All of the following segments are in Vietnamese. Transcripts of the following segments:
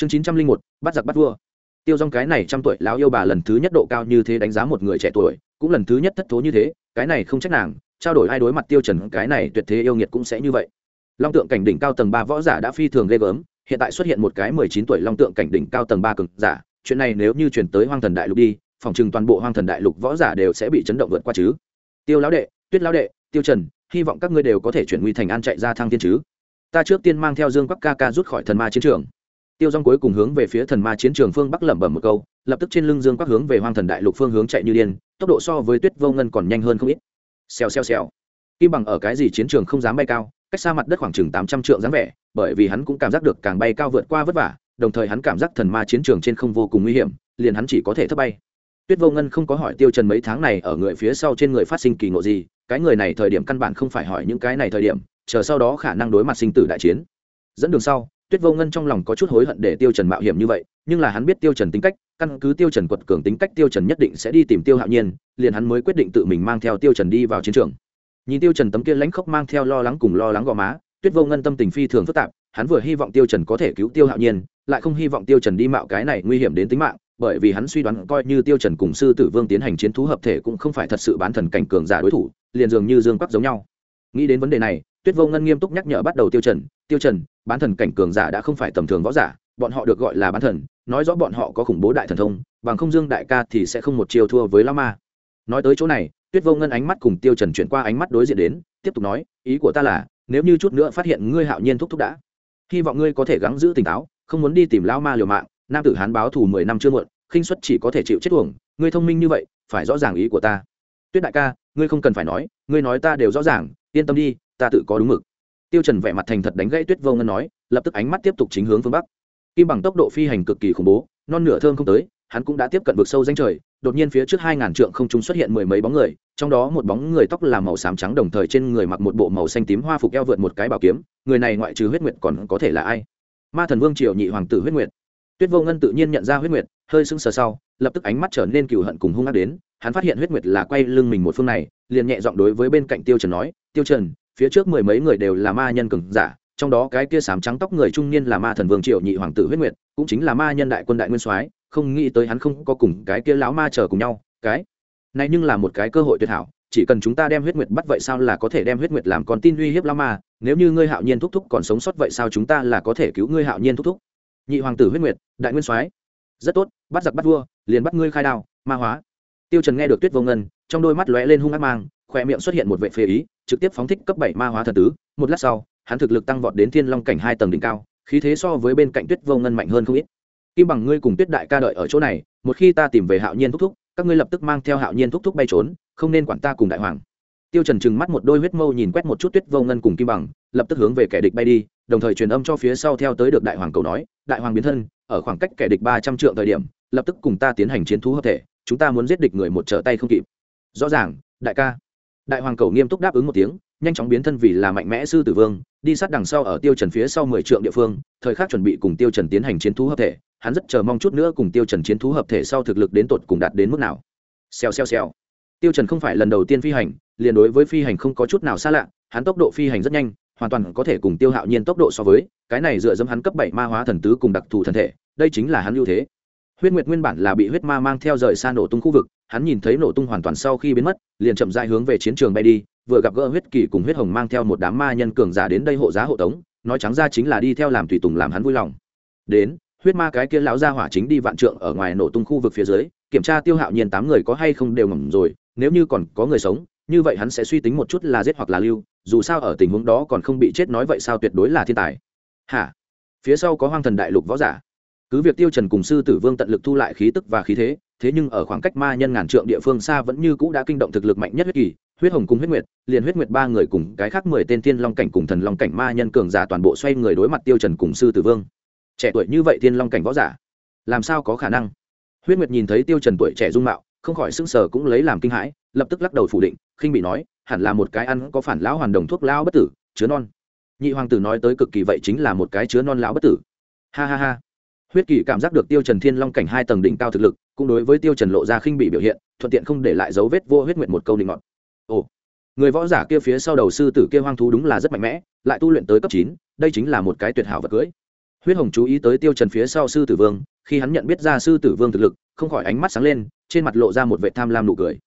chương chín trăm linh một, bắt giặc bắt vua. Tiêu dong cái này trăm tuổi lão yêu bà lần thứ nhất độ cao như thế đánh giá một người trẻ tuổi, cũng lần thứ nhất thất thố như thế, cái này không trách nàng, trao đổi ai đối mặt tiêu trần, cái này tuyệt thế yêu nghiệt cũng sẽ như vậy. Long tượng cảnh đỉnh cao tầng ba võ giả đã phi thường ghê gớm, hiện tại xuất hiện một cái mười chín tuổi long tượng cảnh đỉnh cao tầng ba cường giả, chuyện này nếu như truyền tới hoang thần đại lục đi, phòng trừng toàn bộ hoang thần đại lục võ giả đều sẽ bị chấn động vượt qua chứ. Tiêu lão đệ, tuyết lão đệ, tiêu trần, hy vọng các ngươi đều có thể chuyển nguy thành an chạy ra thăng thiên chứ. Ta trước tiên mang theo dương quắc ca ca rút khỏi thần ma chiến trường tiêu dong cuối cùng hướng về phía thần ma chiến trường phương bắc lẩm bẩm một câu, lập tức trên lưng dương quắc hướng về hoang thần đại lục phương hướng chạy như điên, tốc độ so với tuyết vô ngân còn nhanh hơn không ít. Xèo xèo xèo. Kim bằng ở cái gì chiến trường không dám bay cao, cách xa mặt đất khoảng chừng tám trăm trượng dáng vẻ, bởi vì hắn cũng cảm giác được càng bay cao vượt qua vất vả, đồng thời hắn cảm giác thần ma chiến trường trên không vô cùng nguy hiểm, liền hắn chỉ có thể thấp bay. Tuyết vô ngân không có hỏi tiêu trần mấy tháng này ở người phía sau trên người phát sinh kỳ ngộ gì, cái người này thời điểm căn bản không phải hỏi những cái này thời điểm, chờ sau đó khả năng đối mặt sinh tử đại chiến. Dẫn đường sau tuyết vô ngân trong lòng có chút hối hận để tiêu trần mạo hiểm như vậy, nhưng là hắn biết tiêu trần tính cách, căn cứ tiêu trần quật cường tính cách tiêu trần nhất định sẽ đi tìm tiêu hạo nhiên, liền hắn mới quyết định tự mình mang theo tiêu trần đi vào chiến trường. Nhìn tiêu trần tấm kia lãnh khốc mang theo lo lắng cùng lo lắng gò má, tuyết vô ngân tâm tình phi thường phức tạp, hắn vừa hy vọng tiêu trần có thể cứu tiêu hạo nhiên, lại không hy vọng tiêu trần đi mạo cái này nguy hiểm đến tính mạng, bởi vì hắn suy đoán coi như tiêu trần cùng sư tử vương tiến hành chiến thú hợp thể cũng không phải thật sự bán thần cảnh cường giả đối thủ, liền dường như dương quắc giống nhau. Nghĩ đến vấn đề này tuyết vô ngân nghiêm túc nhắc nhở bắt đầu tiêu trần tiêu trần, bán thần cảnh cường giả đã không phải tầm thường võ giả, bọn họ được gọi là bán thần, nói rõ bọn họ có khủng bố đại thần thông, bằng không dương đại ca thì sẽ không một chiều thua với la ma. Nói tới chỗ này, tuyết vô ngân ánh mắt cùng tiêu trần chuyển qua ánh mắt đối diện đến, tiếp tục nói, ý của ta là, nếu như chút nữa phát hiện ngươi hạo nhiên thúc thúc đã, hy vọng ngươi có thể gắng giữ tỉnh táo, không muốn đi tìm lao ma liều mạng, nam tử hán báo thù mười năm chưa muộn, khinh suất chỉ có thể chịu chết uổng, ngươi thông minh như vậy, phải rõ ràng ý của ta. Tuyết đại ca, ngươi không cần phải nói, ngươi nói ta đều rõ ràng, yên tâm đi ta tự có đúng mực. Tiêu trần vẻ mặt thành thật đánh gãy tuyết vô ngân nói, lập tức ánh mắt tiếp tục chính hướng phương bắc. Kim bằng tốc độ phi hành cực kỳ khủng bố, non nửa thơm không tới, hắn cũng đã tiếp cận vực sâu danh trời, đột nhiên phía trước hai ngàn trượng không trung xuất hiện mười mấy bóng người, trong đó một bóng người tóc là màu xám trắng đồng thời trên người mặc một bộ màu xanh tím hoa phục eo vượt một cái bảo kiếm, người này ngoại trừ huyết nguyệt còn có thể là ai? Ma thần vương triều nhị hoàng tử huyết nguyệt. Tuyết vô ngân tự nhiên nhận ra huyết nguyệt, hơi sững sờ sau, lập tức ánh mắt trở nên cừu hận cùng hung ác đến, hắn phát hiện huyết nguyệt là quay lưng mình một phương này, liền nhẹ giọng đối với bên cạnh tiêu trần nói, tiêu trần phía trước mười mấy người đều là ma nhân cường giả, trong đó cái kia sám trắng tóc người trung niên là ma thần vương triệu nhị hoàng tử huyết nguyệt, cũng chính là ma nhân đại quân đại nguyên soái, không nghĩ tới hắn không có cùng cái kia lão ma chờ cùng nhau, cái này nhưng là một cái cơ hội tuyệt hảo, chỉ cần chúng ta đem huyết nguyệt bắt vậy sao là có thể đem huyết nguyệt làm con tin uy hiếp lão ma, nếu như ngươi hạo nhiên thúc thúc còn sống sót vậy sao chúng ta là có thể cứu ngươi hạo nhiên thúc thúc. Nhị hoàng tử huyết nguyệt, đại nguyên soái. Rất tốt, bắt giặc bắt vua, liền bắt ngươi khai đao, ma hóa. Tiêu trần nghe được tuyết vô ngân, trong đôi mắt lóe lên hung ác mang khoe miệng xuất hiện một vệ phế ý, trực tiếp phóng thích cấp bảy ma hóa thần tứ. Một lát sau, hắn thực lực tăng vọt đến thiên long cảnh hai tầng đỉnh cao, khí thế so với bên cạnh tuyết vô ngân mạnh hơn không ít. Kim bằng, ngươi cùng tuyết đại ca đợi ở chỗ này, một khi ta tìm về hạo nhiên thúc thúc, các ngươi lập tức mang theo hạo nhiên thúc thúc bay trốn, không nên quản ta cùng đại hoàng. Tiêu trần trừng mắt một đôi huyết mâu nhìn quét một chút tuyết vô ngân cùng kim bằng, lập tức hướng về kẻ địch bay đi, đồng thời truyền âm cho phía sau theo tới được đại hoàng cầu nói, đại hoàng biến thân, ở khoảng cách kẻ địch ba trăm trượng thời điểm, lập tức cùng ta tiến hành chiến thú hợp thể, chúng ta muốn giết địch người một trở tay không kịp. Rõ ràng, đại ca đại hoàng cầu nghiêm túc đáp ứng một tiếng, nhanh chóng biến thân vì là mạnh mẽ sư tử vương, đi sát đằng sau ở tiêu trần phía sau mười trượng địa phương, thời khắc chuẩn bị cùng tiêu trần tiến hành chiến thú hợp thể, hắn rất chờ mong chút nữa cùng tiêu trần chiến thú hợp thể sau thực lực đến tột cùng đạt đến mức nào. Xèo xèo xèo. Tiêu trần không phải lần đầu tiên phi hành, liền đối với phi hành không có chút nào xa lạ, hắn tốc độ phi hành rất nhanh, hoàn toàn có thể cùng tiêu hạo nhiên tốc độ so với, cái này dựa dẫm hắn cấp bảy ma hóa thần tứ cùng đặc thù thần thể, đây chính là hắn ưu thế huyết nguyệt nguyên bản là bị huyết ma mang theo rời xa nổ tung khu vực, hắn nhìn thấy nổ tung hoàn toàn sau khi biến mất, liền chậm rãi hướng về chiến trường bay đi, vừa gặp gỡ huyết kỳ cùng huyết hồng mang theo một đám ma nhân cường giả đến đây hộ giá hộ tống, nói trắng ra chính là đi theo làm tùy tùng làm hắn vui lòng. Đến, huyết ma cái kia lão gia hỏa chính đi vạn trượng ở ngoài nổ tung khu vực phía dưới, kiểm tra tiêu hạo nhiên tám người có hay không đều ngầm rồi, nếu như còn có người sống, như vậy hắn sẽ suy tính một chút là giết hoặc là lưu, dù sao ở tình huống đó còn không bị chết nói vậy sao tuyệt đối là thiên tài. Hả? Phía sau có hoang thần đại lục võ giả cứ việc tiêu trần cùng sư tử vương tận lực thu lại khí tức và khí thế thế nhưng ở khoảng cách ma nhân ngàn trượng địa phương xa vẫn như cũ đã kinh động thực lực mạnh nhất huyết kỳ, huyết hồng cùng huyết nguyệt, liền huyết nguyệt ba người cùng cái khác mười tên thiên long cảnh cùng thần long cảnh ma nhân cường giả toàn bộ xoay người đối mặt tiêu trần cùng sư tử vương. Trẻ tuổi như vậy thiên long cảnh võ giả, làm sao có khả năng? Huyết nguyệt nhìn thấy tiêu trần tuổi trẻ dung mạo, không khỏi sững sờ cũng lấy làm kinh hãi, lập tức lắc đầu phủ định, khinh bị nói, hẳn là một cái ăn có phản lão hoàn đồng thuốc lão bất tử, chứa non. Nhị hoàng tử nói tới cực kỳ vậy chính là một cái chứa non lão bất tử. Ha ha ha huyết kỳ cảm giác được tiêu trần thiên long cảnh hai tầng đỉnh cao thực lực, cũng đối với tiêu trần lộ ra khinh bị biểu hiện, thuận tiện không để lại dấu vết vô huyết nguyện một câu định ngọn. Ồ, người võ giả kia phía sau đầu sư tử kia hoang thú đúng là rất mạnh mẽ, lại tu luyện tới cấp chín, đây chính là một cái tuyệt hảo vật cưới. Huyết hồng chú ý tới tiêu trần phía sau sư tử vương, khi hắn nhận biết ra sư tử vương thực lực, không khỏi ánh mắt sáng lên, trên mặt lộ ra một vẻ tham lam nụ cười.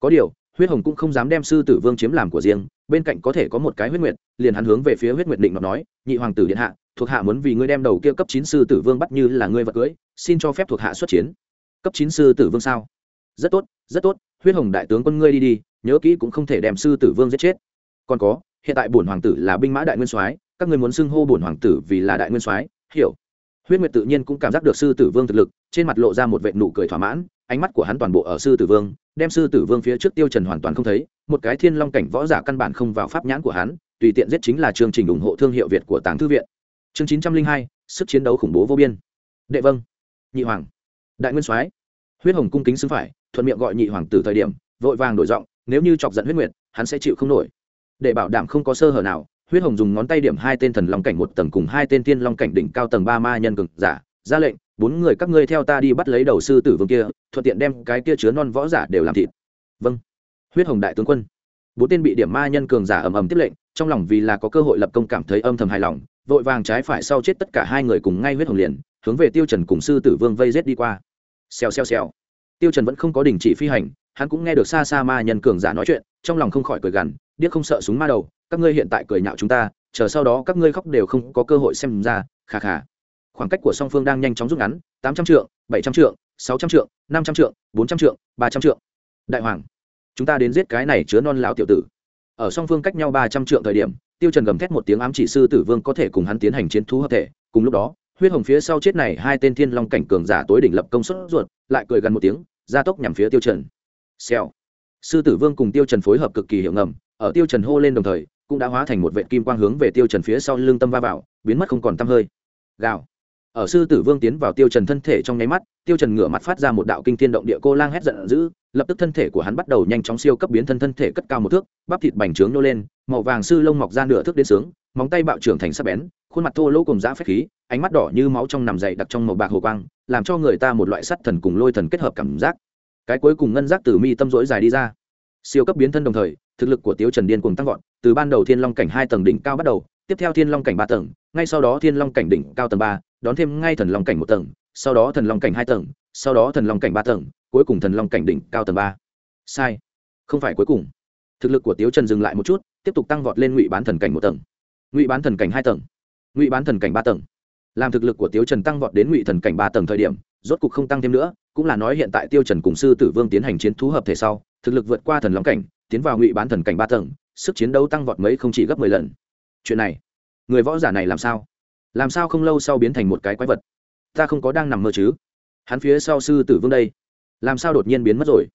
Có điều, huyết hồng cũng không dám đem sư tử vương chiếm làm của riêng, bên cạnh có thể có một cái huyết nguyệt, liền hắn hướng về phía huyết nguyệt định ngọc nói, nhị hoàng tử điện hạ thuộc hạ muốn vì ngươi đem đầu kia cấp chín sư tử vương bắt như là ngươi vật cưới, xin cho phép thuộc hạ xuất chiến. Cấp chín sư tử vương sao? Rất tốt rất tốt, huyết hồng đại tướng quân ngươi đi đi, nhớ kỹ cũng không thể đem sư tử vương giết chết. Còn có, hiện tại bổn hoàng tử là binh mã đại nguyên soái, các ngươi muốn xưng hô bổn hoàng tử vì là đại nguyên soái, hiểu. Huyết nguyệt tự nhiên cũng cảm giác được sư tử vương thực lực, trên mặt lộ ra một vệ nụ cười thỏa mãn, ánh mắt của hắn toàn bộ ở sư tử vương, đem sư tử vương phía trước tiêu trần hoàn toàn không thấy, một cái thiên long cảnh võ giả căn bản không vào pháp nhãn của hắn, tùy tiện giết chính là chương trình ủng hộ thương hiệu việt của tàng thư viện chương chín trăm linh hai, sức chiến đấu khủng bố vô biên. Đệ vâng. Nhị hoàng. Đại nguyên soái. Huyết hồng cung kính xứng phải, thuận miệng gọi nhị hoàng tử thời điểm, vội vàng đổi giọng, nếu như chọc giận huyết nguyệt, hắn sẽ chịu không nổi. Để bảo đảm không có sơ hở nào, huyết hồng dùng ngón tay điểm hai tên thần long cảnh một tầng cùng hai tên tiên long cảnh đỉnh cao tầng ba ma nhân cực giả, ra lệnh, bốn người các ngươi theo ta đi bắt lấy đầu sư tử vương kia, thuận tiện đem cái kia chứa non võ giả đều làm thịt. Vâng. Huyết hồng đại tướng quân. Bốn tên bị điểm ma nhân cường giả ầm ầm tiếp lệnh, trong lòng vì là có cơ hội lập công cảm thấy âm thầm hài lòng vội vàng trái phải sau chết tất cả hai người cùng ngay huyết hồng liền, hướng về tiêu trần cùng sư tử vương vây rết đi qua. Xèo xèo xèo. Tiêu trần vẫn không có đình chỉ phi hành, hắn cũng nghe được xa xa ma nhân cường giả nói chuyện, trong lòng không khỏi cười gằn, điếc không sợ súng ma đầu, các ngươi hiện tại cười nhạo chúng ta, chờ sau đó các ngươi khóc đều không có cơ hội xem ra khà khà khoảng cách của song phương đang nhanh chóng rút ngắn, tám trăm trượng, bảy trăm trượng, sáu trăm trượng, năm trăm trượng, bốn trăm trượng, ba trăm trượng. Đại hoàng, chúng ta đến giết cái này chứa non lão tiểu tử. Ở song phương cách nhau ba trăm trượng thời điểm tiêu trần gầm thét một tiếng ám chỉ sư tử vương có thể cùng hắn tiến hành chiến thú hợp thể. Cùng lúc đó, huyết hồng phía sau chết này hai tên thiên long cảnh cường giả tối đỉnh lập công suất ruột, lại cười gần một tiếng gia tốc nhằm phía tiêu trần. Xèo. Sư tử vương cùng tiêu trần phối hợp cực kỳ hiệu ngầm, ở tiêu trần hô lên đồng thời, cũng đã hóa thành một vệ kim quang hướng về tiêu trần phía sau lưng tâm va vào, biến mất không còn tăm hơi. Gào ở sư tử vương tiến vào tiêu trần thân thể trong nháy mắt, tiêu trần ngửa mặt phát ra một đạo kinh thiên động địa cô lang hét giận dữ, lập tức thân thể của hắn bắt đầu nhanh chóng siêu cấp biến thân thân thể cất cao một thước, bắp thịt bành trướng nô lên, màu vàng sư lông mọc ra nửa thước đến sướng, móng tay bạo trưởng thành sắc bén, khuôn mặt thô lỗ cùng dã phách khí, ánh mắt đỏ như máu trong nằm dày đặc trong màu bạc hồ quang, làm cho người ta một loại sắt thần cùng lôi thần kết hợp cảm giác. Cái cuối cùng ngân giác từ mi tâm rỗi dài đi ra. Siêu cấp biến thân đồng thời, thực lực của tiêu trần điên cuồng tăng vọt, từ ban đầu thiên long cảnh hai tầng đỉnh cao bắt đầu, tiếp theo thiên long cảnh ba tầng, ngay sau đó thiên long cảnh đỉnh cao tầng ba đón thêm ngay thần long cảnh một tầng, sau đó thần long cảnh hai tầng, sau đó thần long cảnh ba tầng, cuối cùng thần long cảnh đỉnh cao tầng ba. Sai. Không phải cuối cùng. Thực lực của tiếu trần dừng lại một chút, tiếp tục tăng vọt lên ngụy bán thần cảnh một tầng. Ngụy bán thần cảnh hai tầng. Ngụy bán thần cảnh ba tầng. Làm thực lực của tiếu trần tăng vọt đến ngụy thần cảnh ba tầng thời điểm, rốt cục không tăng thêm nữa, cũng là nói hiện tại tiêu trần cùng sư tử vương tiến hành chiến thú hợp thể sau, thực lực vượt qua thần long cảnh, tiến vào ngụy bán thần cảnh ba tầng, sức chiến đấu tăng vọt mấy không chỉ gấp mười lần. Chuyện này, người võ giả này làm sao? Làm sao không lâu sau biến thành một cái quái vật? Ta không có đang nằm mơ chứ? Hắn phía sau sư tử vương đây, làm sao đột nhiên biến mất rồi?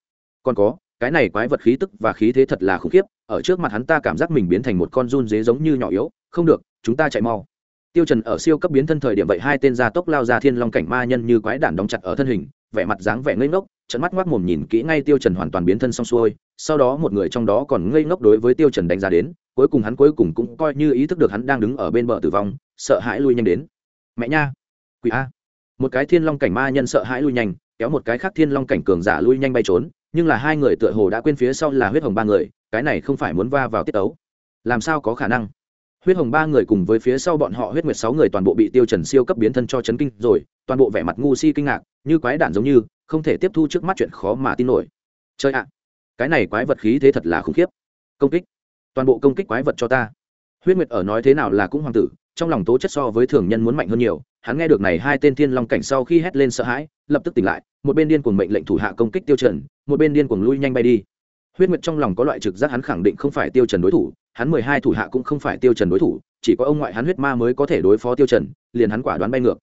Còn có, cái này quái vật khí tức và khí thế thật là khủng khiếp, ở trước mặt hắn ta cảm giác mình biến thành một con run dế giống như nhỏ yếu. Không được, chúng ta chạy mau. Tiêu trần ở siêu cấp biến thân thời điểm vậy hai tên gia tốc lao ra thiên long cảnh ma nhân như quái đản đóng chặt ở thân hình, vẻ mặt dáng vẻ ngây ngốc trận mắt ngoác mồm nhìn kỹ ngay tiêu trần hoàn toàn biến thân xong xuôi. Sau đó một người trong đó còn ngây ngốc đối với tiêu trần đánh giá đến, cuối cùng hắn cuối cùng cũng coi như ý thức được hắn đang đứng ở bên bờ tử vong sợ hãi lui nhanh đến. Mẹ nha, quỷ a. Một cái thiên long cảnh ma nhân sợ hãi lui nhanh, kéo một cái khác thiên long cảnh cường giả lui nhanh bay trốn, nhưng là hai người tựa hồ đã quên phía sau là huyết hồng ba người, cái này không phải muốn va vào tiết ấu. Làm sao có khả năng? Huyết hồng ba người cùng với phía sau bọn họ huyết nguyệt sáu người toàn bộ bị tiêu trần siêu cấp biến thân cho chấn kinh rồi, toàn bộ vẻ mặt ngu si kinh ngạc, như quái đản giống như, không thể tiếp thu trước mắt chuyện khó mà tin nổi. Chơi ạ, cái này quái vật khí thế thật là khủng khiếp. Công kích, toàn bộ công kích quái vật cho ta. Huyết nguyệt ở nói thế nào là cũng hoàng tử trong lòng tố chất so với thường nhân muốn mạnh hơn nhiều, hắn nghe được này hai tên thiên long cảnh sau khi hét lên sợ hãi, lập tức tỉnh lại, một bên điên cuồng mệnh lệnh thủ hạ công kích tiêu trần, một bên điên cuồng lui nhanh bay đi. Huyết nguyệt trong lòng có loại trực giác hắn khẳng định không phải tiêu trần đối thủ, hắn mười hai thủ hạ cũng không phải tiêu trần đối thủ, chỉ có ông ngoại hắn huyết ma mới có thể đối phó tiêu trần, liền hắn quả đoán bay ngược.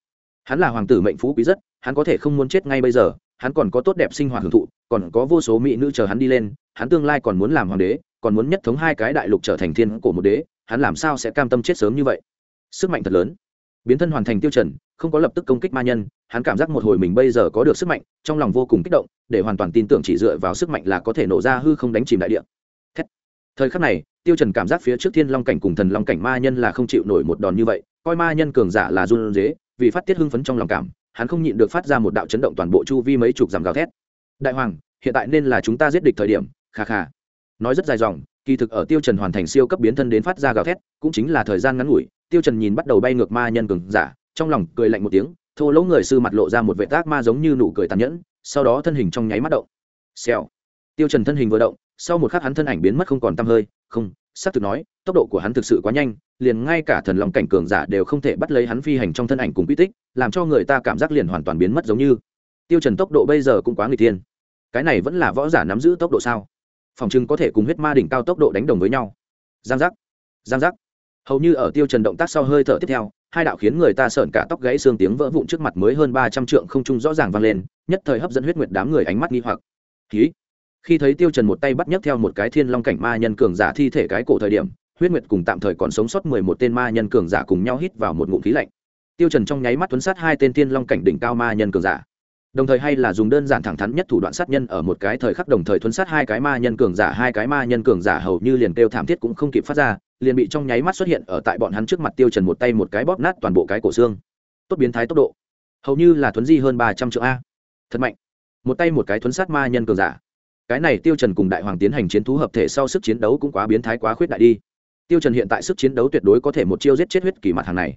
Hắn là hoàng tử mệnh phú quý rất, hắn có thể không muốn chết ngay bây giờ, hắn còn có tốt đẹp sinh hoạt hưởng thụ, còn có vô số mỹ nữ chờ hắn đi lên, hắn tương lai còn muốn làm hoàng đế, còn muốn nhất thống hai cái đại lục trở thành thiên cổ một đế, hắn làm sao sẽ cam tâm chết sớm như vậy? Sức mạnh thật lớn. Biến thân hoàn thành tiêu trần, không có lập tức công kích ma nhân, hắn cảm giác một hồi mình bây giờ có được sức mạnh, trong lòng vô cùng kích động, để hoàn toàn tin tưởng chỉ dựa vào sức mạnh là có thể nổ ra hư không đánh chìm đại địa. Thét. thời khắc này, tiêu trần cảm giác phía trước thiên long cảnh cùng thần long cảnh ma nhân là không chịu nổi một đòn như vậy, coi ma nhân cường giả là run rế, vì phát tiết hưng phấn trong lòng cảm, hắn không nhịn được phát ra một đạo chấn động toàn bộ chu vi mấy chục dặm gào thét. Đại hoàng, hiện tại nên là chúng ta giết địch thời điểm, kha kha. Nói rất dài dòng, kỳ thực ở tiêu trần hoàn thành siêu cấp biến thân đến phát ra gào thét, cũng chính là thời gian ngắn ngủi tiêu trần nhìn bắt đầu bay ngược ma nhân cường giả, trong lòng cười lạnh một tiếng, thô lỗ người sư mặt lộ ra một vệ tác ma giống như nụ cười tàn nhẫn, sau đó thân hình trong nháy mắt động. Xèo. Tiêu trần thân hình vừa động, sau một khắc hắn thân ảnh biến mất không còn tăm hơi, không, sắp thực nói, tốc độ của hắn thực sự quá nhanh, liền ngay cả thần long cảnh cường giả đều không thể bắt lấy hắn phi hành trong thân ảnh cùng quy tích, làm cho người ta cảm giác liền hoàn toàn biến mất giống như. Tiêu trần tốc độ bây giờ cũng quá nguy tiên cái này vẫn là võ giả nắm giữ tốc độ sao? Phòng trưng có thể cùng huyết ma đỉnh cao tốc độ đánh đồng với nhau. Giang giác. Giang giác hầu như ở tiêu trần động tác sau hơi thở tiếp theo, hai đạo khiến người ta sợn cả tóc gãy xương tiếng vỡ vụn trước mặt mới hơn ba trăm trượng không trung rõ ràng vang lên, nhất thời hấp dẫn huyết nguyệt đám người ánh mắt nghi hoặc. Khí khi thấy tiêu trần một tay bắt nhấc theo một cái thiên long cảnh ma nhân cường giả thi thể cái cổ thời điểm, huyết nguyệt cùng tạm thời còn sống sót mười một tên ma nhân cường giả cùng nhau hít vào một ngụm khí lạnh. Tiêu trần trong nháy mắt tuấn sát hai tên thiên long cảnh đỉnh cao ma nhân cường giả. Đồng thời hay là dùng đơn giản thẳng thắn nhất thủ đoạn sát nhân ở một cái thời khắc đồng thời thuấn sát hai cái ma nhân cường giả, hai cái ma nhân cường giả hầu như liền kêu thảm thiết cũng không kịp phát ra liền bị trong nháy mắt xuất hiện ở tại bọn hắn trước mặt tiêu trần một tay một cái bóp nát toàn bộ cái cổ xương. Tốt biến thái tốc độ. Hầu như là thuấn di hơn ba trăm triệu a. Thật mạnh. Một tay một cái thuấn sát ma nhân cường giả. Cái này tiêu trần cùng đại hoàng tiến hành chiến thú hợp thể sau sức chiến đấu cũng quá biến thái quá khuyết đại đi. Tiêu trần hiện tại sức chiến đấu tuyệt đối có thể một chiêu giết chết huyết kỳ mặt hàng này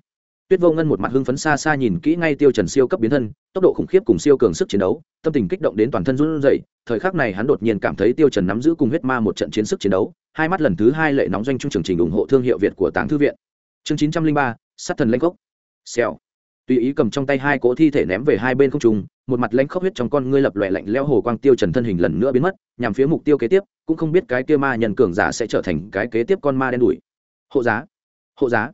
tuyết vô ngân một mặt hưng phấn xa xa nhìn kỹ ngay tiêu trần siêu cấp biến thân, tốc độ khủng khiếp cùng siêu cường sức chiến đấu, tâm tình kích động đến toàn thân run rẩy. Thời khắc này hắn đột nhiên cảm thấy tiêu trần nắm giữ cùng huyết ma một trận chiến sức chiến đấu, hai mắt lần thứ hai lệ nóng doanh trung chương trình ủng hộ thương hiệu việt của tàng thư viện. Chương chín trăm linh ba, sát thần lãnh cốc xèo. Tùy ý cầm trong tay hai cỗ thi thể ném về hai bên không trung, một mặt lãnh khốc huyết trong con ngươi lập loè lạnh lẽo hồ quang tiêu trần thân hình lần nữa biến mất, nhằm phía mục tiêu kế tiếp, cũng không biết cái kia ma nhân cường giả sẽ trở thành cái kế tiếp con ma đen đuổi. Hộ giá. Hộ giá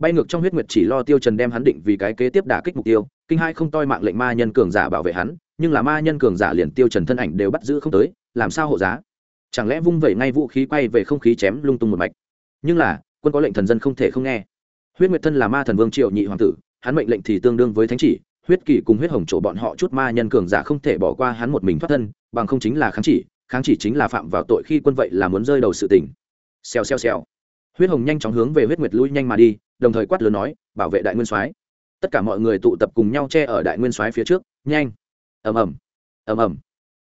bay ngược trong huyết nguyệt chỉ lo tiêu trần đem hắn định vì cái kế tiếp đả kích mục tiêu, kinh hai không toi mạng lệnh ma nhân cường giả bảo vệ hắn, nhưng là ma nhân cường giả liền tiêu trần thân ảnh đều bắt giữ không tới, làm sao hộ giá? Chẳng lẽ vung vẩy ngay vũ khí quay về không khí chém lung tung một mạch? Nhưng là, quân có lệnh thần dân không thể không nghe. Huyết nguyệt thân là ma thần vương triệu nhị hoàng tử, hắn mệnh lệnh thì tương đương với thánh chỉ, huyết kỳ cùng huyết hồng chỗ bọn họ chút ma nhân cường giả không thể bỏ qua hắn một mình thoát thân, bằng không chính là kháng chỉ kháng chỉ chính là phạm vào tội khi quân vậy là muốn rơi đầu sự tình. Xèo xèo xèo. Huyết hồng nhanh chóng hướng về huyết nguyệt lui nhanh mà đi đồng thời quát lớn nói, bảo vệ đại nguyên soái. Tất cả mọi người tụ tập cùng nhau che ở đại nguyên soái phía trước. Nhanh. Ầm ầm. Ầm ầm.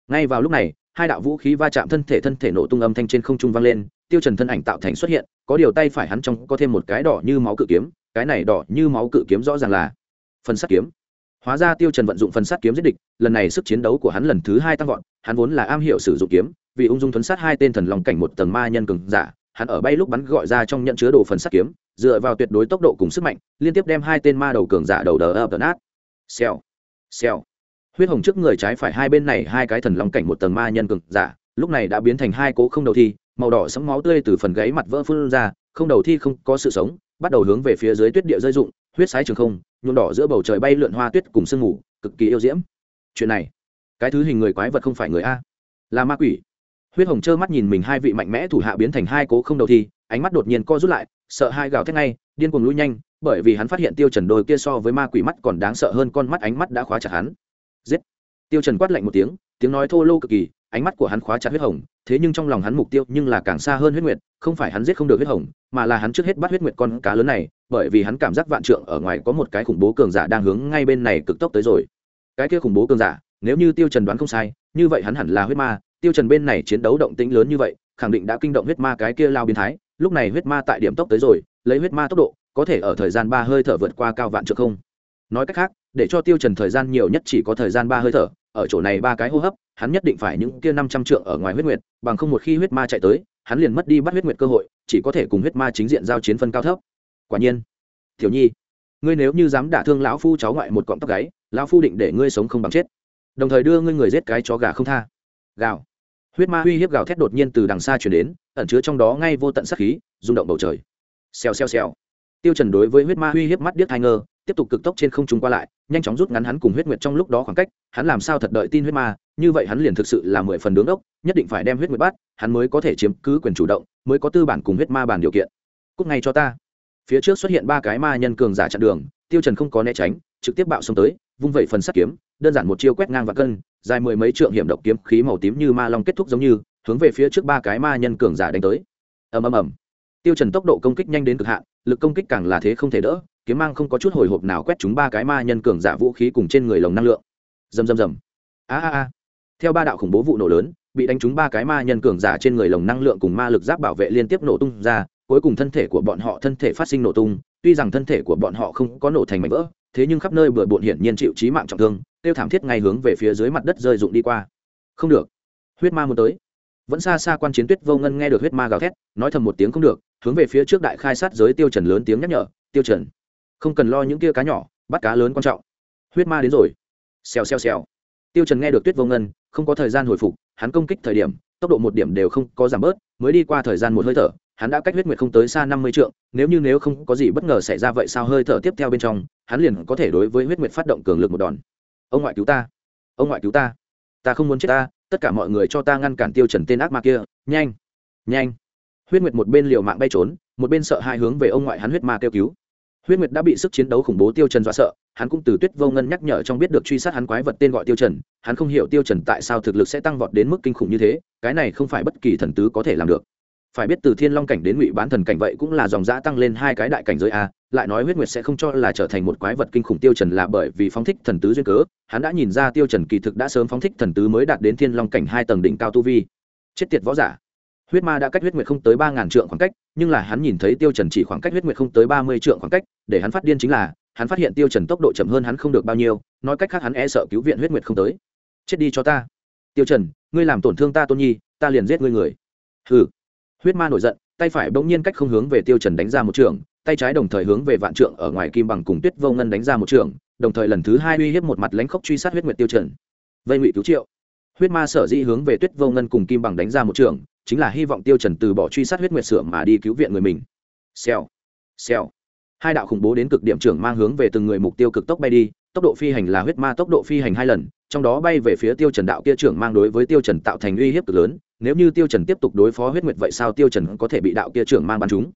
Ngay vào lúc này, hai đạo vũ khí va chạm thân thể thân thể nổ tung âm thanh trên không trung vang lên, tiêu trần thân ảnh tạo thành xuất hiện, có điều tay phải hắn trong có thêm một cái đỏ như máu cự kiếm, cái này đỏ như máu cự kiếm rõ ràng là phần sắt kiếm. Hóa ra tiêu trần vận dụng phần sắt kiếm giết địch, lần này sức chiến đấu của hắn lần thứ hai tăng vọt, hắn vốn là am hiểu sử dụng kiếm, vì ung dung thuấn sát hai tên thần lòng cảnh một tầng ma nhân cường giả hắn ở bay lúc bắn gọi ra trong nhận chứa đồ phần sắt kiếm, dựa vào tuyệt đối tốc độ cùng sức mạnh, liên tiếp đem hai tên ma đầu cường giả đầu đờ ập nát xèo xèo. Huyết hồng trước người trái phải hai bên này hai cái thần long cảnh một tầng ma nhân cường giả, lúc này đã biến thành hai cố không đầu thi, màu đỏ sẫm máu tươi từ phần gáy mặt vỡ phun ra, không đầu thi không có sự sống, bắt đầu hướng về phía dưới tuyết địa rơi rụng, huyết sái trường không, nhuộm đỏ giữa bầu trời bay lượn hoa tuyết cùng sương mù, cực kỳ yêu diễm. Chuyện này, cái thứ hình người quái vật không phải người a, là ma quỷ huyết hồng trơ mắt nhìn mình hai vị mạnh mẽ thủ hạ biến thành hai cố không đầu thi, ánh mắt đột nhiên co rút lại, sợ hai gào thét ngay, điên cuồng lui nhanh, bởi vì hắn phát hiện tiêu trần đôi kia so với ma quỷ mắt còn đáng sợ hơn con mắt ánh mắt đã khóa chặt hắn. Giết! Tiêu trần quát lạnh một tiếng tiếng nói thô lô cực kỳ, ánh mắt của hắn khóa chặt huyết hồng, thế nhưng trong lòng hắn mục tiêu nhưng là càng xa hơn huyết nguyệt, không phải hắn giết không được huyết hồng, mà là hắn trước hết bắt huyết nguyệt con cá lớn này, bởi vì hắn cảm giác vạn trượng ở ngoài có một cái khủng bố cường giả đang hướng ngay bên này cực tốc tới rồi. Cái kia khủng bố cường giả, nếu như tiêu trần đoán không sai, như vậy hắn hẳn là huyết ma tiêu trần bên này chiến đấu động tĩnh lớn như vậy, khẳng định đã kinh động huyết ma cái kia lao biến thái, lúc này huyết ma tại điểm tốc tới rồi, lấy huyết ma tốc độ, có thể ở thời gian ba hơi thở vượt qua cao vạn trượng không. Nói cách khác, để cho tiêu trần thời gian nhiều nhất chỉ có thời gian ba hơi thở, ở chỗ này ba cái hô hấp, hắn nhất định phải những kia năm trăm trượng ở ngoài huyết nguyệt, bằng không một khi huyết ma chạy tới, hắn liền mất đi bắt huyết nguyệt cơ hội, chỉ có thể cùng huyết ma chính diện giao chiến phân cao thấp. Quả nhiên, tiểu nhi, ngươi nếu như dám đả thương lão phu cháu ngoại một cọng tóc gáy, lão phu định để ngươi sống không bằng chết. Đồng thời đưa ngươi người giết cái chó gà không tha. Gào huyết ma uy hiếp gào thét đột nhiên từ đằng xa chuyển đến, ẩn chứa trong đó ngay vô tận sát khí, rung động bầu trời. Xèo xèo xèo. Tiêu trần đối với huyết ma uy hiếp mắt điếc hai ngơ, tiếp tục cực tốc trên không trung qua lại, nhanh chóng rút ngắn hắn cùng huyết nguyệt trong lúc đó khoảng cách, hắn làm sao thật đợi tin huyết ma, như vậy hắn liền thực sự là mười phần đứng đốc, nhất định phải đem huyết nguyệt bắt, hắn mới có thể chiếm cứ quyền chủ động, mới có tư bản cùng huyết ma bản điều kiện. Cút ngay cho ta. Phía trước xuất hiện ba cái ma nhân cường giả chặn đường, tiêu trần không có né tránh, trực tiếp bạo xông tới, vung vẩy phần sắt kiếm đơn giản một chiêu quét ngang và cân, dài mười mấy trượng hiểm độc kiếm khí màu tím như ma long kết thúc giống như, hướng về phía trước ba cái ma nhân cường giả đánh tới. Ầm ầm ầm. Tiêu trần tốc độ công kích nhanh đến cực hạn, lực công kích càng là thế không thể đỡ, kiếm mang không có chút hồi hộp nào quét chúng ba cái ma nhân cường giả vũ khí cùng trên người lồng năng lượng. Rầm rầm rầm. A a a. Theo ba đạo khủng bố vụ nổ lớn, bị đánh trúng ba cái ma nhân cường giả trên người lồng năng lượng cùng ma lực giáp bảo vệ liên tiếp nổ tung ra, cuối cùng thân thể của bọn họ thân thể phát sinh nổ tung, tuy rằng thân thể của bọn họ không có nổ thành mảnh vỡ, thế nhưng khắp nơi bừa bộn hiển nhiên chịu chí mạng trọng thương tiêu thảm thiết ngay hướng về phía dưới mặt đất rơi rụng đi qua. Không được. Huyết ma muốn tới. Vẫn xa xa quan chiến tuyết vô ngân nghe được huyết ma gào thét, nói thầm một tiếng không được, hướng về phía trước đại khai sát giới tiêu trần lớn tiếng nhắc nhở, tiêu trần, không cần lo những kia cá nhỏ, bắt cá lớn quan trọng. Huyết ma đến rồi. Xèo xèo xèo. Tiêu trần nghe được tuyết vô ngân, không có thời gian hồi phục, hắn công kích thời điểm, tốc độ một điểm đều không có giảm bớt, mới đi qua thời gian một hơi thở, hắn đã cách huyết nguyệt không tới xa năm mươi trượng, nếu như nếu không có gì bất ngờ xảy ra vậy sao hơi thở tiếp theo bên trong, hắn liền có thể đối với huyết nguyệt phát động cường lực một đòn ông ngoại cứu ta. Ông ngoại cứu ta. Ta không muốn chết ta, tất cả mọi người cho ta ngăn cản tiêu trần tên ác ma kia. Nhanh. Nhanh. Huyết nguyệt một bên liều mạng bay trốn, một bên sợ hai hướng về ông ngoại hắn huyết ma kêu cứu. Huyết nguyệt đã bị sức chiến đấu khủng bố tiêu trần dọa sợ, hắn cũng từ tuyết vô ngân nhắc nhở trong biết được truy sát hắn quái vật tên gọi tiêu trần, hắn không hiểu tiêu trần tại sao thực lực sẽ tăng vọt đến mức kinh khủng như thế, cái này không phải bất kỳ thần tứ có thể làm được. Phải biết từ thiên long cảnh đến ngụy bán thần cảnh vậy cũng là dòng giã tăng lên hai cái đại cảnh giới a lại nói huyết nguyệt sẽ không cho là trở thành một quái vật kinh khủng tiêu trần là bởi vì phóng thích thần tứ duyên cớ. Hắn đã nhìn ra tiêu trần kỳ thực đã sớm phóng thích thần tứ mới đạt đến thiên long cảnh hai tầng đỉnh cao tu vi. Chết tiệt võ giả. Huyết ma đã cách huyết nguyệt không tới ba ngàn trượng khoảng cách, nhưng là hắn nhìn thấy tiêu trần chỉ khoảng cách huyết nguyệt không tới ba mươi trượng khoảng cách, để hắn phát điên chính là, hắn phát hiện tiêu trần tốc độ chậm hơn hắn không được bao nhiêu, nói cách khác hắn e sợ cứu viện huyết nguyệt không tới. Chết đi cho ta. Tiêu trần, ngươi làm tổn thương ta tôn nhi, ta liền giết ngươi người. Hừ. Huyết ma nổi giận, tay phải bỗng nhiên cách không hướng về tiêu trần đánh ra một trường tay trái đồng thời hướng về vạn trượng ở ngoài kim bằng cùng tuyết vô ngân đánh ra một trường, đồng thời lần thứ hai uy hiếp một mặt lãnh khốc truy sát huyết nguyệt tiêu trần. Vây ngụy cứu triệu. Huyết ma sở dĩ hướng về tuyết vô ngân cùng kim bằng đánh ra một trường, chính là hy vọng tiêu trần từ bỏ truy sát huyết nguyệt sửa mà đi cứu viện người mình. Xèo. Xèo. Hai đạo khủng bố đến cực điểm trưởng mang hướng về từng người mục tiêu cực tốc bay đi, tốc độ phi hành là huyết ma tốc độ phi hành hai lần, trong đó bay về phía tiêu trần đạo kia trưởng mang đối với tiêu trần tạo thành uy hiếp cực lớn, nếu như tiêu trần tiếp tục đối phó huyết nguyệt vậy sao tiêu trần có thể bị đạo kia trưởng mang bắn trúng?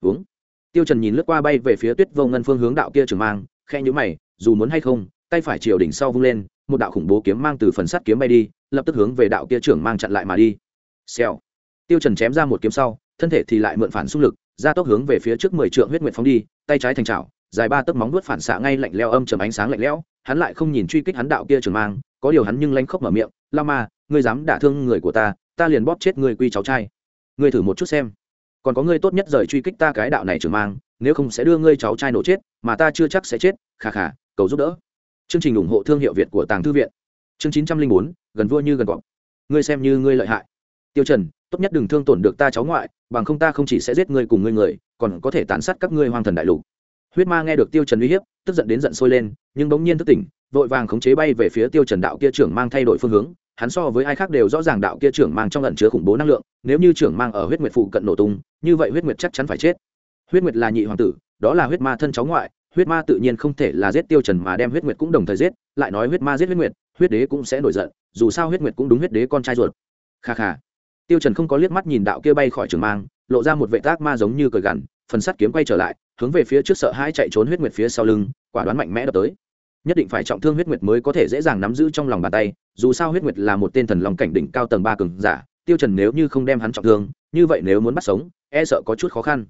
Uống tiêu trần nhìn lướt qua bay về phía tuyết vô ngân phương hướng đạo kia trưởng mang khe nhíu mày, dù muốn hay không, tay phải chiều đỉnh sau vung lên, một đạo khủng bố kiếm mang từ phần sắt kiếm bay đi, lập tức hướng về đạo kia trưởng mang chặn lại mà đi. Xèo. Tiêu trần chém ra một kiếm sau, thân thể thì lại mượn phản xung lực, ra tốc hướng về phía trước mười trượng huyết nguyệt phóng đi, tay trái thành chảo, dài ba tấc móng vuốt phản xạ ngay lạnh lẽo âm trầm ánh sáng lạnh lẽo, hắn lại không nhìn truy kích hắn đạo kia trưởng mang, có điều hắn nhưng lanh khóc mở miệng la ma, ngươi dám đả thương người của ta ta liền bóp chết ngươi quy cháu trai. Ngươi thử một chút xem còn có ngươi tốt nhất rời truy kích ta cái đạo này trưởng mang, nếu không sẽ đưa ngươi cháu trai nổ chết, mà ta chưa chắc sẽ chết khà khà cầu giúp đỡ. Chương trình ủng hộ thương hiệu việt của tàng thư viện. Chương chín trăm linh bốn, gần vua như gần cọp. Ngươi xem như ngươi lợi hại. Tiêu trần, tốt nhất đừng thương tổn được ta cháu ngoại, bằng không ta không chỉ sẽ giết ngươi cùng ngươi người, còn có thể tàn sát các ngươi hoang thần đại lục. Huyết ma nghe được tiêu trần uy hiếp, tức giận đến giận sôi lên, nhưng bỗng nhiên thức tỉnh, vội vàng khống chế bay về phía tiêu trần đạo kia trưởng mang thay đổi phương hướng hắn so với ai khác đều rõ ràng đạo kia trưởng mang trong ẩn chứa khủng bố năng lượng, nếu như trưởng mang ở huyết nguyệt phụ cận nổ tung, như vậy huyết nguyệt chắc chắn phải chết. Huyết nguyệt là nhị hoàng tử, đó là huyết ma thân cháu ngoại, huyết ma tự nhiên không thể là giết tiêu trần mà đem huyết nguyệt cũng đồng thời giết, lại nói huyết ma giết huyết nguyệt, huyết đế cũng sẽ nổi giận, dù sao huyết nguyệt cũng đúng huyết đế con trai ruột. Kha kha. Tiêu trần không có liếc mắt nhìn đạo kia bay khỏi trường mang, lộ ra một vệ tác ma giống như cởi gằn, phần sắt kiếm quay trở lại, hướng về phía trước sợ hãi chạy trốn huyết nguyệt phía sau lưng, quả đoán mạnh mẽ đập tới nhất định phải trọng thương huyết nguyệt mới có thể dễ dàng nắm giữ trong lòng bàn tay, dù sao huyết nguyệt là một tên thần lòng cảnh đỉnh cao tầng ba cường giả, tiêu trần nếu như không đem hắn trọng thương, như vậy nếu muốn bắt sống e sợ có chút khó khăn.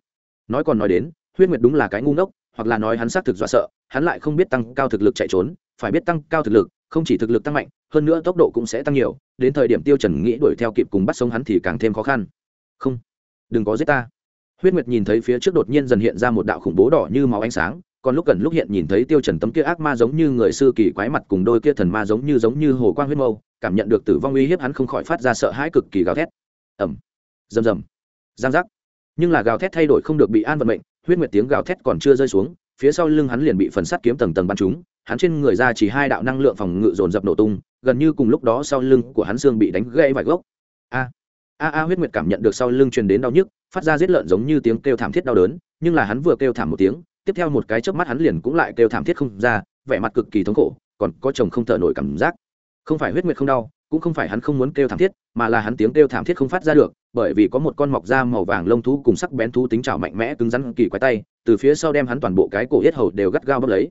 Nói còn nói đến, huyết nguyệt đúng là cái ngu ngốc, hoặc là nói hắn xác thực dọa sợ, hắn lại không biết tăng cao thực lực chạy trốn, phải biết tăng cao thực lực, không chỉ thực lực tăng mạnh, hơn nữa tốc độ cũng sẽ tăng nhiều, đến thời điểm tiêu trần nghĩ đuổi theo kịp cùng bắt sống hắn thì càng thêm khó khăn. Không, đừng có giết ta. Huyết nguyệt nhìn thấy phía trước đột nhiên dần hiện ra một đạo khủng bố đỏ như máu ánh sáng còn lúc gần lúc hiện nhìn thấy tiêu trần tấm kia ác ma giống như người sư kỳ quái mặt cùng đôi kia thần ma giống như giống như hồ quang huyết mâu, cảm nhận được tử vong uy hiếp hắn không khỏi phát ra sợ hãi cực kỳ gào thét. Ầm. Rầm rầm. Giang giác. Nhưng là gào thét thay đổi không được bị an vận mệnh, huyết nguyệt tiếng gào thét còn chưa rơi xuống, phía sau lưng hắn liền bị phần sắt kiếm tầng tầng bắn trúng, hắn trên người ra chỉ hai đạo năng lượng phòng ngự dồn dập nổ tung, gần như cùng lúc đó sau lưng của hắn xương bị đánh gãy vài gốc. A. A a huyết nguyệt cảm nhận được sau lưng truyền đến đau nhức, phát ra giết lợn giống như tiếng kêu thảm thiết đau đớn, nhưng là hắn vừa kêu thảm một tiếng tiếp theo một cái chớp mắt hắn liền cũng lại kêu thảm thiết không ra, vẻ mặt cực kỳ thống khổ, còn có chồng không thở nổi cảm giác. Không phải huyết nguyệt không đau, cũng không phải hắn không muốn kêu thảm thiết, mà là hắn tiếng kêu thảm thiết không phát ra được, bởi vì có một con mọc da màu vàng lông thú cùng sắc bén thú tính trào mạnh mẽ cứng rắn kỳ quái tay, từ phía sau đem hắn toàn bộ cái cổ huyết hầu đều gắt gao bóp lấy.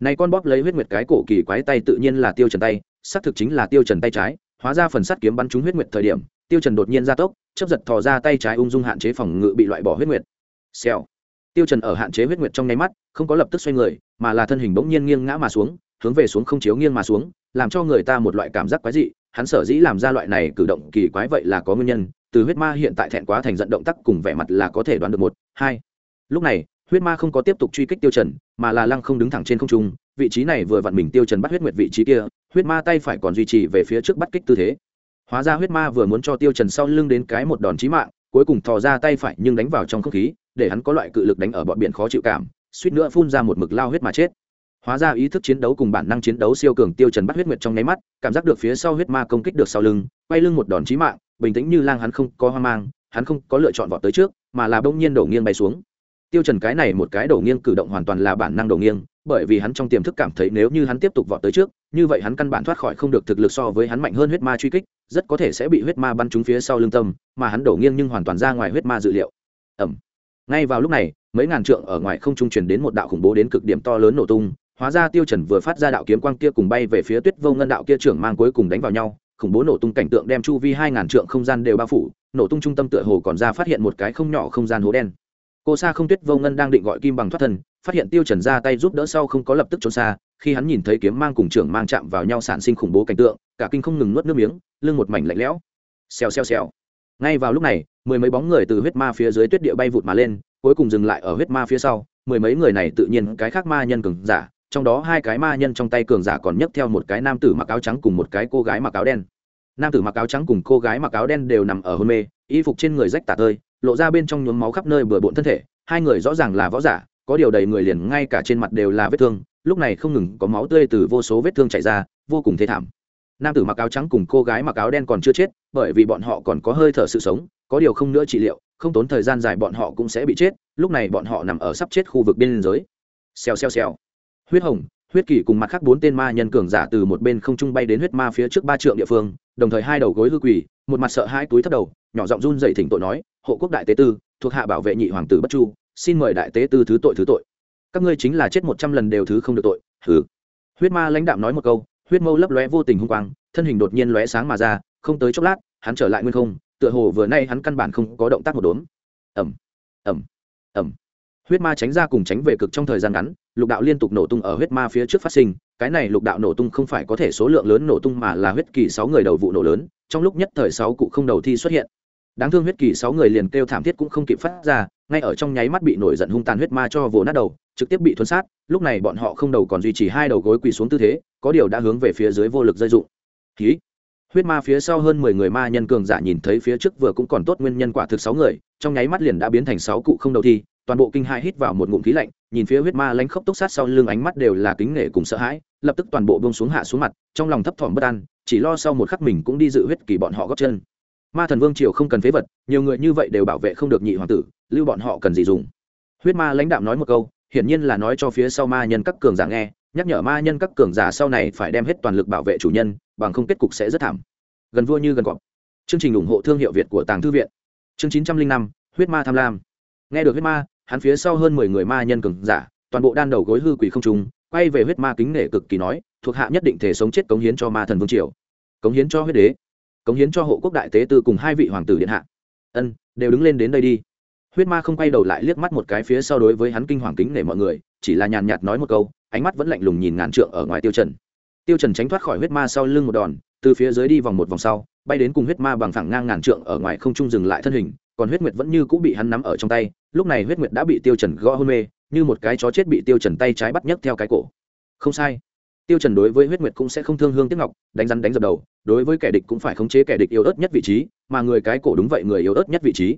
Này con bóp lấy huyết nguyệt cái cổ kỳ quái tay tự nhiên là tiêu trần tay, xác thực chính là tiêu trần tay trái, hóa ra phần sắt kiếm bắn trúng huyết nguyệt thời điểm, tiêu trần đột nhiên ra tốc, chớp giật thò ra tay trái ung dung hạn chế phòng ngự bị loại bỏ huyết nguyệt. Xèo tiêu trần ở hạn chế huyết nguyệt trong nháy mắt, không có lập tức xoay người, mà là thân hình bỗng nhiên nghiêng ngã mà xuống, hướng về xuống không chiếu nghiêng mà xuống, làm cho người ta một loại cảm giác quái dị. Hắn sở dĩ làm ra loại này cử động kỳ quái vậy là có nguyên nhân. Từ huyết ma hiện tại thẹn quá thành giận động tác cùng vẻ mặt là có thể đoán được một, hai. Lúc này, huyết ma không có tiếp tục truy kích tiêu trần, mà là lăng không đứng thẳng trên không trung. Vị trí này vừa vặn mình tiêu trần bắt huyết nguyệt vị trí kia, huyết ma tay phải còn duy trì về phía trước bắt kích tư thế. Hóa ra huyết ma vừa muốn cho tiêu trần sau lưng đến cái một đòn chí mạng, cuối cùng thò ra tay phải nhưng đánh vào trong không khí để hắn có loại cự lực đánh ở bọn biển khó chịu cảm, suýt nữa phun ra một mực lao huyết mà chết. Hóa ra ý thức chiến đấu cùng bản năng chiến đấu siêu cường tiêu trần bắt huyết nguyệt trong nháy mắt, cảm giác được phía sau huyết ma công kích được sau lưng, quay lưng một đòn chí mạng, bình tĩnh như lang hắn không có hoang mang, hắn không có lựa chọn vọt tới trước, mà là bỗng nhiên đổ nghiêng bay xuống. Tiêu trần cái này một cái đổ nghiêng cử động hoàn toàn là bản năng đổ nghiêng, bởi vì hắn trong tiềm thức cảm thấy nếu như hắn tiếp tục vọt tới trước, như vậy hắn căn bản thoát khỏi không được thực lực so với hắn mạnh hơn huyết ma truy kích, rất có thể sẽ bị huyết ma bắn trúng phía sau lưng tâm, mà hắn đổ nghiêng nhưng hoàn toàn ra ngoài huyết ma dự liệu. Ẩm ngay vào lúc này, mấy ngàn trượng ở ngoài không trung truyền đến một đạo khủng bố đến cực điểm to lớn nổ tung, hóa ra tiêu trần vừa phát ra đạo kiếm quang kia cùng bay về phía tuyết vô ngân đạo kia trưởng mang cuối cùng đánh vào nhau, khủng bố nổ tung cảnh tượng đem chu vi hai ngàn trượng không gian đều bao phủ, nổ tung trung tâm tựa hồ còn ra phát hiện một cái không nhỏ không gian hố đen. Cô sa không tuyết vô ngân đang định gọi kim bằng thoát thân, phát hiện tiêu trần ra tay giúp đỡ sau không có lập tức trốn xa, khi hắn nhìn thấy kiếm mang cùng trưởng mang chạm vào nhau sản sinh khủng bố cảnh tượng, cả kinh không ngừng nuốt nước miếng, lưng một mảnh lạnh lẽo. Xèo xèo xèo. Ngay vào lúc này mười mấy bóng người từ huyết ma phía dưới tuyết địa bay vụt mà lên, cuối cùng dừng lại ở huyết ma phía sau. Mười mấy người này tự nhiên cái khác ma nhân cường giả, trong đó hai cái ma nhân trong tay cường giả còn nhấc theo một cái nam tử mặc áo trắng cùng một cái cô gái mặc áo đen. Nam tử mặc áo trắng cùng cô gái mặc áo đen đều nằm ở hôn mê, y phục trên người rách tả tơi, lộ ra bên trong nhuốm máu khắp nơi bừa bộn thân thể. Hai người rõ ràng là võ giả, có điều đầy người liền ngay cả trên mặt đều là vết thương, lúc này không ngừng có máu tươi từ vô số vết thương chảy ra, vô cùng thê thảm. Nam tử mặc áo trắng cùng cô gái mặc áo đen còn chưa chết, bởi vì bọn họ còn có hơi thở sự sống có điều không nữa trị liệu, không tốn thời gian dài bọn họ cũng sẽ bị chết, lúc này bọn họ nằm ở sắp chết khu vực biên giới. Xèo xèo xèo. Huyết hồng, huyết kỳ cùng mặt khác bốn tên ma nhân cường giả từ một bên không trung bay đến huyết ma phía trước ba trượng địa phương, đồng thời hai đầu gối hư quỳ, một mặt sợ hai túi thất đầu, nhỏ giọng run dậy thỉnh tội nói, hộ quốc đại tế tư, thuộc hạ bảo vệ nhị hoàng tử bất chu, xin mời đại tế tư thứ tội thứ tội. Các ngươi chính là chết một trăm lần đều thứ không được tội. Thứ huyết ma lãnh đạm nói một câu, huyết mâu lấp lóe vô tình hung quang, thân hình đột nhiên lóe sáng mà ra, không tới chốc lát, hắn trở lại nguyên không tựa hồ vừa nay hắn căn bản không có động tác một đốn ẩm ẩm ẩm huyết ma tránh ra cùng tránh về cực trong thời gian ngắn, lục đạo liên tục nổ tung ở huyết ma phía trước phát sinh, cái này lục đạo nổ tung không phải có thể số lượng lớn nổ tung mà là huyết kỳ sáu người đầu vụ nổ lớn, trong lúc nhất thời sáu cụ không đầu thi xuất hiện. Đáng thương huyết kỳ sáu người liền kêu thảm thiết cũng không kịp phát ra, ngay ở trong nháy mắt bị nổi giận hung tàn huyết ma cho vồ nát đầu, trực tiếp bị thuấn sát, lúc này bọn họ không đầu còn duy trì hai đầu gối quỳ xuống tư thế, có điều đã hướng về phía dưới vô lực dây dụng. Ký huyết ma phía sau hơn mười người ma nhân cường giả nhìn thấy phía trước vừa cũng còn tốt nguyên nhân quả thực sáu người, trong nháy mắt liền đã biến thành sáu cụ không đầu thi, toàn bộ kinh hai hít vào một ngụm khí lạnh, nhìn phía huyết ma lánh khốc túc sát sau lưng ánh mắt đều là kính nể cùng sợ hãi, lập tức toàn bộ bông xuống hạ xuống mặt, trong lòng thấp thỏm bất an, chỉ lo sau một khắc mình cũng đi dự huyết kỳ bọn họ góp chân. Ma thần vương triều không cần phế vật, nhiều người như vậy đều bảo vệ không được nhị hoàng tử, lưu bọn họ cần gì dùng. Huyết ma lãnh đạo nói một câu, hiển nhiên là nói cho phía sau ma nhân các cường giả nghe, nhắc nhở ma nhân các cường giả sau này phải đem hết toàn lực bảo vệ chủ nhân bằng không kết cục sẽ rất thảm. Gần vua như gần cọp. Chương trình ủng hộ thương hiệu việt của tàng thư viện. Chương chín trăm linh năm, huyết ma tham lam. Nghe được huyết ma, hắn phía sau hơn mười người ma nhân cường giả, toàn bộ đan đầu gối hư quỷ không trùng, quay về huyết ma kính nể cực kỳ nói, thuộc hạ nhất định thể sống chết cống hiến cho ma thần vương triều. Cống hiến cho huyết đế. Cống hiến cho hộ quốc đại tế tư cùng hai vị hoàng tử điện hạ. Ân, đều đứng lên đến đây đi. Huyết ma không quay đầu lại liếc mắt một cái phía sau đối với hắn kinh hoàng kính nể mọi người, chỉ là nhàn nhạt nói một câu, ánh mắt vẫn lạnh lùng nhìn ngàn trượng ở ngoài tiêu trần tiêu trần tránh thoát khỏi huyết ma sau lưng một đòn, từ phía dưới đi vòng một vòng sau, bay đến cùng huyết ma bằng phẳng ngang ngàn trượng ở ngoài không trung dừng lại thân hình, còn huyết nguyệt vẫn như cũ bị hắn nắm ở trong tay, lúc này huyết nguyệt đã bị tiêu trần gõ hôn mê, như một cái chó chết bị tiêu trần tay trái bắt nhấc theo cái cổ. Không sai. Tiêu trần đối với huyết nguyệt cũng sẽ không thương hương tiếc ngọc, đánh rắn đánh dập đầu, đối với kẻ địch cũng phải khống chế kẻ địch yếu ớt nhất vị trí, mà người cái cổ đúng vậy người yếu ớt nhất vị trí.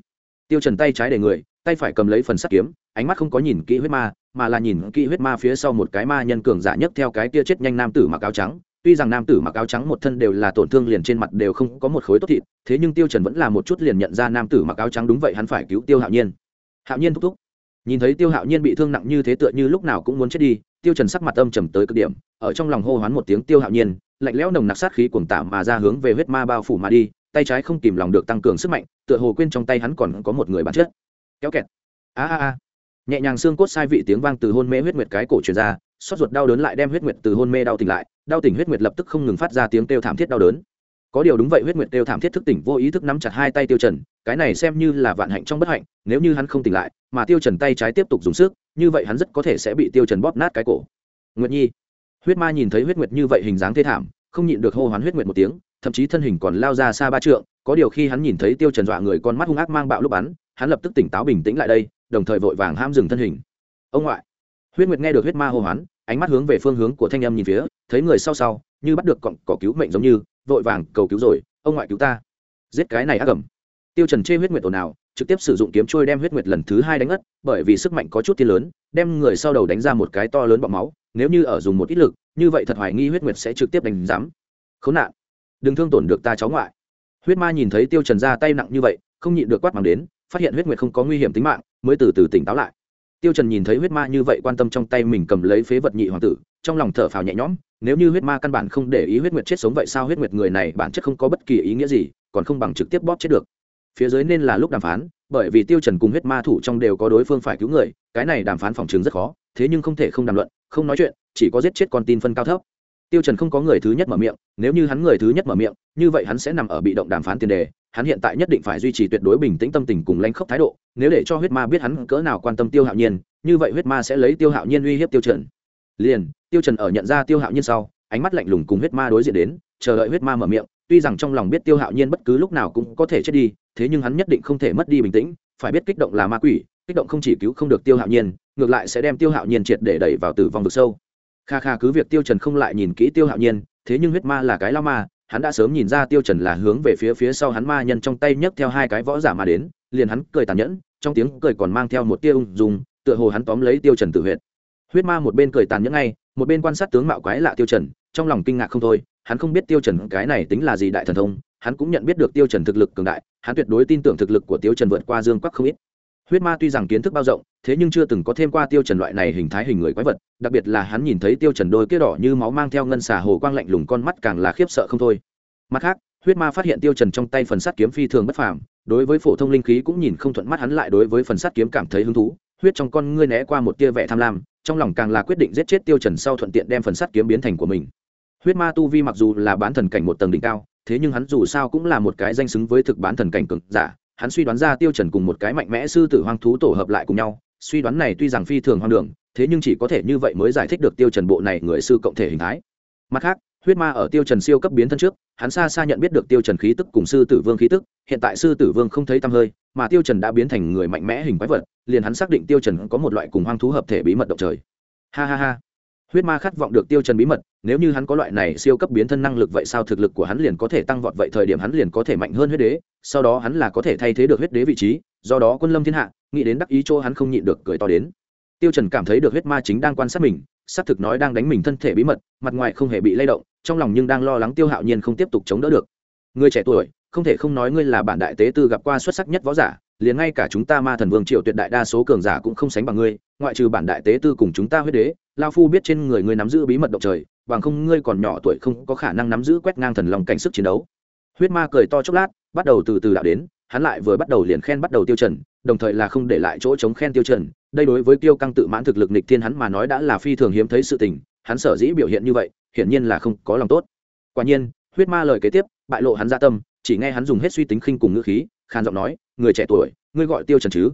Tiêu trần tay trái để người, tay phải cầm lấy phần sắt kiếm, ánh mắt không có nhìn kỹ huyết ma mà là nhìn kỹ huyết ma phía sau một cái ma nhân cường giả nhất theo cái kia chết nhanh nam tử mặc áo trắng. Tuy rằng nam tử mặc áo trắng một thân đều là tổn thương liền trên mặt đều không có một khối tốt thịt, thế nhưng tiêu trần vẫn là một chút liền nhận ra nam tử mặc áo trắng đúng vậy, hắn phải cứu tiêu hạo nhiên. Hạo nhiên thúc thúc. Nhìn thấy tiêu hạo nhiên bị thương nặng như thế tựa như lúc nào cũng muốn chết đi, tiêu trần sắc mặt âm trầm tới cực điểm, ở trong lòng hô hoán một tiếng tiêu hạo nhiên, lạnh lẽo nồng nặc sát khí cuồng tả mà ra hướng về huyết ma bao phủ mà đi, tay trái không kìm lòng được tăng cường sức mạnh, tựa hồ quên trong tay hắn còn có một người bản chất. Kéo kẹt. A a a nhẹ nhàng xương cốt sai vị tiếng vang từ hôn mê huyết nguyệt cái cổ truyền ra xót ruột đau đớn lại đem huyết nguyệt từ hôn mê đau tỉnh lại, đau tỉnh huyết nguyệt lập tức không ngừng phát ra tiếng kêu thảm thiết đau đớn. Có điều đúng vậy huyết nguyệt kêu thảm thiết thức tỉnh vô ý thức nắm chặt hai tay tiêu trần, cái này xem như là vạn hạnh trong bất hạnh, nếu như hắn không tỉnh lại, mà tiêu trần tay trái tiếp tục dùng sức, như vậy hắn rất có thể sẽ bị tiêu trần bóp nát cái cổ. Nguyệt nhi, huyết ma nhìn thấy huyết nguyệt như vậy hình dáng thê thảm, không nhịn được hô hoán huyết nguyệt một tiếng, thậm chí thân hình còn lao ra xa ba trượng, có điều khi hắn nhìn thấy tiêu trần dọa người con mắt hung ác mang bạo lúc bắn, hắn lập tức tỉnh táo bình tĩnh lại đây đồng thời vội vàng ham dừng thân hình. Ông ngoại. Huyết nguyệt nghe được huyết ma hô hoán, ánh mắt hướng về phương hướng của thanh âm nhìn phía, thấy người sau sau, như bắt được cọng cỏ cứu mệnh giống như, vội vàng cầu cứu rồi, ông ngoại cứu ta. Giết cái này ác cầm tiêu trần chê huyết nguyệt ồn ào, trực tiếp sử dụng kiếm trôi đem huyết nguyệt lần thứ hai đánh ngất bởi vì sức mạnh có chút thiên lớn, đem người sau đầu đánh ra một cái to lớn bọng máu, nếu như ở dùng một ít lực, như vậy thật hoài nghi huyết nguyệt sẽ trực tiếp đánh giám. Khốn nạn, đừng thương tổn được ta cháu ngoại. Huyết ma nhìn thấy tiêu trần ra tay nặng như vậy, không nhịn được quát mắng đến phát hiện huyết nguyệt không có nguy hiểm tính mạng, mới từ từ tỉnh táo lại. Tiêu trần nhìn thấy huyết ma như vậy quan tâm trong tay mình cầm lấy phế vật nhị hoàng tử, trong lòng thở phào nhẹ nhõm, nếu như huyết ma căn bản không để ý huyết nguyệt chết sống vậy sao huyết nguyệt người này bản chất không có bất kỳ ý nghĩa gì, còn không bằng trực tiếp bóp chết được. Phía dưới nên là lúc đàm phán, bởi vì tiêu trần cùng huyết ma thủ trong đều có đối phương phải cứu người, cái này đàm phán phòng trường rất khó, thế nhưng không thể không đàm luận, không nói chuyện, chỉ có giết chết con tin phân cao thấp tiêu trần không có người thứ nhất mở miệng, nếu như hắn người thứ nhất mở miệng, như vậy hắn sẽ nằm ở bị động đàm phán tiền đề, hắn hiện tại nhất định phải duy trì tuyệt đối bình tĩnh tâm tình cùng lãnh khốc thái độ, nếu để cho huyết ma biết hắn cỡ nào quan tâm tiêu hạo nhiên, như vậy huyết ma sẽ lấy tiêu hạo nhiên uy hiếp tiêu trần. Liền, tiêu trần ở nhận ra tiêu hạo nhiên sau, ánh mắt lạnh lùng cùng huyết ma đối diện đến, chờ đợi huyết ma mở miệng, tuy rằng trong lòng biết tiêu hạo nhiên bất cứ lúc nào cũng có thể chết đi, thế nhưng hắn nhất định không thể mất đi bình tĩnh, phải biết kích động là ma quỷ, kích động không chỉ cứu không được tiêu hạo nhiên, ngược lại sẽ đem tiêu hạo nhiên triệt để đẩy vào tử vong vực sâu kha kha cứ việc tiêu trần không lại nhìn kỹ tiêu hạo nhiên, thế nhưng huyết ma là cái lao ma, hắn đã sớm nhìn ra tiêu trần là hướng về phía phía sau hắn ma nhân trong tay nhấc theo hai cái võ giả mà đến, liền hắn cười tàn nhẫn, trong tiếng cười còn mang theo một tia ung dung, tựa hồ hắn tóm lấy tiêu trần tử huyệt. Huyết ma một bên cười tàn nhẫn ngay, một bên quan sát tướng mạo quái lạ tiêu trần, trong lòng kinh ngạc không thôi, hắn không biết tiêu trần cái này tính là gì đại thần thông, hắn cũng nhận biết được tiêu trần thực lực cường đại, hắn tuyệt đối tin tưởng thực lực của tiêu trần vượt qua dương quắc không ít huyết ma tuy rằng kiến thức bao rộng, thế nhưng chưa từng có thêm qua tiêu trần loại này hình thái hình người quái vật, đặc biệt là hắn nhìn thấy tiêu trần đôi kia đỏ như máu mang theo ngân xà hồ quang lạnh lùng con mắt càng là khiếp sợ không thôi. Mặt khác, huyết ma phát hiện tiêu trần trong tay phần sắt kiếm phi thường bất phàm, đối với phổ thông linh khí cũng nhìn không thuận mắt hắn lại đối với phần sắt kiếm cảm thấy hứng thú, huyết trong con ngươi né qua một tia vẻ tham lam, trong lòng càng là quyết định giết chết tiêu trần sau thuận tiện đem phần sắt kiếm biến thành của mình. Huyết ma tu vi mặc dù là bán thần cảnh một tầng đỉnh cao, thế nhưng hắn dù sao cũng là một cái danh xứng với thực bán thần cảnh cường giả hắn suy đoán ra tiêu trần cùng một cái mạnh mẽ sư tử hoang thú tổ hợp lại cùng nhau. Suy đoán này tuy rằng phi thường hoang đường, thế nhưng chỉ có thể như vậy mới giải thích được tiêu trần bộ này người sư cộng thể hình thái. Mặt khác, huyết ma ở tiêu trần siêu cấp biến thân trước, hắn xa xa nhận biết được tiêu trần khí tức cùng sư tử vương khí tức, hiện tại sư tử vương không thấy tăm hơi, mà tiêu trần đã biến thành người mạnh mẽ hình quái vật, liền hắn xác định tiêu trần có một loại cùng hoang thú hợp thể bí mật động trời. Ha ha ha huyết ma khát vọng được tiêu trần bí mật, nếu như hắn có loại này siêu cấp biến thân năng lực vậy sao thực lực của hắn liền có thể tăng vọt vậy thời điểm hắn liền có thể mạnh hơn huyết đế, sau đó hắn là có thể thay thế được huyết đế vị trí, do đó quân lâm thiên hạ, nghĩ đến đắc ý chỗ hắn không nhịn được cười to đến. Tiêu trần cảm thấy được huyết ma chính đang quan sát mình sát thực nói đang đánh mình thân thể bí mật, mặt ngoài không hề bị lay động, trong lòng nhưng đang lo lắng tiêu hạo nhiên không tiếp tục chống đỡ được. Người trẻ tuổi, không thể không nói ngươi là bản đại tế tư gặp qua xuất sắc nhất võ giả, liền ngay cả chúng ta ma thần vương triều tuyệt đại đa số cường giả cũng không sánh bằng ngươi, ngoại trừ bản đại tế tư cùng chúng ta huyết đế lao phu biết trên người ngươi nắm giữ bí mật động trời, bằng không ngươi còn nhỏ tuổi không có khả năng nắm giữ quét ngang thần lòng cảnh sức chiến đấu. Huyết ma cười to chốc lát, bắt đầu từ từ đạo đến, hắn lại vừa bắt đầu liền khen bắt đầu tiêu trần, đồng thời là không để lại chỗ chống khen tiêu trần. Đây đối với tiêu căng tự mãn thực lực nịch thiên hắn mà nói đã là phi thường hiếm thấy sự tình, hắn sở dĩ biểu hiện như vậy, hiển nhiên là không có lòng tốt. Quả nhiên, huyết ma lời kế tiếp, bại lộ hắn ra tâm, chỉ nghe hắn dùng hết suy tính khinh cùng ngữ khí khan giọng nói, người trẻ tuổi, ngươi gọi tiêu trần chứ?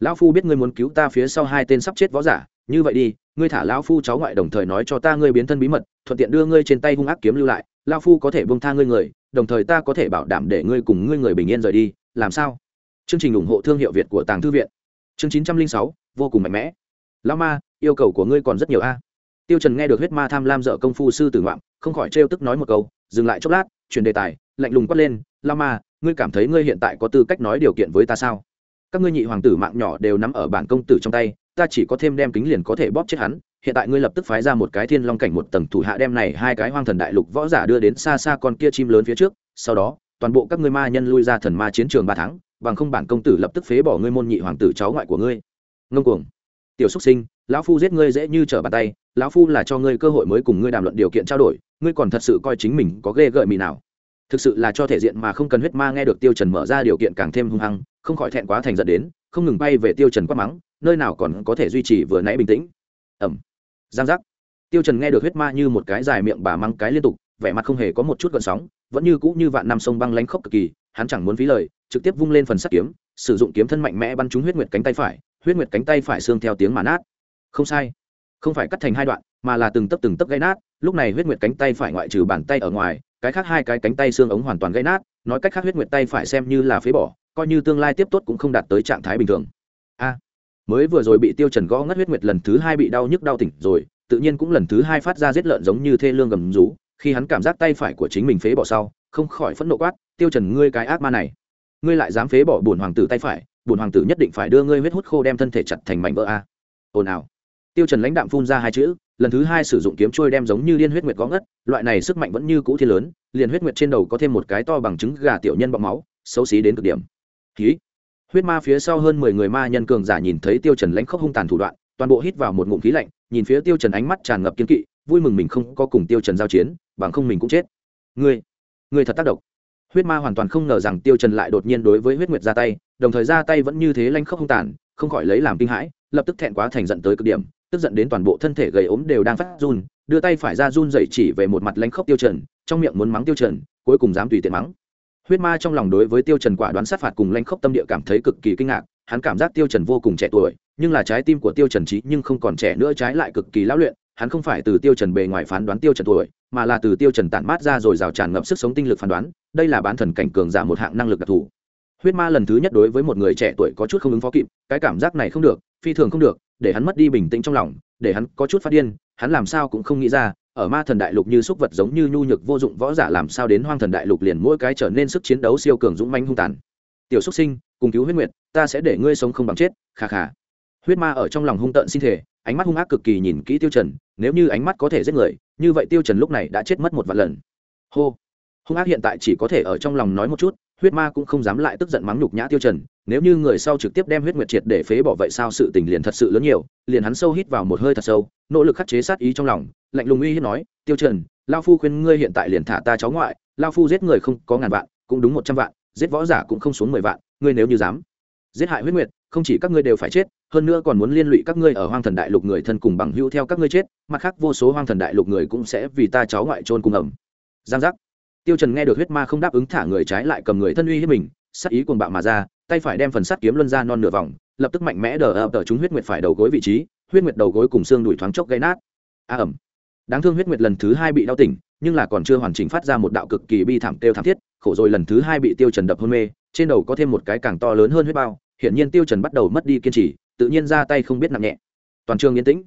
Lão phu biết ngươi muốn cứu ta phía sau hai tên sắp chết võ giả như vậy đi, ngươi thả lão phu cháu ngoại đồng thời nói cho ta ngươi biến thân bí mật, thuận tiện đưa ngươi trên tay hung ác kiếm lưu lại, lão phu có thể buông tha ngươi người, đồng thời ta có thể bảo đảm để ngươi cùng ngươi người bình yên rời đi, làm sao? Chương trình ủng hộ thương hiệu việt của tàng thư viện. Chương chín trăm linh sáu, vô cùng mạnh mẽ. Lao ma, yêu cầu của ngươi còn rất nhiều a. Tiêu trần nghe được huyết ma tham lam dở công phu sư tử ngoạm, không khỏi trêu tức nói một câu, dừng lại chốc lát, chuyển đề tài, lạnh lùng quát lên lao ma, ngươi cảm thấy ngươi hiện tại có tư cách nói điều kiện với ta sao? Các ngươi nhị hoàng tử mạng nhỏ đều nắm ở bản công tử trong tay ta chỉ có thêm đem kính liền có thể bóp chết hắn, hiện tại ngươi lập tức phái ra một cái thiên long cảnh một tầng thủ hạ đem này hai cái hoang thần đại lục võ giả đưa đến xa xa con kia chim lớn phía trước, sau đó, toàn bộ các ngươi ma nhân lui ra thần ma chiến trường ba tháng, bằng không bản công tử lập tức phế bỏ ngươi môn nhị hoàng tử cháu ngoại của ngươi. Ngông cuồng. Tiểu xúc sinh, lão phu giết ngươi dễ như trở bàn tay, lão phu là cho ngươi cơ hội mới cùng ngươi đàm luận điều kiện trao đổi, ngươi còn thật sự coi chính mình có ghê gợi mì nào. Thực sự là cho thể diện mà không cần huyết ma nghe được tiêu trần mở ra điều kiện càng thêm hung hăng, không khỏi thẹn quá thành giận đến, không ngừng bay về tiêu trần quát mắng nơi nào còn có thể duy trì vừa nãy bình tĩnh. Ẩm. Giang giác. Tiêu trần nghe được huyết ma như một cái dài miệng bà mang cái liên tục, vẻ mặt không hề có một chút gợn sóng, vẫn như cũ như vạn năm sông băng lánh khốc cực kỳ, hắn chẳng muốn phí lời, trực tiếp vung lên phần sắt kiếm, sử dụng kiếm thân mạnh mẽ bắn trúng huyết nguyệt cánh tay phải, huyết nguyệt cánh tay phải xương theo tiếng mà nát. Không sai. Không phải cắt thành hai đoạn, mà là từng tấc từng tấc gãy nát, lúc này huyết nguyệt cánh tay phải ngoại trừ bàn tay ở ngoài, cái khác hai cái cánh tay xương ống hoàn toàn gãy nát, nói cách khác huyết nguyệt tay phải xem như là phế bỏ, coi như tương lai tiếp tốt cũng không đạt tới trạng thái bình thường mới vừa rồi bị tiêu trần gõ ngất huyết nguyệt lần thứ hai bị đau nhức đau tỉnh rồi, tự nhiên cũng lần thứ hai phát ra giết lợn giống như thê lương gầm rú, khi hắn cảm giác tay phải của chính mình phế bỏ sau, không khỏi phẫn nộ quát, tiêu trần, ngươi cái ác ma này, ngươi lại dám phế bỏ bổn hoàng tử tay phải, bổn hoàng tử nhất định phải đưa ngươi huyết hút khô đem thân thể chặt thành mảnh vỡ a. Ồn ào. Tiêu trần lãnh đạm phun ra hai chữ, lần thứ hai sử dụng kiếm trôi đem giống như liên huyết nguyệt gõ ngất, loại này sức mạnh vẫn như cũ thiên lớn, liền huyết nguyệt trên đầu có thêm một cái to bằng trứng gà tiểu nhân bọng máu, xấu xí đến cực điểm. Khí huyết ma phía sau hơn mười người ma nhân cường giả nhìn thấy tiêu trần lãnh khốc hung tàn thủ đoạn, toàn bộ hít vào một ngụm khí lạnh, nhìn phía tiêu trần ánh mắt tràn ngập kiên kỵ, vui mừng mình không có cùng tiêu trần giao chiến, bằng không mình cũng chết. Ngươi ngươi thật tác động. Huyết ma hoàn toàn không ngờ rằng tiêu trần lại đột nhiên đối với huyết nguyệt ra tay, đồng thời ra tay vẫn như thế lãnh khốc hung tàn, không khỏi lấy làm kinh hãi, lập tức thẹn quá thành giận tới cực điểm, tức giận đến toàn bộ thân thể gầy ốm đều đang phát run, đưa tay phải ra run dậy chỉ về một mặt lãnh khốc tiêu trần, trong miệng muốn mắng tiêu trần, cuối cùng dám tùy tiện mắng huyết ma trong lòng đối với tiêu trần quả đoán sát phạt cùng lãnh khốc tâm địa cảm thấy cực kỳ kinh ngạc, hắn cảm giác tiêu trần vô cùng trẻ tuổi, nhưng là trái tim của tiêu trần trí nhưng không còn trẻ nữa, trái lại cực kỳ lão luyện, hắn không phải từ tiêu trần bề ngoài phán đoán tiêu trần tuổi, mà là từ tiêu trần tản mát ra rồi rào tràn ngập sức sống tinh lực phán đoán, đây là bán thần cảnh cường giả một hạng năng lực đặc thù. Huyết ma lần thứ nhất đối với một người trẻ tuổi có chút không ứng phó kịp, cái cảm giác này không được, phi thường không được, để hắn mất đi bình tĩnh trong lòng, để hắn có chút phát điên, hắn làm sao cũng không nghĩ ra ở ma thần đại lục như xúc vật giống như nhu nhược vô dụng võ giả làm sao đến hoang thần đại lục liền mỗi cái trở nên sức chiến đấu siêu cường dũng manh hung tàn. Tiểu xúc sinh, cùng cứu huyết nguyệt, ta sẽ để ngươi sống không bằng chết khà khà huyết ma ở trong lòng hung tợn xin thể ánh mắt hung ác cực kỳ nhìn kỹ tiêu trần, nếu như ánh mắt có thể giết người, như vậy tiêu trần lúc này đã chết mất một vạn lần. Hô. Hung ác hiện tại chỉ có thể ở trong lòng nói một chút, huyết ma cũng không dám lại tức giận mắng nhục nhã tiêu trần nếu như người sau trực tiếp đem huyết nguyệt triệt để phế bỏ vậy sao sự tình liền thật sự lớn nhiều, liền hắn sâu hít vào một hơi thật sâu, nỗ lực khắc chế sát ý trong lòng, lạnh lùng uy hiếp nói, tiêu trần, lao phu khuyên ngươi hiện tại liền thả ta cháu ngoại, lao phu giết người không có ngàn vạn, cũng đúng một trăm vạn, giết võ giả cũng không xuống mười vạn, ngươi nếu như dám giết hại huyết nguyệt, không chỉ các ngươi đều phải chết, hơn nữa còn muốn liên lụy các ngươi ở hoang thần đại lục người thân cùng bằng hữu theo các ngươi chết, mặt khác vô số hoang thần đại lục người cũng sẽ vì ta cháu ngoại trôn cùng ẩm. Giang giác. Tiêu trần nghe được huyết ma không đáp ứng thả người trái lại cầm người thân uy hiếp mình sát ý cuồng bạo mà ra, tay phải đem phần sắt kiếm luân ra non nửa vòng, lập tức mạnh mẽ đờ ập đờ chúng huyết nguyệt phải đầu gối vị trí, huyết nguyệt đầu gối cùng xương đùi thoáng chốc gây nát. A ẩm. Đáng thương huyết nguyệt lần thứ hai bị đau tỉnh, nhưng là còn chưa hoàn chỉnh phát ra một đạo cực kỳ bi thảm kêu thảm thiết, khổ rồi lần thứ hai bị tiêu trần đập hôn mê, trên đầu có thêm một cái càng to lớn hơn huyết bao, hiển nhiên tiêu trần bắt đầu mất đi kiên trì, tự nhiên ra tay không biết nặng nhẹ. Toàn trường yên tĩnh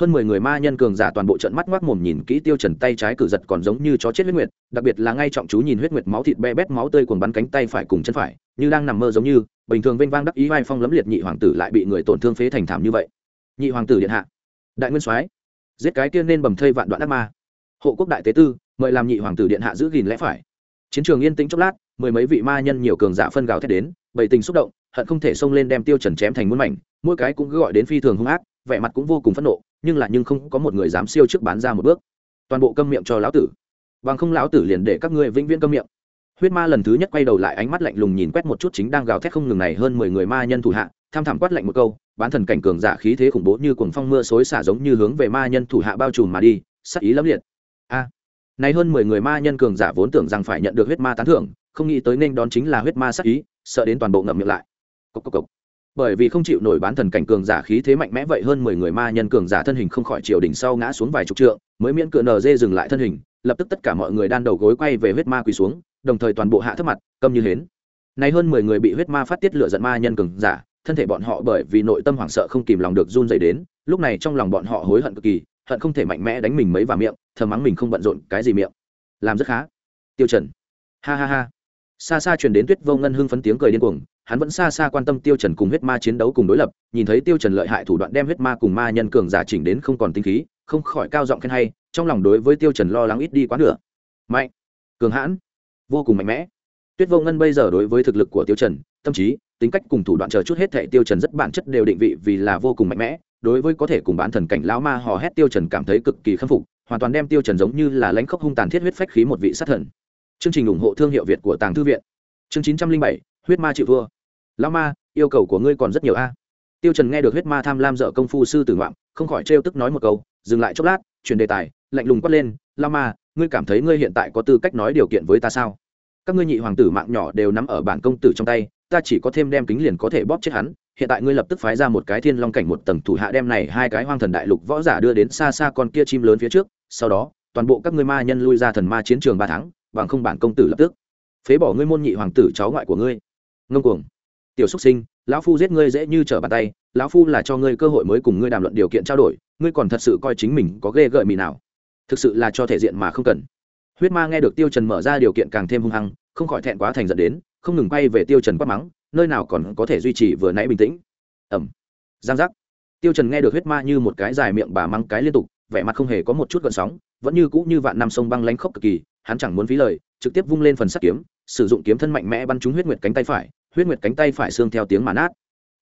hơn mười người ma nhân cường giả toàn bộ trận mắt ngoác mồm nhìn kỹ tiêu trần tay trái cử giật còn giống như chó chết huyết nguyệt, đặc biệt là ngay trọng chú nhìn huyết nguyệt máu thịt be bét máu tươi cuồng bắn cánh tay phải cùng chân phải, như đang nằm mơ giống như, bình thường vinh vang đắc ý vai phong lấm liệt nhị hoàng tử lại bị người tổn thương phế thành thảm như vậy. Nhị hoàng tử điện hạ. Đại nguyên soái, giết cái tiên nên bầm thây vạn đoạn ác ma. Hộ quốc đại tế tư, mời làm nhị hoàng tử điện hạ giữ gìn lẽ phải. Chiến trường yên tĩnh chốc lát, mười mấy vị ma nhân nhiều cường giả phân gào thét đến, bầy tình xúc động, hận không thể xông lên đem tiêu trần chém thành muôn mảnh, mỗi cái cũng cứ gọi đến phi thường hung ác vẻ mặt cũng vô cùng phẫn nộ, nhưng là nhưng không có một người dám siêu trước bán ra một bước. Toàn bộ câm miệng cho lão tử. Bằng không lão tử liền để các ngươi vĩnh viễn câm miệng. Huyết ma lần thứ nhất quay đầu lại ánh mắt lạnh lùng nhìn quét một chút chính đang gào thét không ngừng này hơn mười người ma nhân thủ hạ, tham thảm quát lạnh một câu, bán thần cảnh cường giả khí thế khủng bố như cuồng phong mưa xối xả giống như hướng về ma nhân thủ hạ bao trùm mà đi, sắc ý lắm liệt. A, này hơn mười người ma nhân cường giả vốn tưởng rằng phải nhận được huyết ma tán thưởng, không nghĩ tới nên đón chính là huyết ma sắc ý, sợ đến toàn bộ ngậm miệng lại. Cốc cốc cốc bởi vì không chịu nổi bán thần cảnh cường giả khí thế mạnh mẽ vậy hơn mười người ma nhân cường giả thân hình không khỏi triều đỉnh sau ngã xuống vài chục trượng, mới miễn cựa nờ dê dừng lại thân hình, lập tức tất cả mọi người đan đầu gối quay về huyết ma quỳ xuống, đồng thời toàn bộ hạ thấp mặt, câm như hến. Nay hơn mười người bị huyết ma phát tiết lửa giận ma nhân cường giả, thân thể bọn họ bởi vì nội tâm hoảng sợ không kìm lòng được run dày đến, lúc này trong lòng bọn họ hối hận cực kỳ, hận không thể mạnh mẽ đánh mình mấy vào miệng thờ mắng mình không bận rộn cái gì miệng. Làm rất khá. Tiêu trần. Ha ha ha. Xa xa truyền đến tuyết vô ngân hưng phấn tiếng cười điên cuồng hắn vẫn xa xa quan tâm tiêu trần cùng huyết ma chiến đấu cùng đối lập, nhìn thấy tiêu trần lợi hại thủ đoạn đem huyết ma cùng ma nhân cường giả chỉnh đến không còn tinh khí, không khỏi cao giọng khen hay, trong lòng đối với tiêu trần lo lắng ít đi quá nửa. Mạnh, cường hãn, vô cùng mạnh mẽ. Tuyết vô ngân bây giờ đối với thực lực của tiêu trần, tâm trí, tính cách cùng thủ đoạn chờ chút hết thệ tiêu trần rất bản chất đều định vị vì là vô cùng mạnh mẽ, đối với có thể cùng bán thần cảnh lão ma hò hét tiêu trần cảm thấy cực kỳ khâm phục, hoàn toàn đem tiêu trần giống như là lãnh khốc hung tàn thiết huyết phách khí một vị sát thần. Chương trình ủng hộ thương hiệu việt của tàng thư viện. Chương chín trăm linh bảy, huyết ma chịu vua lão ma, yêu cầu của ngươi còn rất nhiều a. Tiêu trần nghe được huyết ma tham lam dở công phu sư tử ngoạm, không khỏi trêu tức nói một câu, dừng lại chốc lát, chuyển đề tài, lạnh lùng quát lên, lão ma, ngươi cảm thấy ngươi hiện tại có tư cách nói điều kiện với ta sao? Các ngươi nhị hoàng tử mạng nhỏ đều nắm ở bản công tử trong tay, ta chỉ có thêm đem kính liền có thể bóp chết hắn, hiện tại ngươi lập tức phái ra một cái thiên long cảnh một tầng thủ hạ đem này hai cái hoang thần đại lục võ giả đưa đến xa xa con kia chim lớn phía trước, sau đó, toàn bộ các ngươi ma nhân lui ra thần ma chiến trường ba tháng, bằng không bản công tử lập tức phế bỏ ngươi môn nhị hoàng tử cháu ngoại của ngươi. Ngông cuồng tiểu xúc sinh, lão phu giết ngươi dễ như trở bàn tay, lão phu là cho ngươi cơ hội mới cùng ngươi đàm luận điều kiện trao đổi, ngươi còn thật sự coi chính mình có ghê gợi mì nào. Thực sự là cho thể diện mà không cần. Huyết ma nghe được tiêu trần mở ra điều kiện càng thêm hung hăng, không khỏi thẹn quá thành giận đến, không ngừng quay về tiêu trần quát mắng, nơi nào còn có thể duy trì vừa nãy bình tĩnh. Ẩm giang giác. Tiêu trần nghe được huyết ma như một cái dài miệng bà mắng cái liên tục, vẻ mặt không hề có một chút gợn sóng, vẫn như cũ như vạn năm sông băng lánh khốc cực kỳ, hắn chẳng muốn phí lời, trực tiếp vung lên phần sắt kiếm, sử dụng kiếm thân mạnh mẽ bắn trúng huyết nguyệt cánh tay phải huyết nguyệt cánh tay phải xương theo tiếng mà nát.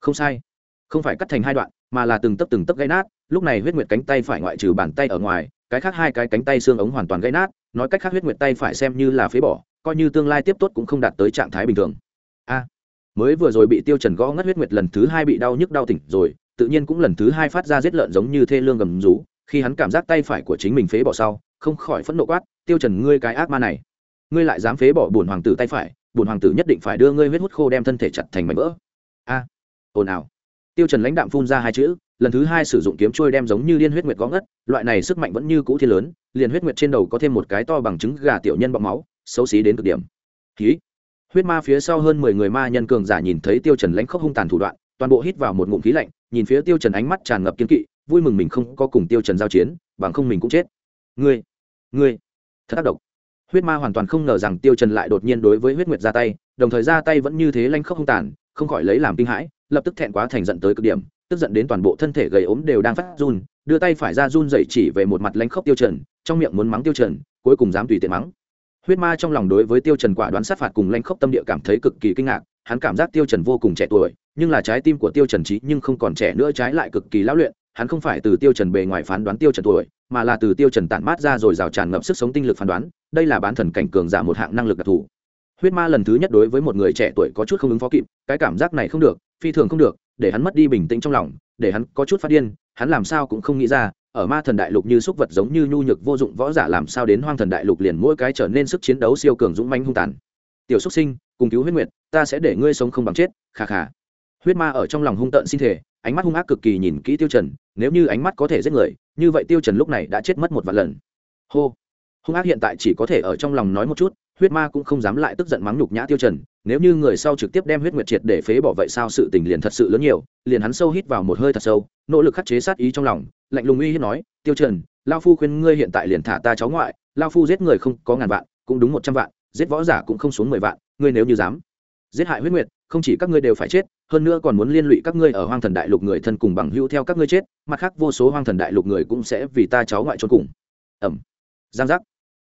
Không sai. Không phải cắt thành hai đoạn, mà là từng tấc từng tấc gãy nát. Lúc này huyết nguyệt cánh tay phải ngoại trừ bàn tay ở ngoài, cái khác hai cái cánh tay xương ống hoàn toàn gãy nát, nói cách khác huyết nguyệt tay phải xem như là phế bỏ, coi như tương lai tiếp tốt cũng không đạt tới trạng thái bình thường. A, mới vừa rồi bị tiêu trần gõ ngất huyết nguyệt lần thứ hai bị đau nhức đau tỉnh rồi, tự nhiên cũng lần thứ hai phát ra giết lợn giống như thê lương gầm rú. Khi hắn cảm giác tay phải của chính mình phế bỏ sau, không khỏi phẫn nộ quát, tiêu trần, ngươi cái ác ma này, ngươi lại dám phế bỏ bổn hoàng tử tay phải Bùn hoàng tử nhất định phải đưa ngươi huyết hút khô đem thân thể chặt thành mảnh vỡ. A à, ồn ào. Tiêu trần lãnh đạm phun ra hai chữ lần thứ hai sử dụng kiếm trôi đem giống như liên huyết nguyệt gõ ngất loại này sức mạnh vẫn như cũ thiên lớn liền huyết nguyệt trên đầu có thêm một cái to bằng trứng gà tiểu nhân bọng máu xấu xí đến cực điểm. Khí huyết ma phía sau hơn mười người ma nhân cường giả nhìn thấy tiêu trần lãnh khốc hung tàn thủ đoạn toàn bộ hít vào một ngụm khí lạnh nhìn phía tiêu trần ánh mắt tràn ngập kiên kỵ vui mừng mình không có cùng tiêu trần giao chiến bằng không mình cũng chết. Ngươi ngươi thật tác động huyết ma hoàn toàn không ngờ rằng tiêu trần lại đột nhiên đối với huyết nguyệt ra tay, đồng thời ra tay vẫn như thế lanh khốc không tàn, không khỏi lấy làm kinh hãi, lập tức thẹn quá thành giận tới cực điểm, tức giận đến toàn bộ thân thể gầy ốm đều đang phát run, đưa tay phải ra run dậy chỉ về một mặt lanh khốc tiêu trần, trong miệng muốn mắng tiêu trần, cuối cùng dám tùy tiện mắng. Huyết ma trong lòng đối với tiêu trần quả đoán sát phạt cùng lanh khốc tâm địa cảm thấy cực kỳ kinh ngạc, hắn cảm giác tiêu trần vô cùng trẻ tuổi, nhưng là trái tim của tiêu trần trí nhưng không còn trẻ nữa, trái lại cực kỳ lão luyện hắn không phải từ tiêu trần bề ngoài phán đoán tiêu trần tuổi, mà là từ tiêu trần tản mát ra rồi rào tràn ngập sức sống tinh lực phán đoán, đây là bán thần cảnh cường giả một hạng năng lực đặc thù. Huyết ma lần thứ nhất đối với một người trẻ tuổi có chút không ứng phó kịp, cái cảm giác này không được, phi thường không được, để hắn mất đi bình tĩnh trong lòng, để hắn có chút phát điên, hắn làm sao cũng không nghĩ ra, ở ma thần đại lục như xúc vật giống như nhu nhược vô dụng võ giả làm sao đến hoang thần đại lục liền mỗi cái trở nên sức chiến đấu siêu cường dũng mãnh hung tàn. Tiểu xuất sinh, cùng cứu huyết nguyệt, ta sẽ để ngươi sống không bằng chết khà khà huyết ma ở trong lòng hung tợn xin thể, ánh mắt hung ác cực kỳ nhìn kỹ tiêu trần, nếu như ánh mắt có thể giết người, như vậy tiêu trần lúc này đã chết mất một vạn lần. Hô! Hung ác hiện tại chỉ có thể ở trong lòng nói một chút, huyết ma cũng không dám lại tức giận mắng nhục nhã tiêu trần, nếu như người sau trực tiếp đem huyết nguyệt triệt để phế bỏ vậy sao sự tình liền thật sự lớn nhiều, liền hắn sâu hít vào một hơi thật sâu, nỗ lực khắc chế sát ý trong lòng, lạnh lùng uy hiếp nói, tiêu trần, lao phu khuyên ngươi hiện tại liền thả ta cháu ngoại, lao phu giết người không có ngàn vạn, cũng đúng một trăm vạn, giết võ giả cũng không xuống mười vạn, ngươi nếu như dám giết hại huyết nguyệt không chỉ các ngươi đều phải chết, hơn nữa còn muốn liên lụy các ngươi ở hoang thần đại lục người thân cùng bằng hữu theo các ngươi chết, mặt khác vô số hoang thần đại lục người cũng sẽ vì ta cháu ngoại trốn cùng. Ẩm. Giang giác.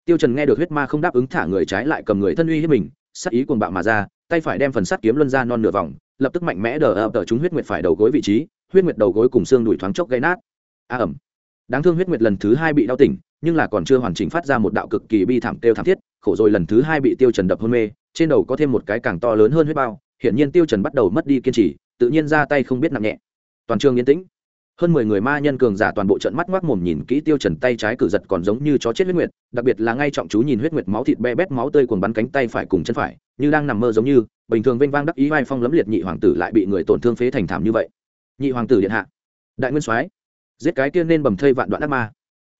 Tiêu trần nghe được huyết ma không đáp ứng thả người trái lại cầm người thân uy hiếp mình, sát ý cuồng bạo mà ra, tay phải đem phần sắt kiếm luân ra non nửa vòng, lập tức mạnh mẽ đờ ập đờ chúng huyết nguyệt phải đầu gối vị trí, huyết nguyệt đầu gối cùng xương đùi thoáng chốc gãy nát. A ẩm. Đáng thương huyết nguyệt lần thứ hai bị đau tỉnh, nhưng là còn chưa hoàn chỉnh phát ra một đạo cực kỳ bi thảm tiêu thảm thiết, khổ rồi lần thứ hai bị tiêu trần đập hôn mê, trên đầu có thêm một cái càng to lớn hơn huyết bao hiển nhiên tiêu trần bắt đầu mất đi kiên trì, tự nhiên ra tay không biết nặng nhẹ. Toàn trường yên tĩnh. Hơn mười người ma nhân cường giả toàn bộ trận mắt ngoác mồm nhìn kỹ tiêu trần tay trái cử giật còn giống như chó chết huyết nguyệt, đặc biệt là ngay trọng chú nhìn huyết nguyệt máu thịt be bét máu tươi cuồng bắn cánh tay phải cùng chân phải, như đang nằm mơ giống như, bình thường vinh vang đắc ý vai phong lấm liệt nhị hoàng tử lại bị người tổn thương phế thành thảm như vậy. Nhị hoàng tử điện hạ. Đại nguyên soái, giết cái tiên nên bầm thây vạn đoạn ác ma.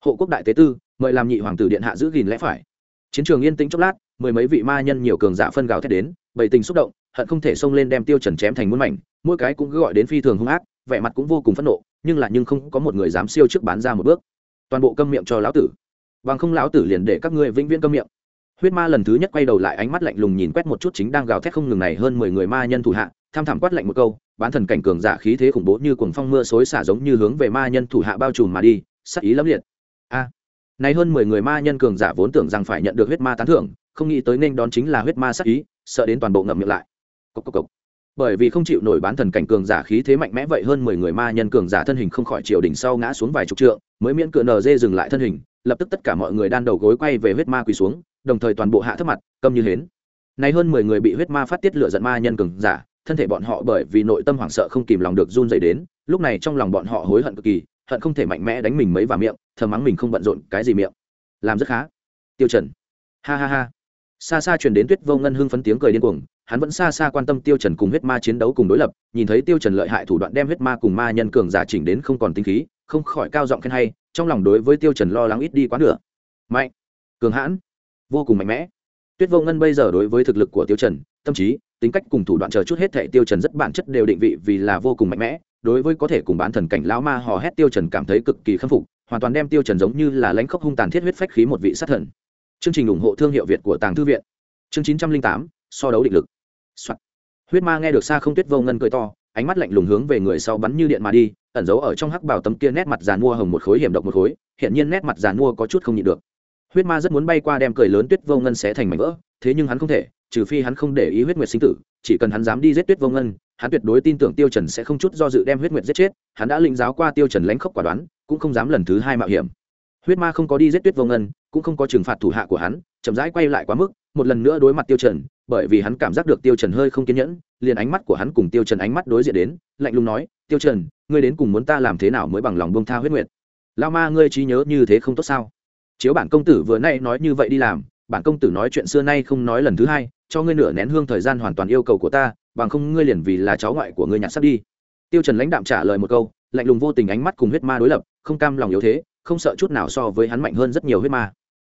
Hộ quốc đại tế tư, mời làm nhị hoàng tử điện hạ giữ gìn lẽ phải. Chiến trường yên tĩnh chốc lát mười mấy vị ma nhân nhiều cường giả phân gào thét đến, bầy tình xúc động, hận không thể xông lên đem tiêu trần chém thành muôn mảnh, mỗi cái cũng gọi đến phi thường hung ác, vẻ mặt cũng vô cùng phẫn nộ, nhưng là nhưng không có một người dám siêu trước bán ra một bước. Toàn bộ câm miệng cho lão tử. Bằng không lão tử liền để các ngươi vĩnh viễn câm miệng. Huyết ma lần thứ nhất quay đầu lại ánh mắt lạnh lùng nhìn quét một chút chính đang gào thét không ngừng này hơn mười người ma nhân thủ hạ, tham thảm quát lạnh một câu, bán thần cảnh cường giả khí thế khủng bố như cuồng phong mưa xối xả giống như hướng về ma nhân thủ hạ bao trùm mà đi, sắc ý lắm liệt. A, này hơn mười người ma nhân cường giả vốn tưởng rằng phải nhận được huyết ma tán thưởng không nghĩ tới nên đón chính là huyết ma sát ý, sợ đến toàn bộ ngậm miệng lại. Cốc cốc cốc. bởi vì không chịu nổi bán thần cảnh cường giả khí thế mạnh mẽ vậy hơn mười người ma nhân cường giả thân hình không khỏi triều đỉnh sau ngã xuống vài chục trượng, mới miễn cửa nờ dê dừng lại thân hình, lập tức tất cả mọi người đan đầu gối quay về huyết ma quỳ xuống, đồng thời toàn bộ hạ thấp mặt, câm như hến. Này hơn mười người bị huyết ma phát tiết lửa giận ma nhân cường giả, thân thể bọn họ bởi vì nội tâm hoảng sợ không kìm lòng được run rẩy đến, lúc này trong lòng bọn họ hối hận cực kỳ, hận không thể mạnh mẽ đánh mình mấy vào miệng thờ mắng mình không bận rộn cái gì miệng. Làm rất khá. Tiêu trần. Ha ha ha xa xa truyền đến tuyết vô ngân hưng phấn tiếng cười điên cuồng, hắn vẫn xa xa quan tâm tiêu trần cùng huyết ma chiến đấu cùng đối lập, nhìn thấy tiêu trần lợi hại thủ đoạn đem huyết ma cùng ma nhân cường giả chỉnh đến không còn tinh khí, không khỏi cao giọng khen hay, trong lòng đối với tiêu trần lo lắng ít đi quá nửa. Mạnh, cường hãn, vô cùng mạnh mẽ. Tuyết vô ngân bây giờ đối với thực lực của tiêu trần, tâm trí, tính cách cùng thủ đoạn chờ chút hết thảy tiêu trần rất bản chất đều định vị vì là vô cùng mạnh mẽ, đối với có thể cùng bán thần cảnh lão ma hò hét tiêu trần cảm thấy cực kỳ khâm phục, hoàn toàn đem tiêu trần giống như là lãnh khốc hung tàn thiết huyết phách khí một vị sát thần chương trình ủng hộ thương hiệu việt của tàng thư viện. Chương chín trăm linh tám, so đấu định lực、Soạn. huyết ma nghe được xa không tuyết vô ngân cười to, ánh mắt lạnh lùng hướng về người sau bắn như điện mà đi, ẩn giấu ở trong hắc bảo tấm kia nét mặt giàn mua hồng một khối hiểm độc một khối hiện nhiên nét mặt giàn mua có chút không nhịn được. Huyết ma rất muốn bay qua đem cười lớn tuyết vô ngân sẽ thành mảnh vỡ, thế nhưng hắn không thể, trừ phi hắn không để ý huyết nguyệt sinh tử, chỉ cần hắn dám đi giết tuyết vô ngân, hắn tuyệt đối tin tưởng tiêu trần sẽ không chút do dự đem huyết nguyệt giết chết, hắn đã lĩnh giáo qua tiêu trần lãnh khốc quả đoán, cũng không dám lần thứ hai mạo hiểm. Huyết ma không có đi giết tuyết vô ngân cũng không có trừng phạt thủ hạ của hắn, chậm rãi quay lại quá mức, một lần nữa đối mặt tiêu trần, bởi vì hắn cảm giác được tiêu trần hơi không kiên nhẫn, liền ánh mắt của hắn cùng tiêu trần ánh mắt đối diện đến, lạnh lùng nói, tiêu trần, ngươi đến cùng muốn ta làm thế nào mới bằng lòng buông tha huyết nguyệt? Lao ma, ngươi trí nhớ như thế không tốt sao? Chiếu bản công tử vừa nay nói như vậy đi làm, bản công tử nói chuyện xưa nay không nói lần thứ hai, cho ngươi nửa nén hương thời gian hoàn toàn yêu cầu của ta, bằng không ngươi liền vì là cháu ngoại của ngươi nhặt sắp đi. Tiêu trần lãnh đạm trả lời một câu, lạnh lùng vô tình ánh mắt cùng huyết ma đối lập, không cam lòng yếu thế không sợ chút nào so với hắn mạnh hơn rất nhiều huyết ma.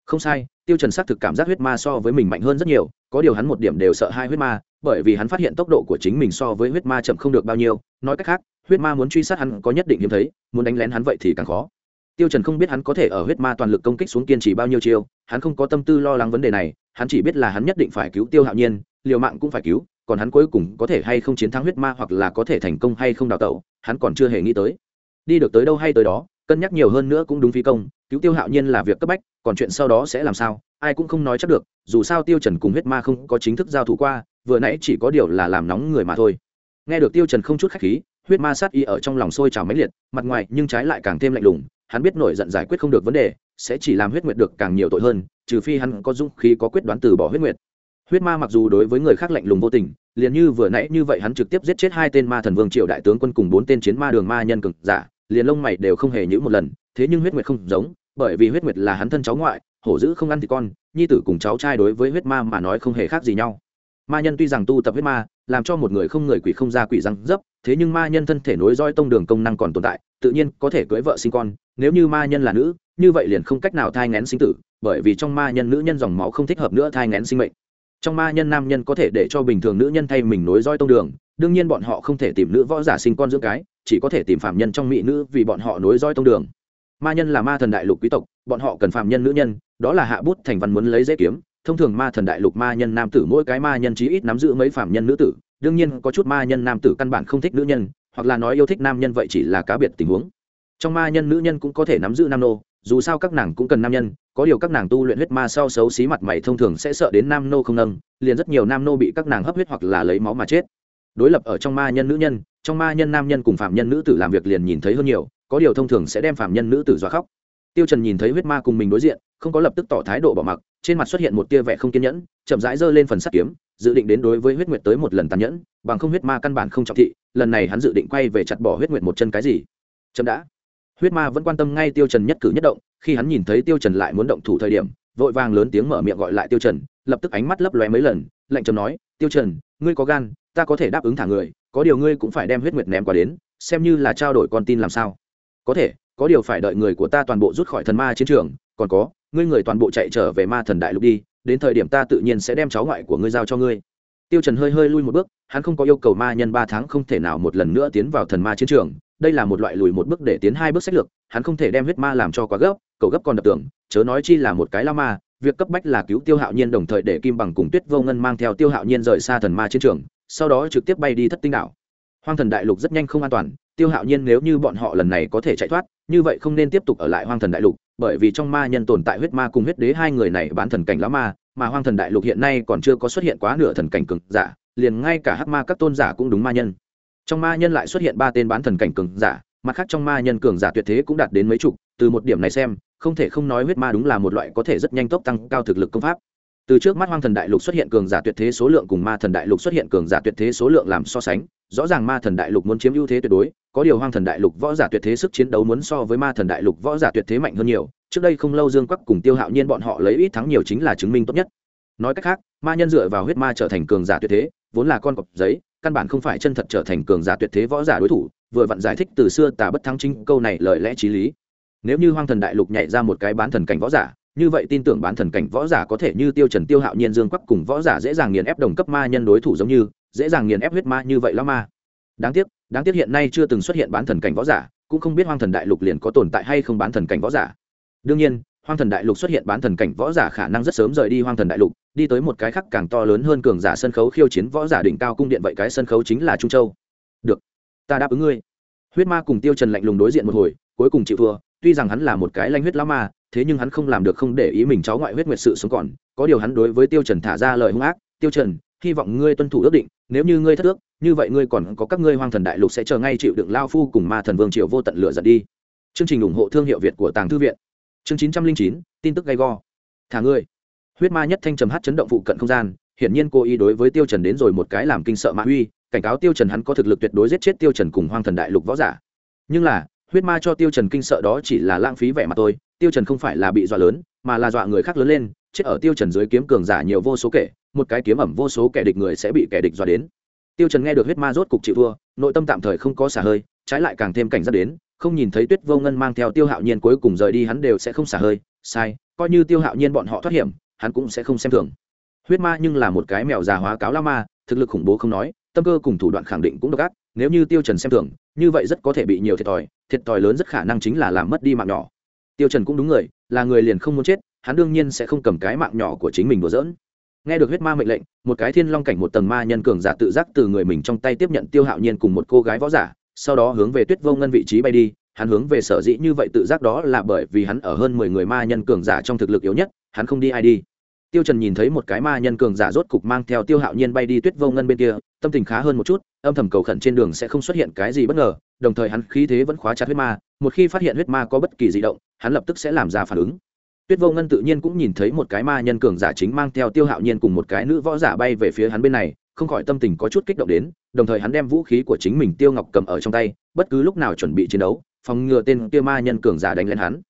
Không sai, tiêu trần xác thực cảm giác huyết ma so với mình mạnh hơn rất nhiều, có điều hắn một điểm đều sợ hai huyết ma, bởi vì hắn phát hiện tốc độ của chính mình so với huyết ma chậm không được bao nhiêu. Nói cách khác, huyết ma muốn truy sát hắn có nhất định hiếm thấy, muốn đánh lén hắn vậy thì càng khó. Tiêu trần không biết hắn có thể ở huyết ma toàn lực công kích xuống kiên trì bao nhiêu chiêu, hắn không có tâm tư lo lắng vấn đề này, hắn chỉ biết là hắn nhất định phải cứu tiêu hạo nhiên, liều mạng cũng phải cứu, còn hắn cuối cùng có thể hay không chiến thắng huyết ma hoặc là có thể thành công hay không đào tẩu, hắn còn chưa hề nghĩ tới. Đi được tới đâu hay tới đó cân nhắc nhiều hơn nữa cũng đúng phi công, cứu tiêu hạo nhiên là việc cấp bách, còn chuyện sau đó sẽ làm sao, ai cũng không nói chắc được, dù sao tiêu trần cùng huyết ma không có chính thức giao thủ qua, vừa nãy chỉ có điều là làm nóng người mà thôi. Nghe được tiêu trần không chút khách khí, huyết ma sát y ở trong lòng sôi trào mãnh liệt, mặt ngoài nhưng trái lại càng thêm lạnh lùng, hắn biết nổi giận giải quyết không được vấn đề, sẽ chỉ làm huyết nguyệt được càng nhiều tội hơn, trừ phi hắn có dũng khí có quyết đoán từ bỏ huyết nguyệt. Huyết ma mặc dù đối với người khác lạnh lùng vô tình, liền như vừa nãy như vậy hắn trực tiếp giết chết hai tên ma thần vương triều đại tướng quân cùng bốn tên chiến ma đường ma nhân cực giả liền lông mày đều không hề nhữ một lần, thế nhưng huyết nguyệt không giống, bởi vì huyết nguyệt là hắn thân cháu ngoại, hổ dữ không ăn thì con, nhi tử cùng cháu trai đối với huyết ma mà nói không hề khác gì nhau. Ma nhân tuy rằng tu tập huyết ma, làm cho một người không người quỷ không ra quỷ răng dấp, thế nhưng ma nhân thân thể nối roi tông đường công năng còn tồn tại, tự nhiên có thể cưới vợ sinh con, nếu như ma nhân là nữ, như vậy liền không cách nào thai ngén sinh tử, bởi vì trong ma nhân nữ nhân dòng máu không thích hợp nữa thai ngén sinh mệnh. Trong ma nhân nam nhân có thể để cho bình thường nữ nhân thay mình nối roi tông đường, đương nhiên bọn họ không thể tìm nữ võ giả sinh con dưỡng cái chỉ có thể tìm phạm nhân trong mỹ nữ vì bọn họ nối roi tông đường. Ma nhân là ma thần đại lục quý tộc, bọn họ cần phạm nhân nữ nhân, đó là hạ bút thành văn muốn lấy dễ kiếm. Thông thường ma thần đại lục ma nhân nam tử mỗi cái ma nhân chí ít nắm giữ mấy phạm nhân nữ tử, đương nhiên có chút ma nhân nam tử căn bản không thích nữ nhân, hoặc là nói yêu thích nam nhân vậy chỉ là cá biệt tình huống. Trong ma nhân nữ nhân cũng có thể nắm giữ nam nô, dù sao các nàng cũng cần nam nhân, có điều các nàng tu luyện huyết ma sau xấu xí mặt mày thông thường sẽ sợ đến nam nô không nâng, liền rất nhiều nam nô bị các nàng hấp huyết hoặc là lấy máu mà chết. Đối lập ở trong ma nhân nữ nhân trong ma nhân nam nhân cùng phạm nhân nữ tử làm việc liền nhìn thấy hơn nhiều, có điều thông thường sẽ đem phạm nhân nữ tử dọa khóc. Tiêu trần nhìn thấy huyết ma cùng mình đối diện, không có lập tức tỏ thái độ bỏ mặc, trên mặt xuất hiện một tia vẻ không kiên nhẫn, chậm rãi giơ lên phần sắt kiếm, dự định đến đối với huyết nguyệt tới một lần tàn nhẫn, bằng không huyết ma căn bản không trọng thị, lần này hắn dự định quay về chặt bỏ huyết nguyệt một chân cái gì. Chậm đã. Huyết ma vẫn quan tâm ngay tiêu trần nhất cử nhất động, khi hắn nhìn thấy tiêu trần lại muốn động thủ thời điểm, vội vàng lớn tiếng mở miệng gọi lại tiêu trần, lập tức ánh mắt lấp lóe mấy lần, lạnh trầm nói, tiêu trần, ngươi có gan, ta có thể đáp ứng thả người có điều ngươi cũng phải đem huyết nguyệt ném qua đến, xem như là trao đổi con tin làm sao. Có thể, có điều phải đợi người của ta toàn bộ rút khỏi thần ma chiến trường, còn có, ngươi người toàn bộ chạy trở về ma thần đại lục đi, đến thời điểm ta tự nhiên sẽ đem cháu ngoại của ngươi giao cho ngươi. Tiêu trần hơi hơi lui một bước, hắn không có yêu cầu ma nhân ba tháng không thể nào một lần nữa tiến vào thần ma chiến trường, đây là một loại lùi một bước để tiến hai bước sách lược, hắn không thể đem huyết ma làm cho quá gấp, cậu gấp còn đập tưởng, chớ nói chi là một cái lao ma, việc cấp bách là cứu tiêu hạo nhiên đồng thời để kim bằng cùng tuyết vô ngân mang theo tiêu hạo nhiên rời xa thần ma chiến trường sau đó trực tiếp bay đi thất tinh đảo. Hoang thần đại lục rất nhanh không an toàn, tiêu hạo nhiên nếu như bọn họ lần này có thể chạy thoát, như vậy không nên tiếp tục ở lại hoang thần đại lục, bởi vì trong ma nhân tồn tại huyết ma cùng huyết đế hai người này bán thần cảnh lão ma, mà hoang thần đại lục hiện nay còn chưa có xuất hiện quá nửa thần cảnh cường giả, liền ngay cả hắc ma các tôn giả cũng đúng ma nhân. Trong ma nhân lại xuất hiện ba tên bán thần cảnh cường giả, mặt khác trong ma nhân cường giả tuyệt thế cũng đạt đến mấy chục, từ một điểm này xem, không thể không nói huyết ma đúng là một loại có thể rất nhanh tốc tăng cao thực lực công pháp từ trước mắt hoang thần đại lục xuất hiện cường giả tuyệt thế số lượng cùng ma thần đại lục xuất hiện cường giả tuyệt thế số lượng làm so sánh, rõ ràng ma thần đại lục muốn chiếm ưu thế tuyệt đối, có điều hoang thần đại lục võ giả tuyệt thế sức chiến đấu muốn so với ma thần đại lục võ giả tuyệt thế mạnh hơn nhiều, trước đây không lâu dương quắc cùng tiêu hạo nhiên bọn họ lấy ít thắng nhiều chính là chứng minh tốt nhất. Nói cách khác, ma nhân dựa vào huyết ma trở thành cường giả tuyệt thế, vốn là con cọp giấy, căn bản không phải chân thật trở thành cường giả tuyệt thế võ giả đối thủ, vừa vặn giải thích từ xưa tà bất thắng chính câu này lời lẽ t r í lý. Nếu như hoang thần đại lục nhảy ra một cái bán thần cảnh võ giả như vậy tin tưởng bán thần cảnh võ giả có thể như tiêu trần, tiêu hạo nhiên, dương quắc cùng võ giả dễ dàng nghiền ép đồng cấp ma nhân đối thủ giống như, dễ dàng nghiền ép huyết ma như vậy lão ma đáng tiếc đáng tiếc hiện nay chưa từng xuất hiện bán thần cảnh võ giả, cũng không biết hoang thần đại lục liền có tồn tại hay không bán thần cảnh võ giả. Đương nhiên, hoang thần đại lục xuất hiện bán thần cảnh võ giả khả năng rất sớm rời đi hoang thần đại lục, đi tới một cái khác càng to lớn hơn cường giả sân khấu khiêu chiến võ giả đỉnh cao cung điện vậy cái sân khấu chính là trung châu. Được, ta đáp ứng ngươi. Huyết ma cùng tiêu trần lạnh lùng đối diện một hồi, cuối cùng chịu thua, tuy rằng hắn là một cái lanh huyết lão ma thế nhưng hắn không làm được không để ý mình cháu ngoại huyết nguyệt sự sống còn, có điều hắn đối với tiêu trần thả ra lời hung ác, tiêu trần, hy vọng ngươi tuân thủ ước định, nếu như ngươi thất ước, như vậy ngươi còn có các ngươi hoang thần đại lục sẽ chờ ngay chịu đựng lao phu cùng ma thần vương triều vô tận lửa giật đi. Chương trình ủng hộ thương hiệu việt của tàng thư viện. Chương chín trăm linh chín, tin tức gay go. Thả ngươi. Huyết ma nhất thanh trầm hát chấn động phụ cận không gian, hiển nhiên cô ý đối với tiêu trần đến rồi một cái làm kinh sợ mã huy cảnh cáo tiêu trần hắn có thực lực tuyệt đối giết chết tiêu trần cùng hoang thần đại lục võ giả. Nhưng là, huyết ma cho tiêu trần kinh sợ đó chỉ là lãng phí vẻ mặt tôi tiêu trần không phải là bị dọa lớn, mà là dọa người khác lớn lên, chết ở tiêu trần dưới kiếm cường giả nhiều vô số kể một cái kiếm ẩm vô số kẻ địch người sẽ bị kẻ địch dọa đến. Tiêu trần nghe được huyết ma rốt cục chịu thua, nội tâm tạm thời không có xả hơi, trái lại càng thêm cảnh giác đến, không nhìn thấy tuyết vô ngân mang theo tiêu hạo nhiên cuối cùng rời đi hắn đều sẽ không xả hơi, sai, coi như tiêu hạo nhiên bọn họ thoát hiểm, hắn cũng sẽ không xem thường. Huyết ma nhưng là một cái mèo già hóa cáo la ma, thực lực khủng bố không nói, tâm cơ cùng thủ đoạn khẳng định cũng độc ác, nếu như tiêu trần xem thường, như vậy rất có thể bị nhiều thiệt thòi thiệt thòi lớn rất khả năng chính là làm mất đi mạng nhỏ tiêu trần cũng đúng người, là người liền không muốn chết, hắn đương nhiên sẽ không cầm cái mạng nhỏ của chính mình đùa giỡn. Nghe được huyết ma mệnh lệnh, một cái thiên long cảnh một tầng ma nhân cường giả tự giác từ người mình trong tay tiếp nhận tiêu hạo nhiên cùng một cô gái võ giả, sau đó hướng về tuyết vô ngân vị trí bay đi, hắn hướng về sở dĩ như vậy tự giác đó là bởi vì hắn ở hơn mười người ma nhân cường giả trong thực lực yếu nhất, hắn không đi ai đi. Tiêu trần nhìn thấy một cái ma nhân cường giả rốt cục mang theo tiêu hạo nhiên bay đi tuyết vô ngân bên kia, tâm tình khá hơn một chút, âm thầm cầu khẩn trên đường sẽ không xuất hiện cái gì bất ngờ, đồng thời hắn khí thế vẫn khóa chặt huyết ma, một khi phát hiện huyết ma có bất kỳ dị động hắn lập tức sẽ làm ra phản ứng. Tuyết vô ngân tự nhiên cũng nhìn thấy một cái ma nhân cường giả chính mang theo tiêu hạo nhiên cùng một cái nữ võ giả bay về phía hắn bên này, không khỏi tâm tình có chút kích động đến, đồng thời hắn đem vũ khí của chính mình tiêu ngọc cầm ở trong tay, bất cứ lúc nào chuẩn bị chiến đấu, phòng ngừa tên kia ma nhân cường giả đánh lên hắn.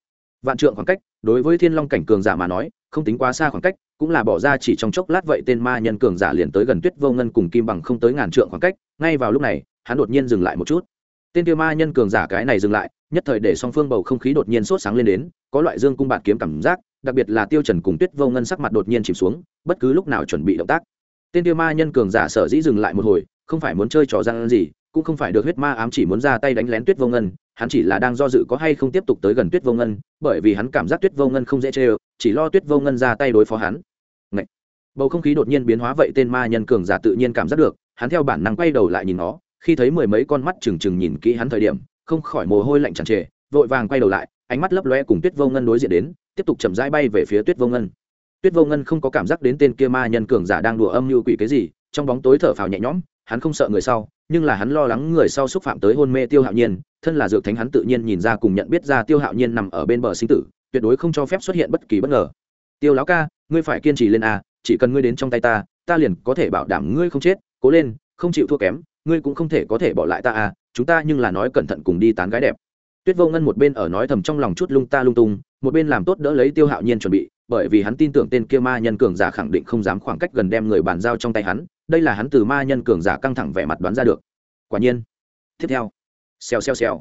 Vạn trượng khoảng cách, đối với thiên long cảnh cường giả mà nói, không tính quá xa khoảng cách, cũng là bỏ ra chỉ trong chốc lát vậy tên ma nhân cường giả liền tới gần tuyết vô ngân cùng kim bằng không tới ngàn trượng khoảng cách, ngay vào lúc này, hắn đột nhiên dừng lại một chút tên kia ma nhân cường giả cái này dừng lại, nhất thời để song phương bầu không khí đột nhiên sốt sáng lên đến, có loại dương cung bạt kiếm cảm giác, đặc biệt là tiêu trần cùng tuyết vô ngân sắc mặt đột nhiên chìm xuống, bất cứ lúc nào chuẩn bị động tác tên kia ma nhân cường giả sở dĩ dừng lại một hồi, không phải muốn chơi trò gian gì, cũng không phải được huyết ma ám chỉ muốn ra tay đánh lén tuyết vô ngân, hắn chỉ là đang do dự có hay không tiếp tục tới gần tuyết vô ngân, bởi vì hắn cảm giác tuyết vô ngân không dễ chơi, chỉ lo tuyết vô ngân ra tay đối phó hắn Ngậy! bầu không khí đột nhiên biến hóa vậy tên ma nhân cường giả tự nhiên cảm giác được, hắn theo bản năng quay đầu lại nhìn nó khi thấy mười mấy con mắt trừng trừng nhìn kỹ hắn thời điểm, không khỏi mồ hôi lạnh tràn trề, vội vàng quay đầu lại, ánh mắt lấp lóe cùng tuyết vô ngân đối diện đến, tiếp tục chậm rãi bay về phía tuyết vô ngân. Tuyết vô ngân không có cảm giác đến tên kia ma nhân cường giả đang đùa âm mưu quỷ cái gì, trong bóng tối thở phào nhẹ nhõm, hắn không sợ người sau, nhưng là hắn lo lắng người sau xúc phạm tới hôn mê tiêu hạo nhiên, thân là dược thánh hắn tự nhiên nhìn ra cùng nhận biết ra tiêu hạo nhiên nằm ở bên bờ sinh tử, tuyệt đối không cho phép xuất hiện bất kỳ bất ngờ. Tiêu lão ca, ngươi phải kiên trì lên a, chỉ cần ngươi đến trong tay ta ta liền có thể bảo đảm ngươi không chết, cố lên, không chịu thua kém ngươi cũng không thể có thể bỏ lại ta à? chúng ta nhưng là nói cẩn thận cùng đi tán gái đẹp tuyết vô ngân một bên ở nói thầm trong lòng chút lung ta lung tung, một bên làm tốt đỡ lấy tiêu hạo nhiên chuẩn bị, bởi vì hắn tin tưởng tên kia ma nhân cường giả khẳng định không dám khoảng cách gần đem người bàn giao trong tay hắn, đây là hắn từ ma nhân cường giả căng thẳng vẻ mặt đoán ra được quả nhiên, tiếp theo, xèo xèo xèo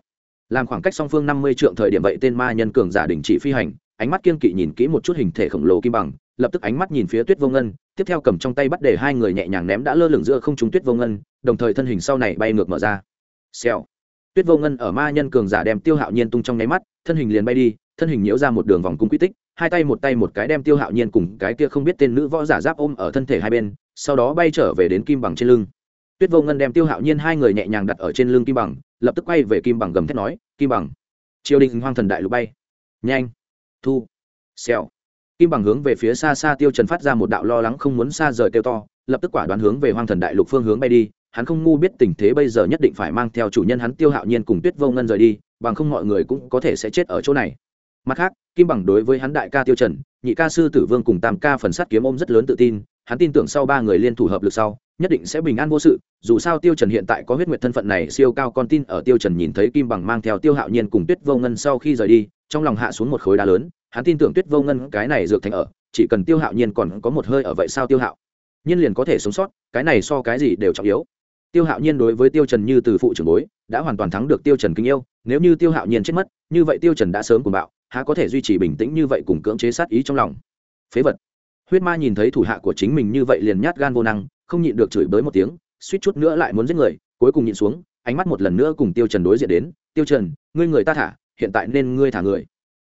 làm khoảng cách song phương năm mươi trượng thời điểm vậy tên ma nhân cường giả đình chỉ phi hành, ánh mắt kiên kỵ nhìn kỹ một chút hình thể khổng lồ kim bằng lập tức ánh mắt nhìn phía tuyết vô ngân, tiếp theo cầm trong tay bắt để hai người nhẹ nhàng ném đã lơ lửng giữa không trung tuyết vô ngân, đồng thời thân hình sau này bay ngược mở ra. Xèo. Tuyết vô ngân ở ma nhân cường giả đem tiêu hạo nhiên tung trong nháy mắt, thân hình liền bay đi, thân hình nhiễu ra một đường vòng cung quy tích, hai tay một tay một cái đem tiêu hạo nhiên cùng cái kia không biết tên nữ võ giả giáp ôm ở thân thể hai bên, sau đó bay trở về đến kim bằng trên lưng. Tuyết vô ngân đem tiêu hạo nhiên hai người nhẹ nhàng đặt ở trên lưng kim bằng, lập tức quay về kim bằng gầm thét nói, kim bằng. Triều đình hoang thần đại lục bay. Nhanh. Thu. Xèo kim bằng hướng về phía xa xa tiêu trần phát ra một đạo lo lắng không muốn xa rời tiêu to, lập tức quả đoán hướng về hoang thần đại lục phương hướng bay đi, hắn không ngu biết tình thế bây giờ nhất định phải mang theo chủ nhân hắn tiêu hạo nhiên cùng tuyết vô ngân rời đi, bằng không mọi người cũng có thể sẽ chết ở chỗ này. Mặt khác, kim bằng đối với hắn đại ca tiêu trần, nhị ca sư tử vương cùng tam ca phần sát kiếm ôm rất lớn tự tin, hắn tin tưởng sau ba người liên thủ hợp lực sau, nhất định sẽ bình an vô sự, dù sao tiêu trần hiện tại có huyết nguyệt thân phận này siêu cao con tin ở tiêu trần nhìn thấy kim bằng mang theo tiêu hạo nhiên cùng tuyết vô ngân sau khi rời đi, trong lòng hạ xuống một khối đá lớn hắn tin tưởng tuyết vô ngân cái này dược thành ở, chỉ cần tiêu hạo nhiên còn có một hơi ở vậy sao tiêu hạo? Nhiên liền có thể sống sót, cái này so cái gì đều trọng yếu. Tiêu hạo nhiên đối với tiêu trần như từ phụ trưởng bối, đã hoàn toàn thắng được tiêu trần kinh yêu, nếu như tiêu hạo nhiên chết mất, như vậy tiêu trần đã sớm cùng bạo, há có thể duy trì bình tĩnh như vậy cùng cưỡng chế sát ý trong lòng? Phế vật. Huyết ma nhìn thấy thủ hạ của chính mình như vậy liền nhát gan vô năng, không nhịn được chửi bới một tiếng, suýt chút nữa lại muốn giết người, cuối cùng nhịn xuống, ánh mắt một lần nữa cùng tiêu trần đối diện đến, tiêu trần, ngươi người ta thả, hiện tại nên ngươi thả người.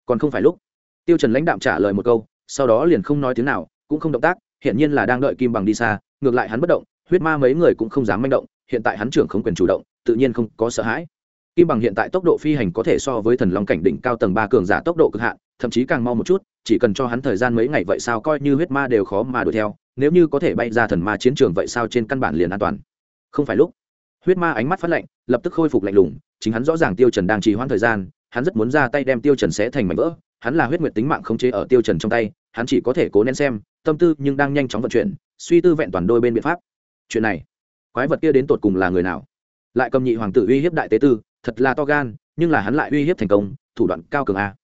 Còn không phải lúc tiêu trần lãnh đạm trả lời một câu, sau đó liền không nói tiếng nào, cũng không động tác hiện nhiên là đang đợi kim bằng đi xa, ngược lại hắn bất động, huyết ma mấy người cũng không dám manh động, hiện tại hắn trưởng không quyền chủ động, tự nhiên không có sợ hãi. Kim bằng hiện tại tốc độ phi hành có thể so với thần long cảnh đỉnh cao tầng ba cường giả tốc độ cực hạn, thậm chí càng mau một chút, chỉ cần cho hắn thời gian mấy ngày vậy sao coi như huyết ma đều khó mà đuổi theo, nếu như có thể bay ra thần ma chiến trường vậy sao trên căn bản liền an toàn. Không phải lúc. Huyết ma ánh mắt phát lạnh, lập tức khôi phục lạnh lùng, chính hắn rõ ràng tiêu trần đang trì hoãn thời gian, hắn rất muốn ra tay đem tiêu trần xé thành mảnh vỡ hắn là huyết nguyệt tính mạng khống chế ở tiêu trần trong tay, hắn chỉ có thể cố nén xem, tâm tư nhưng đang nhanh chóng vận chuyển, suy tư vẹn toàn đôi bên biện pháp. Chuyện này, quái vật kia đến tột cùng là người nào? Lại cầm nhị hoàng tử uy hiếp đại tế tư, thật là to gan, nhưng là hắn lại uy hiếp thành công, thủ đoạn cao cường a.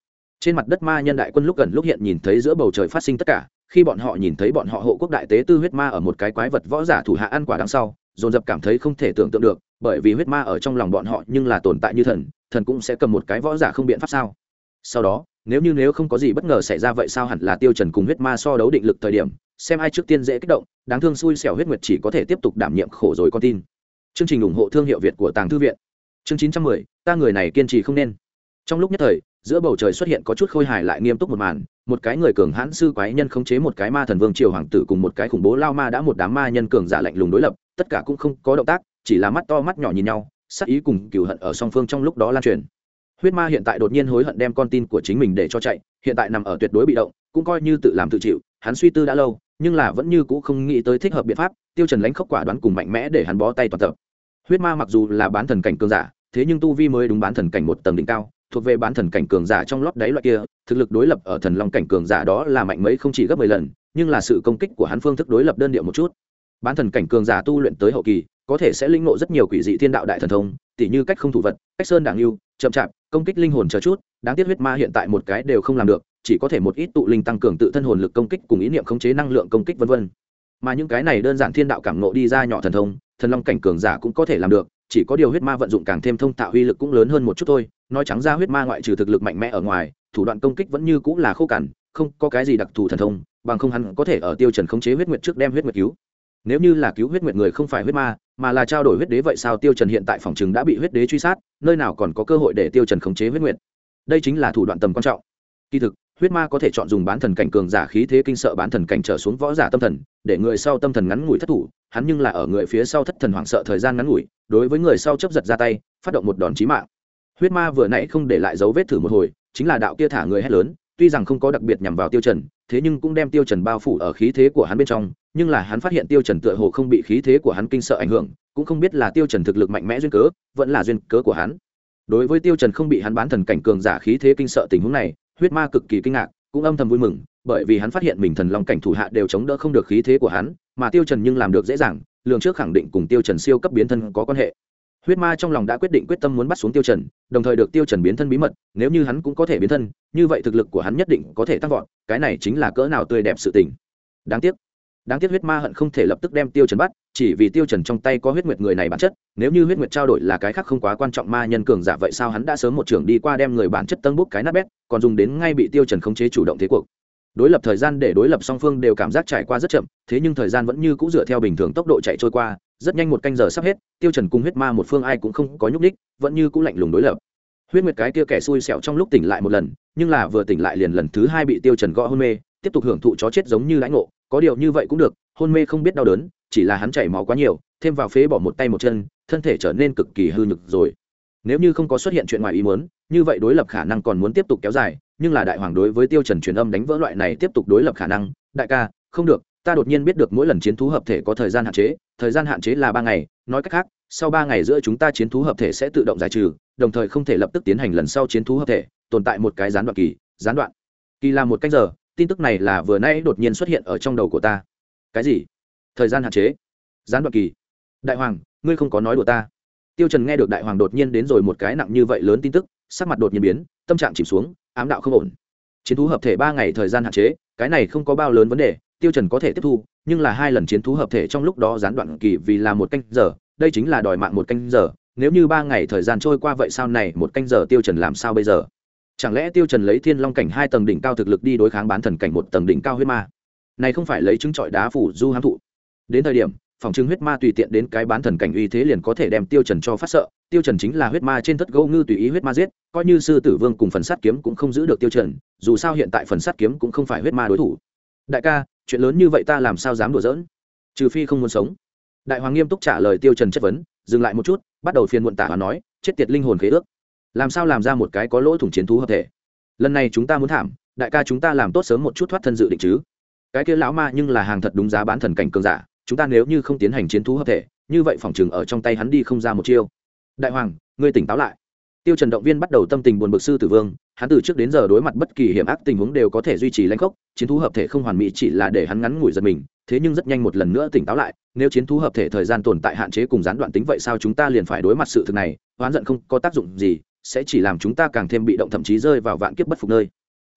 Trên mặt đất ma nhân đại quân lúc gần lúc hiện nhìn thấy giữa bầu trời phát sinh tất cả, khi bọn họ nhìn thấy bọn họ hộ quốc đại tế tư huyết ma ở một cái quái vật võ giả thủ hạ ăn quả đằng sau, dồn dập cảm thấy không thể tưởng tượng được, bởi vì huyết ma ở trong lòng bọn họ nhưng là tồn tại như thần thần cũng sẽ cầm một cái võ giả không biện pháp sao? Sau đó nếu như nếu không có gì bất ngờ xảy ra vậy sao hẳn là tiêu trần cùng huyết ma so đấu định lực thời điểm xem ai trước tiên dễ kích động đáng thương xui xẻo huyết nguyệt chỉ có thể tiếp tục đảm nhiệm khổ rồi con tin. Chương trình ủng hộ thương hiệu việt của tàng thư viện. Chương 910, ta người này kiên trì không nên. Trong lúc nhất thời giữa bầu trời xuất hiện có chút khôi hài lại nghiêm túc một màn một cái người cường hãn sư quái nhân khống chế một cái ma thần vương triều hoàng tử cùng một cái khủng bố lao ma đã một đám ma nhân cường giả lạnh lùng đối lập tất cả cũng không có động tác chỉ là mắt to mắt nhỏ nhìn nhau sắc ý cùng cừu hận ở song phương trong lúc đó lan truyền huyết ma hiện tại đột nhiên hối hận đem con tin của chính mình để cho chạy, hiện tại nằm ở tuyệt đối bị động, cũng coi như tự làm tự chịu, hắn suy tư đã lâu, nhưng là vẫn như cũ không nghĩ tới thích hợp biện pháp, tiêu trần lãnh khốc quả đoán cùng mạnh mẽ để hắn bó tay toàn tập. Huyết ma mặc dù là bán thần cảnh cường giả, thế nhưng tu vi mới đúng bán thần cảnh một tầng đỉnh cao, thuộc về bán thần cảnh cường giả trong lót đáy loại kia, thực lực đối lập ở thần long cảnh cường giả đó là mạnh mấy không chỉ gấp mười lần, nhưng là sự công kích của hắn phương thức đối lập đơn điệu một chút. Bán thần cảnh cường giả tu luyện tới hậu kỳ, có thể sẽ linh ngộ rất nhiều quỷ dị thiên đạo đại thần thông, tỉ như cách không thủ vật, cách sơn đảng lưu chậm chạp công kích linh hồn chờ chút, đáng tiếc huyết ma hiện tại một cái đều không làm được, chỉ có thể một ít tụ linh tăng cường tự thân hồn lực công kích cùng ý niệm khống chế năng lượng công kích vân vân. Mà những cái này đơn giản thiên đạo cảm nộ đi ra nhỏ thần thông, thần long cảnh cường giả cũng có thể làm được, chỉ có điều huyết ma vận dụng càng thêm thông tạo uy lực cũng lớn hơn một chút thôi, nói trắng ra huyết ma ngoại trừ thực lực mạnh mẽ ở ngoài, thủ đoạn công kích vẫn như cũng là khô cằn, không có cái gì đặc thù thần thông, bằng không hắn có thể ở tiêu trần khống chế huyết nguyệt trước đem huyết nguyệt cứu nếu như là cứu huyết nguyệt người không phải huyết ma, mà là trao đổi huyết đế vậy sao tiêu trần hiện tại phòng trường đã bị huyết đế truy sát, nơi nào còn có cơ hội để tiêu trần khống chế huyết nguyệt? Đây chính là thủ đoạn tầm quan trọng. Kỳ thực, huyết ma có thể chọn dùng bán thần cảnh cường giả khí thế kinh sợ bán thần cảnh trở xuống võ giả tâm thần, để người sau tâm thần ngắn ngủi thất thủ, hắn nhưng là ở người phía sau thất thần hoảng sợ thời gian ngắn ngủi, đối với người sau chấp giật ra tay, phát động một đòn chí mạng. Huyết ma vừa nãy không để lại dấu vết thử một hồi, chính là đạo kia thả người hét lớn, tuy rằng không có đặc biệt nhằm vào tiêu trần, thế nhưng cũng đem tiêu trần bao phủ ở khí thế của hắn bên trong nhưng là hắn phát hiện tiêu trần tựa hồ không bị khí thế của hắn kinh sợ ảnh hưởng, cũng không biết là tiêu trần thực lực mạnh mẽ duyên cớ, vẫn là duyên cớ của hắn. Đối với tiêu trần không bị hắn bán thần cảnh cường giả khí thế kinh sợ tình huống này, huyết ma cực kỳ kinh ngạc, cũng âm thầm vui mừng, bởi vì hắn phát hiện mình thần long cảnh thủ hạ đều chống đỡ không được khí thế của hắn, mà tiêu trần nhưng làm được dễ dàng, lường trước khẳng định cùng tiêu trần siêu cấp biến thân có quan hệ. Huyết ma trong lòng đã quyết định quyết tâm muốn bắt xuống tiêu trần, đồng thời được tiêu trần biến thân bí mật, nếu như hắn cũng có thể biến thân, như vậy thực lực của hắn nhất định có thể tăng vọt, cái này chính là cỡ nào tươi đẹp sự tình. Đáng tiếc đáng tiếc huyết ma hận không thể lập tức đem tiêu trần bắt, chỉ vì tiêu trần trong tay có huyết nguyệt người này bản chất, nếu như huyết nguyệt trao đổi là cái khác không quá quan trọng ma nhân cường giả vậy sao hắn đã sớm một trưởng đi qua đem người bản chất tân bút cái nát bét, còn dùng đến ngay bị tiêu trần khống chế chủ động thế cuộc. Đối lập thời gian để đối lập song phương đều cảm giác trải qua rất chậm, thế nhưng thời gian vẫn như cũ dựa theo bình thường tốc độ chạy trôi qua, rất nhanh một canh giờ sắp hết, tiêu trần cùng huyết ma một phương ai cũng không có nhúc đích vẫn như cũ lạnh lùng đối lập. Huyết nguyệt cái kia kẻ xui xẻo trong lúc tỉnh lại một lần, nhưng là vừa tỉnh lại liền lần thứ hai bị tiêu trần gõ hôn mê tiếp tục hưởng thụ chó chết giống như lãnh ngộ, có điều như vậy cũng được, hôn mê không biết đau đớn, chỉ là hắn chảy máu quá nhiều, thêm vào phế bỏ một tay một chân, thân thể trở nên cực kỳ hư nhược rồi. Nếu như không có xuất hiện chuyện ngoài ý muốn, như vậy đối lập khả năng còn muốn tiếp tục kéo dài, nhưng là đại hoàng đối với tiêu trần truyền âm đánh vỡ loại này tiếp tục đối lập khả năng, đại ca, không được, ta đột nhiên biết được mỗi lần chiến thú hợp thể có thời gian hạn chế, thời gian hạn chế là ba ngày, nói cách khác, sau ba ngày giữa chúng ta chiến thú hợp thể sẽ tự động giải trừ, đồng thời không thể lập tức tiến hành lần sau chiến thú hợp thể, tồn tại một cái gián đoạn kỳ, gián đoạn. Kỳ là một cách giờ tin tức này là vừa nãy đột nhiên xuất hiện ở trong đầu của ta. Cái gì? Thời gian hạn chế? Gián đoạn kỳ? Đại hoàng, ngươi không có nói đùa ta. Tiêu trần nghe được đại hoàng đột nhiên đến rồi một cái nặng như vậy lớn tin tức, sắc mặt đột nhiên biến, tâm trạng chìm xuống, ám đạo không ổn. Chiến thú hợp thể ba ngày thời gian hạn chế, cái này không có bao lớn vấn đề, tiêu trần có thể tiếp thu, nhưng là hai lần chiến thú hợp thể trong lúc đó gián đoạn kỳ vì là một canh giờ, đây chính là đòi mạng một canh giờ, nếu như ba ngày thời gian trôi qua vậy sau này một canh giờ tiêu trần làm sao bây giờ? Chẳng lẽ tiêu trần lấy thiên long cảnh hai tầng đỉnh cao thực lực đi đối kháng bán thần cảnh một tầng đỉnh cao huyết ma? Này không phải lấy trứng trọi đá phủ du hám thụ. Đến thời điểm, phòng trưng huyết ma tùy tiện đến cái bán thần cảnh uy thế liền có thể đem tiêu trần cho phát sợ. Tiêu trần chính là huyết ma trên thất gấu ngư tùy ý huyết ma giết, coi như sư tử vương cùng phần sát kiếm cũng không giữ được tiêu trần, dù sao hiện tại phần sát kiếm cũng không phải huyết ma đối thủ. Đại ca, chuyện lớn như vậy ta làm sao dám đùa giỡn? Trừ phi không muốn sống. Đại hoàng nghiêm túc trả lời tiêu trần chất vấn, dừng lại một chút, bắt đầu phiền muộn tả và nói, chết tiệt linh hồn khế ước làm sao làm ra một cái có lỗ thủng chiến thú hợp thể? Lần này chúng ta muốn thảm, đại ca chúng ta làm tốt sớm một chút thoát thân dự định chứ. Cái kia lão ma nhưng là hàng thật đúng giá bán thần cảnh cường giả, chúng ta nếu như không tiến hành chiến thú hợp thể, như vậy phòng chừng ở trong tay hắn đi không ra một chiêu. Đại hoàng, ngươi tỉnh táo lại. Tiêu trần động viên bắt đầu tâm tình buồn bực sư tử vương, hắn từ trước đến giờ đối mặt bất kỳ hiểm ác tình huống đều có thể duy trì lãnh khốc, chiến thú hợp thể không hoàn mỹ chỉ là để hắn ngắn ngủi giật mình, thế nhưng rất nhanh một lần nữa tỉnh táo lại, nếu chiến thú hợp thể thời gian tồn tại hạn chế cùng gián đoạn tính vậy sao chúng ta liền phải đối mặt sự thực này, oán giận không có tác dụng gì sẽ chỉ làm chúng ta càng thêm bị động thậm chí rơi vào vạn kiếp bất phục nơi.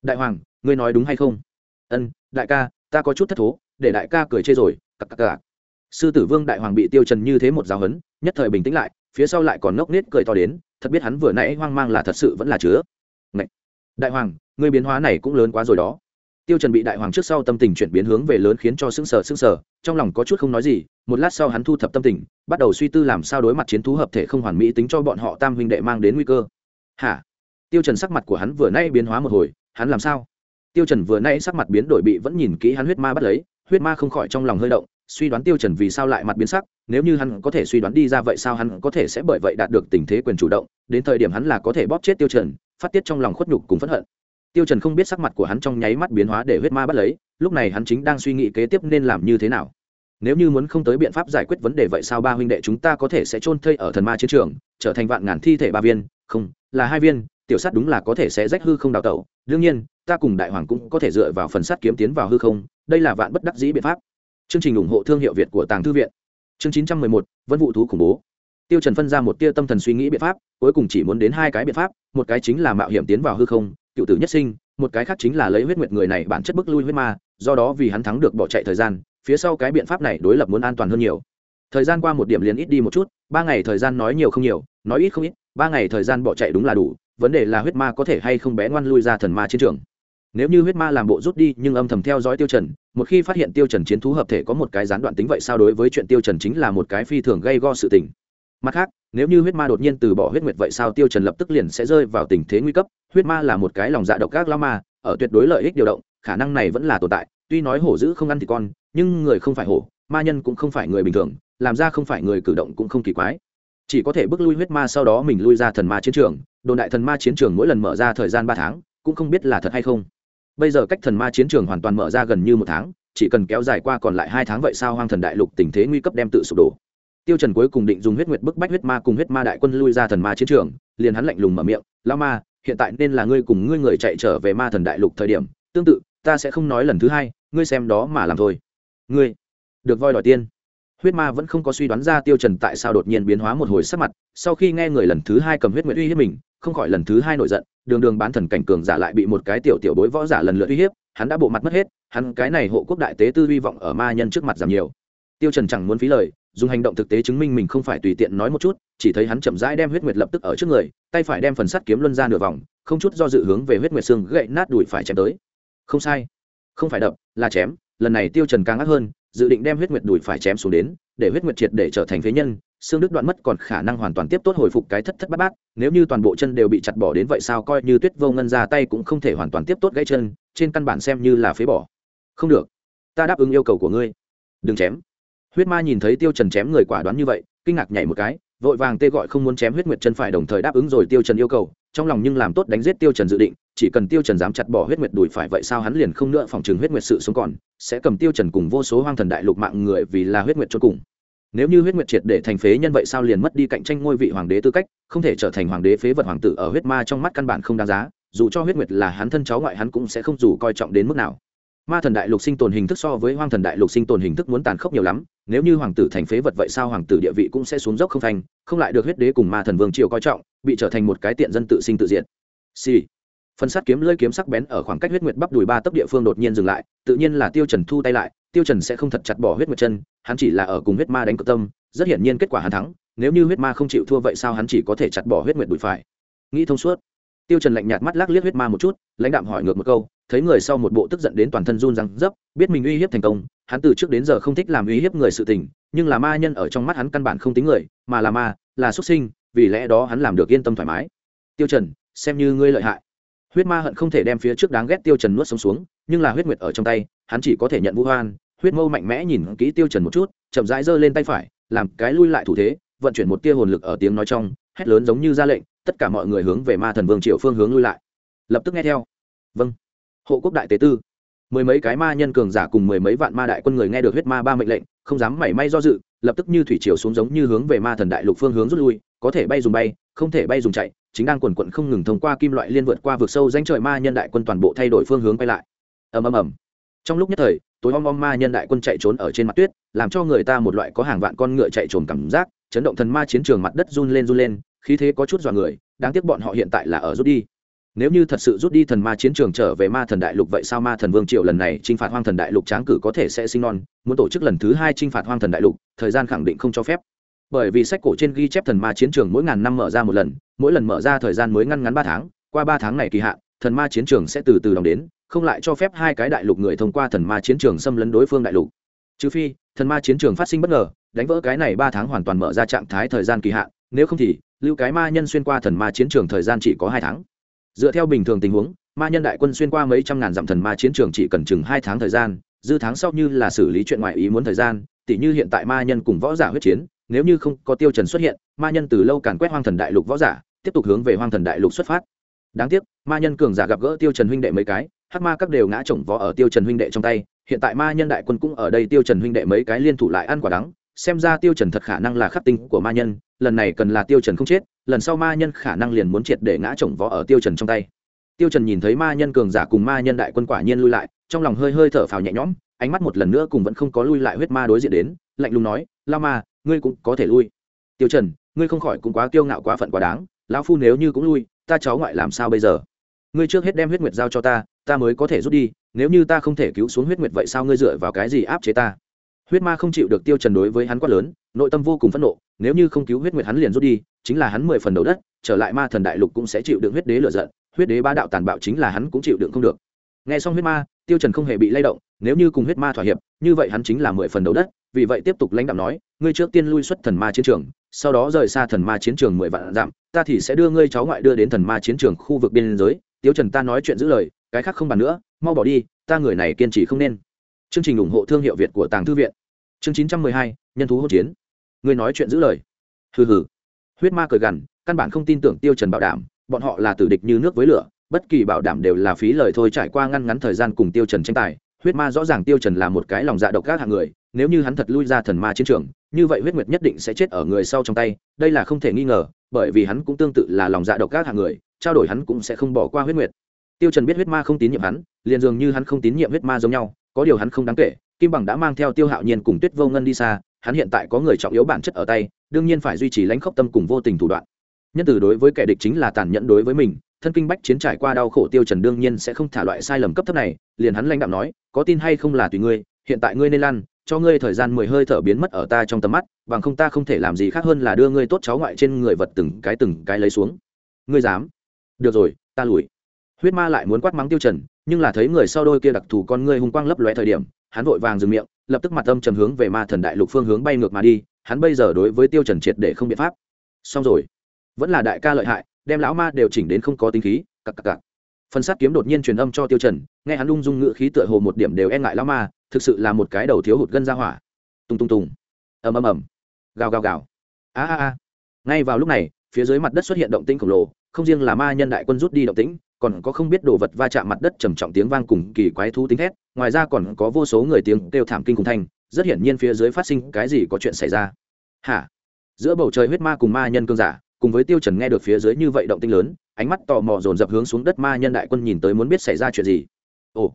Đại hoàng, ngươi nói đúng hay không? Ân, đại ca, ta có chút thất thố, để đại ca cười chê rồi, cặc cặc cặc. Sư tử vương đại hoàng bị tiêu trần như thế một giáo hấn nhất thời bình tĩnh lại, phía sau lại còn ngốc nết cười to đến, thật biết hắn vừa nãy hoang mang là thật sự vẫn là chứa. Ngậy! đại hoàng, ngươi biến hóa này cũng lớn quá rồi đó. Tiêu trần bị đại hoàng trước sau tâm tình chuyển biến hướng về lớn khiến cho sững sờ sững sờ, trong lòng có chút không nói gì, một lát sau hắn thu thập tâm tình, bắt đầu suy tư làm sao đối mặt chiến thú hợp thể không hoàn mỹ tính cho bọn họ tam huynh đệ mang đến nguy cơ hả? Tiêu trần sắc mặt của hắn vừa nãy biến hóa một hồi, hắn làm sao? Tiêu trần vừa nãy sắc mặt biến đổi bị vẫn nhìn kỹ hắn huyết ma bắt lấy, huyết ma không khỏi trong lòng hơi động, suy đoán tiêu trần vì sao lại mặt biến sắc, nếu như hắn có thể suy đoán đi ra vậy sao hắn có thể sẽ bởi vậy đạt được tình thế quyền chủ động, đến thời điểm hắn là có thể bóp chết tiêu trần, phát tiết trong lòng khuất nhục cùng phẫn hận. Tiêu trần không biết sắc mặt của hắn trong nháy mắt biến hóa để huyết ma bắt lấy, lúc này hắn chính đang suy nghĩ kế tiếp nên làm như thế nào. Nếu như muốn không tới biện pháp giải quyết vấn đề vậy sao ba huynh đệ chúng ta có thể sẽ chôn thây ở thần ma chiến trường, trở thành vạn ngàn thi thể ba viên không, là hai viên, tiểu sát đúng là có thể sẽ rách hư không đào tẩu. Đương nhiên, ta cùng đại hoàng cũng có thể dựa vào phần sắt kiếm tiến vào hư không, đây là vạn bất đắc dĩ biện pháp. Chương trình ủng hộ thương hiệu việt của tàng thư viện. Chương chín trăm mười một, vân vụ thú khủng bố. Tiêu trần phân ra một tia tâm thần suy nghĩ biện pháp, cuối cùng chỉ muốn đến hai cái biện pháp, một cái chính là mạo hiểm tiến vào hư không, cựu tử nhất sinh, một cái khác chính là lấy huyết nguyệt người này bản chất bức lui huyết ma, do đó vì hắn thắng được bỏ chạy thời gian, phía sau cái biện pháp này đối lập muốn an toàn hơn nhiều. Thời gian qua một điểm liền ít đi một chút, ba ngày thời gian nói nhiều không nhiều, nói ít không ít ba ngày thời gian bỏ chạy đúng là đủ, vấn đề là huyết ma có thể hay không bé ngoan lui ra thần ma chiến trường. Nếu như huyết ma làm bộ rút đi, nhưng âm thầm theo dõi tiêu trần, một khi phát hiện tiêu trần chiến thú hợp thể có một cái gián đoạn tính vậy sao đối với chuyện tiêu trần chính là một cái phi thường gây go sự tình. Mặt khác, nếu như huyết ma đột nhiên từ bỏ huyết nguyệt vậy sao tiêu trần lập tức liền sẽ rơi vào tình thế nguy cấp, huyết ma là một cái lòng dạ độc ác lao ma, ở tuyệt đối lợi ích điều động, khả năng này vẫn là tồn tại, tuy nói hổ dữ không ăn thì con, nhưng người không phải hổ, ma nhân cũng không phải người bình thường, làm ra không phải người cử động cũng không kỳ quái chỉ có thể bước lui huyết ma sau đó mình lui ra thần ma chiến trường, đồn đại thần ma chiến trường mỗi lần mở ra thời gian ba tháng, cũng không biết là thật hay không. Bây giờ cách thần ma chiến trường hoàn toàn mở ra gần như một tháng, chỉ cần kéo dài qua còn lại hai tháng vậy sao hoang thần đại lục tình thế nguy cấp đem tự sụp đổ. Tiêu trần cuối cùng định dùng huyết nguyệt bức bách huyết ma cùng huyết ma đại quân lui ra thần ma chiến trường, liền hắn lạnh lùng mở miệng lao ma, hiện tại nên là ngươi cùng ngươi người chạy trở về ma thần đại lục thời điểm, tương tự, ta sẽ không nói lần thứ hai, ngươi xem đó mà làm thôi. Ngươi, được voi đòi tiên huyết ma vẫn không có suy đoán ra tiêu trần tại sao đột nhiên biến hóa một hồi sắc mặt, sau khi nghe người lần thứ hai cầm huyết nguyệt uy hiếp mình, không khỏi lần thứ hai nổi giận, đường đường bán thần cảnh cường giả lại bị một cái tiểu tiểu bối võ giả lần lượt uy hiếp, hắn đã bộ mặt mất hết, hắn cái này hộ quốc đại tế tư hy vọng ở ma nhân trước mặt giảm nhiều. Tiêu trần chẳng muốn phí lời, dùng hành động thực tế chứng minh mình không phải tùy tiện nói một chút, chỉ thấy hắn chậm rãi đem huyết nguyệt lập tức ở trước người, tay phải đem phần sắt kiếm luân ra nửa vòng, không chút do dự hướng về huyết nguyệt xương gậy nát đuổi phải chém tới. Không sai. Không phải đập, là chém lần này tiêu trần càng ác hơn, dự định đem huyết nguyệt đùi phải chém xuống đến, để huyết nguyệt triệt để trở thành phế nhân, xương đứt đoạn mất còn khả năng hoàn toàn tiếp tốt hồi phục cái thất thất bát bát, nếu như toàn bộ chân đều bị chặt bỏ đến vậy sao coi như tuyết vô ngân ra tay cũng không thể hoàn toàn tiếp tốt gãy chân, trên căn bản xem như là phế bỏ. Không được, ta đáp ứng yêu cầu của ngươi. Đừng chém. Huyết ma nhìn thấy tiêu trần chém người quả đoán như vậy, kinh ngạc nhảy một cái, vội vàng tê gọi không muốn chém huyết nguyệt chân phải đồng thời đáp ứng rồi tiêu trần yêu cầu trong lòng nhưng làm tốt đánh giết tiêu trần dự định, chỉ cần tiêu trần dám chặt bỏ huyết nguyệt đùi phải vậy sao hắn liền không nữa phòng trường huyết nguyệt sự sống còn, sẽ cầm tiêu trần cùng vô số hoang thần đại lục mạng người vì là huyết nguyệt cho cùng. Nếu như huyết nguyệt triệt để thành phế nhân vậy sao liền mất đi cạnh tranh ngôi vị hoàng đế tư cách, không thể trở thành hoàng đế phế vật hoàng tử ở huyết ma trong mắt căn bản không đáng giá, dù cho huyết nguyệt là hắn thân cháu ngoại hắn cũng sẽ không dù coi trọng đến mức nào. Ma thần đại lục sinh tồn hình thức so với hoang thần đại lục sinh tồn hình thức muốn tàn khốc nhiều lắm nếu như hoàng tử thành phế vật vậy sao hoàng tử địa vị cũng sẽ xuống dốc không thành, không lại được huyết đế cùng ma thần vương triều coi trọng, bị trở thành một cái tiện dân tự sinh tự diện xì、sì. phần sắt kiếm lưỡi kiếm sắc bén ở khoảng cách huyết nguyệt bắp đùi ba tấc địa phương đột nhiên dừng lại, tự nhiên là tiêu trần thu tay lại, tiêu trần sẽ không thật chặt bỏ huyết nguyệt chân, hắn chỉ là ở cùng huyết ma đánh cự tâm, rất hiển nhiên kết quả hắn thắng, nếu như huyết ma không chịu thua vậy sao hắn chỉ có thể chặt bỏ huyết nguyệt đùi phải nghĩ thông suốt, tiêu trần lạnh nhạt mắt lắc liếc huyết ma một chút, lãnh đạm hỏi ngược một câu, thấy người sau một bộ tức giận đến toàn thân run răng dấp biết mình uy hiếp thành công hắn từ trước đến giờ không thích làm uy hiếp người sự tình, nhưng là ma nhân ở trong mắt hắn căn bản không tính người, mà là ma, là xuất sinh, vì lẽ đó hắn làm được yên tâm thoải mái. Tiêu trần, xem như ngươi lợi hại. Huyết ma hận không thể đem phía trước đáng ghét tiêu trần nuốt sống xuống, nhưng là huyết nguyệt ở trong tay, hắn chỉ có thể nhận vũ hoan, huyết mâu mạnh mẽ nhìn kỹ tiêu trần một chút, chậm rãi giơ lên tay phải, làm cái lui lại thủ thế, vận chuyển một tia hồn lực ở tiếng nói trong, hét lớn giống như ra lệnh, tất cả mọi người hướng về ma thần vương triệu phương hướng lui lại. Lập tức nghe theo. Vâng. Hộ quốc đại tế tư mười mấy cái ma nhân cường giả cùng mười mấy vạn ma đại quân người nghe được huyết ma ba mệnh lệnh, không dám mảy may do dự, lập tức như thủy triều xuống giống như hướng về ma thần đại lục phương hướng rút lui, có thể bay dùng bay, không thể bay dùng chạy, chính đang quần quận không ngừng thông qua kim loại liên vượt qua vực sâu danh trời ma nhân đại quân toàn bộ thay đổi phương hướng quay lại. Ầm ầm ầm. Trong lúc nhất thời, tối om om ma nhân đại quân chạy trốn ở trên mặt tuyết, làm cho người ta một loại có hàng vạn con ngựa chạy trồn cảm giác, chấn động thần ma chiến trường mặt đất run lên run lên, khí thế có chút dọa người, đáng tiếc bọn họ hiện tại là ở rút đi nếu như thật sự rút đi thần ma chiến trường trở về ma thần đại lục vậy sao ma thần vương triệu lần này t r i n h phạt hoang thần đại lục tráng cử có thể sẽ sinh non, muốn tổ chức lần thứ hai t r i n h phạt hoang thần đại lục, thời gian khẳng định không cho phép. Bởi vì sách cổ trên ghi chép thần ma chiến trường mỗi ngàn năm mở ra một lần, mỗi lần mở ra thời gian mới ngăn ngắn ba tháng, qua ba tháng này kỳ hạn, thần ma chiến trường sẽ từ từ đóng đến, không lại cho phép hai cái đại lục người thông qua thần ma chiến trường xâm lấn đối phương đại lục. Trừ phi, thần ma chiến trường phát sinh bất ngờ, đánh vỡ cái này ba tháng hoàn toàn mở ra trạng thái thời gian kỳ hạn, nếu không thì, lưu cái ma nhân xuyên qua thần ma chiến trường thời gian chỉ có hai tháng dựa theo bình thường tình huống, ma nhân đại quân xuyên qua mấy trăm ngàn dặm thần ma chiến trường chỉ cần chừng hai tháng thời gian, dư tháng sau như là xử lý chuyện ngoại ý muốn thời gian, tỉ như hiện tại ma nhân cùng võ giả huyết chiến, nếu như không có tiêu trần xuất hiện, ma nhân từ lâu càn quét hoang thần đại lục võ giả, tiếp tục hướng về hoang thần đại lục xuất phát. Đáng tiếc, ma nhân cường giả gặp gỡ tiêu trần huynh đệ mấy cái, hắc ma các đều ngã chồng võ ở tiêu trần huynh đệ trong tay, hiện tại ma nhân đại quân cũng ở đây tiêu trần huynh đệ mấy cái liên thủ lại ăn quả đắng, xem ra tiêu trần thật khả năng là khắc tinh của ma nhân, lần này cần là tiêu trần không chết lần sau ma nhân khả năng liền muốn triệt để ngã chồng võ ở tiêu trần trong tay. Tiêu trần nhìn thấy ma nhân cường giả cùng ma nhân đại quân quả nhiên lui lại, trong lòng hơi hơi thở phào nhẹ nhõm, ánh mắt một lần nữa cùng vẫn không có lui lại huyết ma đối diện đến, lạnh lùng nói la ma, ngươi cũng có thể lui. Tiêu trần, ngươi không khỏi cũng quá kiêu ngạo quá phận quá đáng, lão phu nếu như cũng lui, ta cháu ngoại làm sao bây giờ? Ngươi trước hết đem huyết nguyệt giao cho ta ta mới có thể rút đi, nếu như ta không thể cứu xuống huyết nguyệt vậy sao ngươi dựa vào cái gì áp chế ta? Huyết ma không chịu được tiêu trần đối với hắn quá lớn nội tâm vô cùng phẫn nộ, nếu như không cứu huyết nguyệt hắn liền rút đi, chính là hắn mười phần đầu đất, trở lại ma thần đại lục cũng sẽ chịu đựng huyết đế lựa giận, huyết đế ba đạo tàn bạo chính là hắn cũng chịu đựng không được. Nghe xong huyết ma, tiêu trần không hề bị lay động, nếu như cùng huyết ma thỏa hiệp, như vậy hắn chính là mười phần đầu đất, vì vậy tiếp tục lãnh đạo nói, ngươi trước tiên lui xuất thần ma chiến trường, sau đó rời xa thần ma chiến trường mười vạn dặm, ta thì sẽ đưa ngươi cháu ngoại đưa đến thần ma chiến trường khu vực biên giới. Tiêu trần ta nói chuyện giữ lời, cái khác không bàn nữa, mau bỏ đi, ta người này kiên trì không nên. Chương trình ủng hộ thương hiệu việt của tàng thư viện. Chương chín trăm mười hai, nhân thú hỗn chiến ngươi nói chuyện giữ lời. Hừ hừ. Huyết ma cười gằn, căn bản không tin tưởng tiêu trần bảo đảm, bọn họ là tử địch như nước với lửa, bất kỳ bảo đảm đều là phí lời thôi, trải qua ngăn ngắn thời gian cùng tiêu trần tranh tài, huyết ma rõ ràng tiêu trần là một cái lòng dạ độc ác hạng người, nếu như hắn thật lui ra thần ma chiến trường, như vậy huyết nguyệt nhất định sẽ chết ở người sau trong tay, đây là không thể nghi ngờ, bởi vì hắn cũng tương tự là lòng dạ độc ác hạng người, trao đổi hắn cũng sẽ không bỏ qua huyết nguyệt. Tiêu trần biết huyết ma không tín nhiệm hắn, liền dường như hắn không tín nhiệm huyết ma giống nhau, có điều hắn không đáng kể, kim bằng đã mang theo tiêu hạo nhiên cùng tuyết vô ngân đi xa hắn hiện tại có người trọng yếu bản chất ở tay, đương nhiên phải duy trì lãnh khốc tâm cùng vô tình thủ đoạn. Nhân từ đối với kẻ địch chính là tàn nhẫn đối với mình, thân kinh bách chiến trải qua đau khổ tiêu trần đương nhiên sẽ không thả loại sai lầm cấp thấp này, liền hắn lãnh đạo nói, có tin hay không là tùy ngươi, hiện tại ngươi nên lăn, cho ngươi thời gian mười hơi thở biến mất ở ta trong tầm mắt, bằng không ta không thể làm gì khác hơn là đưa ngươi tốt cháu ngoại trên người vật từng cái từng cái lấy xuống. Ngươi dám? Được rồi, ta lùi. Huyết ma lại muốn quát mắng tiêu trần, nhưng là thấy người sau đôi kia đặc thù con ngươi hung quang lấp lóe thời điểm, hắn vội vàng dừng miệng lập tức mặt âm trầm hướng về ma thần đại lục phương hướng bay ngược mà đi, hắn bây giờ đối với tiêu trần triệt để không biện pháp. Xong rồi. Vẫn là đại ca lợi hại, đem lão ma đều chỉnh đến không có tính khí, cặc cặc cặc. Phần sát kiếm đột nhiên truyền âm cho tiêu trần, nghe hắn ung dung ngựa khí tựa hồ một điểm đều e ngại lão ma, thực sự là một cái đầu thiếu hụt gân ra hỏa. Tung tung tung. Ầm ầm ầm. Gào gào gào. A a a. Ngay vào lúc này, phía dưới mặt đất xuất hiện động tĩnh khổng lồ, không riêng là ma nhân đại quân rút đi động tĩnh còn có không biết đồ vật va chạm mặt đất trầm trọng tiếng vang cùng kỳ quái thú tính thét, ngoài ra còn có vô số người tiếng kêu thảm kinh cùng thanh, rất hiển nhiên phía dưới phát sinh cái gì có chuyện xảy ra. Hả? Giữa bầu trời huyết ma cùng ma nhân cương giả, cùng với tiêu trần nghe được phía dưới như vậy động tinh lớn, ánh mắt tò mò dồn dập hướng xuống đất ma nhân đại quân nhìn tới muốn biết xảy ra chuyện gì. Ồ,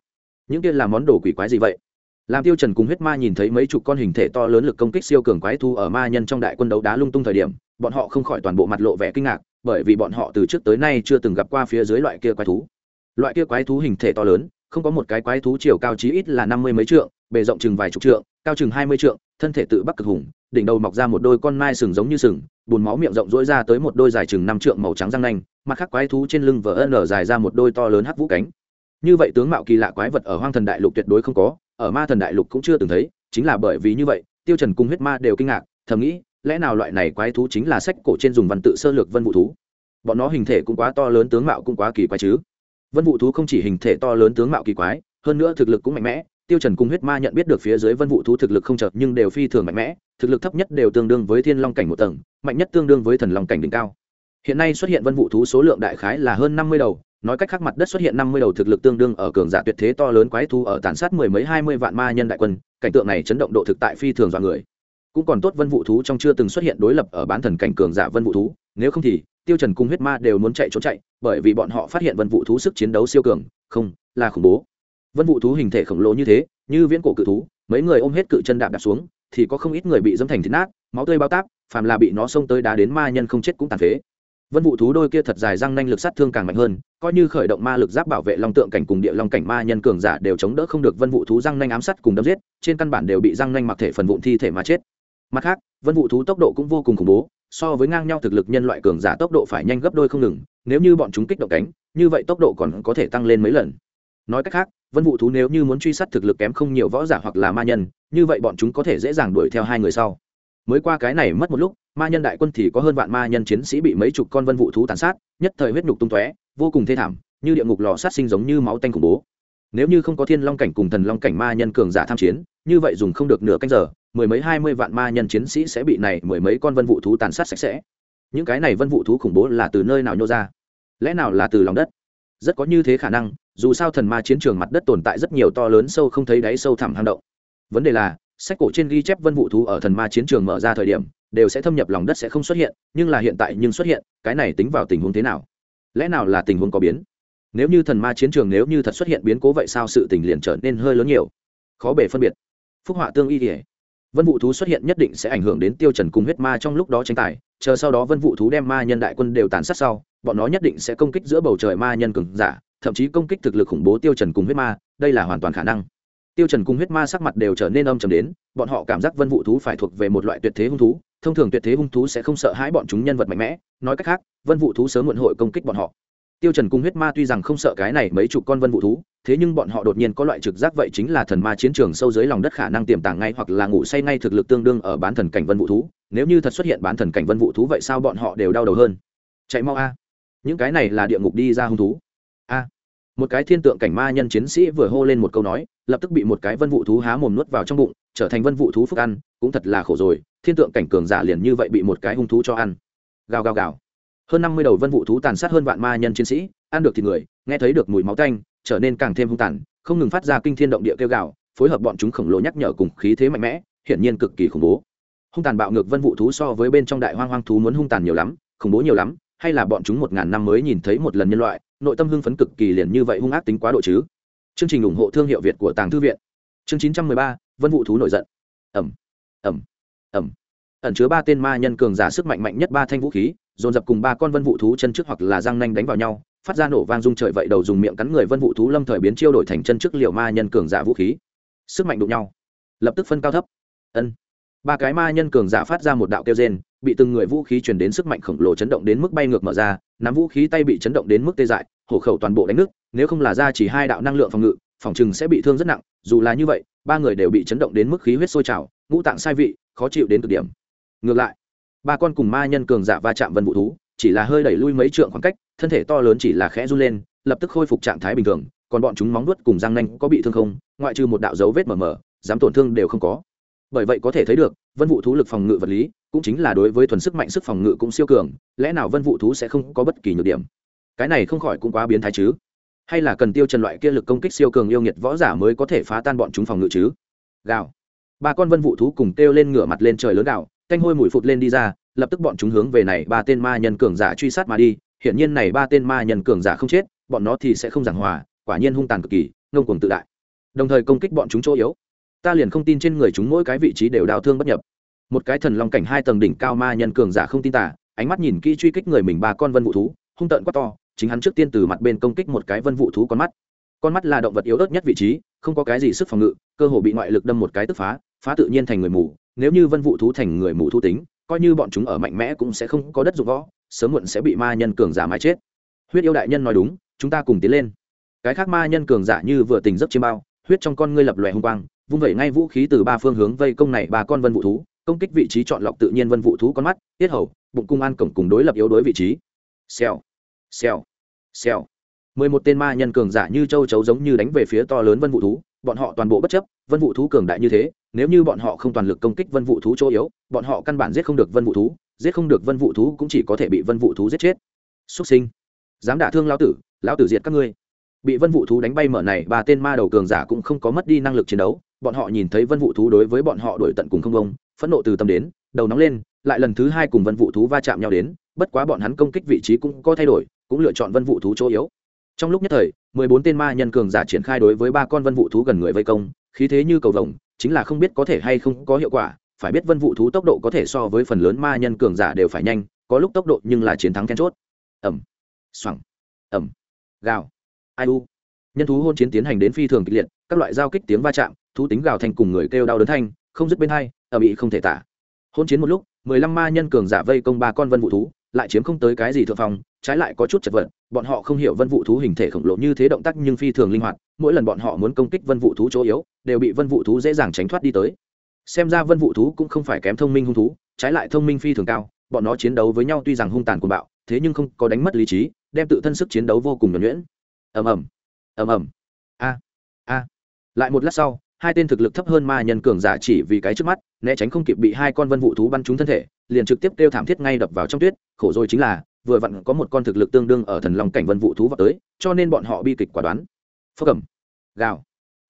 những kia là món đồ quỷ quái gì vậy? Làm tiêu trần cùng huyết ma nhìn thấy mấy chục con hình thể to lớn lực công kích siêu cường quái thu ở ma nhân trong đại quân đấu đá lung tung thời điểm bọn họ không khỏi toàn bộ mặt lộ vẻ kinh ngạc, bởi vì bọn họ từ trước tới nay chưa từng gặp qua phía dưới loại kia quái thú. Loại kia quái thú hình thể to lớn, không có một cái quái thú chiều cao chí ít là năm mươi mấy trượng, bề rộng chừng vài chục trượng, cao chừng hai mươi trượng, thân thể tự bắc cực hùng, đỉnh đầu mọc ra một đôi con mai sừng giống như sừng, bùn máu miệng rộng rỗi ra tới một đôi dài chừng năm trượng màu trắng răng nanh, mặt khác quái thú trên lưng vỡ nở dài ra một đôi to lớn hắc vũ cánh. Như vậy tướng mạo kỳ lạ quái vật ở hoang thần đại lục tuyệt đối không có, ở ma thần đại lục cũng chưa từng thấy, chính là bởi vì như vậy, tiêu trần cùng huyết ma đều kinh ngạc, thầm nghĩ lẽ nào loại này quái thú chính là sách cổ trên dùng văn tự sơ lược vân vũ thú? Bọn nó hình thể cũng quá to lớn, tướng mạo cũng quá kỳ quái chứ. Vân vũ thú không chỉ hình thể to lớn, tướng mạo kỳ quái, hơn nữa thực lực cũng mạnh mẽ. Tiêu trần cùng huyết ma nhận biết được phía dưới vân vũ thú thực lực không chợt nhưng đều phi thường mạnh mẽ. Thực lực thấp nhất đều tương đương với thiên long cảnh một tầng, mạnh nhất tương đương với thần long cảnh đỉnh cao. Hiện nay xuất hiện vân vũ thú số lượng đại khái là hơn năm mươi đầu, nói cách khác mặt đất xuất hiện năm mươi đầu thực lực tương đương ở cường giả tuyệt thế to lớn quái thú ở tàn sát mười mấy, hai mươi vạn ma nhân đại quân. Cảnh tượng này chấn động độ thực tại phi thường dọa người cũng còn tốt vân vũ thú trong chưa từng xuất hiện đối lập ở bán thần cảnh cường giả vân vũ thú, nếu không thì tiêu trần cung huyết ma đều muốn chạy trốn chạy, bởi vì bọn họ phát hiện vân vũ thú sức chiến đấu siêu cường, không, là khủng bố. Vân vũ thú hình thể khổng lồ như thế, như viễn cổ cự thú, mấy người ôm hết cự chân đạp đạp xuống, thì có không ít người bị dẫm thành thịt nát, máu tươi bao táp, phàm là bị nó xông tới đá đến ma nhân không chết cũng tàn phế. Vân vũ thú đôi kia thật dài răng nanh lực sát thương càng mạnh hơn, coi như khởi động ma lực giáp bảo vệ long tượng cảnh cùng địa long cảnh ma nhân cường giả đều chống đỡ không được vân vũ thú răng nanh ám sát cùng đâm giết, trên căn bản đều bị răng nanh mặc thể phần vụn thi thể mà chết mặt khác, vân vũ thú tốc độ cũng vô cùng khủng bố, so với ngang nhau thực lực nhân loại cường giả tốc độ phải nhanh gấp đôi không ngừng, nếu như bọn chúng kích động cánh, như vậy tốc độ còn có thể tăng lên mấy lần. Nói cách khác, vân vũ thú nếu như muốn truy sát thực lực kém không nhiều võ giả hoặc là ma nhân, như vậy bọn chúng có thể dễ dàng đuổi theo hai người sau. Mới qua cái này mất một lúc, ma nhân đại quân thì có hơn vạn ma nhân chiến sĩ bị mấy chục con vân vũ thú tàn sát, nhất thời huyết nhục tung tóe, vô cùng thê thảm, như địa ngục lò sát sinh giống như máu tanh khủng bố. Nếu như không có thiên long cảnh cùng thần long cảnh ma nhân cường giả tham chiến, như vậy dùng không được nửa canh giờ mười mấy hai mươi vạn ma nhân chiến sĩ sẽ bị này mười mấy con vân vũ thú tàn sát sạch sẽ. Những cái này vân vũ thú khủng bố là từ nơi nào nhô ra? Lẽ nào là từ lòng đất? Rất có như thế khả năng, dù sao thần ma chiến trường mặt đất tồn tại rất nhiều to lớn sâu không thấy đáy sâu thẳm hang động. Vấn đề là, sách cổ trên ghi chép vân vũ thú ở thần ma chiến trường mở ra thời điểm, đều sẽ thâm nhập lòng đất sẽ không xuất hiện, nhưng là hiện tại nhưng xuất hiện, cái này tính vào tình huống thế nào? Lẽ nào là tình huống có biến? Nếu như thần ma chiến trường nếu như thật xuất hiện biến cố vậy sao sự tình liền trở nên hơi lớn nhiều? Khó bể phân biệt. Phúc họa tương y thể vân vũ thú xuất hiện nhất định sẽ ảnh hưởng đến tiêu trần cùng huyết ma trong lúc đó tranh tài, chờ sau đó vân vũ thú đem ma nhân đại quân đều tàn sát sau, bọn nó nhất định sẽ công kích giữa bầu trời ma nhân cường giả, thậm chí công kích thực lực khủng bố tiêu trần cùng huyết ma, đây là hoàn toàn khả năng. Tiêu trần cùng huyết ma sắc mặt đều trở nên âm trầm đến, bọn họ cảm giác vân vũ thú phải thuộc về một loại tuyệt thế hung thú, thông thường tuyệt thế hung thú sẽ không sợ hãi bọn chúng nhân vật mạnh mẽ, nói cách khác, vân vũ thú sớm muộn hội công kích bọn họ. Tiêu trần cùng huyết ma tuy rằng không sợ cái này mấy chục con vân vũ thú thế nhưng bọn họ đột nhiên có loại trực giác vậy chính là thần ma chiến trường sâu dưới lòng đất khả năng tiềm tàng ngay hoặc là ngủ say ngay thực lực tương đương ở bán thần cảnh vân vũ thú. Nếu như thật xuất hiện bán thần cảnh vân vũ thú vậy sao bọn họ đều đau đầu hơn? Chạy mau a. Những cái này là địa ngục đi ra hung thú. A. Một cái thiên tượng cảnh ma nhân chiến sĩ vừa hô lên một câu nói, lập tức bị một cái vân vũ thú há mồm nuốt vào trong bụng, trở thành vân vũ thú phúc ăn, cũng thật là khổ rồi, thiên tượng cảnh cường giả liền như vậy bị một cái hung thú cho ăn. Gào gào gào. Hơn năm mươi đầu vân vũ thú tàn sát hơn vạn ma nhân chiến sĩ, ăn được thì người, nghe thấy được mùi máu tanh trở nên càng thêm hung tàn, không ngừng phát ra kinh thiên động địa kêu gào, phối hợp bọn chúng khổng lồ nhắc nhở cùng khí thế mạnh mẽ, hiển nhiên cực kỳ khủng bố. Hung tàn bạo ngược vân vũ thú so với bên trong đại hoang hoang thú muốn hung tàn nhiều lắm, khủng bố nhiều lắm, hay là bọn chúng một ngàn năm mới nhìn thấy một lần nhân loại, nội tâm hưng phấn cực kỳ liền như vậy hung ác tính quá độ chứ? Chương trình ủng hộ thương hiệu việt của tàng thư viện. Chương chín trăm mười ba, vân vũ thú nổi giận. Ẩm ẩm ẩm ẩn chứa ba tên ma nhân cường giả sức mạnh mạnh nhất ba thanh vũ khí, dồn dập cùng ba con vân vũ thú chân trước hoặc là răng nanh đánh vào nhau phát ra nổ vang rung trời vậy đầu dùng miệng cắn người vân vũ thú lâm thời biến chiêu đổi thành chân trước liệu ma nhân cường giả vũ khí. Sức mạnh đụng nhau. Lập tức phân cao thấp. Ân. Ba cái ma nhân cường giả phát ra một đạo kêu rên, bị từng người vũ khí chuyển đến sức mạnh khổng lồ chấn động đến mức bay ngược mở ra, nắm vũ khí tay bị chấn động đến mức tê dại, hổ khẩu toàn bộ đánh nước, nếu không là ra chỉ hai đạo năng lượng phòng ngự, phòng chừng sẽ bị thương rất nặng, dù là như vậy, ba người đều bị chấn động đến mức khí huyết sôi trào, ngũ tạng sai vị, khó chịu đến cực điểm. Ngược lại, ba con cùng ma nhân cường giả va chạm vân vũ thú, chỉ là hơi đẩy lui mấy trượng khoảng cách thân thể to lớn chỉ là khẽ run lên, lập tức khôi phục trạng thái bình thường, còn bọn chúng móng nuốt cùng răng nanh có bị thương không, ngoại trừ một đạo dấu vết mờ mờ, dám tổn thương đều không có. Bởi vậy có thể thấy được, vân vũ thú lực phòng ngự vật lý cũng chính là đối với thuần sức mạnh sức phòng ngự cũng siêu cường, lẽ nào vân vũ thú sẽ không có bất kỳ nhược điểm? Cái này không khỏi cũng quá biến thái chứ. Hay là cần tiêu trần loại kia lực công kích siêu cường yêu nghiệt võ giả mới có thể phá tan bọn chúng phòng ngự chứ? Gào. Ba con vân vũ thú cùng kêu lên ngửa mặt lên trời lớn gào, canh hôi mùi phụt lên đi ra, lập tức bọn chúng hướng về này ba tên ma nhân cường giả truy sát mà đi hiển nhiên này ba tên ma nhân cường giả không chết, bọn nó thì sẽ không giảng hòa, quả nhiên hung tàn cực kỳ, ngông cuồng tự đại. Đồng thời công kích bọn chúng chỗ yếu. Ta liền không tin trên người chúng mỗi cái vị trí đều đau thương bất nhập. Một cái thần long cảnh hai tầng đỉnh cao ma nhân cường giả không tin tả ánh mắt nhìn kỹ truy kích người mình ba con vân vũ thú, hung tợn quá to, chính hắn trước tiên từ mặt bên công kích một cái vân vũ thú con mắt. Con mắt là động vật yếu ớt nhất vị trí, không có cái gì sức phòng ngự, cơ hồ bị ngoại lực đâm một cái tức phá phá tự nhiên thành người mù, nếu như vân vũ thú thành người mù thu tính, coi như bọn chúng ở mạnh mẽ cũng sẽ không có đất dụng võ sớm muộn sẽ bị ma nhân cường giả mãi chết. Huyết yêu đại nhân nói đúng, chúng ta cùng tiến lên. Cái khác ma nhân cường giả như vừa tình giấc chiêm bao, huyết trong con ngươi lập lòe hung quang, vung vẩy ngay vũ khí từ ba phương hướng vây công này ba con vân vũ thú, công kích vị trí chọn lọc tự nhiên vân vũ thú con mắt, tiết hầu, bụng cung an cổng cùng đối lập yếu đối vị trí. Xèo xèo xèo. Mười một tên ma nhân cường giả như châu chấu giống như đánh về phía to lớn vân vũ thú, bọn họ toàn bộ bất chấp, vân vũ thú cường đại như thế, nếu như bọn họ không toàn lực công kích vân vũ thú chỗ yếu, bọn họ căn bản giết không được vân vũ thú giết không được vân vũ thú cũng chỉ có thể bị vân vũ thú giết chết. Xuất sinh. Dám đả thương lão tử lão tử diệt các ngươi. Bị vân vũ thú đánh bay mở này, ba tên ma đầu cường giả cũng không có mất đi năng lực chiến đấu. Bọn họ nhìn thấy vân vũ thú đối với bọn họ đổi tận cùng không công phẫn nộ từ tâm đến, đầu nóng lên, lại lần thứ hai cùng vân vũ thú va chạm nhau đến, bất quá bọn hắn công kích vị trí cũng có thay đổi, cũng lựa chọn vân vũ thú chỗ yếu. Trong lúc nhất thời, mười bốn tên ma nhân cường giả triển khai đối với ba con vân vũ thú gần người vây công, khí thế như cầu vồng, chính là không biết có thể hay không có hiệu quả phải biết vân vũ thú tốc độ có thể so với phần lớn ma nhân cường giả đều phải nhanh, có lúc tốc độ nhưng là chiến thắng then chốt. Ẩm. Xoẳng ẩm. Gào. Ai u. Nhân thú hôn chiến tiến hành đến phi thường kịch liệt, các loại giao kích tiếng va chạm, thú tính gào thành cùng người kêu đau đớn thanh, không dứt bên hai ẩm bị không thể tả. Hôn chiến một lúc, mười lăm ma nhân cường giả vây công ba con vân vũ thú, lại chiếm không tới cái gì thượng phòng trái lại có chút chật vật, bọn họ không hiểu vân vũ thú hình thể khổng lồ như thế động tác nhưng phi thường linh hoạt, mỗi lần bọn họ muốn công kích vân vũ thú chỗ yếu, đều bị vân vũ thú dễ dàng tránh thoát đi tới xem ra vân vũ thú cũng không phải kém thông minh hung thú, trái lại thông minh phi thường cao, bọn nó chiến đấu với nhau tuy rằng hung tàn cuồng bạo, thế nhưng không có đánh mất lý trí, đem tự thân sức chiến đấu vô cùng nhuẩn nhuyễn. Ầm ầm ầm ầm. A a. Lại một lát sau, hai tên thực lực thấp hơn ma nhân cường giả chỉ vì cái trước mắt, né tránh không kịp bị hai con vân vũ thú bắn trúng thân thể, liền trực tiếp kêu thảm thiết ngay đập vào trong tuyết, khổ rồi chính là, vừa vặn có một con thực lực tương đương ở thần long cảnh vân vũ thú vào tới, cho nên bọn họ bi kịch quả đoán. Phước cẩm gào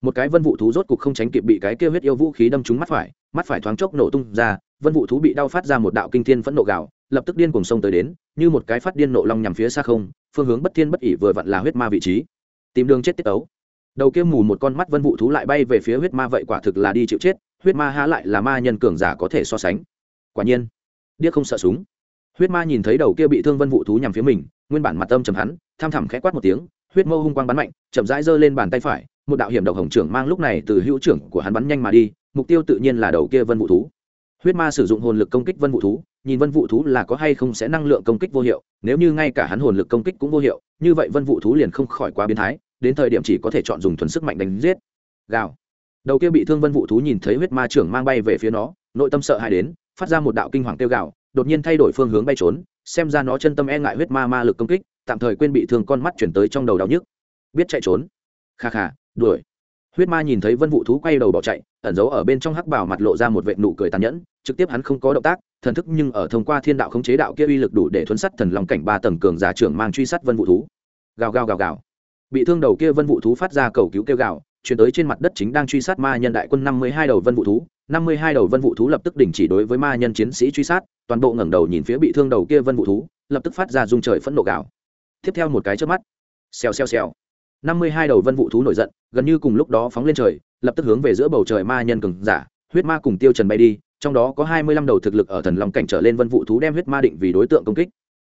một cái vân vũ thú rốt cục không tránh kịp bị cái kia huyết yêu vũ khí đâm trúng mắt phải mắt phải thoáng chốc nổ tung ra, vân vũ thú bị đau phát ra một đạo kinh thiên phẫn nộ gạo lập tức điên cùng sông tới đến, như một cái phát điên nộ long nhằm phía xa không, phương hướng bất thiên bất ỉ vừa vặn là huyết ma vị trí. Tìm đường chết tiết ấu đầu kia mù một con mắt vân vũ thú lại bay về phía huyết ma vậy quả thực là đi chịu chết, huyết ma há lại là ma nhân cường giả có thể so sánh. Quả nhiên, điếc không sợ súng. Huyết ma nhìn thấy đầu kia bị thương vân vũ thú nhằm phía mình, nguyên bản mặt tâm trầm hắn, tham thẳm khẽ quát một tiếng, huyết mâu hung quang bắn mạnh, chậm rãi giơ lên bàn tay phải một đạo hiểm độc hồng trưởng mang lúc này từ hữu trưởng của hắn bắn nhanh mà đi, mục tiêu tự nhiên là đầu kia vân vũ thú. Huyết ma sử dụng hồn lực công kích vân vũ thú, nhìn vân vũ thú là có hay không sẽ năng lượng công kích vô hiệu, nếu như ngay cả hắn hồn lực công kích cũng vô hiệu, như vậy vân vũ thú liền không khỏi quá biến thái, đến thời điểm chỉ có thể chọn dùng thuần sức mạnh đánh giết. Gào. Đầu kia bị thương vân vũ thú nhìn thấy huyết ma trưởng mang bay về phía nó, nội tâm sợ hãi đến, phát ra một đạo kinh hoàng tiêu gạo đột nhiên thay đổi phương hướng bay trốn, xem ra nó chân tâm e ngại huyết ma ma lực công kích, tạm thời quên bị thương con mắt chuyển tới trong đầu đau nhức. Biết chạy trốn. Kha kha đuổi. Huyết ma nhìn thấy vân vũ thú quay đầu bỏ chạy, ẩn giấu ở bên trong hắc bảo mặt lộ ra một vệ nụ cười tàn nhẫn, trực tiếp hắn không có động tác, thần thức nhưng ở thông qua thiên đạo khống chế đạo kia uy lực đủ để thuấn sắt thần lòng cảnh ba tầng cường giả trưởng mang truy sát vân vũ thú. Gào gào gào gào. Bị thương đầu kia vân vũ thú phát ra cầu cứu kêu gào, chuyển tới trên mặt đất chính đang truy sát ma nhân đại quân năm mươi hai đầu vân vũ thú, năm mươi hai đầu vân vũ thú lập tức đình chỉ đối với ma nhân chiến sĩ truy sát, toàn bộ ngẩng đầu nhìn phía bị thương đầu kia vân vũ thú, lập tức phát ra dung trời phẫn nộ gào. Tiếp theo một cái trước mắt. Xèo xèo xèo năm mươi hai đầu vân vũ thú nổi giận, gần như cùng lúc đó phóng lên trời, lập tức hướng về giữa bầu trời ma nhân cường giả, huyết ma cùng tiêu trần bay đi, trong đó có hai mươi lăm đầu thực lực ở thần long cảnh trở lên vân vũ thú đem huyết ma định vì đối tượng công kích.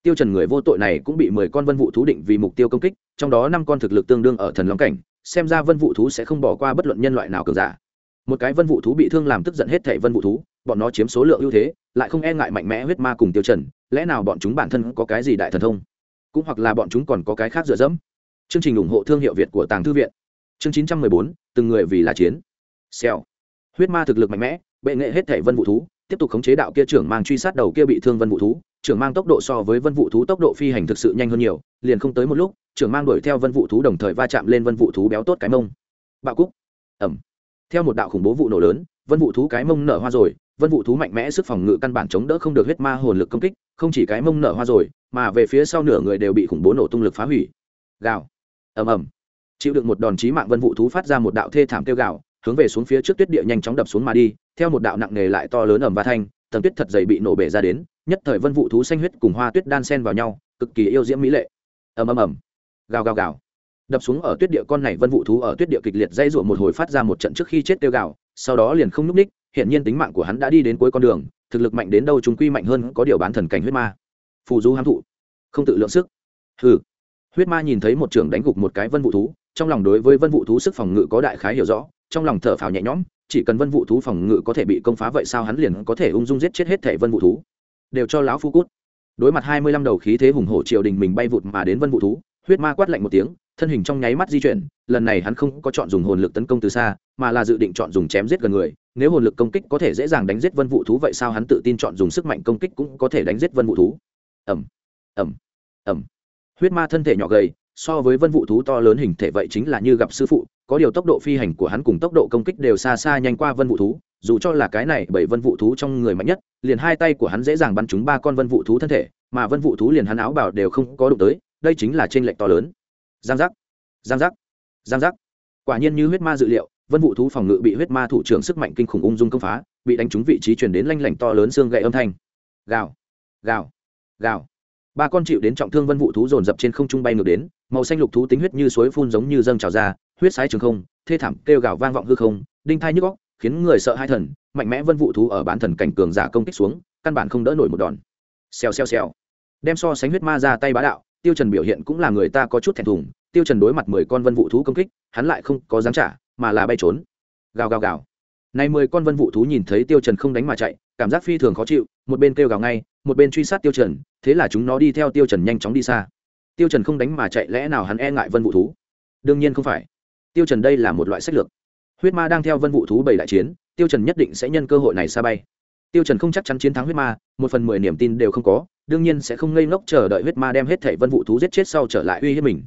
Tiêu trần người vô tội này cũng bị mười con vân vũ thú định vì mục tiêu công kích, trong đó năm con thực lực tương đương ở thần long cảnh, xem ra vân vũ thú sẽ không bỏ qua bất luận nhân loại nào cường giả. Một cái vân vũ thú bị thương làm tức giận hết thảy vân vũ thú, bọn nó chiếm số lượng ưu thế, lại không e ngại mạnh mẽ huyết ma cùng tiêu trần, lẽ nào bọn chúng bản thân có cái gì đại thần thông? Cũng hoặc là bọn chúng còn có cái khác dựa dẫm? Chương trình ủng hộ thương hiệu việt của tàng thư viện. Chương 914, từng người vì là chiến. Xèo. Huyết ma thực lực mạnh mẽ bệ nghệ hết thảy vân vũ thú tiếp tục khống chế đạo kia trưởng mang truy sát đầu kia bị thương vân vũ thú. Trưởng mang tốc độ so với vân vũ thú tốc độ phi hành thực sự nhanh hơn nhiều liền không tới một lúc trưởng mang đuổi theo vân vũ thú đồng thời va chạm lên vân vũ thú béo tốt cái mông. Bạo cúc. Ẩm. Theo một đạo khủng bố vụ nổ lớn vân vũ thú cái mông nở hoa rồi vân vũ thú mạnh mẽ sức phòng ngự căn bản chống đỡ không được huyết ma hồn lực công kích không chỉ cái mông nở hoa rồi mà về phía sau nửa người đều bị khủng bố nổ tung lực phá hủy. Gào ầm ầm. Chịu được một đòn chí mạng vân vũ thú phát ra một đạo thê thảm kêu gào, hướng về xuống phía trước tuyết địa nhanh chóng đập xuống mà đi, theo một đạo nặng nề lại to lớn ầm và thanh, tầng tuyết thật dày bị nổ bể ra đến, nhất thời vân vũ thú xanh huyết cùng hoa tuyết đan sen vào nhau, cực kỳ yêu diễm mỹ lệ. Ầm ầm ầm. Gào gào gào. Đập xuống ở tuyết địa con này vân vũ thú ở tuyết địa kịch liệt dây rủa một hồi phát ra một trận trước khi chết tiêu gạo sau đó liền không núp ních hiện nhiên tính mạng của hắn đã đi đến cuối con đường, thực lực mạnh đến đâu chúng quy mạnh hơn, có điều bán thần cảnh huyết ma. Phù du hám thụ. Không tự lượng sức. Hừ huyết ma nhìn thấy một trưởng đánh gục một cái vân vũ thú, trong lòng đối với vân vũ thú sức phòng ngự có đại khái hiểu rõ, trong lòng thở phào nhẹ nhõm, chỉ cần vân vũ thú phòng ngự có thể bị công phá vậy sao hắn liền có thể ung dung giết chết hết thể vân vũ thú. Đều cho lão phu cút. Đối mặt hai mươi lăm đầu khí thế hùng hổ triều đình mình bay vụt mà đến vân vụ thú, huyết ma quát lạnh một tiếng, thân hình trong nháy mắt di chuyển, lần này hắn không có chọn dùng hồn lực tấn công từ xa, mà là dự định chọn dùng chém giết gần người, nếu hồn lực công kích có thể dễ dàng đánh giết vân vụ thú vậy sao hắn tự tin chọn dùng sức mạnh công kích cũng có thể đánh giết vân vụ thú. Ẩm ẩm ẩm huyết ma thân thể nhỏ gầy, so với vân vụ thú to lớn hình thể vậy chính là như gặp sư phụ, có điều tốc độ phi hành của hắn cùng tốc độ công kích đều xa xa nhanh qua vân vụ thú, dù cho là cái này bởi vân vụ thú trong người mạnh nhất, liền hai tay của hắn dễ dàng bắn trúng ba con vân vụ thú thân thể, mà vân vụ thú liền hắn áo bảo đều không có đụng tới, đây chính là t r ê n lệch to lớn. Giang giác giang giác giang giác. Quả nhiên như huyết ma dự liệu, vân vụ thú phòng ngự bị huyết ma thủ trưởng sức mạnh kinh khủng ung dung công phá, bị đánh trúng vị trí chuyển đến lanh lảnh to lớn xương gậy âm thanh. Gào gào gào ba con chịu đến trọng thương vân vụ thú dồn dập trên không trung bay ngược đến, màu xanh lục thú tính huyết như suối phun giống như dâng trào ra, huyết sái trường không, thê thảm kêu gào vang vọng hư không, đinh thai nhức góc khiến người sợ hai thần, mạnh mẽ vân vụ thú ở bán thần cảnh cường giả công kích xuống, căn bản không đỡ nổi một đòn. Xèo xèo xèo. Đem so sánh huyết ma ra tay bá đạo, tiêu trần biểu hiện cũng là người ta có chút thẹn thùng, tiêu trần đối mặt mười con vân vụ thú công kích, hắn lại không có dám trả, mà là bay trốn. Gào gào gào. Này mười con vân vụ thú nhìn thấy tiêu trần không đánh mà chạy cảm giác phi thường khó chịu, một bên kêu gào ngay, một bên truy sát tiêu trần, thế là chúng nó đi theo tiêu trần nhanh chóng đi xa. Tiêu trần không đánh mà chạy, lẽ nào hắn e ngại vân vụ thú? Đương nhiên không phải. Tiêu trần đây là một loại sách lược. Huyết ma đang theo vân vụ thú bảy đại chiến, tiêu trần nhất định sẽ nhân cơ hội này xa bay. Tiêu trần không chắc chắn chiến thắng huyết ma, một phần mười niềm tin đều không có, đương nhiên sẽ không ngây ngốc chờ đợi huyết ma đem hết thảy vân vụ thú giết chết sau trở lại uy hiếp mình.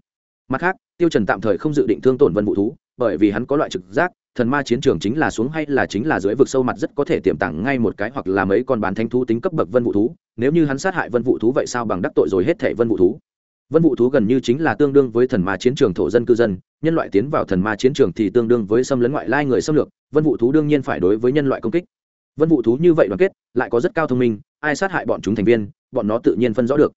Mặt khác, tiêu trần tạm thời không dự định thương tổn vân vụ thú, bởi vì hắn có loại trực giác thần ma chiến trường chính là xuống hay là chính là dưới vực sâu mặt rất có thể tiềm tàng ngay một cái hoặc là mấy con bán thánh thú tính cấp bậc vân vụ thú. Nếu như hắn sát hại vân vụ thú vậy sao bằng đắc tội rồi hết thảy vân vụ thú? Vân vụ thú gần như chính là tương đương với thần ma chiến trường thổ dân cư dân, nhân loại tiến vào thần ma chiến trường thì tương đương với xâm lấn ngoại lai người xâm lược, vân vụ thú đương nhiên phải đối với nhân loại công kích. Vân vụ thú như vậy đoàn kết, lại có rất cao thông minh, ai sát hại bọn chúng thành viên, bọn nó tự nhiên phân rõ được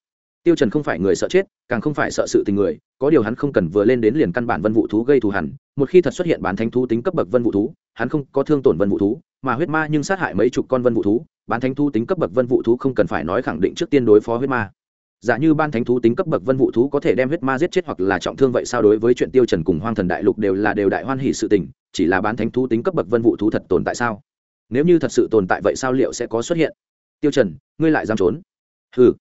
tiêu trần không phải người sợ chết, càng không phải sợ sự tình người, có điều hắn không cần vừa lên đến liền căn bản vân vụ thú gây thù hằn một khi thật xuất hiện bán thánh thú tính cấp bậc vân vụ thú, hắn không có thương tổn vân vụ thú, mà huyết ma nhưng sát hại mấy chục con vân vụ thú, bán thánh thú tính cấp bậc vân vụ thú không cần phải nói khẳng định trước tiên đối phó huyết ma. Giả như ban thánh thú tính cấp bậc vân vụ thú có thể đem huyết ma giết chết hoặc là trọng thương vậy sao đối với chuyện tiêu trần cùng hoang thần đại lục đều là đều đại hoan hỉ sự tình, chỉ là bán thánh thú tính cấp bậc vân vụ thú thật tồn tại sao? Nếu như thật sự tồn tại vậy sao liệu sẽ có xuất hiện? Tiêu trần, ngươi lại dám trốn? Hừ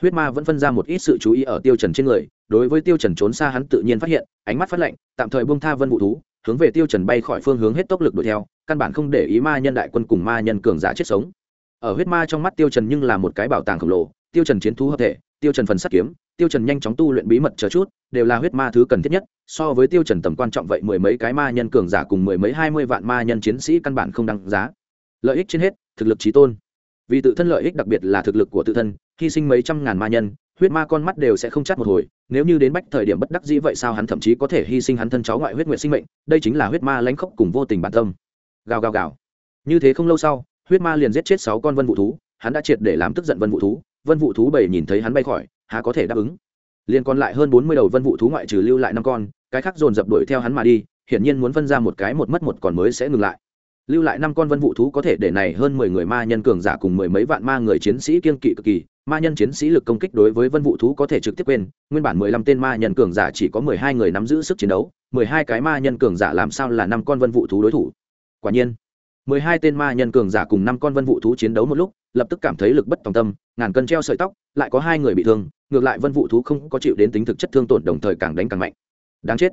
huyết ma vẫn phân ra một ít sự chú ý ở tiêu trần trên người, đối với tiêu trần trốn xa hắn tự nhiên phát hiện, ánh mắt phát lạnh, tạm thời buông tha vân vụ thú, hướng về tiêu trần bay khỏi phương hướng hết tốc lực đuổi theo, căn bản không để ý ma nhân đại quân cùng ma nhân cường giả chết sống. Ở huyết ma trong mắt tiêu trần nhưng là một cái bảo tàng khổng lồ, tiêu trần chiến thú hợp thể, tiêu trần phần sắt kiếm, tiêu trần nhanh chóng tu luyện bí mật chờ chút, đều là huyết ma thứ cần thiết nhất, so với tiêu trần tầm quan trọng vậy mười mấy cái ma nhân cường giả cùng mười mấy hai mươi vạn ma nhân chiến sĩ căn bản không đáng giá. Lợi ích trên hết, thực lực trí tôn vì tự thân lợi ích đặc biệt là thực lực của tự thân, hy sinh mấy trăm ngàn ma nhân, huyết ma con mắt đều sẽ không chắt một hồi, nếu như đến bách thời điểm bất đắc dĩ vậy sao hắn thậm chí có thể hy sinh hắn thân cháu ngoại huyết nguyện sinh mệnh, đây chính là huyết ma lãnh khốc cùng vô tình bản tâm. Gào gào gào. Như thế không lâu sau, huyết ma liền giết chết sáu con vân vụ thú, hắn đã triệt để làm tức giận vân vụ thú, vân vụ thú bảy nhìn thấy hắn bay khỏi, há có thể đáp ứng. Liền còn lại hơn bốn mươi đầu vân vụ thú ngoại trừ lưu lại năm con, cái khác dồn dập đuổi theo hắn mà đi, hiển nhiên muốn phân ra một cái một mất một còn mới sẽ ngừng lại lưu lại năm con vân vụ thú có thể để này hơn mười người ma nhân cường giả cùng mười mấy vạn ma người chiến sĩ kiên kỵ cực kỳ. Ma nhân chiến sĩ lực công kích đối với vân vụ thú có thể trực tiếp quên. Nguyên bản mười lăm tên ma nhân cường giả chỉ có mười hai người nắm giữ sức chiến đấu. Mười hai cái ma nhân cường giả làm sao là năm con vân vụ thú đối thủ? Quả nhiên, mười hai tên ma nhân cường giả cùng năm con vân vụ thú chiến đấu một lúc, lập tức cảm thấy lực bất tòng tâm, ngàn cân treo sợi tóc, lại có hai người bị thương. Ngược lại vân vụ thú không có chịu đến tính thực chất thương tổn, đồng thời càng đánh càng mạnh. Đáng chết,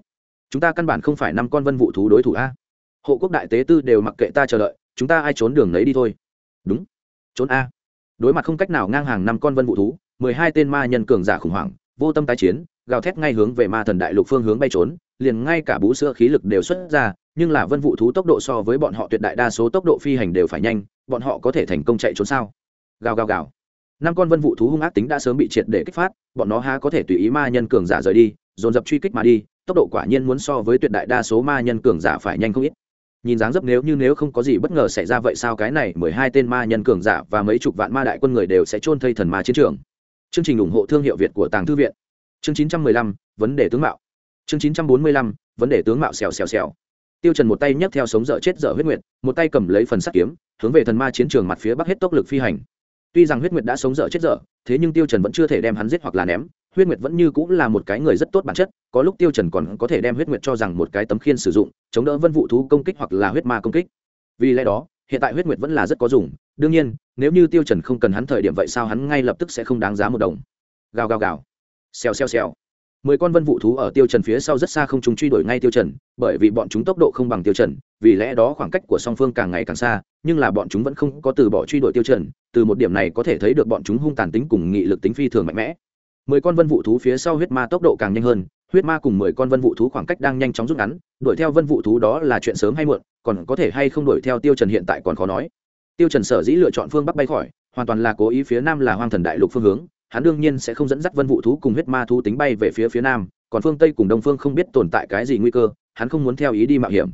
chúng ta căn bản không phải năm con vân vụ thú đối thủ a hộ quốc đại tế tư đều mặc kệ ta chờ đợi, chúng ta ai trốn đường lấy đi thôi. Đúng. Trốn a. Đối mặt không cách nào ngang hàng năm con vân vụ thú, mười hai tên ma nhân cường giả khủng hoảng, vô tâm tái chiến, gào thét ngay hướng về ma thần đại lục phương hướng bay trốn, liền ngay cả bú sữa khí lực đều xuất ra, nhưng là vân vụ thú tốc độ so với bọn họ tuyệt đại đa số tốc độ phi hành đều phải nhanh, bọn họ có thể thành công chạy trốn sao? Gào gào gào. Năm con vân vụ thú hung ác tính đã sớm bị triệt để kích phát, bọn nó há có thể tùy ý ma nhân cường giả rời đi, dồn dập truy kích mà đi, tốc độ quả nhiên muốn so với tuyệt đại đa số ma nhân cường giả phải nhanh không ít nhìn dáng dấp nếu như nếu không có gì bất ngờ xảy ra vậy sao cái này mười hai tên ma nhân cường giả và mấy chục vạn ma đại quân người đều sẽ chôn thây thần ma chiến trường. Chương trình ủng hộ thương hiệu việt của tàng thư viện. Chương chín trăm mười lăm, vấn đề tướng mạo. Chương chín trăm bốn mươi lăm, vấn đề tướng mạo xèo xèo xèo. Tiêu trần một tay nhấc theo sống dở chết dở huyết nguyệt, một tay cầm lấy phần sắt kiếm, hướng về thần ma chiến trường mặt phía bắc hết tốc lực phi hành. Tuy rằng huyết nguyệt đã sống dở chết dở, thế nhưng tiêu trần vẫn chưa thể đem hắn giết hoặc là ném huyết nguyệt vẫn như cũng là một cái người rất tốt bản chất, có lúc tiêu trần còn có thể đem huyết nguyệt cho rằng một cái tấm khiên sử dụng, chống đỡ vân vụ thú công kích hoặc là huyết ma công kích. Vì lẽ đó, hiện tại huyết nguyệt vẫn là rất có dùng, đương nhiên, nếu như tiêu trần không cần hắn thời điểm vậy sao hắn ngay lập tức sẽ không đáng giá một đồng. Gào gào gào. Xèo xèo xèo. Mười con vân vụ thú ở tiêu trần phía sau rất xa không chúng truy đuổi ngay tiêu trần, bởi vì bọn chúng tốc độ không bằng tiêu trần, vì lẽ đó khoảng cách của song phương càng ngày càng xa, nhưng là bọn chúng vẫn không có từ bỏ truy đuổi tiêu trần, từ một điểm này có thể thấy được bọn chúng hung tàn tính cùng nghị lực tính phi thường mạnh mẽ mười con vân vụ thú phía sau huyết ma tốc độ càng nhanh hơn, huyết ma cùng mười con vân vụ thú khoảng cách đang nhanh chóng rút ngắn, đuổi theo vân vụ thú đó là chuyện sớm hay muộn, còn có thể hay không đuổi theo tiêu trần hiện tại còn khó nói. Tiêu trần sở dĩ lựa chọn phương bắc bay khỏi, hoàn toàn là cố ý phía nam là hoang thần đại lục phương hướng, hắn đương nhiên sẽ không dẫn dắt vân vụ thú cùng huyết ma thú tính bay về phía phía nam, còn phương tây cùng đông phương không biết tồn tại cái gì nguy cơ, hắn không muốn theo ý đi mạo hiểm.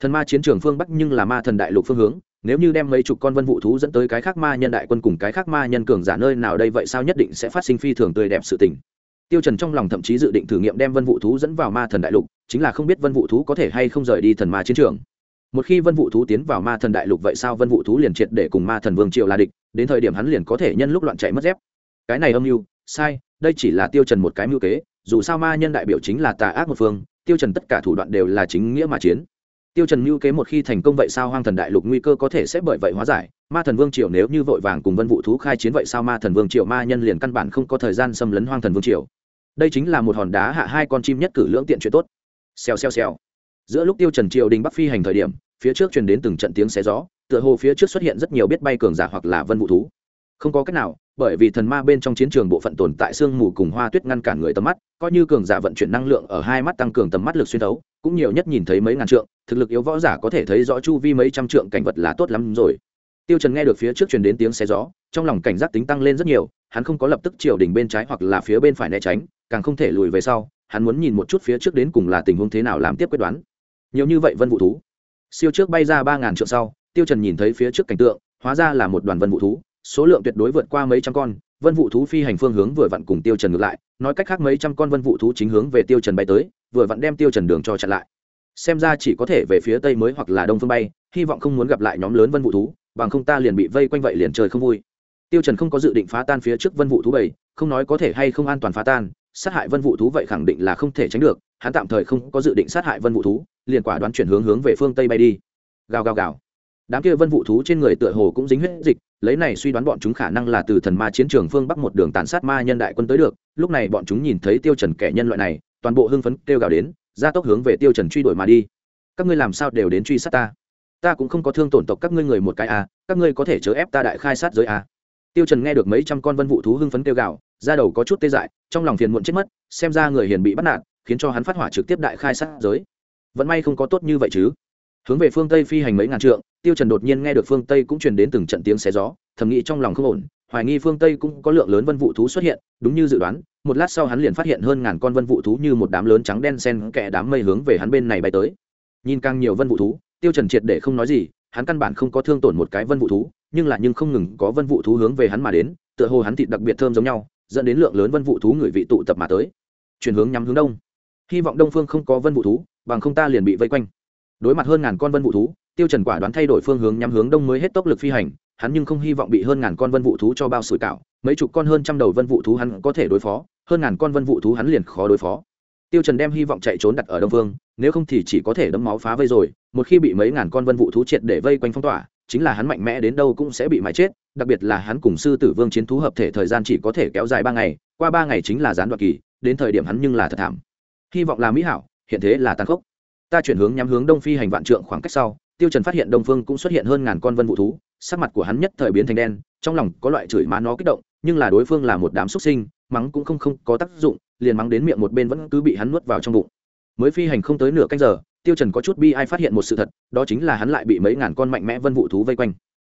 Thần ma chiến trường phương bắc nhưng là ma thần đại lục phương hướng nếu như đem mấy chục con vân vụ thú dẫn tới cái khác ma nhân đại quân cùng cái khác ma nhân cường giả nơi nào đây vậy sao nhất định sẽ phát sinh phi thường tươi đẹp sự tình. Tiêu trần trong lòng thậm chí dự định thử nghiệm đem vân vụ thú dẫn vào ma thần đại lục, chính là không biết vân vụ thú có thể hay không rời đi thần ma chiến trường. Một khi vân vụ thú tiến vào ma thần đại lục vậy sao vân vụ thú liền triệt để cùng ma thần vương triều là địch, đến thời điểm hắn liền có thể nhân lúc loạn chạy mất dép. Cái này âm mưu, sai, đây chỉ là tiêu trần một cái mưu kế, dù sao ma nhân đại biểu chính là tà ác một phương, tiêu trần tất cả thủ đoạn đều là chính nghĩa mà chiến tiêu trần Như kế một khi thành công vậy sao hoang thần đại lục nguy cơ có thể sẽ bởi vậy hóa giải? Ma thần vương triều nếu như vội vàng cùng vân vụ thú khai chiến vậy sao ma thần vương triều ma nhân liền căn bản không có thời gian xâm lấn hoang thần vương triều? Đây chính là một hòn đá hạ hai con chim nhất cử lưỡng tiện chuyện tốt. Xèo xèo xèo. Giữa lúc tiêu trần triều đình bắc phi hành thời điểm, phía trước truyền đến từng trận tiếng xé gió, tựa hồ phía trước xuất hiện rất nhiều biết bay cường giả hoặc là vân vụ thú. Không có cách nào bởi vì thần ma bên trong chiến trường bộ phận tồn tại sương mù cùng hoa tuyết ngăn cản người tầm mắt, coi như cường giả vận chuyển năng lượng ở hai mắt tăng cường tầm mắt lực xuyên thấu, cũng nhiều nhất nhìn thấy mấy ngàn trượng, thực lực yếu võ giả có thể thấy rõ chu vi mấy trăm trượng cảnh vật là tốt lắm rồi. Tiêu trần nghe được phía trước truyền đến tiếng xe gió, trong lòng cảnh giác tính tăng lên rất nhiều, hắn không có lập tức chiều đỉnh bên trái hoặc là phía bên phải né tránh, càng không thể lùi về sau, hắn muốn nhìn một chút phía trước đến cùng là tình huống thế nào làm tiếp quyết đoán. Nhiều như vậy vân vụ thú. Siêu trước bay ra ba ngàn trượng sau, tiêu trần nhìn thấy phía trước cảnh tượng, hóa ra là một đoàn vân vụ thú số lượng tuyệt đối vượt qua mấy trăm con, vân vụ thú phi hành phương hướng vừa vặn cùng tiêu trần ngược lại, nói cách khác mấy trăm con vân vụ thú chính hướng về tiêu trần bay tới, vừa vặn đem tiêu trần đường cho chặn lại. Xem ra chỉ có thể về phía tây mới hoặc là đông phương bay, hy vọng không muốn gặp lại nhóm lớn vân vụ thú, bằng không ta liền bị vây quanh vậy liền trời không vui. Tiêu trần không có dự định phá tan phía trước vân vụ thú bảy, không nói có thể hay không an toàn phá tan, sát hại vân vụ thú vậy khẳng định là không thể tránh được, hắn tạm thời không có dự định sát hại vân vụ thú, liền quả đoán chuyển hướng hướng về phương tây bay đi. Gào gào gào. Đám kia vân vụ thú trên người tựa hồ cũng dính huyết dịch lấy này suy đoán bọn chúng khả năng là từ thần ma chiến trường phương bắc một đường tàn sát ma nhân đại quân tới được. Lúc này bọn chúng nhìn thấy tiêu trần kẻ nhân loại này, toàn bộ hưng phấn kêu gào đến ra tốc hướng về tiêu trần truy đuổi mà đi. Các ngươi làm sao đều đến truy sát ta? Ta cũng không có thương tổn tộc các ngươi người một cái à các ngươi có thể chớ ép ta đại khai sát giới à. Tiêu trần nghe được mấy trăm con vân vụ thú hưng phấn kêu gào ra đầu có chút tê dại, trong lòng phiền muộn chết mất, xem ra người hiền bị bắt nạt, khiến cho hắn phát hỏa trực tiếp đại khai sát giới. Vẫn may không có tốt như vậy chứ? Hướng về phương tây phi hành mấy ngàn trượng tiêu trần đột nhiên nghe được phương tây cũng truyền đến từng trận tiếng xé gió, thầm nghĩ trong lòng không ổn, hoài nghi phương tây cũng có lượng lớn vân vụ thú xuất hiện, đúng như dự đoán, một lát sau hắn liền phát hiện hơn ngàn con vân vụ thú như một đám lớn trắng đen xen kẽ đám mây hướng về hắn bên này bay tới. Nhìn càng nhiều vân vụ thú, tiêu trần triệt để không nói gì, hắn căn bản không có thương tổn một cái vân vụ thú, nhưng là nhưng không ngừng có vân vụ thú hướng về hắn mà đến, tựa hồ hắn thịt đặc biệt thơm giống nhau, dẫn đến lượng lớn vân vụ thú người vị tụ tập mà tới. Chuyển hướng nhắm hướng đông. Hy vọng đông phương không có vân vụ thú, bằng không ta liền bị vây quanh. Đối mặt hơn ngàn con vân vụ thú tiêu trần quả đoán thay đổi phương hướng nhắm hướng đông mới hết tốc lực phi hành hắn nhưng không hy vọng bị hơn ngàn con vân vụ thú cho bao sủi cảo mấy chục con hơn trăm đầu vân vụ thú hắn có thể đối phó hơn ngàn con vân vụ thú hắn liền khó đối phó. Tiêu trần đem hy vọng chạy trốn đặt ở đông Vương, nếu không thì chỉ có thể đấm máu phá vây rồi một khi bị mấy ngàn con vân vụ thú triệt để vây quanh phong tỏa chính là hắn mạnh mẽ đến đâu cũng sẽ bị mãi chết đặc biệt là hắn cùng sư tử vương chiến thú hợp thể thời gian chỉ có thể kéo dài ba ngày qua ba ngày chính là gián đoạn kỳ đến thời điểm hắn nhưng là thật thảm. Hy vọng là mỹ hảo hiện thế là tàn khốc. Ta chuyển hướng nhắm hướng đông phi hành vạn trượng khoảng cách sau tiêu trần phát hiện đông phương cũng xuất hiện hơn ngàn con vân vũ thú, sắc mặt của hắn nhất thời biến thành đen, trong lòng có loại chửi má nó kích động, nhưng là đối phương là một đám xuất sinh, mắng cũng không không có tác dụng, liền mắng đến miệng một bên vẫn cứ bị hắn nuốt vào trong bụng. Mới phi hành không tới nửa canh giờ, tiêu trần có chút bi ai phát hiện một sự thật, đó chính là hắn lại bị mấy ngàn con mạnh mẽ vân vũ thú vây quanh.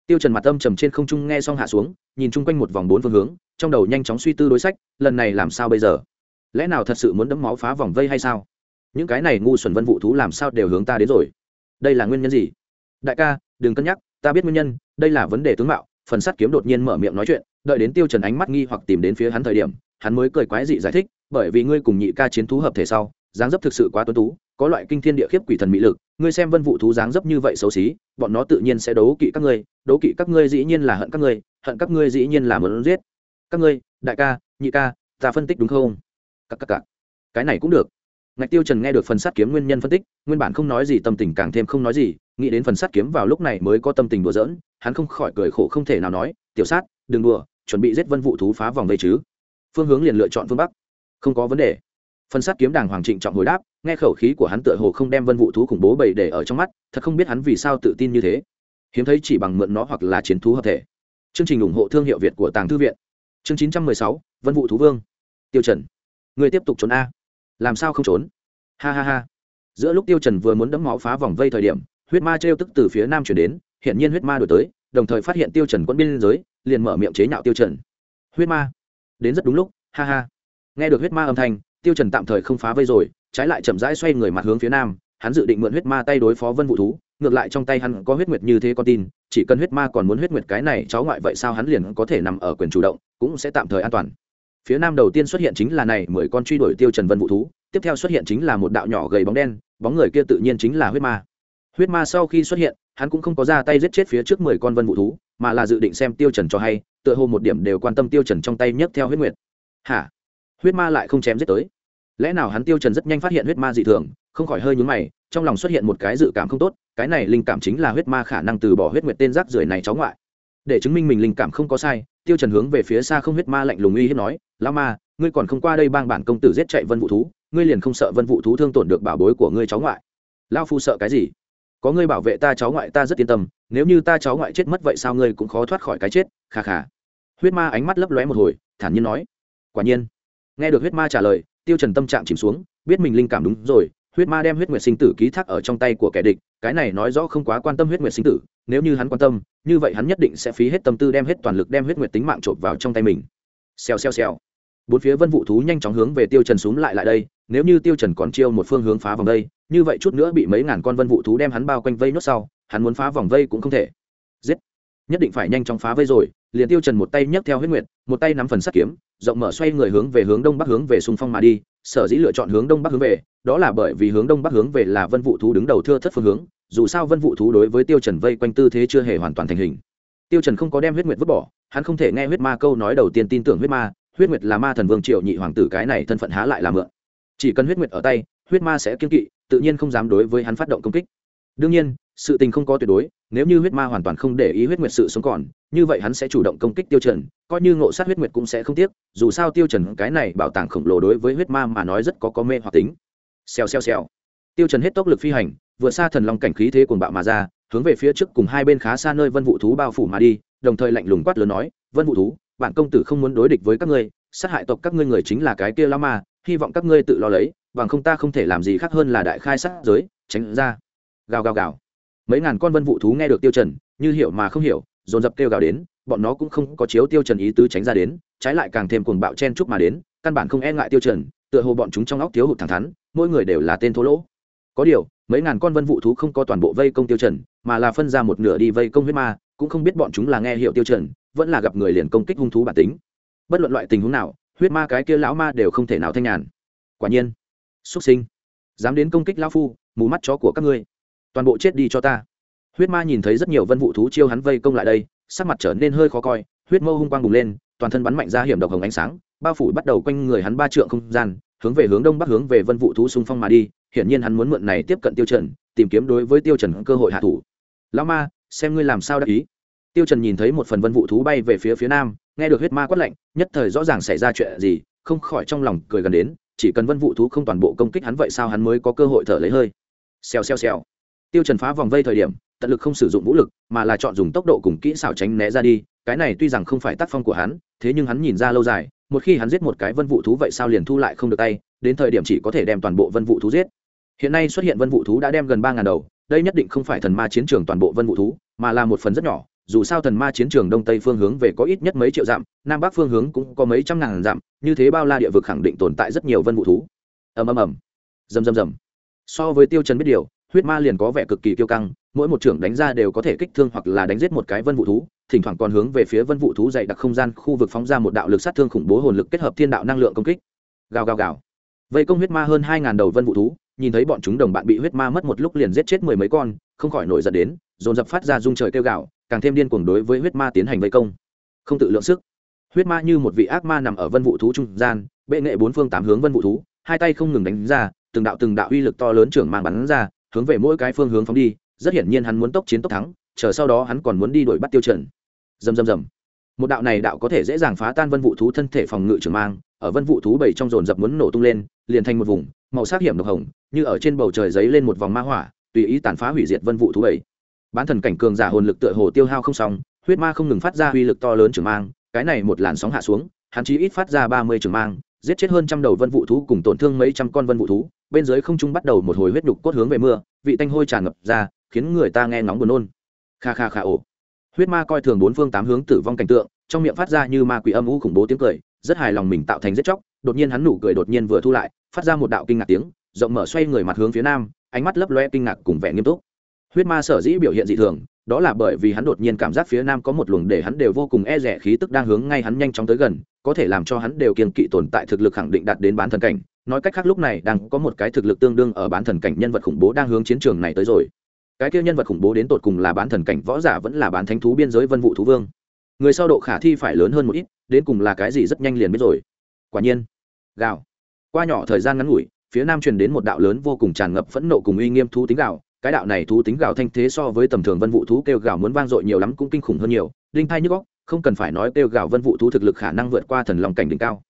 Tiêu trần mặt âm trầm trên không trung nghe xong hạ xuống, nhìn chung quanh một vòng bốn phương hướng, trong đầu nhanh chóng suy tư đối sách, lần này làm sao bây giờ? Lẽ nào thật sự muốn đấm máu phá vòng vây hay sao? Những cái này ngu xuẩn vân vũ thú làm sao đều hướng ta đến rồi? Đây là nguyên nhân gì? Đại ca, đừng cân nhắc, ta biết nguyên nhân, đây là vấn đề tướng mạo, phần sắt kiếm đột nhiên mở miệng nói chuyện, đợi đến tiêu trần ánh mắt nghi hoặc tìm đến phía hắn thời điểm, hắn mới cười quái dị giải thích, bởi vì ngươi cùng nhị ca chiến thú hợp thể sau, dáng dấp thực sự quá tuấn tú, có loại kinh thiên địa khiếp quỷ thần mỹ lực, ngươi xem vân vụ thú dáng dấp như vậy xấu xí, bọn nó tự nhiên sẽ đấu kỵ các ngươi, đấu kỵ các ngươi dĩ nhiên là hận các ngươi, hận các ngươi dĩ nhiên là muốn giết. Các ngươi, đại ca, nhị ca, ta phân tích đúng không? Các các các. Cái này cũng được ngạch tiêu trần nghe được phần sát kiếm nguyên nhân phân tích, nguyên bản không nói gì tâm tình càng thêm không nói gì, nghĩ đến phần sát kiếm vào lúc này mới có tâm tình đùa giỡn, hắn không khỏi cười khổ không thể nào nói, tiểu sát, đừng đùa, chuẩn bị giết vân vụ thú phá vòng vây chứ. Phương hướng liền lựa chọn phương bắc. Không có vấn đề. Phần sát kiếm đàng hoàng trịnh trọng hồi đáp, nghe khẩu khí của hắn tựa hồ không đem vân vụ thú khủng bố bầy để ở trong mắt, thật không biết hắn vì sao tự tin như thế. Hiếm thấy chỉ bằng mượn nó hoặc là chiến thú hợp thể. Chương trình ủng hộ thương hiệu việt của tàng thư viện. Chương chín trăm mười sáu, vân vụ thú vương. Tiêu trần. Người tiếp tục trốn a làm sao không trốn? Ha ha ha. Giữa lúc tiêu trần vừa muốn đấm máu phá vòng vây thời điểm, huyết ma treo tức từ phía nam chuyển đến hiện nhiên huyết ma đổi tới, đồng thời phát hiện tiêu trần quân biên giới, liền mở miệng chế nhạo tiêu trần. Huyết ma. Đến rất đúng lúc, ha ha. Nghe được huyết ma âm thanh, tiêu trần tạm thời không phá vây rồi, trái lại chậm rãi xoay người mặt hướng phía nam, hắn dự định mượn huyết ma tay đối phó vân vũ thú, ngược lại trong tay hắn có huyết nguyệt như thế con tin, chỉ cần huyết ma còn muốn huyết nguyệt cái này cháu ngoại vậy sao hắn liền có thể nằm ở quyền chủ động, cũng sẽ tạm thời an toàn phía nam đầu tiên xuất hiện chính là này mười con truy đuổi tiêu trần vân vũ thú, tiếp theo xuất hiện chính là một đạo nhỏ gầy bóng đen, bóng người kia tự nhiên chính là huyết ma. Huyết ma sau khi xuất hiện, hắn cũng không có ra tay giết chết phía trước mười con vân vũ thú, mà là dự định xem tiêu trần cho hay, tựa hồ một điểm đều quan tâm tiêu trần trong tay nhấc theo huyết nguyệt. Hả? Huyết ma lại không chém giết tới. Lẽ nào hắn tiêu trần rất nhanh phát hiện huyết ma dị thường, không khỏi hơi nhướng mày, trong lòng xuất hiện một cái dự cảm không tốt, cái này linh cảm chính là huyết ma khả năng từ bỏ huyết nguyệt tên rác rưởi này cháu ngoại để chứng minh mình linh cảm không có sai, tiêu trần hướng về phía xa không huyết ma lạnh lùng uy hiếp nói, lão ma, ngươi còn không qua đây bang bản công tử giết chạy vân vũ thú, ngươi liền không sợ vân vũ thú thương tổn được bảo bối của ngươi cháu ngoại. Lão phu sợ cái gì? Có ngươi bảo vệ ta cháu ngoại ta rất yên tâm, nếu như ta cháu ngoại chết mất vậy sao ngươi cũng khó thoát khỏi cái chết, kha kha. Huyết ma ánh mắt lấp lóe một hồi, thản nhiên nói, quả nhiên. Nghe được huyết ma trả lời, tiêu trần tâm trạng chìm xuống, biết mình linh cảm đúng rồi, huyết ma đem huyết nguyệt sinh tử ký thác ở trong tay của kẻ địch cái này nói rõ không quá quan tâm huyết nguyệt sinh tử, nếu như hắn quan tâm, như vậy hắn nhất định sẽ phí hết tâm tư đem hết toàn lực đem huyết nguyệt tính mạng trộm vào trong tay mình. Xèo xèo xèo. Bốn phía vân vụ thú nhanh chóng hướng về tiêu trần xuống lại lại đây, nếu như tiêu trần còn chiêu một phương hướng phá vòng đây như vậy chút nữa bị mấy ngàn con vân vụ thú đem hắn bao quanh vây nốt sau, hắn muốn phá vòng vây cũng không thể. Giết. Nhất định phải nhanh chóng phá vây rồi, liền tiêu trần một tay nhấc theo huyết nguyệt, một tay nắm phần sắt kiếm, rộng mở xoay người hướng về hướng đông bắc hướng về xung phong mà đi sở dĩ lựa chọn hướng đông bắc hướng về, đó là bởi vì hướng đông bắc hướng về là vân vụ thú đứng đầu thưa thất phương hướng, dù sao vân vụ thú đối với tiêu trần vây quanh tư thế chưa hề hoàn toàn thành hình. Tiêu trần không có đem huyết nguyệt vứt bỏ, hắn không thể nghe huyết ma câu nói đầu tiên tin tưởng huyết ma, huyết nguyệt là ma thần vương triệu nhị hoàng tử cái này thân phận há lại là mượn. Chỉ cần huyết nguyệt ở tay, huyết ma sẽ kiên kỵ, tự nhiên không dám đối với hắn phát động công kích. Đương nhiên, sự tình không có tuyệt đối nếu như huyết ma hoàn toàn không để ý huyết nguyệt sự sống còn, như vậy hắn sẽ chủ động công kích tiêu trần, coi như ngộ sát huyết nguyệt cũng sẽ không tiếc, dù sao tiêu trần cái này bảo tàng khổng lồ đối với huyết ma mà nói rất có có mê hoặc tính. Xèo xèo xèo. Tiêu trần hết tốc lực phi hành, vượt xa thần long cảnh khí thế cuồng bạo mà ra, hướng về phía trước cùng hai bên khá xa nơi vân vũ thú bao phủ mà đi, đồng thời lạnh lùng quát lớn nói, vân vũ thú bản công tử không muốn đối địch với các ngươi, sát hại tộc các ngươi người chính là cái kia lắm ma, hy vọng các ngươi tự lo lấy, bằng không ta không thể làm gì khác hơn là đại khai sát giới, tránh ra. Gào gào gào mấy ngàn con vân vụ thú nghe được tiêu trần, như hiểu mà không hiểu, dồn dập kêu gào đến, bọn nó cũng không có chiếu tiêu trần ý tứ tránh ra đến, trái lại càng thêm cuồng bạo chen chúc mà đến, căn bản không e ngại tiêu trần, tựa hồ bọn chúng trong óc thiếu hụt thẳng thắn, mỗi người đều là tên thô lỗ. Có điều, mấy ngàn con vân vụ thú không có toàn bộ vây công tiêu trần, mà là phân ra một nửa đi vây công huyết ma, cũng không biết bọn chúng là nghe hiểu tiêu trần, vẫn là gặp người liền công kích hung thú bản tính. Bất luận loại tình huống nào, huyết ma cái kia lão ma đều không thể nào thanh nhàn. Quả nhiên xuất sinh, dám đến công kích lão phu, mù mắt chó của các ngươi toàn bộ chết đi cho ta. Huyết ma nhìn thấy rất nhiều vân vụ thú chiêu hắn vây công lại đây, sắc mặt trở nên hơi khó coi, huyết mâu hung quang bùng lên, toàn thân bắn mạnh ra hiểm độc hồng ánh sáng, bao phủ bắt đầu quanh người hắn ba trượng không gian, hướng về hướng đông bắc hướng về vân vụ thú xung phong mà đi, hiển nhiên hắn muốn mượn này tiếp cận tiêu trần, tìm kiếm đối với tiêu trần cơ hội hạ thủ. Lão ma, xem ngươi làm sao đáp ý. Tiêu trần nhìn thấy một phần vân vụ thú bay về phía phía nam, nghe được huyết ma quát lạnh, nhất thời rõ ràng xảy ra chuyện gì, không khỏi trong lòng cười gần đến, chỉ cần vân vụ thú không toàn bộ công kích hắn vậy sao hắn mới có cơ hội thở lấy hơi. Xèo xèo xèo tiêu trần phá vòng vây thời điểm, tận lực không sử dụng vũ lực, mà là chọn dùng tốc độ cùng kỹ xảo tránh né ra đi. Cái này tuy rằng không phải tác phong của hắn, thế nhưng hắn nhìn ra lâu dài, một khi hắn giết một cái vân vụ thú vậy sao liền thu lại không được tay, đến thời điểm chỉ có thể đem toàn bộ vân vụ thú giết. Hiện nay xuất hiện vân vụ thú đã đem gần ba ngàn đầu, đây nhất định không phải thần ma chiến trường toàn bộ vân vụ thú, mà là một phần rất nhỏ. Dù sao thần ma chiến trường đông tây phương hướng về có ít nhất mấy triệu dặm, nam bắc phương hướng cũng có mấy trăm ngàn dặm, như thế bao la địa vực khẳng định tồn tại rất nhiều vân vụ thú. Ầm ầm ầm. Rầm rầm rầm. So với tiêu trần biết điều huyết ma liền có vẻ cực kỳ kiêu căng mỗi một trưởng đánh ra đều có thể kích thương hoặc là đánh giết một cái vân vụ thú thỉnh thoảng còn hướng về phía vân vụ thú dày đặc không gian khu vực phóng ra một đạo lực sát thương khủng bố hồn lực kết hợp thiên đạo năng lượng công kích. Gào gào gào. Vây công huyết ma hơn hai ngàn đầu vân vụ thú nhìn thấy bọn chúng đồng bạn bị huyết ma mất một lúc liền giết chết mười mấy con không khỏi nổi giận đến dồn dập phát ra rung trời kêu gạo, càng thêm điên cuồng đối với huyết ma tiến hành vây công. Không tự lượng sức. Huyết ma như một vị ác ma nằm ở vân vụ thú trung gian bệ nghệ bốn phương tám hướng vân vụ thú hai tay không ngừng đánh ra từng đạo từng đạo uy lực to lớn trưởng mang bắn ra hướng về mỗi cái phương hướng phóng đi, rất hiển nhiên hắn muốn tốc chiến tốc thắng, chờ sau đó hắn còn muốn đi đuổi bắt tiêu trần. Rầm rầm rầm. Một đạo này đạo có thể dễ dàng phá tan vân vụ thú thân thể phòng ngự trường mang, ở vân vụ thú bảy trong dồn dập muốn nổ tung lên, liền thành một vùng, màu sắc hiểm độc hồng, như ở trên bầu trời giấy lên một vòng ma hỏa, tùy ý tàn phá hủy diệt vân vụ thú bảy. Bán thần cảnh cường giả hồn lực tựa hồ tiêu hao không xong, huyết ma không ngừng phát ra uy lực to lớn trường mang, cái này một làn sóng hạ xuống, hắn chí ít phát ra ba mươi trường mang giết chết hơn trăm đầu vân vụ thú cùng tổn thương mấy trăm con vân vụ thú, bên dưới không trung bắt đầu một hồi huyết đục cốt hướng về mưa, vị tanh hôi tràn ngập ra, khiến người ta nghe ngóng buồn nôn. Kha kha kha ổ huyết ma coi thường bốn phương tám hướng tử vong cảnh tượng, trong miệng phát ra như ma quỷ âm u khủng bố tiếng cười, rất hài lòng mình tạo thành giết chóc, đột nhiên hắn nụ cười đột nhiên vừa thu lại, phát ra một đạo kinh ngạc tiếng, rộng mở xoay người mặt hướng phía nam, ánh mắt lấp loe kinh ngạc cùng vẻ nghiêm túc. Huyết ma sở dĩ biểu hiện dị thường đó là bởi vì hắn đột nhiên cảm giác phía nam có một luồng để hắn đều vô cùng e rẻ khí tức đang hướng ngay hắn nhanh chóng tới gần, có thể làm cho hắn đều kiên kỵ tồn tại thực lực khẳng định đạt đến bán thần cảnh. Nói cách khác lúc này đang có một cái thực lực tương đương ở bán thần cảnh nhân vật khủng bố đang hướng chiến trường này tới rồi. Cái kia nhân vật khủng bố đến tột cùng là bán thần cảnh võ giả vẫn là bán thánh thú biên giới vân vụ thú vương? Người sau độ khả thi phải lớn hơn một ít, đến cùng là cái gì rất nhanh liền biết rồi. Quả nhiên gạo qua nhỏ thời gian ngắn ngủi, phía nam truyền đến một đạo lớn vô cùng tràn ngập phẫn nộ cùng uy nghiêm thú tính gạo cái đạo này thú tính gạo thanh thế so với tầm thường vân vụ thú kêu gạo muốn vang dội nhiều lắm cũng kinh khủng hơn nhiều. Đinh thai nhức góc không cần phải nói kêu gạo vân vụ thú thực lực khả năng vượt qua thần lòng cảnh đỉnh cao.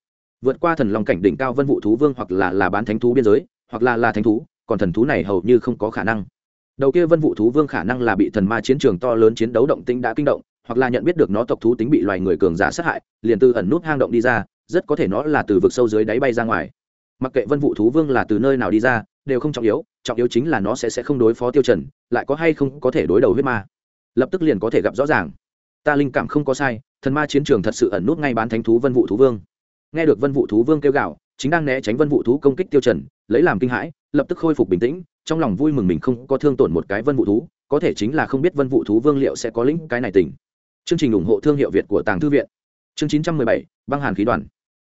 Vượt qua thần lòng cảnh đỉnh cao vân vụ thú vương hoặc là là bán thánh thú biên giới, hoặc là là thánh thú, còn thần thú này hầu như không có khả năng. Đầu kia vân vụ thú vương khả năng là bị thần ma chiến trường to lớn chiến đấu động tĩnh đã kinh động, hoặc là nhận biết được nó tộc thú tính bị loài người cường giả sát hại, liền từ ẩn nút hang động đi ra, rất có thể nó là từ vực sâu dưới đáy bay ra ngoài. Mặc kệ vân vụ thú vương là từ nơi nào đi ra, đều không trọng yếu trọng yếu chính là nó sẽ sẽ không đối phó tiêu trần lại có hay không có thể đối đầu huyết ma. Lập tức liền có thể gặp rõ ràng. Ta linh cảm không có sai thần ma chiến trường thật sự ẩn nút ngay bán thánh thú vân vụ thú vương. Nghe được vân vụ thú vương kêu gào chính đang né tránh vân vụ thú công kích tiêu trần lấy làm kinh hãi lập tức khôi phục bình tĩnh trong lòng vui mừng mình không có thương tổn một cái vân vụ thú có thể chính là không biết vân vụ thú vương liệu sẽ có lĩnh cái này tình. Chương trình ủng hộ thương hiệu việt của tàng thư viện. Chương 917, băng hàn khí đoàn.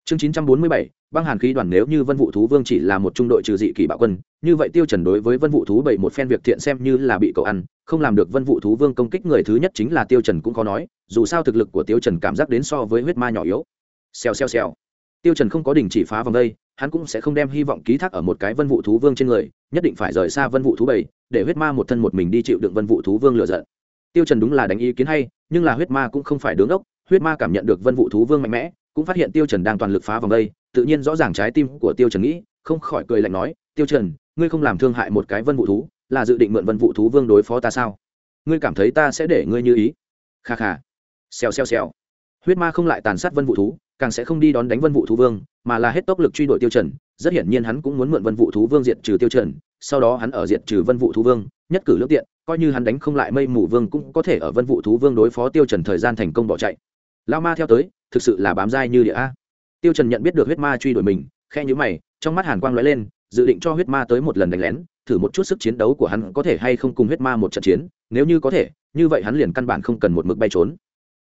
Chương 947, băng hàn khí đoàn nếu như vân vụ thú vương chỉ là một trung đội trừ dị kỳ bạo quân, như vậy tiêu trần đối với vân vụ thú bảy một phen việc thiện xem như là bị cậu ăn, không làm được vân vụ thú vương công kích người thứ nhất chính là tiêu trần cũng có nói, dù sao thực lực của tiêu trần cảm giác đến so với huyết ma nhỏ yếu. Xèo xèo xèo. Tiêu trần không có đình chỉ phá vòng đây, hắn cũng sẽ không đem hy vọng ký thác ở một cái vân vụ thú vương trên người, nhất định phải rời xa vân vụ thú bảy, để huyết ma một thân một mình đi chịu đựng vân vụ thú vương lừa giận. Tiêu trần đúng là đánh ý kiến hay, nhưng là huyết ma cũng không phải đứng ốc, huyết ma cảm nhận được vân vụ thú vương mạnh mẽ, cũng phát hiện tiêu trần đang toàn lực phá vòng đây tự nhiên rõ ràng trái tim của tiêu trần nghĩ, không khỏi cười lạnh nói, tiêu trần, ngươi không làm thương hại một cái vân vụ thú, là dự định mượn vân vụ thú vương đối phó ta sao? Ngươi cảm thấy ta sẽ để ngươi như ý? Kha kha. Xèo xèo xèo. Huyết ma không lại tàn sát vân vụ thú, càng sẽ không đi đón đánh vân vụ thú vương, mà là hết tốc lực truy đuổi tiêu trần. Rất hiển nhiên hắn cũng muốn mượn vân vụ thú vương diệt trừ tiêu trần, sau đó hắn ở diệt trừ vân vụ thú vương, nhất cử lưỡng tiện, coi như hắn đánh không lại mây mù vương cũng có thể ở vân vụ thú vương đối phó tiêu trần thời gian thành công bỏ chạy. Lao ma theo tới, thực sự là bám dai như địa a tiêu trần nhận biết được huyết ma truy đuổi mình khe nhíu mày, trong mắt hàn quang lóe lên, dự định cho huyết ma tới một lần đánh lén, thử một chút sức chiến đấu của hắn có thể hay không cùng huyết ma một trận chiến, nếu như có thể, như vậy hắn liền căn bản không cần một mực bay trốn.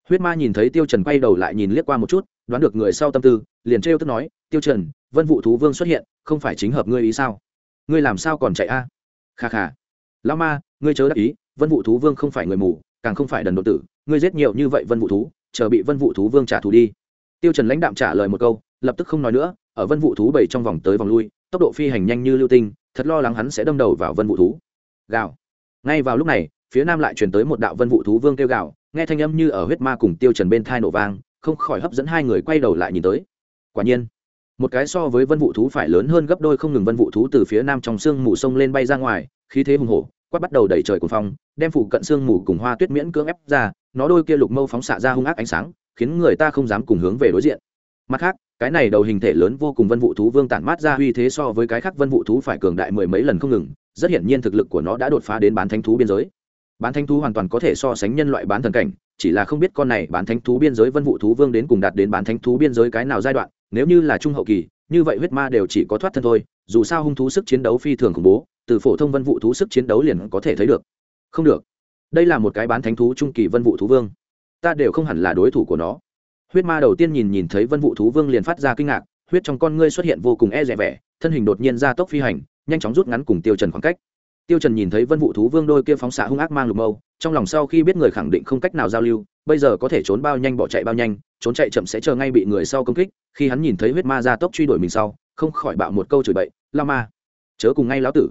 Huyết ma nhìn thấy tiêu trần quay đầu lại nhìn liếc qua một chút, đoán được người sau tâm tư, liền trêu tức nói, tiêu trần, vân vụ thú vương xuất hiện, không phải chính hợp ngươi ý sao? Ngươi làm sao còn chạy a? À? kha kha, lão ma, ngươi chớ đắc ý, vân vụ thú vương không phải người mù, càng không phải đần đột tử, ngươi giết nhiều như vậy vân vụ thú, chờ bị vân vụ thú vương trả thù đi tiêu trần lãnh đạm trả lời một câu, lập tức không nói nữa, ở vân vụ thú bảy trong vòng tới vòng lui, tốc độ phi hành nhanh như lưu tinh, thật lo lắng hắn sẽ đâm đầu vào vân vụ thú. Gào. Ngay vào lúc này, phía nam lại truyền tới một đạo vân vụ thú vương kêu gào, nghe thanh âm như ở huyết ma cùng tiêu trần bên thai nổ vang, không khỏi hấp dẫn hai người quay đầu lại nhìn tới. Quả nhiên, một cái so với vân vụ thú phải lớn hơn gấp đôi không ngừng vân vụ thú từ phía nam trong sương mù sông lên bay ra ngoài, khí thế hùng hổ, quát bắt đầu đẩy trời cuồng phong, đem phủ cận sương mù cùng hoa tuyết miễn cưỡng ép ra, nó đôi kia lục mâu phóng xạ ra hung ác ánh sáng khiến người ta không dám cùng hướng về đối diện. Mặt khác, cái này đầu hình thể lớn vô cùng vân vụ thú vương tản mát ra uy thế so với cái khác vân vụ thú phải cường đại mười mấy lần không ngừng, rất hiển nhiên thực lực của nó đã đột phá đến bán thánh thú biên giới. Bán thánh thú hoàn toàn có thể so sánh nhân loại bán thần cảnh, chỉ là không biết con này bán thánh thú biên giới vân vụ thú vương đến cùng đạt đến bán thánh thú biên giới cái nào giai đoạn, nếu như là trung hậu kỳ, như vậy huyết ma đều chỉ có thoát thân thôi, dù sao hung thú sức chiến đấu phi thường khủng bố, từ phổ thông vân vụ thú sức chiến đấu liền có thể thấy được. Không được. Đây là một cái bán thánh thú trung kỳ vân vụ thú vương ta đều không hẳn là đối thủ của nó. Huyết ma đầu tiên nhìn nhìn thấy vân vụ thú vương liền phát ra kinh ngạc, huyết trong con ngươi xuất hiện vô cùng e rẻ vẻ, thân hình đột nhiên ra tốc phi hành, nhanh chóng rút ngắn cùng tiêu trần khoảng cách. Tiêu trần nhìn thấy vân vụ thú vương đôi kia phóng xạ hung ác mang lục mâu, trong lòng sau khi biết người khẳng định không cách nào giao lưu, bây giờ có thể trốn bao nhanh bỏ chạy bao nhanh, trốn chạy chậm sẽ chờ ngay bị người sau công kích, khi hắn nhìn thấy huyết ma ra tốc truy đuổi mình sau, không khỏi bạo một câu chửi bậy, la ma, chớ cùng ngay lão tử.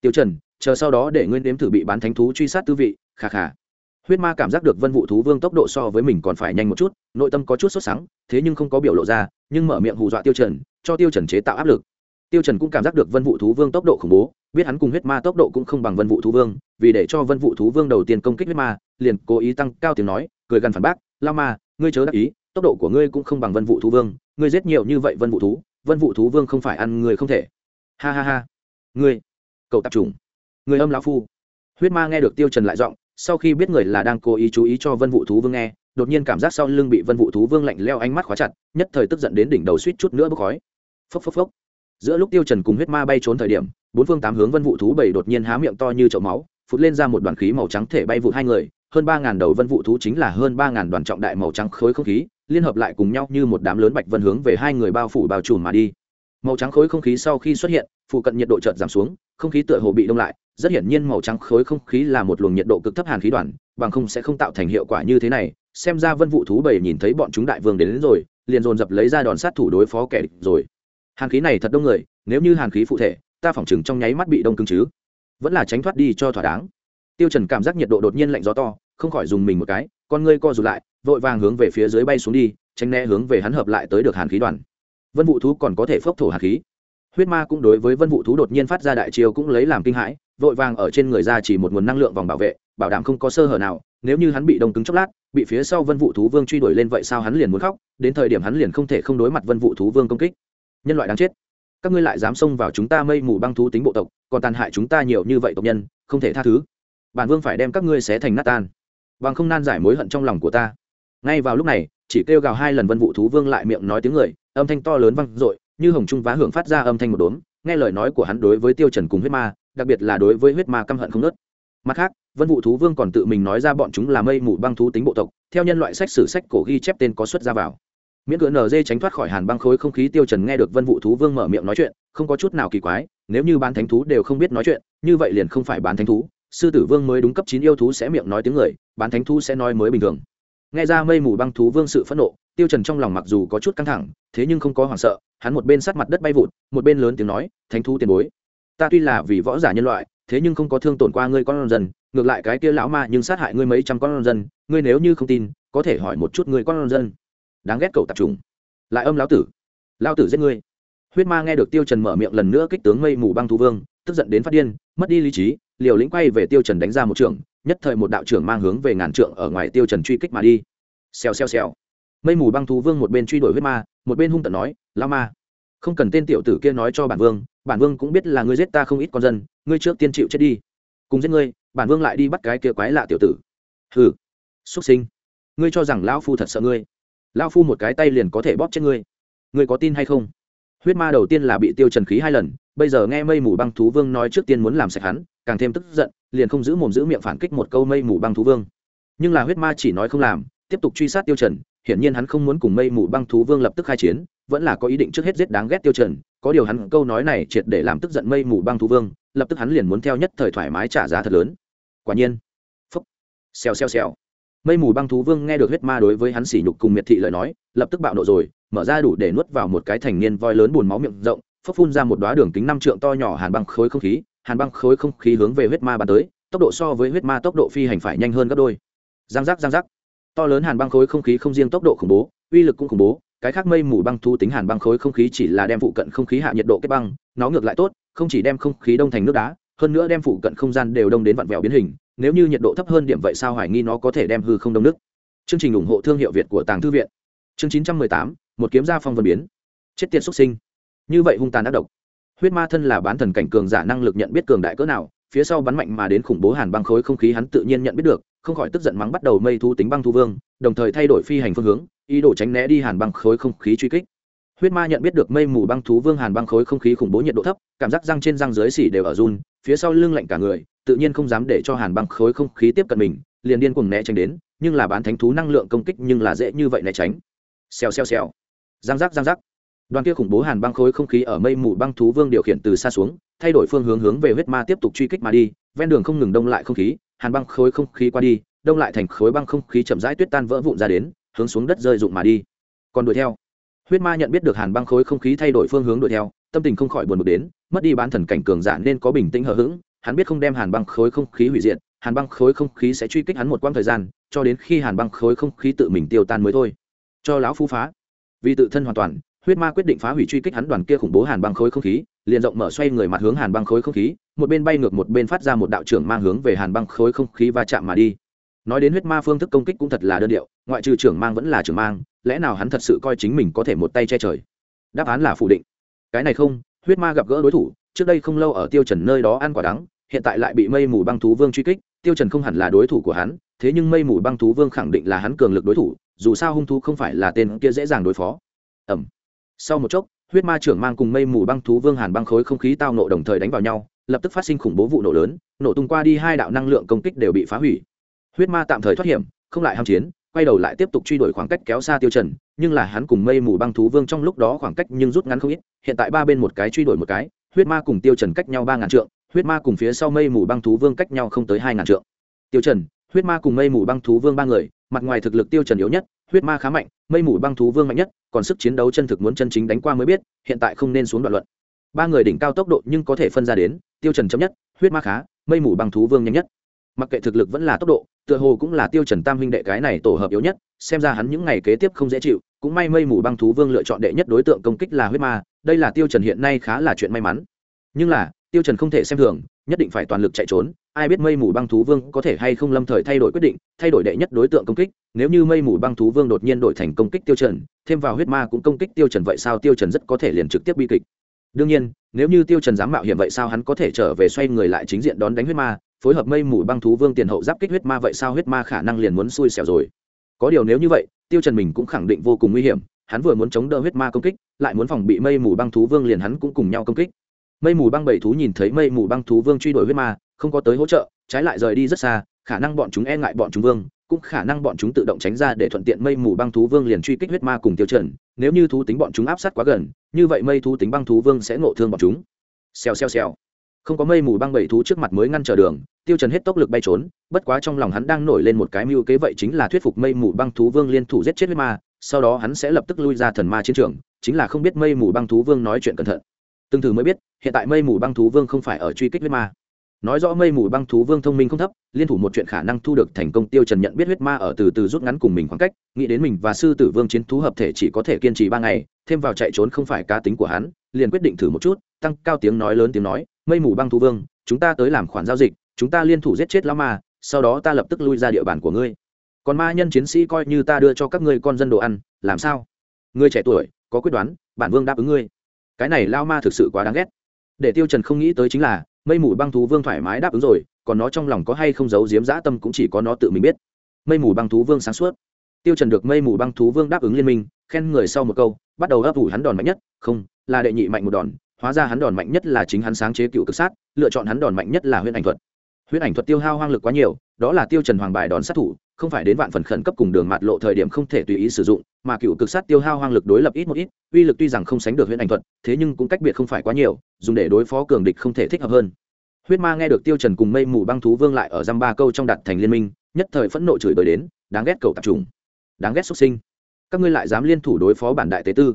Tiêu trần, chờ sau đó để nguyên đếm thử bị bán thánh thú truy sát tư vị khà khà huyết ma cảm giác được vân vụ thú vương tốc độ so với mình còn phải nhanh một chút, nội tâm có chút sốt sắng, thế nhưng không có biểu lộ ra, nhưng mở miệng hù dọa tiêu trần, cho tiêu trần chế tạo áp lực. Tiêu trần cũng cảm giác được vân vụ thú vương tốc độ khủng bố, biết hắn cùng huyết ma tốc độ cũng không bằng vân vụ thú vương, vì để cho vân vụ thú vương đầu tiên công kích huyết ma, liền cố ý tăng cao tiếng nói, cười gần phản bác, lao ma, ngươi chớ đắc ý, tốc độ của ngươi cũng không bằng vân vụ thú vương, ngươi giết nhiều như vậy vân vụ thú, vân vụ thú vương không phải ăn người không thể. Ha ha ha. Ngươi, cậu tạp trùng người âm lão phu. Huyết ma nghe được tiêu trần lại giọng sau khi biết người là đang cố ý chú ý cho vân vụ thú vương nghe, đột nhiên cảm giác sau lưng bị vân vụ thú vương lạnh leo ánh mắt khóa chặt, nhất thời tức giận đến đỉnh đầu suýt chút nữa bốc khói. Phốc phốc phốc. Giữa lúc tiêu trần cùng huyết ma bay trốn thời điểm, bốn phương tám hướng vân vụ thú bảy đột nhiên há miệng to như chậu máu, phụt lên ra một đoàn khí màu trắng thể bay vụ hai người, hơn ba ngàn đầu vân vụ thú chính là hơn ba ngàn đoàn trọng đại màu trắng khối không khí, liên hợp lại cùng nhau như một đám lớn bạch vân hướng về hai người bao phủ bao trùm mà đi. Màu trắng khối không khí sau khi xuất hiện, phụ cận nhiệt độ chợt giảm xuống, không khí tựa hồ bị đông lại rất hiển nhiên màu trắng khối không khí là một luồng nhiệt độ cực thấp hàn khí đoàn bằng không sẽ không tạo thành hiệu quả như thế này. Xem ra vân vụ thú bảy nhìn thấy bọn chúng đại vương đến, đến rồi liền dồn dập lấy ra đòn sát thủ đối phó kẻ địch rồi. Hàn khí này thật đông người nếu như hàn khí phụ thể ta phỏng chừng trong nháy mắt bị đông cứng chứ. Vẫn là tránh thoát đi cho thỏa đáng. Tiêu trần cảm giác nhiệt độ đột nhiên lạnh gió to không khỏi dùng mình một cái con ngươi co rụt lại vội vàng hướng về phía dưới bay xuống đi tránh né hướng về hắn hợp lại tới được hàn khí đoàn. Vân vụ thú còn có thể phốc thổ hàn khí huyết ma cũng đối với vân vụ thú đột nhiên phát ra đại chiêu cũng lấy làm kinh hãi, vội vàng ở trên người ra chỉ một nguồn năng lượng vòng bảo vệ, bảo đảm không có sơ hở nào, nếu như hắn bị đông cứng chốc lát, bị phía sau vân vụ thú vương truy đuổi lên vậy sao hắn liền muốn khóc, đến thời điểm hắn liền không thể không đối mặt vân vụ thú vương công kích. Nhân loại đáng chết. Các ngươi lại dám xông vào chúng ta mây mù băng thú tính bộ tộc, còn tàn hại chúng ta nhiều như vậy tộc nhân, không thể tha thứ. Bản vương phải đem các ngươi xé thành nát tan. Bằng không nan giải mối hận trong lòng của ta. Ngay vào lúc này, chỉ kêu gào hai lần vân vụ thú vương lại miệng nói tiếng người, âm thanh to lớn vang dội như hồng trung vá hưởng phát ra âm thanh một đốm, nghe lời nói của hắn đối với tiêu trần cùng huyết ma, đặc biệt là đối với huyết ma căm hận không nớt mặt khác, vân vụ thú vương còn tự mình nói ra bọn chúng là mây mù băng thú tính bộ tộc, theo nhân loại sách sử sách cổ ghi chép tên có xuất ra vào. Miễn cửa nd tránh thoát khỏi hàn băng khối không khí, tiêu trần nghe được vân vụ thú vương mở miệng nói chuyện, không có chút nào kỳ quái, nếu như bán thánh thú đều không biết nói chuyện, như vậy liền không phải bán thánh thú, sư tử vương mới đúng cấp chín yêu thú sẽ miệng nói tiếng người, bán thánh thú sẽ nói mới bình thường. Nghe ra mây mù băng thú vương sự phẫn nộ, tiêu trần trong lòng mặc dù có chút căng thẳng, thế nhưng không có hoảng sợ hắn một bên sát mặt đất bay vụt, một bên lớn tiếng nói, thánh thú tiền bối, ta tuy là vì võ giả nhân loại, thế nhưng không có thương tổn qua ngươi con dân, ngược lại cái kia lão ma nhưng sát hại ngươi mấy trăm con dân, ngươi nếu như không tin, có thể hỏi một chút ngươi con dân. Đáng ghét cậu tạp trùng. Lại âm lão tử. Lão tử giết ngươi. Huyết ma nghe được tiêu trần mở miệng lần nữa kích tướng mây mù băng thú vương, tức giận đến phát điên, mất đi lý trí, liều lĩnh quay về tiêu trần đánh ra một trường, nhất thời một đạo trưởng mang hướng về ngàn trượng ở ngoài tiêu trần truy kích mà đi. Xèo xèo xèo mây mù băng thú vương một bên truy đuổi huyết ma, một bên hung tận nói lao ma, không cần tên tiểu tử kia nói cho bản vương bản vương cũng biết là ngươi giết ta không ít con dân, ngươi trước tiên chịu chết đi. Cùng giết ngươi, bản vương lại đi bắt cái kia quái lạ tiểu tử. Hừ, xuất sinh. Ngươi cho rằng lão phu thật sợ ngươi. Lão phu một cái tay liền có thể bóp chết ngươi. Ngươi có tin hay không? Huyết ma đầu tiên là bị tiêu trần khí hai lần, bây giờ nghe mây mù băng thú vương nói trước tiên muốn làm sạch hắn, càng thêm tức giận, liền không giữ mồm giữ miệng phản kích một câu mây mù băng thú vương. Nhưng là huyết ma chỉ nói không làm, tiếp tục truy sát tiêu trần hiển nhiên hắn không muốn cùng mây mù băng thú vương lập tức khai chiến, vẫn là có ý định trước hết giết đáng ghét tiêu trần, có điều hắn câu nói này triệt để làm tức giận mây mù băng thú vương, lập tức hắn liền muốn theo nhất thời thoải mái trả giá thật lớn. Quả nhiên, phúc, xèo xèo xèo. Mây mù băng thú vương nghe được huyết ma đối với hắn sỉ nhục cùng miệt thị lời nói, lập tức bạo nộ rồi, mở ra đủ để nuốt vào một cái thành niên voi lớn buồn máu miệng rộng phấp phun ra một đóa đường kính năm trượng to nhỏ hàn băng khối không khí, hàn băng khối không khí hướng về huyết ma bắn tới, tốc độ so với huyết ma tốc độ phi hành phải nhanh hơn gấp đôi. Giang giác giang giác to lớn hàn băng khối không khí không riêng tốc độ khủng bố, uy lực cũng khủng bố, cái khác mây mù băng thu tính hàn băng khối không khí chỉ là đem phụ cận không khí hạ nhiệt độ kết băng, nó ngược lại tốt, không chỉ đem không khí đông thành nước đá, hơn nữa đem phụ cận không gian đều đông đến vặn vẹo biến hình, nếu như nhiệt độ thấp hơn điểm vậy sao hoài nghi nó có thể đem hư không đông nước. Chương trình ủng hộ thương hiệu việt của tàng thư viện. Chương chín trăm mười tám, một kiếm gia phong vân biến. Chết tiệt xuất sinh. Như vậy hung tàn ác độc. Huyết ma thân là bán thần cảnh cường giả năng lực nhận biết cường đại cỡ nào, phía sau bắn mạnh mà đến khủng bố hàn băng khối không khí hắn tự nhiên nhận biết được không khỏi tức giận mắng bắt đầu mây thu tính băng thu vương, đồng thời thay đổi phi hành phương hướng, ý đồ tránh né đi hàn băng khối không khí truy kích. Huyết ma nhận biết được mây mù băng thú vương hàn băng khối không khí khủng bố nhiệt độ thấp, cảm giác răng trên răng dưới xỉ đều ở run, phía sau lưng lạnh cả người, tự nhiên không dám để cho hàn băng khối không khí tiếp cận mình, liền điên cuồng né tránh đến, nhưng là bán thánh thú năng lượng công kích nhưng là dễ như vậy né tránh. Xèo xèo xèo. Giang giác giang giác đoàn kia khủng bố hàn băng khối không khí ở mây mù băng thú vương điều khiển từ xa xuống, thay đổi phương hướng hướng về huyết ma tiếp tục truy kích mà đi, ven đường không ngừng đông lại không khí hàn băng khối không khí qua đi, đông lại thành khối băng không khí chậm rãi tuyết tan vỡ vụn ra đến, hướng xuống đất rơi rụng mà đi. Còn đuổi theo. Huyết ma nhận biết được hàn băng khối không khí thay đổi phương hướng đuổi theo, tâm tình không khỏi buồn bực đến, mất đi bán thần cảnh cường giả nên có bình tĩnh hờ hững, hắn biết không đem hàn băng khối không khí hủy diệt, hàn băng khối không khí sẽ truy kích hắn một quãng thời gian, cho đến khi hàn băng khối không khí tự mình tiêu tan mới thôi. Cho lão phu phá. Vì tự thân hoàn toàn, huyết ma quyết định phá hủy truy kích hắn đoàn kia khủng bố hàn băng khối không khí liền rộng mở xoay người mặt hướng hàn băng khối không khí, một bên bay ngược một bên phát ra một đạo trưởng mang hướng về hàn băng khối không khí va chạm mà đi. Nói đến huyết ma phương thức công kích cũng thật là đơn điệu, ngoại trừ trưởng mang vẫn là trưởng mang, lẽ nào hắn thật sự coi chính mình có thể một tay che trời? Đáp án là phủ định. Cái này không, huyết ma gặp gỡ đối thủ, trước đây không lâu ở tiêu trần nơi đó ăn quả đắng, hiện tại lại bị mây mù băng thú vương truy kích, tiêu trần không hẳn là đối thủ của hắn, thế nhưng mây mù băng thú vương khẳng định là hắn cường lực đối thủ, dù sao hung thú không phải là tên kia dễ dàng đối phó. Ẩm sau một chốc huyết ma trưởng mang cùng mây mù băng thú vương hàn băng khối không khí tao nộ đồng thời đánh vào nhau, lập tức phát sinh khủng bố vụ nổ lớn, nổ tung qua đi hai đạo năng lượng công kích đều bị phá hủy. Huyết ma tạm thời thoát hiểm, không lại ham chiến, quay đầu lại tiếp tục truy đuổi khoảng cách kéo xa tiêu trần, nhưng là hắn cùng mây mù băng thú vương trong lúc đó khoảng cách nhưng rút ngắn không ít, hiện tại ba bên một cái truy đuổi một cái, huyết ma cùng tiêu trần cách nhau ba ngàn trượng, huyết ma cùng phía sau mây mù băng thú vương cách nhau không tới hai ngàn trượng. Tiêu trần, huyết ma cùng mây mù băng thú vương ba người, mặt ngoài thực lực tiêu trần yếu nhất huyết ma khá mạnh, mây mù băng thú vương mạnh nhất, còn sức chiến đấu chân thực muốn chân chính đánh qua mới biết, hiện tại không nên xuống đoạn luận. Ba người đỉnh cao tốc độ nhưng có thể phân ra đến, tiêu trần chấm nhất, huyết ma khá, mây mù băng thú vương nhanh nhất. Mặc kệ thực lực vẫn là tốc độ, tựa hồ cũng là tiêu trần tam huynh đệ cái này tổ hợp yếu nhất, xem ra hắn những ngày kế tiếp không dễ chịu, cũng may mây mù băng thú vương lựa chọn đệ nhất đối tượng công kích là huyết ma, đây là tiêu trần hiện nay khá là chuyện may mắn. Nhưng là tiêu trần không thể xem thường, nhất định phải toàn lực chạy trốn, ai biết mây mù băng thú vương có thể hay không lâm thời thay đổi quyết định, thay đổi đệ nhất đối tượng công kích, nếu như mây mù băng thú vương đột nhiên đổi thành công kích tiêu trần, thêm vào huyết ma cũng công kích tiêu trần vậy sao tiêu trần rất có thể liền trực tiếp bi kịch. Đương nhiên, nếu như tiêu trần dám mạo hiểm vậy sao hắn có thể trở về xoay người lại chính diện đón đánh huyết ma, phối hợp mây mù băng thú vương tiền hậu giáp kích huyết ma vậy sao huyết ma khả năng liền muốn xui xẻo rồi. Có điều nếu như vậy, tiêu trần mình cũng khẳng định vô cùng nguy hiểm, hắn vừa muốn chống đỡ huyết ma công kích, lại muốn phòng bị mây mù băng thú vương liền hắn cũng cùng nhau công kích mây mù băng bảy thú nhìn thấy mây mù băng thú vương truy đuổi huyết ma, không có tới hỗ trợ, trái lại rời đi rất xa, khả năng bọn chúng e ngại bọn chúng vương, cũng khả năng bọn chúng tự động tránh ra để thuận tiện mây mù băng thú vương liền truy kích huyết ma cùng tiêu trần. Nếu như thú tính bọn chúng áp sát quá gần, như vậy mây thú tính băng thú vương sẽ ngộ thương bọn chúng. Xèo xèo xèo. Không có mây mù băng bảy thú trước mặt mới ngăn trở đường, tiêu trần hết tốc lực bay trốn, bất quá trong lòng hắn đang nổi lên một cái mưu kế vậy chính là thuyết phục mây mù băng thú vương liên thủ giết chết huyết ma, sau đó hắn sẽ lập tức lui ra thần ma chiến trường, chính là không biết mây mù băng thú vương nói chuyện cẩn thận từng thử mới biết, hiện tại mây mù băng thú vương không phải ở truy kích huyết ma. Nói rõ mây mù băng thú vương thông minh không thấp, liên thủ một chuyện khả năng thu được thành công tiêu trần nhận biết huyết ma ở từ từ rút ngắn cùng mình khoảng cách, nghĩ đến mình và sư tử vương chiến thú hợp thể chỉ có thể kiên trì ba ngày, thêm vào chạy trốn không phải cá tính của hắn, liền quyết định thử một chút, tăng cao tiếng nói lớn tiếng nói, mây mù băng thú vương, chúng ta tới làm khoản giao dịch, chúng ta liên thủ giết chết lão ma, sau đó ta lập tức lui ra địa bàn của ngươi. Còn ma nhân chiến sĩ coi như ta đưa cho các ngươi con dân đồ ăn, làm sao? Ngươi trẻ tuổi, có quyết đoán, bản vương đáp ứng ngươi cái này lao ma thực sự quá đáng ghét. Để tiêu trần không nghĩ tới chính là, mây mù băng thú vương thoải mái đáp ứng rồi, còn nó trong lòng có hay không giấu giếm dã tâm cũng chỉ có nó tự mình biết. Mây mù băng thú vương sáng suốt. Tiêu trần được mây mù băng thú vương đáp ứng liên minh, khen người sau một câu, bắt đầu ấp ủ hắn đòn mạnh nhất. Không, là đệ nhị mạnh một đòn, hóa ra hắn đòn mạnh nhất là chính hắn sáng chế cựu cực sát, lựa chọn hắn đòn mạnh nhất là huyễn ảnh thuật huyễn ảnh thuật tiêu hao hoang lực quá nhiều đó là tiêu trần hoàng bài đón sát thủ không phải đến vạn phần khẩn cấp cùng đường mạt lộ thời điểm không thể tùy ý sử dụng mà cựu cực sát tiêu hao hoang lực đối lập ít một ít uy lực tuy rằng không sánh được huyễn ảnh thuật thế nhưng cũng cách biệt không phải quá nhiều dùng để đối phó cường địch không thể thích hợp hơn. Huyết ma nghe được tiêu trần cùng mây mù băng thú vương lại ở giam ba câu trong đặt thành liên minh nhất thời phẫn nộ chửi bới đến đáng ghét cầu tập trùng, đáng ghét xuất sinh. Các ngươi lại dám liên thủ đối phó bản đại tế tư?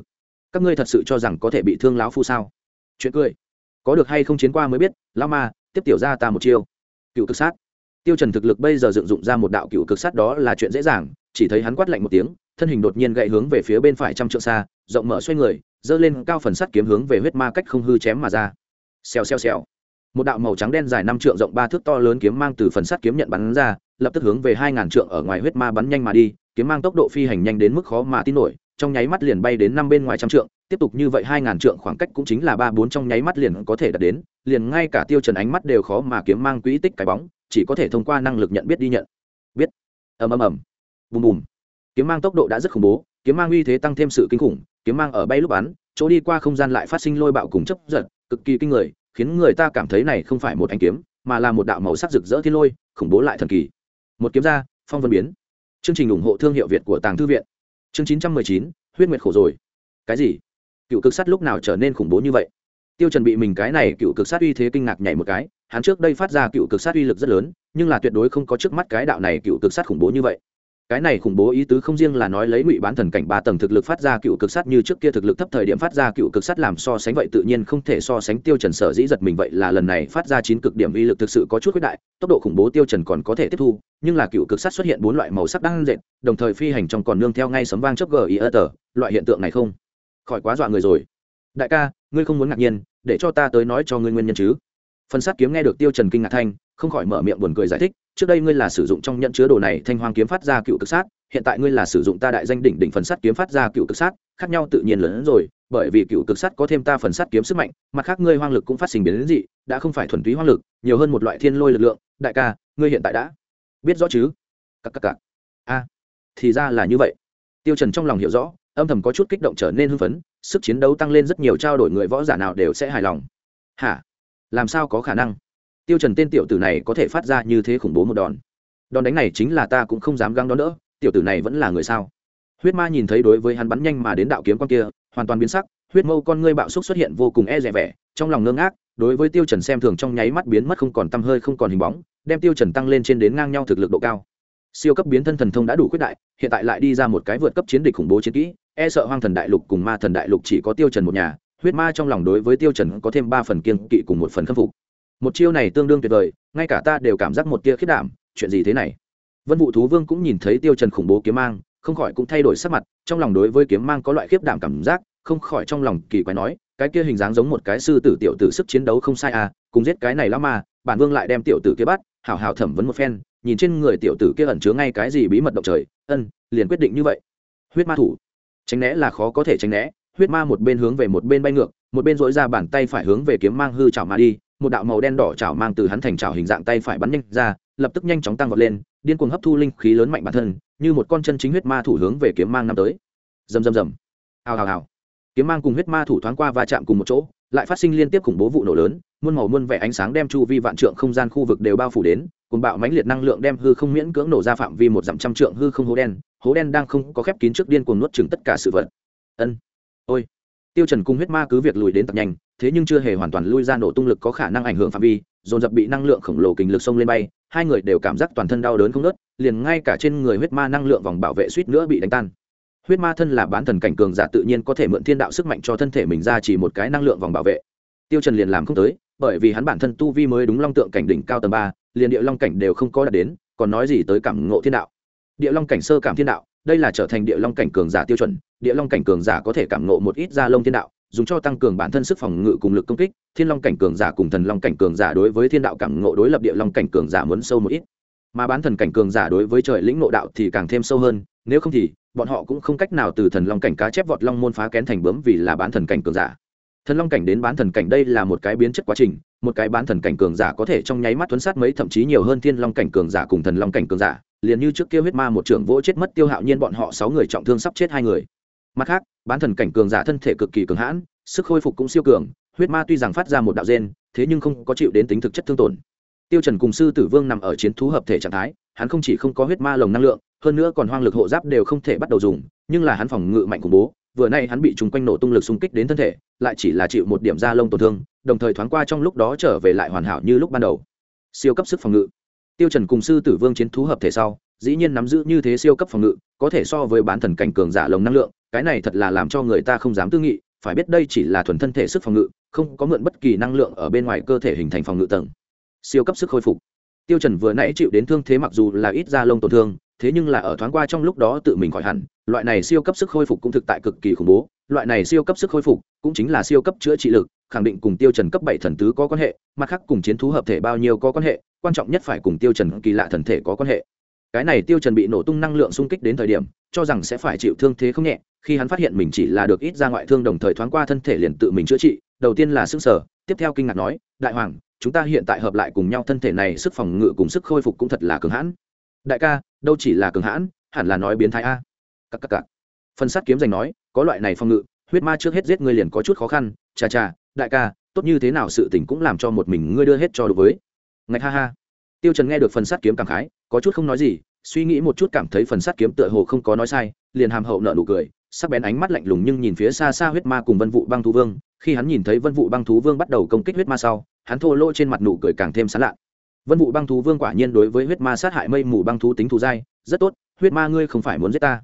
Các ngươi thật sự cho rằng có thể bị thương lão phu sao? Chuyện cười. Có được hay không chiến qua mới biết lão ma tiếp tiểu ra ta một chiêu cựu cực sát. Tiêu trần thực lực bây giờ dựng dụng ra một đạo cựu cực sát đó là chuyện dễ dàng, chỉ thấy hắn quát lạnh một tiếng, thân hình đột nhiên gậy hướng về phía bên phải trăm trượng xa, rộng mở xoay người dơ lên cao phần sắt kiếm hướng về huyết ma cách không hư chém mà ra. Xèo xèo xèo. Một đạo màu trắng đen dài năm trượng rộng ba thước to lớn kiếm mang từ phần sắt kiếm nhận bắn ra, lập tức hướng về hai ngàn trượng ở ngoài huyết ma bắn nhanh mà đi, kiếm mang tốc độ phi hành nhanh đến mức khó mà tin nổi, trong nháy mắt liền bay đến năm bên ngoài trăm trượng tiếp tục như vậy hai ngàn trượng khoảng cách cũng chính là ba bốn trong nháy mắt liền có thể đạt đến, liền ngay cả tiêu trần ánh mắt đều khó mà kiếm mang quỹ tích cái bóng, chỉ có thể thông qua năng lực nhận biết đi nhận. Biết. Ầm ầm ầm. Bùm bùm. Kiếm mang tốc độ đã rất khủng bố, kiếm mang uy thế tăng thêm sự kinh khủng, kiếm mang ở bay lúc bắn, chỗ đi qua không gian lại phát sinh lôi bạo cùng chấp giật, cực kỳ kinh người, khiến người ta cảm thấy này không phải một ánh kiếm, mà là một đạo màu sắc rực rỡ thiên lôi, khủng bố lại thần kỳ. Một kiếm ra, phong vân biến. Chương trình ủng hộ thương hiệu việt của tàng thư viện. Chương chín trăm mười chín, huyết nguyệt khổ rồi. Cái gì? Cựu cực sát lúc nào trở nên khủng bố như vậy? Tiêu trần bị mình cái này cựu cực sát uy thế kinh ngạc nhảy một cái, hắn trước đây phát ra cựu cực sát uy lực rất lớn, nhưng là tuyệt đối không có trước mắt cái đạo này cựu cực sát khủng bố như vậy. Cái này khủng bố ý tứ không riêng là nói lấy ngụy bán thần cảnh ba tầng thực lực phát ra cựu cực sát như trước kia thực lực thấp thời điểm phát ra cựu cực sát làm so sánh vậy tự nhiên không thể so sánh tiêu trần sở dĩ giật mình vậy là lần này phát ra chín cực điểm uy lực thực sự có chút quyết đại, tốc độ khủng bố tiêu trần còn có thể tiếp thu, nhưng là cựu cực sát xuất hiện bốn loại màu sắc đang dệt, đồng thời phi hành trong còn nương theo ngay sấm vang chớp gờ ý ơ tờ, loại hiện tượng này không? Khỏi quá dọa người rồi. Đại ca, ngươi không muốn ngạc nhiên, để cho ta tới nói cho ngươi nguyên nhân chứ. Phần sát kiếm nghe được tiêu trần kinh ngạc thanh, không khỏi mở miệng buồn cười giải thích, trước đây ngươi là sử dụng trong nhận chứa đồ này thanh hoang kiếm phát ra cựu cực sát, hiện tại ngươi là sử dụng ta đại danh đỉnh đỉnh phần sắt kiếm phát ra cựu cực sát, khác nhau tự nhiên lớn hơn rồi, bởi vì cựu cực sát có thêm ta phần sắt kiếm sức mạnh, mặt khác ngươi hoang lực cũng phát sinh biến đến dị, đã không phải thuần túy hoang lực, nhiều hơn một loại thiên lôi lực lượng. Đại ca, ngươi hiện tại đã biết rõ chứ? Cặp cặp cặp a, thì ra là như vậy. Tiêu trần trong lòng hiểu rõ âm thầm có chút kích động trở nên hưng phấn, sức chiến đấu tăng lên rất nhiều trao đổi người võ giả nào đều sẽ hài lòng. Hả? Làm sao có khả năng? Tiêu trần tên tiểu tử này có thể phát ra như thế khủng bố một đòn. Đòn đánh này chính là ta cũng không dám găng đón đỡ, tiểu tử này vẫn là người sao? Huyết ma nhìn thấy đối với hắn bắn nhanh mà đến đạo kiếm con kia, hoàn toàn biến sắc, huyết mâu con ngươi bạo xúc xuất hiện vô cùng e rẻ vẻ, trong lòng ngơ ngác, đối với tiêu trần xem thường trong nháy mắt biến mất không còn tâm hơi không còn hình bóng, đem tiêu trần tăng lên trên đến ngang nhau thực lực độ cao siêu cấp biến thân thần thông đã đủ quyết đại, hiện tại lại đi ra một cái vượt cấp chiến địch khủng bố chiến kỹ e sợ hoang thần đại lục cùng ma thần đại lục chỉ có tiêu trần một nhà, huyết ma trong lòng đối với tiêu trần có thêm ba phần kiên kỵ cùng một phần khâm phục. Một chiêu này tương đương tuyệt vời, ngay cả ta đều cảm giác một tia khiết đảm, chuyện gì thế này? Vân vụ thú vương cũng nhìn thấy tiêu trần khủng bố kiếm mang, không khỏi cũng thay đổi sắc mặt, trong lòng đối với kiếm mang có loại khiếp đảm cảm giác, không khỏi trong lòng kỳ quái nói, cái kia hình dáng giống một cái sư tử tiểu tử sức chiến đấu không sai à cùng giết cái này lắm mà, bản vương lại đem tiểu tử kia bắt, hảo hảo thẩm vấn một phen nhìn trên người tiểu tử kia ẩn chứa ngay cái gì bí mật động trời, ân, liền quyết định như vậy. Huyết ma thủ. Tránh né là khó có thể tránh né, huyết ma một bên hướng về một bên bay ngược, một bên dỗi ra bàn tay phải hướng về kiếm mang hư chảo mà đi, một đạo màu đen đỏ chảo mang từ hắn thành chảo hình dạng tay phải bắn nhanh ra, lập tức nhanh chóng tăng vọt lên, điên cuồng hấp thu linh khí lớn mạnh bản thân, như một con chân chính huyết ma thủ hướng về kiếm mang năm tới. Rầm rầm rầm. Hào hào hào. Kiếm mang cùng huyết ma thủ thoáng qua va chạm cùng một chỗ lại phát sinh liên tiếp khủng bố vụ nổ lớn, muôn màu muôn vẻ ánh sáng đem chu vi vạn trượng không gian khu vực đều bao phủ đến, cùng bạo mãnh liệt năng lượng đem hư không miễn cưỡng nổ ra phạm vi một dặm trăm trượng hư không hố đen hố đen đang không có khép kín trước điên cuồng nuốt chừng tất cả sự vật. Ân. Ôi. Tiêu trần cung huyết ma cứ việc lùi đến tập nhanh, thế nhưng chưa hề hoàn toàn lui ra nổ tung lực có khả năng ảnh hưởng phạm vi, dồn dập bị năng lượng khổng lồ kình lực xông lên bay, hai người đều cảm giác toàn thân đau đớn không nớt liền ngay cả trên người huyết ma năng lượng vòng bảo vệ suýt nữa bị đánh tan huyết ma thân là bán thần cảnh cường giả tự nhiên có thể mượn thiên đạo sức mạnh cho thân thể mình ra chỉ một cái năng lượng vòng bảo vệ. Tiêu trần liền làm không tới, bởi vì hắn bản thân tu vi mới đúng long tượng cảnh đỉnh cao tầng ba, liền địa long cảnh đều không có đạt đến, còn nói gì tới cảm ngộ thiên đạo. Địa long cảnh sơ cảm thiên đạo, đây là trở thành địa long cảnh cường giả tiêu chuẩn, địa long cảnh cường giả có thể cảm ngộ một ít gia lông thiên đạo, dùng cho tăng cường bản thân sức phòng ngự cùng lực công kích, thiên long cảnh cường giả cùng thần long cảnh cường giả đối với thiên đạo cảm ngộ đối lập địa long cảnh cường giả muốn sâu một ít. Mà bán thần cảnh cường giả đối với trời lĩnh ngộ đạo thì càng thêm sâu hơn nếu không thì, bọn họ cũng không cách nào từ thần long cảnh cá chép vọt long môn phá kén thành bướm vì là bán thần cảnh cường giả. Thần long cảnh đến bán thần cảnh đây là một cái biến chất quá trình, một cái bán thần cảnh cường giả có thể trong nháy mắt tuấn sát mấy thậm chí nhiều hơn thiên long cảnh cường giả cùng thần long cảnh cường giả, liền như trước kia huyết ma một trưởng vỗ chết mất tiêu hạo nhiên bọn họ sáu người trọng thương sắp chết hai người. Mặt khác, bán thần cảnh cường giả thân thể cực kỳ cường hãn, sức khôi phục cũng siêu cường, huyết ma tuy rằng phát ra một đạo gen, thế nhưng không có chịu đến tính thực chất thương tổn. Tiêu trần cùng sư tử vương nằm ở chiến thú hợp thể trạng thái, hắn không chỉ không có huyết ma lồng năng lượng hơn nữa còn hoang lực hộ giáp đều không thể bắt đầu dùng, nhưng là hắn phòng ngự mạnh khủng bố, vừa nay hắn bị trùng quanh nổ tung lực xung kích đến thân thể, lại chỉ là chịu một điểm da lông tổn thương, đồng thời thoáng qua trong lúc đó trở về lại hoàn hảo như lúc ban đầu. Siêu cấp sức phòng ngự. Tiêu trần cùng sư tử vương chiến thú hợp thể sau, dĩ nhiên nắm giữ như thế siêu cấp phòng ngự, có thể so với bán thần cảnh cường giả lồng năng lượng, cái này thật là làm cho người ta không dám tư nghị, phải biết đây chỉ là thuần thân thể sức phòng ngự, không có mượn bất kỳ năng lượng ở bên ngoài cơ thể hình thành phòng ngự tầng. Siêu cấp sức khôi phục. Tiêu trần vừa nãy chịu đến thương thế mặc dù là ít da lông tổn thương thế nhưng là ở thoáng qua trong lúc đó tự mình khỏi hẳn, loại này siêu cấp sức khôi phục cũng thực tại cực kỳ khủng bố, loại này siêu cấp sức khôi phục cũng chính là siêu cấp chữa trị lực, khẳng định cùng tiêu trần cấp bảy thần tứ có quan hệ, mặt khác cùng chiến thú hợp thể bao nhiêu có quan hệ, quan trọng nhất phải cùng tiêu trần kỳ lạ thần thể có quan hệ. Cái này tiêu trần bị nổ tung năng lượng xung kích đến thời điểm, cho rằng sẽ phải chịu thương thế không nhẹ, khi hắn phát hiện mình chỉ là được ít ra ngoại thương đồng thời thoáng qua thân thể liền tự mình chữa trị, đầu tiên là sức sở, tiếp theo kinh ngạc nói, đại hoàng, chúng ta hiện tại hợp lại cùng nhau thân thể này sức phòng ngự cùng sức khôi phục cũng thật là cường hãn. Đại ca đâu chỉ là cường hãn, hẳn là nói biến thái a. Cắc cắc cắc phần sát kiếm giành nói, có loại này phòng ngự, huyết ma trước hết giết ngươi liền có chút khó khăn, chà chà, đại ca, tốt như thế nào sự tình cũng làm cho một mình ngươi đưa hết cho đối với. Ngạch ha ha. Tiêu trần nghe được phần sát kiếm cảm khái, có chút không nói gì, suy nghĩ một chút cảm thấy phần sát kiếm tựa hồ không có nói sai, liền hàm hậu nợ nụ cười, sắc bén ánh mắt lạnh lùng nhưng nhìn phía xa xa huyết ma cùng vân vụ băng thú vương, khi hắn nhìn thấy vân vụ băng thú vương bắt đầu công kích huyết ma sau, hắn thô lỗ trên mặt nụ cười càng thêm sán lạ vân vụ băng thú vương quả nhiên đối với huyết ma sát hại mây mù băng thú tính thù dai, rất tốt, huyết ma ngươi không phải muốn giết ta.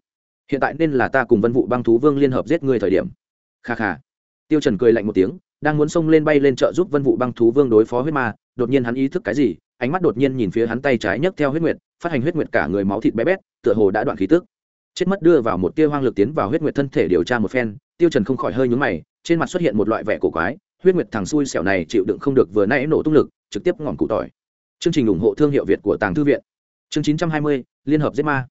Hiện tại nên là ta cùng vân vụ băng thú vương liên hợp giết ngươi thời điểm. Kha kha. Tiêu trần cười lạnh một tiếng, đang muốn xông lên bay lên trợ giúp vân vụ băng thú vương đối phó huyết ma, đột nhiên hắn ý thức cái gì, ánh mắt đột nhiên nhìn phía hắn tay trái nhấc theo huyết nguyệt, phát hành huyết nguyệt cả người máu thịt bé bét, tựa hồ đã đoạn khí tức. Chết mất đưa vào một tia hoang lực tiến vào huyết nguyệt thân thể điều tra một phen, tiêu trần không khỏi hơi nhướng mày, trên mặt xuất hiện một loại vẻ cổ quái, huyết nguyệt thằng xui xẻo này chịu đựng không được vừa nãy nổ tung lực, trực tiếp ngọn cụ tỏi chương trình ủng hộ thương hiệu việt của tàng thư viện. Chương 920, liên hợp giết ma.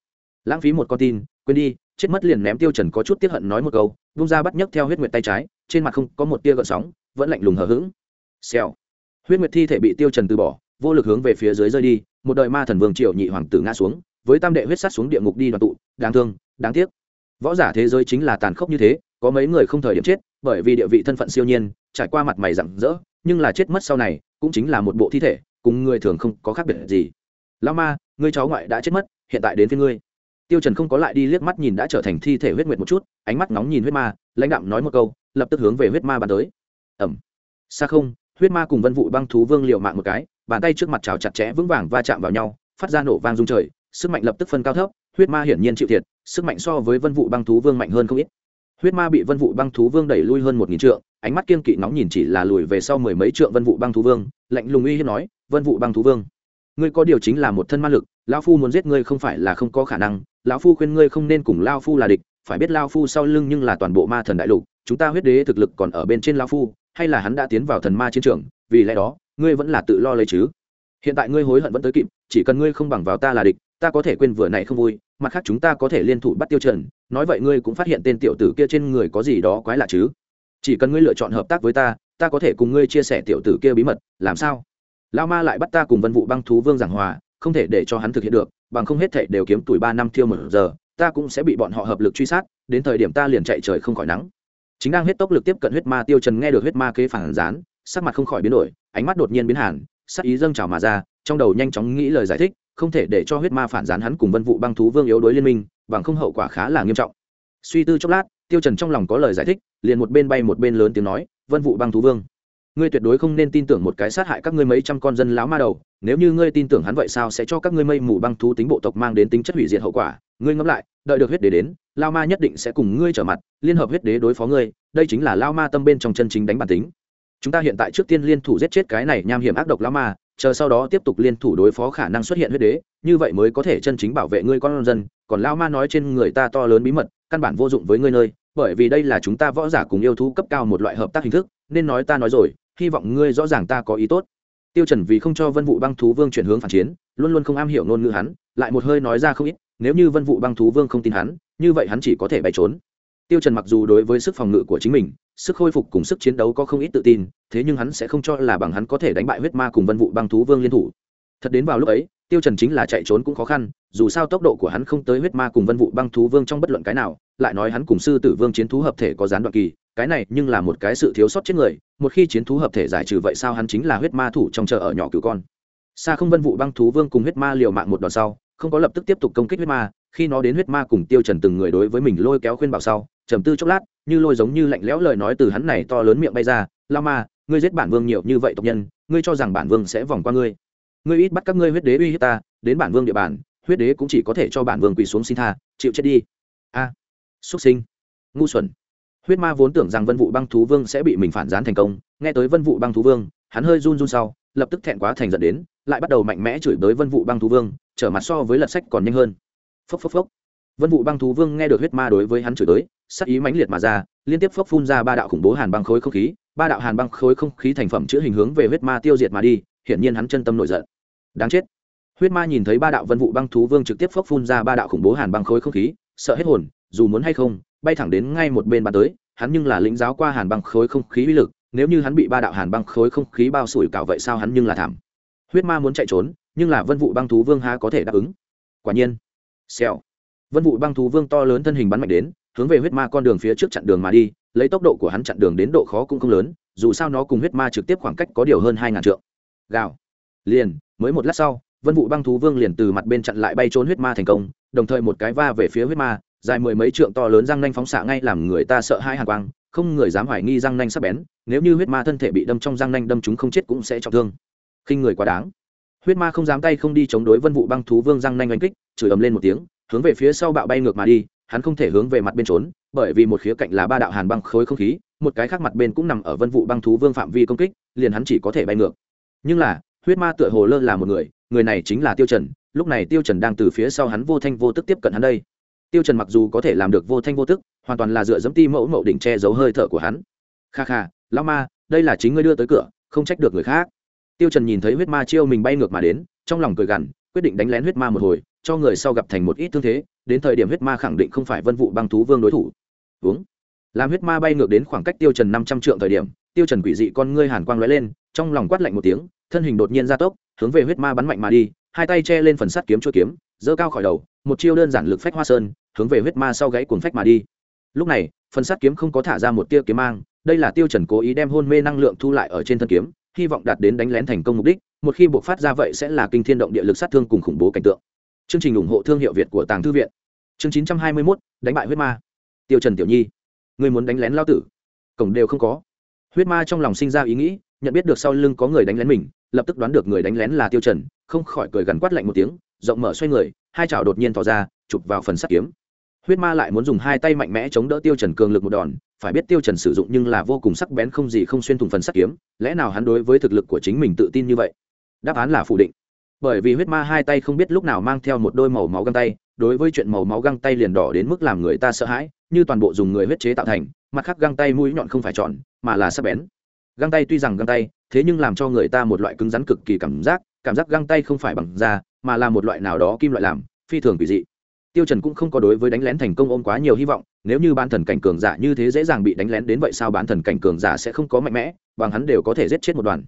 Lãng phí một con tin quên đi chết mất liền ném tiêu trần có chút tiếc hận nói một câu vung ra bắt nhấc theo huyết nguyệt tay trái trên mặt không có một tia gợn sóng vẫn lạnh lùng hờ hững. Xèo. Huyết nguyệt thi thể bị tiêu trần từ bỏ vô lực hướng về phía dưới rơi đi một đời ma thần vương triều nhị hoàng tử ngã xuống với tam đệ huyết sát xuống địa ngục đi đoàn tụ đáng thương đáng tiếc. Võ giả thế giới chính là tàn khốc như thế có mấy người không thời điểm chết bởi vì địa vị thân phận siêu nhiên trải qua mặt mày rặng rỡ nhưng là chết mất sau này cũng chính là một bộ thi thể cùng người thường không có khác biệt gì. Lao ma, ngươi cháu ngoại đã chết mất, hiện tại đến phía ngươi. Tiêu trần không có lại đi liếc mắt nhìn đã trở thành thi thể huyết nguyệt một chút, ánh mắt nóng nhìn huyết ma, lãnh đạm nói một câu, lập tức hướng về huyết ma bàn tới. Ẩm xa không, huyết ma cùng vân vụ băng thú vương liều mạng một cái, bàn tay trước mặt chảo chặt chẽ vững vàng va chạm vào nhau, phát ra nổ vang rung trời, sức mạnh lập tức phân cao thấp, huyết ma hiển nhiên chịu thiệt, sức mạnh so với vân vụ băng thú vương mạnh hơn không ít. Huyết ma bị vân vụ băng thú vương đẩy lui hơn một nghìn trượng, ánh mắt kiên kỵ nóng nhìn chỉ là lùi về sau mười mấy trượng vân vụ băng thú vương, lạnh lùng uy hiếp nói vân vụ băng thú vương. Ngươi có điều chính là một thân ma lực, lão phu muốn giết ngươi không phải là không có khả năng, lão phu khuyên ngươi không nên cùng lao phu là địch, phải biết lao phu sau lưng nhưng là toàn bộ ma thần đại lục, chúng ta huyết đế thực lực còn ở bên trên lao phu, hay là hắn đã tiến vào thần ma chiến trường, vì lẽ đó, ngươi vẫn là tự lo lấy chứ. Hiện tại ngươi hối hận vẫn tới kịp, chỉ cần ngươi không bằng vào ta là địch, ta có thể quên vừa này không vui, mặt khác chúng ta có thể liên thủ bắt tiêu trần, nói vậy ngươi cũng phát hiện tên tiểu tử kia trên người có gì đó quái lạ chứ. Chỉ cần ngươi lựa chọn hợp tác với ta ta có thể cùng ngươi chia sẻ tiểu tử kia bí mật, làm sao? Lao ma lại bắt ta cùng vân vụ băng thú vương giảng hòa, không thể để cho hắn thực hiện được, bằng không hết thể đều kiếm tuổi ba năm thiêu một giờ, ta cũng sẽ bị bọn họ hợp lực truy sát, đến thời điểm ta liền chạy trời không khỏi nắng. Chính đang hết tốc lực tiếp cận huyết ma tiêu trần nghe được huyết ma kế phản gián, sắc mặt không khỏi biến đổi, ánh mắt đột nhiên biến hẳn sắc ý dâng trào mà ra, trong đầu nhanh chóng nghĩ lời giải thích, không thể để cho huyết ma phản gián hắn cùng vân vụ băng thú vương yếu đối liên minh, bằng không hậu quả khá là nghiêm trọng. Suy tư chốc lát, tiêu trần trong lòng có lời giải thích, liền một bên bay một bên lớn tiếng nói, vân vụ băng thú vương ngươi tuyệt đối không nên tin tưởng một cái sát hại các ngươi mấy trăm con dân láo ma đầu, nếu như ngươi tin tưởng hắn vậy sao sẽ cho các ngươi mây mù băng thú tính bộ tộc mang đến tính chất hủy diệt hậu quả, ngươi ngẫm lại, đợi được huyết đế đến lao ma nhất định sẽ cùng ngươi trở mặt, liên hợp huyết đế đối phó ngươi, đây chính là lao ma tâm bên trong chân chính đánh bản tính. Chúng ta hiện tại trước tiên liên thủ giết chết cái này nham hiểm ác độc lao ma, chờ sau đó tiếp tục liên thủ đối phó khả năng xuất hiện huyết đế, như vậy mới có thể chân chính bảo vệ ngươi con dân. Còn lao ma nói trên người ta to lớn bí mật, căn bản vô dụng với ngươi nơi, bởi vì đây là chúng ta võ giả cùng yêu thú cấp cao một loại hợp tác hình thức, nên nói ta nói rồi hy vọng ngươi rõ ràng ta có ý tốt. Tiêu trần vì không cho vân vụ băng thú vương chuyển hướng phản chiến, luôn luôn không am hiểu ngôn ngữ hắn, lại một hơi nói ra không ít, nếu như vân vụ băng thú vương không tin hắn, như vậy hắn chỉ có thể bay trốn. Tiêu trần mặc dù đối với sức phòng ngự của chính mình, sức khôi phục cùng sức chiến đấu có không ít tự tin, thế nhưng hắn sẽ không cho là bằng hắn có thể đánh bại huyết ma cùng vân vụ băng thú vương liên thủ. Thật đến vào lúc ấy, tiêu trần chính là chạy trốn cũng khó khăn, dù sao tốc độ của hắn không tới huyết ma cùng vân vụ băng thú vương trong bất luận cái nào, lại nói hắn cùng sư tử vương chiến thú hợp thể có gián đoạn kỳ cái này nhưng là một cái sự thiếu sót chết người, một khi chiến thú hợp thể giải trừ vậy sao hắn chính là huyết ma thủ trong chợ ở nhỏ cửu con. Xa không vân vụ băng thú vương cùng huyết ma liều mạng một đòn sau, không có lập tức tiếp tục công kích huyết ma, khi nó đến huyết ma cùng tiêu trần từng người đối với mình lôi kéo khuyên bảo sau, trầm tư chốc lát, như lôi giống như lạnh lẽo lời nói từ hắn này to lớn miệng bay ra la ma, ngươi giết bản vương nhiều như vậy tộc nhân, ngươi cho rằng bản vương sẽ vòng qua ngươi. Ngươi ít bắt các ngươi huyết đế uy hiếp ta, đến bản vương địa bàn, huyết đế cũng chỉ có thể cho bản vương quỳ xuống xin tha, chịu chết đi. A. Xuất sinh. Ngu xuẩn huyết ma vốn tưởng rằng vân vụ băng thú vương sẽ bị mình phản gián thành công, nghe tới vân vụ băng thú vương, hắn hơi run run sau, lập tức thẹn quá thành giận đến, lại bắt đầu mạnh mẽ chửi tới vân vụ băng thú vương, trở mặt so với lật sách còn nhanh hơn. Phốc phốc phốc. Vân vụ băng thú vương nghe được huyết ma đối với hắn chửi tới sắc ý mãnh liệt mà ra, liên tiếp phốc phun ra ba đạo khủng bố hàn băng khối không khí, ba đạo hàn băng khối không khí thành phẩm chữa hình hướng về huyết ma tiêu diệt mà đi, hiển nhiên hắn chân tâm nổi giận. Đáng chết. Huyết ma nhìn thấy ba đạo vân vụ băng thú vương trực tiếp phốc phun ra ba đạo khủng bố hàn băng khối không khí, sợ hết hồn, dù muốn hay không bay thẳng đến ngay một bên bàn tới, hắn nhưng là lĩnh giáo qua hàn băng khối không khí uy lực, nếu như hắn bị ba đạo hàn băng khối không khí bao sủi cào vậy sao hắn nhưng là thảm. Huyết ma muốn chạy trốn, nhưng là vân vụ băng thú vương há có thể đáp ứng. Quả nhiên, xèo. Vân vụ băng thú vương to lớn thân hình bắn mạnh đến, hướng về huyết ma con đường phía trước chặn đường mà đi, lấy tốc độ của hắn chặn đường đến độ khó cũng không lớn, dù sao nó cùng huyết ma trực tiếp khoảng cách có điều hơn hai ngàn trượng. Gào. Liền, mới một lát sau, vân vụ băng thú vương liền từ mặt bên chặn lại bay trốn huyết ma thành công, đồng thời một cái va về phía huyết ma dài mười mấy trượng to lớn răng nanh phóng xạ ngay làm người ta sợ hai hàng quang, không người dám hoài nghi răng nanh sắp bén, nếu như huyết ma thân thể bị đâm trong răng nanh đâm chúng không chết cũng sẽ trọng thương. Khinh người quá đáng. Huyết ma không dám tay không đi chống đối vân vụ băng thú vương răng nanh oanh kích, chửi ầm lên một tiếng, hướng về phía sau bạo bay ngược mà đi, hắn không thể hướng về mặt bên trốn, bởi vì một khía cạnh là ba đạo hàn băng khối không khí, một cái khác mặt bên cũng nằm ở vân vụ băng thú vương phạm vi công kích, liền hắn chỉ có thể bay ngược. Nhưng là, huyết ma tựa hồ lơ là một người người này chính là tiêu trần, lúc này tiêu trần đang từ phía sau hắn vô thanh vô tức tiếp cận hắn đây tiêu trần mặc dù có thể làm được vô thanh vô tức, hoàn toàn là dựa dẫm ti mẫu mậu đỉnh che giấu hơi thở của hắn. Kha kha, lão ma, đây là chính ngươi đưa tới cửa, không trách được người khác. Tiêu trần nhìn thấy huyết ma chiêu mình bay ngược mà đến, trong lòng cười gằn, quyết định đánh lén huyết ma một hồi, cho người sau gặp thành một ít thương thế, đến thời điểm huyết ma khẳng định không phải vân vụ băng thú vương đối thủ. Uống. Làm huyết ma bay ngược đến khoảng cách tiêu trần năm trăm trượng thời điểm, tiêu trần quỷ dị con ngươi hàn quang lóe lên, trong lòng quát lạnh một tiếng, thân hình đột nhiên gia tốc, hướng về huyết ma bắn mạnh mà đi, hai tay che lên phần sắt kiếm chuôi kiếm, giơ cao khỏi đầu, một chiêu đơn giản lực phách hoa sơn hướng về huyết ma sau gáy cuồng phách mà đi. Lúc này phần sắt kiếm không có thả ra một tia kiếm mang đây là tiêu trần cố ý đem hôn mê năng lượng thu lại ở trên thân kiếm hy vọng đạt đến đánh lén thành công mục đích một khi buộc phát ra vậy sẽ là kinh thiên động địa lực sát thương cùng khủng bố cảnh tượng. Chương trình ủng hộ thương hiệu việt của tàng thư viện. Chương 921, đánh bại huyết ma. Tiêu trần tiểu nhi ngươi muốn đánh lén lao tử? Cổng đều không có. Huyết ma trong lòng sinh ra ý nghĩ nhận biết được sau lưng có người đánh lén mình lập tức đoán được người đánh lén là tiêu trần không khỏi cười gần quát lạnh một tiếng rộng mở xoay người hai chảo đột nhiên tỏ ra chụp vào phần sắt kiếm huyết ma lại muốn dùng hai tay mạnh mẽ chống đỡ tiêu trần cường lực một đòn, phải biết tiêu trần sử dụng nhưng là vô cùng sắc bén không gì không xuyên thủng phần sắt kiếm, lẽ nào hắn đối với thực lực của chính mình tự tin như vậy? Đáp án là phủ định. Bởi vì huyết ma hai tay không biết lúc nào mang theo một đôi màu máu găng tay, đối với chuyện màu máu găng tay liền đỏ đến mức làm người ta sợ hãi, như toàn bộ dùng người huyết chế tạo thành, mặt khác găng tay mũi nhọn không phải chọn mà là sắc bén. Găng tay tuy rằng găng tay, thế nhưng làm cho người ta một loại cứng rắn cực kỳ cảm giác cảm giác găng tay không phải bằng da, mà là một loại nào đó kim loại làm, phi thường kỳ dị tiêu trần cũng không có đối với đánh lén thành công ôm quá nhiều hy vọng, nếu như bán thần cảnh cường giả như thế dễ dàng bị đánh lén đến vậy sao bán thần cảnh cường giả sẽ không có mạnh mẽ, bằng hắn đều có thể giết chết một đoàn.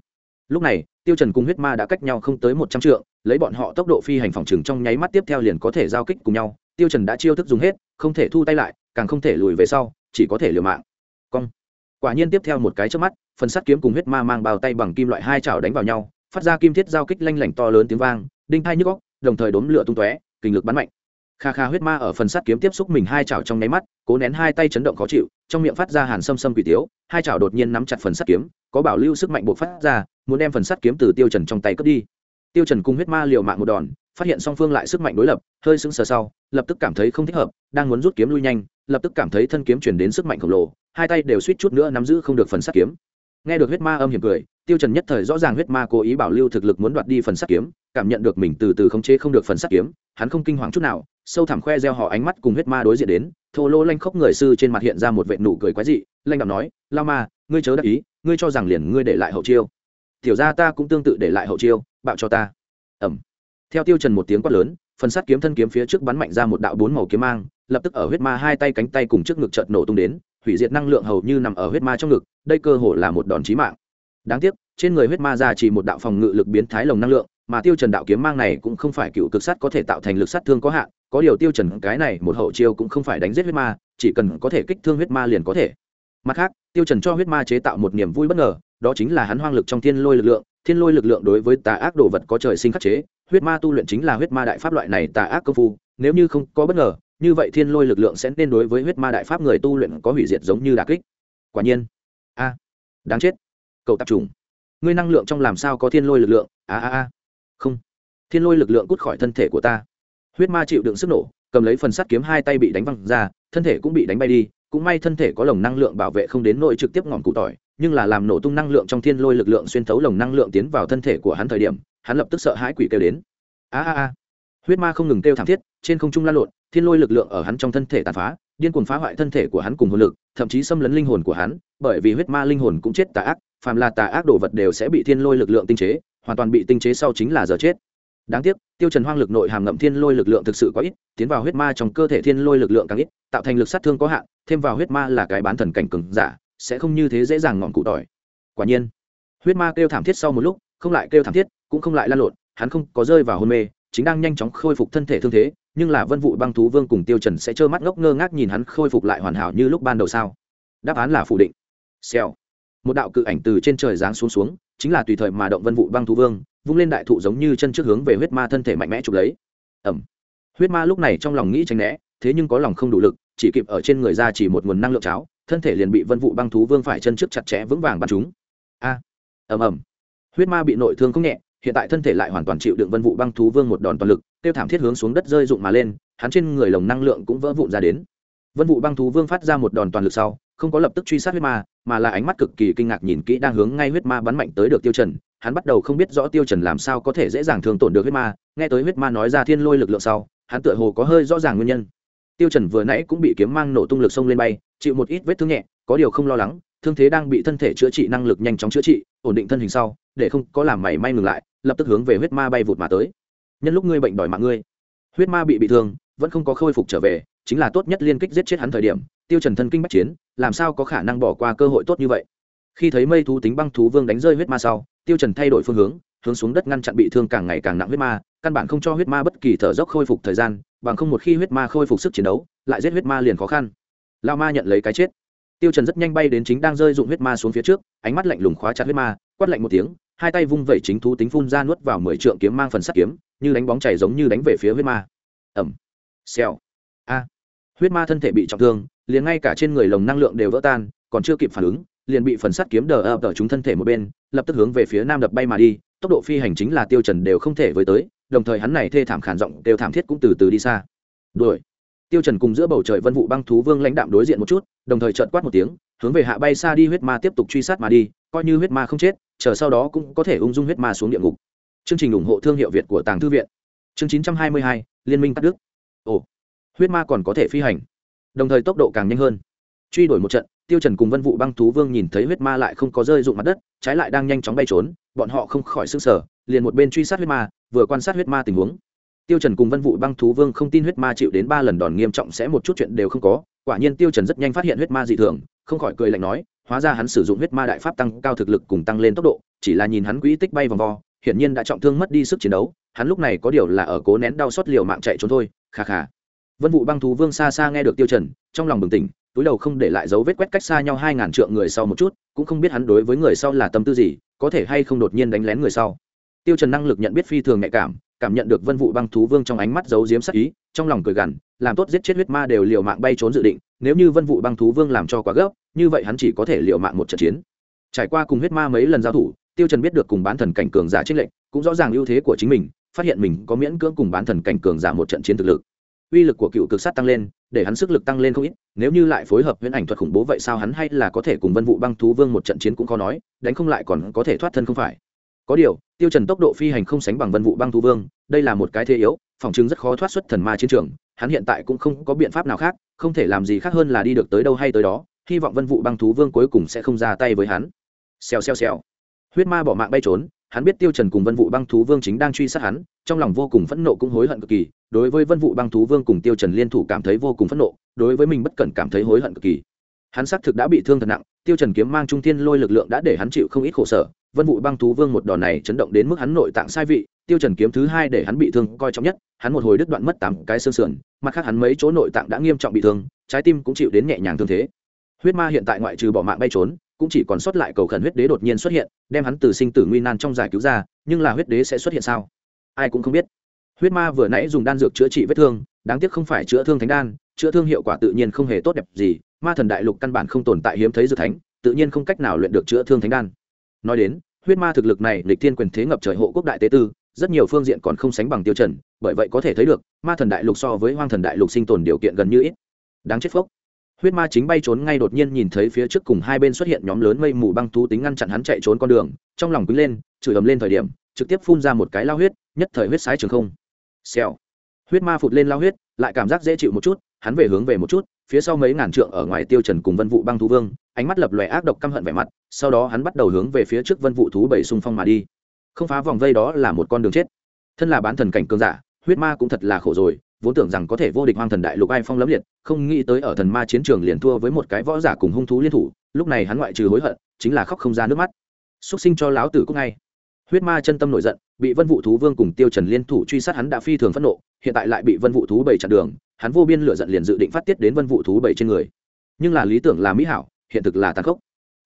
Lúc này, tiêu trần cùng huyết ma đã cách nhau không tới một trăm trượng, lấy bọn họ tốc độ phi hành phòng trường trong nháy mắt tiếp theo liền có thể giao kích cùng nhau, tiêu trần đã chiêu thức dùng hết, không thể thu tay lại, càng không thể lùi về sau, chỉ có thể liều mạng. Cong. Quả nhiên tiếp theo một cái chớp mắt, phần sắt kiếm cùng huyết ma mang bao tay bằng kim loại hai chảo đánh vào nhau, phát ra kim thiết giao kích lanh lảnh to lớn tiếng vang, đinh hai nhức óc, đồng thời đốn lửa tung tóe, kinh lực bắn mạnh kha kha huyết ma ở phần sắt kiếm tiếp xúc mình hai chảo trong nháy mắt, cố nén hai tay chấn động khó chịu, trong miệng phát ra hàn xâm xâm quỷ tiếu, hai chảo đột nhiên nắm chặt phần sắt kiếm, có bảo lưu sức mạnh bộc phát ra, muốn đem phần sắt kiếm từ tiêu trần trong tay cướp đi. Tiêu trần cùng huyết ma liều mạng một đòn, phát hiện song phương lại sức mạnh đối lập, hơi sững sờ sau, lập tức cảm thấy không thích hợp, đang muốn rút kiếm lui nhanh, lập tức cảm thấy thân kiếm truyền đến sức mạnh khổng lồ, hai tay đều suýt chút nữa nắm giữ không được phần sắt kiếm. Nghe được huyết ma âm hiểm cười, tiêu trần nhất thời rõ ràng huyết ma cố ý bảo lưu thực lực muốn đoạt đi phần sắt kiếm, cảm nhận được mình từ từ khống chế không được phần sắt kiếm, hắn không kinh hoàng chút nào sâu thẳm khoe gieo họ ánh mắt cùng huyết ma đối diện đến, thô lô lanh khốc người sư trên mặt hiện ra một vệt nụ cười quái dị, lanh đạo nói, lao ma, ngươi chớ đắc ý, ngươi cho rằng liền ngươi để lại hậu chiêu. Tiểu gia ta cũng tương tự để lại hậu chiêu, bạo cho ta. Ẩm theo tiêu trần một tiếng quát lớn, phần sắt kiếm thân kiếm phía trước bắn mạnh ra một đạo bốn màu kiếm mang, lập tức ở huyết ma hai tay cánh tay cùng trước ngực chợt nổ tung đến, hủy diệt năng lượng hầu như nằm ở huyết ma trong ngực, đây cơ hồ là một đòn chí mạng. Đáng tiếc, trên người huyết ma ra chỉ một đạo phòng ngự lực biến thái lồng năng lượng, mà tiêu trần đạo kiếm mang này cũng không phải cựu cực sát có thể tạo thành lực sát thương có hạn có điều tiêu trần cái này một hậu chiêu cũng không phải đánh giết huyết ma, chỉ cần có thể kích thương huyết ma liền có thể. Mặt khác, tiêu trần cho huyết ma chế tạo một niềm vui bất ngờ, đó chính là hắn hoang lực trong thiên lôi lực lượng. Thiên lôi lực lượng đối với tà ác đồ vật có trời sinh khắc chế, huyết ma tu luyện chính là huyết ma đại pháp loại này tà ác công phu, nếu như không có bất ngờ, như vậy thiên lôi lực lượng sẽ nên đối với huyết ma đại pháp người tu luyện có hủy diệt giống như đà kích. Quả nhiên. A. À, đáng chết. Cậu tập trùng. Ngươi năng lượng trong làm sao có thiên lôi lực lượng? A a a. Không. Thiên lôi lực lượng cút khỏi thân thể của ta huyết ma chịu đựng sức nổ, cầm lấy phần sắt kiếm hai tay bị đánh văng ra, thân thể cũng bị đánh bay đi, cũng may thân thể có lồng năng lượng bảo vệ không đến nội trực tiếp ngọn cụ tỏi, nhưng là làm nổ tung năng lượng trong thiên lôi lực lượng xuyên thấu lồng năng lượng tiến vào thân thể của hắn thời điểm, hắn lập tức sợ hãi quỷ kêu đến. A a a. Huyết ma không ngừng kêu thảm thiết, trên không trung la lộn, thiên lôi lực lượng ở hắn trong thân thể tàn phá, điên cuồng phá hoại thân thể của hắn cùng hồn lực, thậm chí xâm lấn linh hồn của hắn, bởi vì huyết ma linh hồn cũng chết tà ác, phàm là tà ác đồ vật đều sẽ bị thiên lôi lực lượng tinh chế, hoàn toàn bị tinh chế sau chính là giờ chết đáng tiếc, tiêu trần hoang lực nội hàm ngậm thiên lôi lực lượng thực sự có ít, tiến vào huyết ma trong cơ thể thiên lôi lực lượng càng ít, tạo thành lực sát thương có hạn, thêm vào huyết ma là cái bán thần cảnh cường giả, sẽ không như thế dễ dàng ngọn cụ tỏi. Quả nhiên, huyết ma kêu thảm thiết sau một lúc, không lại kêu thảm thiết, cũng không lại lan lộn, hắn không có rơi vào hôn mê, chính đang nhanh chóng khôi phục thân thể thương thế, nhưng là vân vụ băng thú vương cùng tiêu trần sẽ trơ mắt ngốc ngơ ngác nhìn hắn khôi phục lại hoàn hảo như lúc ban đầu sao? Đáp án là phủ định. Xèo. Một đạo cự ảnh từ trên trời giáng xuống xuống, chính là tùy thời mà động vân vụ băng thú vương vung lên đại thụ giống như chân trước hướng về huyết ma thân thể mạnh mẽ chụp lấy. Ẩm. Huyết ma lúc này trong lòng nghĩ tránh né, thế nhưng có lòng không đủ lực, chỉ kịp ở trên người ra chỉ một nguồn năng lượng cháo, thân thể liền bị vân vụ băng thú vương phải chân trước chặt chẽ vững vàng bắn chúng a. Ẩm ẩm. Huyết ma bị nội thương không nhẹ, hiện tại thân thể lại hoàn toàn chịu đựng vân vụ băng thú vương một đòn toàn lực, tiêu thảm thiết hướng xuống đất rơi rụng mà lên, hắn trên người lồng năng lượng cũng vỡ vụn ra đến. Vân vụ băng thú vương phát ra một đòn toàn lực sau, không có lập tức truy sát huyết ma, mà là ánh mắt cực kỳ kinh ngạc nhìn kỹ đang hướng ngay huyết ma bắn mạnh tới được tiêu trần hắn bắt đầu không biết rõ tiêu trần làm sao có thể dễ dàng thương tổn được huyết ma, nghe tới huyết ma nói ra thiên lôi lực lượng sau, hắn tựa hồ có hơi rõ ràng nguyên nhân. Tiêu trần vừa nãy cũng bị kiếm mang nổ tung lực sông lên bay, chịu một ít vết thương nhẹ, có điều không lo lắng, thương thế đang bị thân thể chữa trị năng lực nhanh chóng chữa trị, ổn định thân hình sau, để không có làm mảy may ngừng lại, lập tức hướng về huyết ma bay vụt mà tới. Nhân lúc ngươi bệnh đòi mạng ngươi. Huyết ma bị bị thương, vẫn không có khôi phục trở về, chính là tốt nhất liên kích giết chết hắn thời điểm, tiêu trần thân kinh bách chiến, làm sao có khả năng bỏ qua cơ hội tốt như vậy? Khi thấy mây thú tính băng thú vương đánh rơi huyết ma sau tiêu trần thay đổi phương hướng hướng xuống đất ngăn chặn bị thương càng ngày càng nặng huyết ma, căn bản không cho huyết ma bất kỳ thở dốc khôi phục thời gian, bằng không một khi huyết ma khôi phục sức chiến đấu, lại giết huyết ma liền khó khăn. Lao ma nhận lấy cái chết. Tiêu trần rất nhanh bay đến chính đang rơi dụng huyết ma xuống phía trước, ánh mắt lạnh lùng khóa chặt huyết ma, quát lạnh một tiếng, hai tay vung vẩy chính thú tính phun ra nuốt vào mười trượng kiếm mang phần sắt kiếm, như đánh bóng chảy giống như đánh về phía huyết ma. Ẩm xèo. A. Huyết ma thân thể bị trọng thương, liền ngay cả trên người lồng năng lượng đều vỡ tan, còn chưa kịp phản ứng liền bị phần sắt kiếm đờ ập ở chúng thân thể một bên lập tức hướng về phía nam đập bay mà đi tốc độ phi hành chính là tiêu trần đều không thể với tới đồng thời hắn này thê thảm khản giọng đều thảm thiết cũng từ từ đi xa. Đuổi. Tiêu trần cùng giữa bầu trời vân vụ băng thú vương lãnh đạm đối diện một chút đồng thời trợn quát một tiếng hướng về hạ bay xa đi huyết ma tiếp tục truy sát mà đi coi như huyết ma không chết chờ sau đó cũng có thể ung dung huyết ma xuống địa ngục. Chương trình ủng hộ thương hiệu việt của tàng thư viện. Chương 922, liên minh cắt đức ồ huyết ma còn có thể phi hành. Đồng thời tốc độ càng nhanh hơn. Truy đuổi một trận tiêu trần cùng vân vụ băng thú vương nhìn thấy huyết ma lại không có rơi dụng mặt đất, trái lại đang nhanh chóng bay trốn, bọn họ không khỏi sưng sở liền một bên truy sát huyết ma, vừa quan sát huyết ma tình huống. Tiêu trần cùng vân vụ băng thú vương không tin huyết ma chịu đến ba lần đòn nghiêm trọng sẽ một chút chuyện đều không có, quả nhiên tiêu trần rất nhanh phát hiện huyết ma dị thường, không khỏi cười lạnh nói, hóa ra hắn sử dụng huyết ma đại pháp tăng cao thực lực cùng tăng lên tốc độ, chỉ là nhìn hắn quỹ tích bay vòng vo, hiển nhiên đã trọng thương mất đi sức chiến đấu, hắn lúc này có điều là ở cố nén đau xót liều mạng chạy trốn thôi, kha kha. Vân vụ băng thú vương xa xa nghe được tiêu trần, trong lòng bừng tỉnh túi đầu không để lại dấu vết quét cách xa nhau hai ngàn trượng người sau một chút, cũng không biết hắn đối với người sau là tâm tư gì, có thể hay không đột nhiên đánh lén người sau. Tiêu trần năng lực nhận biết phi thường nhạy cảm cảm nhận được vân vụ băng thú vương trong ánh mắt giấu giếm sắc ý, trong lòng cười gằn, làm tốt giết chết huyết ma đều liều mạng bay trốn dự định, nếu như vân vụ băng thú vương làm cho quá gấp, như vậy hắn chỉ có thể liều mạng một trận chiến. Trải qua cùng huyết ma mấy lần giao thủ, tiêu trần biết được cùng bán thần cảnh cường giả trinh lệnh cũng rõ ràng ưu thế của chính mình, phát hiện mình có miễn cưỡng cùng bán thần cảnh cường giả một trận chiến thực lực uy lực của cựu cực sát tăng lên, để hắn sức lực tăng lên không ít, nếu như lại phối hợp huyễn ảnh thuật khủng bố vậy sao hắn hay là có thể cùng vân vụ băng thú vương một trận chiến cũng khó nói, đánh không lại còn có thể thoát thân không phải. Có điều, tiêu trần tốc độ phi hành không sánh bằng vân vụ băng thú vương, đây là một cái thế yếu, phòng chứng rất khó thoát xuất thần ma chiến trường, hắn hiện tại cũng không có biện pháp nào khác, không thể làm gì khác hơn là đi được tới đâu hay tới đó, hy vọng vân vụ băng thú vương cuối cùng sẽ không ra tay với hắn. Xèo xèo xèo. Huyết ma bỏ mạng bay trốn hắn biết tiêu trần cùng vân vụ băng thú vương chính đang truy sát hắn, trong lòng vô cùng phẫn nộ cũng hối hận cực kỳ, đối với vân vụ băng thú vương cùng tiêu trần liên thủ cảm thấy vô cùng phẫn nộ, đối với mình bất cẩn cảm thấy hối hận cực kỳ. Hắn xác thực đã bị thương thật nặng, tiêu trần kiếm mang trung thiên lôi lực lượng đã để hắn chịu không ít khổ sở, vân vụ băng thú vương một đòn này chấn động đến mức hắn nội tạng sai vị, tiêu trần kiếm thứ hai để hắn bị thương coi trọng nhất, hắn một hồi đứt đoạn mất tám cái xương sườn, mặt khác hắn mấy chỗ nội tạng đã nghiêm trọng bị thương, trái tim cũng chịu đến nhẹ nhàng thương thế. Huyết ma hiện tại ngoại trừ bỏ mạng bay trốn cũng chỉ còn sót lại cầu khẩn huyết đế đột nhiên xuất hiện đem hắn từ sinh tử nguy nan trong giải cứu ra nhưng là huyết đế sẽ xuất hiện sao? Ai cũng không biết. Huyết ma vừa nãy dùng đan dược chữa trị vết thương đáng tiếc không phải chữa thương thánh đan chữa thương hiệu quả tự nhiên không hề tốt đẹp gì ma thần đại lục căn bản không tồn tại hiếm thấy dược thánh tự nhiên không cách nào luyện được chữa thương thánh đan. Nói đến huyết ma thực lực này lịch thiên quyền thế ngập trời hộ quốc đại tế tư rất nhiều phương diện còn không sánh bằng tiêu chuẩn, bởi vậy có thể thấy được ma thần đại lục so với hoang thần đại lục sinh tồn điều kiện gần như ít. Đáng chết phốc huyết ma chính bay trốn ngay đột nhiên nhìn thấy phía trước cùng hai bên xuất hiện nhóm lớn mây mù băng thú tính ngăn chặn hắn chạy trốn con đường, trong lòng quýnh lên, chửi ầm lên thời điểm, trực tiếp phun ra một cái lao huyết, nhất thời huyết sái trường không. Xèo. Huyết ma phụt lên lao huyết, lại cảm giác dễ chịu một chút, hắn về hướng về một chút, phía sau mấy ngàn trượng ở ngoài tiêu trần cùng vân vụ băng thú vương, ánh mắt lập lòe ác độc căm hận vẻ mặt, sau đó hắn bắt đầu hướng về phía trước vân vụ thú bảy xung phong mà đi. Không phá vòng vây đó là một con đường chết. Thân là bán thần cảnh cường giả, huyết ma cũng thật là khổ rồi vốn tưởng rằng có thể vô địch hoang thần đại lục ai phong lẫm liệt, không nghĩ tới ở thần ma chiến trường liền thua với một cái võ giả cùng hung thú liên thủ, lúc này hắn ngoại trừ hối hận, chính là khóc không ra nước mắt. Xuất sinh cho láo tử cúc ngay. Huyết ma chân tâm nổi giận, bị vân vụ thú vương cùng tiêu trần liên thủ truy sát hắn đã phi thường phẫn nộ, hiện tại lại bị vân vụ thú bảy chặn đường, hắn vô biên lửa giận liền dự định phát tiết đến vân vụ thú bảy trên người. Nhưng là lý tưởng là mỹ hảo, hiện thực là tàn khốc.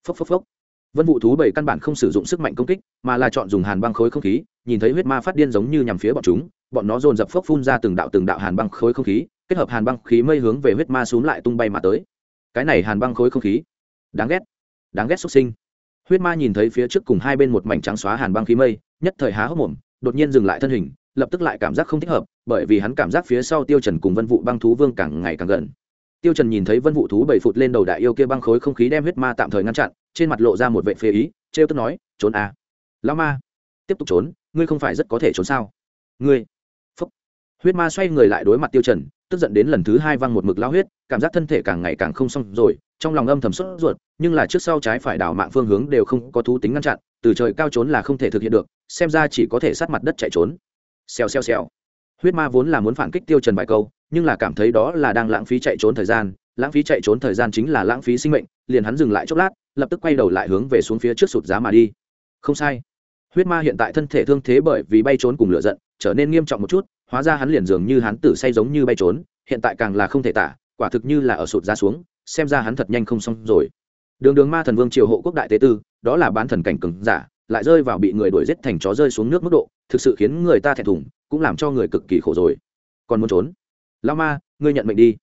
Phốc phốc phốc. Vân vụ thú bảy căn bản không sử dụng sức mạnh công kích, mà là chọn dùng hàn băng khối không khí, nhìn thấy huyết ma phát điên giống như nhằm phía bọn chúng bọn nó dồn dập phốc phun ra từng đạo từng đạo hàn băng khối không khí, kết hợp hàn băng khí mây hướng về huyết ma xuống lại tung bay mà tới. Cái này hàn băng khối không khí, đáng ghét đáng ghét xuất sinh. Huyết ma nhìn thấy phía trước cùng hai bên một mảnh trắng xóa hàn băng khí mây, nhất thời há hốc mồm, đột nhiên dừng lại thân hình, lập tức lại cảm giác không thích hợp, bởi vì hắn cảm giác phía sau tiêu trần cùng vân vụ băng thú vương càng ngày càng gần. Tiêu trần nhìn thấy vân vụ thú bảy phụt lên đầu đại yêu kia băng khối không khí đem huyết ma tạm thời ngăn chặn, trên mặt lộ ra một vẻ phê ý, trêu tức nói, trốn à? Lão ma, tiếp tục trốn, ngươi không phải rất có thể trốn sao? Ngươi huyết ma xoay người lại đối mặt tiêu trần, tức giận đến lần thứ hai văng một mực lao huyết, cảm giác thân thể càng ngày càng không xong rồi, trong lòng âm thầm sốt ruột, nhưng là trước sau trái phải đảo mạng phương hướng đều không có thú tính ngăn chặn, từ trời cao trốn là không thể thực hiện được, xem ra chỉ có thể sát mặt đất chạy trốn. Xèo xèo xèo. Huyết ma vốn là muốn phản kích tiêu trần vài câu, nhưng là cảm thấy đó là đang lãng phí chạy trốn thời gian, lãng phí chạy trốn thời gian chính là lãng phí sinh mệnh, liền hắn dừng lại chốc lát, lập tức quay đầu lại hướng về xuống phía trước sụt giá mà đi. Không sai. Huyết ma hiện tại thân thể thương thế bởi vì bay trốn cùng lửa giận, trở nên nghiêm trọng một chút hóa ra hắn liền dường như hắn tử say giống như bay trốn, hiện tại càng là không thể tả, quả thực như là ở sụt ra xuống, xem ra hắn thật nhanh không xong rồi. Đường đường ma thần vương triều hộ quốc đại tế tư, đó là bán thần cảnh cừng giả, lại rơi vào bị người đuổi giết thành chó rơi xuống nước mức độ, thực sự khiến người ta thẹn thùng, cũng làm cho người cực kỳ khổ rồi. Còn muốn trốn? Lao ma, ngươi nhận mệnh đi.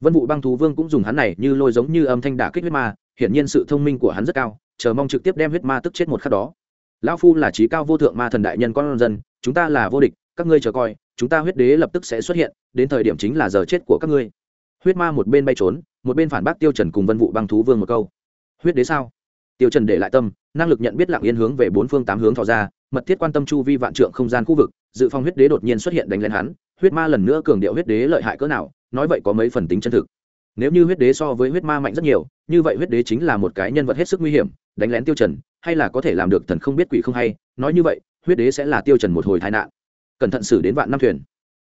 Vân vụ băng thú vương cũng dùng hắn này như lôi giống như âm thanh đả kích huyết ma, hiển nhiên sự thông minh của hắn rất cao, chờ mong trực tiếp đem huyết ma tức chết một khắc đó. Lão phu là trí cao vô thượng ma thần đại nhân con dân, chúng ta là vô địch các ngươi chờ coi, chúng ta huyết đế lập tức sẽ xuất hiện, đến thời điểm chính là giờ chết của các ngươi. Huyết ma một bên bay trốn, một bên phản bác tiêu trần cùng vân vụ băng thú vương một câu. Huyết đế sao? Tiêu trần để lại tâm, năng lực nhận biết lặng yên hướng về bốn phương tám hướng thò ra, mật thiết quan tâm chu vi vạn trượng không gian khu vực, dự phòng huyết đế đột nhiên xuất hiện đánh lên hắn, huyết ma lần nữa cường điệu huyết đế lợi hại cỡ nào, nói vậy có mấy phần tính chân thực. Nếu như huyết đế so với huyết ma mạnh rất nhiều, như vậy huyết đế chính là một cái nhân vật hết sức nguy hiểm, đánh lén tiêu trần, hay là có thể làm được thần không biết quỷ không hay, nói như vậy, huyết đế sẽ là tiêu trần một hồi tai nạn cẩn thận xử đến vạn năm thuyền.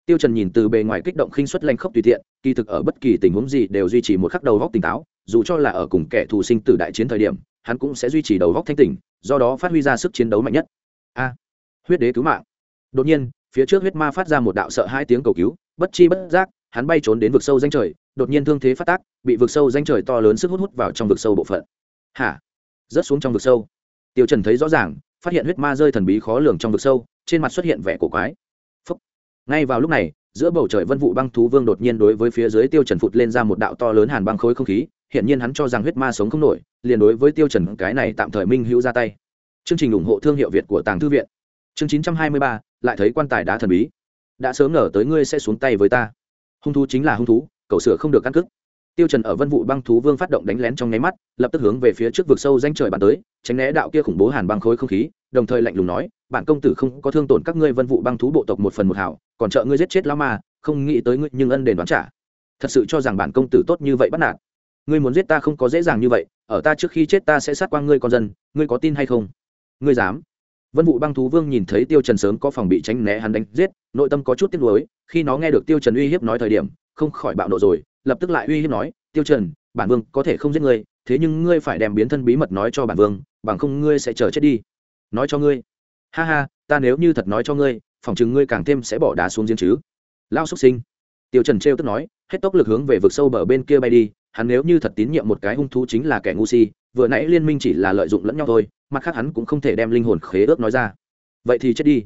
Tiêu trần nhìn từ bề ngoài kích động khinh suất lanh khốc tùy tiện, kỳ thực ở bất kỳ tình huống gì đều duy trì một khắc đầu góc tỉnh táo, dù cho là ở cùng kẻ thù sinh tử đại chiến thời điểm, hắn cũng sẽ duy trì đầu góc thanh tỉnh, do đó phát huy ra sức chiến đấu mạnh nhất. A, huyết đế cứu mạng. Đột nhiên, phía trước huyết ma phát ra một đạo sợ hai tiếng cầu cứu, bất chi bất giác, hắn bay trốn đến vực sâu danh trời, đột nhiên thương thế phát tác, bị vực sâu danh trời to lớn sức hút hút vào trong vực sâu bộ phận. Hả? Rớt xuống trong vực sâu. Tiêu trần thấy rõ ràng phát hiện huyết ma rơi thần bí khó lường trong vực sâu trên mặt xuất hiện vẻ cổ quái. Phúc. ngay vào lúc này giữa bầu trời vân vụ băng thú vương đột nhiên đối với phía dưới tiêu trần phụt lên ra một đạo to lớn hàn băng khối không khí hiện nhiên hắn cho rằng huyết ma sống không nổi liền đối với tiêu trần cái này tạm thời minh hữu ra tay. Chương trình ủng hộ thương hiệu việt của tàng thư viện. Chương 923, lại thấy quan tài đá thần bí. Đã sớm ngờ tới ngươi sẽ xuống tay với ta. Hung thú chính là hung thú cậu sửa không được căn cức tiêu trần ở vân vụ băng thú vương phát động đánh lén trong nháy mắt lập tức hướng về phía trước vực sâu danh trời bàn tới tránh né đạo kia khủng bố hàn băng khối không khí đồng thời lạnh lùng nói, bản công tử không có thương tổn các ngươi vân vụ băng thú bộ tộc một phần một hảo, còn trợ ngươi giết chết lão ma, không nghĩ tới ngươi nhưng ân đền đoán trả. Thật sự cho rằng bản công tử tốt như vậy bắt nạt. Ngươi muốn giết ta không có dễ dàng như vậy, ở ta trước khi chết ta sẽ sát quang ngươi con dân, ngươi có tin hay không? Ngươi dám. Vân vụ băng thú vương nhìn thấy tiêu trần sớm có phòng bị tránh né hắn đánh giết, nội tâm có chút tiếc nuối, khi nó nghe được tiêu trần uy hiếp nói thời điểm, không khỏi bạo nộ rồi, lập tức lại uy hiếp nói, tiêu trần, bản vương có thể không giết ngươi, thế nhưng ngươi phải đem biến thân bí mật nói cho bản vương, bằng không ngươi sẽ chờ chết đi nói cho ngươi. Ha ha, ta nếu như thật nói cho ngươi, phòng chừng ngươi càng thêm sẽ bỏ đá xuống giếng chứ. Lao xuất sinh. Tiêu trần trêu tức nói, hết tốc lực hướng về vực sâu bờ bên kia bay đi, hắn nếu như thật tín nhiệm một cái hung thú chính là kẻ ngu si, vừa nãy liên minh chỉ là lợi dụng lẫn nhau thôi, mặt khác hắn cũng không thể đem linh hồn khế ước nói ra. Vậy thì chết đi.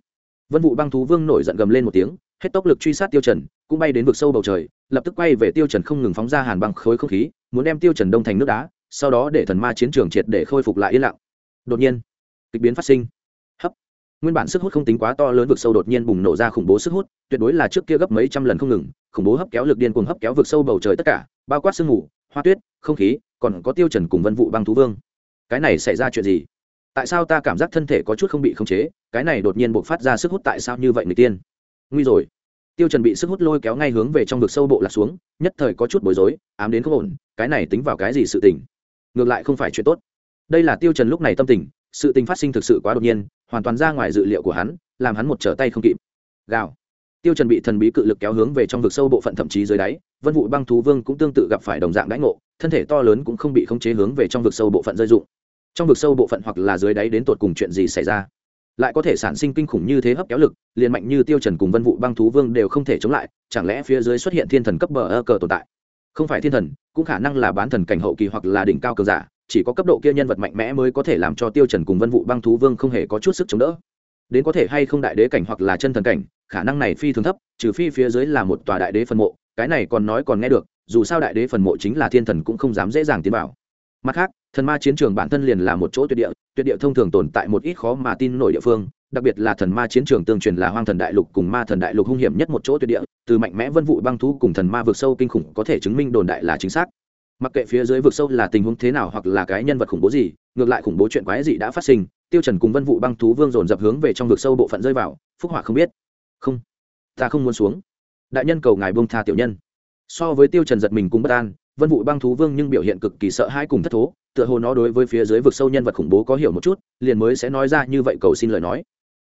Vân vụ băng thú vương nổi giận gầm lên một tiếng, hết tốc lực truy sát tiêu trần, cũng bay đến vực sâu bầu trời, lập tức quay về tiêu trần không ngừng phóng ra hàn băng khối không khí, muốn đem tiêu trần đông thành nước đá, sau đó để thần ma chiến trường triệt để khôi phục lại yên lặng. Đột nhiên kịch biến phát sinh. Hấp. Nguyên bản sức hút không tính quá to lớn vực sâu đột nhiên bùng nổ ra khủng bố sức hút, tuyệt đối là trước kia gấp mấy trăm lần không ngừng, khủng bố hấp kéo lực điên cuồng hấp kéo vực sâu bầu trời tất cả, bao quát sương mù, hoa tuyết, không khí, còn có tiêu trần cùng vân vụ băng thú vương. Cái này xảy ra chuyện gì? Tại sao ta cảm giác thân thể có chút không bị khống chế, cái này đột nhiên buộc phát ra sức hút tại sao như vậy người tiên? Nguy rồi. Tiêu trần bị sức hút lôi kéo ngay hướng về trong vực sâu bộ lạc xuống, nhất thời có chút bối rối, ám đến không ổn, cái này tính vào cái gì sự tình? Ngược lại không phải chuyện tốt. Đây là tiêu trần lúc này tâm tình sự tình phát sinh thực sự quá đột nhiên, hoàn toàn ra ngoài dự liệu của hắn, làm hắn một trở tay không kịp. Gào. Tiêu trần bị thần bí cự lực kéo hướng về trong vực sâu bộ phận thậm chí dưới đáy, vân vụ băng thú vương cũng tương tự gặp phải đồng dạng đãi ngộ, thân thể to lớn cũng không bị khống chế hướng về trong vực sâu bộ phận rơi dụng. Trong vực sâu bộ phận hoặc là dưới đáy đến tột cùng chuyện gì xảy ra, lại có thể sản sinh kinh khủng như thế hấp kéo lực, liền mạnh như tiêu trần cùng vân vụ băng thú vương đều không thể chống lại, chẳng lẽ phía dưới xuất hiện thiên thần cấp bờ ơ cờ tồn tại? Không phải thiên thần, cũng khả năng là bán thần cảnh hậu kỳ hoặc là đỉnh cao cường giả chỉ có cấp độ kia nhân vật mạnh mẽ mới có thể làm cho tiêu trần cùng vân vụ băng thú vương không hề có chút sức chống đỡ. Đến có thể hay không đại đế cảnh hoặc là chân thần cảnh, khả năng này phi thường thấp, trừ phi phía dưới là một tòa đại đế phần mộ, cái này còn nói còn nghe được, dù sao đại đế phần mộ chính là thiên thần cũng không dám dễ dàng tiến vào. Mặt khác, thần ma chiến trường bản thân liền là một chỗ tuyệt địa tuyệt địa thông thường tồn tại một ít khó mà tin nổi địa phương, đặc biệt là thần ma chiến trường tương truyền là hoang thần đại lục cùng ma thần đại lục hung hiểm nhất một chỗ tuyệt địa, từ mạnh mẽ vân vụ băng thú cùng thần ma vượt sâu kinh khủng có thể chứng minh đồn đại là chính xác mặc kệ phía dưới vực sâu là tình huống thế nào hoặc là cái nhân vật khủng bố gì, ngược lại khủng bố chuyện quái gì đã phát sinh, tiêu trần cùng vân vụ băng thú vương dồn dập hướng về trong vực sâu bộ phận rơi vào, phúc họa không biết. Không, ta không muốn xuống. Đại nhân cầu ngài buông tha tiểu nhân. So với tiêu trần giật mình cũng bất an, vân vụ băng thú vương nhưng biểu hiện cực kỳ sợ hãi cùng thất thố, tựa hồ nó đối với phía dưới vực sâu nhân vật khủng bố có hiểu một chút, liền mới sẽ nói ra như vậy cầu xin lời nói.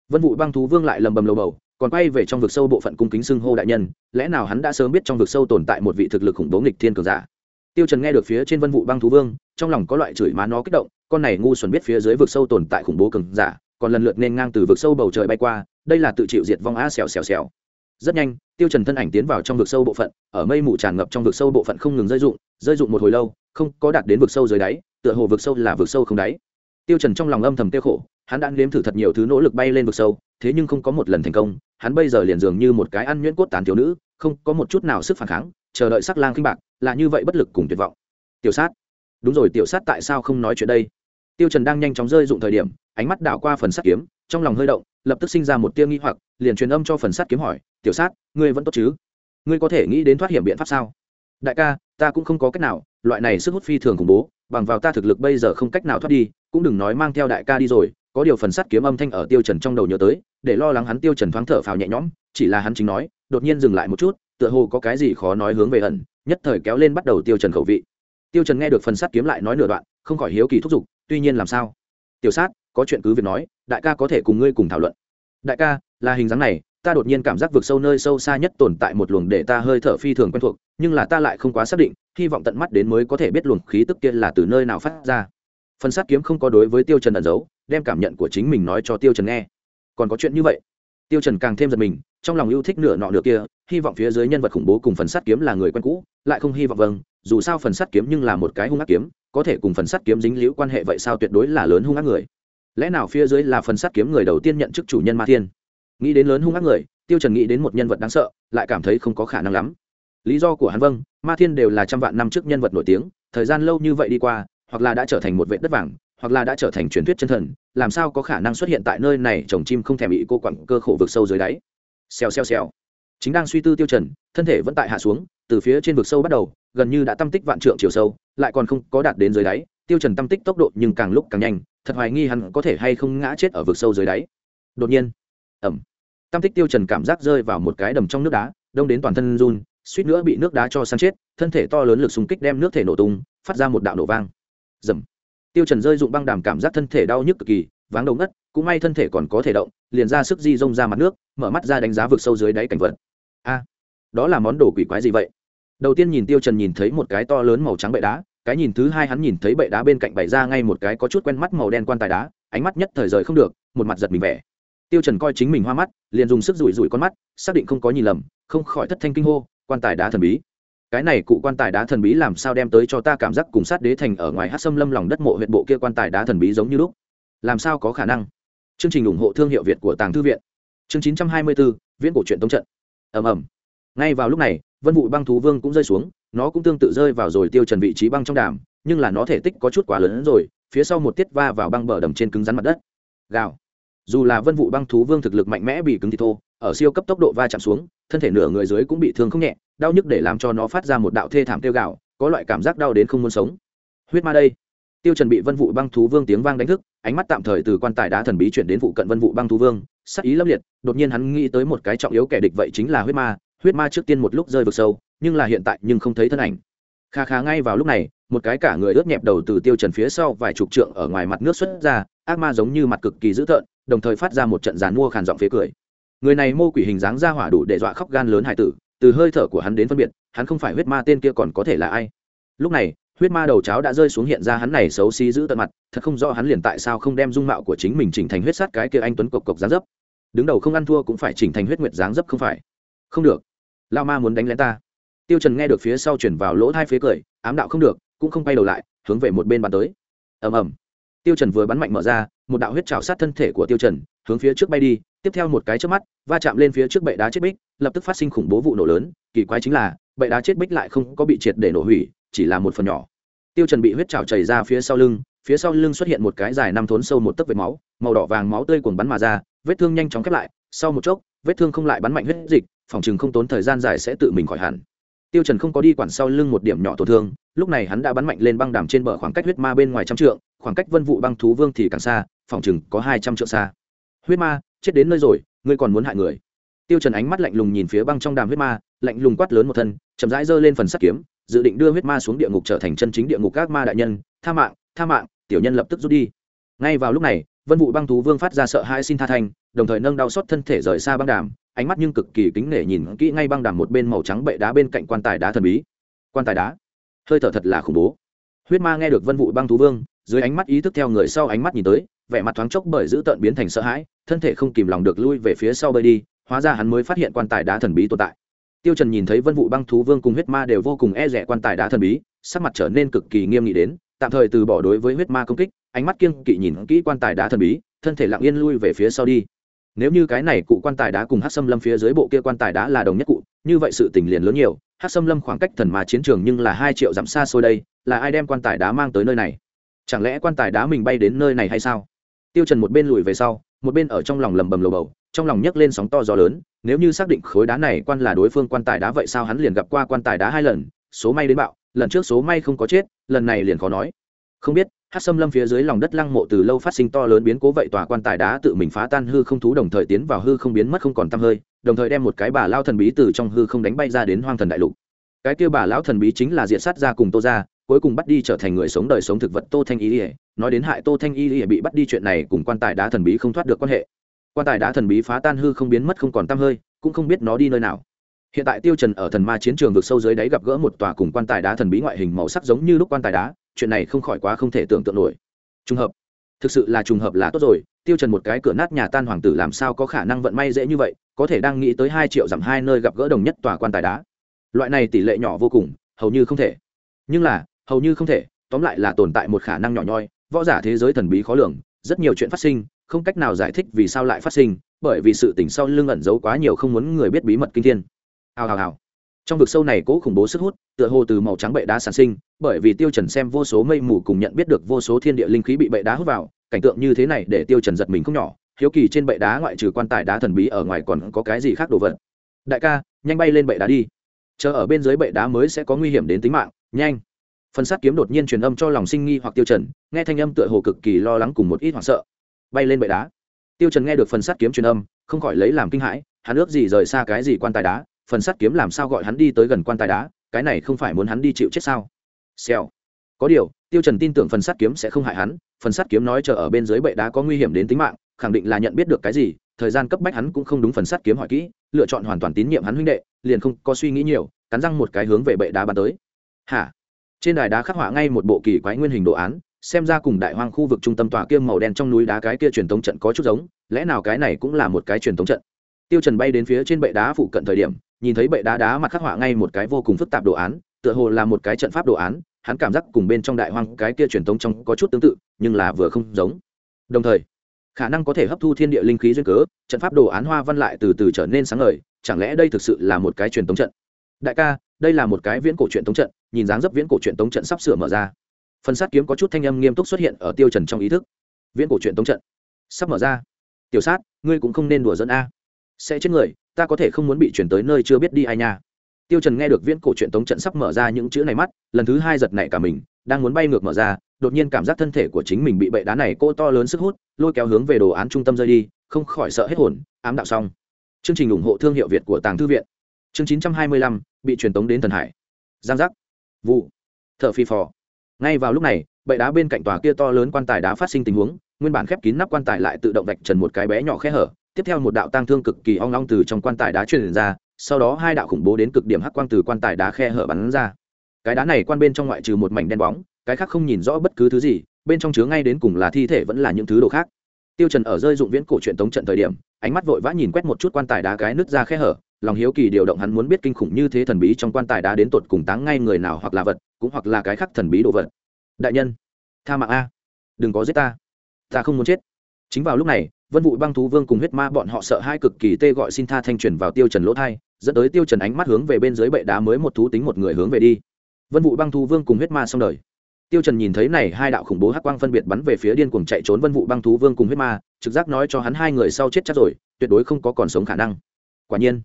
Vân vụ băng thú vương lại lầm bầm lầu bầu, còn quay về trong vực sâu bộ phận cung kính xưng hô đại nhân, lẽ nào hắn đã sớm biết trong vực sâu tồn tại một vị thực lực khủng bố nghịch thiên cường giả? Tiêu trần nghe được phía trên vân vụ băng thú vương, trong lòng có loại chửi má nó kích động, con này ngu xuẩn biết phía dưới vực sâu tồn tại khủng bố cường giả, còn lần lượt nên ngang từ vực sâu bầu trời bay qua, đây là tự chịu diệt vong a xèo xèo xèo. Rất nhanh, tiêu trần thân ảnh tiến vào trong vực sâu bộ phận, ở mây mù tràn ngập trong vực sâu bộ phận không ngừng rơi dụng rơi dụng một hồi lâu, không có đạt đến vực sâu dưới đáy, tựa hồ vực sâu là vực sâu không đáy. Tiêu trần trong lòng âm thầm tiêu khổ, hắn đã nếm thử thật nhiều thứ nỗ lực bay lên vực sâu, thế nhưng không có một lần thành công, hắn bây giờ liền dường như một cái ăn nhuyễn cốt tàn thiếu nữ, không có một chút nào sức phản kháng, chờ đợi sắc lang kinh bạc là như vậy bất lực cùng tuyệt vọng. Tiểu sát. Đúng rồi, tiểu sát tại sao không nói chuyện đây? Tiêu trần đang nhanh chóng rơi dụng thời điểm, ánh mắt đảo qua phần sắt kiếm, trong lòng hơi động, lập tức sinh ra một tia nghi hoặc, liền truyền âm cho phần sắt kiếm hỏi, tiểu sát, ngươi vẫn tốt chứ? Ngươi có thể nghĩ đến thoát hiểm biện pháp sao? Đại ca, ta cũng không có cách nào, loại này sức hút phi thường khủng bố, bằng vào ta thực lực bây giờ không cách nào thoát đi, cũng đừng nói mang theo đại ca đi rồi. Có điều phần sắt kiếm âm thanh ở tiêu trần trong đầu nhớ tới, để lo lắng hắn tiêu trần thoáng thở phào nhẹ nhõm, chỉ là hắn chính nói, đột nhiên dừng lại một chút tựa hồ có cái gì khó nói hướng về ẩn, nhất thời kéo lên bắt đầu tiêu trần khẩu vị. Tiêu trần nghe được phần sát kiếm lại nói nửa đoạn, không khỏi hiếu kỳ thúc giục, tuy nhiên làm sao? Tiểu sát, có chuyện cứ việc nói, đại ca có thể cùng ngươi cùng thảo luận. Đại ca, là hình dáng này, ta đột nhiên cảm giác vực sâu nơi sâu xa nhất tồn tại một luồng để ta hơi thở phi thường quen thuộc, nhưng là ta lại không quá xác định, hy vọng tận mắt đến mới có thể biết luồng khí tức kia là từ nơi nào phát ra. Phần sát kiếm không có đối với tiêu trần ẩn giấu, đem cảm nhận của chính mình nói cho tiêu trần nghe. Còn có chuyện như vậy? Tiêu trần càng thêm giật mình, trong lòng yêu thích nửa nọ nửa kia, hy vọng phía dưới nhân vật khủng bố cùng phần sắt kiếm là người quen cũ, lại không hy vọng vâng dù sao phần sắt kiếm nhưng là một cái hung ác kiếm, có thể cùng phần sắt kiếm dính liễu quan hệ vậy sao tuyệt đối là lớn hung ác người. Lẽ nào phía dưới là phần sắt kiếm người đầu tiên nhận chức chủ nhân ma thiên? Nghĩ đến lớn hung ác người, tiêu trần nghĩ đến một nhân vật đáng sợ, lại cảm thấy không có khả năng lắm. Lý do của hắn vâng ma thiên đều là trăm vạn năm trước nhân vật nổi tiếng, thời gian lâu như vậy đi qua, hoặc là đã trở thành một vệ đất vàng hoặc là đã trở thành truyền thuyết chân thần, làm sao có khả năng xuất hiện tại nơi này trồng chim không thèm bị cô quặng cơ khổ vực sâu dưới đáy. Xèo xèo xèo. Chính đang suy tư tiêu trần, thân thể vẫn tại hạ xuống, từ phía trên vực sâu bắt đầu, gần như đã tâm tích vạn trượng chiều sâu, lại còn không có đạt đến dưới đáy. Tiêu trần tâm tích tốc độ nhưng càng lúc càng nhanh, thật hoài nghi hắn có thể hay không ngã chết ở vực sâu dưới đáy. Đột nhiên ẩm tâm tích tiêu trần cảm giác rơi vào một cái đầm trong nước đá, đông đến toàn thân run, suýt nữa bị nước đá cho săn chết, thân thể to lớn lực xung kích đem nước thể nổ tung, phát ra một đạo nổ vang. Dầm tiêu trần rơi dụng băng đàm cảm giác thân thể đau nhức cực kỳ, váng đầu ngất, cũng may thân thể còn có thể động, liền ra sức di rông ra mặt nước, mở mắt ra đánh giá vực sâu dưới đáy cảnh vật. A, đó là món đồ quỷ quái gì vậy? Đầu tiên nhìn tiêu trần nhìn thấy một cái to lớn màu trắng bệ đá, cái nhìn thứ hai hắn nhìn thấy bệ đá bên cạnh bày ra ngay một cái có chút quen mắt màu đen quan tài đá, ánh mắt nhất thời rời không được, một mặt giật mình vẻ. Tiêu trần coi chính mình hoa mắt, liền dùng sức rủi rủi con mắt, xác định không có nhìn lầm, không khỏi thất thanh kinh hô, quan tài đá thần bí cái này cụ quan tài đá thần bí làm sao đem tới cho ta cảm giác cùng sát đế thành ở ngoài hát xâm lâm lòng đất mộ huyện bộ kia quan tài đá thần bí giống như lúc? Làm sao có khả năng? Chương trình ủng hộ thương hiệu việt của tàng thư viện. Chương 924, viễn cổ truyện tống trận. Ầm ầm. Ngay vào lúc này vân vụ băng thú vương cũng rơi xuống nó cũng tương tự rơi vào rồi tiêu trần vị trí băng trong đàm nhưng là nó thể tích có chút quá lớn hơn rồi phía sau một tiết va vào băng bờ đầm trên cứng rắn mặt đất. Gào. Dù là vân vụ băng thú vương thực lực mạnh mẽ bị cứng thì thô ở siêu cấp tốc độ va chạm xuống, thân thể nửa người dưới cũng bị thương không nhẹ, đau nhức để làm cho nó phát ra một đạo thê thảm tiêu gạo có loại cảm giác đau đến không muốn sống. Huyết ma đây. Tiêu trần bị vân vụ băng thú vương tiếng vang đánh thức, ánh mắt tạm thời từ quan tài đá thần bí chuyển đến vụ cận vân vụ băng thú vương, sắc ý lâm liệt, đột nhiên hắn nghĩ tới một cái trọng yếu kẻ địch vậy chính là huyết ma huyết ma trước tiên một lúc rơi vực sâu, nhưng là hiện tại nhưng không thấy thân ảnh. Kha kha ngay vào lúc này, một cái cả người ướt nhẹp đầu từ tiêu trần phía sau vài chục trượng ở ngoài mặt nước xuất ra, ác ma giống như mặt cực kỳ dữ tợn, đồng thời phát ra một trận giàn mua khàn giọng phế cười người này mô quỷ hình dáng ra hỏa đủ để dọa khóc gan lớn hải tử, từ hơi thở của hắn đến phân biệt, hắn không phải huyết ma tên kia còn có thể là ai. Lúc này, huyết ma đầu cháo đã rơi xuống hiện ra hắn này xấu xí giữ tận mặt, thật không rõ hắn liền tại sao không đem dung mạo của chính mình chỉnh thành huyết sát cái kia anh tuấn cộc cộc dáng dấp. Đứng đầu không ăn thua cũng phải chỉnh thành huyết nguyệt dáng dấp không phải. Không được. Lao ma muốn đánh lén ta. Tiêu trần nghe được phía sau chuyển vào lỗ hai phế cười, ám đạo không được, cũng không quay đầu lại, hướng về một bên bàn tới. Ầm ầm. Tiêu trần vừa bắn mạnh mở ra, một đạo huyết trào sát thân thể của tiêu trần, hướng phía trước bay đi tiếp theo một cái chớp mắt, va chạm lên phía trước bệ đá chết bích, lập tức phát sinh khủng bố vụ nổ lớn, kỳ quái chính là, bệ đá chết bích lại không có bị triệt để nổ hủy, chỉ là một phần nhỏ. Tiêu trần bị huyết trào chảy ra phía sau lưng, phía sau lưng xuất hiện một cái dài năm thốn sâu một tấc vệt máu, màu đỏ vàng máu tươi cuồng bắn mà ra, vết thương nhanh chóng khép lại, sau một chốc, vết thương không lại bắn mạnh huyết dịch, phòng chừng không tốn thời gian dài sẽ tự mình khỏi hẳn. Tiêu trần không có đi quản sau lưng một điểm nhỏ tổn thương, lúc này hắn đã bắn mạnh lên băng đàm trên bờ khoảng cách huyết ma bên ngoài trăm trượng, khoảng cách vân vụ băng thú vương thì càng xa, phòng chừng có hai trăm trượng xa. Huyết ma chết đến nơi rồi ngươi còn muốn hại người. Tiêu trần ánh mắt lạnh lùng nhìn phía băng trong đàm huyết ma lạnh lùng quát lớn một thân chậm rãi giơ lên phần sắt kiếm dự định đưa huyết ma xuống địa ngục trở thành chân chính địa ngục các ma đại nhân. Tha mạng tha mạng tiểu nhân lập tức rút đi. Ngay vào lúc này vân vụ băng thú vương phát ra sợ hãi xin tha thành, đồng thời nâng đau xót thân thể rời xa băng đàm ánh mắt nhưng cực kỳ kính nể nhìn kỹ ngay băng đàm một bên màu trắng bệ đá bên cạnh quan tài đá thần bí. Quan tài đá? Hơi thở thật là khủng bố. Huyết ma nghe được vân vụ băng thú vương dưới ánh mắt ý thức theo người sau ánh mắt nhìn tới vẻ mặt thoáng chốc bởi giữ tợn biến thành sợ hãi thân thể không kìm lòng được lui về phía sau bơi đi, hóa ra hắn mới phát hiện quan tài đá thần bí tồn tại. Tiêu trần nhìn thấy vân vụ băng thú vương cùng huyết ma đều vô cùng e rẻ quan tài đá thần bí, sắc mặt trở nên cực kỳ nghiêm nghị đến, tạm thời từ bỏ đối với huyết ma công kích, ánh mắt kiêng kỵ nhìn kỹ quan tài đá thần bí, thân thể lặng yên lui về phía sau đi. Nếu như cái này cụ quan tài đá cùng hát xâm lâm phía dưới bộ kia quan tài đá là đồng nhất cụ, như vậy sự tình liền lớn nhiều hát xâm lâm khoảng cách thần ma chiến trường nhưng là hai triệu dặm xa xôi đây, là ai đem quan tài đá mang tới nơi này? Chẳng lẽ quan tài đá mình bay đến nơi này hay sao? Tiêu trần một bên lùi về sau một bên ở trong lòng lầm bầm lầu bầu, trong lòng nhấc lên sóng to gió lớn, nếu như xác định khối đá này quan là đối phương quan tài đá vậy sao hắn liền gặp qua quan tài đá hai lần, số may đến bạo, lần trước số may không có chết, lần này liền khó nói. Không biết hát xâm lâm phía dưới lòng đất lăng mộ từ lâu phát sinh to lớn biến cố vậy tòa quan tài đá tự mình phá tan hư không thú đồng thời tiến vào hư không biến mất không còn tăm hơi, đồng thời đem một cái bà lao thần bí từ trong hư không đánh bay ra đến hoang thần đại lục. Cái kia bà lão thần bí chính là diện sát ra cùng tô ra cuối cùng bắt đi trở thành người sống đời sống thực vật tô thanh y ỉa nói đến hại tô thanh y ỉa bị bắt đi chuyện này cùng quan tài đá thần bí không thoát được quan hệ. Quan tài đá thần bí phá tan hư không biến mất không còn tăm hơi, cũng không biết nó đi nơi nào. Hiện tại tiêu trần ở thần ma chiến trường vực sâu dưới đáy gặp gỡ một tòa cùng quan tài đá thần bí ngoại hình màu sắc giống như lúc quan tài đá, chuyện này không khỏi quá không thể tưởng tượng nổi. Trùng hợp. Thực sự là trùng hợp là tốt rồi, tiêu trần một cái cửa nát nhà tan hoàng tử làm sao có khả năng vận may dễ như vậy, có thể đang nghĩ tới hai triệu dặm hai nơi gặp gỡ đồng nhất tòa quan tài đá. Loại này tỷ lệ nhỏ vô cùng, hầu như không thể. Nhưng là hầu như không thể, tóm lại là tồn tại một khả năng nhỏ nhoi, võ giả thế giới thần bí khó lường, rất nhiều chuyện phát sinh, không cách nào giải thích vì sao lại phát sinh, bởi vì sự tình sau lưng ẩn giấu quá nhiều không muốn người biết bí mật kinh thiên. Hào hào hào. Trong vực sâu này cố khủng bố sức hút, tựa hồ từ màu trắng bệ đá sản sinh, bởi vì tiêu trần xem vô số mây mù cùng nhận biết được vô số thiên địa linh khí bị bệ đá hút vào, cảnh tượng như thế này để tiêu trần giật mình không nhỏ, hiếu kỳ trên bệ đá ngoại trừ quan tài đá thần bí ở ngoài còn có cái gì khác đồ vật. Đại ca, nhanh bay lên bệ đá đi. Chờ ở bên dưới bệ đá mới sẽ có nguy hiểm đến tính mạng, nhanh phần sát kiếm đột nhiên truyền âm cho lòng sinh nghi hoặc tiêu trần, nghe thanh âm tựa hồ cực kỳ lo lắng cùng một ít hoảng sợ. Bay lên bệ đá. Tiêu trần nghe được phần sát kiếm truyền âm, không khỏi lấy làm kinh hãi, hắn ước gì rời xa cái gì quan tài đá, phần sắt kiếm làm sao gọi hắn đi tới gần quan tài đá, cái này không phải muốn hắn đi chịu chết sao? Xèo. Có điều, tiêu trần tin tưởng phần sắt kiếm sẽ không hại hắn, phần sắt kiếm nói chờ ở bên dưới bệ đá có nguy hiểm đến tính mạng, khẳng định là nhận biết được cái gì, thời gian cấp bách hắn cũng không đúng phần sắt kiếm hỏi kỹ, lựa chọn hoàn toàn tín nhiệm hắn huynh đệ, liền không có suy nghĩ nhiều, cắn răng một cái hướng về bệ đá bắn tới. Hả? Trên đài đá khắc họa ngay một bộ kỳ quái nguyên hình đồ án, xem ra cùng đại hoang khu vực trung tâm tòa kia màu đen trong núi đá cái kia truyền tống trận có chút giống, lẽ nào cái này cũng là một cái truyền tống trận? Tiêu trần bay đến phía trên bệ đá phụ cận thời điểm, nhìn thấy bệ đá đá mặt khắc họa ngay một cái vô cùng phức tạp đồ án, tựa hồ là một cái trận pháp đồ án, hắn cảm giác cùng bên trong đại hoang cái kia truyền thống trong có chút tương tự, nhưng là vừa không giống. Đồng thời, khả năng có thể hấp thu thiên địa linh khí duyên cớ, trận pháp đồ án hoa văn lại từ từ trở nên sáng ngời, chẳng lẽ đây thực sự là một cái truyền thống trận? Đại ca đây là một cái viễn cổ truyện tống trận, nhìn dáng dấp viễn cổ truyện tống trận sắp sửa mở ra. Phần sát kiếm có chút thanh âm nghiêm túc xuất hiện ở tiêu trần trong ý thức. Viễn cổ truyện tống trận sắp mở ra. Tiểu sát, ngươi cũng không nên đùa dẫn a. Sẽ chết người, ta có thể không muốn bị chuyển tới nơi chưa biết đi ai nha. Tiêu trần nghe được viễn cổ truyện tống trận sắp mở ra những chữ này mắt, lần thứ hai giật nảy cả mình, đang muốn bay ngược mở ra, đột nhiên cảm giác thân thể của chính mình bị bệ đá này cô to lớn sức hút, lôi kéo hướng về đồ án trung tâm rơi đi, không khỏi sợ hết hồn, ám đạo xong. Chương trình ủng hộ thương hiệu việt của tàng thư viện chương 925, bị truyền tống đến thần hải. Giang giác. Vụ. Thở phi phò. Ngay vào lúc này bệ đá bên cạnh tòa kia to lớn quan tài đá phát sinh tình huống nguyên bản khép kín nắp quan tài lại tự động vạch trần một cái bé nhỏ khe hở tiếp theo một đạo tang thương cực kỳ ong long từ trong quan tài đá truyền ra sau đó hai đạo khủng bố đến cực điểm hắc quang từ quan tài đá khe hở bắn ra. Cái đá này quan bên trong ngoại trừ một mảnh đen bóng cái khác không nhìn rõ bất cứ thứ gì bên trong chứa ngay đến cùng là thi thể vẫn là những thứ đồ khác. Tiêu trần ở rơi dụng viễn cổ truyện tống trận thời điểm ánh mắt vội vã nhìn quét một chút quan tài đá cái nứt ra khe hở lòng hiếu kỳ điều động hắn muốn biết kinh khủng như thế thần bí trong quan tài đá đến tột cùng táng ngay người nào hoặc là vật, cũng hoặc là cái khác thần bí đồ vật. Đại nhân, tha mạng a. Đừng có giết ta. Ta không muốn chết. Chính vào lúc này, vân vụ băng thú vương cùng huyết ma bọn họ sợ hai cực kỳ tê gọi xin tha thanh truyền vào tiêu trần lỗ thai, dẫn tới tiêu trần ánh mắt hướng về bên dưới bệ đá mới một thú tính một người hướng về đi. Vân vụ băng thú vương cùng huyết ma xong đời. Tiêu trần nhìn thấy này hai đạo khủng bố hắc quang phân biệt bắn về phía điên cuồng chạy trốn vân vụ băng thú vương cùng huyết ma, trực giác nói cho hắn hai người sau chết chắc rồi, tuyệt đối không có còn sống khả năng. Quả nhiên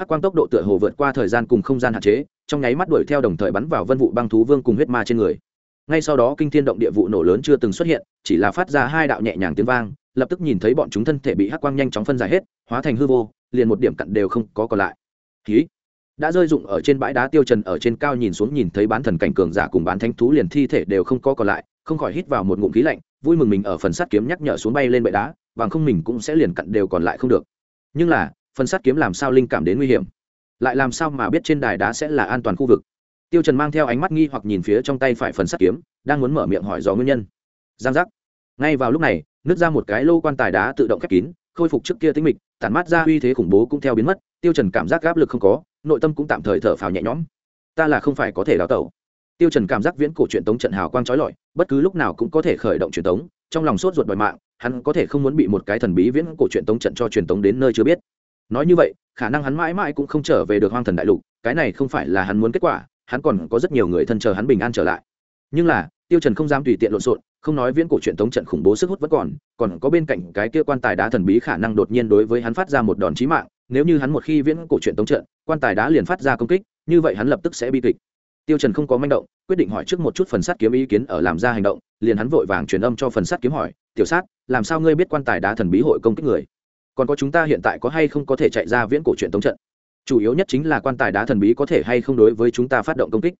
hắc quang tốc độ tựa hồ vượt qua thời gian cùng không gian hạn chế, trong nháy mắt đuổi theo đồng thời bắn vào vân vụ băng thú vương cùng huyết ma trên người. Ngay sau đó kinh thiên động địa vụ nổ lớn chưa từng xuất hiện, chỉ là phát ra hai đạo nhẹ nhàng tiếng vang, lập tức nhìn thấy bọn chúng thân thể bị hắc quang nhanh chóng phân giải hết, hóa thành hư vô, liền một điểm cặn đều không có còn lại. Ký đã rơi rụng ở trên bãi đá tiêu trần ở trên cao nhìn xuống nhìn thấy bán thần cảnh cường giả cùng bán thánh thú liền thi thể đều không có còn lại, không khỏi hít vào một ngụm khí lạnh, vui mừng mình ở phần sắt kiếm nhắc nhở xuống bay lên bệ đá, bằng không mình cũng sẽ liền cặn đều còn lại không được. Nhưng là phần sắt kiếm làm sao linh cảm đến nguy hiểm. Lại làm sao mà biết trên đài đá sẽ là an toàn khu vực? Tiêu trần mang theo ánh mắt nghi hoặc nhìn phía trong tay phải phần sắt kiếm, đang muốn mở miệng hỏi rõ nguyên nhân. Giang giác. Ngay vào lúc này, nứt ra một cái lô quan tài đá tự động khép kín, khôi phục trước kia tính mịch, tản mát ra uy thế khủng bố cũng theo biến mất, tiêu trần cảm giác áp lực không có, nội tâm cũng tạm thời thở phào nhẹ nhõm. Ta là không phải có thể đào tẩu. Tiêu trần cảm giác viễn cổ truyền tống trận hào quang chói lọi, bất cứ lúc nào cũng có thể khởi động truyền tống, trong lòng sốt ruột đòi mạng, hắn có thể không muốn bị một cái thần bí viễn cổ truyền tống trận cho truyền tống đến nơi chưa biết nói như vậy, khả năng hắn mãi mãi cũng không trở về được hoang thần đại lục, cái này không phải là hắn muốn kết quả, hắn còn có rất nhiều người thân chờ hắn bình an trở lại. Nhưng là, tiêu trần không dám tùy tiện lộn xộn, không nói viễn cổ truyện tống trận khủng bố sức hút vẫn còn còn có bên cạnh cái kia quan tài đá thần bí khả năng đột nhiên đối với hắn phát ra một đòn chí mạng, nếu như hắn một khi viễn cổ truyện tống trận, quan tài đá liền phát ra công kích, như vậy hắn lập tức sẽ bi kịch. Tiêu trần không có manh động, quyết định hỏi trước một chút phần sát kiếm ý kiến ở làm ra hành động, liền hắn vội vàng truyền âm cho phần sát kiếm hỏi, tiểu sát, làm sao ngươi biết quan tài đá thần bí hội công kích người? Còn có chúng ta hiện tại có hay không có thể chạy ra viễn cổ truyện tống trận? Chủ yếu nhất chính là quan tài đá thần bí có thể hay không đối với chúng ta phát động công kích.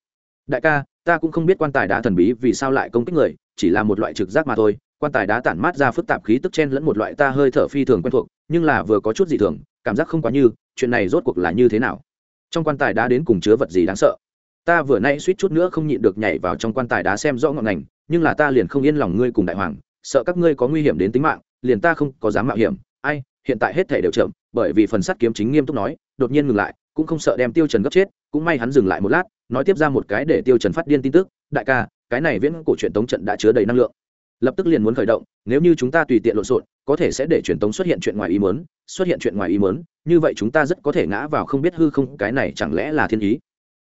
Đại ca, ta cũng không biết quan tài đá thần bí vì sao lại công kích người, chỉ là một loại trực giác mà thôi. Quan tài đá tản mát ra phức tạp khí tức chen lẫn một loại ta hơi thở phi thường quen thuộc, nhưng là vừa có chút dị thường, cảm giác không quá như, chuyện này rốt cuộc là như thế nào? Trong quan tài đá đến cùng chứa vật gì đáng sợ? Ta vừa nay suýt chút nữa không nhịn được nhảy vào trong quan tài đá xem rõ ngọn ngành, nhưng là ta liền không yên lòng ngươi cùng đại hoàng, sợ các ngươi có nguy hiểm đến tính mạng, liền ta không có dám mạo hiểm. Ai hiện tại hết thể đều chậm, bởi vì phần sắt kiếm chính nghiêm túc nói, đột nhiên ngừng lại, cũng không sợ đem tiêu trần gấp chết, cũng may hắn dừng lại một lát, nói tiếp ra một cái để tiêu trần phát điên tin tức, đại ca, cái này viễn cổ truyền tống trận đã chứa đầy năng lượng. Lập tức liền muốn khởi động, nếu như chúng ta tùy tiện lộn xộn, có thể sẽ để truyền tống xuất hiện chuyện ngoài ý muốn, xuất hiện chuyện ngoài ý muốn, như vậy chúng ta rất có thể ngã vào không biết hư không, cái này chẳng lẽ là thiên ý?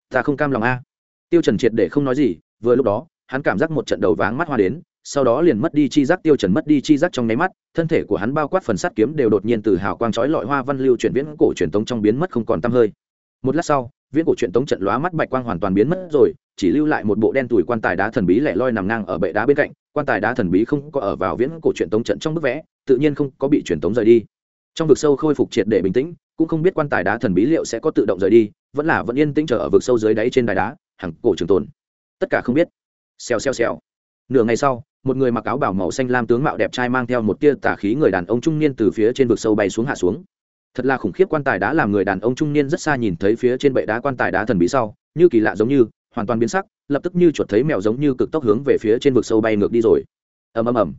Ta không cam lòng a. Tiêu trần triệt để không nói gì, vừa lúc đó, hắn cảm giác một trận đầu váng mắt hoa đến sau đó liền mất đi chi giác, tiêu trần mất đi chi giác trong nháy mắt, thân thể của hắn bao quát phần sắt kiếm đều đột nhiên từ hào quang chói lọi hoa văn lưu chuyển, viễn cổ truyền tống trong biến mất không còn tăm hơi. Một lát sau, viễn cổ truyền tống trận lóa mắt bạch quang hoàn toàn biến mất rồi, chỉ lưu lại một bộ đen tủi quan tài đá thần bí lẻ loi nằm ngang ở bệ đá bên cạnh, quan tài đá thần bí không có ở vào viễn cổ truyền tống trận trong bức vẽ, tự nhiên không có bị truyền tống rời đi. Trong vực sâu khôi phục triệt để bình tĩnh, cũng không biết quan tài đá thần bí liệu sẽ có tự động rời đi, vẫn là vẫn yên tĩnh chờ ở vực sâu dưới đáy trên đài đá hằng cổ trường tồn. Tất cả không biết. Xèo xèo xèo. Nửa ngày sau một người mặc áo bảo màu xanh lam tướng mạo đẹp trai mang theo một tia tà khí người đàn ông trung niên từ phía trên vực sâu bay xuống hạ xuống. Thật là khủng khiếp quan tài đá làm người đàn ông trung niên rất xa nhìn thấy phía trên bệ đá quan tài đá thần bí sau, như kỳ lạ giống như, hoàn toàn biến sắc, lập tức như chuột thấy mèo giống như cực tốc hướng về phía trên vực sâu bay ngược đi rồi. Ầm ầm ầm.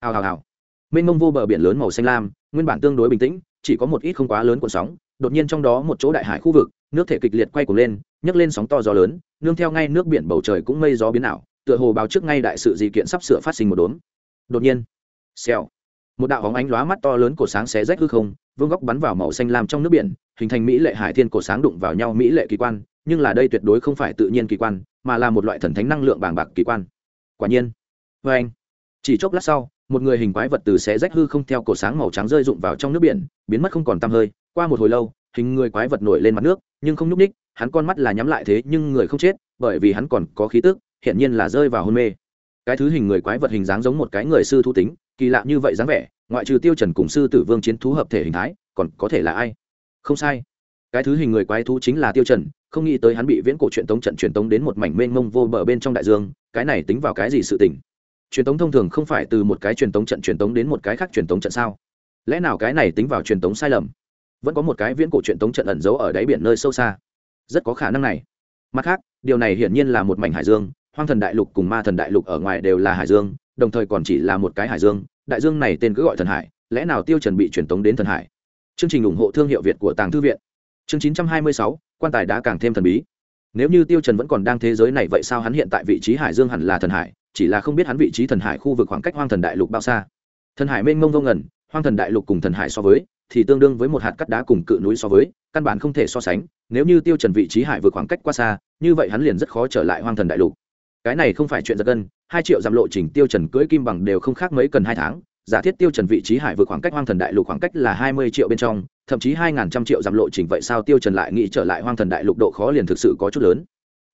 Hào hào hào. Mênh mông vô bờ biển lớn màu xanh lam, nguyên bản tương đối bình tĩnh, chỉ có một ít không quá lớn cuộn sóng, đột nhiên trong đó một chỗ đại hải khu vực, nước thể kịch liệt quay cuồng lên, nhấc lên sóng to gió lớn, nương theo ngay nước biển bầu trời cũng mây gió biến ảo tựa hồ báo trước ngay đại sự gì kiện sắp sửa phát sinh một đốn đột nhiên, xèo. Một đạo hóng ánh lóa mắt to lớn của sáng xé rách hư không, vương góc bắn vào màu xanh lam trong nước biển, hình thành mỹ lệ hải thiên cổ sáng đụng vào nhau mỹ lệ kỳ quan, nhưng là đây tuyệt đối không phải tự nhiên kỳ quan, mà là một loại thần thánh năng lượng bàng bạc kỳ quan. Quả nhiên vê anh. Chỉ chốc lát sau, một người hình quái vật từ xé rách hư không theo cổ sáng màu trắng rơi rụng vào trong nước biển, biến mất không còn tăm hơi. Qua một hồi lâu, hình người quái vật nổi lên mặt nước, nhưng không nhúc ních hắn con mắt là nhắm lại thế nhưng người không chết, bởi vì hắn còn có khí tức hiện nhiên là rơi vào hôn mê. Cái thứ hình người quái vật hình dáng giống một cái người sư thu tính, kỳ lạ như vậy dáng vẻ, ngoại trừ tiêu trần cùng sư tử vương chiến thú hợp thể hình thái, còn có thể là ai? Không sai. Cái thứ hình người quái thú chính là tiêu trần, không nghĩ tới hắn bị viễn cổ truyền tống trận truyền tống đến một mảnh mênh mông vô bờ bên trong đại dương, cái này tính vào cái gì sự tình? Truyền tống thông thường không phải từ một cái truyền tống trận truyền tống đến một cái khác truyền tống trận sao? Lẽ nào cái này tính vào truyền tống sai lầm? Vẫn có một cái viễn cổ truyền tống trận ẩn giấu ở đáy biển nơi sâu xa. Rất có khả năng này. Mặt khác, điều này hiển nhiên là một mảnh hải dương hoang thần đại lục cùng ma thần đại lục ở ngoài đều là hải dương đồng thời còn chỉ là một cái hải dương đại dương này tên cứ gọi thần hải lẽ nào tiêu trần bị truyền tống đến thần hải? Chương trình ủng hộ thương hiệu việt của tàng thư viện. Chương 926, quan tài đã càng thêm thần bí. Nếu như tiêu trần vẫn còn đang thế giới này vậy sao hắn hiện tại vị trí hải dương hẳn là thần hải chỉ là không biết hắn vị trí thần hải khu vực khoảng cách hoang thần đại lục bao xa. Thần hải mênh mông vô ngần hoang thần đại lục cùng thần hải so với thì tương đương với một hạt cắt đá cùng cự núi so với căn bản không thể so sánh nếu như tiêu trần vị trí hải vượt khoảng cách quá xa như vậy hắn liền rất khó trở lại hoang thần đại lục cái này không phải chuyện giật gân, hai triệu dặm lộ trình tiêu trần cưỡi kim bằng đều không khác mấy cần hai tháng, giả thiết tiêu trần vị trí hải vượt khoảng cách hoang thần đại lục khoảng cách là hai mươi triệu bên trong, thậm chí hai ngàn trăm triệu dặm lộ trình vậy sao tiêu trần lại nghĩ trở lại hoang thần đại lục độ khó liền thực sự có chút lớn.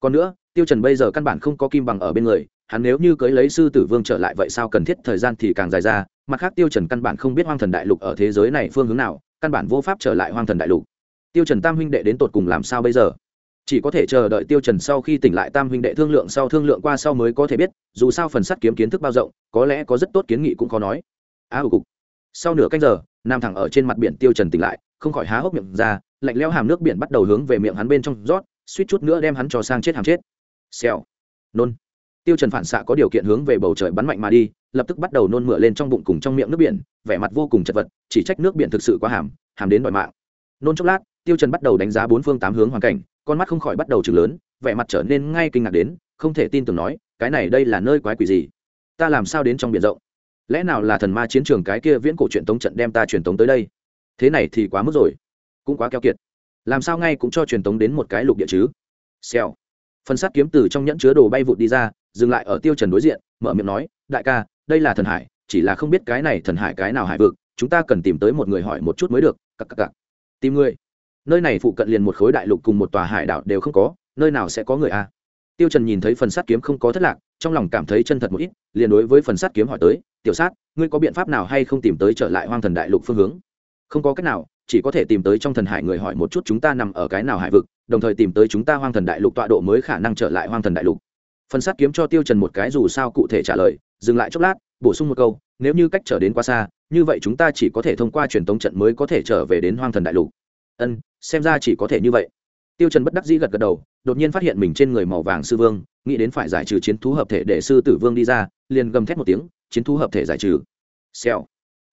Còn nữa, tiêu trần bây giờ căn bản không có kim bằng ở bên người, hắn nếu như cưới lấy sư tử vương trở lại vậy sao cần thiết thời gian thì càng dài ra, mặt khác tiêu trần căn bản không biết hoang thần đại lục ở thế giới này phương hướng nào, căn bản vô pháp trở lại hoang thần đại lục. Tiêu trần tam huynh đệ đến tột cùng làm sao bây giờ? Chỉ có thể chờ đợi tiêu trần sau khi tỉnh lại tam huynh đệ thương lượng sau thương lượng qua sau mới có thể biết dù sao phần sắt kiếm kiến thức bao rộng có lẽ có rất tốt kiến nghị cũng khó nói. Á à, cục. Sau nửa canh giờ nam thẳng ở trên mặt biển tiêu trần tỉnh lại không khỏi há hốc miệng ra lạnh lẽo hàm nước biển bắt đầu hướng về miệng hắn bên trong rót suýt chút nữa đem hắn cho sang chết hàm chết. Xèo. Nôn. Tiêu trần phản xạ có điều kiện hướng về bầu trời bắn mạnh mà đi lập tức bắt đầu nôn mửa lên trong bụng cùng trong miệng nước biển vẻ mặt vô cùng chật vật chỉ trách nước biển thực sự quá hàm hàm đến đòi mạng. Nôn chốc lát tiêu trần bắt đầu đánh giá bốn phương tám hướng hoàn cảnh con mắt không khỏi bắt đầu chừng lớn, vẻ mặt trở nên ngay kinh ngạc đến, không thể tin tưởng nói, cái này đây là nơi quái quỷ gì? Ta làm sao đến trong biển rộng? Lẽ nào là thần ma chiến trường cái kia viễn cổ truyền tống trận đem ta truyền tống tới đây? Thế này thì quá mức rồi, cũng quá keo kiệt. Làm sao ngay cũng cho truyền tống đến một cái lục địa chứ? Xèo. Phần sắt kiếm từ trong nhẫn chứa đồ bay vụt đi ra, dừng lại ở tiêu trần đối diện, mở miệng nói, đại ca, đây là thần hải, chỉ là không biết cái này thần hải cái nào hải vực, chúng ta cần tìm tới một người hỏi một chút mới được, cặc cặc cặc. Tìm người? Nơi này phụ cận liền một khối đại lục cùng một tòa hải đảo đều không có, nơi nào sẽ có người a? Tiêu trần nhìn thấy phần sắt kiếm không có thất lạc, trong lòng cảm thấy chân thật một ít, liền đối với phần sắt kiếm hỏi tới, tiểu sát, ngươi có biện pháp nào hay không tìm tới trở lại hoang thần đại lục phương hướng? Không có cách nào, chỉ có thể tìm tới trong thần hải người hỏi một chút chúng ta nằm ở cái nào hải vực, đồng thời tìm tới chúng ta hoang thần đại lục tọa độ mới khả năng trở lại hoang thần đại lục. Phần sát kiếm cho tiêu trần một cái dù sao cụ thể trả lời, dừng lại chốc lát, bổ sung một câu, nếu như cách trở đến quá xa, như vậy chúng ta chỉ có thể thông qua truyền tống trận mới có thể trở về đến hoang thần đại lục ân, xem ra chỉ có thể như vậy. Tiêu trần bất đắc dĩ gật gật đầu, đột nhiên phát hiện mình trên người màu vàng sư vương, nghĩ đến phải giải trừ chiến thú hợp thể để sư tử vương đi ra, liền gầm thét một tiếng, chiến thú hợp thể giải trừ. Xèo.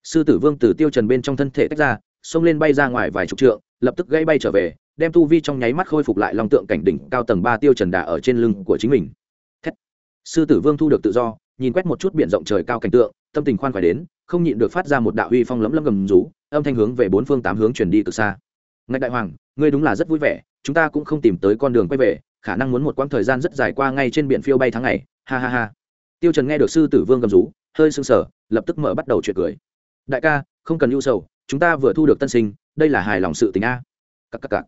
Sư tử vương từ tiêu trần bên trong thân thể tách ra, xông lên bay ra ngoài vài chục trượng, lập tức gãy bay trở về, đem tu vi trong nháy mắt khôi phục lại long tượng cảnh đỉnh cao tầng ba tiêu trần đà ở trên lưng của chính mình. Thét. sư tử vương thu được tự do, nhìn quét một chút biển rộng trời cao cảnh tượng, tâm tình khoan khoái đến, không nhịn được phát ra một đạo uy phong lấm lấm gầm rú, âm thanh hướng về bốn phương tám hướng truyền đi từ xa ngạch đại hoàng, ngươi đúng là rất vui vẻ, chúng ta cũng không tìm tới con đường quay về, khả năng muốn một quãng thời gian rất dài qua ngay trên biển phiêu bay tháng ngày, ha ha ha. Tiêu trần nghe được sư tử vương gầm rú, hơi sưng sờ, lập tức mở bắt đầu chuyện cười. Đại ca, không cần ưu sầu, chúng ta vừa thu được tân sinh, đây là hài lòng sự tình a. Cắc cắc cắc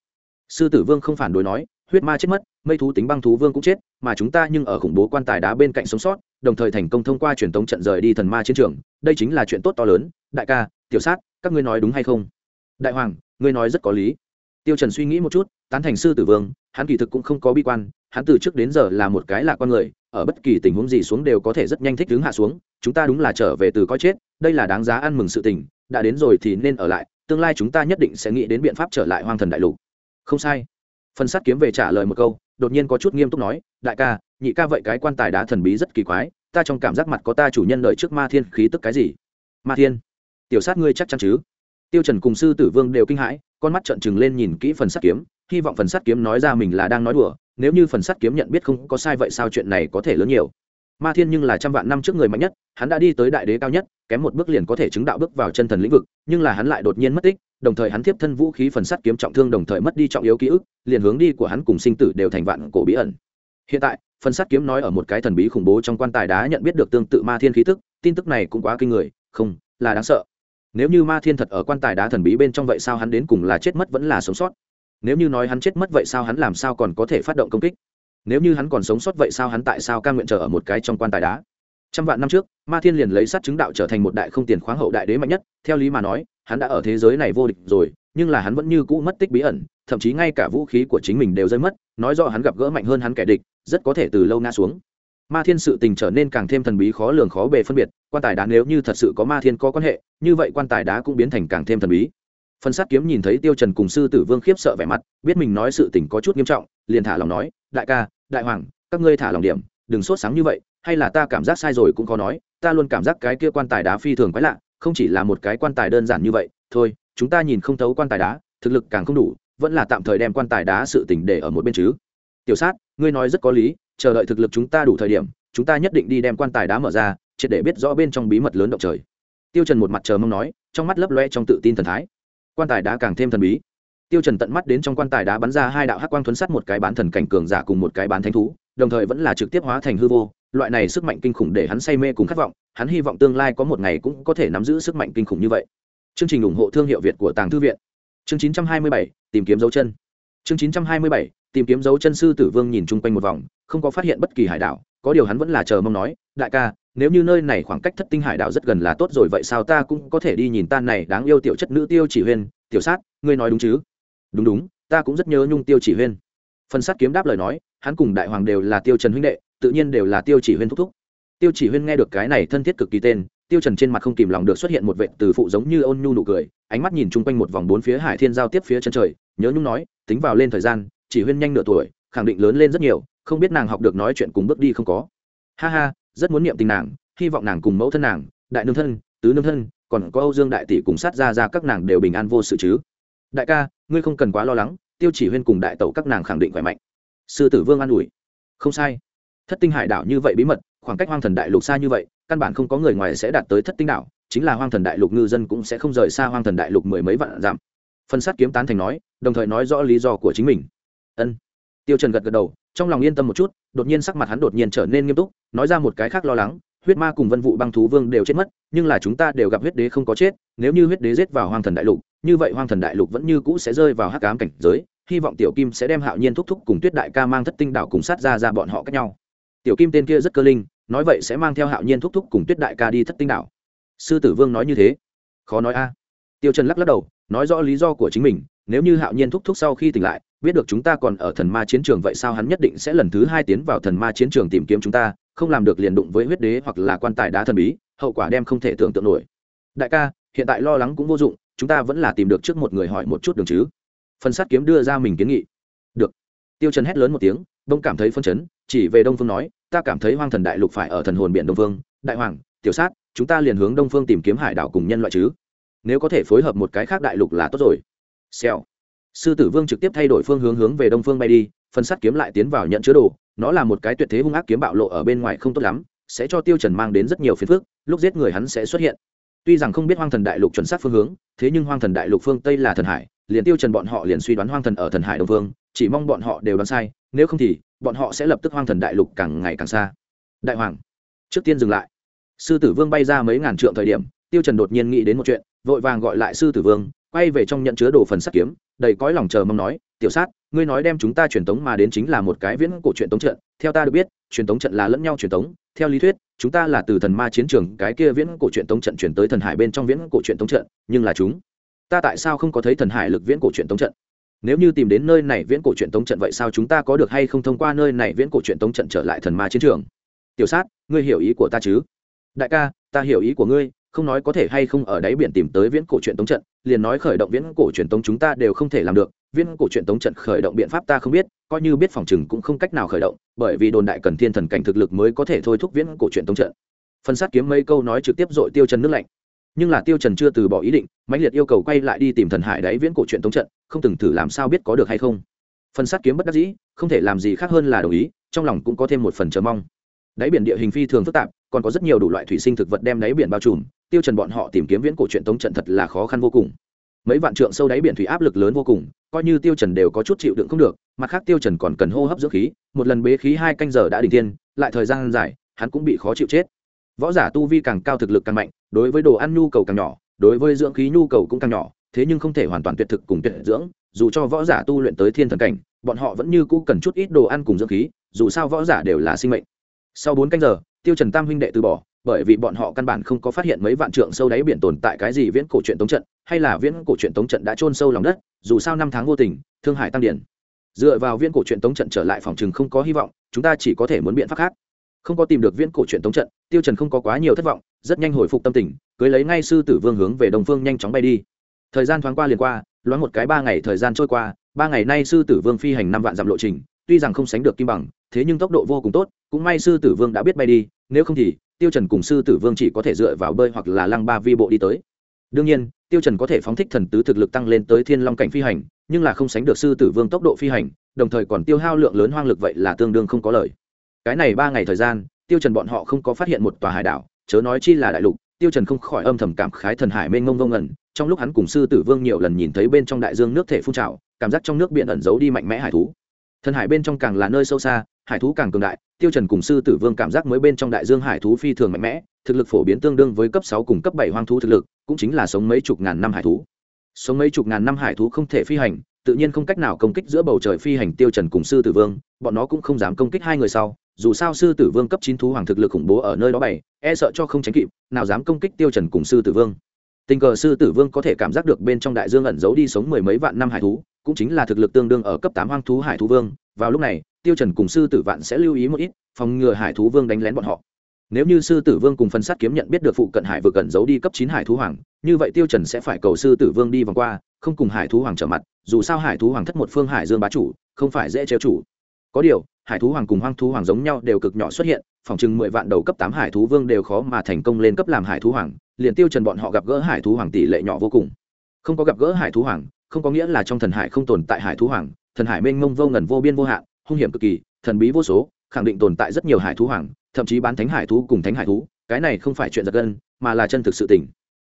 sư tử vương không phản đối nói, huyết ma chết mất, mây thú tính băng thú vương cũng chết, mà chúng ta nhưng ở khủng bố quan tài đá bên cạnh sống sót, đồng thời thành công thông qua truyền tống trận rời đi thần ma chiến trường, đây chính là chuyện tốt to lớn. Đại ca, tiểu sát, các ngươi nói đúng hay không? Đại hoàng ngươi nói rất có lý. Tiêu trần suy nghĩ một chút, tán thành sư tử vương, hắn kỳ thực cũng không có bi quan, hắn từ trước đến giờ là một cái lạc quan người, ở bất kỳ tình huống gì xuống đều có thể rất nhanh thích đứng hạ xuống, chúng ta đúng là trở về từ coi chết, đây là đáng giá ăn mừng sự tình, đã đến rồi thì nên ở lại, tương lai chúng ta nhất định sẽ nghĩ đến biện pháp trở lại hoang thần đại lục. Không sai. Phần sát kiếm về trả lời một câu, đột nhiên có chút nghiêm túc nói, đại ca, nhị ca vậy cái quan tài đá thần bí rất kỳ quái, ta trong cảm giác mặt có ta chủ nhân đợi trước ma thiên khí tức cái gì? Ma thiên? Tiểu sát ngươi chắc chắn chứ? Tiêu trần cùng sư tử vương đều kinh hãi, con mắt trợn trừng lên nhìn kỹ phần sắt kiếm, hy vọng phần sắt kiếm nói ra mình là đang nói đùa, nếu như phần sắt kiếm nhận biết không có sai vậy sao chuyện này có thể lớn nhiều. Ma thiên nhưng là trăm vạn năm trước người mạnh nhất, hắn đã đi tới đại đế cao nhất, kém một bước liền có thể chứng đạo bước vào chân thần lĩnh vực, nhưng là hắn lại đột nhiên mất tích, đồng thời hắn tiếp thân vũ khí phần sắt kiếm trọng thương đồng thời mất đi trọng yếu ký ức, liền hướng đi của hắn cùng sinh tử đều thành vạn cổ bí ẩn. Hiện tại, phần sắt kiếm nói ở một cái thần bí khủng bố trong quan tài đá nhận biết được tương tự ma thiên khí tức, tin tức này cũng quá kinh người, không, là đáng sợ nếu như ma thiên thật ở quan tài đá thần bí bên trong vậy sao hắn đến cùng là chết mất vẫn là sống sót? Nếu như nói hắn chết mất vậy sao hắn làm sao còn có thể phát động công kích? Nếu như hắn còn sống sót vậy sao hắn tại sao ca nguyện trở ở một cái trong quan tài đá? Trăm vạn năm trước, ma thiên liền lấy sát chứng đạo trở thành một đại không tiền khoáng hậu đại đế mạnh nhất. Theo lý mà nói, hắn đã ở thế giới này vô địch rồi, nhưng là hắn vẫn như cũ mất tích bí ẩn, thậm chí ngay cả vũ khí của chính mình đều rơi mất, nói rõ hắn gặp gỡ mạnh hơn hắn kẻ địch, rất có thể từ lâu ngã xuống. Ma thiên sự tình trở nên càng thêm thần bí khó lường khó bề phân biệt quan tài đá nếu như thật sự có ma thiên có quan hệ, như vậy quan tài đá cũng biến thành càng thêm thần bí. Phần sát kiếm nhìn thấy tiêu trần cùng sư tử vương khiếp sợ vẻ mặt, biết mình nói sự tình có chút nghiêm trọng, liền thả lòng nói, đại ca, đại hoàng, các ngươi thả lòng điểm, đừng sốt sáng như vậy, hay là ta cảm giác sai rồi cũng có nói, ta luôn cảm giác cái kia quan tài đá phi thường quái lạ, không chỉ là một cái quan tài đơn giản như vậy, thôi, chúng ta nhìn không thấu quan tài đá, thực lực càng không đủ, vẫn là tạm thời đem quan tài đá sự tình để ở một bên chứ. Tiểu sát, ngươi nói rất có lý, chờ đợi thực lực chúng ta đủ thời điểm, chúng ta nhất định đi đem quan tài đá mở ra triệt để biết rõ bên trong bí mật lớn động trời. Tiêu trần một mặt chờ mong nói trong mắt lấp loe trong tự tin thần thái. Quan tài đá càng thêm thần bí. Tiêu trần tận mắt đến trong quan tài đá bắn ra hai đạo hắc quang thuấn sát một cái bán thần cảnh cường giả cùng một cái bán thánh thú đồng thời vẫn là trực tiếp hóa thành hư vô. Loại này sức mạnh kinh khủng để hắn say mê cùng khát vọng hắn hy vọng tương lai có một ngày cũng có thể nắm giữ sức mạnh kinh khủng như vậy. Chương trình ủng hộ thương hiệu việt của tàng thư viện. Chương 927, tìm kiếm dấu chân. Chương 927, tìm kiếm dấu chân sư tử vương nhìn chung quanh một vòng không có phát hiện bất kỳ hải đảo. Có điều hắn vẫn là chờ mong nói đại ca nếu như nơi này khoảng cách thất tinh hải đảo rất gần là tốt rồi, vậy sao ta cũng có thể đi nhìn tan này đáng yêu tiểu chất nữ tiêu chỉ huyên? Tiểu sát, ngươi nói đúng chứ? Đúng đúng, ta cũng rất nhớ nhung tiêu chỉ huyên. Phần sát kiếm đáp lời nói, hắn cùng đại hoàng đều là tiêu trần huynh đệ, tự nhiên đều là tiêu chỉ huyên thúc thúc. Tiêu chỉ huyên nghe được cái này thân thiết cực kỳ tên, tiêu trần trên mặt không kìm lòng được xuất hiện một vệ từ phụ giống như ôn nhu nụ cười, ánh mắt nhìn chung quanh một vòng bốn phía hải thiên giao tiếp phía chân trời, nhớ nhung nói, tính vào lên thời gian, chỉ huyên nhanh nửa tuổi, khẳng định lớn lên rất nhiều, không biết nàng học được nói chuyện cùng bước đi không có. Ha ha rất muốn niệm tình nàng, hy vọng nàng cùng mẫu thân nàng, đại nương thân, tứ nương thân, còn có âu dương đại tỷ cùng sát ra ra các nàng đều bình an vô sự chứ. Đại ca, ngươi không cần quá lo lắng, tiêu chỉ huyên cùng đại tẩu các nàng khẳng định khỏe mạnh. Sư tử vương an ủi. Không sai. Thất tinh hải đảo như vậy bí mật, khoảng cách hoang thần đại lục xa như vậy, căn bản không có người ngoài sẽ đạt tới thất tinh đảo, chính là hoang thần đại lục ngư dân cũng sẽ không rời xa hoang thần đại lục mười mấy vạn dặm. Phân sát kiếm tán thành nói, đồng thời nói rõ lý do của chính mình. Ân. Tiêu trần gật gật đầu trong lòng yên tâm một chút, đột nhiên sắc mặt hắn đột nhiên trở nên nghiêm túc, nói ra một cái khác lo lắng, huyết ma cùng vân vụ băng thú vương đều chết mất, nhưng là chúng ta đều gặp huyết đế không có chết, nếu như huyết đế giết vào hoang thần đại lục, như vậy hoang thần đại lục vẫn như cũ sẽ rơi vào hắc ám cảnh giới, hy vọng tiểu kim sẽ đem hạo nhiên thúc thúc cùng tuyết đại ca mang thất tinh đảo cùng sát ra ra bọn họ cách nhau. Tiểu kim tên kia rất cơ linh, nói vậy sẽ mang theo hạo nhiên thúc thúc cùng tuyết đại ca đi thất tinh đảo. Sư tử vương nói như thế. Khó nói a. Tiêu trần lắc lắc đầu, nói rõ lý do của chính mình, nếu như hạo nhiên thúc thúc sau khi tỉnh lại biết được chúng ta còn ở thần ma chiến trường vậy sao hắn nhất định sẽ lần thứ hai tiến vào thần ma chiến trường tìm kiếm chúng ta, không làm được liền đụng với huyết đế hoặc là quan tài đá thần bí, hậu quả đem không thể tưởng tượng nổi. Đại ca, hiện tại lo lắng cũng vô dụng, chúng ta vẫn là tìm được trước một người hỏi một chút đường chứ. Phần sát kiếm đưa ra mình kiến nghị. Được. Tiêu trần hét lớn một tiếng, đông cảm thấy phân chấn, chỉ về đông phương nói, ta cảm thấy hoang thần đại lục phải ở thần hồn biển đông phương. Đại hoàng, tiểu sát, chúng ta liền hướng đông phương tìm kiếm hải đảo cùng nhân loại chứ. Nếu có thể phối hợp một cái khác đại lục là tốt rồi. Xèo sư tử vương trực tiếp thay đổi phương hướng hướng về đông phương bay đi phần sắt kiếm lại tiến vào nhận chứa đồ, nó là một cái tuyệt thế hung ác kiếm bạo lộ ở bên ngoài không tốt lắm, sẽ cho tiêu trần mang đến rất nhiều phiền phức, lúc giết người hắn sẽ xuất hiện. Tuy rằng không biết hoang thần đại lục chuẩn xác phương hướng, thế nhưng hoang thần đại lục phương tây là thần hải, liền tiêu trần bọn họ liền suy đoán hoang thần ở thần hải đông vương chỉ mong bọn họ đều đoán sai, nếu không thì, bọn họ sẽ lập tức hoang thần đại lục càng ngày càng xa. Đại hoàng, trước tiên dừng lại. Sư tử vương bay ra mấy ngàn trượng thời điểm, tiêu trần đột nhiên nghĩ đến một chuyện, vội vàng gọi lại sư tử vương quay về trong nhận chứa đồ phần sắt kiếm, đầy cõi lòng chờ mong nói, tiểu sát, ngươi nói đem chúng ta truyền tống mà đến chính là một cái viễn cổ truyền tống trận, theo ta được biết, truyền tống trận là lẫn nhau truyền tống, theo lý thuyết, chúng ta là từ thần ma chiến trường cái kia viễn cổ truyền tống trận chuyển tới thần hải bên trong viễn cổ truyền tống trận, nhưng là chúng ta tại sao không có thấy thần hải lực viễn cổ truyền tống trận? Nếu như tìm đến nơi này viễn cổ truyền tống trận vậy sao chúng ta có được hay không thông qua nơi này viễn cổ truyền tống trận trở lại thần ma chiến trường? Tiểu sát, ngươi hiểu ý của ta chứ? Đại ca, ta hiểu ý của ngươi không nói có thể hay không ở đáy biển tìm tới viễn cổ truyền tống trận, liền nói khởi động viễn cổ truyền tống chúng ta đều không thể làm được, viễn cổ truyền tống trận khởi động biện pháp ta không biết, coi như biết phòng chừng cũng không cách nào khởi động, bởi vì đồn đại cần thiên thần cảnh thực lực mới có thể thôi thúc viễn cổ truyền tống trận. Phân sát kiếm mấy câu nói trực tiếp dội tiêu trần nước lạnh. Nhưng là tiêu trần chưa từ bỏ ý định, mãnh liệt yêu cầu quay lại đi tìm thần hải đáy viễn cổ truyền tống trận, không từng thử làm sao biết có được hay không. Phân sát kiếm bất đắc dĩ, không thể làm gì khác hơn là đồng ý, trong lòng cũng có thêm một phần chờ mong. Đáy biển địa hình phi thường phức tạp, còn có rất nhiều đủ loại thủy sinh thực vật đem đáy biển bao trùm tiêu trần bọn họ tìm kiếm viễn cổ truyện tống trận thật là khó khăn vô cùng. Mấy vạn trượng sâu đáy biển thủy áp lực lớn vô cùng, coi như tiêu trần đều có chút chịu đựng không được, mặt khác tiêu trần còn cần hô hấp dưỡng khí, một lần bế khí hai canh giờ đã đỉnh tiên lại thời gian dài, hắn cũng bị khó chịu chết. Võ giả tu vi càng cao thực lực càng mạnh, đối với đồ ăn nhu cầu càng nhỏ, đối với dưỡng khí nhu cầu cũng càng nhỏ, thế nhưng không thể hoàn toàn tuyệt thực cùng tuyệt dưỡng, dù cho võ giả tu luyện tới thiên thần cảnh, bọn họ vẫn như cũ cần chút ít đồ ăn cùng dưỡng khí, dù sao võ giả đều là sinh mệnh. Sau bốn canh giờ, tiêu trần tam huynh đệ từ bỏ bởi vì bọn họ căn bản không có phát hiện mấy vạn trượng sâu đáy biển tồn tại cái gì viễn cổ truyện tống trận, hay là viễn cổ truyện tống trận đã chôn sâu lòng đất, dù sao năm tháng vô tình, thương hải tăng điển. Dựa vào viễn cổ truyện tống trận trở lại phòng chừng không có hy vọng, chúng ta chỉ có thể muốn biện pháp khác. Không có tìm được viễn cổ truyện tống trận, tiêu trần không có quá nhiều thất vọng, rất nhanh hồi phục tâm tình, cưới lấy ngay sư tử vương hướng về đông phương nhanh chóng bay đi. Thời gian thoáng qua liền qua, loáng một cái ba ngày thời gian trôi qua, ba ngày nay sư tử vương phi hành năm vạn dặm lộ trình, tuy rằng không sánh được kim bằng, thế nhưng tốc độ vô cùng tốt, cũng may sư tử vương đã biết bay đi, nếu không thì tiêu trần cùng sư tử vương chỉ có thể dựa vào bơi hoặc là lăng ba vi bộ đi tới. Đương nhiên tiêu trần có thể phóng thích thần tứ thực lực tăng lên tới thiên long cảnh phi hành nhưng là không sánh được sư tử vương tốc độ phi hành đồng thời còn tiêu hao lượng lớn hoang lực vậy là tương đương không có lời. Cái này ba ngày thời gian tiêu trần bọn họ không có phát hiện một tòa hải đảo chớ nói chi là đại lục tiêu trần không khỏi âm thầm cảm khái thần hải mênh mông vô ngần, trong lúc hắn cùng sư tử vương nhiều lần nhìn thấy bên trong đại dương nước thể phun trào cảm giác trong nước biển ẩn giấu đi mạnh mẽ hải thú. Thần hải bên trong càng là nơi sâu xa hải thú càng cường đại, tiêu trần cùng sư tử vương cảm giác mới bên trong đại dương hải thú phi thường mạnh mẽ, thực lực phổ biến tương đương với cấp sáu cùng cấp bảy hoang thú thực lực, cũng chính là sống mấy chục ngàn năm hải thú. Sống mấy chục ngàn năm hải thú không thể phi hành, tự nhiên không cách nào công kích giữa bầu trời phi hành tiêu trần cùng sư tử vương, bọn nó cũng không dám công kích hai người sau, dù sao sư tử vương cấp chín thú hoàng thực lực khủng bố ở nơi đó bày e sợ cho không tránh kịp, nào dám công kích tiêu trần cùng sư tử vương. Tình cờ sư tử vương có thể cảm giác được bên trong đại dương ẩn giấu đi sống mười mấy vạn năm hải thú, cũng chính là thực lực tương đương ở cấp tám hoang thú hải thú vương. Vào lúc này tiêu trần cùng sư tử vạn sẽ lưu ý một ít phòng ngừa hải thú vương đánh lén bọn họ nếu như sư tử vương cùng phân sát kiếm nhận biết được phụ cận hải vừa cẩn giấu đi cấp chín hải thú hoàng như vậy tiêu trần sẽ phải cầu sư tử vương đi vòng qua không cùng hải thú hoàng trở mặt dù sao hải thú hoàng thất một phương hải dương bá chủ không phải dễ trêu chủ có điều hải thú hoàng cùng hoang thú hoàng giống nhau đều cực nhỏ xuất hiện phòng chừng mười vạn đầu cấp tám hải thú vương đều khó mà thành công lên cấp làm hải thú hoàng liền tiêu trần bọn họ gặp gỡ hải thú hoàng tỷ lệ nhỏ vô cùng không có gặp gỡ hải thú hoàng không có nghĩa là trong thần hải không tồn tại hải thú hoàng thần hải mênh mông vô ngần vô biên vô hạn hung hiểm cực kỳ, thần bí vô số, khẳng định tồn tại rất nhiều hải thú hoàng, thậm chí bán thánh hải thú cùng thánh hải thú, cái này không phải chuyện giật gân, mà là chân thực sự tình.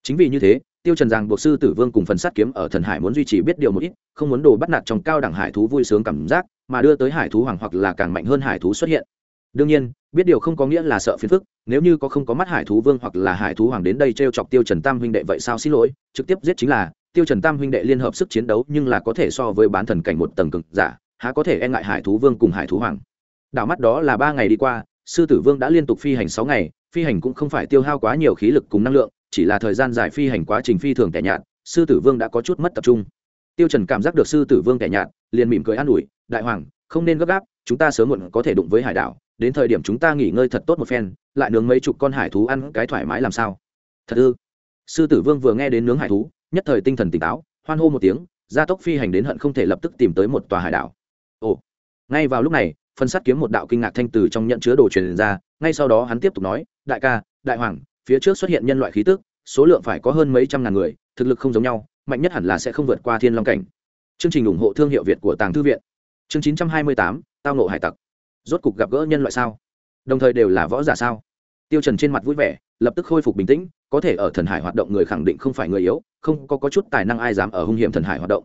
Chính vì như thế, tiêu trần giang buộc sư tử vương cùng phần sát kiếm ở thần hải muốn duy trì biết điều một ít, không muốn đồ bắt nạt trong cao đẳng hải thú vui sướng cảm giác, mà đưa tới hải thú hoàng hoặc là càng mạnh hơn hải thú xuất hiện. Đương nhiên, biết điều không có nghĩa là sợ phiền phức, nếu như có không có mắt hải thú vương hoặc là hải thú hoàng đến đây treo chọc tiêu trần tam huynh đệ vậy sao xin lỗi, trực tiếp giết chính là, tiêu trần tam huynh đệ liên hợp sức chiến đấu nhưng là có thể so với bán thần cảnh một tầng cực giả há có thể e ngại hải thú vương cùng hải thú hoàng. Đảo mắt đó là ba ngày đi qua, sư tử vương đã liên tục phi hành sáu ngày, phi hành cũng không phải tiêu hao quá nhiều khí lực cùng năng lượng, chỉ là thời gian dài phi hành quá trình phi thường tẻ nhạt, sư tử vương đã có chút mất tập trung. Tiêu trần cảm giác được sư tử vương tẻ nhạt, liền mỉm cười an ủi, đại hoàng, không nên gấp gáp, chúng ta sớm muộn có thể đụng với hải đảo, đến thời điểm chúng ta nghỉ ngơi thật tốt một phen, lại nướng mấy chục con hải thú ăn cái thoải mái làm sao? Thật ư? Sư tử vương vừa nghe đến nướng hải thú, nhất thời tinh thần tỉnh táo, hoan hô một tiếng, gia tốc phi hành đến hận không thể lập tức tìm tới một tòa hải đảo ồ. Ngay vào lúc này phân sát kiếm một đạo kinh ngạc thanh từ trong nhận chứa đồ truyền ra ngay sau đó hắn tiếp tục nói đại ca đại hoàng phía trước xuất hiện nhân loại khí tức số lượng phải có hơn mấy trăm ngàn người thực lực không giống nhau mạnh nhất hẳn là sẽ không vượt qua thiên long cảnh. Chương trình ủng hộ thương hiệu việt của tàng thư viện. Chương chín trăm hai mươi tám tao nộ hải tặc. Rốt cục gặp gỡ nhân loại sao? Đồng thời đều là võ giả sao? Tiêu trần trên mặt vui vẻ lập tức khôi phục bình tĩnh có thể ở thần hải hoạt động người khẳng định không phải người yếu không có, có chút tài năng ai dám ở hung hiểm thần hải hoạt động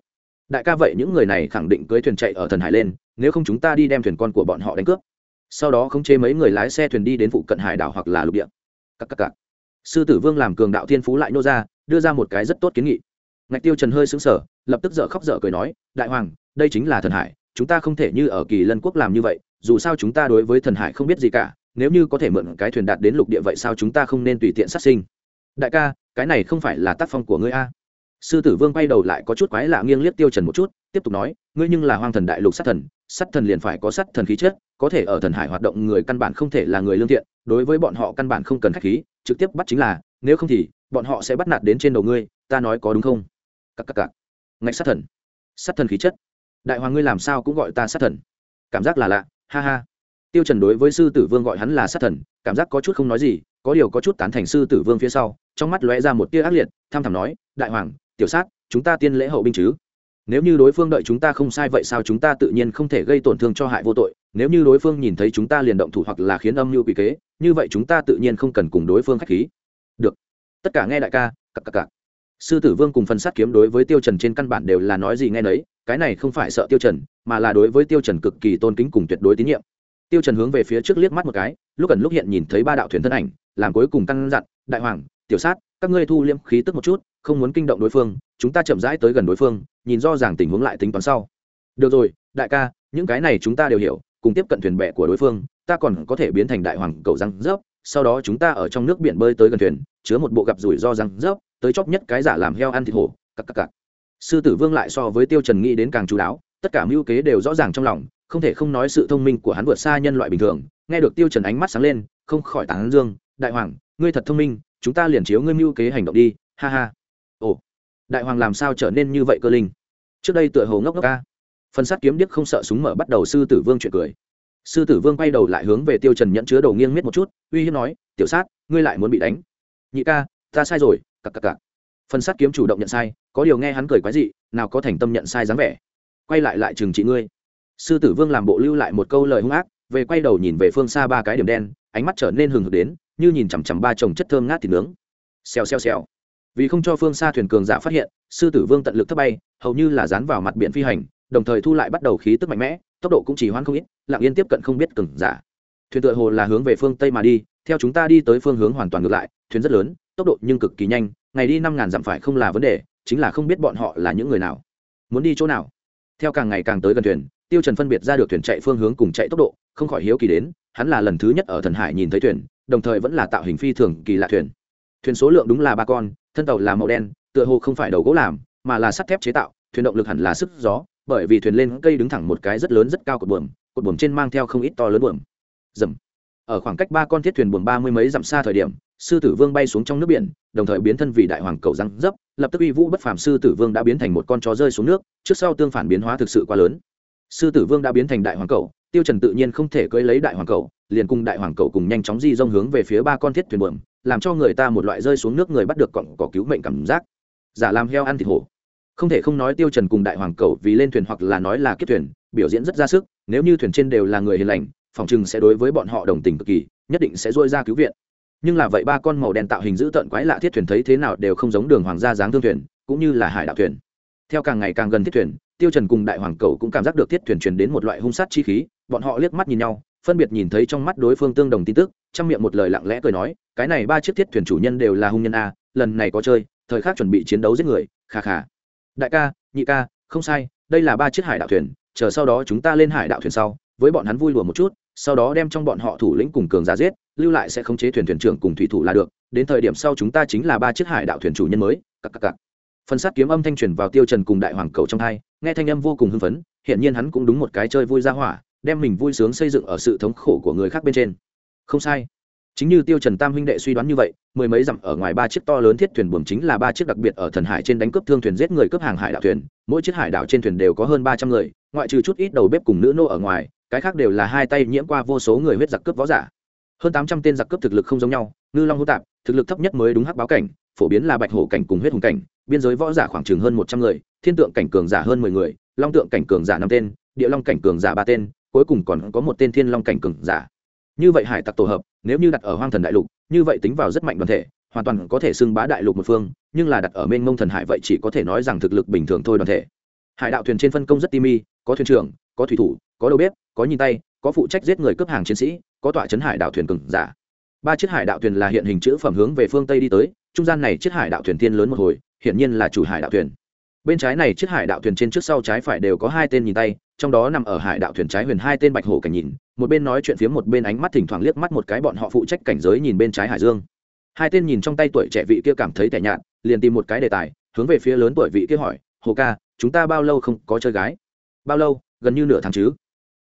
đại ca vậy những người này khẳng định cưới thuyền chạy ở thần hải lên, nếu không chúng ta đi đem thuyền con của bọn họ đánh cướp. Sau đó khống chế mấy người lái xe thuyền đi đến phụ cận hải đảo hoặc là lục địa. Các các các sư tử vương làm cường đạo thiên phú lại nô ra, đưa ra một cái rất tốt kiến nghị. Ngạch tiêu trần hơi sững sờ, lập tức dở khóc dở cười nói, đại hoàng, đây chính là thần hải, chúng ta không thể như ở kỳ lân quốc làm như vậy, dù sao chúng ta đối với thần hải không biết gì cả, nếu như có thể mượn cái thuyền đạt đến lục địa vậy sao chúng ta không nên tùy tiện sát sinh? Đại ca, cái này không phải là tác phong của ngươi a sư tử vương quay đầu lại có chút quái lạ nghiêng liếc tiêu trần một chút, tiếp tục nói, ngươi nhưng là hoang thần đại lục sát thần sát thần liền phải có sát thần khí chất, có thể ở thần hải hoạt động người căn bản không thể là người lương thiện, đối với bọn họ căn bản không cần khách khí, trực tiếp bắt chính là, nếu không thì, bọn họ sẽ bắt nạt đến trên đầu ngươi, ta nói có đúng không? Cắc cắc cắc ngạch sát thần. Sát thần khí chất. Đại hoàng ngươi làm sao cũng gọi ta sát thần. Cảm giác là lạ, ha ha. Tiêu trần đối với sư tử vương gọi hắn là sát thần, cảm giác có chút không nói gì, có điều có chút tán thành sư tử vương phía sau, trong mắt lóe ra một tia ác liệt tham thẳm nói, đại hoàng tiểu sát, chúng ta tiên lễ hậu binh chứ? Nếu như đối phương đợi chúng ta không sai vậy sao chúng ta tự nhiên không thể gây tổn thương cho hại vô tội? Nếu như đối phương nhìn thấy chúng ta liền động thủ hoặc là khiến âm mưu quỷ kế, như vậy chúng ta tự nhiên không cần cùng đối phương khách khí. Được. Tất cả nghe đại ca cặp cặp cặp sư tử vương cùng phần sát kiếm đối với tiêu trần trên căn bản đều là nói gì nghe nấy, cái này không phải sợ tiêu trần, mà là đối với tiêu trần cực kỳ tôn kính cùng tuyệt đối tín nhiệm. Tiêu trần hướng về phía trước liếc mắt một cái, lúc gần lúc hiện nhìn thấy ba đạo thuyền thân ảnh, làm cuối cùng căn dặn, đại hoàng tiểu sát, các ngươi thu liêm khí tức một chút, không muốn kinh động đối phương, chúng ta chậm rãi tới gần đối phương, nhìn do ràng tình huống lại tính toán sau. Được rồi, đại ca, những cái này chúng ta đều hiểu, cùng tiếp cận thuyền bè của đối phương, ta còn có thể biến thành đại hoàng cầu răng rớp, sau đó chúng ta ở trong nước biển bơi tới gần thuyền, chứa một bộ gặp rủi ro răng rớp, tới chóp nhất cái giả làm heo ăn thịt hổ cặp cặp cặp sư tử vương lại so với tiêu trần nghĩ đến càng chú đáo, tất cả mưu kế đều rõ ràng trong lòng, không thể không nói sự thông minh của hắn vượt xa nhân loại bình thường. Nghe được tiêu trần ánh mắt sáng lên, không khỏi tán dương, đại hoàng, ngươi thật thông minh chúng ta liền chiếu ngươi mưu kế hành động đi, ha ha. Ồ, đại hoàng làm sao trở nên như vậy cơ linh? Trước đây tựa hồ ngốc ngốc ca phần sát kiếm điếc không sợ súng mở bắt đầu sư tử vương chuyện cười. Sư tử vương quay đầu lại hướng về tiêu trần nhận chứa đầu nghiêng miết một chút, uy hiếp nói, tiểu sát, ngươi lại muốn bị đánh. Nhị ca, ta sai rồi, cặc cặc cặc. Phần sát kiếm chủ động nhận sai, có điều nghe hắn cười quái dị, nào có thành tâm nhận sai dáng vẻ. Quay lại lại trừng trị ngươi. Sư tử vương làm bộ lưu lại một câu lời hung ác, về quay đầu nhìn về phương xa ba cái điểm đen, ánh mắt trở nên hừng hực đến như nhìn chằm chằm ba chồng chất thơm ngát thịt nướng. Xèo xèo xèo. Vì không cho phương xa thuyền cường giả phát hiện, sư tử vương tận lực thấp bay, hầu như là dán vào mặt biển phi hành, đồng thời thu lại bắt đầu khí tức mạnh mẽ, tốc độ cũng chỉ hoãn không ít, lặng yên tiếp cận không biết cường giả. Thuyền tựa hồ là hướng về phương tây mà đi, theo chúng ta đi tới phương hướng hoàn toàn ngược lại, thuyền rất lớn, tốc độ nhưng cực kỳ nhanh, ngày đi năm ngàn dặm phải không là vấn đề, chính là không biết bọn họ là những người nào. Muốn đi chỗ nào? Theo càng ngày càng tới gần thuyền, tiêu trần phân biệt ra được thuyền chạy phương hướng cùng chạy tốc độ, không khỏi hiếu kỳ đến, hắn là lần thứ nhất ở thần hải nhìn thấy thuyền đồng thời vẫn là tạo hình phi thường kỳ lạ thuyền. Thuyền số lượng đúng là ba con, thân tàu là màu đen, tựa hồ không phải đầu gỗ làm, mà là sắt thép chế tạo, thuyền động lực hẳn là sức gió, bởi vì thuyền lên cây đứng thẳng một cái rất lớn rất cao cột buồm cột buồm trên mang theo không ít to lớn buồm. Dầm ở khoảng cách ba con thiết thuyền buồm ba mươi mấy dặm xa thời điểm, sư tử vương bay xuống trong nước biển, đồng thời biến thân vì đại hoàng cầu răng dấp, lập tức uy vũ bất phàm sư tử vương đã biến thành một con chó rơi xuống nước, trước sau tương phản biến hóa thực sự quá lớn. Sư tử vương đã biến thành đại hoàng cầu, tiêu trần tự nhiên không thể cưỡi lấy đại hoàng cầu liền cùng đại hoàng cậu cùng nhanh chóng di dông hướng về phía ba con thiết thuyền buồm, làm cho người ta một loại rơi xuống nước người bắt được cọng cỏ cứu mệnh cảm giác. Giả làm heo ăn thịt hổ. Không thể không nói tiêu trần cùng đại hoàng cậu vì lên thuyền hoặc là nói là kết thuyền, biểu diễn rất ra sức, nếu như thuyền trên đều là người hiền lành, phòng trừng sẽ đối với bọn họ đồng tình cực kỳ, nhất định sẽ dôi ra cứu viện. Nhưng là vậy ba con màu đen tạo hình dữ tợn quái lạ thiết thuyền thấy thế nào đều không giống đường hoàng gia dáng thương thuyền, cũng như là hải đạo thuyền. Theo càng ngày càng gần thiết thuyền, tiêu trần cùng đại hoàng cầu cũng cảm giác được thiết thuyền truyền đến một loại hung sát chi khí, bọn họ liếc mắt nhìn nhau phân biệt nhìn thấy trong mắt đối phương tương đồng tin tức trong miệng một lời lặng lẽ cười nói, cái này ba chiếc thiết thuyền chủ nhân đều là hung nhân a, lần này có chơi, thời khắc chuẩn bị chiến đấu giết người, kha kha. Đại ca, nhị ca, không sai, đây là ba chiếc hải đạo thuyền, chờ sau đó chúng ta lên hải đạo thuyền sau, với bọn hắn vui lùa một chút, sau đó đem trong bọn họ thủ lĩnh cùng cường giả giết, lưu lại sẽ khống chế thuyền thuyền trưởng cùng thủy thủ là được, đến thời điểm sau chúng ta chính là ba chiếc hải đạo thuyền chủ nhân mới cặp cặp cặp phần sát kiếm âm thanh truyền vào tiêu trần cùng đại hoàng cầu trong hai, nghe thanh âm vô cùng hưng phấn hiện nhiên hắn cũng đúng một cái chơi vui ra hỏa đem mình vui sướng xây dựng ở sự thống khổ của người khác bên trên. Không sai. Chính như tiêu trần tam huynh đệ suy đoán như vậy, mười mấy dặm ở ngoài ba chiếc to lớn thiết thuyền buồm chính là ba chiếc đặc biệt ở thần hải trên đánh cướp thương thuyền giết người cướp hàng hải đạo thuyền. Mỗi chiếc hải đảo trên thuyền đều có hơn ba trăm người, ngoại trừ chút ít đầu bếp cùng nữ nô ở ngoài, cái khác đều là hai tay nhiễm qua vô số người huyết giặc cướp võ giả. Hơn tám trăm tên giặc cướp thực lực không giống nhau, ngư long hô tạp, thực lực thấp nhất mới đúng hắc báo cảnh, phổ biến là bạch hổ cảnh cùng huyết hùng cảnh, biên giới võ giả khoảng chừng hơn một trăm người, thiên tượng cảnh cường giả hơn mười người, long tượng cảnh cường giả năm tên, địa long cảnh cường giả ba tên cuối cùng còn có một tên thiên long cảnh cường giả. Như vậy hải tặc tổ hợp, nếu như đặt ở hoang thần đại lục, như vậy tính vào rất mạnh đoàn thể, hoàn toàn có thể xưng bá đại lục một phương, nhưng là đặt ở mênh mông thần hải vậy chỉ có thể nói rằng thực lực bình thường thôi đoàn thể. Hải đạo thuyền trên phân công rất ti mi có thuyền trưởng, có thủy thủ, có đầu bếp, có nhìn tay, có phụ trách giết người cướp hàng chiến sĩ, có tọa chấn hải đạo thuyền cường giả. Ba chiếc hải đạo thuyền là hiện hình chữ phẩm hướng về phương tây đi tới, trung gian này chiếc hải đạo thuyền thiên lớn một hồi, hiển nhiên là chủ hải đạo thuyền. Bên trái này chiếc hải đạo thuyền trên trước sau trái phải đều có hai tên nhìn tay trong đó nằm ở hải đạo thuyền trái huyền hai tên bạch hổ cảnh nhìn, một bên nói chuyện phía một bên ánh mắt thỉnh thoảng liếc mắt một cái bọn họ phụ trách cảnh giới nhìn bên trái hải dương. Hai tên nhìn trong tay tuổi trẻ vị kia cảm thấy tẻ nhạt, liền tìm một cái đề tài, hướng về phía lớn tuổi vị kia hỏi, hồ ca, chúng ta bao lâu không có chơi gái? Bao lâu? Gần như nửa tháng chứ.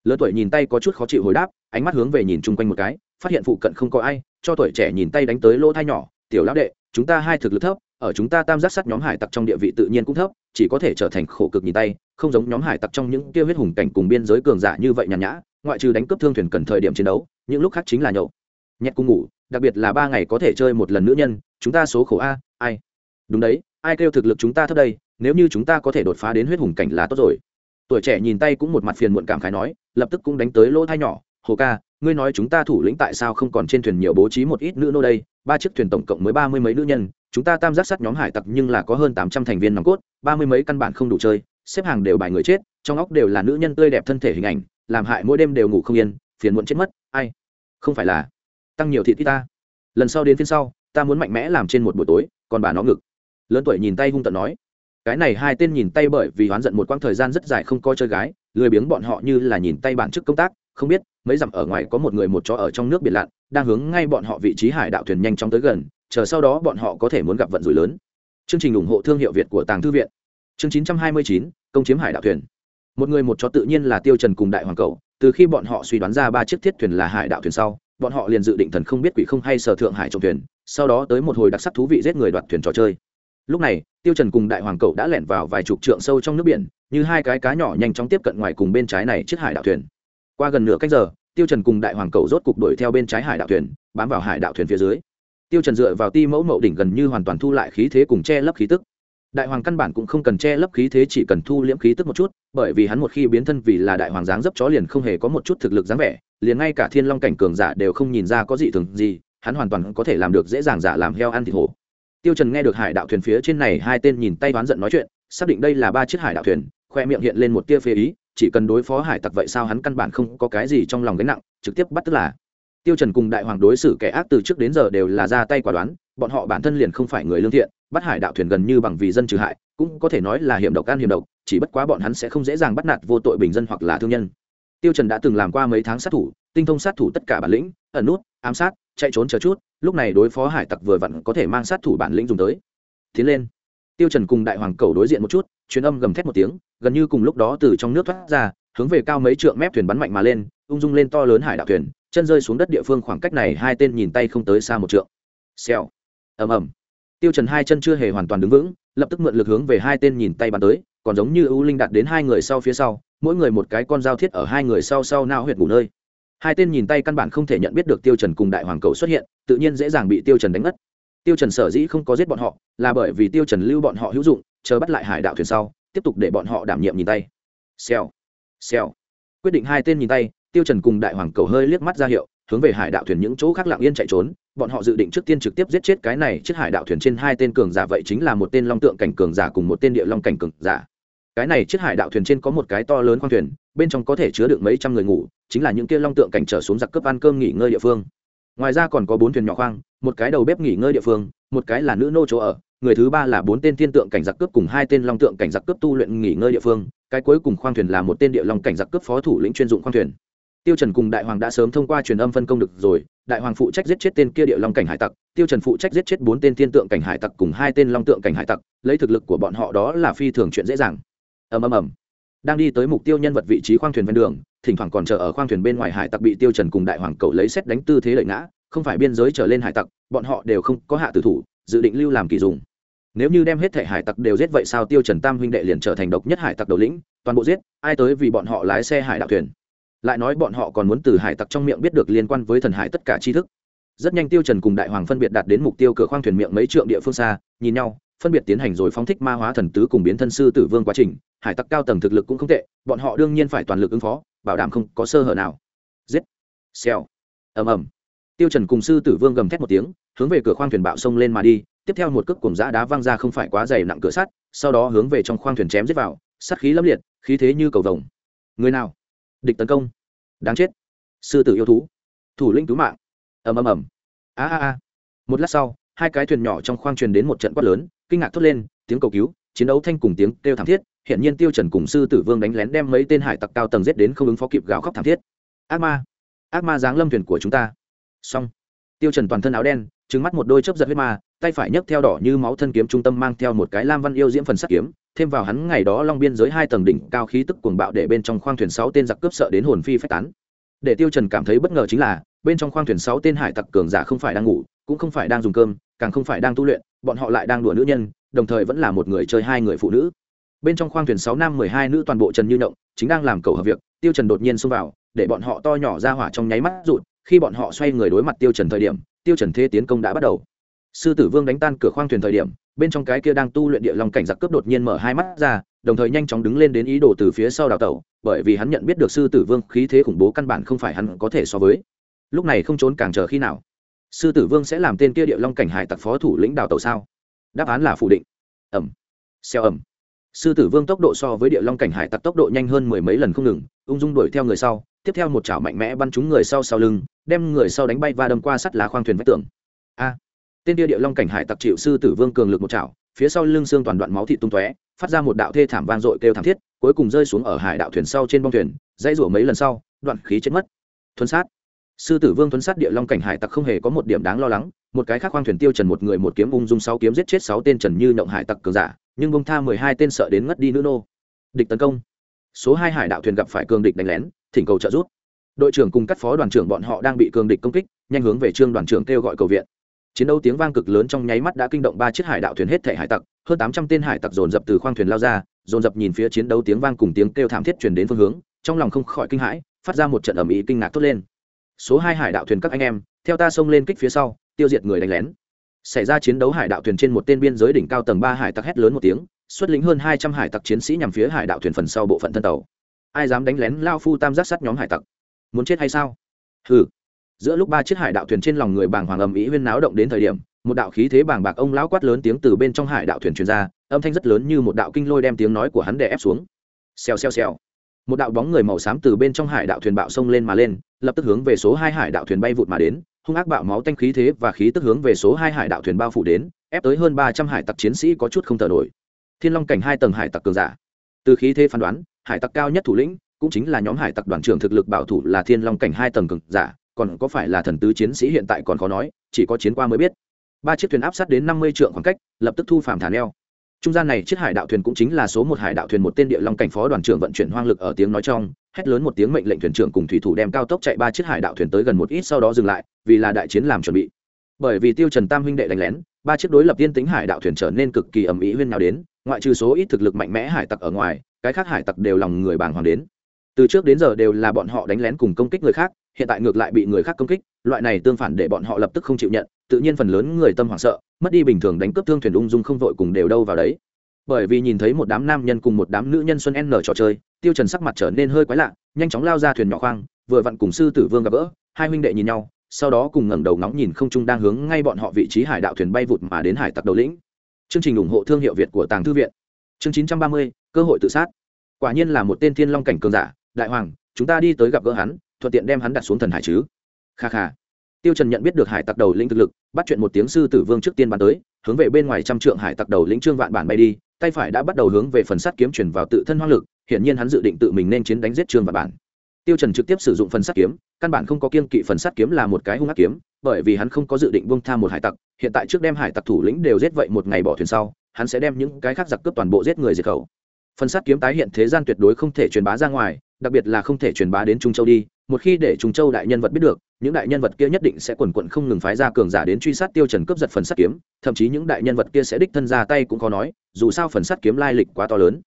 Lớn tuổi nhìn tay có chút khó chịu hồi đáp, ánh mắt hướng về nhìn chung quanh một cái, phát hiện phụ cận không có ai, cho tuổi trẻ nhìn tay đánh tới lỗ thai nhỏ, tiểu lão đệ, chúng ta hai thực lực thấp ở chúng ta tam giác sắt nhóm hải tặc trong địa vị tự nhiên cũng thấp, chỉ có thể trở thành khổ cực nhìn tay, không giống nhóm hải tặc trong những kia huyết hùng cảnh cùng biên giới cường giả như vậy nhàn nhã, ngoại trừ đánh cướp thương thuyền cần thời điểm chiến đấu, những lúc khác chính là nhậu. Nhét cung ngủ, đặc biệt là ba ngày có thể chơi một lần nữ nhân, chúng ta số khổ a, ai? Đúng đấy, ai kêu thực lực chúng ta thấp đây, nếu như chúng ta có thể đột phá đến huyết hùng cảnh là tốt rồi. Tuổi trẻ nhìn tay cũng một mặt phiền muộn cảm khái nói, lập tức cũng đánh tới lỗ thai nhỏ, hồ ca ngươi nói chúng ta thủ lĩnh tại sao không còn trên thuyền nhiều bố trí một ít nữ nô đây? Ba chiếc thuyền tổng cộng mới ba mươi mấy nữ nhân, chúng ta tam giác sát nhóm hải tặc nhưng là có hơn tám trăm thành viên nòng cốt, ba mươi mấy căn bản không đủ chơi, xếp hàng đều bài người chết, trong óc đều là nữ nhân tươi đẹp thân thể hình ảnh, làm hại mỗi đêm đều ngủ không yên, phiền muộn chết mất, ai? Không phải là tăng nhiều thị thịt ta. Lần sau đến phiên sau, ta muốn mạnh mẽ làm trên một buổi tối, còn bà nó ngực. Lớn tuổi nhìn tay hung tận nói. Cái này hai tên nhìn tay bởi vì oán giận một quãng thời gian rất dài không coi chơi gái, lười biếng bọn họ như là nhìn tay bản chức công tác, không biết mấy dặm ở ngoài có một người một chó ở trong nước biển lặn đang hướng ngay bọn họ vị trí hải đạo thuyền nhanh chóng tới gần chờ sau đó bọn họ có thể muốn gặp vận rủi lớn. Chương trình ủng hộ thương hiệu việt của tàng thư viện. Chương 929, công chiếm hải đạo thuyền. Một người một chó tự nhiên là tiêu trần cùng đại hoàng cầu từ khi bọn họ suy đoán ra ba chiếc thiết thuyền là hải đạo thuyền sau bọn họ liền dự định thần không biết quỷ không hay sở thượng hải trong thuyền sau đó tới một hồi đặc sắc thú vị giết người đoạt thuyền trò chơi. Lúc này tiêu trần cùng đại hoàng cầu đã lẻn vào vài chục trượng sâu trong nước biển như hai cái cá nhỏ nhanh chóng tiếp cận ngoài cùng bên trái này chiếc hải đạo thuyền qua gần nửa cách giờ, tiêu trần cùng đại hoàng cầu rốt cục đuổi theo bên trái hải đạo thuyền, bám vào hải đạo thuyền phía dưới. Tiêu trần dựa vào ti mẫu mậu đỉnh gần như hoàn toàn thu lại khí thế cùng che lấp khí tức. Đại hoàng căn bản cũng không cần che lấp khí thế, chỉ cần thu liễm khí tức một chút, bởi vì hắn một khi biến thân vì là đại hoàng dáng dấp chó liền không hề có một chút thực lực dáng vẻ, liền ngay cả thiên long cảnh cường giả đều không nhìn ra có gì thường gì, hắn hoàn toàn có thể làm được dễ dàng giả làm heo ăn thịt hổ. Tiêu trần nghe được hải đạo thuyền phía trên này hai tên nhìn tay đoán giận nói chuyện, xác định đây là ba chiếc hải đạo thuyền, khoe miệng hiện lên một tia phê ý chỉ cần đối phó hải tặc vậy sao hắn căn bản không có cái gì trong lòng gánh nặng, trực tiếp bắt tức là. Tiêu trần cùng đại hoàng đối xử kẻ ác từ trước đến giờ đều là ra tay quả đoán, bọn họ bản thân liền không phải người lương thiện, bắt hải đạo thuyền gần như bằng vì dân trừ hại, cũng có thể nói là hiểm độc can hiểm độc, chỉ bất quá bọn hắn sẽ không dễ dàng bắt nạt vô tội bình dân hoặc là thương nhân. Tiêu trần đã từng làm qua mấy tháng sát thủ, tinh thông sát thủ tất cả bản lĩnh, ẩn nút, ám sát, chạy trốn chờ chút, lúc này đối phó hải tặc vừa vặn có thể mang sát thủ bản lĩnh dùng tới. Tiến lên. Tiêu trần cùng đại hoàng cầu đối diện một chút truyền âm gầm thét một tiếng, gần như cùng lúc đó từ trong nước thoát ra, hướng về cao mấy trượng mép thuyền bắn mạnh mà lên, ung dung lên to lớn hải đạo thuyền, chân rơi xuống đất địa phương khoảng cách này hai tên nhìn tay không tới xa một trượng. Xèo. Ầm ầm. Tiêu trần hai chân chưa hề hoàn toàn đứng vững, lập tức mượn lực hướng về hai tên nhìn tay bắn tới, còn giống như ưu linh đặt đến hai người sau phía sau, mỗi người một cái con dao thiết ở hai người sau sau nao huyệt ngủ nơi. Hai tên nhìn tay căn bản không thể nhận biết được tiêu trần cùng đại hoàng cầu xuất hiện, tự nhiên dễ dàng bị tiêu trần đánh ngất. Tiêu trần sở dĩ không có giết bọn họ, là bởi vì tiêu trần lưu bọn họ hữu dụng chờ bắt lại hải đạo thuyền sau, tiếp tục để bọn họ đảm nhiệm nhìn tay. Xèo xèo. Quyết định hai tên nhìn tay, tiêu trần cùng đại hoàng cầu hơi liếc mắt ra hiệu, hướng về hải đạo thuyền những chỗ khác lặng yên chạy trốn. Bọn họ dự định trước tiên trực tiếp giết chết cái này chiếc hải đạo thuyền trên hai tên cường giả, vậy chính là một tên long tượng cảnh cường giả cùng một tên địa long cảnh cường giả. Cái này chiếc hải đạo thuyền trên có một cái to lớn khoang thuyền, bên trong có thể chứa được mấy trăm người ngủ, chính là những kia long tượng cảnh trở xuống giặc cướp ăn cơm nghỉ ngơi địa phương. Ngoài ra còn có bốn thuyền nhỏ khoang, một cái đầu bếp nghỉ ngơi địa phương, một cái là nữ nô chỗ ở người thứ ba là bốn tên thiên tượng cảnh giặc cướp cùng hai tên long tượng cảnh giặc cướp tu luyện nghỉ ngơi địa phương. Cái cuối cùng khoang thuyền là một tên địa long cảnh giặc cướp phó thủ lĩnh chuyên dụng khoang thuyền. Tiêu trần cùng đại hoàng đã sớm thông qua truyền âm phân công được rồi. Đại hoàng phụ trách giết chết tên kia địa long cảnh hải tặc. Tiêu trần phụ trách giết chết bốn tên thiên tượng cảnh hải tặc cùng hai tên long tượng cảnh hải tặc. Lấy thực lực của bọn họ đó là phi thường chuyện dễ dàng. Ầm ầm ầm. Đang đi tới mục tiêu nhân vật vị trí khoang thuyền ven đường, thỉnh thoảng còn chờ ở khoang thuyền bên ngoài hải tặc bị tiêu trần cùng đại hoàng cầu lấy xét đánh tư thế lợi ngã. Không phải biên giới trở lên hải tặc, bọn họ đều không có hạ tử thủ, dự định lưu làm kỳ dùng nếu như đem hết thể hải tặc đều giết vậy sao tiêu trần tam huynh đệ liền trở thành độc nhất hải tặc đầu lĩnh, toàn bộ giết, ai tới vì bọn họ lái xe hải đạo thuyền? Lại nói bọn họ còn muốn từ hải tặc trong miệng biết được liên quan với thần hải tất cả tri thức. Rất nhanh tiêu trần cùng đại hoàng phân biệt đạt đến mục tiêu cửa khoang thuyền miệng mấy trượng địa phương xa, nhìn nhau, phân biệt tiến hành rồi phóng thích ma hóa thần tứ cùng biến thân sư tử vương quá trình. Hải tặc cao tầng thực lực cũng không tệ, bọn họ đương nhiên phải toàn lực ứng phó, bảo đảm không có sơ hở nào. Giết. Xèo. Ầm ầm. Tiêu trần cùng sư tử vương gầm thét một tiếng, hướng về cửa khoang thuyền bạo sông lên mà đi tiếp theo một cước cùng giã đá văng ra không phải quá dày nặng cửa sắt, sau đó hướng về trong khoang thuyền chém giết vào sắt khí lâm liệt, khí thế như cầu vồng. Người nào? Địch tấn công. Đáng chết. Sư tử yêu thú. Thủ lĩnh cứu mạng. Ầm ầm ầm. A a a. Một lát sau, hai cái thuyền nhỏ trong khoang truyền đến một trận quát lớn, kinh ngạc thốt lên, tiếng cầu cứu, chiến đấu thanh cùng tiếng kêu thảm thiết hiện nhiên tiêu trần cùng sư tử vương đánh lén đem mấy tên hải tặc cao tầng giết đến không ứng phó kịp gào khóc thảm thiết. Ác ma. Ác ma giáng lâm thuyền của chúng ta. Xong tiêu trần toàn thân áo đen, trừng mắt một đôi chớp giật huyết ma, tay phải nhấc theo đỏ như máu thân kiếm trung tâm mang theo một cái lam văn yêu diễm phần sắt kiếm, thêm vào hắn ngày đó long biên giới hai tầng đỉnh cao khí tức cuồng bạo để bên trong khoang thuyền sáu tên giặc cướp sợ đến hồn phi phách tán. Để tiêu trần cảm thấy bất ngờ chính là, bên trong khoang thuyền sáu tên hải tặc cường giả không phải đang ngủ, cũng không phải đang dùng cơm, càng không phải đang tu luyện, bọn họ lại đang đùa nữ nhân, đồng thời vẫn là một người chơi hai người phụ nữ. Bên trong khoang thuyền sáu nam mười hai nữ toàn bộ trần như động, chính đang làm cầu hợp việc, tiêu trần đột nhiên xông vào, để bọn họ to nhỏ ra hỏa trong nháy mắt rụt khi bọn họ xoay người đối mặt tiêu trần thời điểm, tiêu trần thế tiến công đã bắt đầu. Sư tử vương đánh tan cửa khoang thuyền thời điểm, bên trong cái kia đang tu luyện địa long cảnh giặc cướp đột nhiên mở hai mắt ra, đồng thời nhanh chóng đứng lên đến ý đồ từ phía sau đào tẩu, bởi vì hắn nhận biết được sư tử vương khí thế khủng bố căn bản không phải hắn có thể so với. Lúc này không trốn càng chờ khi nào? Sư tử vương sẽ làm tên kia địa long cảnh hải tặc phó thủ lĩnh đào tẩu sao? Đáp án là phủ định. Ẩm. Xeo ẩm. Sư tử vương tốc độ so với địa long cảnh hải tặc tốc độ nhanh hơn mười mấy lần không ngừng, ung dung đuổi theo người sau tiếp theo một chảo mạnh mẽ bắn trúng người sau sau lưng, đem người sau đánh bay và đâm qua sắt lá khoang thuyền vách tường. A! Tên địa địa long cảnh hải tặc chịu sư tử vương cường lực một chảo, phía sau lưng xương toàn đoạn máu thịt tung tóe, phát ra một đạo thê thảm vang dội kêu thảm thiết, cuối cùng rơi xuống ở hải đạo thuyền sau trên bong thuyền, dãy rủa mấy lần sau, đoạn khí chết mất. Thuấn sát. Sư tử vương thuấn sát địa long cảnh hải tặc không hề có một điểm đáng lo lắng, một cái khác khoang thuyền tiêu trần một người một kiếm ung dung sáu kiếm giết chết sáu tên trần như nhộng hải tặc cường giả, nhưng bông tha mười hai tên sợ đến ngất đi nữ nô. Địch tấn công. Số hai hải đạo thuyền gặp phải cường địch đánh lén thỉnh cầu trợ giúp. Đội trưởng cùng các phó đoàn trưởng bọn họ đang bị cường địch công kích, nhanh hướng về trương đoàn trưởng kêu gọi cầu viện. Chiến đấu tiếng vang cực lớn trong nháy mắt đã kinh động ba chiếc hải đạo thuyền hết thể hải tặc, hơn tám trăm tên hải tặc dồn dập từ khoang thuyền lao ra, dồn dập nhìn phía chiến đấu tiếng vang cùng tiếng kêu thảm thiết truyền đến phương hướng, trong lòng không khỏi kinh hãi, phát ra một trận ầm ĩ kinh ngạc tốt lên. Số hai hải đạo thuyền các anh em, theo ta xông lên kích phía sau, tiêu diệt người đánh lén. Xảy ra chiến đấu hải đạo thuyền trên một tên biên giới đỉnh cao tầng ba hải tặc hét lớn một tiếng, xuất lĩnh hơn hai trăm hải tặc chiến sĩ nhằm phía hải đạo thuyền phần sau bộ phận thân tàu ai dám đánh lén lao phu tam giác sắt nhóm hải tặc? Muốn chết hay sao? Hừ. Giữa lúc ba chiếc hải đạo thuyền trên lòng người bàng hoàng ầm ĩ huyên náo động đến thời điểm, một đạo khí thế bàng bạc ông lão quát lớn tiếng từ bên trong hải đạo thuyền truyền ra, âm thanh rất lớn như một đạo kinh lôi đem tiếng nói của hắn đè ép xuống. Xèo xèo xèo. Một đạo bóng người màu xám từ bên trong hải đạo thuyền bạo sông lên mà lên, lập tức hướng về số hai hải đạo thuyền bay vụt mà đến, hung ác bạo máu tanh khí thế và khí tức hướng về số hai hải đạo thuyền bao phủ đến, ép tới hơn ba trăm hải tặc chiến sĩ có chút không thở nổi. Thiên long cảnh hai tầng hải tặc cường giả. Từ khí thế phán đoán hải tặc cao nhất thủ lĩnh, cũng chính là nhóm hải tặc đoàn trưởng thực lực bảo thủ là thiên long cảnh hai tầng cường giả, còn có phải là thần tứ chiến sĩ hiện tại còn khó nói, chỉ có chiến qua mới biết. Ba chiếc thuyền áp sát đến năm mươi trượng khoảng cách, lập tức thu phàm thả neo. Trung gian này chiếc hải đạo thuyền cũng chính là số một hải đạo thuyền một tên địa long cảnh phó đoàn trưởng vận chuyển hoang lực ở tiếng nói trong, hét lớn một tiếng mệnh lệnh thuyền trưởng cùng thủy thủ đem cao tốc chạy ba chiếc hải đạo thuyền tới gần một ít sau đó dừng lại, vì là đại chiến làm chuẩn bị. Bởi vì tiêu trần tam huynh đệ đánh lén, ba chiếc đối lập tiên tính hải đạo thuyền trở nên cực kỳ ầm ĩ huyên nào đến ngoại trừ số ít thực lực mạnh mẽ hải tặc ở ngoài, cái khác hải tặc đều lòng người bàng hoàng đến. Từ trước đến giờ đều là bọn họ đánh lén cùng công kích người khác, hiện tại ngược lại bị người khác công kích, loại này tương phản để bọn họ lập tức không chịu nhận, tự nhiên phần lớn người tâm hoảng sợ, mất đi bình thường đánh cướp thương thuyền ung dung không vội cùng đều đâu vào đấy. Bởi vì nhìn thấy một đám nam nhân cùng một đám nữ nhân xuân n trò chơi, tiêu trần sắc mặt trở nên hơi quái lạ, nhanh chóng lao ra thuyền nhỏ khoang, vừa vặn cùng sư tử vương gặp gỡ, hai huynh đệ nhìn nhau, sau đó cùng ngẩng đầu nóng nhìn không trung đang hướng ngay bọn họ vị trí hải đạo thuyền bay vụt mà đến hải tặc đầu lĩnh chương trình ủng hộ thương hiệu việt của tàng thư viện. Chương 930, cơ hội tự sát. Quả nhiên là một tên thiên long cảnh cường giả đại hoàng chúng ta đi tới gặp gỡ hắn thuận tiện đem hắn đặt xuống thần hải chứ. Kha kha. Tiêu trần nhận biết được hải tặc đầu lĩnh thực lực bắt chuyện một tiếng sư tử vương trước tiên bắn tới hướng về bên ngoài trăm trượng hải tặc đầu lĩnh trương vạn bản bay đi tay phải đã bắt đầu hướng về phần sắt kiếm chuyển vào tự thân hoang lực hiển nhiên hắn dự định tự mình nên chiến đánh giết trương vạn bản tiêu trần trực tiếp sử dụng phần sắt kiếm, căn bản không có kiên kỵ phần sắt kiếm là một cái hung ác kiếm, bởi vì hắn không có dự định buông tha một hải tặc, hiện tại trước đem hải tặc thủ lĩnh đều giết vậy một ngày bỏ thuyền sau, hắn sẽ đem những cái khác giặc cướp toàn bộ giết người diệt khẩu. Phần sắt kiếm tái hiện thế gian tuyệt đối không thể truyền bá ra ngoài, đặc biệt là không thể truyền bá đến trung châu đi, một khi để trung châu đại nhân vật biết được, những đại nhân vật kia nhất định sẽ quần quận không ngừng phái ra cường giả đến truy sát tiêu trần cướp giật phần sắt kiếm, thậm chí những đại nhân vật kia sẽ đích thân ra tay cũng khó nói, dù sao phần sắt kiếm lai lịch quá to lớn.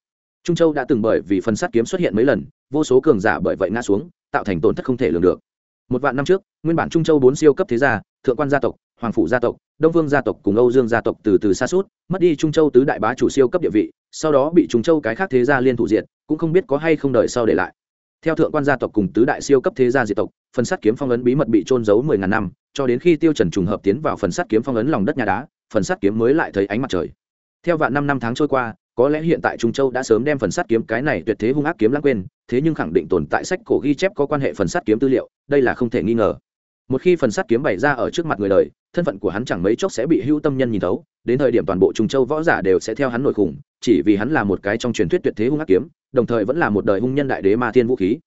Trung châu đã từng bởi vì phần sắt kiếm xuất hiện mấy lần vô số cường giả bởi vậy ngã xuống, tạo thành tổn thất không thể lường được. Một vạn năm trước, nguyên bản trung châu bốn siêu cấp thế gia, thượng quan gia tộc, hoàng phủ gia tộc, đông vương gia tộc cùng âu dương gia tộc từ từ xa suốt mất đi trung châu tứ đại bá chủ siêu cấp địa vị, sau đó bị trung châu cái khác thế gia liên thủ diệt, cũng không biết có hay không đợi sau để lại. Theo thượng quan gia tộc cùng tứ đại siêu cấp thế gia diệt tộc, phần sắt kiếm phong ấn bí mật bị trôn giấu mười ngàn năm, cho đến khi tiêu trần trùng hợp tiến vào phần sắt kiếm phong ấn lòng đất nhà đá, phần sắt kiếm mới lại thấy ánh mặt trời. Theo vạn năm năm tháng trôi qua có lẽ hiện tại trung châu đã sớm đem phần sắt kiếm cái này tuyệt thế hung ác kiếm lãng quên, thế nhưng khẳng định tồn tại sách cổ ghi chép có quan hệ phần sắt kiếm tư liệu, đây là không thể nghi ngờ. Một khi phần sắt kiếm bày ra ở trước mặt người đời, thân phận của hắn chẳng mấy chốc sẽ bị hữu tâm nhân nhìn thấu, đến thời điểm toàn bộ trung châu võ giả đều sẽ theo hắn nổi khủng, chỉ vì hắn là một cái trong truyền thuyết tuyệt thế hung ác kiếm, đồng thời vẫn là một đời hung nhân đại đế ma thiên vũ khí.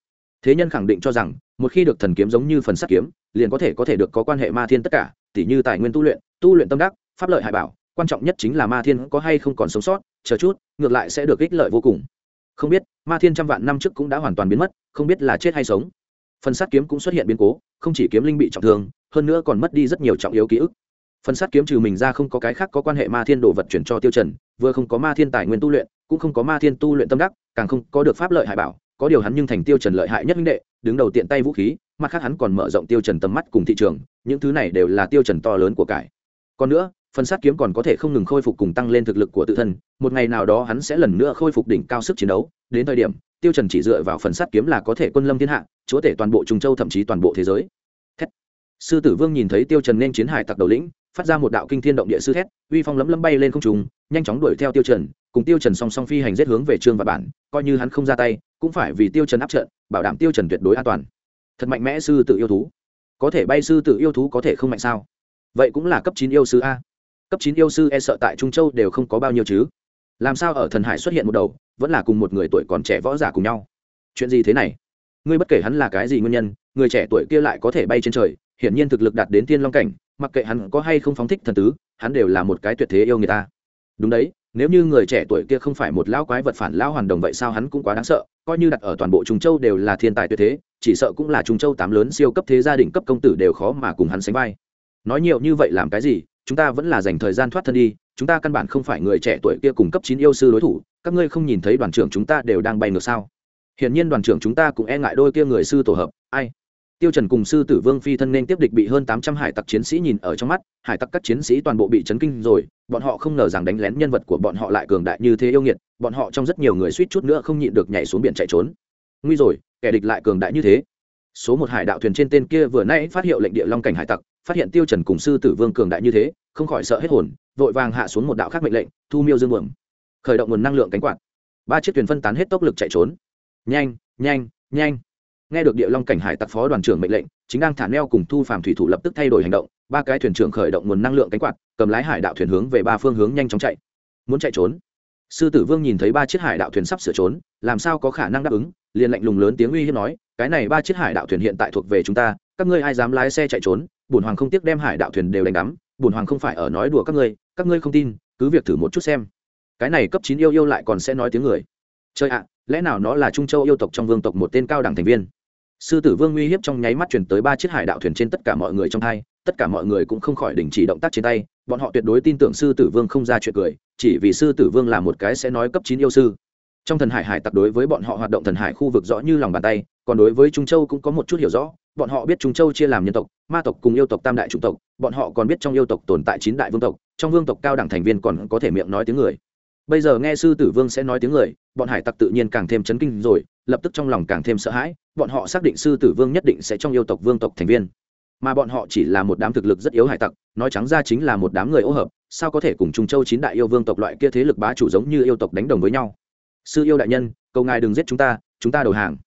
Thế nhân khẳng định cho rằng, một khi được thần kiếm giống như phần sắt kiếm, liền có thể có thể được có quan hệ ma thiên tất cả, tỉ như tài nguyên tu luyện tu luyện tâm đắc, pháp lợi hải bảo, quan trọng nhất chính là ma thiên có hay không còn sống sót chờ chút, ngược lại sẽ được ích lợi vô cùng. Không biết, ma thiên trăm vạn năm trước cũng đã hoàn toàn biến mất, không biết là chết hay sống. Phần sắt kiếm cũng xuất hiện biến cố, không chỉ kiếm linh bị trọng thương, hơn nữa còn mất đi rất nhiều trọng yếu ký ức. Phần sắt kiếm trừ mình ra không có cái khác có quan hệ ma thiên đồ vật chuyển cho tiêu trần, vừa không có ma thiên tài nguyên tu luyện, cũng không có ma thiên tu luyện tâm đắc, càng không có được pháp lợi hại bảo, có điều hắn nhưng thành tiêu trần lợi hại nhất minh đệ, đứng đầu tiện tay vũ khí, mặt khác hắn còn mở rộng tiêu trần tầm mắt cùng thị trường, những thứ này đều là tiêu trần to lớn của cải. Còn nữa phần sát kiếm còn có thể không ngừng khôi phục cùng tăng lên thực lực của tự thân, một ngày nào đó hắn sẽ lần nữa khôi phục đỉnh cao sức chiến đấu. Đến thời điểm, tiêu trần chỉ dựa vào phần sát kiếm là có thể quân lâm thiên hạ, chúa tể toàn bộ trung châu, thậm chí toàn bộ thế giới. Thét. sư tử vương nhìn thấy tiêu trần nên chiến hải tặc đầu lĩnh, phát ra một đạo kinh thiên động địa sư thét, uy phong lấm lấm bay lên không trung, nhanh chóng đuổi theo tiêu trần, cùng tiêu trần song song phi hành giết hướng về trương và bản, coi như hắn không ra tay, cũng phải vì tiêu trần áp trận, bảo đảm tiêu trần tuyệt đối an toàn. Thật mạnh mẽ sư tử yêu thú. Có thể bay sư tử yêu thú có thể không mạnh sao? Vậy cũng là cấp chín yêu sư a cấp chín yêu sư e sợ tại trung châu đều không có bao nhiêu chứ. Làm sao ở thần hải xuất hiện một đầu, vẫn là cùng một người tuổi còn trẻ võ giả cùng nhau? Chuyện gì thế này? Ngươi bất kể hắn là cái gì nguyên nhân, người trẻ tuổi kia lại có thể bay trên trời, hiển nhiên thực lực đạt đến tiên long cảnh, mặc kệ hắn có hay không phóng thích thần tứ, hắn đều là một cái tuyệt thế yêu người ta. Đúng đấy, nếu như người trẻ tuổi kia không phải một lão quái vật phản lão hoàn đồng vậy sao hắn cũng quá đáng sợ, coi như đặt ở toàn bộ trung châu đều là thiên tài tuyệt thế, chỉ sợ cũng là trung châu tám lớn siêu cấp thế gia đình cấp công tử đều khó mà cùng hắn sánh vai. Nói nhiều như vậy làm cái gì chúng ta vẫn là dành thời gian thoát thân đi, chúng ta căn bản không phải người trẻ tuổi kia cùng cấp chín yêu sư đối thủ, các ngươi không nhìn thấy đoàn trưởng chúng ta đều đang bay ngược sao? Hiển nhiên đoàn trưởng chúng ta cũng e ngại đôi kia người sư tổ hợp, ai? Tiêu trần cùng sư tử vương phi thân nên tiếp địch bị hơn tám trăm hải tặc chiến sĩ nhìn ở trong mắt, hải tặc các chiến sĩ toàn bộ bị chấn kinh rồi, bọn họ không ngờ rằng đánh lén nhân vật của bọn họ lại cường đại như thế yêu nghiệt, bọn họ trong rất nhiều người suýt chút nữa không nhịn được nhảy xuống biển chạy trốn. Nguy rồi, kẻ địch lại cường đại như thế. Số một hải đạo thuyền trên tên kia vừa nãy phát hiệu lệnh địa long cảnh hải tặc phát hiện tiêu trần cùng sư tử vương cường đại như thế, không khỏi sợ hết hồn, vội vàng hạ xuống một đạo khác mệnh lệnh, thu miêu dương buồm. Khởi động nguồn năng lượng cánh quạt. Ba chiếc thuyền phân tán hết tốc lực chạy trốn. Nhanh nhanh nhanh. Nghe được địa long cảnh hải tặc phó đoàn trưởng mệnh lệnh, chính đang thả neo cùng thu phàm thủy thủ lập tức thay đổi hành động, ba cái thuyền trưởng khởi động nguồn năng lượng cánh quạt, cầm lái hải đạo thuyền hướng về ba phương hướng nhanh chóng chạy. Muốn chạy trốn? Sư tử vương nhìn thấy ba chiếc hải đạo thuyền sắp sửa trốn, làm sao có khả năng đáp ứng, liền lạnh lùng lớn tiếng uy hiếp nói, cái này ba chiếc hải đạo thuyền hiện tại thuộc về chúng ta, các ngươi ai dám lái xe chạy trốn bùn hoàng không tiếc đem hải đạo thuyền đều đánh đắm, bùn hoàng không phải ở nói đùa các ngươi các ngươi không tin, cứ việc thử một chút xem. Cái này cấp chín yêu yêu lại còn sẽ nói tiếng người. Chơi ạ, lẽ nào nó là trung châu yêu tộc trong vương tộc một tên cao đẳng thành viên? Sư tử vương uy hiếp trong nháy mắt chuyển tới ba chiếc hải đạo thuyền trên tất cả mọi người trong hai, tất cả mọi người cũng không khỏi đình chỉ động tác trên tay, bọn họ tuyệt đối tin tưởng sư tử vương không ra chuyện cười, chỉ vì sư tử vương là một cái sẽ nói cấp chín yêu sư. Trong thần hải hải tặc đối với bọn họ hoạt động thần hải khu vực rõ như lòng bàn tay, còn đối với trung châu cũng có một chút hiểu rõ bọn họ biết trung châu chia làm nhân tộc, ma tộc cùng yêu tộc tam đại chủng tộc, bọn họ còn biết trong yêu tộc tồn tại chín đại vương tộc, trong vương tộc cao đẳng thành viên còn có thể miệng nói tiếng người. Bây giờ nghe sư tử vương sẽ nói tiếng người, bọn hải tặc tự nhiên càng thêm chấn kinh rồi, lập tức trong lòng càng thêm sợ hãi, bọn họ xác định sư tử vương nhất định sẽ trong yêu tộc vương tộc thành viên. Mà bọn họ chỉ là một đám thực lực rất yếu hải tặc, nói trắng ra chính là một đám người ô hợp, sao có thể cùng trung châu chín đại yêu vương tộc loại kia thế lực bá chủ giống như yêu tộc đánh đồng với nhau? Sư yêu đại nhân, cầu ngài đừng giết chúng ta chúng ta đầu hàng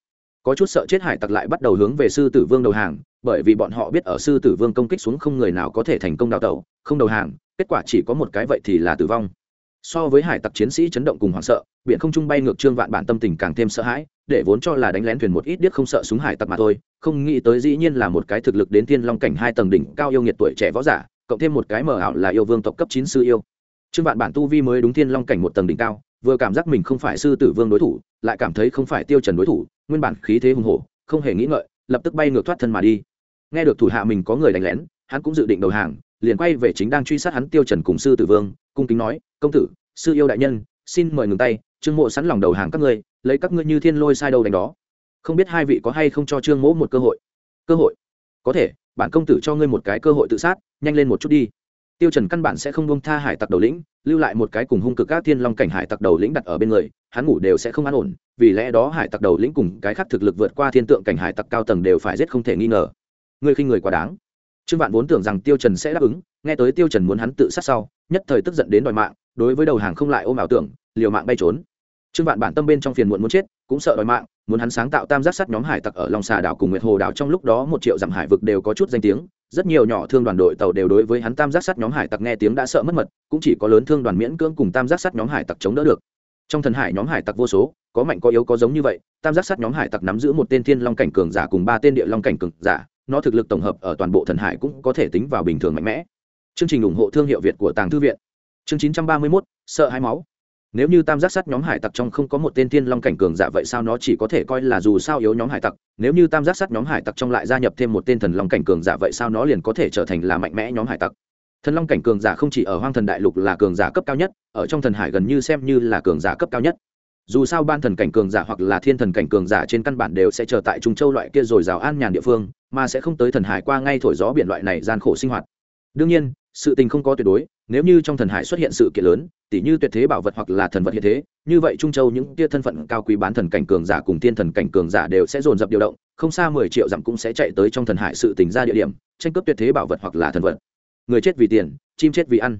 có chút sợ chết hải tặc lại bắt đầu hướng về sư tử vương đầu hàng, bởi vì bọn họ biết ở sư tử vương công kích xuống không người nào có thể thành công đào tẩu, không đầu hàng, kết quả chỉ có một cái vậy thì là tử vong. So với hải tặc chiến sĩ chấn động cùng hoảng sợ, biển không trung bay ngược trương vạn bản tâm tình càng thêm sợ hãi, để vốn cho là đánh lén thuyền một ít điếc không sợ súng hải tặc mà thôi, không nghĩ tới dĩ nhiên là một cái thực lực đến thiên long cảnh hai tầng đỉnh cao yêu nghiệt tuổi trẻ võ giả, cộng thêm một cái mờ ảo là yêu vương tộc cấp chín sư yêu. Trương vạn bản tu vi mới đúng thiên long cảnh một tầng đỉnh cao vừa cảm giác mình không phải sư tử vương đối thủ, lại cảm thấy không phải tiêu trần đối thủ, nguyên bản khí thế hùng hổ, không hề nghĩ ngợi, lập tức bay ngược thoát thân mà đi. Nghe được thủ hạ mình có người đánh lén, hắn cũng dự định đầu hàng, liền quay về chính đang truy sát hắn tiêu trần cùng sư tử vương, cung kính nói, công tử, sư yêu đại nhân, xin mời ngừng tay, trương mộ sẵn lòng đầu hàng các ngươi, lấy các ngươi như thiên lôi sai đâu đánh đó. Không biết hai vị có hay không cho trương mỗ một cơ hội? Cơ hội? Có thể, bản công tử cho ngươi một cái cơ hội tự sát, nhanh lên một chút đi tiêu trần căn bản sẽ không buông tha hải tặc đầu lĩnh, lưu lại một cái cùng hung cực các thiên long cảnh hải tặc đầu lĩnh đặt ở bên người, hắn ngủ đều sẽ không an ổn, vì lẽ đó hải tặc đầu lĩnh cùng cái khác thực lực vượt qua thiên tượng cảnh hải tặc cao tầng đều phải giết không thể nghi ngờ. Ngươi khinh người quá đáng. Trương vạn vốn tưởng rằng tiêu trần sẽ đáp ứng, nghe tới tiêu trần muốn hắn tự sát sau, nhất thời tức giận đến đòi mạng, đối với đầu hàng không lại ôm ảo tưởng, liều mạng bay trốn. Trương vạn bản tâm bên trong phiền muộn muốn chết, cũng sợ đòi mạng, muốn hắn sáng tạo tam giác sắt nhóm hải tặc ở long xà đảo cùng nguyệt hồ đảo trong lúc đó một triệu dặm hải vực đều có chút danh tiếng rất nhiều nhỏ thương đoàn đội tàu đều đối với hắn tam giác sắt nhóm hải tặc nghe tiếng đã sợ mất mật cũng chỉ có lớn thương đoàn miễn cưỡng cùng tam giác sắt nhóm hải tặc chống đỡ được. Trong thần hải nhóm hải tặc vô số có mạnh có yếu có giống như vậy tam giác sắt nhóm hải tặc nắm giữ một tên thiên long cảnh cường giả cùng ba tên địa long cảnh cường giả nó thực lực tổng hợp ở toàn bộ thần hải cũng có thể tính vào bình thường mạnh mẽ. Chương trình ủng hộ thương hiệu việt của tàng thư viện. Chương 931, sợ hai máu nếu như tam giác sắt nhóm hải tặc trong không có một tên thiên long cảnh cường giả vậy sao nó chỉ có thể coi là dù sao yếu nhóm hải tặc? Nếu như tam giác sắt nhóm hải tặc trong lại gia nhập thêm một tên thần long cảnh cường giả vậy sao nó liền có thể trở thành là mạnh mẽ nhóm hải tặc? Thần long cảnh cường giả không chỉ ở hoang thần đại lục là cường giả cấp cao nhất, ở trong thần hải gần như xem như là cường giả cấp cao nhất. Dù sao ban thần cảnh cường giả hoặc là thiên thần cảnh cường giả trên căn bản đều sẽ chờ tại trung châu loại kia rồi rào an nhàn địa phương, mà sẽ không tới thần hải qua ngay thổi gió biển loại này gian khổ sinh hoạt. Đương nhiên, sự tình không có tuyệt đối nếu như trong thần hải xuất hiện sự kiện lớn, tỉ như tuyệt thế bảo vật hoặc là thần vật hiện thế, như vậy trung châu những tia thân phận cao quý bán thần cảnh cường giả cùng tiên thần cảnh cường giả đều sẽ dồn dập điều động, không xa mười triệu dặm cũng sẽ chạy tới trong thần hải sự tình ra địa điểm, tranh cướp tuyệt thế bảo vật hoặc là thần vật. Người chết vì tiền, chim chết vì ăn.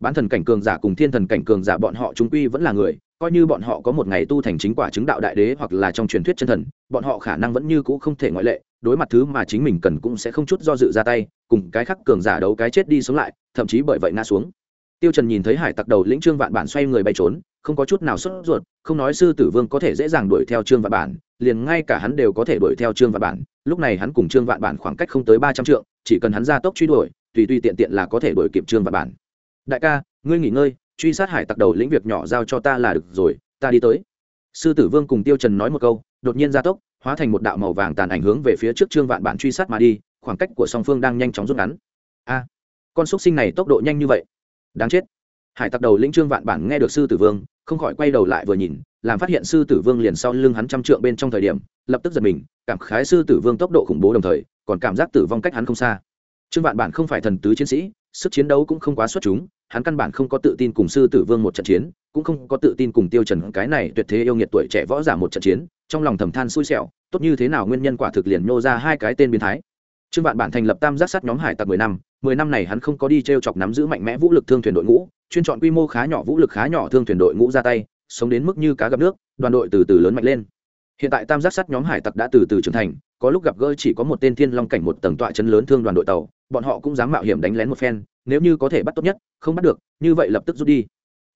Bán thần cảnh cường giả cùng thiên thần cảnh cường giả bọn họ chúng quy vẫn là người, coi như bọn họ có một ngày tu thành chính quả chứng đạo đại đế hoặc là trong truyền thuyết chân thần, bọn họ khả năng vẫn như cũ không thể ngoại lệ, đối mặt thứ mà chính mình cần cũng sẽ không chút do dự ra tay, cùng cái khắc cường giả đấu cái chết đi sống lại thậm chí bởi vậy ngã xuống. Tiêu trần nhìn thấy hải tặc đầu lĩnh trương vạn bản xoay người bay trốn, không có chút nào sốt ruột, không nói sư tử vương có thể dễ dàng đuổi theo trương vạn bản, liền ngay cả hắn đều có thể đuổi theo trương vạn bản. Lúc này hắn cùng trương vạn bản khoảng cách không tới ba trăm trượng, chỉ cần hắn ra tốc truy đuổi, tùy tùy tiện tiện là có thể đuổi kịp trương vạn bản. Đại ca, ngươi nghỉ ngơi, truy sát hải tặc đầu lĩnh việc nhỏ giao cho ta là được rồi, ta đi tới. Sư tử vương cùng tiêu trần nói một câu, đột nhiên ra tốc, hóa thành một đạo màu vàng tàn ảnh hướng về phía trước trương vạn bản truy sát mà đi, khoảng cách của song phương đang nhanh chóng rút ngắn. A con xúc sinh này tốc độ nhanh như vậy. Đáng chết. Hải tặc đầu lĩnh trương vạn bản nghe được sư tử vương, không khỏi quay đầu lại vừa nhìn, làm phát hiện sư tử vương liền sau lưng hắn trăm trượng bên trong thời điểm, lập tức giật mình, cảm khái sư tử vương tốc độ khủng bố đồng thời, còn cảm giác tử vong cách hắn không xa. Trương vạn bản không phải thần tứ chiến sĩ, sức chiến đấu cũng không quá xuất chúng, hắn căn bản không có tự tin cùng sư tử vương một trận chiến, cũng không có tự tin cùng tiêu trần cái này tuyệt thế yêu nghiệt tuổi trẻ võ giả một trận chiến, trong lòng thầm than xui xẻo, tốt như thế nào nguyên nhân quả thực liền nô ra hai cái tên biến thái trương vạn bản thành lập tam giác sát nhóm hải tặc mười năm mười năm này hắn không có đi t chọc nắm giữ mạnh mẽ vũ lực thương thuyền đội ngũ, chuyên chọn quy mô khá nhỏ vũ lực khá nhỏ thương thuyền đội ngũ ra tay, sống đến mức như cá gặp nước, đoàn đội từ từ lớn mạnh lên. Hiện tại tam giác sắt nhóm hải tặc đã từ từ trưởng thành, có lúc gặp gỡ chỉ có một tên thiên long cảnh một tầng tọa chân lớn thương đoàn đội tàu, bọn họ cũng dám mạo hiểm đánh lén một phen, nếu như có thể bắt tốt nhất, không bắt được, như vậy lập tức rút đi.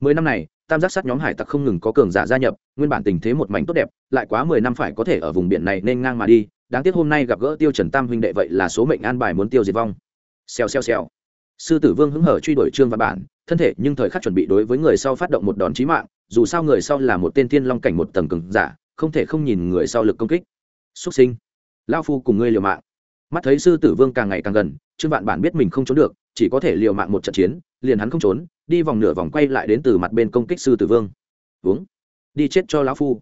Mười năm này, tam giác sắt nhóm hải tặc không ngừng có cường giả gia nhập, nguyên bản tình thế một mảnh tốt đẹp, lại quá mười năm phải có thể ở vùng biển này nên ngang mà đi đáng tiếc hôm nay gặp gỡ tiêu trần tam huynh đệ vậy là số mệnh an bài muốn tiêu diệt vong. Xèo xèo xèo. Sư tử vương hứng hở truy đuổi trương văn bản, thân thể nhưng thời khắc chuẩn bị đối với người sau phát động một đòn chí mạng, dù sao người sau là một tên tiên long cảnh một tầng cường giả, không thể không nhìn người sau lực công kích. Xuất sinh. Lao phu cùng ngươi liều mạng. Mắt thấy sư tử vương càng ngày càng gần, trương vạn bản biết mình không trốn được, chỉ có thể liều mạng một trận chiến, liền hắn không trốn, đi vòng nửa vòng quay lại đến từ mặt bên công kích sư tử vương. Uống. Đi chết cho lão phu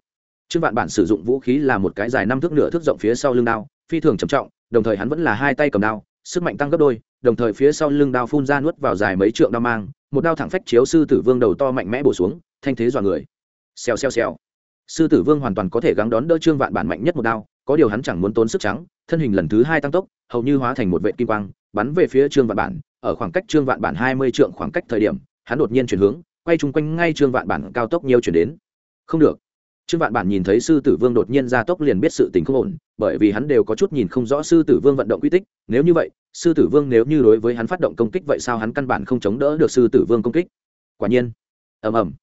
trương vạn bản sử dụng vũ khí là một cái dài năm thước nửa thước rộng phía sau lưng đao, phi thường trầm trọng, đồng thời hắn vẫn là hai tay cầm đao, sức mạnh tăng gấp đôi, đồng thời phía sau lưng đao phun ra nuốt vào dài mấy trượng đao mang, một đao thẳng phách chiếu sư tử vương đầu to mạnh mẽ bổ xuống, thanh thế dọa người. Xèo xèo xèo. Sư tử vương hoàn toàn có thể gắng đón đỡ trương vạn bản mạnh nhất một đao, có điều hắn chẳng muốn tốn sức trắng, thân hình lần thứ hai tăng tốc, hầu như hóa thành một vệ kim quang, bắn về phía trương vạn bản, ở khoảng cách trương vạn bản hai mươi trượng khoảng cách thời điểm, hắn đột nhiên chuyển hướng, quay chung quanh ngay trương vạn bản cao tốc nhiều chuyển đến. Không được trương vạn bản nhìn thấy sư tử vương đột nhiên ra tốc liền biết sự tình không ổn, bởi vì hắn đều có chút nhìn không rõ sư tử vương vận động quy tích. Nếu như vậy, sư tử vương nếu như đối với hắn phát động công kích vậy sao hắn căn bản không chống đỡ được sư tử vương công kích? Quả nhiên. Ầm ầm.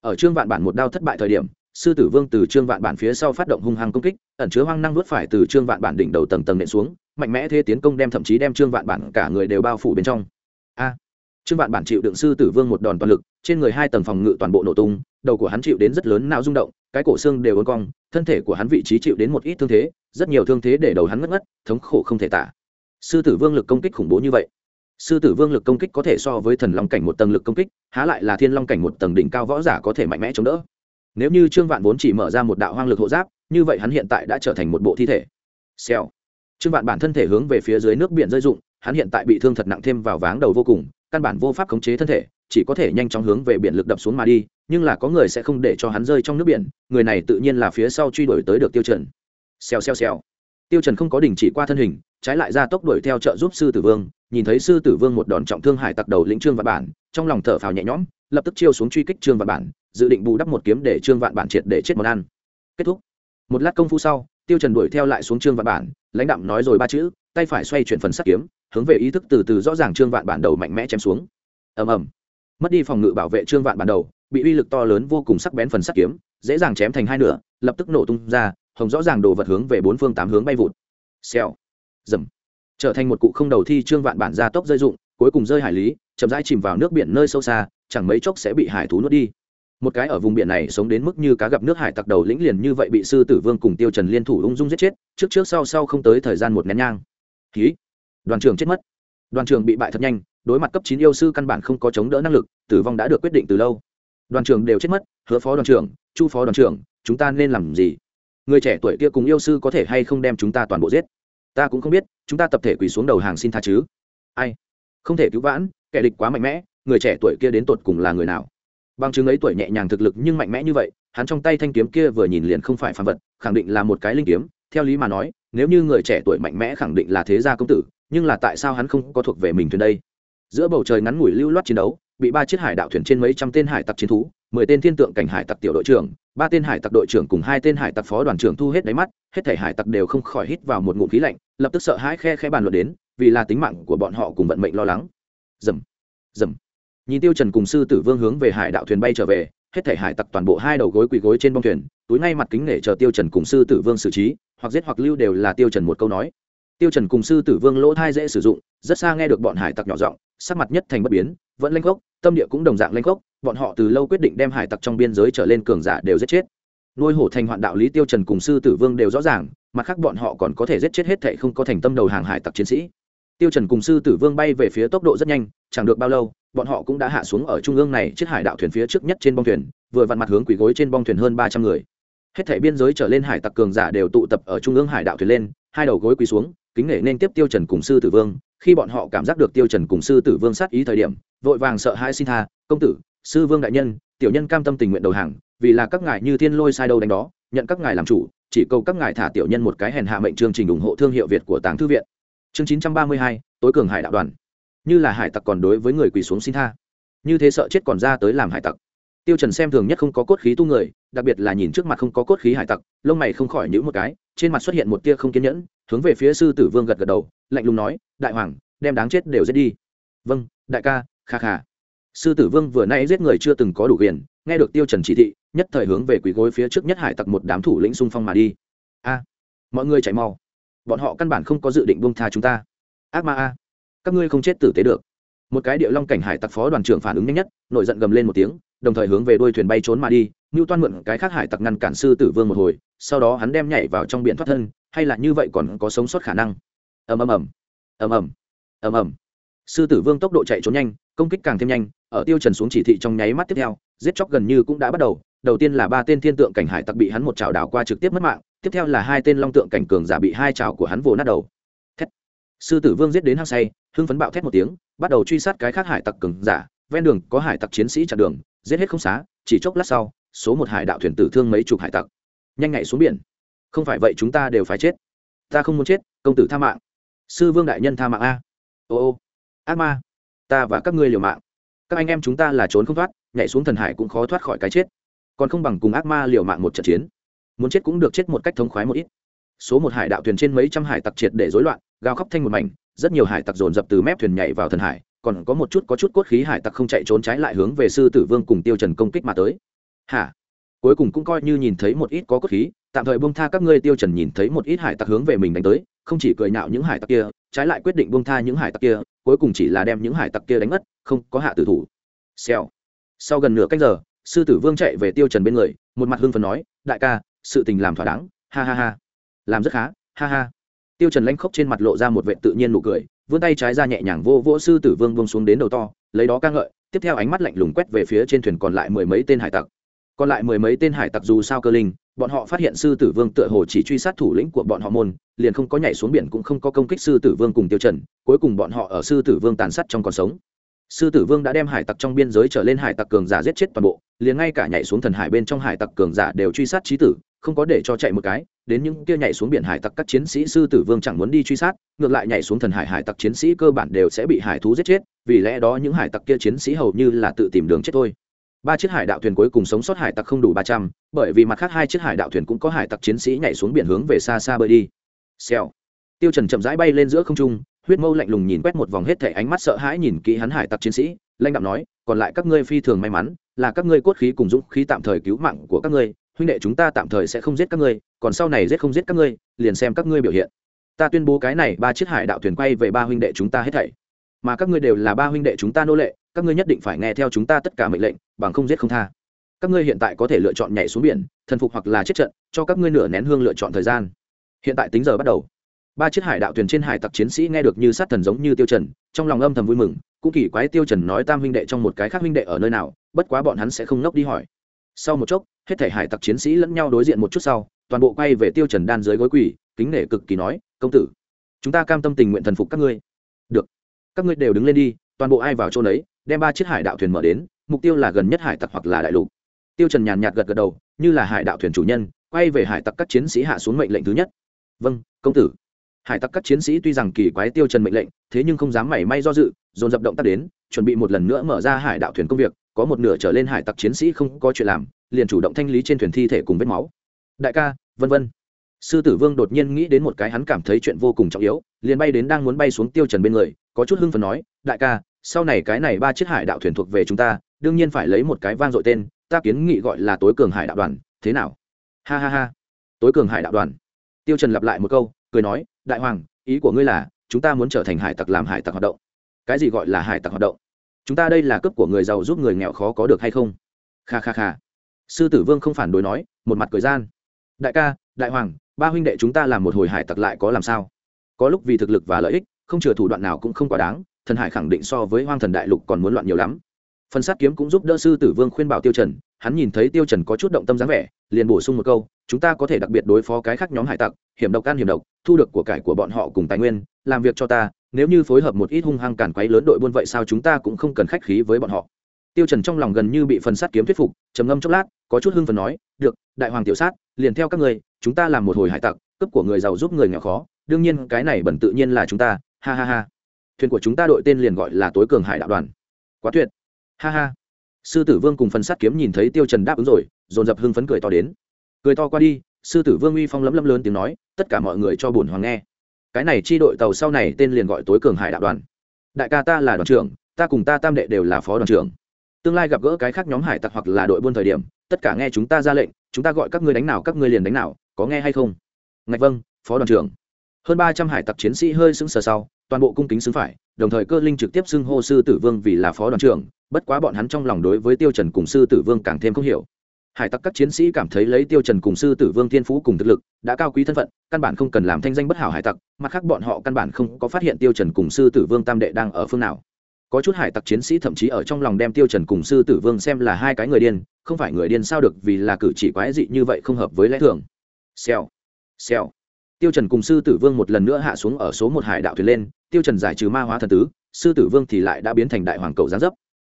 Ở trương vạn bản một đao thất bại thời điểm, sư tử vương từ trương vạn bản phía sau phát động hung hăng công kích, ẩn chứa hoang năng nuốt phải từ trương vạn bản đỉnh đầu tầng tầng nện xuống, mạnh mẽ thế tiến công đem thậm chí đem trương vạn bản cả người đều bao phủ bên trong. A trương vạn bản chịu đựng sư tử vương một đòn toàn lực, trên người hai tầng phòng ngự toàn bộ nổ tung, đầu của hắn chịu đến rất lớn não rung động, cái cổ xương đều ôn cong, thân thể của hắn vị trí chịu đến một ít thương thế, rất nhiều thương thế để đầu hắn ngất ngất, thống khổ không thể tả. Sư tử vương lực công kích khủng bố như vậy. Sư tử vương lực công kích có thể so với thần long cảnh một tầng lực công kích, há lại là thiên long cảnh một tầng đỉnh cao võ giả có thể mạnh mẽ chống đỡ. Nếu như trương vạn vốn chỉ mở ra một đạo hoang lực hộ giáp, như vậy hắn hiện tại đã trở thành một bộ thi thể. Xèo. Trương vạn bản thân thể hướng về phía dưới nước biển rơi rụng, hắn hiện tại bị thương thật nặng thêm vào váng đầu vô cùng căn bản vô pháp khống chế thân thể, chỉ có thể nhanh chóng hướng về biển lực đập xuống mà đi, nhưng là có người sẽ không để cho hắn rơi trong nước biển, người này tự nhiên là phía sau truy đuổi tới được tiêu trần. Xèo xèo xèo. Tiêu trần không có đình chỉ qua thân hình, trái lại ra tốc đuổi theo trợ giúp sư tử vương, nhìn thấy sư tử vương một đòn trọng thương hải tặc đầu lĩnh trương vạn bản, trong lòng thở phào nhẹ nhõm, lập tức chiêu xuống truy kích trương vạn bản, dự định bù đắp một kiếm để trương vạn bản triệt để chết món ăn. Kết thúc. Một lát công phu sau, tiêu trần đuổi theo lại xuống trương vạn bản, lãnh đạm nói rồi ba chữ, tay phải xoay chuyển phần sắt kiếm hướng về ý thức từ từ rõ ràng trương vạn bản đầu mạnh mẽ chém xuống. Ầm ầm. Mất đi phòng ngự bảo vệ trương vạn bản đầu, bị uy lực to lớn vô cùng sắc bén phần sắt kiếm, dễ dàng chém thành hai nửa, lập tức nổ tung ra, hồng rõ ràng đồ vật hướng về bốn phương tám hướng bay vụt. Xèo. Dầm. Trở thành một cụ không đầu thi trương vạn bản ra tốc rơi dụng, cuối cùng rơi hải lý, chậm rãi chìm vào nước biển nơi sâu xa, chẳng mấy chốc sẽ bị hải thú nuốt đi. Một cái ở vùng biển này sống đến mức như cá gặp nước hải tặc đầu lĩnh liền như vậy bị sư tử vương cùng tiêu trần liên thủ ung dung giết chết, trước trước sau sau không tới thời gian một nén nhang. Ký đoàn trưởng chết mất. Đoàn trưởng bị bại thật nhanh, đối mặt cấp chín yêu sư căn bản không có chống đỡ năng lực, tử vong đã được quyết định từ lâu. Đoàn trưởng đều chết mất, hứa phó đoàn trưởng, chu phó đoàn trưởng, chúng ta nên làm gì? Người trẻ tuổi kia cùng yêu sư có thể hay không đem chúng ta toàn bộ giết? Ta cũng không biết, chúng ta tập thể quỳ xuống đầu hàng xin tha chứ. Ai? Không thể cứu vãn, kẻ địch quá mạnh mẽ, người trẻ tuổi kia đến tột cùng là người nào? Bằng chứng ấy tuổi nhẹ nhàng thực lực nhưng mạnh mẽ như vậy, hắn trong tay thanh kiếm kia vừa nhìn liền không phải phàm vật, khẳng định là một cái linh kiếm. Theo lý mà nói, nếu như người trẻ tuổi mạnh mẽ khẳng định là thế gia công tử nhưng là tại sao hắn không có thuộc về mình thuyền đây? Giữa bầu trời ngắn ngủi lưu loát chiến đấu, bị ba chiếc hải đạo thuyền trên mấy trăm tên hải tặc chiến thú, mười tên thiên tượng cảnh hải tặc tiểu đội trưởng, ba tên hải tặc đội trưởng cùng hai tên hải tặc phó đoàn trưởng thu hết đáy mắt, hết thể hải tặc đều không khỏi hít vào một ngụm khí lạnh, lập tức sợ hãi khe khe bàn luận đến, vì là tính mạng của bọn họ cùng vận mệnh lo lắng. Dầm dầm. Nhìn tiêu trần cùng sư tử vương hướng về hải đạo thuyền bay trở về, hết thể hải tặc toàn bộ hai đầu gối quỳ gối trên bong thuyền, túi ngay mặt kính nể chờ tiêu trần cùng sư tử vương xử trí, hoặc giết hoặc lưu đều là tiêu trần một câu nói tiêu trần cùng sư tử vương lỗ thai dễ sử dụng, rất xa nghe được bọn hải tặc nhỏ giọng, sắc mặt nhất thành bất biến, vẫn lanh gốc tâm địa cũng đồng dạng lanh gốc bọn họ từ lâu quyết định đem hải tặc trong biên giới trở lên cường giả đều giết chết. Nuôi hổ thành hoạn đạo lý tiêu trần cùng sư tử vương đều rõ ràng, mặt khác bọn họ còn có thể giết chết hết thảy không có thành tâm đầu hàng hải tặc chiến sĩ. Tiêu trần cùng sư tử vương bay về phía tốc độ rất nhanh, chẳng được bao lâu, bọn họ cũng đã hạ xuống ở trung ương này chiếc hải đạo thuyền phía trước nhất trên bong thuyền, vừa vặn mặt hướng quỳ gối trên bong thuyền hơn ba trăm người. Hết thảy biên giới trở lên hải tặc cường giả đều tụ tập ở trung ương hải đạo thuyền lên, hai đầu gối quỳ xuống kính nể nên tiếp tiêu trần cùng sư tử vương. Khi bọn họ cảm giác được tiêu trần cùng sư tử vương sát ý thời điểm, vội vàng sợ hãi xin tha, công tử, sư vương đại nhân, tiểu nhân cam tâm tình nguyện đầu hàng, vì là các ngài như thiên lôi sai đâu đánh đó, nhận các ngài làm chủ, chỉ cầu các ngài thả tiểu nhân một cái hèn hạ mệnh chương trình ủng hộ thương hiệu việt của tàng thư viện. Chương chín trăm ba mươi hai, tối cường hải đạo đoàn. Như là hải tặc còn đối với người quỳ xuống xin tha, như thế sợ chết còn ra tới làm hải tặc. Tiêu trần xem thường nhất không có cốt khí tu người, đặc biệt là nhìn trước mặt không có cốt khí hải tặc, lông mày không khỏi nhíu một cái, trên mặt xuất hiện một tia không kiên nhẫn hướng về phía sư tử vương gật gật đầu, lạnh lùng nói, đại hoàng, đem đáng chết đều giết đi. Vâng đại ca, kha kha. Sư tử vương vừa nay giết người chưa từng có đủ quyền, nghe được tiêu trần chỉ thị, nhất thời hướng về quỳ gối phía trước nhất hải tặc một đám thủ lĩnh xung phong mà đi. A, mọi người chạy mau. Bọn họ căn bản không có dự định buông tha chúng ta. Ác ma a, các ngươi không chết tử tế được. Một cái địa long cảnh hải tặc phó đoàn trưởng phản ứng nhanh nhất, nổi giận gầm lên một tiếng, đồng thời hướng về đuôi thuyền bay trốn mà đi. Ngưu toan mượn cái khác hải tặc ngăn cản sư tử vương một hồi, sau đó hắn đem nhảy vào trong biển thoát thân hay là như vậy còn có sống sót khả năng? Ầm ầm ầm. Ầm ầm. Ầm ầm. Sư tử vương tốc độ chạy trốn nhanh, công kích càng thêm nhanh, ở tiêu trần xuống chỉ thị trong nháy mắt tiếp theo, giết chóc gần như cũng đã bắt đầu. Đầu tiên là ba tên thiên tượng cảnh hải tặc bị hắn một chảo đảo qua trực tiếp mất mạng, tiếp theo là hai tên long tượng cảnh cường giả bị hai chảo của hắn vồ nát đầu. Thét. Sư tử vương giết đến hăng say, hưng phấn bạo thét một tiếng, bắt đầu truy sát cái khác hải tặc cường giả. Ven đường có hải tặc chiến sĩ chặn đường, giết hết không xá, chỉ chốc lát sau, số một hải đạo thuyền tử thương mấy chục hải tặc. Nhanh nhạy xuống biển không phải vậy chúng ta đều phải chết. Ta không muốn chết, công tử tha mạng. Sư vương đại nhân tha mạng a. Ô ô. Ác ma. Ta và các ngươi liều mạng. Các anh em chúng ta là trốn không thoát, nhảy xuống thần hải cũng khó thoát khỏi cái chết. Còn không bằng cùng ác ma liều mạng một trận chiến. Muốn chết cũng được chết một cách thống khoái một ít. Số một hải đạo thuyền trên mấy trăm hải tặc triệt để rối loạn, gào khóc thanh một mảnh, rất nhiều hải tặc dồn dập từ mép thuyền nhảy vào thần hải, còn có một chút có chút cốt khí hải tặc không chạy trốn trái lại hướng về sư tử vương cùng tiêu trần công kích mà tới. Hả? Cuối cùng cũng coi như nhìn thấy một ít có cốt khí tạm thời buông tha các ngươi tiêu trần nhìn thấy một ít hải tặc hướng về mình đánh tới, không chỉ cười nhạo những hải tặc kia, trái lại quyết định buông tha những hải tặc kia, cuối cùng chỉ là đem những hải tặc kia đánh mất, không có hạ tử thủ. Xèo. Sau gần nửa canh giờ, sư tử vương chạy về tiêu trần bên người, một mặt hưng phấn nói, đại ca, sự tình làm thỏa đáng, ha ha ha. Làm rất khá, ha ha. Tiêu trần lanh khốc trên mặt lộ ra một vẻ tự nhiên nụ cười, vươn tay trái ra nhẹ nhàng vô vỗ sư tử vương buông xuống đến đầu to, lấy đó ca ngợi, tiếp theo ánh mắt lạnh lùng quét về phía trên thuyền còn lại mười mấy tên hải tặc còn lại mười mấy tên hải tặc dù sao cơ linh, bọn họ phát hiện sư tử vương tựa hồ chỉ truy sát thủ lĩnh của bọn họ môn, liền không có nhảy xuống biển cũng không có công kích sư tử vương cùng tiêu trần, cuối cùng bọn họ ở sư tử vương tàn sát trong còn sống. Sư tử vương đã đem hải tặc trong biên giới trở lên hải tặc cường giả giết chết toàn bộ, liền ngay cả nhảy xuống thần hải bên trong hải tặc cường giả đều truy sát trí tử, không có để cho chạy một cái, đến những kia nhảy xuống biển hải tặc các chiến sĩ sư tử vương chẳng muốn đi truy sát, ngược lại nhảy xuống thần hải hải tặc chiến sĩ cơ bản đều sẽ bị hải thú giết chết, vì lẽ đó những hải tặc kia chiến sĩ hầu như là tự tìm đường chết thôi ba chiếc hải đạo thuyền cuối cùng sống sót hải tặc không đủ ba trăm, bởi vì mặt khác hai chiếc hải đạo thuyền cũng có hải tặc chiến sĩ nhảy xuống biển hướng về xa xa bơi đi. Xèo. Tiêu trần chậm rãi bay lên giữa không trung, huyết mâu lạnh lùng nhìn quét một vòng hết thảy ánh mắt sợ hãi nhìn kỹ hắn hải tặc chiến sĩ, lãnh đạo nói, còn lại các ngươi phi thường may mắn, là các ngươi cốt khí cùng dũng khí tạm thời cứu mạng của các ngươi, huynh đệ chúng ta tạm thời sẽ không giết các ngươi, còn sau này giết không giết các ngươi, liền xem các ngươi biểu hiện. Ta tuyên bố cái này, ba chiếc hải đạo thuyền quay về ba huynh đệ chúng ta hết thảy. Mà các ngươi đều là ba huynh đệ chúng ta nô lệ các ngươi nhất định phải nghe theo chúng ta tất cả mệnh lệnh, bằng không giết không tha. Các ngươi hiện tại có thể lựa chọn nhảy xuống biển, thần phục hoặc là chết trận, cho các ngươi nửa nén hương lựa chọn thời gian. Hiện tại tính giờ bắt đầu. Ba chiếc hải đạo thuyền trên hải tặc chiến sĩ nghe được như sát thần giống như tiêu trần, trong lòng âm thầm vui mừng, cũng kỳ quái tiêu trần nói tam huynh đệ trong một cái khác huynh đệ ở nơi nào, bất quá bọn hắn sẽ không ngốc đi hỏi. Sau một chốc, hết thảy hải tặc chiến sĩ lẫn nhau đối diện một chút sau, toàn bộ quay về tiêu trần đan dưới gối quỳ, kính nể cực kỳ nói, công tử, chúng ta cam tâm tình nguyện thần phục các ngươi. Được, các ngươi đều đứng lên đi, toàn bộ ai vào chỗ đấy đem ba chiếc hải đạo thuyền mở đến, mục tiêu là gần nhất hải tặc hoặc là đại lục. Tiêu trần nhàn nhạt gật gật đầu, như là hải đạo thuyền chủ nhân, quay về hải tặc các chiến sĩ hạ xuống mệnh lệnh thứ nhất. Vâng công tử. Hải tặc các chiến sĩ tuy rằng kỳ quái tiêu trần mệnh lệnh, thế nhưng không dám mảy may do dự, dồn dập động tác đến, chuẩn bị một lần nữa mở ra hải đạo thuyền công việc, có một nửa trở lên hải tặc chiến sĩ không có chuyện làm, liền chủ động thanh lý trên thuyền thi thể cùng vết máu. Đại ca, vân vân. Sư tử vương đột nhiên nghĩ đến một cái hắn cảm thấy chuyện vô cùng trọng yếu, liền bay đến đang muốn bay xuống tiêu trần bên người, có chút hưng phấn nói, đại ca sau này cái này ba chiếc hải đạo thuyền thuộc về chúng ta, đương nhiên phải lấy một cái vang dội tên, ta kiến nghị gọi là tối cường hải đạo đoàn, thế nào? Ha ha ha. Tối cường hải đạo đoàn. Tiêu trần lặp lại một câu, cười nói, đại hoàng, ý của ngươi là, chúng ta muốn trở thành hải tặc làm hải tặc hoạt động. Cái gì gọi là hải tặc hoạt động? Chúng ta đây là cấp của người giàu giúp người nghèo khó có được hay không? Kha kha kha. Sư tử vương không phản đối nói, một mặt cười gian. Đại ca, đại hoàng, ba huynh đệ chúng ta làm một hồi hải tặc lại có làm sao? Có lúc vì thực lực và lợi ích, không chừa thủ đoạn nào cũng không quá đáng thần hải khẳng định so với hoang thần đại lục còn muốn loạn nhiều lắm. Phần sát kiếm cũng giúp đỡ sư tử vương khuyên bảo tiêu trần, hắn nhìn thấy tiêu trần có chút động tâm dáng vẻ, liền bổ sung một câu, chúng ta có thể đặc biệt đối phó cái khác nhóm hải tặc, hiểm độc can hiểm độc, thu được của cải của bọn họ cùng tài nguyên, làm việc cho ta, nếu như phối hợp một ít hung hăng cản quấy lớn đội buôn vậy sao chúng ta cũng không cần khách khí với bọn họ. Tiêu trần trong lòng gần như bị phần sát kiếm thuyết phục, trầm ngâm chốc lát, có chút hưng phấn nói, được, đại hoàng tiểu sát, liền theo các ngươi, chúng ta làm một hồi hải tặc cấp của người giàu giúp người nghèo khó, đương nhiên cái này bẩn tự nhiên là chúng ta, ha ha ha thuyền của chúng ta đội tên liền gọi là tối cường hải đạo đoàn. Quá tuyệt. Ha ha. Sư tử vương cùng phần sát kiếm nhìn thấy tiêu trần đáp ứng rồi, dồn dập hưng phấn cười to đến. Cười to qua đi, sư tử vương uy phong lấm lấm lớn tiếng nói, tất cả mọi người cho bổn hoàng nghe. Cái này chi đội tàu sau này tên liền gọi tối cường hải đạo đoàn. Đại ca ta là đoàn trưởng, ta cùng ta tam đệ đều là phó đoàn trưởng. Tương lai gặp gỡ cái khác nhóm hải tặc hoặc là đội buôn thời điểm, tất cả nghe chúng ta ra lệnh, chúng ta gọi các ngươi đánh nào, các ngươi liền đánh nào, có nghe hay không? Ngạch vâng phó đoàn trưởng. Hơn ba trăm hải tặc chiến sĩ hơi sững sờ sau toàn bộ cung kính xứng phải, đồng thời cơ linh trực tiếp xưng hô sư tử vương vì là phó đoàn trưởng, bất quá bọn hắn trong lòng đối với tiêu trần cùng sư tử vương càng thêm không hiểu. Hải tặc các chiến sĩ cảm thấy lấy tiêu trần cùng sư tử vương thiên phú cùng thực lực, đã cao quý thân phận, căn bản không cần làm thanh danh bất hảo hải tặc, mặt khác bọn họ căn bản không có phát hiện tiêu trần cùng sư tử vương tam đệ đang ở phương nào. Có chút hải tặc chiến sĩ thậm chí ở trong lòng đem tiêu trần cùng sư tử vương xem là hai cái người điên, không phải người điên sao được vì là cử chỉ quái dị như vậy không hợp với lẽ thường. Xèo xèo tiêu trần cùng sư tử vương một lần nữa hạ xuống ở số một hải đạo thuyền lên, tiêu trần giải trừ ma hóa thần tứ, sư tử vương thì lại đã biến thành đại hoàng cầu giáng dấp.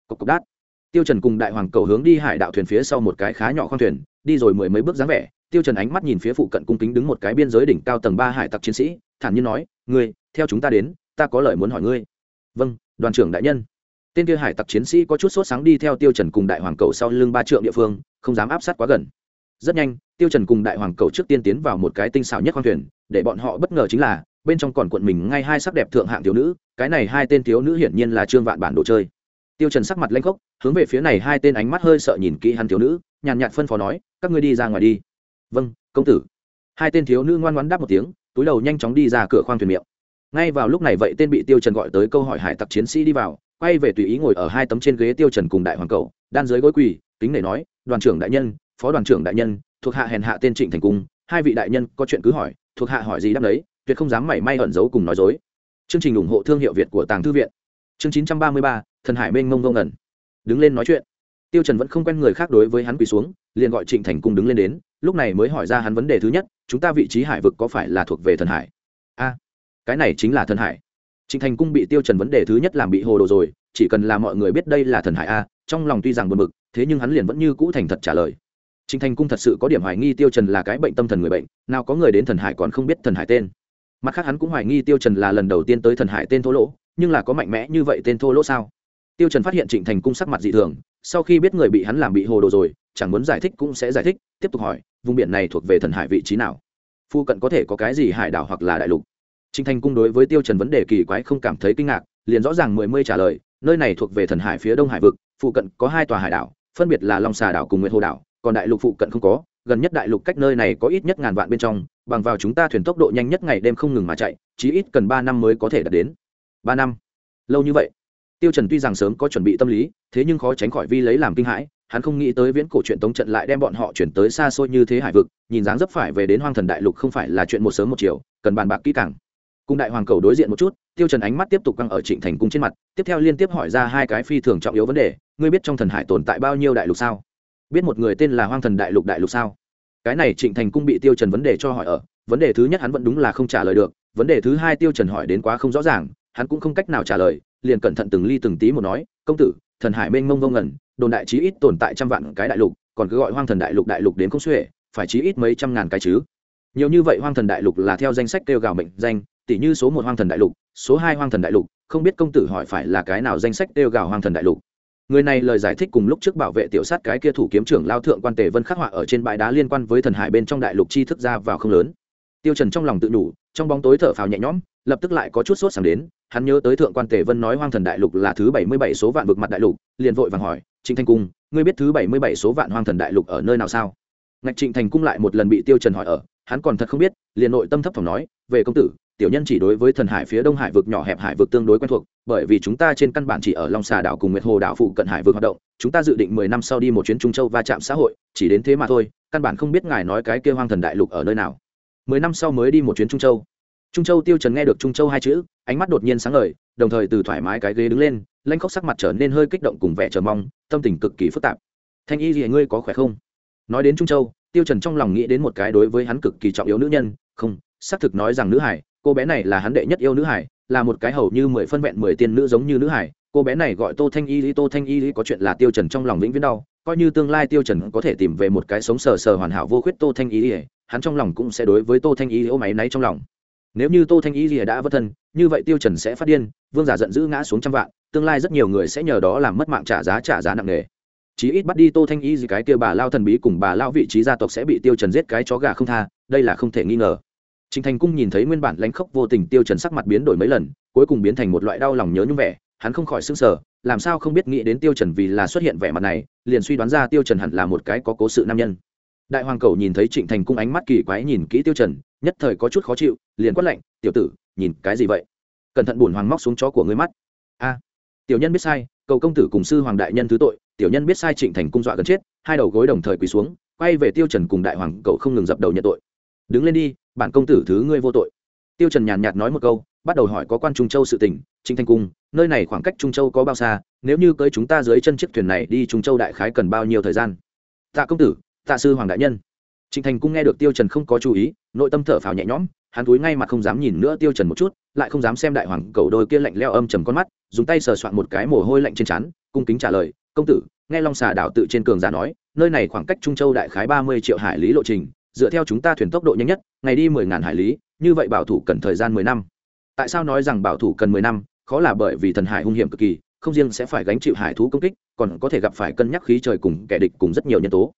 Cộc cộc đát. Tiêu trần cùng đại hoàng cầu hướng đi hải đạo thuyền phía sau một cái khá nhỏ khoang thuyền, đi rồi mười mấy bước dáng vẻ, tiêu trần ánh mắt nhìn phía phụ cận cung kính đứng một cái biên giới đỉnh cao tầng ba hải tặc chiến sĩ, thản nhiên nói, ngươi, theo chúng ta đến, ta có lời muốn hỏi ngươi. Vâng đoàn trưởng đại nhân. Tên kia hải tặc chiến sĩ có chút sốt sáng đi theo tiêu trần cùng đại hoàng cầu sau lưng ba trượng địa phương, không dám áp sát quá gần. Rất nhanh, tiêu trần cùng đại hoàng cầu trước tiên tiến vào một cái tinh xảo nhất khoang thuyền để bọn họ bất ngờ chính là, bên trong còn cuộn mình ngay hai sắc đẹp thượng hạng thiếu nữ, cái này hai tên thiếu nữ hiển nhiên là trương vạn bản đồ chơi. Tiêu trần sắc mặt lanh khốc, hướng về phía này hai tên ánh mắt hơi sợ nhìn kỹ hắn thiếu nữ, nhàn nhạt phân phó nói, các ngươi đi ra ngoài đi. Vâng công tử. Hai tên thiếu nữ ngoan ngoãn đáp một tiếng, túi đầu nhanh chóng đi ra cửa khoang thuyền miệng. Ngay vào lúc này vậy tên bị tiêu trần gọi tới câu hỏi hải tặc chiến sĩ đi vào, quay về tùy ý ngồi ở hai tấm trên ghế tiêu trần cùng đại hoàng cầu, đan dưới gối quỳ, kính nể nói, đoàn trưởng đại nhân, phó đoàn trưởng đại nhân, thuộc hạ hèn hạ tên trịnh thành cung, hai vị đại nhân có chuyện cứ hỏi thuộc hạ hỏi gì đáp đấy, tuyệt không dám mảy may ẩn giấu cùng nói dối. Chương trình ủng hộ thương hiệu việt của tàng thư viện. Chương chín trăm ba mươi ba, thần hải mênh mông ngông ngẩn. Đứng lên nói chuyện. Tiêu trần vẫn không quen người khác đối với hắn quỳ xuống, liền gọi trịnh thành cung đứng lên đến, lúc này mới hỏi ra hắn vấn đề thứ nhất, chúng ta vị trí hải vực có phải là thuộc về thần hải? A, cái này chính là thần hải. Trịnh thành cung bị tiêu trần vấn đề thứ nhất làm bị hồ đồ rồi, chỉ cần là mọi người biết đây là thần hải a, trong lòng tuy rằng buồn bực, thế nhưng hắn liền vẫn như cũ thành thật trả lời trịnh thành cung thật sự có điểm hoài nghi tiêu trần là cái bệnh tâm thần người bệnh, nào có người đến thần hải còn không biết thần hải tên. Mặt khác hắn cũng hoài nghi tiêu trần là lần đầu tiên tới thần hải tên thô lỗ, nhưng là có mạnh mẽ như vậy tên thô lỗ sao? Tiêu trần phát hiện trịnh thành cung sắc mặt dị thường, sau khi biết người bị hắn làm bị hồ đồ rồi, chẳng muốn giải thích cũng sẽ giải thích, tiếp tục hỏi, vùng biển này thuộc về thần hải vị trí nào? Phu cận có thể có cái gì hải đảo hoặc là đại lục? Trịnh thành cung đối với tiêu trần vấn đề kỳ quái không cảm thấy kinh ngạc, liền rõ ràng mười mươi trả lời, nơi này thuộc về thần hải phía đông hải vực phụ cận có hai tòa hải đảo, phân biệt là long xà đảo cùng nguyệt hồ đảo còn đại lục phụ cận không có, gần nhất đại lục cách nơi này có ít nhất ngàn vạn bên trong, bằng vào chúng ta thuyền tốc độ nhanh nhất ngày đêm không ngừng mà chạy, chí ít cần ba năm mới có thể đạt đến. Ba năm? Lâu như vậy. Tiêu trần tuy rằng sớm có chuẩn bị tâm lý, thế nhưng khó tránh khỏi vi lấy làm kinh hãi, hắn không nghĩ tới viễn cổ chuyện tống trận lại đem bọn họ chuyển tới xa xôi như thế hải vực, nhìn dáng dấp phải về đến hoang thần đại lục không phải là chuyện một sớm một chiều, cần bàn bạc kỹ càng. Cùng đại hoàng cầu đối diện một chút, tiêu trần ánh mắt tiếp tục căng ở trịnh thành cung trên mặt, tiếp theo liên tiếp hỏi ra hai cái phi thường trọng yếu vấn đề, ngươi biết trong thần hải tồn tại bao nhiêu đại lục sao? Biết một người tên là hoang thần đại lục đại lục sao? Cái này trịnh thành cung bị tiêu trần vấn đề cho hỏi ở, vấn đề thứ nhất hắn vẫn đúng là không trả lời được, vấn đề thứ hai tiêu trần hỏi đến quá không rõ ràng, hắn cũng không cách nào trả lời, liền cẩn thận từng ly từng tí một nói, công tử, thần hải mênh mông vông ngẩn đồn đại chí ít tồn tại trăm vạn cái đại lục, còn cứ gọi hoang thần đại lục đại lục đến không xuể, phải chí ít mấy trăm ngàn cái chứ? Nhiều như vậy hoang thần đại lục là theo danh sách kêu gào mệnh danh tỷ như số một hoang thần đại lục, số hai hoang thần đại lục, không biết công tử hỏi phải là cái nào danh sách kêu gào hoang thần đại lục người này lời giải thích cùng lúc trước bảo vệ tiểu sát cái kia thủ kiếm trưởng lao thượng quan tề vân khắc họa ở trên bãi đá liên quan với thần hải bên trong đại lục chi thức ra vào không lớn. Tiêu trần trong lòng tự đủ, trong bóng tối thở phào nhẹ nhõm, lập tức lại có chút sốt sáng đến, hắn nhớ tới thượng quan tề vân nói hoang thần đại lục là thứ bảy mươi bảy số vạn vực mặt đại lục, liền vội vàng hỏi, trịnh thanh cung, ngươi biết thứ bảy mươi bảy số vạn hoang thần đại lục ở nơi nào sao? Ngạch trịnh thành cung lại một lần bị tiêu trần hỏi ở, hắn còn thật không biết, liền nội tâm thấp thỏm nói, về công tử tiểu nhân chỉ đối với thần hải phía đông hải vực nhỏ hẹp hải vực tương đối quen thuộc, bởi vì chúng ta trên căn bản chỉ ở long xà đảo cùng nguyệt hồ đảo phụ cận hải vực hoạt động, chúng ta dự định mười năm sau đi một chuyến trung châu va chạm xã hội, chỉ đến thế mà thôi, căn bản không biết ngài nói cái kia hoang thần đại lục ở nơi nào. Mười năm sau mới đi một chuyến trung châu. Trung châu tiêu trần nghe được trung châu hai chữ, ánh mắt đột nhiên sáng ngời, đồng thời từ thoải mái cái ghế đứng lên lanh khóc sắc mặt trở nên hơi kích động cùng vẻ chờ mong, tâm tình cực kỳ phức tạp. Thanh y gì ngươi có khỏe không? Nói đến trung châu, tiêu trần trong lòng nghĩ đến một cái đối với hắn cực kỳ trọng yếu nữ nhân, không, xác thực nói rằng nữ hải cô bé này là hắn đệ nhất yêu nữ hải, là một cái hầu như mười phân vẹn mười tiên nữ giống như nữ hải. Cô bé này gọi tô thanh y lý, tô thanh y lý có chuyện là tiêu trần trong lòng vĩnh viễn đau, coi như tương lai tiêu trần có thể tìm về một cái sống sờ sờ hoàn hảo vô khuyết tô thanh y lý, hắn trong lòng cũng sẽ đối với tô thanh y lý ô máy náy trong lòng. Nếu như tô thanh y lý đã vất thân, như vậy tiêu trần sẽ phát điên, vương giả giận dữ ngã xuống trăm vạn, tương lai rất nhiều người sẽ nhờ đó làm mất mạng trả giá trả giá nặng nề. Chí ít bắt đi tô thanh y gì cái kia bà lao thần bí cùng bà lao vị trí gia tộc sẽ bị tiêu trần giết cái chó gà không tha, đây là không thể nghi ngờ. Trình Thành Cung nhìn thấy nguyên bản lãnh khốc vô tình Tiêu Trần sắc mặt biến đổi mấy lần, cuối cùng biến thành một loại đau lòng nhớ nhung vẻ, hắn không khỏi sững sờ, làm sao không biết nghĩ đến Tiêu Trần vì là xuất hiện vẻ mặt này, liền suy đoán ra Tiêu Trần hẳn là một cái có cố sự nam nhân. Đại hoàng cầu nhìn thấy Trịnh Thành Cung ánh mắt kỳ quái nhìn kỹ Tiêu Trần, nhất thời có chút khó chịu, liền quát lạnh, "Tiểu tử, nhìn cái gì vậy? Cẩn thận buồn hoàng móc xuống chó của ngươi mắt." "A." tiểu nhân biết sai, cầu công tử cùng sư hoàng đại nhân thứ tội, tiểu nhân biết sai Trịnh Thành Cung dọa gần chết, hai đầu gối đồng thời quỳ xuống, quay về Tiêu Trần cùng đại hoàng Cầu không ngừng dập đầu nhận tội. "Đứng lên đi, bản công tử thứ ngươi vô tội." Tiêu Trần nhàn nhạt nói một câu, bắt đầu hỏi có quan Trung Châu sự tình, chính thanh Cung, nơi này khoảng cách Trung Châu có bao xa, nếu như cưới chúng ta dưới chân chiếc thuyền này đi Trung Châu đại khái cần bao nhiêu thời gian? Tạ công tử, tạ sư hoàng đại nhân trịnh thành cung nghe được tiêu trần không có chú ý nội tâm thở phào nhẹ nhõm hắn túi ngay mặt không dám nhìn nữa tiêu trần một chút lại không dám xem đại hoàng cầu đôi kia lạnh leo âm trầm con mắt dùng tay sờ soạn một cái mồ hôi lạnh trên trán cung kính trả lời công tử nghe long xà đảo tự trên cường giả nói nơi này khoảng cách trung châu đại khái ba mươi triệu hải lý lộ trình dựa theo chúng ta thuyền tốc độ nhanh nhất, ngày đi mười ngàn hải lý, như vậy bảo thủ cần thời gian mười năm. Tại sao nói rằng bảo thủ cần mười năm? Khó là bởi vì thần hải hung hiểm cực kỳ, không riêng sẽ phải gánh chịu hải thú công kích, còn có thể gặp phải cân nhắc khí trời cùng kẻ địch cùng rất nhiều nhân tố.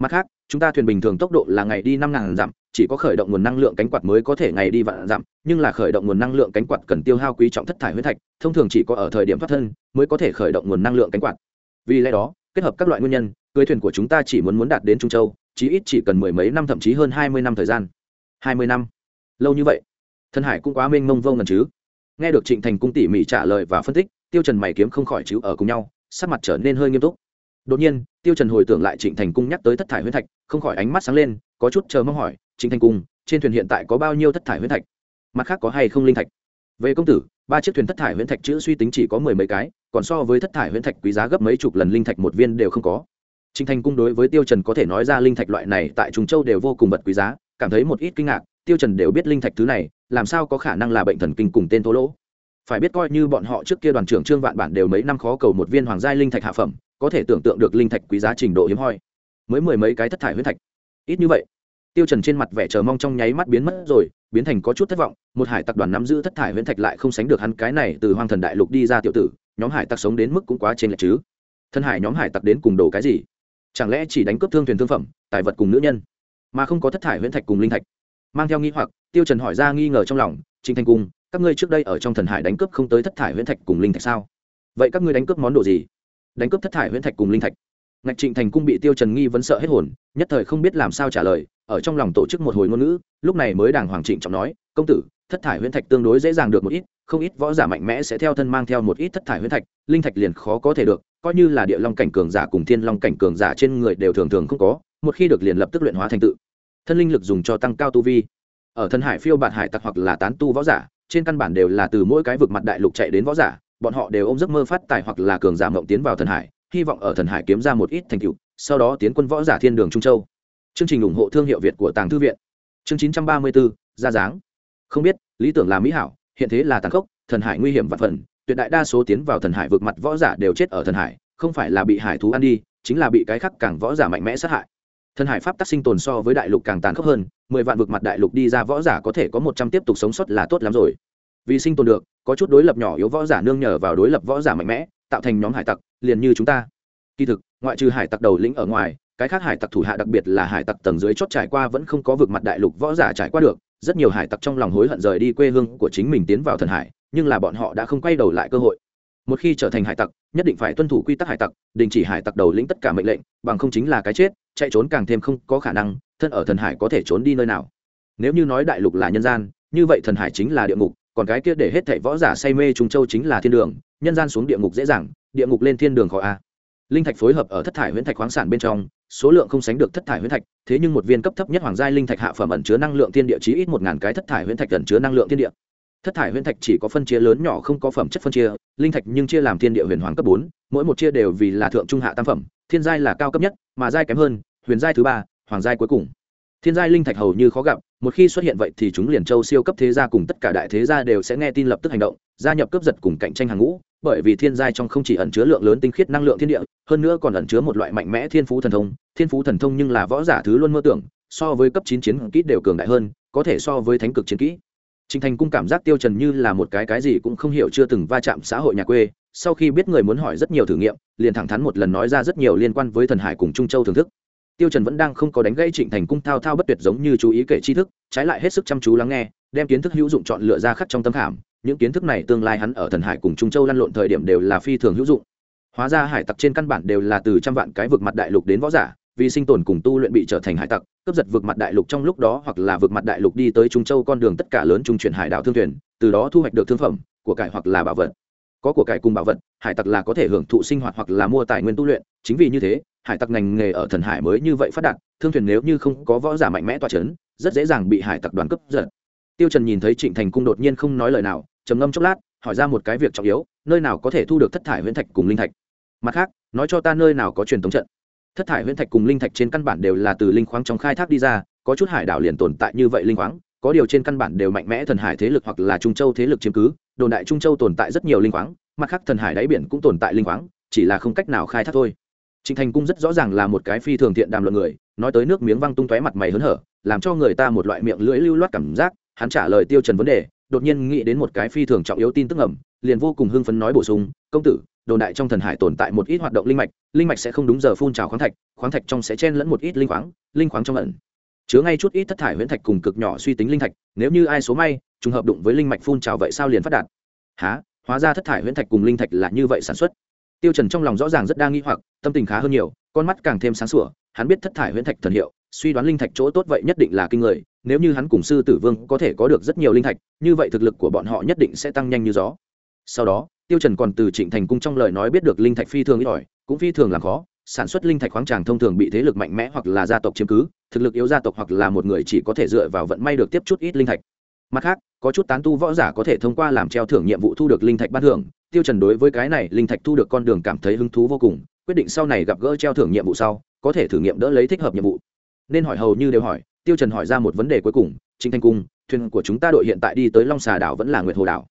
Mặt khác, chúng ta thuyền bình thường tốc độ là ngày đi năm ngàn dặm, chỉ có khởi động nguồn năng lượng cánh quạt mới có thể ngày đi vạn dặm, nhưng là khởi động nguồn năng lượng cánh quạt cần tiêu hao quý trọng thất thải huyết thạch, thông thường chỉ có ở thời điểm thoát thân mới có thể khởi động nguồn năng lượng cánh quạt. Vì lẽ đó, kết hợp các loại nguyên nhân, cưới thuyền của chúng ta chỉ muốn muốn đạt đến trung châu chí ít chỉ cần mười mấy năm, thậm chí hơn hai mươi năm thời gian. Hai mươi năm? Lâu như vậy? Thân hải cũng quá mênh mông vô ngần chứ. Nghe được trịnh thành cung tỉ mỉ trả lời và phân tích, tiêu trần mày kiếm không khỏi chứ ở cùng nhau, sắc mặt trở nên hơi nghiêm túc. Đột nhiên, tiêu trần hồi tưởng lại trịnh thành cung nhắc tới thất thải huyết thạch, không khỏi ánh mắt sáng lên, có chút chờ mong hỏi, trịnh thành cung, trên thuyền hiện tại có bao nhiêu thất thải huyết thạch? Mặt khác có hay không linh thạch? Về công tử, ba chiếc thuyền thất thải huyễn thạch chữ suy tính chỉ có mười mấy cái, còn so với thất thải huyễn thạch quý giá gấp mấy chục lần linh thạch một viên đều không có. Trình thành cung đối với tiêu trần có thể nói ra linh thạch loại này tại trung châu đều vô cùng vật quý giá, cảm thấy một ít kinh ngạc, tiêu trần đều biết linh thạch thứ này, làm sao có khả năng là bệnh thần kinh cùng tên thô lỗ. Phải biết coi như bọn họ trước kia đoàn trưởng trương vạn bản đều mấy năm khó cầu một viên hoàng gia linh thạch hạ phẩm, có thể tưởng tượng được linh thạch quý giá trình độ hiếm hoi. Mới mười mấy cái thất thải huyết thạch. Ít như vậy. Tiêu trần trên mặt vẻ chờ mong trong nháy mắt biến mất rồi, biến thành có chút thất vọng, một hải tặc đoàn nắm giữ thất thải huyết thạch lại không sánh được hắn cái này từ hoang thần đại lục đi ra tiểu tử, nhóm hải tặc sống đến mức cũng quá trên lệch chứ. Thân hải nhóm hải tặc đến cùng đồ cái gì? Chẳng lẽ chỉ đánh cướp thương thuyền thương phẩm, tài vật cùng nữ nhân? Mà không có thất thải huyễn thạch cùng linh thạch. Mang theo nghi hoặc, tiêu trần hỏi ra nghi ngờ trong lòng trịnh thành cung, các ngươi trước đây ở trong thần hải đánh cướp không tới thất thải huyễn thạch cùng linh thạch sao? Vậy các ngươi đánh cướp món đồ gì? Đánh cướp thất thải huyễn thạch cùng linh thạch. Ngạch trịnh thành cung bị tiêu trần nghi vấn sợ hết hồn, nhất thời không biết làm sao trả lời, ở trong lòng tổ chức một hồi ngôn ngữ, lúc này mới đàng hoàng trịnh trọng nói, công tử, thất thải huyễn thạch tương đối dễ dàng được một ít không ít võ giả mạnh mẽ sẽ theo thân mang theo một ít thất thải huyễn thạch, linh thạch liền khó có thể được, coi như là địa long cảnh cường giả cùng thiên long cảnh cường giả trên người đều thường thường không có, một khi được liền lập tức luyện hóa thành tự. Thân linh lực dùng cho tăng cao tu vi. Ở thân hải phiêu bạt hải tặc hoặc là tán tu võ giả, trên căn bản đều là từ mỗi cái vực mặt đại lục chạy đến võ giả, bọn họ đều ôm giấc mơ phát tài hoặc là cường giả mộng tiến vào thần hải, hy vọng ở thần hải kiếm ra một ít thành tựu, sau đó tiến quân võ giả thiên đường trung châu. Chương trình ủng hộ thương hiệu việt của tàng thư viện. Chương chín trăm ba mươi bốn ra dáng. Không biết, lý tưởng là mỹ hảo hiện thế là tàn khốc, thần hải nguy hiểm và phần, tuyệt đại đa số tiến vào thần hải vượt mặt võ giả đều chết ở thần hải, không phải là bị hải thú ăn đi, chính là bị cái khắc càng võ giả mạnh mẽ sát hại. Thần hải pháp tắc sinh tồn so với đại lục càng tàn khốc hơn, mười vạn vượt mặt đại lục đi ra võ giả có thể có một trăm tiếp tục sống sót là tốt lắm rồi. Vì sinh tồn được, có chút đối lập nhỏ yếu võ giả nương nhờ vào đối lập võ giả mạnh mẽ, tạo thành nhóm hải tặc, liền như chúng ta. Kỳ thực, ngoại trừ hải tặc đầu lĩnh ở ngoài, cái khác hải tặc thủ hạ đặc biệt là hải tặc tầng dưới chót trải qua vẫn không có vượt mặt đại lục võ giả trải qua được rất nhiều hải tặc trong lòng hối hận rời đi quê hương của chính mình tiến vào thần hải, nhưng là bọn họ đã không quay đầu lại cơ hội. Một khi trở thành hải tặc, nhất định phải tuân thủ quy tắc hải tặc, đình chỉ hải tặc đầu lĩnh tất cả mệnh lệnh, bằng không chính là cái chết, chạy trốn càng thêm không có khả năng, thân ở thần hải có thể trốn đi nơi nào. Nếu như nói đại lục là nhân gian, như vậy thần hải chính là địa ngục, còn cái kia để hết thảy võ giả say mê trùng châu chính là thiên đường, nhân gian xuống địa ngục dễ dàng, địa ngục lên thiên đường khó a. Linh thạch phối hợp ở thất thải huyễn thạch khoáng sản bên trong số lượng không sánh được thất thải huyễn thạch, thế nhưng một viên cấp thấp nhất hoàng giai linh thạch hạ phẩm ẩn chứa năng lượng thiên địa chí ít một ngàn cái thất thải huyễn thạch ẩn chứa năng lượng thiên địa. Thất thải huyễn thạch chỉ có phân chia lớn nhỏ không có phẩm chất phân chia, linh thạch nhưng chia làm thiên địa huyền hoàng cấp bốn, mỗi một chia đều vì là thượng trung hạ tam phẩm, thiên giai là cao cấp nhất, mà giai kém hơn, huyền giai thứ ba, hoàng giai cuối cùng. Thiên giai linh thạch hầu như khó gặp một khi xuất hiện vậy thì chúng liền châu siêu cấp thế gia cùng tất cả đại thế gia đều sẽ nghe tin lập tức hành động gia nhập cướp giật cùng cạnh tranh hàng ngũ bởi vì thiên giai trong không chỉ ẩn chứa lượng lớn tinh khiết năng lượng thiên địa hơn nữa còn ẩn chứa một loại mạnh mẽ thiên phú thần thông thiên phú thần thông nhưng là võ giả thứ luôn mơ tưởng so với cấp chín chiến kỹ đều cường đại hơn có thể so với thánh cực chiến kỹ Trình Thành Cung cảm giác Tiêu Trần như là một cái cái gì cũng không hiểu chưa từng va chạm xã hội nhà quê, sau khi biết người muốn hỏi rất nhiều thử nghiệm, liền thẳng thắn một lần nói ra rất nhiều liên quan với thần hải cùng Trung Châu thưởng thức. Tiêu Trần vẫn đang không có đánh gãy Trịnh Thành Cung thao thao bất tuyệt giống như chú ý kể tri thức, trái lại hết sức chăm chú lắng nghe, đem kiến thức hữu dụng chọn lựa ra khắc trong tâm khảm, những kiến thức này tương lai hắn ở thần hải cùng Trung Châu lăn lộn thời điểm đều là phi thường hữu dụng. Hóa ra hải tặc trên căn bản đều là từ trăm vạn cái vực mặt đại lục đến võ giả, vì sinh tồn cùng tu luyện bị trở thành hải tặc cướp giật vượt mặt đại lục trong lúc đó hoặc là vượt mặt đại lục đi tới trung châu con đường tất cả lớn trung chuyển hải đảo thương thuyền từ đó thu hoạch được thương phẩm của cải hoặc là bảo vật có của cải cùng bảo vật hải tặc là có thể hưởng thụ sinh hoạt hoặc là mua tài nguyên tu luyện chính vì như thế hải tặc ngành nghề ở thần hải mới như vậy phát đạt, thương thuyền nếu như không có võ giả mạnh mẽ toa c h ấ n rất dễ dàng bị hải tặc đoàn cướp giật. Tiêu trần nhìn thấy trịnh thành cung đột nhiên không nói lời nào, trầm ngâm chốc lát, hỏi ra một cái việc trọng yếu, nơi nào có thể thu được thất thải huyễn thạch cùng linh thạch? Mặt khác, nói cho ta nơi nào có truyền thống trận. Thất thải huyễn thạch cùng linh thạch trên căn bản đều là từ linh khoáng trong khai thác đi ra, có chút hải đảo liền tồn tại như vậy linh khoáng, có điều trên căn bản đều mạnh mẽ thần hải thế lực hoặc là trung châu thế lực chiếm cứ, đồn đại trung châu tồn tại rất nhiều linh khoáng, mặt khác thần hải đáy biển cũng tồn tại linh khoáng, chỉ là không cách nào khai thác thôi trịnh thành cung rất rõ ràng là một cái phi thường thiện đàm luận người, nói tới nước miếng văng tung tóe mặt mày hớn hở, làm cho người ta một loại miệng lưỡi lưu loát cảm giác, hắn trả lời tiêu trần vấn đề, đột nhiên nghĩ đến một cái phi thường trọng yếu tin tức ẩm liền vô cùng hưng phấn nói bổ sung, công tử, đồn đại trong thần hải tồn tại một ít hoạt động linh mạch linh mạch sẽ không đúng giờ phun trào khoáng thạch khoáng thạch trong sẽ chen lẫn một ít linh khoáng linh khoáng trong ẩn, chứa ngay chút ít thất thải huyễn thạch cùng cực nhỏ suy tính linh thạch, nếu như ai số may, trùng hợp đụng với linh mạch phun trào vậy sao liền phát đạt Hả? hóa ra thất thải huyễn thạch cùng linh thạch là như vậy sản xuất tiêu trần trong lòng rõ ràng rất đa nghi hoặc, tâm tình khá hơn nhiều, con mắt càng thêm sáng sủa, hắn biết thất thải huyễn thạch thần hiệu, suy đoán linh thạch chỗ tốt vậy nhất định là kinh người, nếu như hắn cùng sư tử vương có thể có được rất nhiều linh thạch, như vậy thực lực của bọn họ nhất định sẽ tăng nhanh như gió. Sau đó, tiêu trần còn từ trịnh thành cung trong lời nói biết được linh thạch phi thường ít ỏi, cũng phi thường làm khó, sản xuất linh thạch khoáng tràng thông thường bị thế lực mạnh mẽ hoặc là gia tộc chiếm cứ, thực lực yếu gia tộc hoặc là một người chỉ có thể dựa vào vận may được tiếp chút ít linh thạch. Mặt khác, có chút tán tu võ giả có thể thông qua làm treo thưởng nhiệm vụ thu được linh thạch ban thưởng tiêu trần đối với cái này linh thạch thu được con đường cảm thấy hứng thú vô cùng, quyết định sau này gặp gỡ treo thưởng nhiệm vụ sau, có thể thử nghiệm đỡ lấy thích hợp nhiệm vụ. Nên hỏi hầu như đều hỏi, tiêu trần hỏi ra một vấn đề cuối cùng Trình thanh cung, thuyền của chúng ta đội hiện tại đi tới long xà đảo vẫn là nguyệt hồ đảo.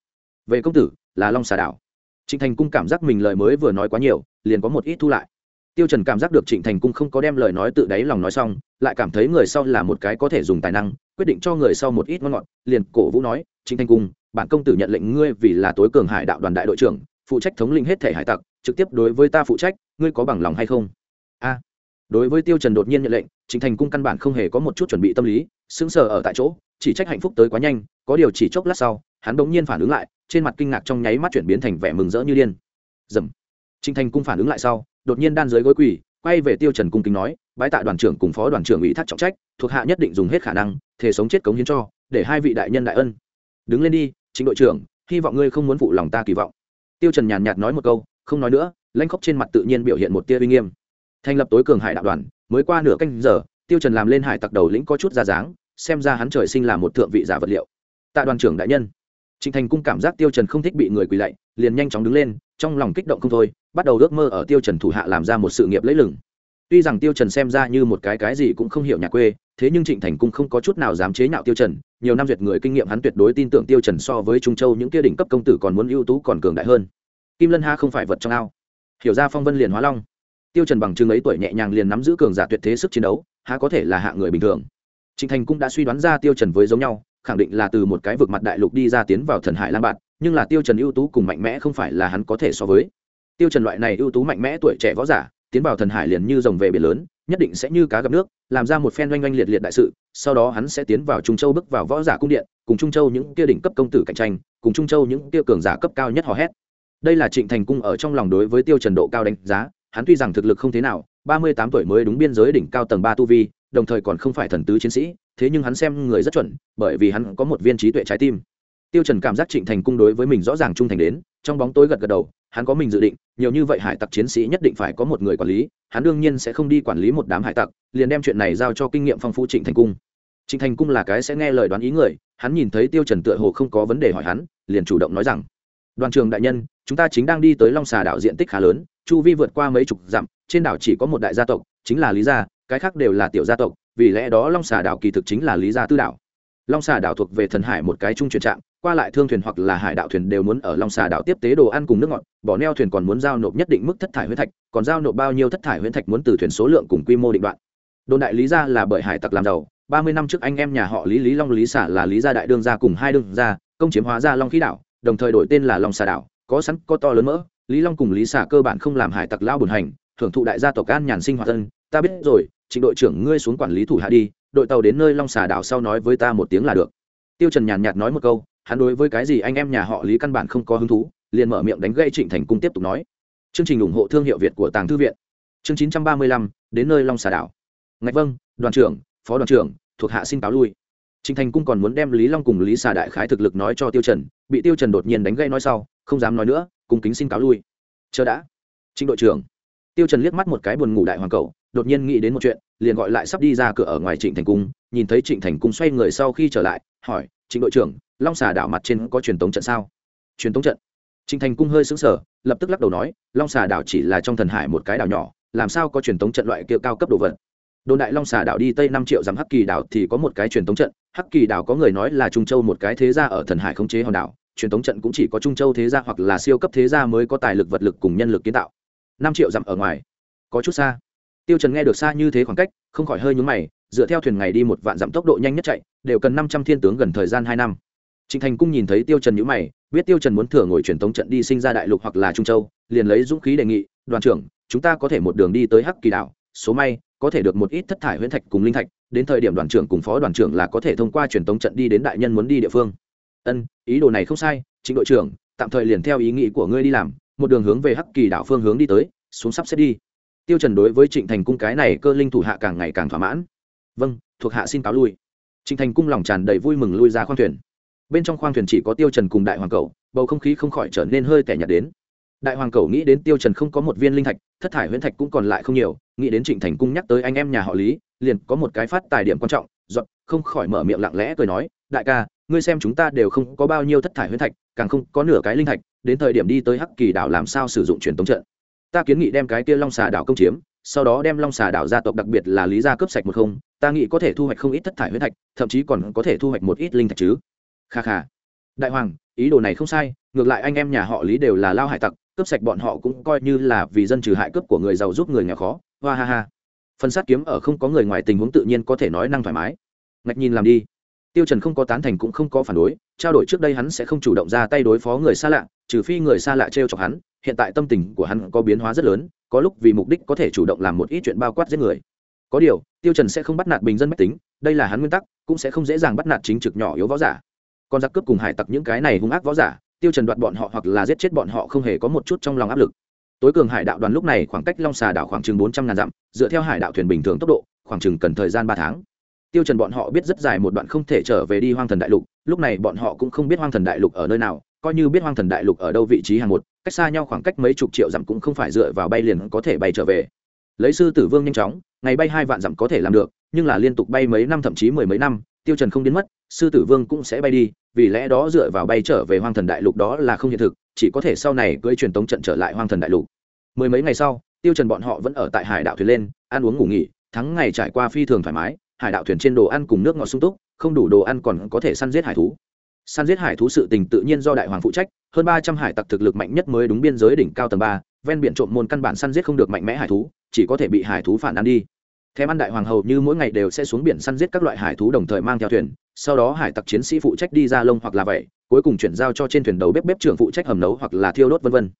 Về công tử, là long xà đảo. Trịnh thành cung cảm giác mình lời mới vừa nói quá nhiều, liền có một ít thu lại. Tiêu trần cảm giác được trịnh thành cung không có đem lời nói tự đáy lòng nói xong, lại cảm thấy người sau là một cái có thể dùng tài năng, quyết định cho người sau một ít ngon ngọt, liền cổ vũ nói, trịnh thành cung bản công tử nhận lệnh ngươi vì là tối cường hải đạo đoàn đại đội trưởng, phụ trách thống lĩnh hết thể hải tặc, trực tiếp đối với ta phụ trách, ngươi có bằng lòng hay không? A. Đối với tiêu trần đột nhiên nhận lệnh trịnh thành cung căn bản không hề có một chút chuẩn bị tâm lý, sững sờ ở tại chỗ, chỉ trách hạnh phúc tới quá nhanh, có điều chỉ chốc lát sau, hắn đột nhiên phản ứng lại, trên mặt kinh ngạc trong nháy mắt chuyển biến thành vẻ mừng rỡ như điên. Dầm. Trịnh thành cung phản ứng lại sau, đột nhiên đan dưới gối quỳ, quay về tiêu trần cung kính nói, bái tạ đoàn trưởng cùng phó đoàn trưởng ủy thác trọng trách, thuộc hạ nhất định dùng hết khả năng thể sống chết cống hiến cho, để hai vị đại nhân đại ân. Đứng lên đi chính đội trưởng, hy vọng ngươi không muốn phụ lòng ta kỳ vọng. Tiêu trần nhàn nhạt nói một câu, không nói nữa, lãnh khốc trên mặt tự nhiên biểu hiện một tia uy nghiêm. Thành lập tối cường hải đạo đoàn, mới qua nửa canh giờ, tiêu trần làm lên hải tặc đầu lĩnh có chút ra dáng, xem ra hắn trời sinh là một thượng vị giả vật liệu. Tạ đoàn trưởng đại nhân. Trịnh thành cung cảm giác tiêu trần không thích bị người quỳ lạy, liền nhanh chóng đứng lên, trong lòng kích động không thôi, bắt đầu ước mơ ở tiêu trần thủ hạ làm ra một sự nghiệp lấy lừng. Tuy rằng tiêu trần xem ra như một cái cái gì cũng không hiểu nhà quê thế nhưng trịnh thành cung không có chút nào dám chế nhạo tiêu trần nhiều năm duyệt người kinh nghiệm hắn tuyệt đối tin tưởng tiêu trần so với trung châu những kia đỉnh cấp công tử còn muốn ưu tú còn cường đại hơn kim lân ha không phải vật trong ao hiểu ra phong vân liền hóa long tiêu trần bằng chứng ấy tuổi nhẹ nhàng liền nắm giữ cường giả tuyệt thế sức chiến đấu há có thể là hạ người bình thường trịnh thành cung đã suy đoán ra tiêu trần với giống nhau khẳng định là từ một cái vực mặt đại lục đi ra tiến vào thần hải lang bạt nhưng là tiêu trần ưu tú cùng mạnh mẽ không phải là hắn có thể so với tiêu trần loại này ưu tú mạnh mẽ tuổi trẻ võ giả tiến vào thần hải liền như rồng về biển lớn, nhất định sẽ như cá gặp nước, làm ra một phen oanh oanh liệt liệt đại sự, sau đó hắn sẽ tiến vào trung châu bước vào võ giả cung điện, cùng trung châu những kia đỉnh cấp công tử cạnh tranh, cùng trung châu những kia cường giả cấp cao nhất hò hét. Đây là trịnh thành cung ở trong lòng đối với tiêu trần độ cao đánh giá, hắn tuy rằng thực lực không thế nào, ba mươi tám tuổi mới đúng biên giới đỉnh cao tầng ba tu vi, đồng thời còn không phải thần tứ chiến sĩ, thế nhưng hắn xem người rất chuẩn, bởi vì hắn có một viên trí tuệ trái tim tiêu trần cảm giác trịnh thành cung đối với mình rõ ràng trung thành đến, trong bóng tối gật gật đầu, hắn có mình dự định, nhiều như vậy hải tặc chiến sĩ nhất định phải có một người quản lý, hắn đương nhiên sẽ không đi quản lý một đám hải tặc, liền đem chuyện này giao cho kinh nghiệm phong phú trịnh thành cung. Trịnh thành cung là cái sẽ nghe lời đoán ý người, hắn nhìn thấy tiêu trần tựa hồ không có vấn đề hỏi hắn, liền chủ động nói rằng, đoàn trường đại nhân, chúng ta chính đang đi tới long xà đảo diện tích khá lớn, chu vi vượt qua mấy chục dặm, trên đảo chỉ có một đại gia tộc, chính là lý gia, cái khác đều là tiểu gia tộc, vì lẽ đó long xà đảo kỳ thực chính là lý gia tư đảo long xà đảo thuộc về thần hải một cái trung chuyển trạm qua lại thương thuyền hoặc là hải đạo thuyền đều muốn ở long xà đảo tiếp tế đồ ăn cùng nước ngọt, bỏ neo thuyền còn muốn giao nộp nhất định mức thất thải huyễn thạch, còn giao nộp bao nhiêu thất thải huyễn thạch muốn từ thuyền số lượng cùng quy mô định đoạn. Đồn đại lý ra là bởi hải tặc làm giàu, ba mươi năm trước anh em nhà họ lý lý long lý xả là lý gia đại đương gia cùng hai đương gia, công chiếm hóa ra long khí đảo, đồng thời đổi tên là long xà đảo, có sẵn, có to lớn mỡ. Lý long cùng lý xả cơ bản không làm hải tặc lao bùn hành thưởng thụ đại gia tộc an nhàn sinh hoạt thân, ta biết rồi trịnh đội trưởng ngươi xuống quản lý thủ hạ đi đội tàu đến nơi long xà đảo sau nói với ta một tiếng là được. Tiêu trần nhàn nhạt nói một câu hắn đối với cái gì anh em nhà họ lý căn bản không có hứng thú liền mở miệng đánh gây trịnh thành cung tiếp tục nói. Chương trình ủng hộ thương hiệu việt của tàng thư viện. Chương 935, đến nơi long xà đảo. Ngạch vâng đoàn trưởng phó đoàn trưởng thuộc hạ xin cáo lui. Trịnh thành cung còn muốn đem lý long cùng lý xà đại khái thực lực nói cho tiêu trần bị tiêu trần đột nhiên đánh gây nói sau không dám nói nữa cung kính xin cáo lui. Chờ đã. Trịnh đội trưởng. Tiêu trần liếc mắt một cái buồn ngủ đại hoàng cầu đột nhiên nghĩ đến một chuyện, liền gọi lại sắp đi ra cửa ở ngoài trịnh thành cung, nhìn thấy trịnh thành cung xoay người sau khi trở lại, hỏi, trịnh đội trưởng, long xà đảo mặt trên có truyền tống trận sao? Truyền tống trận? Trịnh thành cung hơi sững sờ, lập tức lắc đầu nói, long xà đảo chỉ là trong thần hải một cái đảo nhỏ, làm sao có truyền tống trận loại kia cao cấp đồ vật? Đồn đại long xà đảo đi tây năm triệu dặm hắc kỳ đảo thì có một cái truyền tống trận, hắc kỳ đảo có người nói là trung châu một cái thế gia ở thần hải khống chế hòn đảo, truyền tống trận cũng chỉ có trung châu thế gia hoặc là siêu cấp thế gia mới có tài lực vật lực cùng nhân lực kiến tạo. Năm triệu dặm ở ngoài, có chút xa tiêu trần nghe được xa như thế khoảng cách, không khỏi hơi nhướng mày, dựa theo thuyền ngày đi một vạn dặm tốc độ nhanh nhất chạy, đều cần năm trăm thiên tướng gần thời gian hai năm. Trịnh thành cung nhìn thấy tiêu trần nhướng mày, biết tiêu trần muốn thừa ngồi truyền tống trận đi sinh ra đại lục hoặc là trung châu, liền lấy dũng khí đề nghị, đoàn trưởng, chúng ta có thể một đường đi tới hắc kỳ đảo, số may, có thể được một ít thất thải huyễn thạch cùng linh thạch, đến thời điểm đoàn trưởng cùng phó đoàn trưởng là có thể thông qua truyền tống trận đi đến đại nhân muốn đi địa phương. Ân, ý đồ này không sai, trịnh đội trưởng, tạm thời liền theo ý nghĩ của ngươi đi làm, một đường hướng về hắc kỳ đảo phương hướng đi tới, xuống sắp xếp đi tiêu trần đối với trịnh thành cung cái này cơ linh thủ hạ càng ngày càng thỏa mãn. Vâng thuộc hạ xin cáo lui. Trịnh thành cung lòng tràn đầy vui mừng lui ra khoang thuyền. Bên trong khoang thuyền chỉ có tiêu trần cùng đại hoàng cầu bầu không khí không khỏi trở nên hơi tẻ nhạt đến. Đại hoàng cầu nghĩ đến tiêu trần không có một viên linh thạch, thất thải huyễn thạch cũng còn lại không nhiều, nghĩ đến trịnh thành cung nhắc tới anh em nhà họ lý, liền có một cái phát tài điểm quan trọng giọt không khỏi mở miệng lặng lẽ cười nói, đại ca, ngươi xem chúng ta đều không có bao nhiêu thất thải huyễn thạch, càng không có nửa cái linh thạch, đến thời điểm đi tới hắc kỳ đảo làm sao sử dụng truyền tống trận ta kiến nghị đem cái kia long xà đảo công chiếm, sau đó đem long xà đảo gia tộc đặc biệt là lý gia cướp sạch một không, ta nghĩ có thể thu hoạch không ít thất thải huyết thạch, thậm chí còn có thể thu hoạch một ít linh thạch chứ. Kha kha. Đại hoàng, ý đồ này không sai, ngược lại anh em nhà họ lý đều là lao hải tặc, cướp sạch bọn họ cũng coi như là vì dân trừ hại cướp của người giàu giúp người nghèo khó, hoa ha ha. Phần sát kiếm ở không có người ngoài tình huống tự nhiên có thể nói năng thoải mái. Ngạch nhìn làm đi. Tiêu trần không có tán thành cũng không có phản đối, trao đổi trước đây hắn sẽ không chủ động ra tay đối phó người xa lạ, trừ phi người xa lạ treo chọc hắn hiện tại tâm tình của hắn có biến hóa rất lớn, có lúc vì mục đích có thể chủ động làm một ít chuyện bao quát giết người. Có điều, tiêu trần sẽ không bắt nạt bình dân mách tính, đây là hắn nguyên tắc, cũng sẽ không dễ dàng bắt nạt chính trực nhỏ yếu võ giả. Còn giặc cướp cùng hải tặc những cái này hung ác võ giả, tiêu trần đoạt bọn họ hoặc là giết chết bọn họ không hề có một chút trong lòng áp lực. Tối cường hải đạo đoàn lúc này khoảng cách long xà đảo khoảng chừng bốn trăm ngàn dặm, dựa theo hải đạo thuyền bình thường tốc độ, khoảng chừng cần thời gian ba tháng. Tiêu trần bọn họ biết rất dài một đoạn không thể trở về đi hoang thần đại lục, lúc này bọn họ cũng không biết hoang thần đại lục ở nơi nào coi như biết hoang thần đại lục ở đâu vị trí hàng một, cách xa nhau khoảng cách mấy chục triệu dặm cũng không phải dựa vào bay liền có thể bay trở về. Lấy sư tử vương nhanh chóng, ngày bay hai vạn dặm có thể làm được, nhưng là liên tục bay mấy năm thậm chí mười mấy năm, tiêu trần không biến mất, sư tử vương cũng sẽ bay đi, vì lẽ đó dựa vào bay trở về hoang thần đại lục đó là không hiện thực, chỉ có thể sau này cưỡi truyền tống trận trở lại hoang thần đại lục. Mười mấy ngày sau, tiêu trần bọn họ vẫn ở tại hải đạo thuyền lên, ăn uống ngủ nghỉ, thắng ngày trải qua phi thường thoải mái, hải đạo thuyền trên đồ ăn cùng nước ngọt sung túc, không đủ đồ ăn còn có thể săn giết hải thú săn giết hải thú sự tình tự nhiên do đại hoàng phụ trách, hơn ba trăm hải tặc thực lực mạnh nhất mới đúng biên giới đỉnh cao tầng ba, ven biển trộm môn căn bản săn giết không được mạnh mẽ hải thú, chỉ có thể bị hải thú phản ăn đi. Thèm ăn đại hoàng hầu như mỗi ngày đều sẽ xuống biển săn giết các loại hải thú đồng thời mang theo thuyền, sau đó hải tặc chiến sĩ phụ trách đi ra lông hoặc là vậy cuối cùng chuyển giao cho trên thuyền đầu bếp bếp trưởng phụ trách hầm nấu hoặc là thiêu đốt vân vân.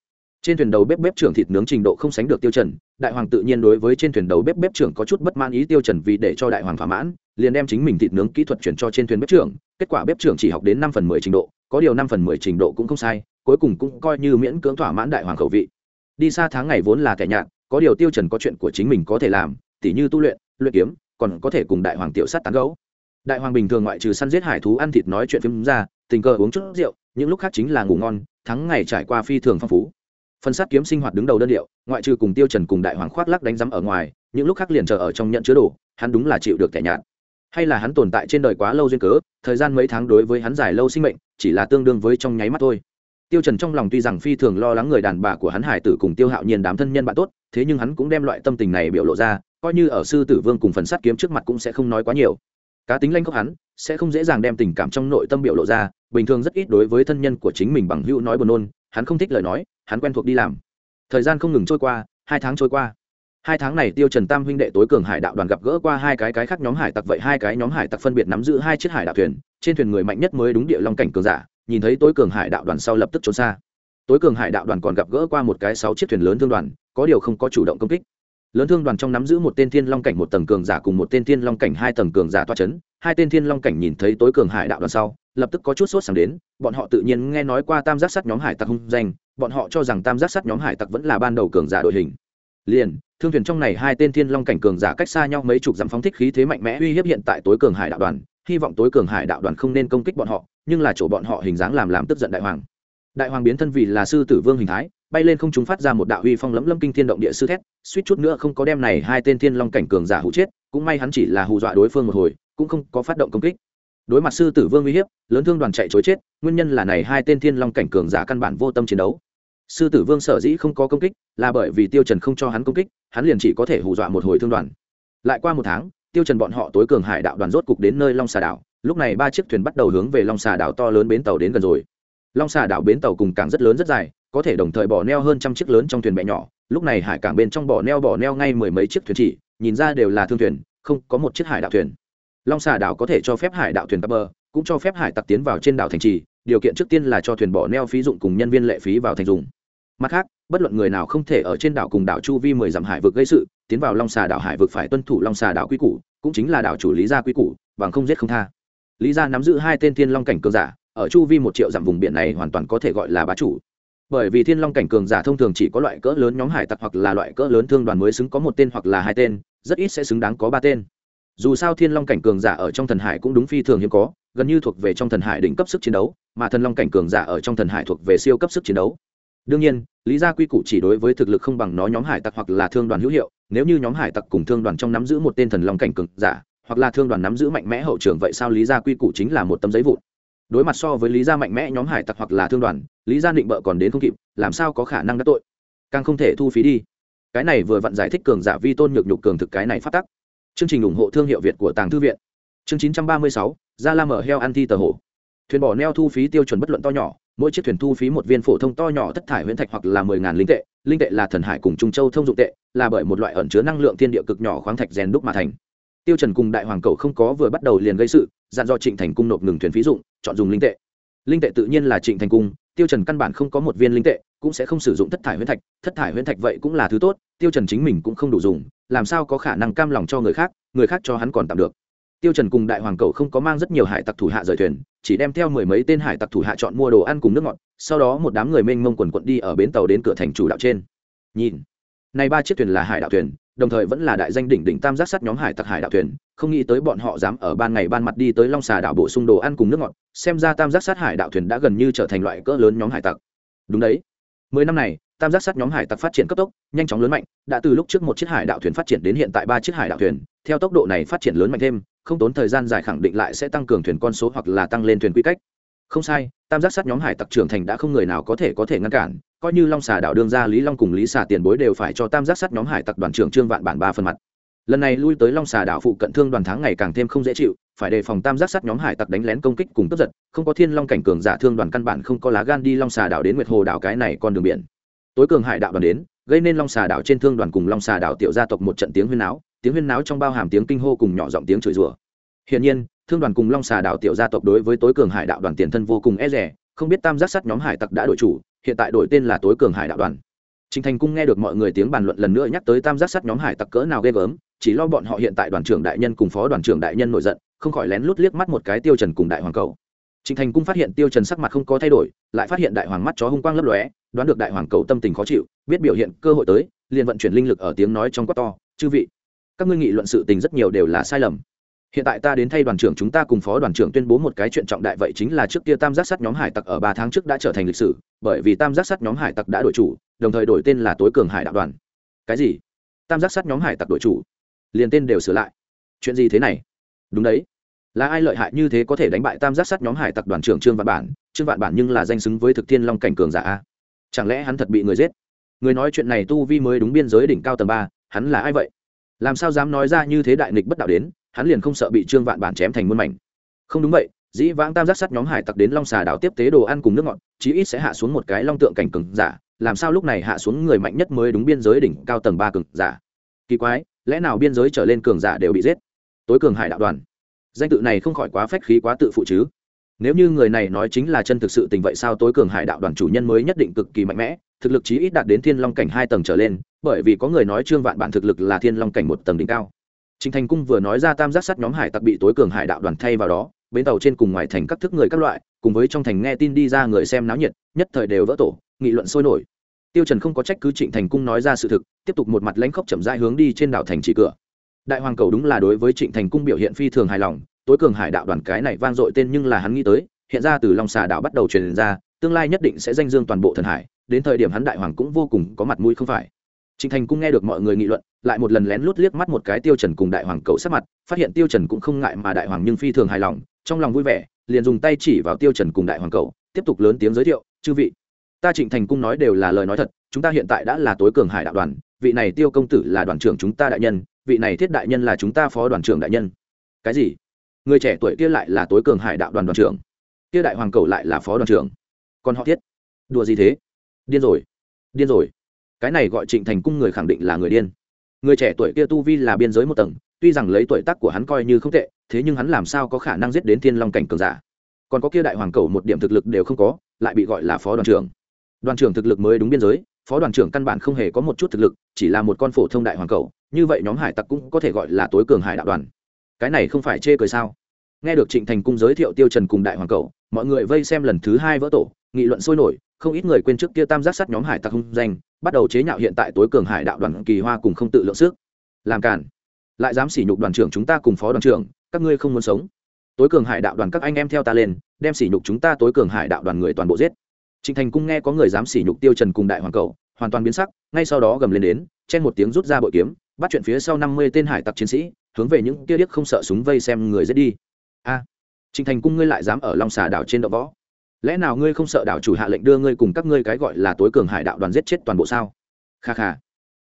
Trên thuyền đầu bếp bếp trưởng thịt nướng trình độ không sánh được tiêu trần đại hoàng tự nhiên đối với trên thuyền đầu bếp bếp trưởng có chút bất mãn ý tiêu trần vì để cho đại hoàng thỏa mãn liền đem chính mình thịt nướng kỹ thuật chuyển cho trên thuyền bếp trưởng, kết quả bếp trưởng chỉ học đến năm phần mười trình độ, có điều năm phần mười trình độ cũng không sai, cuối cùng cũng coi như miễn cưỡng thỏa mãn đại hoàng khẩu vị. Đi xa tháng ngày vốn là kẻ nhạt có điều tiêu trần có chuyện của chính mình có thể làm, tỉ như tu luyện luyện kiếm, còn có thể cùng đại hoàng tiểu sát tán gấu đại hoàng bình thường ngoại trừ săn giết hải thú ăn thịt nói chuyện phim ra, tình cờ uống chút rượu, những lúc khác chính là ngủ ngon, tháng ngày trải qua phi thường phong phú. Phân sát kiếm sinh hoạt đứng đầu đơn điệu, ngoại trừ cùng tiêu trần cùng đại hoàng khoác lắc đánh rắm ở ngoài, những lúc khác liền chờ ở trong nhận chứa đồ, hắn đúng là chịu được kẻ nhạt hay là hắn tồn tại trên đời quá lâu duyên cớ, thời gian mấy tháng đối với hắn dài lâu sinh mệnh, chỉ là tương đương với trong nháy mắt thôi. Tiêu trần trong lòng tuy rằng phi thường lo lắng người đàn bà của hắn hải tử cùng tiêu hạo nhiên đám thân nhân bạn tốt, thế nhưng hắn cũng đem loại tâm tình này biểu lộ ra, coi như ở sư tử vương cùng phần sát kiếm trước mặt cũng sẽ không nói quá nhiều. Cá tính lanh khóc hắn, sẽ không dễ dàng đem tình cảm trong nội tâm biểu lộ ra, bình thường rất ít đối với thân nhân của chính mình bằng hữu nói buồn nôn, hắn không thích lời nói, hắn quen thuộc đi làm. Thời gian không ngừng trôi qua, hai tháng trôi qua hai tháng này tiêu trần tam huynh đệ tối cường hải đạo đoàn gặp gỡ qua hai cái cái khác nhóm hải tặc, vậy hai cái nhóm hải tặc phân biệt nắm giữ hai chiếc hải đạo thuyền, trên thuyền người mạnh nhất mới đúng địa long cảnh cường giả, nhìn thấy tối cường hải đạo đoàn sau lập tức trốn xa. Tối cường hải đạo đoàn còn gặp gỡ qua một cái sáu chiếc thuyền lớn thương đoàn, có điều không có chủ động công kích. Lớn thương đoàn trong nắm giữ một tên thiên long cảnh một tầng cường giả cùng một tên thiên long cảnh hai tầng cường giả toa chấn, hai tên thiên long cảnh nhìn thấy tối cường hải đạo đoàn sau, lập tức có chút sốt sáng đến, bọn họ tự nhiên nghe nói qua tam giác sắt nhóm hải tặc hung danh, bọn họ cho rằng tam giác sắt nhóm hải tặc vẫn là ban đầu cường giả đội hình. Liền thương thuyền trong này hai tên thiên long cảnh cường giả cách xa nhau mấy chục dặm phóng thích khí thế mạnh mẽ uy hiếp hiện tại tối cường hải đạo đoàn, hy vọng tối cường hải đạo đoàn không nên công kích bọn họ, nhưng là chỗ bọn họ hình dáng làm làm tức giận đại hoàng. Đại hoàng biến thân vì là sư tử vương hình thái, bay lên không chúng phát ra một đạo uy phong lẫm lâm kinh thiên động địa sư thét, suýt chút nữa không có đem này hai tên thiên long cảnh cường giả hụ chết, cũng may hắn chỉ là hù dọa đối phương một hồi, cũng không có phát động công kích. Đối mặt sư tử vương uy hiếp, lớn thương đoàn chạy chối chết, nguyên nhân là này hai tên thiên long cảnh cường giả căn bản vô tâm chiến đấu sư tử vương sở dĩ không có công kích, là bởi vì tiêu trần không cho hắn công kích, hắn liền chỉ có thể hù dọa một hồi thương đoàn. Lại qua một tháng, tiêu trần bọn họ tối cường hải đạo đoàn rốt cục đến nơi long xà đảo, lúc này ba chiếc thuyền bắt đầu hướng về long xà đảo to lớn bến tàu đến gần rồi. Long xà đảo bến tàu cùng cảng rất lớn rất dài, có thể đồng thời bỏ neo hơn trăm chiếc lớn trong thuyền bè nhỏ, lúc này hải cảng bên trong bỏ neo bỏ neo ngay mười mấy chiếc thuyền chỉ, nhìn ra đều là thương thuyền, không có một chiếc hải đạo thuyền. Long xà đảo có thể cho phép hải đạo thuyền cập bờ, cũng cho phép hải tặc tiến vào trên đảo thành trì điều kiện trước tiên là cho thuyền bỏ neo phí dụng cùng nhân viên lệ phí vào thành dùng. Mặt khác, bất luận người nào không thể ở trên đảo cùng đảo chu vi mười dặm hải vực gây sự, tiến vào long xà đảo hải vực phải tuân thủ long xà đảo quy củ, cũng chính là đảo chủ lý gia quy củ, bằng không giết không tha. Lý gia nắm giữ hai tên thiên long cảnh cường giả, ở chu vi một triệu dặm vùng biển này hoàn toàn có thể gọi là bá chủ. Bởi vì thiên long cảnh cường giả thông thường chỉ có loại cỡ lớn nhóm hải tặc hoặc là loại cỡ lớn thương đoàn mới xứng có một tên hoặc là hai tên, rất ít sẽ xứng đáng có ba tên. Dù sao thiên long cảnh cường giả ở trong thần hải cũng đúng phi thường hiếm có gần như thuộc về trong thần hải đỉnh cấp sức chiến đấu, mà thần long cảnh cường giả ở trong thần hải thuộc về siêu cấp sức chiến đấu. Đương nhiên, lý gia quy củ chỉ đối với thực lực không bằng nó nhóm hải tặc hoặc là thương đoàn hữu hiệu, nếu như nhóm hải tặc cùng thương đoàn trong nắm giữ một tên thần long cảnh cường giả, hoặc là thương đoàn nắm giữ mạnh mẽ hậu trường vậy sao lý gia quy củ chính là một tấm giấy vụn? Đối mặt so với lý gia mạnh mẽ nhóm hải tặc hoặc là thương đoàn, lý gia định bợ còn đến không kịp, làm sao có khả năng đắc tội? Càng không thể thu phí đi. Cái này vừa vặn giải thích cường giả vi tôn nhược nhục cường thực cái này phát tắc. Chương trình ủng hộ thương hiệu việt của tàng thư viện chương chín trăm ba mươi sáu, gia la mở heo ăn thi tờ hổ. Thuyền bỏ neo thu phí tiêu chuẩn bất luận to nhỏ, mỗi chiếc thuyền thu phí một viên phổ thông to nhỏ thất thải huyễn thạch hoặc là mười ngàn linh tệ linh tệ là thần hải cùng trung châu thông dụng tệ, là bởi một loại ẩn chứa năng lượng thiên địa cực nhỏ khoáng thạch rèn đúc mà thành. Tiêu trần cùng đại hoàng cầu không có vừa bắt đầu liền gây sự, dặn do trịnh thành cung nộp ngừng thuyền phí dụng, chọn dùng linh tệ. Linh tệ tự nhiên là trịnh thành cung, tiêu trần căn bản không có một viên linh tệ, cũng sẽ không sử dụng thất thải huyễn thạch, thất thải huyễn thạch vậy cũng là thứ tốt, tiêu trần chính mình cũng không đủ dùng, làm sao có khả năng cam lòng cho người khác người khác cho hắn còn tạm được tiêu trần cùng đại hoàng cầu không có mang rất nhiều hải tặc thủ hạ rời thuyền, chỉ đem theo mười mấy tên hải tặc thủ hạ chọn mua đồ ăn cùng nước ngọt, sau đó một đám người mênh mông quần quận đi ở bến tàu đến cửa thành chủ đạo trên. Nhìn này ba chiếc thuyền là hải đạo thuyền, đồng thời vẫn là đại danh đỉnh đỉnh tam giác sắt nhóm hải tặc hải đạo thuyền, không nghĩ tới bọn họ dám ở ban ngày ban mặt đi tới long xà đảo bổ sung đồ ăn cùng nước ngọt, xem ra tam giác sát hải đạo thuyền đã gần như trở thành loại cỡ lớn nhóm hải tặc. Đúng đấy. Mười năm này, tam giác sắt nhóm hải tặc phát triển cấp tốc, nhanh chóng lớn mạnh, đã từ lúc trước một chiếc hải đạo thuyền phát triển đến hiện tại ba chiếc hải đạo thuyền, theo tốc độ này phát triển lớn mạnh thêm không tốn thời gian dài khẳng định lại sẽ tăng cường thuyền con số hoặc là tăng lên thuyền quy cách. Không sai, tam giác sắt nhóm hải tặc trưởng thành đã không người nào có thể có thể ngăn cản, coi như long xà đảo đương ra lý long cùng lý xà tiền bối đều phải cho tam giác sắt nhóm hải tặc đoàn trưởng trương vạn bản ba phần mặt. Lần này lui tới long xà đảo phụ cận thương đoàn tháng ngày càng thêm không dễ chịu, phải đề phòng tam giác sắt nhóm hải tặc đánh lén công kích cùng cướp giật, không có thiên long cảnh cường giả thương đoàn căn bản không có lá gan đi long xà đảo đến nguyệt hồ đảo cái này con đường biển. Tối cường hải đạo đoàn đến, gây nên long xà đảo trên thương đoàn cùng long xà đảo tiểu gia tộc một trận tiếng huyên náo tiếng huyên náo trong bao hàm tiếng kinh hô cùng nhỏ giọng tiếng chửi rủa hiển nhiên thương đoàn cùng long xà đảo tiểu gia tộc đối với tối cường hải đạo đoàn tiền thân vô cùng e rẻ không biết tam giác sắt nhóm hải tặc đã đổi chủ hiện tại đổi tên là tối cường hải đạo đoàn Trình Thành Cung nghe được mọi người tiếng bàn luận lần nữa nhắc tới tam giác sắt nhóm hải tặc cỡ nào ghê gớm, chỉ lo bọn họ hiện tại đoàn trưởng đại nhân cùng phó đoàn trưởng đại nhân nổi giận, không khỏi lén lút liếc mắt một cái Tiêu Trần cùng đại hoàng cầu. Trình Thành Cung phát hiện Tiêu Trần sắc mặt không có thay đổi, lại phát hiện đại hoàng mắt chó hung quang lấp lóe, đoán được đại hoàng cầu tâm tình khó chịu, biết biểu hiện cơ hội tới, liền vận chuyển linh lực ở tiếng nói trong quát to, "Chư vị, các ngươi nghị luận sự tình rất nhiều đều là sai lầm. Hiện tại ta đến thay đoàn trưởng chúng ta cùng phó đoàn trưởng tuyên bố một cái chuyện trọng đại vậy chính là trước kia tam giác sắt nhóm hải tặc ở ba tháng trước đã trở thành lịch sử, bởi vì tam giác sắt nhóm hải tặc đã đổi chủ, đồng thời đổi tên là tối cường hải đạo đoàn. Cái gì? Tam giác sắt nhóm hải tặc đổi chủ? Liền tên đều sửa lại. Chuyện gì thế này? Đúng đấy. Là ai lợi hại như thế có thể đánh bại tam giác sắt nhóm hải tặc đoàn trưởng trương vạn bản? Trương vạn bản nhưng là danh xứng với thực thiên long cảnh cường giả a. Chẳng lẽ hắn thật bị người giết? Người nói chuyện này tu vi mới đúng biên giới đỉnh cao tầng ba, hắn là ai vậy? Làm sao dám nói ra như thế đại nghịch bất đạo đến, hắn liền không sợ bị trương vạn bản chém thành muôn mảnh. Không đúng vậy, dĩ vãng tam giác sắt nhóm hải tặc đến long xà đảo tiếp tế đồ ăn cùng nước ngọt, chí ít sẽ hạ xuống một cái long tượng cảnh cường giả, làm sao lúc này hạ xuống người mạnh nhất mới đúng biên giới đỉnh cao tầng ba cường giả? Kỳ quái, lẽ nào biên giới trở lên cường giả đều bị giết? Tối cường hải đạo đoàn. Danh tự này không khỏi quá phách khí quá tự phụ chứ? Nếu như người này nói chính là chân thực sự tình vậy sao tối cường hải đạo đoàn chủ nhân mới nhất định cực kỳ mạnh mẽ thực lực chí ít đạt đến thiên long cảnh hai tầng trở lên bởi vì có người nói trương vạn bản thực lực là thiên long cảnh một tầng đỉnh cao Trình Thành Cung vừa nói ra tam giác sắt nhóm hải tặc bị tối cường hải đạo đoàn thay vào đó, bến tàu trên cùng ngoài thành các thức người các loại, cùng với trong thành nghe tin đi ra người xem náo nhiệt, nhất thời đều vỡ tổ, nghị luận sôi nổi. Tiêu Trần không có trách cứ Trịnh Thành Cung nói ra sự thực, tiếp tục một mặt lãnh khốc chậm rãi hướng đi trên đảo thành chỉ cửa. Đại hoàng cầu đúng là đối với Trịnh Thành Cung biểu hiện phi thường hài lòng, tối cường hải đạo đoàn cái này vang dội tên nhưng là hắn nghĩ tới, hiện ra từ Long Xà đảo bắt đầu truyền ra, tương lai nhất định sẽ danh dương toàn bộ thần hải, đến thời điểm hắn đại hoàng cũng vô cùng có mặt mũi không phải. Trịnh Thành cũng nghe được mọi người nghị luận, lại một lần lén lút liếc mắt một cái Tiêu Trần cùng Đại Hoàng cậu sát mặt, phát hiện Tiêu Trần cũng không ngại mà Đại Hoàng nhưng phi thường hài lòng, trong lòng vui vẻ, liền dùng tay chỉ vào Tiêu Trần cùng Đại Hoàng cậu, tiếp tục lớn tiếng giới thiệu, "Chư vị, ta Trịnh Thành Cung nói đều là lời nói thật, chúng ta hiện tại đã là tối cường hải đạo đoàn, vị này Tiêu công tử là đoàn trưởng chúng ta đại nhân, vị này Thiết đại nhân là chúng ta phó đoàn trưởng đại nhân." Cái gì? Người trẻ tuổi kia lại là tối cường hải đạo đoàn đoàn trưởng, kia Đại Hoàng Cầu lại là phó đoàn trưởng, còn họ Thiết? Đùa gì thế? Điên rồi, điên rồi. Cái này gọi trịnh thành cung người khẳng định là người điên. Người trẻ tuổi kia tu vi là biên giới một tầng tuy rằng lấy tuổi tác của hắn coi như không tệ thế nhưng hắn làm sao có khả năng giết đến thiên long cảnh cường giả? Còn có kia đại hoàng cầu một điểm thực lực đều không có lại bị gọi là phó đoàn trưởng. Đoàn trưởng thực lực mới đúng biên giới phó đoàn trưởng căn bản không hề có một chút thực lực chỉ là một con phổ thông đại hoàng cầu như vậy nhóm hải tặc cũng có thể gọi là tối cường hải đạo đoàn cái này không phải chê cười sao? Nghe được trịnh thành cung giới thiệu tiêu trần cùng đại hoàng cầu mọi người vây xem lần thứ hai vỡ tổ, nghị luận sôi nổi, không ít người quên trước kia tam giác sát nhóm hải tặc hung danh, bắt đầu chế nhạo hiện tại tối cường hải đạo đoàn kỳ hoa cùng không tự lượng sức. Làm cản lại dám sỉ nhục đoàn trưởng chúng ta cùng phó đoàn trưởng, các ngươi không muốn sống. Tối cường hải đạo đoàn các anh em theo ta lên, đem sỉ nhục chúng ta tối cường hải đạo đoàn người toàn bộ giết. Trịnh thành cung nghe có người dám sỉ nhục tiêu trần cùng đại hoàng cầu hoàn toàn biến sắc, ngay sau đó gầm lên đến, chen một tiếng rút ra bội kiếm, bắt chuyện phía sau năm mươi tên hải tặc chiến sĩ hướng về những kia điếc không sợ súng vây xem người giết đi. A trịnh thành cung ngươi lại dám ở long xà đảo trên đậu võ? Lẽ nào ngươi không sợ đảo chủ hạ lệnh đưa ngươi cùng các ngươi cái gọi là tối cường hải đạo đoàn giết chết toàn bộ sao? Kha kha.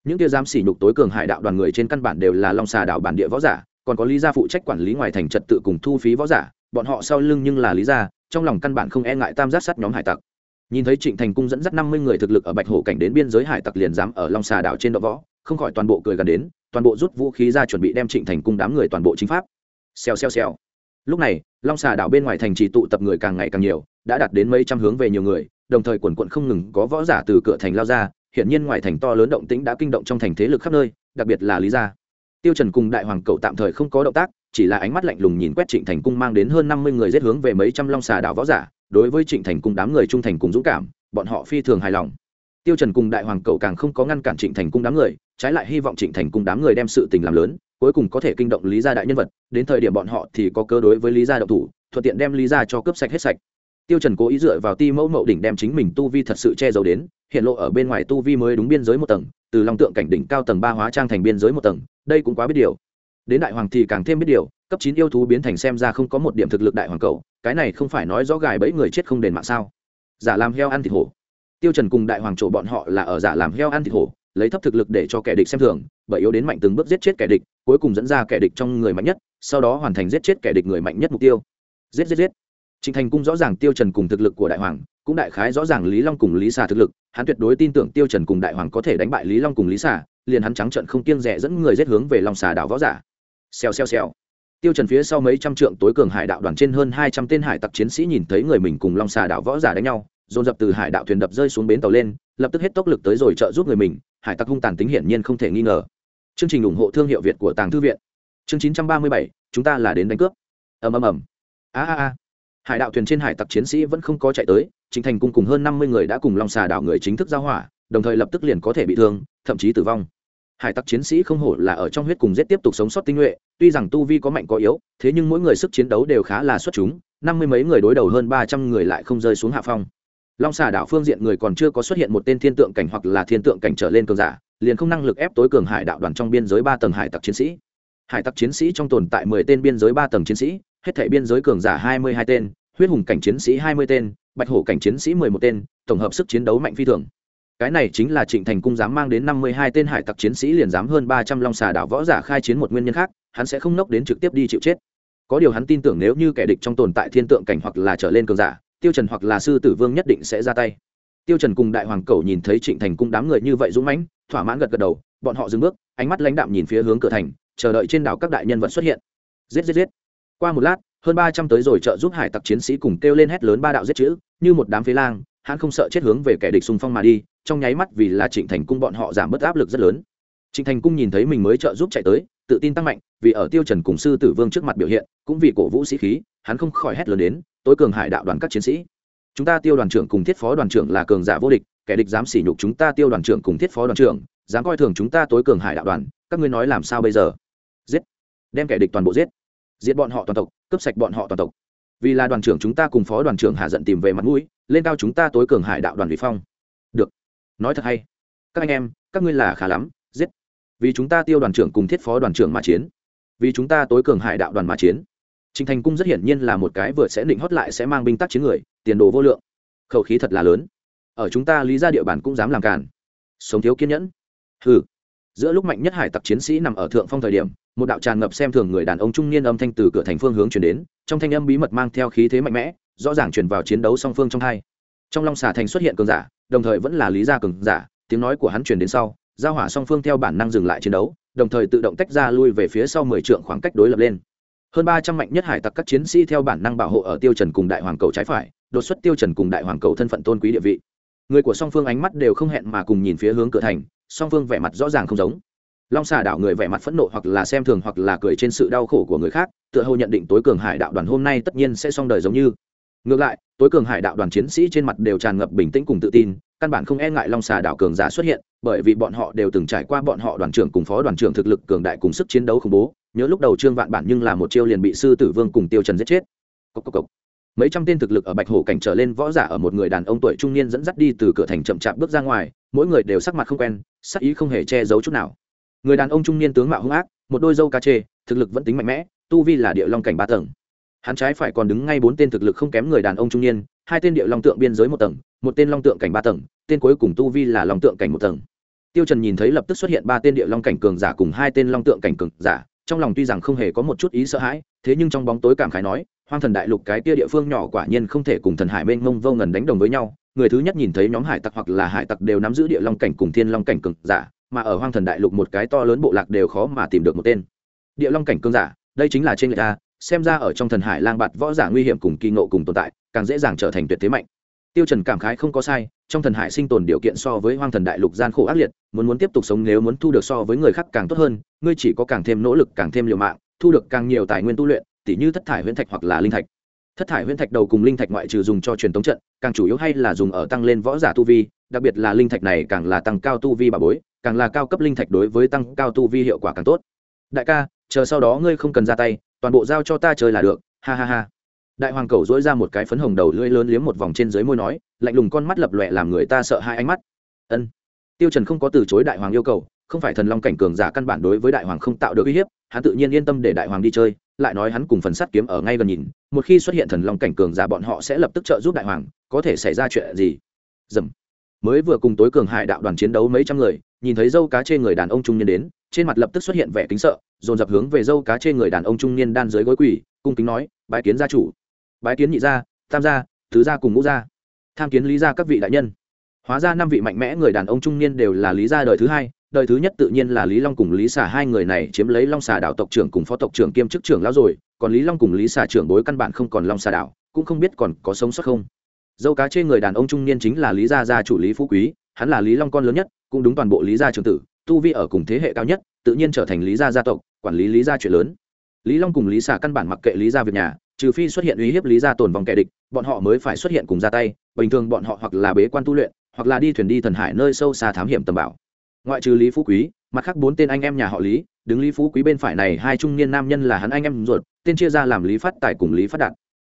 Những kia dám sỉ nhục tối cường hải đạo đoàn người trên căn bản đều là long xà đảo bản địa võ giả, còn có lý gia phụ trách quản lý ngoài thành trật tự cùng thu phí võ giả, bọn họ sau lưng nhưng là lý gia, trong lòng căn bản không e ngại tam giác sắt nhóm hải tặc. Nhìn thấy trịnh thành cung dẫn dắt năm mươi người thực lực ở bạch hổ cảnh đến biên giới hải tặc liền dám ở long xà đảo trên đậu võ, không khỏi toàn bộ cười gần đến toàn bộ rút vũ khí ra chuẩn bị đem trịnh thành cung đám người toàn bộ chính pháp. Xèo xèo xèo. Lúc này, long xà đảo bên ngoài thành trì tụ tập người càng ngày càng nhiều, đã đạt đến mấy trăm hướng về nhiều người, đồng thời quần quận không ngừng có võ giả từ cửa thành lao ra hiện nhiên ngoài thành to lớn động tĩnh đã kinh động trong thành thế lực khắp nơi, đặc biệt là lý gia. Tiêu trần cùng đại hoàng cậu tạm thời không có động tác, chỉ là ánh mắt lạnh lùng nhìn quét trịnh thành cung mang đến hơn năm mươi người giết hướng về mấy trăm long xà đảo võ giả, đối với trịnh thành cung đám người trung thành cùng dũng cảm, bọn họ phi thường hài lòng. Tiêu trần cùng đại hoàng cậu càng không có ngăn cản trịnh thành cung đám người trái lại hy vọng trịnh thành cung đám người đem sự tình làm lớn, cuối cùng có thể kinh động lý gia đại nhân vật, đến thời điểm bọn họ thì có cơ đối với lý gia động thủ, thuận tiện đem lý gia cho cướp sạch hết sạch. Tiêu trần cố ý dựa vào ti mẫu mậu đỉnh đem chính mình tu vi thật sự che giấu đến, hiện lộ ở bên ngoài tu vi mới đúng biên giới một tầng, từ long tượng cảnh đỉnh cao tầng ba hóa trang thành biên giới một tầng, đây cũng quá biết điều. Đến đại hoàng thì càng thêm biết điều, cấp chín yêu thú biến thành xem ra không có một điểm thực lực đại hoàng cầu cái này không phải nói rõ gài bẫy người chết không đền mạng sao? Giả làm heo ăn thịt hổ. Tiêu trần cùng đại hoàng chỗ bọn họ là ở giả làm heo ăn thịt hổ lấy thấp thực lực để cho kẻ địch xem thường bởi yếu đến mạnh từng bước giết chết kẻ địch cuối cùng dẫn ra kẻ địch trong người mạnh nhất sau đó hoàn thành giết chết kẻ địch người mạnh nhất mục tiêu giết giết giết Trịnh Thành Cung rõ ràng Tiêu Trần cùng thực lực của Đại Hoàng, cũng đại khái rõ ràng Lý Long cùng Lý xà thực lực, hắn tuyệt đối tin tưởng Tiêu Trần cùng Đại Hoàng có thể đánh bại Lý Long cùng Lý xà liền hắn trắng trợn không kiêng rẻ dẫn người giết hướng về Long Xà đảo võ giả. Xèo xèo xèo. Tiêu Trần phía sau mấy trăm trượng tối cường hải đạo đoàn trên hơn 200 tên hải tặc chiến sĩ nhìn thấy người mình cùng Long Xà đảo võ giả đánh nhau, dồn dập từ hải đạo thuyền đập rơi xuống bến tàu lên, lập tức hết tốc lực tới rồi trợ giúp người mình, hải tặc hung tàn tính hiển nhiên không thể nghi ngờ. Chương trình ủng hộ thương hiệu Việt của Tàng Thư viện. Chương 937, chúng ta là đến đánh cướp. Ầm ầm ầm. A a a hải đạo thuyền trên hải tặc chiến sĩ vẫn không có chạy tới chính thành cung cùng hơn năm mươi người đã cùng long xà đảo người chính thức giao hỏa đồng thời lập tức liền có thể bị thương thậm chí tử vong hải tặc chiến sĩ không hổ là ở trong huyết cùng giết tiếp tục sống sót tinh nhuệ tuy rằng tu vi có mạnh có yếu thế nhưng mỗi người sức chiến đấu đều khá là xuất chúng năm mươi mấy người đối đầu hơn ba trăm người lại không rơi xuống hạ phong long xà đảo phương diện người còn chưa có xuất hiện một tên thiên tượng cảnh hoặc là thiên tượng cảnh trở lên cường giả, liền không năng lực ép tối cường hải đạo đoàn trong biên giới ba tầng hải tặc chiến sĩ. Hải tặc chiến sĩ trong tồn tại mười tên biên giới ba tầng chiến sĩ, hết thảy biên giới cường giả hai mươi hai tên, huyết hùng cảnh chiến sĩ hai mươi tên, bạch hổ cảnh chiến sĩ mười một tên, tổng hợp sức chiến đấu mạnh phi thường. Cái này chính là trịnh thành cung dám mang đến năm mươi hai tên hải tặc chiến sĩ liền dám hơn ba trăm long xà đảo võ giả khai chiến một nguyên nhân khác, hắn sẽ không nốc đến trực tiếp đi chịu chết. Có điều hắn tin tưởng nếu như kẻ địch trong tồn tại thiên tượng cảnh hoặc là trở lên cường giả tiêu trần hoặc là sư tử vương nhất định sẽ ra tay. Tiêu trần cùng đại hoàng cầu nhìn thấy trịnh thành cung đám người như vậy dũng mãnh, thỏa mãn gật gật đầu, bọn họ dừng bước, ánh mắt lãnh đạm nhìn phía hướng cửa thành, chờ đợi trên đảo các đại nhân vật xuất hiện. Giết giết giết. Qua một lát, hơn ba trăm tới rồi trợ giúp hải tặc chiến sĩ cùng kêu lên hét lớn ba đạo giết chữ, như một đám phế lang, hắn không sợ chết hướng về kẻ địch xung phong mà đi, trong nháy mắt vì là trịnh thành cung bọn họ giảm bớt áp lực rất lớn. Trịnh thành cung nhìn thấy mình mới trợ giúp chạy tới, tự tin tăng mạnh, vì ở tiêu trần cùng sư tử vương trước mặt biểu hiện, cũng vì cổ vũ sĩ khí, hắn không khỏi hét lớn đến tối cường hải đạo đoàn các chiến sĩ. Chúng ta tiêu đoàn trưởng cùng thiết phó đoàn trưởng là cường giả vô địch, kẻ địch dám sỉ nhục chúng ta tiêu đoàn trưởng cùng thiết phó đoàn trưởng, dám coi thường chúng ta tối cường hải đạo đoàn, các ngươi nói làm sao bây giờ? Giết! Đem kẻ địch toàn bộ giết! Giết bọn họ toàn tộc, cướp sạch bọn họ toàn tộc. Vì là đoàn trưởng chúng ta cùng phó đoàn trưởng hạ giận tìm về mặt mũi, lên cao chúng ta tối cường hải đạo đoàn vị phong. Được. Nói thật hay. Các anh em, các ngươi là khá lắm. Giết! Vì chúng ta tiêu đoàn trưởng cùng thiết phó đoàn trưởng mà chiến. Vì chúng ta tối cường hải đạo đoàn mà chiến. Trình Thành Cung rất hiển nhiên là một cái vừa sẽ định hót lại sẽ mang binh tác chiến người, tiền đồ vô lượng. Khẩu khí thật là lớn. Ở chúng ta lý gia địa bàn cũng dám làm cản. Sống thiếu kiên nhẫn. Hừ. Giữa lúc mạnh nhất hải tặc chiến sĩ nằm ở thượng phong thời điểm, một đạo tràn ngập xem thường người đàn ông trung niên âm thanh từ cửa thành phương hướng truyền đến, trong thanh âm bí mật mang theo khí thế mạnh mẽ, rõ ràng truyền vào chiến đấu song phương trong hai. Trong Long Xà thành xuất hiện cường giả, đồng thời vẫn là lý gia cường giả, tiếng nói của hắn truyền đến sau, giao hỏa song phương theo bản năng dừng lại chiến đấu, đồng thời tự động tách ra lui về phía sau mười trượng khoảng cách đối lập lên hơn ba trăm mạnh nhất hải tặc các chiến sĩ theo bản năng bảo hộ ở tiêu trần cùng đại hoàng cầu trái phải, đột xuất tiêu trần cùng đại hoàng cầu thân phận tôn quý địa vị. Người của song phương ánh mắt đều không hẹn mà cùng nhìn phía hướng cửa thành, song phương vẻ mặt rõ ràng không giống. Long xà đảo người vẻ mặt phẫn nộ hoặc là xem thường hoặc là cười trên sự đau khổ của người khác, tựa hồ nhận định tối cường hải đạo đoàn hôm nay tất nhiên sẽ xong đời giống như. Ngược lại, tối cường hải đạo đoàn chiến sĩ trên mặt đều tràn ngập bình tĩnh cùng tự tin, căn bản không e ngại long xà đảo cường giả xuất hiện, bởi vì bọn họ đều từng trải qua bọn họ đoàn trưởng cùng phó đoàn trưởng thực lực cường đại cùng sức chiến đấu khủng bố nhớ lúc đầu trương vạn bản nhưng là một chiêu liền bị sư tử vương cùng tiêu trần giết chết. Cốc cốc cốc. mấy trăm tên thực lực ở bạch hổ cảnh trở lên võ giả ở một người đàn ông tuổi trung niên dẫn dắt đi từ cửa thành chậm chạp bước ra ngoài, mỗi người đều sắc mặt không quen, sắc ý không hề che giấu chút nào. Người đàn ông trung niên tướng mạo hung ác, một đôi dâu cá chê, thực lực vẫn tính mạnh mẽ, tu vi là địa long cảnh ba tầng. Hắn trái phải còn đứng ngay bốn tên thực lực không kém người đàn ông trung niên, hai tên địa long tượng biên giới một tầng, một tên long tượng cảnh ba tầng, tên cuối cùng tu vi là long tượng cảnh một tầng. Tiêu trần nhìn thấy lập tức xuất hiện ba tên địa long cảnh cường giả cùng hai tên long tượng cảnh cường giả trong lòng tuy rằng không hề có một chút ý sợ hãi, thế nhưng trong bóng tối cảm khái nói, hoang thần đại lục cái kia địa phương nhỏ quả nhiên không thể cùng thần hải mênh mông vô ngần đánh đồng với nhau. Người thứ nhất nhìn thấy nhóm hải tặc hoặc là hải tặc đều nắm giữ địa long cảnh cùng thiên long cảnh cường giả, mà ở hoang thần đại lục một cái to lớn bộ lạc đều khó mà tìm được một tên. Địa long cảnh cường giả, đây chính là trên người ta, xem ra ở trong thần hải lang bạt võ giả nguy hiểm cùng kỳ ngộ cùng tồn tại, càng dễ dàng trở thành tuyệt thế mạnh tiêu trần cảm khái không có sai, trong thần hải sinh tồn điều kiện so với hoang thần đại lục gian khổ ác liệt, muốn muốn tiếp tục sống nếu muốn thu được so với người khác càng tốt hơn, ngươi chỉ có càng thêm nỗ lực, càng thêm liều mạng, thu được càng nhiều tài nguyên tu luyện, tỉ như thất thải huyễn thạch hoặc là linh thạch. Thất thải huyễn thạch đầu cùng linh thạch ngoại trừ dùng cho truyền tống trận, càng chủ yếu hay là dùng ở tăng lên võ giả tu vi, đặc biệt là linh thạch này càng là tăng cao tu vi bà bối, càng là cao cấp linh thạch đối với tăng cao tu vi hiệu quả càng tốt. Đại ca, chờ sau đó ngươi không cần ra tay, toàn bộ giao cho ta chơi là được, ha ha ha đại hoàng cầu dỗi ra một cái phấn hồng đầu lưỡi lớn liếm một vòng trên dưới môi nói, lạnh lùng con mắt lập lòe làm người ta sợ hai ánh mắt. Ân. Tiêu trần không có từ chối đại hoàng yêu cầu, không phải thần long cảnh cường giả căn bản đối với đại hoàng không tạo được uy hiếp, hắn tự nhiên yên tâm để đại hoàng đi chơi, lại nói hắn cùng phần sắt kiếm ở ngay gần nhìn, một khi xuất hiện thần long cảnh cường giả bọn họ sẽ lập tức trợ giúp đại hoàng, có thể xảy ra chuyện gì? Dầm. Mới vừa cùng tối cường hải đạo đoàn chiến đấu mấy trăm người, nhìn thấy dâu cá trên người đàn ông trung niên đến, trên mặt lập tức xuất hiện vẻ kính sợ, dồn dập hướng về dâu cá trên người đàn ông trung niên đan dưới gối quỳ, cung kính nói, bái kiến gia chủ bái kiến nhị gia, tam gia, tứ gia cùng ngũ gia. Tham kiến lý gia các vị đại nhân. Hóa ra năm vị mạnh mẽ người đàn ông trung niên đều là lý gia đời thứ hai, đời thứ nhất tự nhiên là lý long cùng lý xà hai người này chiếm lấy long xà đảo tộc trưởng cùng phó tộc trưởng kiêm chức trưởng lão rồi, còn lý long cùng lý xà trưởng bối căn bản không còn long xà đảo, cũng không biết còn có sống sót không. Dâu cá trên người đàn ông trung niên chính là lý gia gia chủ lý phú quý, hắn là lý long con lớn nhất, cũng đúng toàn bộ lý gia trường tử, tu vi ở cùng thế hệ cao nhất, tự nhiên trở thành lý gia gia tộc, quản lý lý gia chuyện lớn. Lý long cùng lý xà căn bản mặc kệ lý gia việc nhà trừ phi xuất hiện uy hiếp lý gia tồn vòng kẻ địch, bọn họ mới phải xuất hiện cùng ra tay, bình thường bọn họ hoặc là bế quan tu luyện, hoặc là đi thuyền đi thần hải nơi sâu xa thám hiểm tầm bảo. Ngoại trừ lý phú quý, mặt khác bốn tên anh em nhà họ lý, đứng lý phú quý bên phải này hai trung niên nam nhân là hắn anh em ruột, tên chia ra làm lý phát tài cùng lý phát đạt.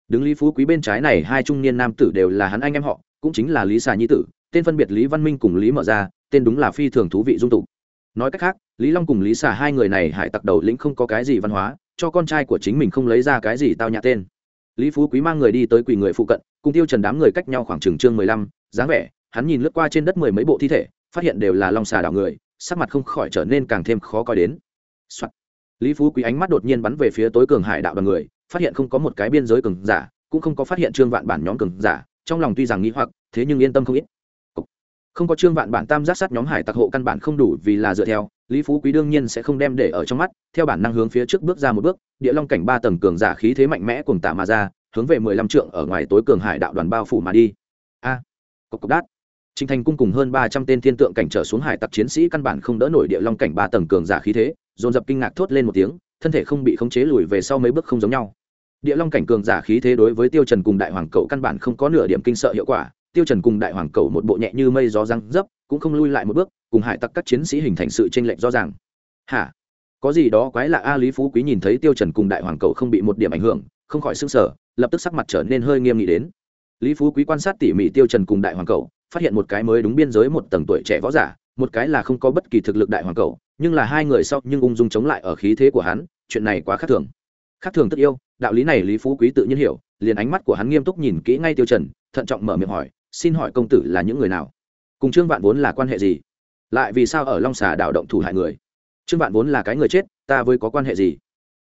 Đứng lý phú quý bên trái này hai trung niên nam tử đều là hắn anh em họ, cũng chính là lý xà nhi tử, tên phân biệt lý văn minh cùng lý mở ra tên đúng là phi thường thú vị dung tục. Nói cách khác, lý long cùng lý xà hai người này hải tặc đầu lĩnh không có cái gì văn hóa cho con trai của chính mình không lấy ra cái gì tao nhã tên. Lý phú quý mang người đi tới quỳ người phụ cận, cùng tiêu trần đám người cách nhau khoảng chừng chương mười lăm, dáng vẻ, hắn nhìn lướt qua trên đất mười mấy bộ thi thể, phát hiện đều là long xà đảo người, sắc mặt không khỏi trở nên càng thêm khó coi đến、Soạn. lý phú quý ánh mắt đột nhiên bắn về phía tối cường hải đạo đoàn người, phát hiện không có một cái biên giới cường giả, cũng không có phát hiện trương vạn bản nhóm cường giả, trong lòng tuy rằng nghĩ hoặc, thế nhưng yên tâm không ít không có trương vạn bản tam giác sát nhóm hải tặc hộ căn bản không đủ vì là dựa theo lý phú quý đương nhiên sẽ không đem để ở trong mắt theo bản năng hướng phía trước bước ra một bước địa long cảnh ba tầng cường giả khí thế mạnh mẽ cùng tạ mà ra hướng về mười lăm trượng ở ngoài tối cường hải đạo đoàn bao phủ mà đi a cộc cộc đát Trình Thành cung cùng hơn ba trăm tên thiên tượng cảnh trở xuống hải tặc chiến sĩ căn bản không đỡ nổi địa long cảnh ba tầng cường giả khí thế, dồn dập kinh ngạc thốt lên một tiếng, thân thể không bị khống chế lùi về sau mấy bước không giống nhau. Địa long cảnh cường giả khí thế đối với Tiêu Trần cùng Đại Hoàng Cẩu căn bản không có nửa điểm kinh sợ hiệu quả, Tiêu Trần cùng Đại Hoàng Cầu một bộ nhẹ như mây gió răng dấp, cũng không lui lại một bước, cùng hải tặc các chiến sĩ hình thành sự tranh lệch rõ ràng. Hả? Có gì đó quái lạ a Lý Phú Quý nhìn thấy Tiêu Trần cùng Đại Hoàng Cầu không bị một điểm ảnh hưởng, không khỏi sững sở, lập tức sắc mặt trở nên hơi nghiêm nghị đến. Lý Phú Quý quan sát tỉ mỉ Tiêu Trần cùng Đại Hoàng Cầu, phát hiện một cái mới đúng biên giới một tầng tuổi trẻ võ giả một cái là không có bất kỳ thực lực đại hoàng cầu nhưng là hai người sau nhưng ung dung chống lại ở khí thế của hắn chuyện này quá khác thường khác thường tất yêu đạo lý này lý phú quý tự nhiên hiểu liền ánh mắt của hắn nghiêm túc nhìn kỹ ngay tiêu trần thận trọng mở miệng hỏi xin hỏi công tử là những người nào? Cùng trương vạn vốn là quan hệ gì? Lại vì sao ở long xà đảo động thủ hại người? Trương vạn vốn là cái người chết ta với có quan hệ gì?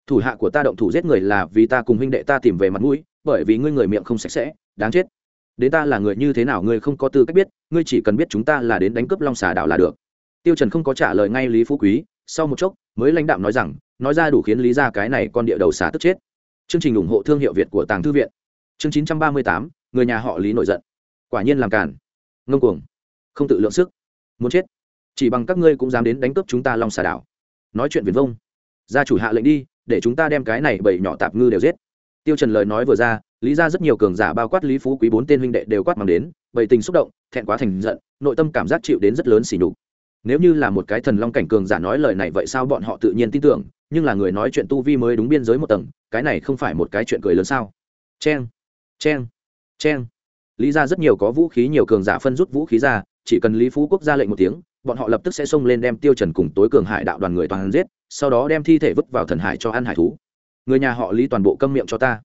Thủ hạ của ta động thủ giết người là vì ta cùng huynh đệ ta tìm về mặt mũi bởi vì ngươi người miệng không sạch sẽ đáng chết. Đến ta là người như thế nào ngươi không có tư cách biết ngươi chỉ cần biết chúng ta là đến đánh cướp long xà đảo là được. Tiêu trần không có trả lời ngay lý phú quý sau một chốc mới lãnh đạm nói rằng nói ra đủ khiến lý ra cái này con địa đầu xà tức chết. Chương trình ủng hộ thương hiệu việt của tàng thư viện. Chương 938, người nhà họ lý nổi giận quả nhiên làm cản ngông cuồng. Không tự lượng sức. Muốn chết. Chỉ bằng các ngươi cũng dám đến đánh cướp chúng ta long xà đảo. Nói chuyện viền vông. Gia chủ hạ lệnh đi, để chúng ta đem cái này bảy nhỏ tạp ngư đều giết. Tiêu trần lời nói vừa ra, lý ra rất nhiều cường giả bao quát lý phú quý bốn tên huynh đệ đều quát mang đến, bầy tình xúc động, thẹn quá thành giận, nội tâm cảm giác chịu đến rất lớn xỉ nhục. Nếu như là một cái thần long cảnh cường giả nói lời này vậy sao bọn họ tự nhiên tin tưởng, nhưng là người nói chuyện tu vi mới đúng biên giới một tầng, cái này không phải một cái chuyện cười lớn sao? Cheng cheng cheng lý ra rất nhiều có vũ khí, nhiều cường giả phân rút vũ khí ra, chỉ cần lý phú quốc ra lệnh một tiếng, bọn họ lập tức sẽ xông lên đem tiêu trần cùng tối cường hải đạo đoàn người toàn giết, sau đó đem thi thể vứt vào thần hải cho ăn hải thú. Người nhà họ lý toàn bộ câm miệng cho ta.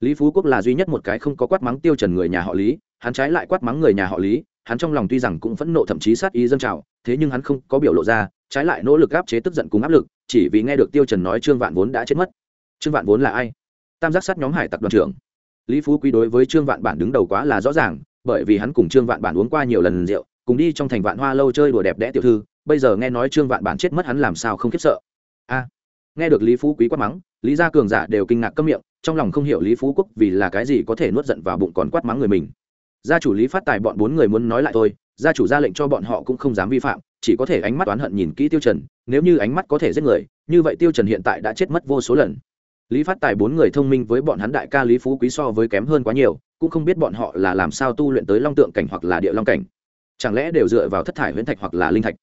Lý phú quốc là duy nhất một cái không có quát mắng tiêu trần người nhà họ lý, hắn trái lại quát mắng người nhà họ lý, hắn trong lòng tuy rằng cũng phẫn nộ thậm chí sát ý dân trào, thế nhưng hắn không có biểu lộ ra, trái lại nỗ lực áp chế tức giận cùng áp lực, chỉ vì nghe được tiêu trần nói trương vạn vốn đã chết mất. Trương vạn vốn là ai? Tam giác sát nhóm hải tặc đoàn trưởng lý phú quý đối với trương vạn bản đứng đầu quá là rõ ràng, bởi vì hắn cùng trương vạn bản uống qua nhiều lần rượu, cùng đi trong thành vạn hoa lâu chơi đùa đẹp đẽ tiểu thư, bây giờ nghe nói trương vạn bản chết mất hắn làm sao không khiếp sợ. A, nghe được lý phú quý quát mắng, lý gia cường giả đều kinh ngạc câm miệng, trong lòng không hiểu lý phú quốc vì là cái gì có thể nuốt giận vào bụng còn quát mắng người mình. Gia chủ lý phát tài bọn bốn người muốn nói lại thôi, gia chủ ra lệnh cho bọn họ cũng không dám vi phạm, chỉ có thể ánh mắt oán hận nhìn kỹ tiêu trần, nếu như ánh mắt có thể giết người, như vậy tiêu trần hiện tại đã chết mất vô số lần lý phát tài bốn người thông minh với bọn hắn đại ca lý phú quý so với kém hơn quá nhiều, cũng không biết bọn họ là làm sao tu luyện tới long tượng cảnh hoặc là địa long cảnh. Chẳng lẽ đều dựa vào thất thải huyễn thạch hoặc là linh thạch?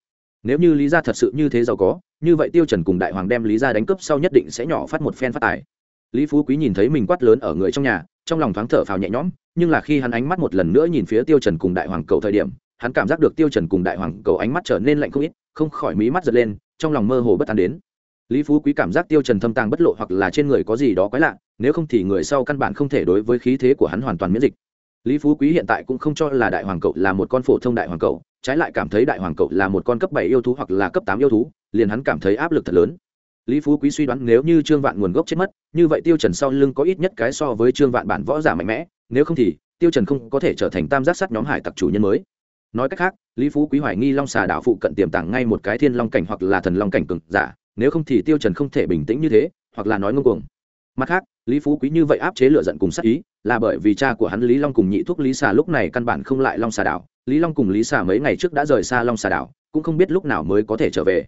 Nếu như lý gia thật sự như thế giàu có, như vậy tiêu trần cùng đại hoàng đem lý gia đánh cướp sau nhất định sẽ nhỏ phát một phen phát tài. Lý phú quý nhìn thấy mình quát lớn ở người trong nhà, trong lòng thoáng thở phào nhẹ nhõm, nhưng là khi hắn ánh mắt một lần nữa nhìn phía tiêu trần cùng đại hoàng cầu thời điểm, hắn cảm giác được tiêu trần cùng đại hoàng cầu ánh mắt trở nên lạnh không ít, không khỏi mí mắt giật lên, trong lòng mơ hồ bất an đến lý phú quý cảm giác tiêu trần thâm tàng bất lộ hoặc là trên người có gì đó quái lạ, nếu không thì người sau căn bản không thể đối với khí thế của hắn hoàn toàn miễn dịch. Lý phú quý hiện tại cũng không cho là đại hoàng cậu là một con phổ thông đại hoàng cậu, trái lại cảm thấy đại hoàng cậu là một con cấp bảy yêu thú hoặc là cấp tám yêu thú, liền hắn cảm thấy áp lực thật lớn. Lý phú quý suy đoán nếu như trương vạn nguồn gốc chết mất, như vậy tiêu trần sau lưng có ít nhất cái so với trương vạn bản võ giả mạnh mẽ, nếu không thì tiêu trần không có thể trở thành tam giác sắt nhóm hải tặc chủ nhân mới. Nói cách khác, lý phú quý hoài nghi long xà đảo phụ cận tiềm tàng ngay một cái thiên long cảnh hoặc là thần long cảnh cường giả nếu không thì tiêu trần không thể bình tĩnh như thế, hoặc là nói ngông cuồng. Mặt khác, lý phú quý như vậy áp chế lửa giận cùng sát ý, là bởi vì cha của hắn lý long cùng nhị thuốc lý xà lúc này căn bản không lại long xà đảo. Lý long cùng lý xà mấy ngày trước đã rời xa long xà đảo, cũng không biết lúc nào mới có thể trở về.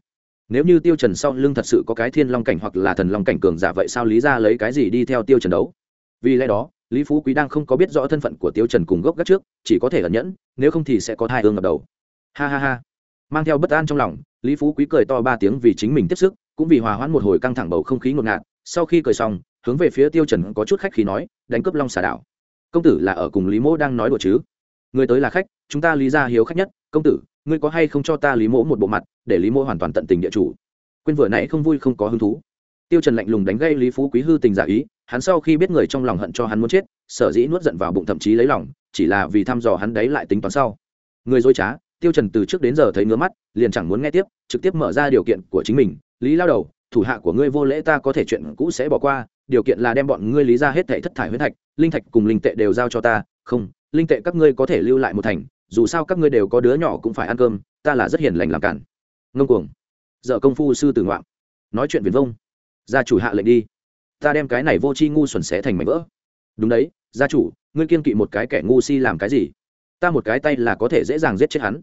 Nếu như tiêu trần sau lưng thật sự có cái thiên long cảnh hoặc là thần long cảnh cường giả vậy sao lý ra lấy cái gì đi theo tiêu trần đấu? Vì lẽ đó, lý phú quý đang không có biết rõ thân phận của tiêu trần cùng gốc gác trước, chỉ có thể ẩn nhẫn, nếu không thì sẽ có thai ương ngập đầu. Ha ha ha mang theo bất an trong lòng, lý phú quý cười to ba tiếng vì chính mình tiếp sức, cũng vì hòa hoãn một hồi căng thẳng bầu không khí ngột ngạt. Sau khi cười xong, hướng về phía tiêu trần có chút khách khí nói, đánh cướp long xà đảo. Công tử là ở cùng lý mỗ đang nói đùa chứ? Người tới là khách, chúng ta lý ra hiếu khách nhất. Công tử, ngươi có hay không cho ta lý mỗ một bộ mặt, để lý mỗ hoàn toàn tận tình địa chủ? Quên vừa nãy không vui không có hứng thú. Tiêu trần lạnh lùng đánh gây lý phú quý hư tình giả ý, hắn sau khi biết người trong lòng hận cho hắn muốn chết, sở dĩ nuốt giận vào bụng thậm chí lấy lòng, chỉ là vì thăm dò hắn đấy lại tính toán sau. Người dối trá tiêu trần từ trước đến giờ thấy ngứa mắt, liền chẳng muốn nghe tiếp, trực tiếp mở ra điều kiện của chính mình. Lý lao đầu, thủ hạ của ngươi vô lễ ta có thể chuyện cũ sẽ bỏ qua, điều kiện là đem bọn ngươi lý ra hết thảy thất thải huyết thạch, linh thạch cùng linh tệ đều giao cho ta. Không, linh tệ các ngươi có thể lưu lại một thành, dù sao các ngươi đều có đứa nhỏ cũng phải ăn cơm, ta là rất hiền lành làm cản. Ngông cuồng. Dợ công phu sư tử ngoạm. Nói chuyện viền vông. Gia chủ hạ lệnh đi. Ta đem cái này vô tri ngu xuẩn xé thành mảnh vỡ. Đúng đấy, gia chủ, ngươi kiên kỵ một cái kẻ ngu si làm cái gì? Ta một cái tay là có thể dễ dàng giết chết hắn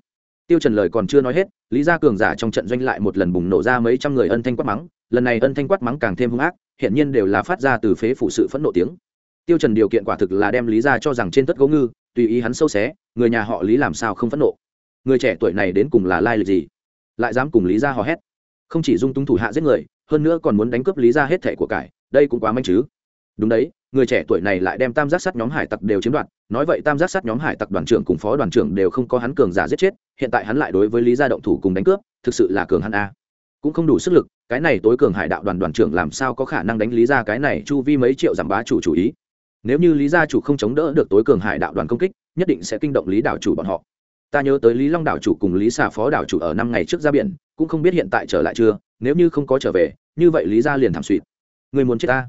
tiêu trần lời còn chưa nói hết, lý gia cường giả trong trận doanh lại một lần bùng nổ ra mấy trăm người ân thanh quát mắng, lần này ân thanh quát mắng càng thêm hung ác hiện nhiên đều là phát ra từ phế phụ sự phẫn nộ tiếng. Tiêu trần điều kiện quả thực là đem lý gia cho rằng trên tất gấu ngư, tùy ý hắn sâu xé, người nhà họ lý làm sao không phẫn nộ? Người trẻ tuổi này đến cùng là lai lịch gì? Lại dám cùng lý gia hò hét? Không chỉ dung tung thủ hạ giết người, hơn nữa còn muốn đánh cướp lý gia hết thẻ của cải, đây cũng quá manh chứ. Đúng đấy người trẻ tuổi này lại đem tam giác sắt nhóm hải tặc đều chiếm đoạt. Nói vậy, tam giác sắt nhóm hải tặc đoàn trưởng cùng phó đoàn trưởng đều không có hắn cường giả giết chết, hiện tại hắn lại đối với lý gia động thủ cùng đánh cướp, thực sự là cường hắn a. Cũng không đủ sức lực, cái này tối cường hải đạo đoàn đoàn trưởng làm sao có khả năng đánh lý gia cái này chu vi mấy triệu giảm bá chủ chủ ý? Nếu như lý gia chủ không chống đỡ được tối cường hải đạo đoàn công kích, nhất định sẽ kinh động lý đạo chủ bọn họ. Ta nhớ tới lý long đạo chủ cùng lý xà phó đạo chủ ở năm ngày trước ra biển, cũng không biết hiện tại trở lại chưa, nếu như không có trở về, như vậy lý gia liền thảm suỵt người muốn chết ta?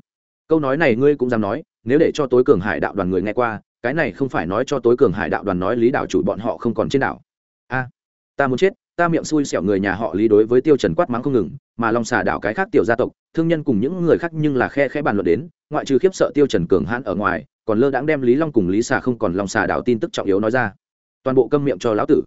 Câu nói này ngươi cũng dám nói, nếu để cho tối cường hải đạo đoàn người nghe qua, cái này không phải nói cho tối cường hải đạo đoàn nói lý đạo chủ bọn họ không còn trên đảo. A, ta muốn chết, ta miệng xui xẻo người nhà họ lý đối với tiêu trần quát mắng không ngừng, mà long xà đảo cái khác tiểu gia tộc, thương nhân cùng những người khác nhưng là khe khẽ bàn luận đến, ngoại trừ khiếp sợ tiêu trần cường hãn ở ngoài, còn lơ đãng đem lý long cùng lý xà không còn long xà đảo tin tức trọng yếu nói ra. Toàn bộ câm miệng cho lão tử.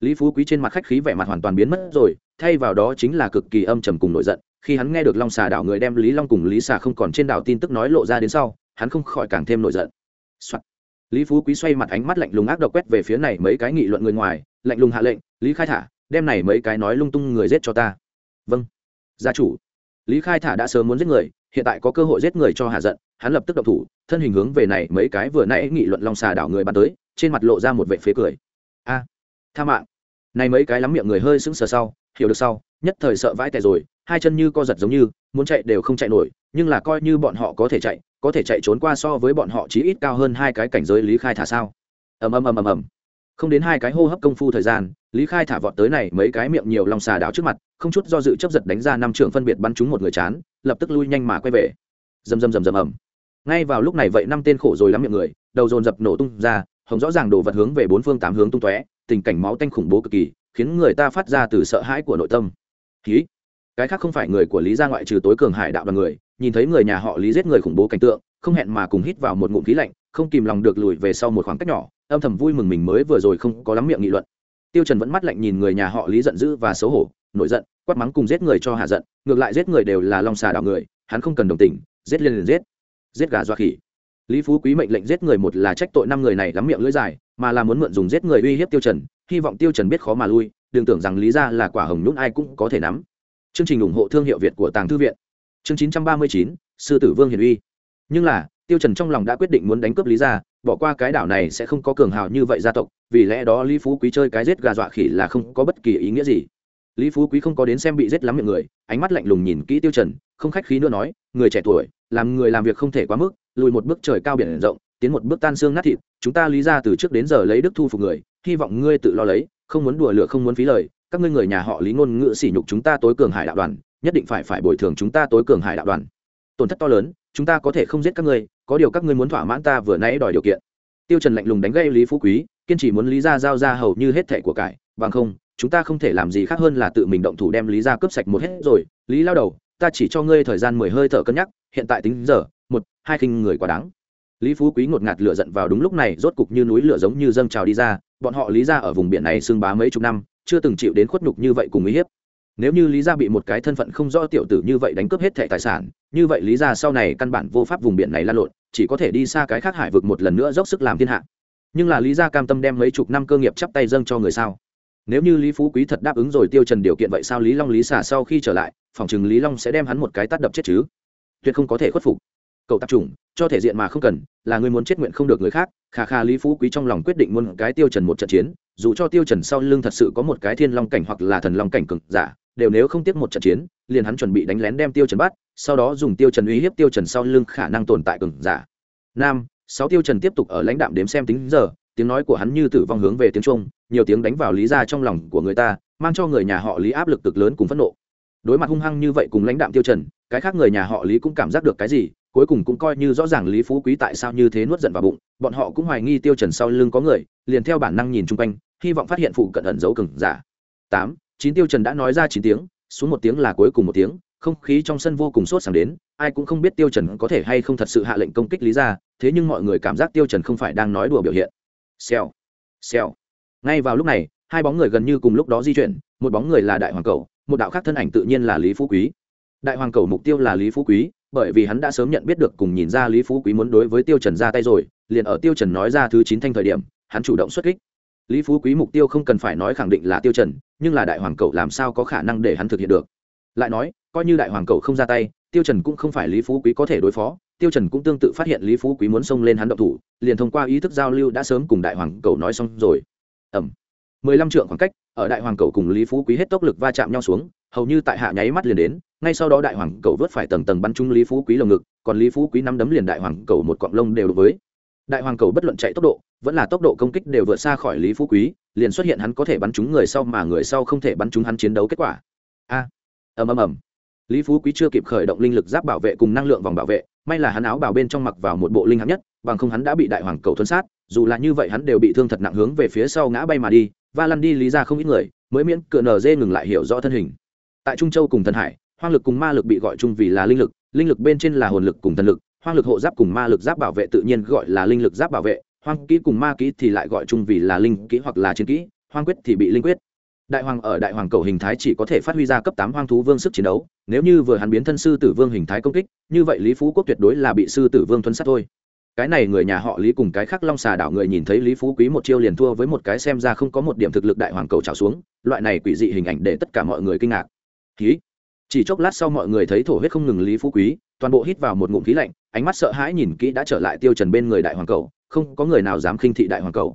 Lý phú quý trên mặt khách khí vẻ mặt hoàn toàn biến mất rồi, thay vào đó chính là cực kỳ âm trầm cùng nổi giận khi hắn nghe được long xà đảo người đem lý long cùng lý xà không còn trên đảo tin tức nói lộ ra đến sau, hắn không khỏi càng thêm nổi giận、Soạn. lý phú quý xoay mặt ánh mắt lạnh lùng ác độc quét về phía này mấy cái nghị luận người ngoài, lạnh lùng hạ lệnh, lý khai thả, đem này mấy cái nói lung tung người giết cho ta. Vâng. Gia chủ. Lý khai thả đã sớm muốn giết người, hiện tại có cơ hội giết người cho hạ giận, hắn lập tức động thủ, thân hình hướng về này mấy cái vừa nãy nghị luận long xà đảo người bắn tới, trên mặt lộ ra một vệ phế cười. A, tha mạng. Này mấy cái lắm miệng người hơi sững sờ sau, hiểu được sau nhất thời sợ vãi tệ rồi, hai chân như co giật giống như, muốn chạy đều không chạy nổi, nhưng là coi như bọn họ có thể chạy, có thể chạy trốn qua so với bọn họ chí ít cao hơn hai cái cảnh giới lý khai thả sao? Ầm ầm ầm ầm ầm. Không đến hai cái hô hấp công phu thời gian, lý khai thả vọt tới này mấy cái miệng nhiều lòng xà đảo trước mặt, không chút do dự chấp giật đánh ra năm trường phân biệt bắn trúng một người chán, lập tức lui nhanh mà quay về. Rầm rầm rầm rầm, ầm. Ngay vào lúc này vậy năm tên khổ rồi lắm miệng người, đầu dồn dập nổ tung ra, hồng rõ ràng đổ vật hướng về bốn phương tám hướng tung tóe, tình cảnh máu tanh khủng bố cực kỳ, khiến người ta phát ra từ sợ hãi của nội tâm ký, cái khác không phải người của lý gia ngoại trừ tối cường hải đạo đoàn người nhìn thấy người nhà họ lý giết người khủng bố cảnh tượng không hẹn mà cùng hít vào một ngụm khí lạnh không kìm lòng được lùi về sau một khoảng cách nhỏ âm thầm vui mừng mình mới vừa rồi không có lắm miệng nghị luận. Tiêu trần vẫn mắt lạnh nhìn người nhà họ lý giận dữ và xấu hổ nổi giận quát mắng cùng giết người cho hạ giận ngược lại giết người đều là long xà đảo người hắn không cần đồng tình giết liền liền giết. Giết gà doa khỉ. Lý phú quý mệnh lệnh giết người một là trách tội năm người này lắm miệng lưỡi dài mà là muốn mượn dùng giết người uy hiếp tiêu trần hy vọng tiêu trần biết khó mà lui đừng tưởng rằng lý gia là quả hồng nhún ai cũng có thể nắm. Chương trình ủng hộ thương hiệu việt của tàng thư viện. Chương 939, sư tử vương hiền uy. Nhưng là tiêu trần trong lòng đã quyết định muốn đánh cướp lý gia bỏ qua cái đảo này sẽ không có cường hào như vậy gia tộc vì lẽ đó lý phú quý chơi cái giết gà dọa khỉ là không có bất kỳ ý nghĩa gì. Lý phú quý không có đến xem bị giết lắm miệng người ánh mắt lạnh lùng nhìn kỹ tiêu trần không khách khí nữa nói người trẻ tuổi làm người làm việc không thể quá mức lùi một bước trời cao biển rộng tiến một bước tan xương nát thịt chúng ta lý ra từ trước đến giờ lấy đức thu phục người hy vọng ngươi tự lo lấy không muốn đùa lửa, không muốn phí lời, các ngươi người nhà họ lý ngôn ngữ sỉ nhục chúng ta tối cường hải đạo đoàn, nhất định phải phải bồi thường chúng ta tối cường hải đạo đoàn. Tổn thất to lớn, chúng ta có thể không giết các ngươi, có điều các ngươi muốn thỏa mãn ta vừa nãy đòi điều kiện. Tiêu trần lạnh lùng đánh gây lý phú quý, kiên trì muốn lý gia giao ra hầu như hết thẻ của cải, bằng không, chúng ta không thể làm gì khác hơn là tự mình động thủ đem lý gia cướp sạch một hết rồi. Lý lao đầu, ta chỉ cho ngươi thời gian mười hơi thở cân nhắc, hiện tại tính giờ, một, hai khinh người quá đáng lý phú quý ngột ngạt lửa giận vào đúng lúc này, rốt cục như núi lửa giống như dâng trào đi ra, bọn họ lý ra ở vùng biển này xưng bá mấy chục năm, chưa từng chịu đến khuất nhục như vậy cùng uy hiếp. Nếu như lý gia bị một cái thân phận không rõ tiểu tử như vậy đánh cướp hết thẻ tài sản, như vậy lý gia sau này căn bản vô pháp vùng biển này lan lộn, chỉ có thể đi xa cái khác hải vực một lần nữa dốc sức làm thiên hạ. Nhưng là lý gia cam tâm đem mấy chục năm cơ nghiệp chắp tay dâng cho người sao? Nếu như lý phú quý thật đáp ứng rồi tiêu trần điều kiện vậy sao lý long lý xả sau khi trở lại, phòng chừng lý long sẽ đem hắn một cái tát đập chết chứ? Tuyệt không có thể khuất phục cậu tạp chủng, cho thể diện mà không cần, là người muốn chết nguyện không được người khác khà khà lý phú quý trong lòng quyết định muốn cái tiêu trần một trận chiến, dù cho tiêu trần sau lưng thật sự có một cái thiên long cảnh hoặc là thần long cảnh cực giả, đều nếu không tiếp một trận chiến, liền hắn chuẩn bị đánh lén đem tiêu trần bắt, sau đó dùng tiêu trần uy hiếp tiêu trần sau lưng khả năng tồn tại cường giả. Nam, sáu tiêu trần tiếp tục ở lãnh đạm đếm xem tính giờ, tiếng nói của hắn như tử vong hướng về tiếng trung, nhiều tiếng đánh vào lý ra trong lòng của người ta, mang cho người nhà họ lý áp lực cực lớn cùng phẫn nộ. Đối mặt hung hăng như vậy cùng lãnh đạm tiêu trần, cái khác người nhà họ lý cũng cảm giác được cái gì cuối cùng cũng coi như rõ ràng lý phú quý tại sao như thế nuốt giận vào bụng, bọn họ cũng hoài nghi tiêu trần sau lưng có người, liền theo bản năng nhìn chung quanh, hy vọng phát hiện phụ cận ẩn giấu cừng giả. Tám, chín tiêu trần đã nói ra chín tiếng, xuống một tiếng là cuối cùng một tiếng, không khí trong sân vô cùng sốt sắng đến, ai cũng không biết tiêu trần có thể hay không thật sự hạ lệnh công kích lý gia, thế nhưng mọi người cảm giác tiêu trần không phải đang nói đùa biểu hiện. Xèo xèo. Ngay vào lúc này, hai bóng người gần như cùng lúc đó di chuyển, một bóng người là đại hoàng cầu, một đạo khác thân ảnh tự nhiên là lý phú quý. Đại hoàng cầu mục tiêu là lý phú quý bởi vì hắn đã sớm nhận biết được cùng nhìn ra lý phú quý muốn đối với tiêu trần ra tay rồi liền ở tiêu trần nói ra thứ chín thanh thời điểm hắn chủ động xuất kích. Lý phú quý mục tiêu không cần phải nói khẳng định là tiêu trần nhưng là đại hoàng cầu làm sao có khả năng để hắn thực hiện được? Lại nói coi như đại hoàng cầu không ra tay tiêu trần cũng không phải lý phú quý có thể đối phó tiêu trần cũng tương tự phát hiện lý phú quý muốn xông lên hắn động thủ liền thông qua ý thức giao lưu đã sớm cùng đại hoàng cầu nói xong rồi. Ầm, mười lăm trượng khoảng cách ở đại hoàng cầu cùng lý phú quý hết tốc lực va chạm nhau xuống hầu như tại hạ nháy mắt liền đến, ngay sau đó đại hoàng cầu vớt phải tầng tầng bắn trúng lý phú quý lồng ngực, còn lý phú quý nắm đấm liền đại hoàng cầu một cọng lông đều đối với. Đại hoàng cầu bất luận chạy tốc độ, vẫn là tốc độ công kích đều vượt xa khỏi lý phú quý, liền xuất hiện hắn có thể bắn trúng người sau mà người sau không thể bắn trúng hắn chiến đấu kết quả. A, ầm ầm ầm. Lý phú quý chưa kịp khởi động linh lực giáp bảo vệ cùng năng lượng vòng bảo vệ, may là hắn áo bảo bên trong mặc vào một bộ linh hạng nhất, bằng không hắn đã bị đại hoàng cầu thuấn sát, dù là như vậy hắn đều bị thương thật nặng hướng về phía sau ngã bay mà đi và lăn đi lý ra không ít người, mới miễn cựa nở dê ngừng lại hiểu rõ thân hình tại trung châu cùng thần hải, hoang lực cùng ma lực bị gọi chung vì là linh lực linh lực bên trên là hồn lực cùng thần lực, hoang lực hộ giáp cùng ma lực giáp bảo vệ tự nhiên gọi là linh lực giáp bảo vệ, hoang kỹ cùng ma kỹ thì lại gọi chung vì là linh kỹ hoặc là chiến kỹ, hoang quyết thì bị linh quyết. Đại hoàng ở đại hoàng cầu hình thái chỉ có thể phát huy ra cấp tám hoang thú vương sức chiến đấu, nếu như vừa hắn biến thân sư tử vương hình thái công kích, như vậy lý phú quốc tuyệt đối là bị sư tử vương thuấn sát thôi. Cái này người nhà họ lý cùng cái khác long xà đảo người nhìn thấy lý phú quý một chiêu liền thua với một cái xem ra không có một điểm thực lực đại hoàng cầu trào xuống, loại này quỷ dị hình ảnh để tất cả mọi người kinh ngạc khí chỉ chốc lát sau mọi người thấy thổ huyết không ngừng lý phú quý, toàn bộ hít vào một ngụm khí lạnh, ánh mắt sợ hãi nhìn kỹ đã trở lại tiêu trần bên người đại hoàng cầu, không có người nào dám khinh thị đại hoàng cầu.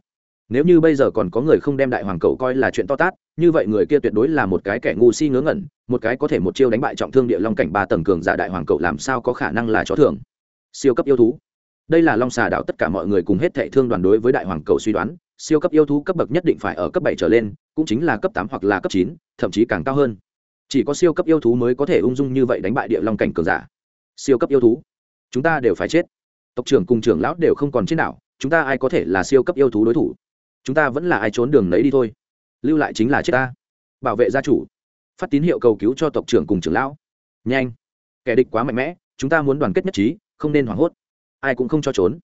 Nếu như bây giờ còn có người không đem đại hoàng cầu coi là chuyện to tát, như vậy người kia tuyệt đối là một cái kẻ ngu si ngớ ngẩn, một cái có thể một chiêu đánh bại trọng thương địa long cảnh ba tầng cường giả đại hoàng cầu làm sao có khả năng là chó thường. Siêu cấp yêu thú. Đây là long xà đạo tất cả mọi người cùng hết thệ thương đoàn đối với đại hoàng cầu suy đoán, siêu cấp yêu thú cấp bậc nhất định phải ở cấp bảy trở lên, cũng chính là cấp tám hoặc là cấp chín, thậm chí càng cao hơn chỉ có siêu cấp yêu thú mới có thể ung dung như vậy đánh bại địa long cảnh cường giả. Siêu cấp yêu thú? Chúng ta đều phải chết. Tộc trưởng cùng trưởng lão đều không còn trên nào chúng ta ai có thể là siêu cấp yêu thú đối thủ? Chúng ta vẫn là ai trốn đường nấy đi thôi. Lưu lại chính là chết ta. Bảo vệ gia chủ. Phát tín hiệu cầu cứu cho tộc trưởng cùng trưởng lão. Nhanh. Kẻ địch quá mạnh mẽ, chúng ta muốn đoàn kết nhất trí, không nên hoảng hốt. Ai cũng không cho trốn.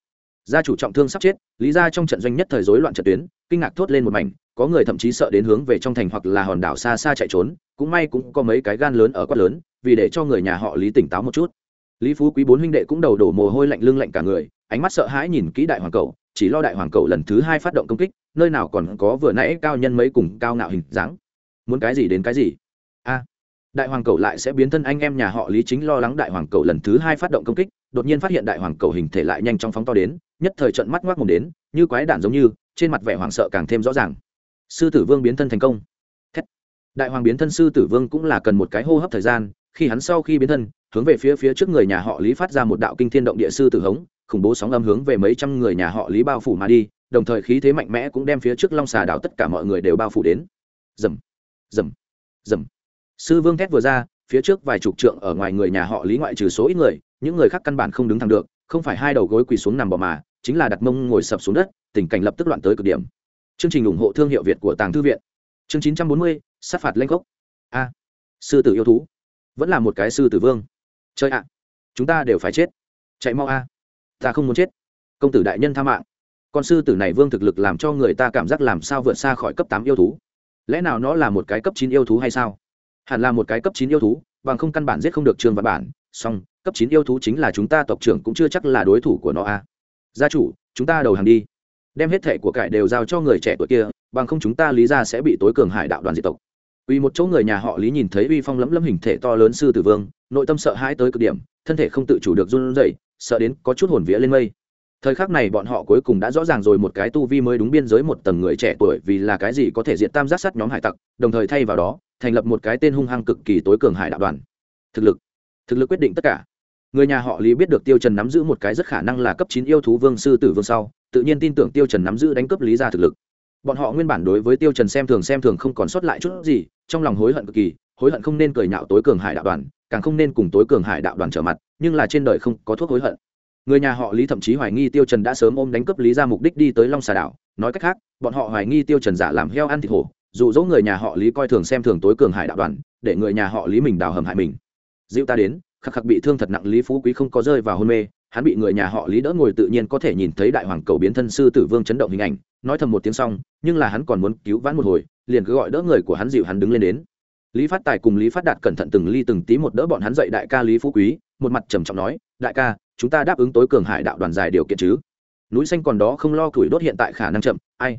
Gia chủ trọng thương sắp chết, lý ra trong trận doanh nhất thời rối loạn trận tuyến, kinh ngạc thốt lên một mảnh có người thậm chí sợ đến hướng về trong thành hoặc là hòn đảo xa xa chạy trốn, cũng may cũng có mấy cái gan lớn ở quát lớn, vì để cho người nhà họ lý tỉnh táo một chút. Lý phú quý bốn huynh đệ cũng đầu đổ mồ hôi lạnh lưng lạnh cả người, ánh mắt sợ hãi nhìn kỹ đại hoàng cầu, chỉ lo đại hoàng cầu lần thứ hai phát động công kích, nơi nào còn có vừa nãy cao nhân mấy cùng cao ngạo hình dáng. Muốn cái gì đến cái gì? A, đại hoàng cầu lại sẽ biến thân anh em nhà họ lý chính lo lắng đại hoàng cầu lần thứ hai phát động công kích, đột nhiên phát hiện đại hoàng cầu hình thể lại nhanh chóng phóng to đến, nhất thời trận mắt ngoác mồm đến, như quái đản giống như, trên mặt vẻ hoảng sợ càng thêm rõ ràng sư tử vương biến thân thành công. Thét. đại hoàng biến thân sư tử vương cũng là cần một cái hô hấp thời gian, khi hắn sau khi biến thân, hướng về phía phía trước người nhà họ lý phát ra một đạo kinh thiên động địa sư tử hống, khủng bố sóng âm hướng về mấy trăm người nhà họ lý bao phủ mà đi, đồng thời khí thế mạnh mẽ cũng đem phía trước long xà đảo tất cả mọi người đều bao phủ đến. Dầm dầm dầm sư vương thét vừa ra, phía trước vài chục trượng ở ngoài người nhà họ lý ngoại trừ số ít người, những người khác căn bản không đứng thẳng được, không phải hai đầu gối quỳ xuống nằm bò mà, chính là đặt mông ngồi sập xuống đất, tình cảnh lập tức loạn tới cực điểm chương trình ủng hộ thương hiệu việt của tàng thư viện. Chương chín trăm bốn mươi, sát phạt lanh gốc a. Sư tử yêu thú. Vẫn là một cái sư tử vương. Chơi ạ. Chúng ta đều phải chết. Chạy mau a. Ta không muốn chết. Công tử đại nhân tha mạng. Con sư tử này vương thực lực làm cho người ta cảm giác làm sao vượt xa khỏi cấp tám yêu thú. Lẽ nào nó là một cái cấp chín yêu thú hay sao? Hẳn là một cái cấp chín yêu thú, bằng không căn bản giết không được trương văn bản. Song cấp chín yêu thú chính là chúng ta tộc trưởng cũng chưa chắc là đối thủ của nó a. Gia chủ, chúng ta đầu hàng đi đem hết thẻ của cải đều giao cho người trẻ tuổi kia bằng không chúng ta lý ra sẽ bị tối cường hải đạo đoàn diệt tộc Vì một chỗ người nhà họ Lý nhìn thấy uy phong lẫm lẫm hình thể to lớn sư tử vương, nội tâm sợ hãi tới cực điểm, thân thể không tự chủ được run rẩy, sợ đến có chút hồn vía lên mây. Thời khắc này bọn họ cuối cùng đã rõ ràng rồi một cái tu vi mới đúng biên giới một tầng người trẻ tuổi vì là cái gì có thể diệt tam giác sắt nhóm hải tặc, đồng thời thay vào đó, thành lập một cái tên hung hăng cực kỳ tối cường hải đạo đoàn. Thực lực, thực lực quyết định tất cả. Người nhà họ Lý biết được Tiêu Trần nắm giữ một cái rất khả năng là cấp chín yêu thú vương sư tử vương sau, tự nhiên tin tưởng Tiêu Trần nắm giữ đánh cướp lý gia thực lực. Bọn họ nguyên bản đối với tiêu trần xem thường xem thường không còn sót lại chút gì, trong lòng hối hận cực kỳ, hối hận không nên cười nhạo tối cường hải đạo đoàn, càng không nên cùng tối cường hải đạo đoàn trở mặt, nhưng là trên đời không có thuốc hối hận. Người nhà họ lý thậm chí hoài nghi tiêu trần đã sớm ôm đánh cướp lý ra mục đích đi tới long xà đảo. Nói cách khác, bọn họ hoài nghi tiêu trần giả làm heo ăn thịt hổ, dụ dỗ người nhà họ lý coi thường xem thường tối cường hải đạo đoàn, để người nhà họ lý mình đào hầm hại mình. Dịu ta đến, khắc khắc bị thương thật nặng lý phú quý không có rơi vào hôn mê hắn bị người nhà họ lý đỡ ngồi tự nhiên có thể nhìn thấy đại hoàng cầu biến thân sư tử vương chấn động hình ảnh, nói thầm một tiếng xong, nhưng là hắn còn muốn cứu vãn một hồi, liền cứ gọi đỡ người của hắn dịu hắn đứng lên đến. Lý phát tài cùng lý phát đạt cẩn thận từng ly từng tí một đỡ bọn hắn dậy đại ca lý phú quý, một mặt trầm trọng nói, đại ca, chúng ta đáp ứng tối cường hải đạo đoàn dài điều kiện chứ? Núi xanh còn đó không lo củi đốt hiện tại khả năng chậm, ai?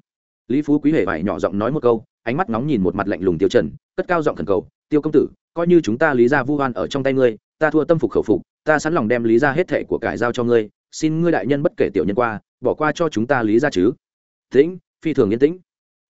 Lý phú quý hề phải nhỏ giọng nói một câu, ánh mắt nóng nhìn một mặt lạnh lùng tiêu trần, cất cao giọng thần cầu, tiêu công tử, coi như chúng ta lý ra vu oan ở trong tay ngươi, ta thua tâm phục khẩu phục ta sẵn lòng đem lý ra hết thệ của cải giao cho ngươi, xin ngươi đại nhân bất kể tiểu nhân qua, bỏ qua cho chúng ta lý ra chứ. Tĩnh, phi thường yên tĩnh.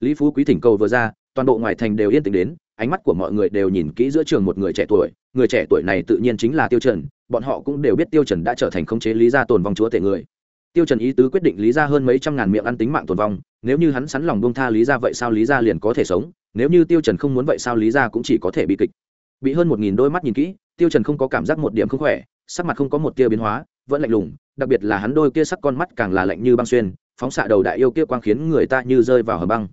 Lý phú quý thỉnh cầu vừa ra, toàn bộ ngoài thành đều yên tĩnh đến, ánh mắt của mọi người đều nhìn kỹ giữa trường một người trẻ tuổi, người trẻ tuổi này tự nhiên chính là tiêu trần, bọn họ cũng đều biết tiêu trần đã trở thành khống chế lý gia tồn vong chúa tể người. Tiêu trần ý tứ quyết định lý gia hơn mấy trăm ngàn miệng ăn tính mạng tồn vong, nếu như hắn sẵn lòng buông tha lý gia vậy sao lý gia liền có thể sống, nếu như tiêu trần không muốn vậy sao lý gia cũng chỉ có thể bị kịch. Bị hơn một nghìn đôi mắt nhìn kỹ, tiêu trần không có cảm giác một điểm không khỏe sắc mặt không có một tia biến hóa, vẫn lạnh lùng, đặc biệt là hắn đôi kia sắc con mắt càng là lạnh như băng xuyên, phóng xạ đầu đại yêu kia quang khiến người ta như rơi vào hầm băng.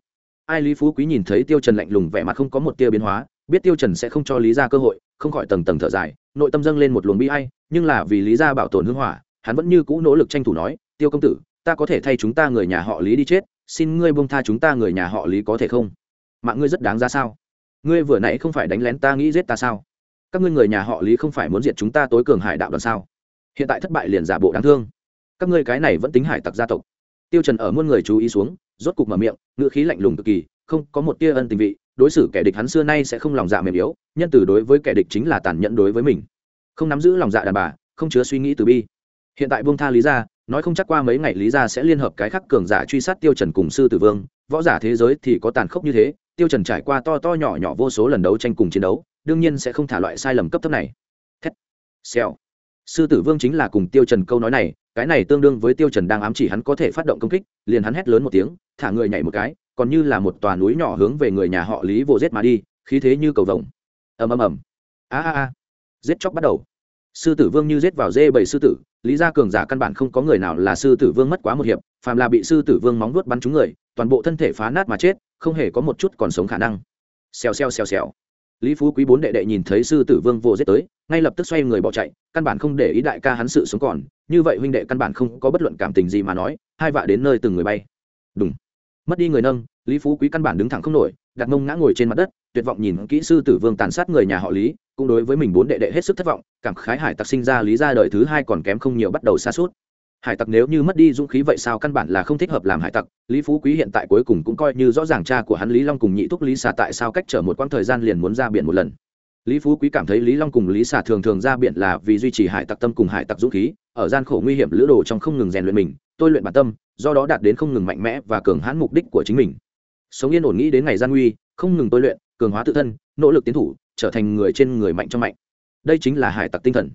Ai lý phú quý nhìn thấy tiêu trần lạnh lùng vẻ mặt không có một tia biến hóa, biết tiêu trần sẽ không cho lý gia cơ hội, không khỏi tầng tầng thở dài, nội tâm dâng lên một luồng bi ai, nhưng là vì lý gia bảo tồn hương hỏa, hắn vẫn như cũ nỗ lực tranh thủ nói, tiêu công tử, ta có thể thay chúng ta người nhà họ lý đi chết, xin ngươi buông tha chúng ta người nhà họ lý có thể không? Mạng ngươi rất đáng ra sao? Ngươi vừa nãy không phải đánh lén ta nghĩ giết ta sao? Các ngươi người nhà họ lý không phải muốn diệt chúng ta tối cường hải đạo đoàn sao? Hiện tại thất bại liền giả bộ đáng thương. Các ngươi cái này vẫn tính hải tặc gia tộc. Tiêu trần ở muôn người chú ý xuống, rốt cục mở miệng ngựa khí lạnh lùng cực kỳ, không, có một tia ân tình vị, đối xử kẻ địch hắn xưa nay sẽ không lòng dạ mềm yếu, nhân từ đối với kẻ địch chính là tàn nhẫn đối với mình. Không nắm giữ lòng dạ đàn bà, không chứa suy nghĩ từ bi. Hiện tại buông tha lý gia, nói không chắc qua mấy ngày lý gia sẽ liên hợp cái khắc cường giả truy sát tiêu trần cùng sư tử vương, võ giả thế giới thì có tàn khốc như thế, tiêu trần trải qua to to nhỏ nhỏ vô số lần đấu tranh cùng chiến đấu đương nhiên sẽ không thả loại sai lầm cấp thấp này. Thét. Xèo. Sư tử vương chính là cùng tiêu trần câu nói này, cái này tương đương với tiêu trần đang ám chỉ hắn có thể phát động công kích, liền hắn hét lớn một tiếng, thả người nhảy một cái, còn như là một tòa núi nhỏ hướng về người nhà họ lý vô giết mà đi, khí thế như cầu vồng. Ầm ầm ầm. A a a. Giết chóc bắt đầu. Sư tử vương như giết vào dê bảy sư tử, lý gia cường giả căn bản không có người nào là sư tử vương mất quá một hiệp, phàm là bị sư tử vương móng vuốt bắn trúng người, toàn bộ thân thể phá nát mà chết, không hề có một chút còn sống khả năng. Xèo xèo xèo xèo lý phú quý bốn đệ đệ nhìn thấy sư tử vương vô giết tới, ngay lập tức xoay người bỏ chạy, căn bản không để ý đại ca hắn sự sống còn. Như vậy huynh đệ căn bản không có bất luận cảm tình gì mà nói, hai vạ đến nơi từng người bay. Đúng mất đi người nâng, lý phú quý căn bản đứng thẳng không nổi, đặt mông ngã ngồi trên mặt đất, tuyệt vọng nhìn kỹ sư tử vương tàn sát người nhà họ lý, cũng đối với mình bốn đệ đệ hết sức thất vọng, cảm khái hải tặc sinh ra lý ra đời thứ hai còn kém không nhiều bắt đầu xa suốt hải tặc nếu như mất đi dũng khí vậy sao căn bản là không thích hợp làm hải tặc. Lý phú quý hiện tại cuối cùng cũng coi như rõ ràng cha của hắn lý long cùng nhị thúc lý xà tại sao cách trở một quãng thời gian liền muốn ra biển một lần. Lý phú quý cảm thấy lý long cùng lý xà thường thường ra biển là vì duy trì hải tặc tâm cùng hải tặc dũng khí, ở gian khổ nguy hiểm lữ đồ trong không ngừng rèn luyện mình, tôi luyện bản tâm, do đó đạt đến không ngừng mạnh mẽ và cường hãn mục đích của chính mình. Sống yên ổn nghĩ đến ngày gian nguy, không ngừng tôi luyện, cường hóa tự thân, nỗ lực tiến thủ, trở thành người trên người mạnh trong mạnh. Đây chính là hải tặc tinh thần.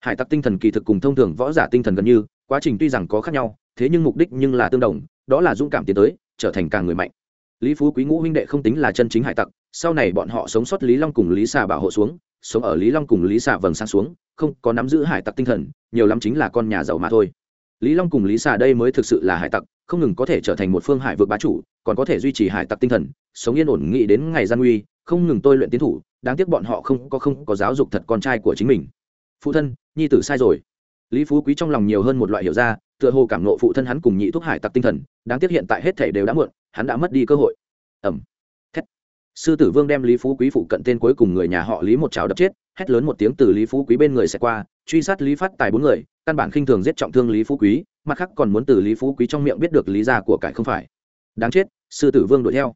Hải tặc tinh thần kỳ thực cùng thông thường võ giả tinh thần gần như quá trình tuy rằng có khác nhau, thế nhưng mục đích nhưng là tương đồng, đó là dũng cảm tiến tới, trở thành càng người mạnh. Lý phú quý ngũ huynh đệ không tính là chân chính hải tặc, sau này bọn họ sống sót lý long cùng lý xà bảo hộ xuống, sống ở lý long cùng lý xà vầng sang xuống, không có nắm giữ hải tặc tinh thần, nhiều lắm chính là con nhà giàu mà thôi. Lý long cùng lý xà đây mới thực sự là hải tặc, không ngừng có thể trở thành một phương hải vượt bá chủ, còn có thể duy trì hải tặc tinh thần, sống yên ổn nghị đến ngày gian nguy, không ngừng tôi luyện tiến thủ, đáng tiếc bọn họ không có không có giáo dục thật con trai của chính mình. Phụ thân, nhi tử sai rồi lý phú quý trong lòng nhiều hơn một loại hiểu ra, tựa hồ cảm nộ phụ thân hắn cùng nhị thuốc hải tặc tinh thần, đáng tiếc hiện tại hết thể đều đã muộn, hắn đã mất đi cơ hội. Ẩm thét. Sư tử vương đem lý phú quý phụ cận tên cuối cùng người nhà họ lý một chảo đập chết, hét lớn một tiếng từ lý phú quý bên người sẽ qua, truy sát lý phát tài bốn người, căn bản khinh thường giết trọng thương lý phú quý, mặt khác còn muốn từ lý phú quý trong miệng biết được lý gia của cải không phải. Đáng chết, sư tử vương đuổi theo.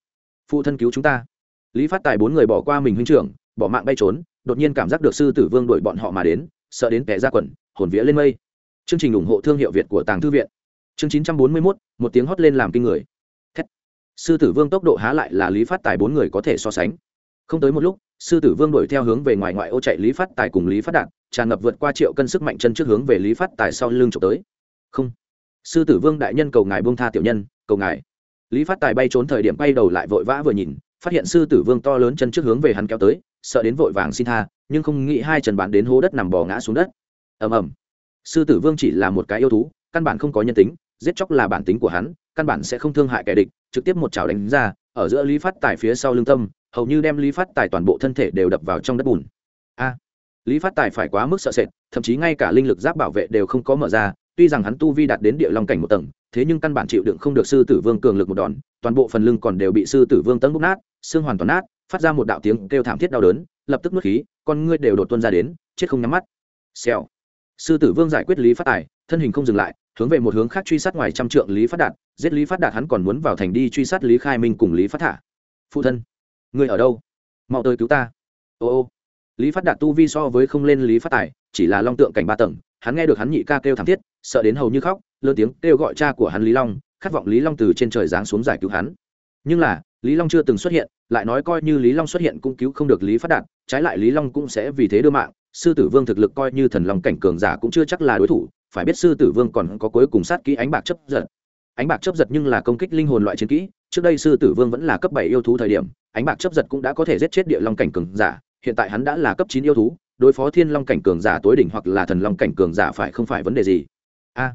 Phụ thân cứu chúng ta. Lý phát tài bốn người bỏ qua mình huynh trưởng, bỏ mạng bay trốn, đột nhiên cảm giác được sư tử vương đuổi bọn họ mà đến, sợ đến kẻ ra quần hồn vía lên mây. Chương trình ủng hộ thương hiệu việt của tàng thư viện. Chương chín trăm bốn mươi mốt, một tiếng hót lên làm kinh người. Thét. sư tử vương tốc độ há lại là lý phát tài bốn người có thể so sánh. Không tới một lúc, sư tử vương đuổi theo hướng về ngoài ngoại ô chạy lý phát tài cùng lý phát đạt, tràn ngập vượt qua triệu cân sức mạnh chân trước hướng về lý phát tài sau lưng trộm tới. Không. Sư tử vương đại nhân cầu ngài buông tha tiểu nhân, cầu ngài. Lý phát tài bay trốn thời điểm bay đầu lại vội vã vừa nhìn, phát hiện sư tử vương to lớn chân trước hướng về hắn kéo tới, sợ đến vội vàng xin tha, nhưng không nghĩ hai chân bán đến hố đất nằm bò ngã xuống đất ầm ầm. Sư tử vương chỉ là một cái yêu thú, căn bản không có nhân tính, giết chóc là bản tính của hắn, căn bản sẽ không thương hại kẻ địch, trực tiếp một chảo đánh ra, ở giữa lý phát tài phía sau lưng tâm, hầu như đem lý phát tài toàn bộ thân thể đều đập vào trong đất bùn. A! Lý phát tài phải quá mức sợ sệt, thậm chí ngay cả linh lực giáp bảo vệ đều không có mở ra, tuy rằng hắn tu vi đạt đến địa long cảnh một tầng, thế nhưng căn bản chịu đựng không được sư tử vương cường lực một đòn, toàn bộ phần lưng còn đều bị sư tử vương tấn bốc nát, xương hoàn toàn nát, phát ra một đạo tiếng kêu thảm thiết đau đớn, lập tức nuốt khí, con ngươi đều đột tuân ra đến, chết không nhắm mắt. Xèo sư tử vương giải quyết lý phát tài, thân hình không dừng lại, hướng về một hướng khác truy sát ngoài trăm trượng lý phát đạt, giết lý phát đạt hắn còn muốn vào thành đi truy sát lý khai minh cùng lý phát thả. Phụ thân, người ở đâu? Mau tới cứu ta. Ô ô. Lý phát đạt tu vi so với không lên lý phát tài, chỉ là long tượng cảnh ba tầng, hắn nghe được hắn nhị ca kêu thảm thiết, sợ đến hầu như khóc, lớn tiếng kêu gọi cha của hắn lý long, khát vọng lý long từ trên trời giáng xuống giải cứu hắn. Nhưng là lý long chưa từng xuất hiện, lại nói coi như lý long xuất hiện cũng cứu không được lý phát đạt, trái lại lý long cũng sẽ vì thế đưa mạng. Sư tử vương thực lực coi như thần long cảnh cường giả cũng chưa chắc là đối thủ, phải biết sư tử vương còn có cuối cùng sát kỹ ánh bạc chấp giật. Ánh bạc chấp giật nhưng là công kích linh hồn loại chiến kỹ, trước đây sư tử vương vẫn là cấp bảy yêu thú thời điểm, ánh bạc chấp giật cũng đã có thể giết chết địa long cảnh cường giả, hiện tại hắn đã là cấp chín yêu thú, đối phó thiên long cảnh cường giả tối đỉnh hoặc là thần long cảnh cường giả phải không phải vấn đề gì? A,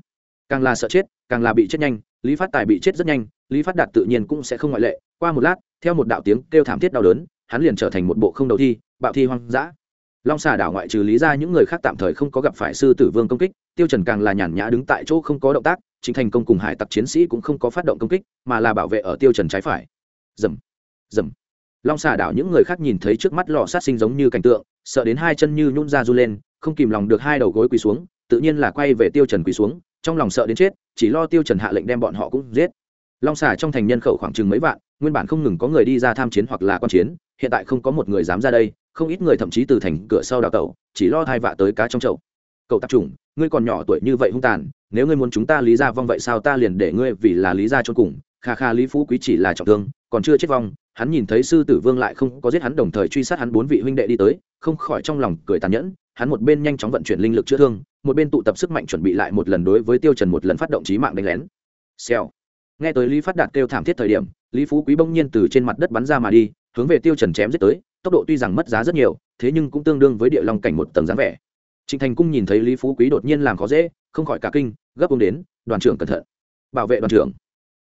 càng là sợ chết, càng là bị chết nhanh, lý phát tài bị chết rất nhanh, lý phát đạt tự nhiên cũng sẽ không ngoại lệ qua một lát, theo một đạo tiếng kêu thảm thiết đau đớn, hắn liền trở thành một bộ không đầu thi, bạo thi hoang dã. Long xà đảo ngoại trừ lý ra những người khác tạm thời không có gặp phải sư tử vương công kích, tiêu trần càng là nhàn nhã đứng tại chỗ không có động tác chính thành công cùng hải tặc chiến sĩ cũng không có phát động công kích, mà là bảo vệ ở tiêu trần trái phải. Dầm dầm long xà đảo những người khác nhìn thấy trước mắt lò sát sinh giống như cảnh tượng, sợ đến hai chân như nhún ra du lên, không kìm lòng được hai đầu gối quỳ xuống, tự nhiên là quay về tiêu trần quỳ xuống, trong lòng sợ đến chết, chỉ lo tiêu trần hạ lệnh đem bọn họ cũng giết. Long xà trong thành nhân khẩu khoảng chừng mấy vạn nguyên bản không ngừng có người đi ra tham chiến hoặc là quan chiến, hiện tại không có một người dám ra đây, không ít người thậm chí từ thành cửa sau đào tẩu, chỉ lo thai vạ tới cá trong chậu. Cậu tạp chủng, ngươi còn nhỏ tuổi như vậy hung tàn, nếu ngươi muốn chúng ta lý ra vong vậy sao ta liền để ngươi vì là lý ra cho cùng. Kha kha, lý phú quý chỉ là trọng thương, còn chưa chết vong, hắn nhìn thấy sư tử vương lại không có giết hắn đồng thời truy sát hắn bốn vị huynh đệ đi tới, không khỏi trong lòng cười tàn nhẫn, hắn một bên nhanh chóng vận chuyển linh lực chữa thương, một bên tụ tập sức mạnh chuẩn bị lại một lần đối với tiêu trần một lần phát động trí mạng đánh lén. Xèo. Nghe tới lý phát đạt kêu thảm thiết thời điểm lý phú quý bỗng nhiên từ trên mặt đất bắn ra mà đi, hướng về tiêu trần chém giết tới, tốc độ tuy rằng mất giá rất nhiều, thế nhưng cũng tương đương với địa long cảnh một tầng dáng vẻ. Trịnh thành cung nhìn thấy lý phú quý đột nhiên làm khó dễ, không khỏi cả kinh, gấp ông đến, đoàn trưởng cẩn thận, bảo vệ đoàn trưởng.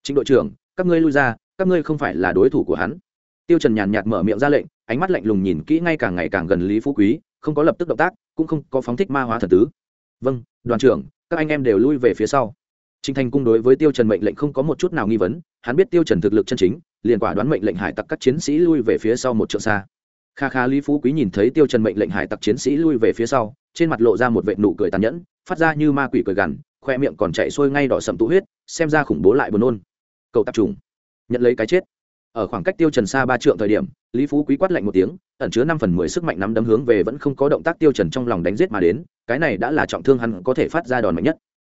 Trịnh đội trưởng, các ngươi lui ra, các ngươi không phải là đối thủ của hắn. Tiêu trần nhàn nhạt mở miệng ra lệnh, ánh mắt lạnh lùng nhìn kỹ ngay càng ngày càng gần lý phú quý, không có lập tức động tác, cũng không có phóng thích ma hóa thần tứ. Vâng đoàn trưởng, các anh em đều lui về phía sau. Trình Thành cung đối với Tiêu Trần mệnh lệnh không có một chút nào nghi vấn, hắn biết Tiêu Trần thực lực chân chính, liền quả đoán mệnh lệnh hải tặc các chiến sĩ lui về phía sau một trượng xa. Kha kha Lý Phú Quý nhìn thấy Tiêu Trần mệnh lệnh hải tặc chiến sĩ lui về phía sau, trên mặt lộ ra một vệt nụ cười tàn nhẫn, phát ra như ma quỷ cười gằn, khoe miệng còn chảy xuôi ngay đỏ sậm tụ huyết, xem ra khủng bố lại buồn nôn. Cầu tập trùng, nhận lấy cái chết. Ở khoảng cách Tiêu Trần xa ba trượng thời điểm, Lý Phú Quý quát lạnh một tiếng, ẩn chứa năm phần mười sức mạnh nắm đấm hướng về vẫn không có động tác Tiêu Trần trong lòng đánh giết mà đến, cái này đã là trọng thương hắn có thể phát ra đòn mạnh nhất.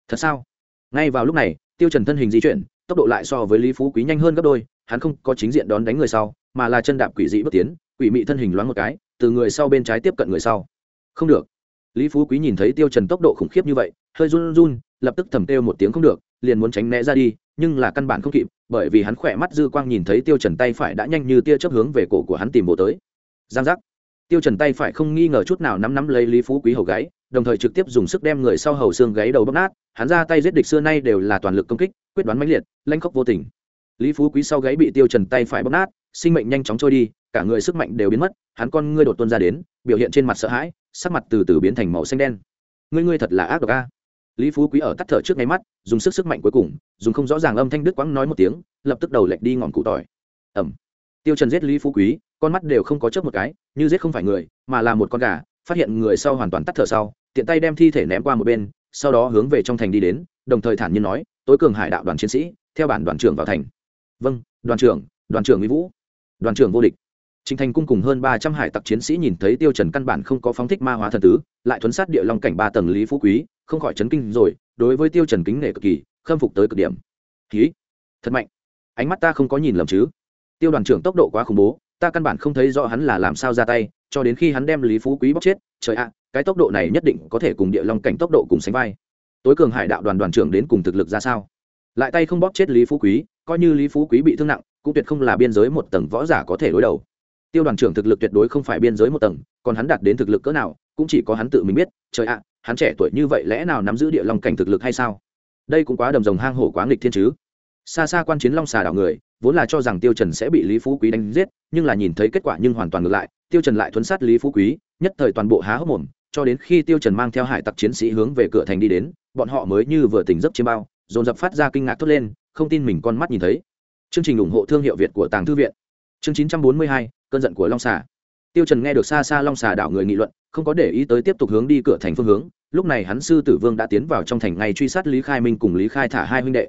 Thật sao? Ngay vào lúc này, tiêu trần thân hình di chuyển, tốc độ lại so với lý phú quý nhanh hơn gấp đôi, hắn không có chính diện đón đánh người sau, mà là chân đạp quỷ dị bước tiến, quỷ mị thân hình loáng một cái, từ người sau bên trái tiếp cận người sau. Không được. Lý phú quý nhìn thấy tiêu trần tốc độ khủng khiếp như vậy, hơi run run, lập tức thầm tiêu một tiếng không được, liền muốn tránh né ra đi, nhưng là căn bản không kịp, bởi vì hắn khỏe mắt dư quang nhìn thấy tiêu trần tay phải đã nhanh như tia chớp hướng về cổ của hắn tìm bộ tới. Giang giác. Tiêu trần tay phải không nghi ngờ chút nào nắm nắm lấy lý phú quý hầu gáy, đồng thời trực tiếp dùng sức đem người sau hầu xương gáy đầu bóc nát hắn ra tay giết địch xưa nay đều là toàn lực công kích, quyết đoán mãnh liệt, lanh khóc vô tình. Lý phú quý sau gáy bị tiêu trần tay phải bóc nát, sinh mệnh nhanh chóng trôi đi, cả người sức mạnh đều biến mất, hắn con ngươi đột tuôn ra đến, biểu hiện trên mặt sợ hãi, sắc mặt từ từ biến thành màu xanh đen. Ngươi ngươi thật là ác độc a. Lý phú quý ở tắt thở trước ngay mắt, dùng sức sức mạnh cuối cùng, dùng không rõ ràng âm thanh đức quãng nói một tiếng, lập tức đầu lệch đi ngọn cụ tỏi. Ẩm. Tiêu trần giết lý phú quý, con mắt đều không có chớp một cái, như giết không phải người, mà là một con gà, phát hiện người sau hoàn toàn tắt thở sau, tiện tay đem thi thể ném qua một bên sau đó hướng về trong thành đi đến đồng thời thản nhiên nói tối cường hải đạo đoàn chiến sĩ theo bản đoàn trưởng vào thành vâng đoàn trưởng đoàn trưởng mỹ vũ đoàn trưởng vô địch Trình Thành cung cùng hơn ba trăm hải tặc chiến sĩ nhìn thấy Tiêu Trần căn bản không có phóng thích ma hóa thần tứ, lại thuấn sát địa long cảnh ba tầng Lý Phú Quý, không khỏi chấn kinh rồi, đối với Tiêu Trần kính nể cực kỳ, khâm phục tới cực điểm. Khí, thật mạnh. Ánh mắt ta không có nhìn lầm chứ? Tiêu đoàn trưởng tốc độ quá khủng bố, ta căn bản không thấy rõ hắn là làm sao ra tay, cho đến khi hắn đem Lý Phú Quý bóc chết, trời ạ, cái tốc độ này nhất định có thể cùng địa long cảnh tốc độ cùng sánh vai. Tối cường hải đạo đoàn đoàn trưởng đến cùng thực lực ra sao? Lại tay không bóp chết lý phú quý coi như lý phú quý bị thương nặng cũng tuyệt không là biên giới một tầng võ giả có thể đối đầu. Tiêu đoàn trưởng thực lực tuyệt đối không phải biên giới một tầng còn hắn đạt đến thực lực cỡ nào cũng chỉ có hắn tự mình biết trời ạ hắn trẻ tuổi như vậy lẽ nào nắm giữ địa long cảnh thực lực hay sao? Đây cũng quá đầm rồng hang hổ quá nghịch thiên chứ. Xa xa quan chiến long xà đảo người vốn là cho rằng tiêu trần sẽ bị lý phú quý đánh giết nhưng là nhìn thấy kết quả nhưng hoàn toàn ngược lại tiêu trần lại thuấn sát lý phú quý nhất thời toàn bộ há hốc mồm cho đến khi tiêu trần mang theo hải tặc chiến sĩ hướng về cửa thành đi đến bọn họ mới như vừa tỉnh giấc chiêm bao dồn dập phát ra kinh ngạc thốt lên không tin mình con mắt nhìn thấy. Chương trình ủng hộ thương hiệu việt của tàng thư viện. Chương 942, cơn giận của long xà. Tiêu trần nghe được xa xa long xà đảo người nghị luận không có để ý tới tiếp tục hướng đi cửa thành phương hướng lúc này hắn sư tử vương đã tiến vào trong thành ngay truy sát lý khai minh cùng lý khai thả hai huynh đệ.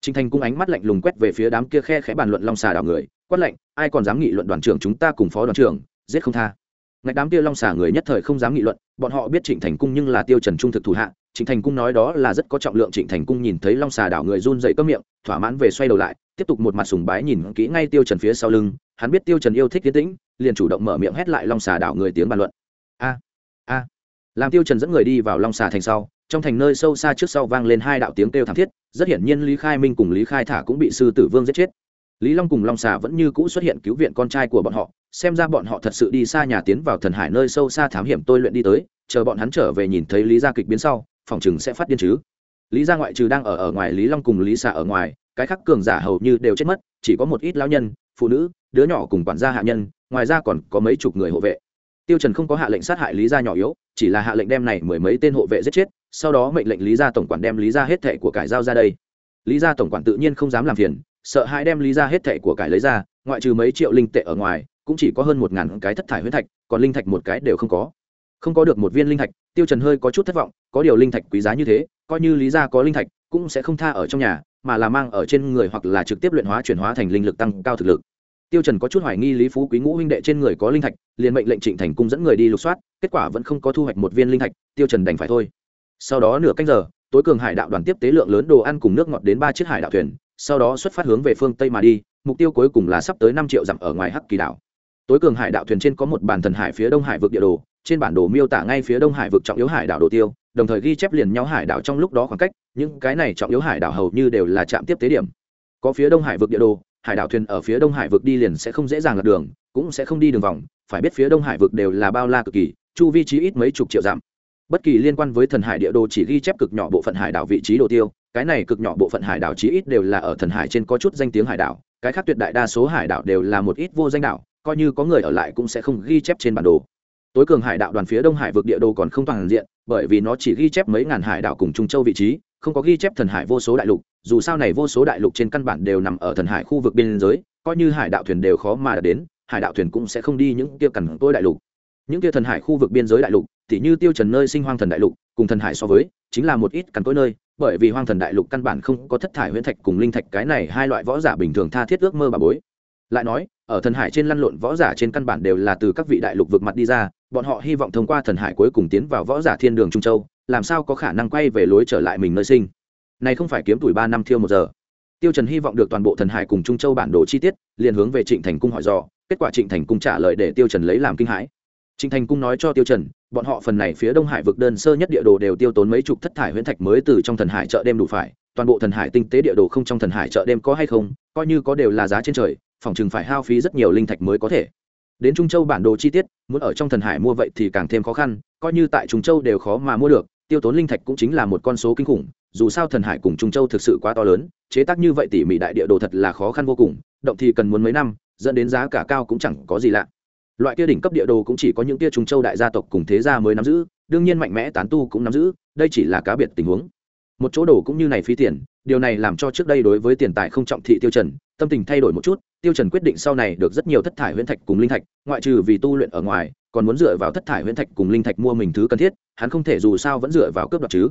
Trình Thành cung ánh mắt lạnh lùng quét về phía đám kia khe khẽ bàn luận long xà đảo người, quát lạnh, ai còn dám nghị luận đoàn trưởng chúng ta cùng phó đoàn trưởng, giết không tha. Ngạch đám Tiêu long xả người nhất thời không dám nghị luận, bọn họ biết Trịnh Thành cung nhưng là Tiêu Trần trung thực thủ hạ, Trịnh Thành cung nói đó là rất có trọng lượng, Trịnh Thành cung nhìn thấy long xà đảo người run rẩy câm miệng, thỏa mãn về xoay đầu lại, tiếp tục một mặt sùng bái nhìn kỹ ngay Tiêu Trần phía sau lưng, hắn biết Tiêu Trần yêu thích tiến tĩnh, liền chủ động mở miệng hét lại long xà đảo người tiếng bàn luận. A a. Làm Tiêu Trần dẫn người đi vào long xà thành sau, trong thành nơi sâu xa trước sau vang lên hai đạo tiếng kêu thảm thiết rất hiển nhiên lý khai minh cùng lý khai thả cũng bị sư tử vương giết chết lý long cùng long xà vẫn như cũ xuất hiện cứu viện con trai của bọn họ xem ra bọn họ thật sự đi xa nhà tiến vào thần hải nơi sâu xa thám hiểm tôi luyện đi tới, chờ bọn hắn trở về nhìn thấy lý gia kịch biến sau, phòng chừng sẽ phát điên chứ. Lý gia ngoại trừ đang ở ở ngoài, lý long cùng lý xà ở ngoài, cái khác cường giả hầu như đều chết mất, chỉ có một ít lão nhân, phụ nữ, đứa nhỏ cùng quản gia hạ nhân, ngoài ra còn có mấy chục người hộ vệ. Tiêu trần không có hạ lệnh sát hại lý gia nhỏ yếu, chỉ là hạ lệnh đem này mười mấy tên hộ vệ giết chết, sau đó mệnh lệnh lý gia tổng quản đem lý gia hết thệ của cải giao ra đây. Lý gia tổng quản tự nhiên không dám làm phiền, sợ hãi đem lý gia hết thệ của cải lấy ra, ngoại trừ mấy triệu linh tệ ở ngoài cũng chỉ có hơn một ngàn cái thất thải huyết thạch, còn linh thạch một cái đều không có. Không có được một viên linh thạch, tiêu trần hơi có chút thất vọng, có điều linh thạch quý giá như thế, coi như lý gia có linh thạch, cũng sẽ không tha ở trong nhà, mà là mang ở trên người hoặc là trực tiếp luyện hóa chuyển hóa thành linh lực tăng cao thực lực. Tiêu trần có chút hoài nghi lý phú quý ngũ huynh đệ trên người có linh thạch, liền mệnh lệnh trịnh thành cung dẫn người đi lục soát, kết quả vẫn không có thu hoạch một viên linh thạch, tiêu trần đành phải thôi. Sau đó nửa canh giờ, tối cường hải đạo đoàn tiếp tế lượng lớn đồ ăn cùng nước ngọt đến ba chiếc hải đạo thuyền, sau đó xuất phát hướng về phương tây mà đi, mục tiêu cuối cùng là sắp tới năm triệu dặm ở ngoài hắc kỳ đảo tối cường hải đạo thuyền trên có một bản thần hải phía đông hải vực địa đồ, trên bản đồ miêu tả ngay phía đông hải vực trọng yếu hải đảo đồ tiêu, đồng thời ghi chép liền nhau hải đảo trong lúc đó khoảng cách, những cái này trọng yếu hải đảo hầu như đều là trạm tiếp tế điểm. Có phía đông hải vực địa đồ, hải đảo thuyền ở phía đông hải vực đi liền sẽ không dễ dàng lật đường, cũng sẽ không đi đường vòng, phải biết phía đông hải vực đều là bao la cực kỳ, chu vi trí ít mấy chục triệu dặm. Bất kỳ liên quan với thần hải địa đồ chỉ ghi chép cực nhỏ bộ phận hải đảo vị trí đồ tiêu, cái này cực nhỏ bộ phận hải đảo chí ít đều là ở thần hải trên có chút danh tiếng hải đảo, cái khác tuyệt đại đa số hải đảo đều là một ít vô danh đảo coi như có người ở lại cũng sẽ không ghi chép trên bản đồ. Tối cường hải đạo đoàn phía đông hải vực địa đồ còn không toàn diện, bởi vì nó chỉ ghi chép mấy ngàn hải đảo cùng trung châu vị trí, không có ghi chép thần hải vô số đại lục, dù sao này vô số đại lục trên căn bản đều nằm ở thần hải khu vực biên giới, coi như hải đạo thuyền đều khó mà đến, hải đạo thuyền cũng sẽ không đi những kia cằn tôi đại lục. Những kia thần hải khu vực biên giới đại lục, tỉ như tiêu trần nơi sinh hoang thần đại lục, cùng thần hải so với, chính là một ít cằn tôi nơi, bởi vì hoang thần đại lục căn bản không có thất thải huyễn thạch cùng linh thạch, cái này hai loại võ giả bình thường tha thiết ước mơ bà bối. Lại nói ở thần hải trên lăn lộn võ giả trên căn bản đều là từ các vị đại lục vực mặt đi ra, bọn họ hy vọng thông qua thần hải cuối cùng tiến vào võ giả thiên đường trung châu, làm sao có khả năng quay về lối trở lại mình nơi sinh. Này không phải kiếm tuổi ba năm thiêu một giờ. Tiêu trần hy vọng được toàn bộ thần hải cùng trung châu bản đồ chi tiết, liền hướng về trịnh thành cung hỏi dò, kết quả trịnh thành cung trả lời để tiêu trần lấy làm kinh hãi. Trịnh thành cung nói cho tiêu trần, bọn họ phần này phía đông hải vực đơn sơ nhất địa đồ đều tiêu tốn mấy chục thất thải huyễn thạch mới từ trong thần hải chợ đêm đủ phải, toàn bộ thần hải tinh tế địa đồ không trong thần hải chợ đêm có hay không, coi như có đều là giá trên trời phòng chừng phải hao phí rất nhiều linh thạch mới có thể. Đến trung châu bản đồ chi tiết, muốn ở trong thần hải mua vậy thì càng thêm khó khăn, coi như tại trung châu đều khó mà mua được, tiêu tốn linh thạch cũng chính là một con số kinh khủng, dù sao thần hải cùng trung châu thực sự quá to lớn, chế tác như vậy tỉ mỉ đại địa đồ thật là khó khăn vô cùng, động thì cần muốn mấy năm, dẫn đến giá cả cao cũng chẳng có gì lạ. Loại kia đỉnh cấp địa đồ cũng chỉ có những kia trung châu đại gia tộc cùng thế gia mới nắm giữ, đương nhiên mạnh mẽ tán tu cũng nắm giữ, đây chỉ là cá biệt tình huống. Một chỗ đồ cũng như này phí tiền, điều này làm cho trước đây đối với tiền tài không trọng thị tiêu trần, tâm tình thay đổi một chút tiêu trần quyết định sau này được rất nhiều thất thải huyễn thạch cùng linh thạch, ngoại trừ vì tu luyện ở ngoài, còn muốn dựa vào thất thải huyễn thạch cùng linh thạch mua mình thứ cần thiết, hắn không thể dù sao vẫn dựa vào cướp đoạt chứ.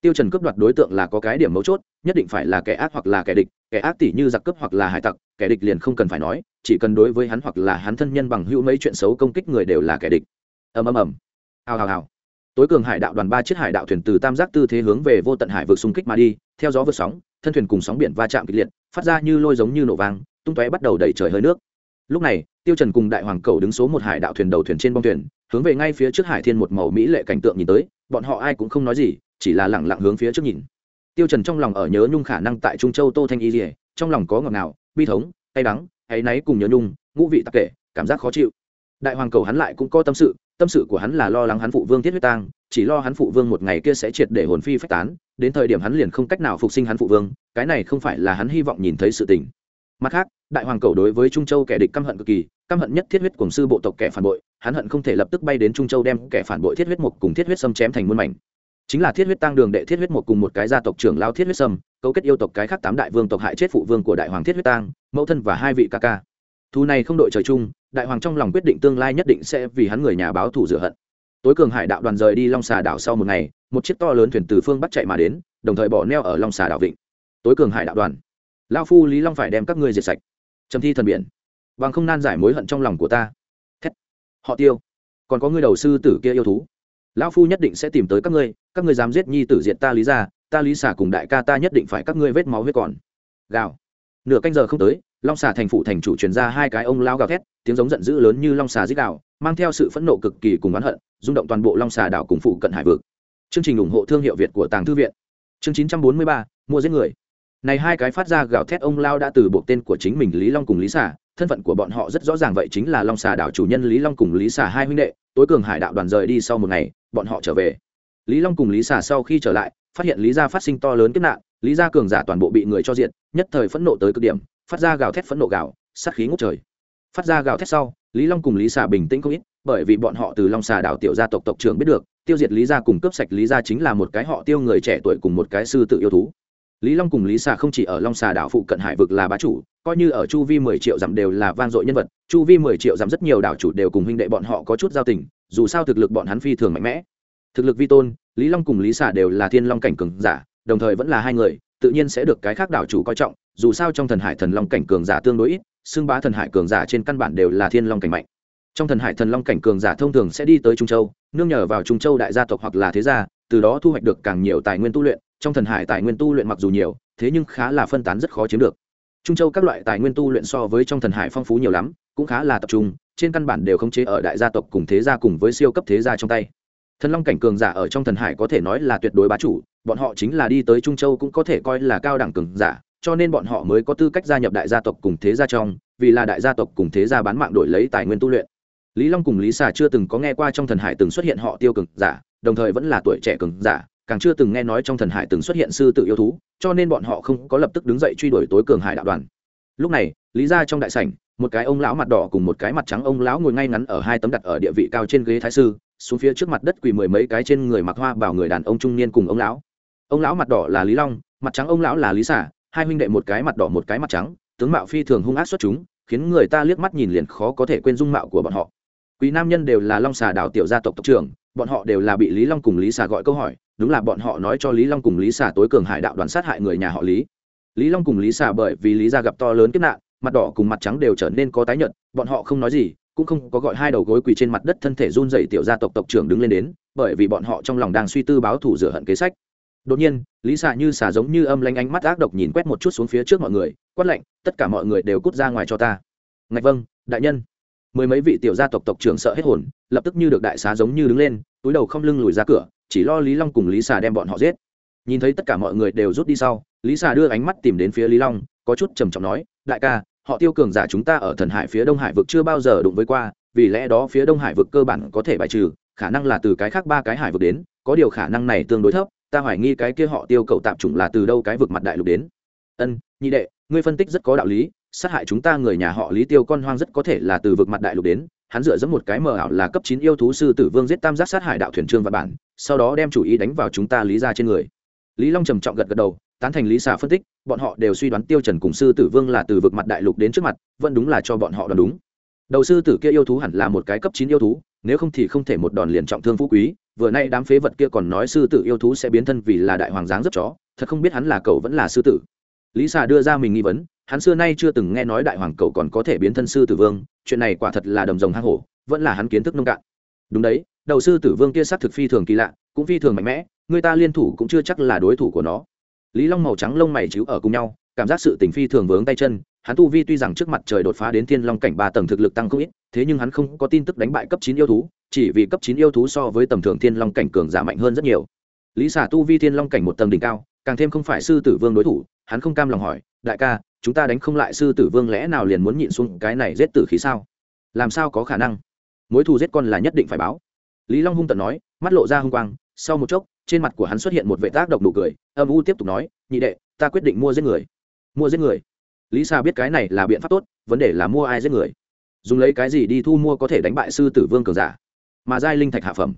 Tiêu trần cướp đoạt đối tượng là có cái điểm mấu chốt, nhất định phải là kẻ ác hoặc là kẻ địch, kẻ ác tỷ như giặc cướp hoặc là hải tặc, kẻ địch liền không cần phải nói, chỉ cần đối với hắn hoặc là hắn thân nhân bằng hữu mấy chuyện xấu công kích người đều là kẻ địch. Ầm ầm ầm. Hào hào hào. Tối cường hải đạo đoàn ba chiếc hải đạo thuyền từ tam giác tư thế hướng về vô tận hải vực xung kích mà đi, theo gió vượt sóng, thân thuyền cùng sóng biển va chạm kịch liệt, phát ra như lôi giống như nổ vang tung tóe bắt đầu đẩy trời hơi nước. Lúc này, tiêu trần cùng đại hoàng cầu đứng số một hải đạo thuyền đầu thuyền trên bong thuyền, hướng về ngay phía trước hải thiên một màu mỹ lệ cảnh tượng nhìn tới, bọn họ ai cũng không nói gì, chỉ là lẳng lặng hướng phía trước nhìn. Tiêu trần trong lòng ở nhớ nhung khả năng tại trung châu tô thanh y lìa, trong lòng có ngọt ngào, bi thống, cay đắng hay náy cùng nhớ nhung, ngũ vị tắc kệ cảm giác khó chịu. Đại hoàng cầu hắn lại cũng có tâm sự tâm sự của hắn là lo lắng hắn phụ vương tiết huyết tang, chỉ lo hắn phụ vương một ngày kia sẽ triệt để hồn phi phách tán, đến thời điểm hắn liền không cách nào phục sinh hắn phụ vương, cái này không phải là hắn hy vọng nhìn thấy sự tình mặt khác, đại hoàng cầu đối với trung châu kẻ địch căm hận cực kỳ, căm hận nhất thiết huyết cùng sư bộ tộc kẻ phản bội, hắn hận không thể lập tức bay đến trung châu đem kẻ phản bội thiết huyết mục cùng thiết huyết sâm chém thành muôn mảnh. Chính là thiết huyết tăng đường đệ thiết huyết mục cùng một cái gia tộc trưởng lao thiết huyết sâm, cấu kết yêu tộc cái khác tám đại vương tộc hại chết phụ vương của đại hoàng thiết huyết tăng mẫu thân và hai vị ca ca. Thu này không đội trời chung, đại hoàng trong lòng quyết định tương lai nhất định sẽ vì hắn người nhà báo thù rửa hận. Tối cường hải đạo đoàn rời đi long xà đảo sau một ngày, một chiếc to lớn thuyền từ phương bắc chạy mà đến, đồng thời bỏ neo ở long xà đảo vịnh. Tối cường hải đạo đoàn lao phu lý long phải đem các ngươi diệt sạch. Trầm thi thần biển. Bằng không nan giải mối hận trong lòng của ta. Thét. Họ tiêu. Còn có ngươi đầu sư tử kia yêu thú. Lão phu nhất định sẽ tìm tới các ngươi các ngươi dám giết nhi tử diệt ta lý ra ta lý xả cùng đại ca ta nhất định phải các ngươi vết máu huyết còn. Gào. Nửa canh giờ không tới, long xà thành phụ thành chủ truyền ra hai cái ông lao gào thét, tiếng giống giận dữ lớn như long xà dích đạo, mang theo sự phẫn nộ cực kỳ cùng oán hận, rung động toàn bộ long xà đảo cùng phụ cận hải vực. Chương trình ủng hộ thương hiệu việt của tàng thư viện. Chương chín trăm bốn mươi ba, mua giết người này hai cái phát ra gào thét ông lao đã từ buộc tên của chính mình lý long cùng lý xà. Thân phận của bọn họ rất rõ ràng vậy chính là long xà đảo chủ nhân lý long cùng lý xà hai huynh đệ. Tối cường hải đạo đoàn rời đi sau một ngày, bọn họ trở về. Lý long cùng lý xà sau khi trở lại, phát hiện lý gia phát sinh to lớn kiếp nạn. Lý gia cường giả toàn bộ bị người cho diện nhất thời phẫn nộ tới cực điểm, phát ra gào thét phẫn nộ gào, sát khí ngút trời. Phát ra gào thét sau, lý long cùng lý xà bình tĩnh không ít, bởi vì bọn họ từ long xà đảo tiểu gia tộc tộc trưởng biết được, tiêu diệt lý gia cùng cướp sạch lý gia chính là một cái họ tiêu người trẻ tuổi cùng một cái sư tự yêu thú lý long cùng lý xà không chỉ ở long xà đảo phụ cận hải vực là bá chủ, coi như ở chu vi mười triệu dặm đều là vang dội nhân vật, chu vi mười triệu dặm rất nhiều đảo chủ đều cùng huynh đệ bọn họ có chút giao tình, dù sao thực lực bọn hắn phi thường mạnh mẽ. Thực lực vi tôn, lý long cùng lý xà đều là thiên long cảnh cường giả, đồng thời vẫn là hai người, tự nhiên sẽ được cái khác đảo chủ coi trọng, dù sao trong thần hải thần long cảnh cường giả tương đối ít, xưng bá thần hải cường giả trên căn bản đều là thiên long cảnh mạnh. Trong thần hải thần long cảnh cường giả thông thường sẽ đi tới trung châu, nương nhờ vào trung châu đại gia tộc hoặc là thế gia, từ đó thu hoạch được càng nhiều tài nguyên tu luyện trong thần hải tài nguyên tu luyện mặc dù nhiều, thế nhưng khá là phân tán rất khó chiếm được. Trung châu các loại tài nguyên tu luyện so với trong thần hải phong phú nhiều lắm, cũng khá là tập trung, trên căn bản đều khống chế ở đại gia tộc cùng thế gia cùng với siêu cấp thế gia trong tay. Thần long cảnh cường giả ở trong thần hải có thể nói là tuyệt đối bá chủ, bọn họ chính là đi tới trung châu cũng có thể coi là cao đẳng cường giả, cho nên bọn họ mới có tư cách gia nhập đại gia tộc cùng thế gia trong, vì là đại gia tộc cùng thế gia bán mạng đổi lấy tài nguyên tu luyện. Lý long cùng lý xà chưa từng có nghe qua trong thần hải từng xuất hiện họ tiêu cường giả, đồng thời vẫn là tuổi trẻ cường giả càng chưa từng nghe nói trong thần hải từng xuất hiện sư tự yêu thú, cho nên bọn họ không có lập tức đứng dậy truy đuổi tối cường hải đạo đoàn. Lúc này, lý ra trong đại sảnh, một cái ông lão mặt đỏ cùng một cái mặt trắng ông lão ngồi ngay ngắn ở hai tấm đặt ở địa vị cao trên ghế thái sư, xuống phía trước mặt đất quỳ mười mấy cái trên người mặc hoa bảo người đàn ông trung niên cùng ông lão. Ông lão mặt đỏ là lý long, mặt trắng ông lão là lý xả, hai huynh đệ một cái mặt đỏ một cái mặt trắng, tướng mạo phi thường hung ác xuất chúng, khiến người ta liếc mắt nhìn liền khó có thể quên dung mạo của bọn họ. Quý nam nhân đều là long xà đảo tiểu gia tộc tộc trưởng bọn họ đều là bị lý long cùng lý xà gọi câu hỏi, đúng là bọn họ nói cho lý long cùng lý xà tối cường hải đạo đoàn sát hại người nhà họ lý. Lý long cùng lý xà bởi vì lý gia gặp to lớn kiếp nạn, mặt đỏ cùng mặt trắng đều trở nên có tái nhợt, bọn họ không nói gì, cũng không có gọi hai đầu gối quỳ trên mặt đất thân thể run dậy tiểu gia tộc tộc trưởng đứng lên đến, bởi vì bọn họ trong lòng đang suy tư báo thủ rửa hận kế sách. Đột nhiên, lý xà như xà giống như âm lanh ánh mắt ác độc nhìn quét một chút xuống phía trước mọi người, quát lạnh, tất cả mọi người đều cút ra ngoài cho ta. Ngạch vâng đại nhân mười mấy vị tiểu gia tộc tộc trưởng sợ hết hồn, lập tức như được đại xá giống như đứng lên, túi đầu không lưng lùi ra cửa, chỉ lo lý long cùng lý xà đem bọn họ giết. Nhìn thấy tất cả mọi người đều rút đi sau, lý xà đưa ánh mắt tìm đến phía lý long, có chút trầm trọng nói, đại ca, họ tiêu cường giả chúng ta ở thần hải phía đông hải vực chưa bao giờ đụng với qua, vì lẽ đó phía đông hải vực cơ bản có thể bài trừ, khả năng là từ cái khác ba cái hải vực đến, có điều khả năng này tương đối thấp, ta hoài nghi cái kia họ tiêu cậu tạm chủng là từ đâu cái vực mặt đại lục đến? Ân, nhị đệ, ngươi phân tích rất có đạo lý sát hại chúng ta người nhà họ lý tiêu con hoang rất có thể là từ vực mặt đại lục đến, hắn dựa dẫm một cái mờ ảo là cấp chín yêu thú sư tử vương giết tam giác sát hải đạo thuyền trương và bản, sau đó đem chủ ý đánh vào chúng ta lý ra trên người. Lý long trầm trọng gật gật đầu, tán thành lý xà phân tích, bọn họ đều suy đoán tiêu trần cùng sư tử vương là từ vực mặt đại lục đến trước mặt, vẫn đúng là cho bọn họ đoán đúng. Đầu sư tử kia yêu thú hẳn là một cái cấp chín yêu thú, nếu không thì không thể một đòn liền trọng thương phú quý, vừa nay đám phế vật kia còn nói sư tử yêu thú sẽ biến thân vì là đại hoàng dáng rất chó, thật không biết hắn là cậu vẫn là sư tử. Lý xà đưa ra mình nghi vấn hắn xưa nay chưa từng nghe nói đại hoàng cậu còn có thể biến thân sư tử vương, chuyện này quả thật là đầm rồng hang hổ, vẫn là hắn kiến thức nông cạn. Đúng đấy, đầu sư tử vương kia sát thực phi thường kỳ lạ, cũng phi thường mạnh mẽ, người ta liên thủ cũng chưa chắc là đối thủ của nó. Lý long màu trắng lông mày chíu ở cùng nhau, cảm giác sự tình phi thường vướng tay chân, hắn tu vi tuy rằng trước mặt trời đột phá đến thiên long cảnh ba tầng thực lực tăng không ít, thế nhưng hắn không có tin tức đánh bại cấp chín yêu thú, chỉ vì cấp chín yêu thú so với tầm thường thiên long cảnh cường giả mạnh hơn rất nhiều. Lý xả tu vi thiên long cảnh một tầng đỉnh cao, càng thêm không phải sư tử vương đối thủ, hắn không cam lòng hỏi, đại ca chúng ta đánh không lại sư tử vương lẽ nào liền muốn nhịn xuống cái này giết tử khí sao? Làm sao có khả năng? Mối thù giết con là nhất định phải báo. Lý long hung tận nói, mắt lộ ra hung quang, sau một chốc, trên mặt của hắn xuất hiện một vệ tác độc nụ cười, âm u tiếp tục nói, nhị đệ, ta quyết định mua giết người. Mua giết người? Lý sa biết cái này là biện pháp tốt, vấn đề là mua ai giết người. Dùng lấy cái gì đi thu mua có thể đánh bại sư tử vương cường giả, mà giai linh thạch hạ phẩm.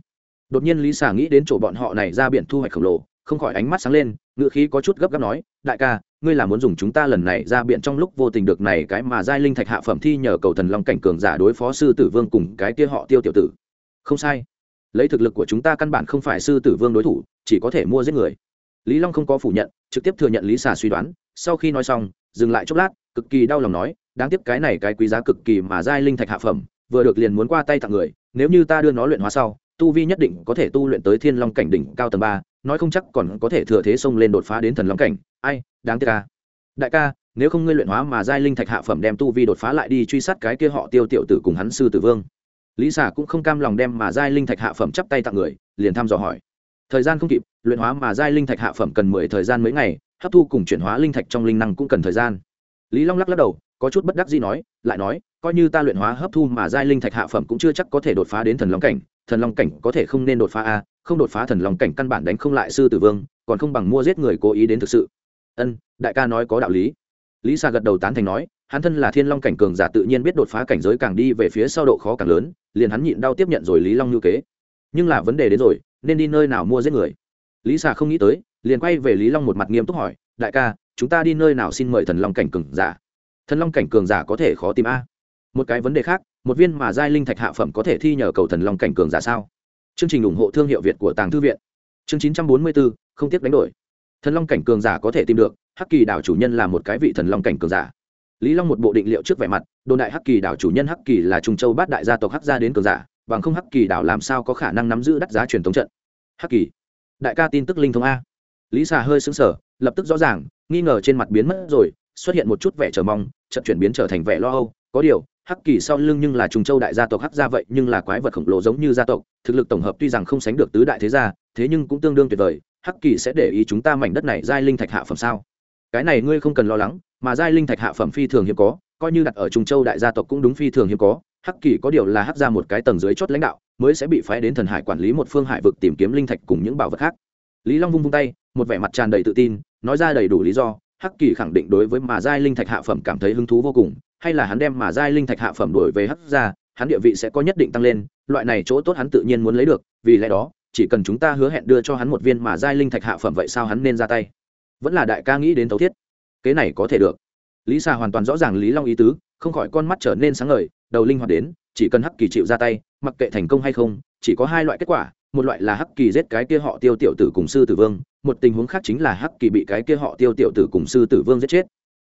Đột nhiên lý sa nghĩ đến chỗ bọn họ này ra biển thu hoạch khổng lồ, không khỏi ánh mắt sáng lên ngựa khí có chút gấp gáp nói, đại ca ngươi là muốn dùng chúng ta lần này ra biện trong lúc vô tình được này cái mà giai linh thạch hạ phẩm thi nhờ cầu thần long cảnh cường giả đối phó sư tử vương cùng cái kia họ tiêu tiểu tử. Không sai. Lấy thực lực của chúng ta căn bản không phải sư tử vương đối thủ, chỉ có thể mua giết người. Lý long không có phủ nhận, trực tiếp thừa nhận lý xà suy đoán, sau khi nói xong, dừng lại chốc lát, cực kỳ đau lòng nói, đáng tiếc cái này cái quý giá cực kỳ mà giai linh thạch hạ phẩm, vừa được liền muốn qua tay tặng người, nếu như ta đưa nó luyện hóa sau, tu vi nhất định có thể tu luyện tới thiên long cảnh đỉnh cao tầng ba nói không chắc còn có thể thừa thế xông lên đột phá đến thần long cảnh. Ai, đáng tiếc ca đại ca, nếu không ngươi luyện hóa mà giai linh thạch hạ phẩm đem tu vi đột phá lại đi truy sát cái kia họ tiêu tiểu tử cùng hắn sư tử vương. Lý xà cũng không cam lòng đem mà giai linh thạch hạ phẩm chắp tay tặng người, liền thăm dò hỏi. Thời gian không kịp, luyện hóa mà giai linh thạch hạ phẩm cần mười thời gian mấy ngày, hấp thu cùng chuyển hóa linh thạch trong linh năng cũng cần thời gian. Lý long lắc lắc đầu, có chút bất đắc gì nói, lại nói, coi như ta luyện hóa hấp thu mà giai linh thạch hạ phẩm cũng chưa chắc có thể đột phá đến thần long cảnh thần long cảnh có thể không nên đột phá a, không đột phá thần long cảnh căn bản đánh không lại sư tử vương, còn không bằng mua giết người cố ý đến thực sự. Ân, đại ca nói có đạo lý. Lý sa gật đầu tán thành nói, hắn thân là thiên long cảnh cường giả tự nhiên biết đột phá cảnh giới càng đi về phía sau độ khó càng lớn, liền hắn nhịn đau tiếp nhận rồi lý long như kế. Nhưng là vấn đề đến rồi, nên đi nơi nào mua giết người? Lý sa không nghĩ tới, liền quay về lý long một mặt nghiêm túc hỏi, đại ca, chúng ta đi nơi nào xin mời thần long cảnh cường giả? Thần long cảnh cường giả có thể khó tìm a. Một cái vấn đề khác một viên mà giai linh thạch hạ phẩm có thể thi nhờ cầu thần long cảnh cường giả sao? Chương trình ủng hộ thương hiệu việt của tàng thư viện. Chương chín trăm bốn mươi bốn không tiếc đánh đổi. Thần long cảnh cường giả có thể tìm được, hắc kỳ đảo chủ nhân là một cái vị thần long cảnh cường giả. Lý long một bộ định liệu trước vẻ mặt, đồn đại hắc kỳ đảo chủ nhân hắc kỳ là trung châu bát đại gia tộc hắc gia đến cường giả, bằng không hắc kỳ đảo làm sao có khả năng nắm giữ đắt giá truyền thống trận? Hắc kỳ, đại ca tin tức linh thông a. Lý xà hơi xứng sở lập tức rõ ràng, nghi ngờ trên mặt biến mất rồi, xuất hiện một chút vẻ chờ mong chậm chuyển biến trở thành vẻ lo âu, có điều hắc kỳ sau lưng nhưng là trùng châu đại gia tộc hắc gia vậy, nhưng là quái vật khổng lồ giống như gia tộc, thực lực tổng hợp tuy rằng không sánh được tứ đại thế gia, thế nhưng cũng tương đương tuyệt vời. Hắc kỳ sẽ để ý chúng ta mảnh đất này giai linh thạch hạ phẩm sao? Cái này ngươi không cần lo lắng, mà giai linh thạch hạ phẩm phi thường hiếm có, coi như đặt ở trung châu đại gia tộc cũng đúng phi thường hiếm có. Hắc kỳ có điều là hắc ra một cái tầng dưới chót lãnh đạo, mới sẽ bị phái đến thần hải quản lý một phương hải vực tìm kiếm linh thạch cùng những bảo vật khác. Lý long vung vung tay, một vẻ mặt tràn đầy tự tin, nói ra đầy đủ lý do. Hắc kỳ khẳng định đối với mà giai linh thạch hạ phẩm cảm thấy hứng thú vô cùng hay là hắn đem mà giai linh thạch hạ phẩm đổi về hắc ra, hắn địa vị sẽ có nhất định tăng lên, loại này chỗ tốt hắn tự nhiên muốn lấy được, vì lẽ đó, chỉ cần chúng ta hứa hẹn đưa cho hắn một viên mà giai linh thạch hạ phẩm vậy sao hắn nên ra tay? Vẫn là đại ca nghĩ đến tấu thiết. Kế này có thể được. Lý xà hoàn toàn rõ ràng lý long ý tứ, không khỏi con mắt trở nên sáng ngời, đầu linh hoạt đến, chỉ cần hắc kỳ chịu ra tay, mặc kệ thành công hay không, chỉ có hai loại kết quả, một loại là hắc kỳ giết cái kia họ tiêu tiểu tử cùng sư tử vương, một tình huống khác chính là hắc kỳ bị cái kia họ tiêu tiểu tử cùng sư tử vương giết chết.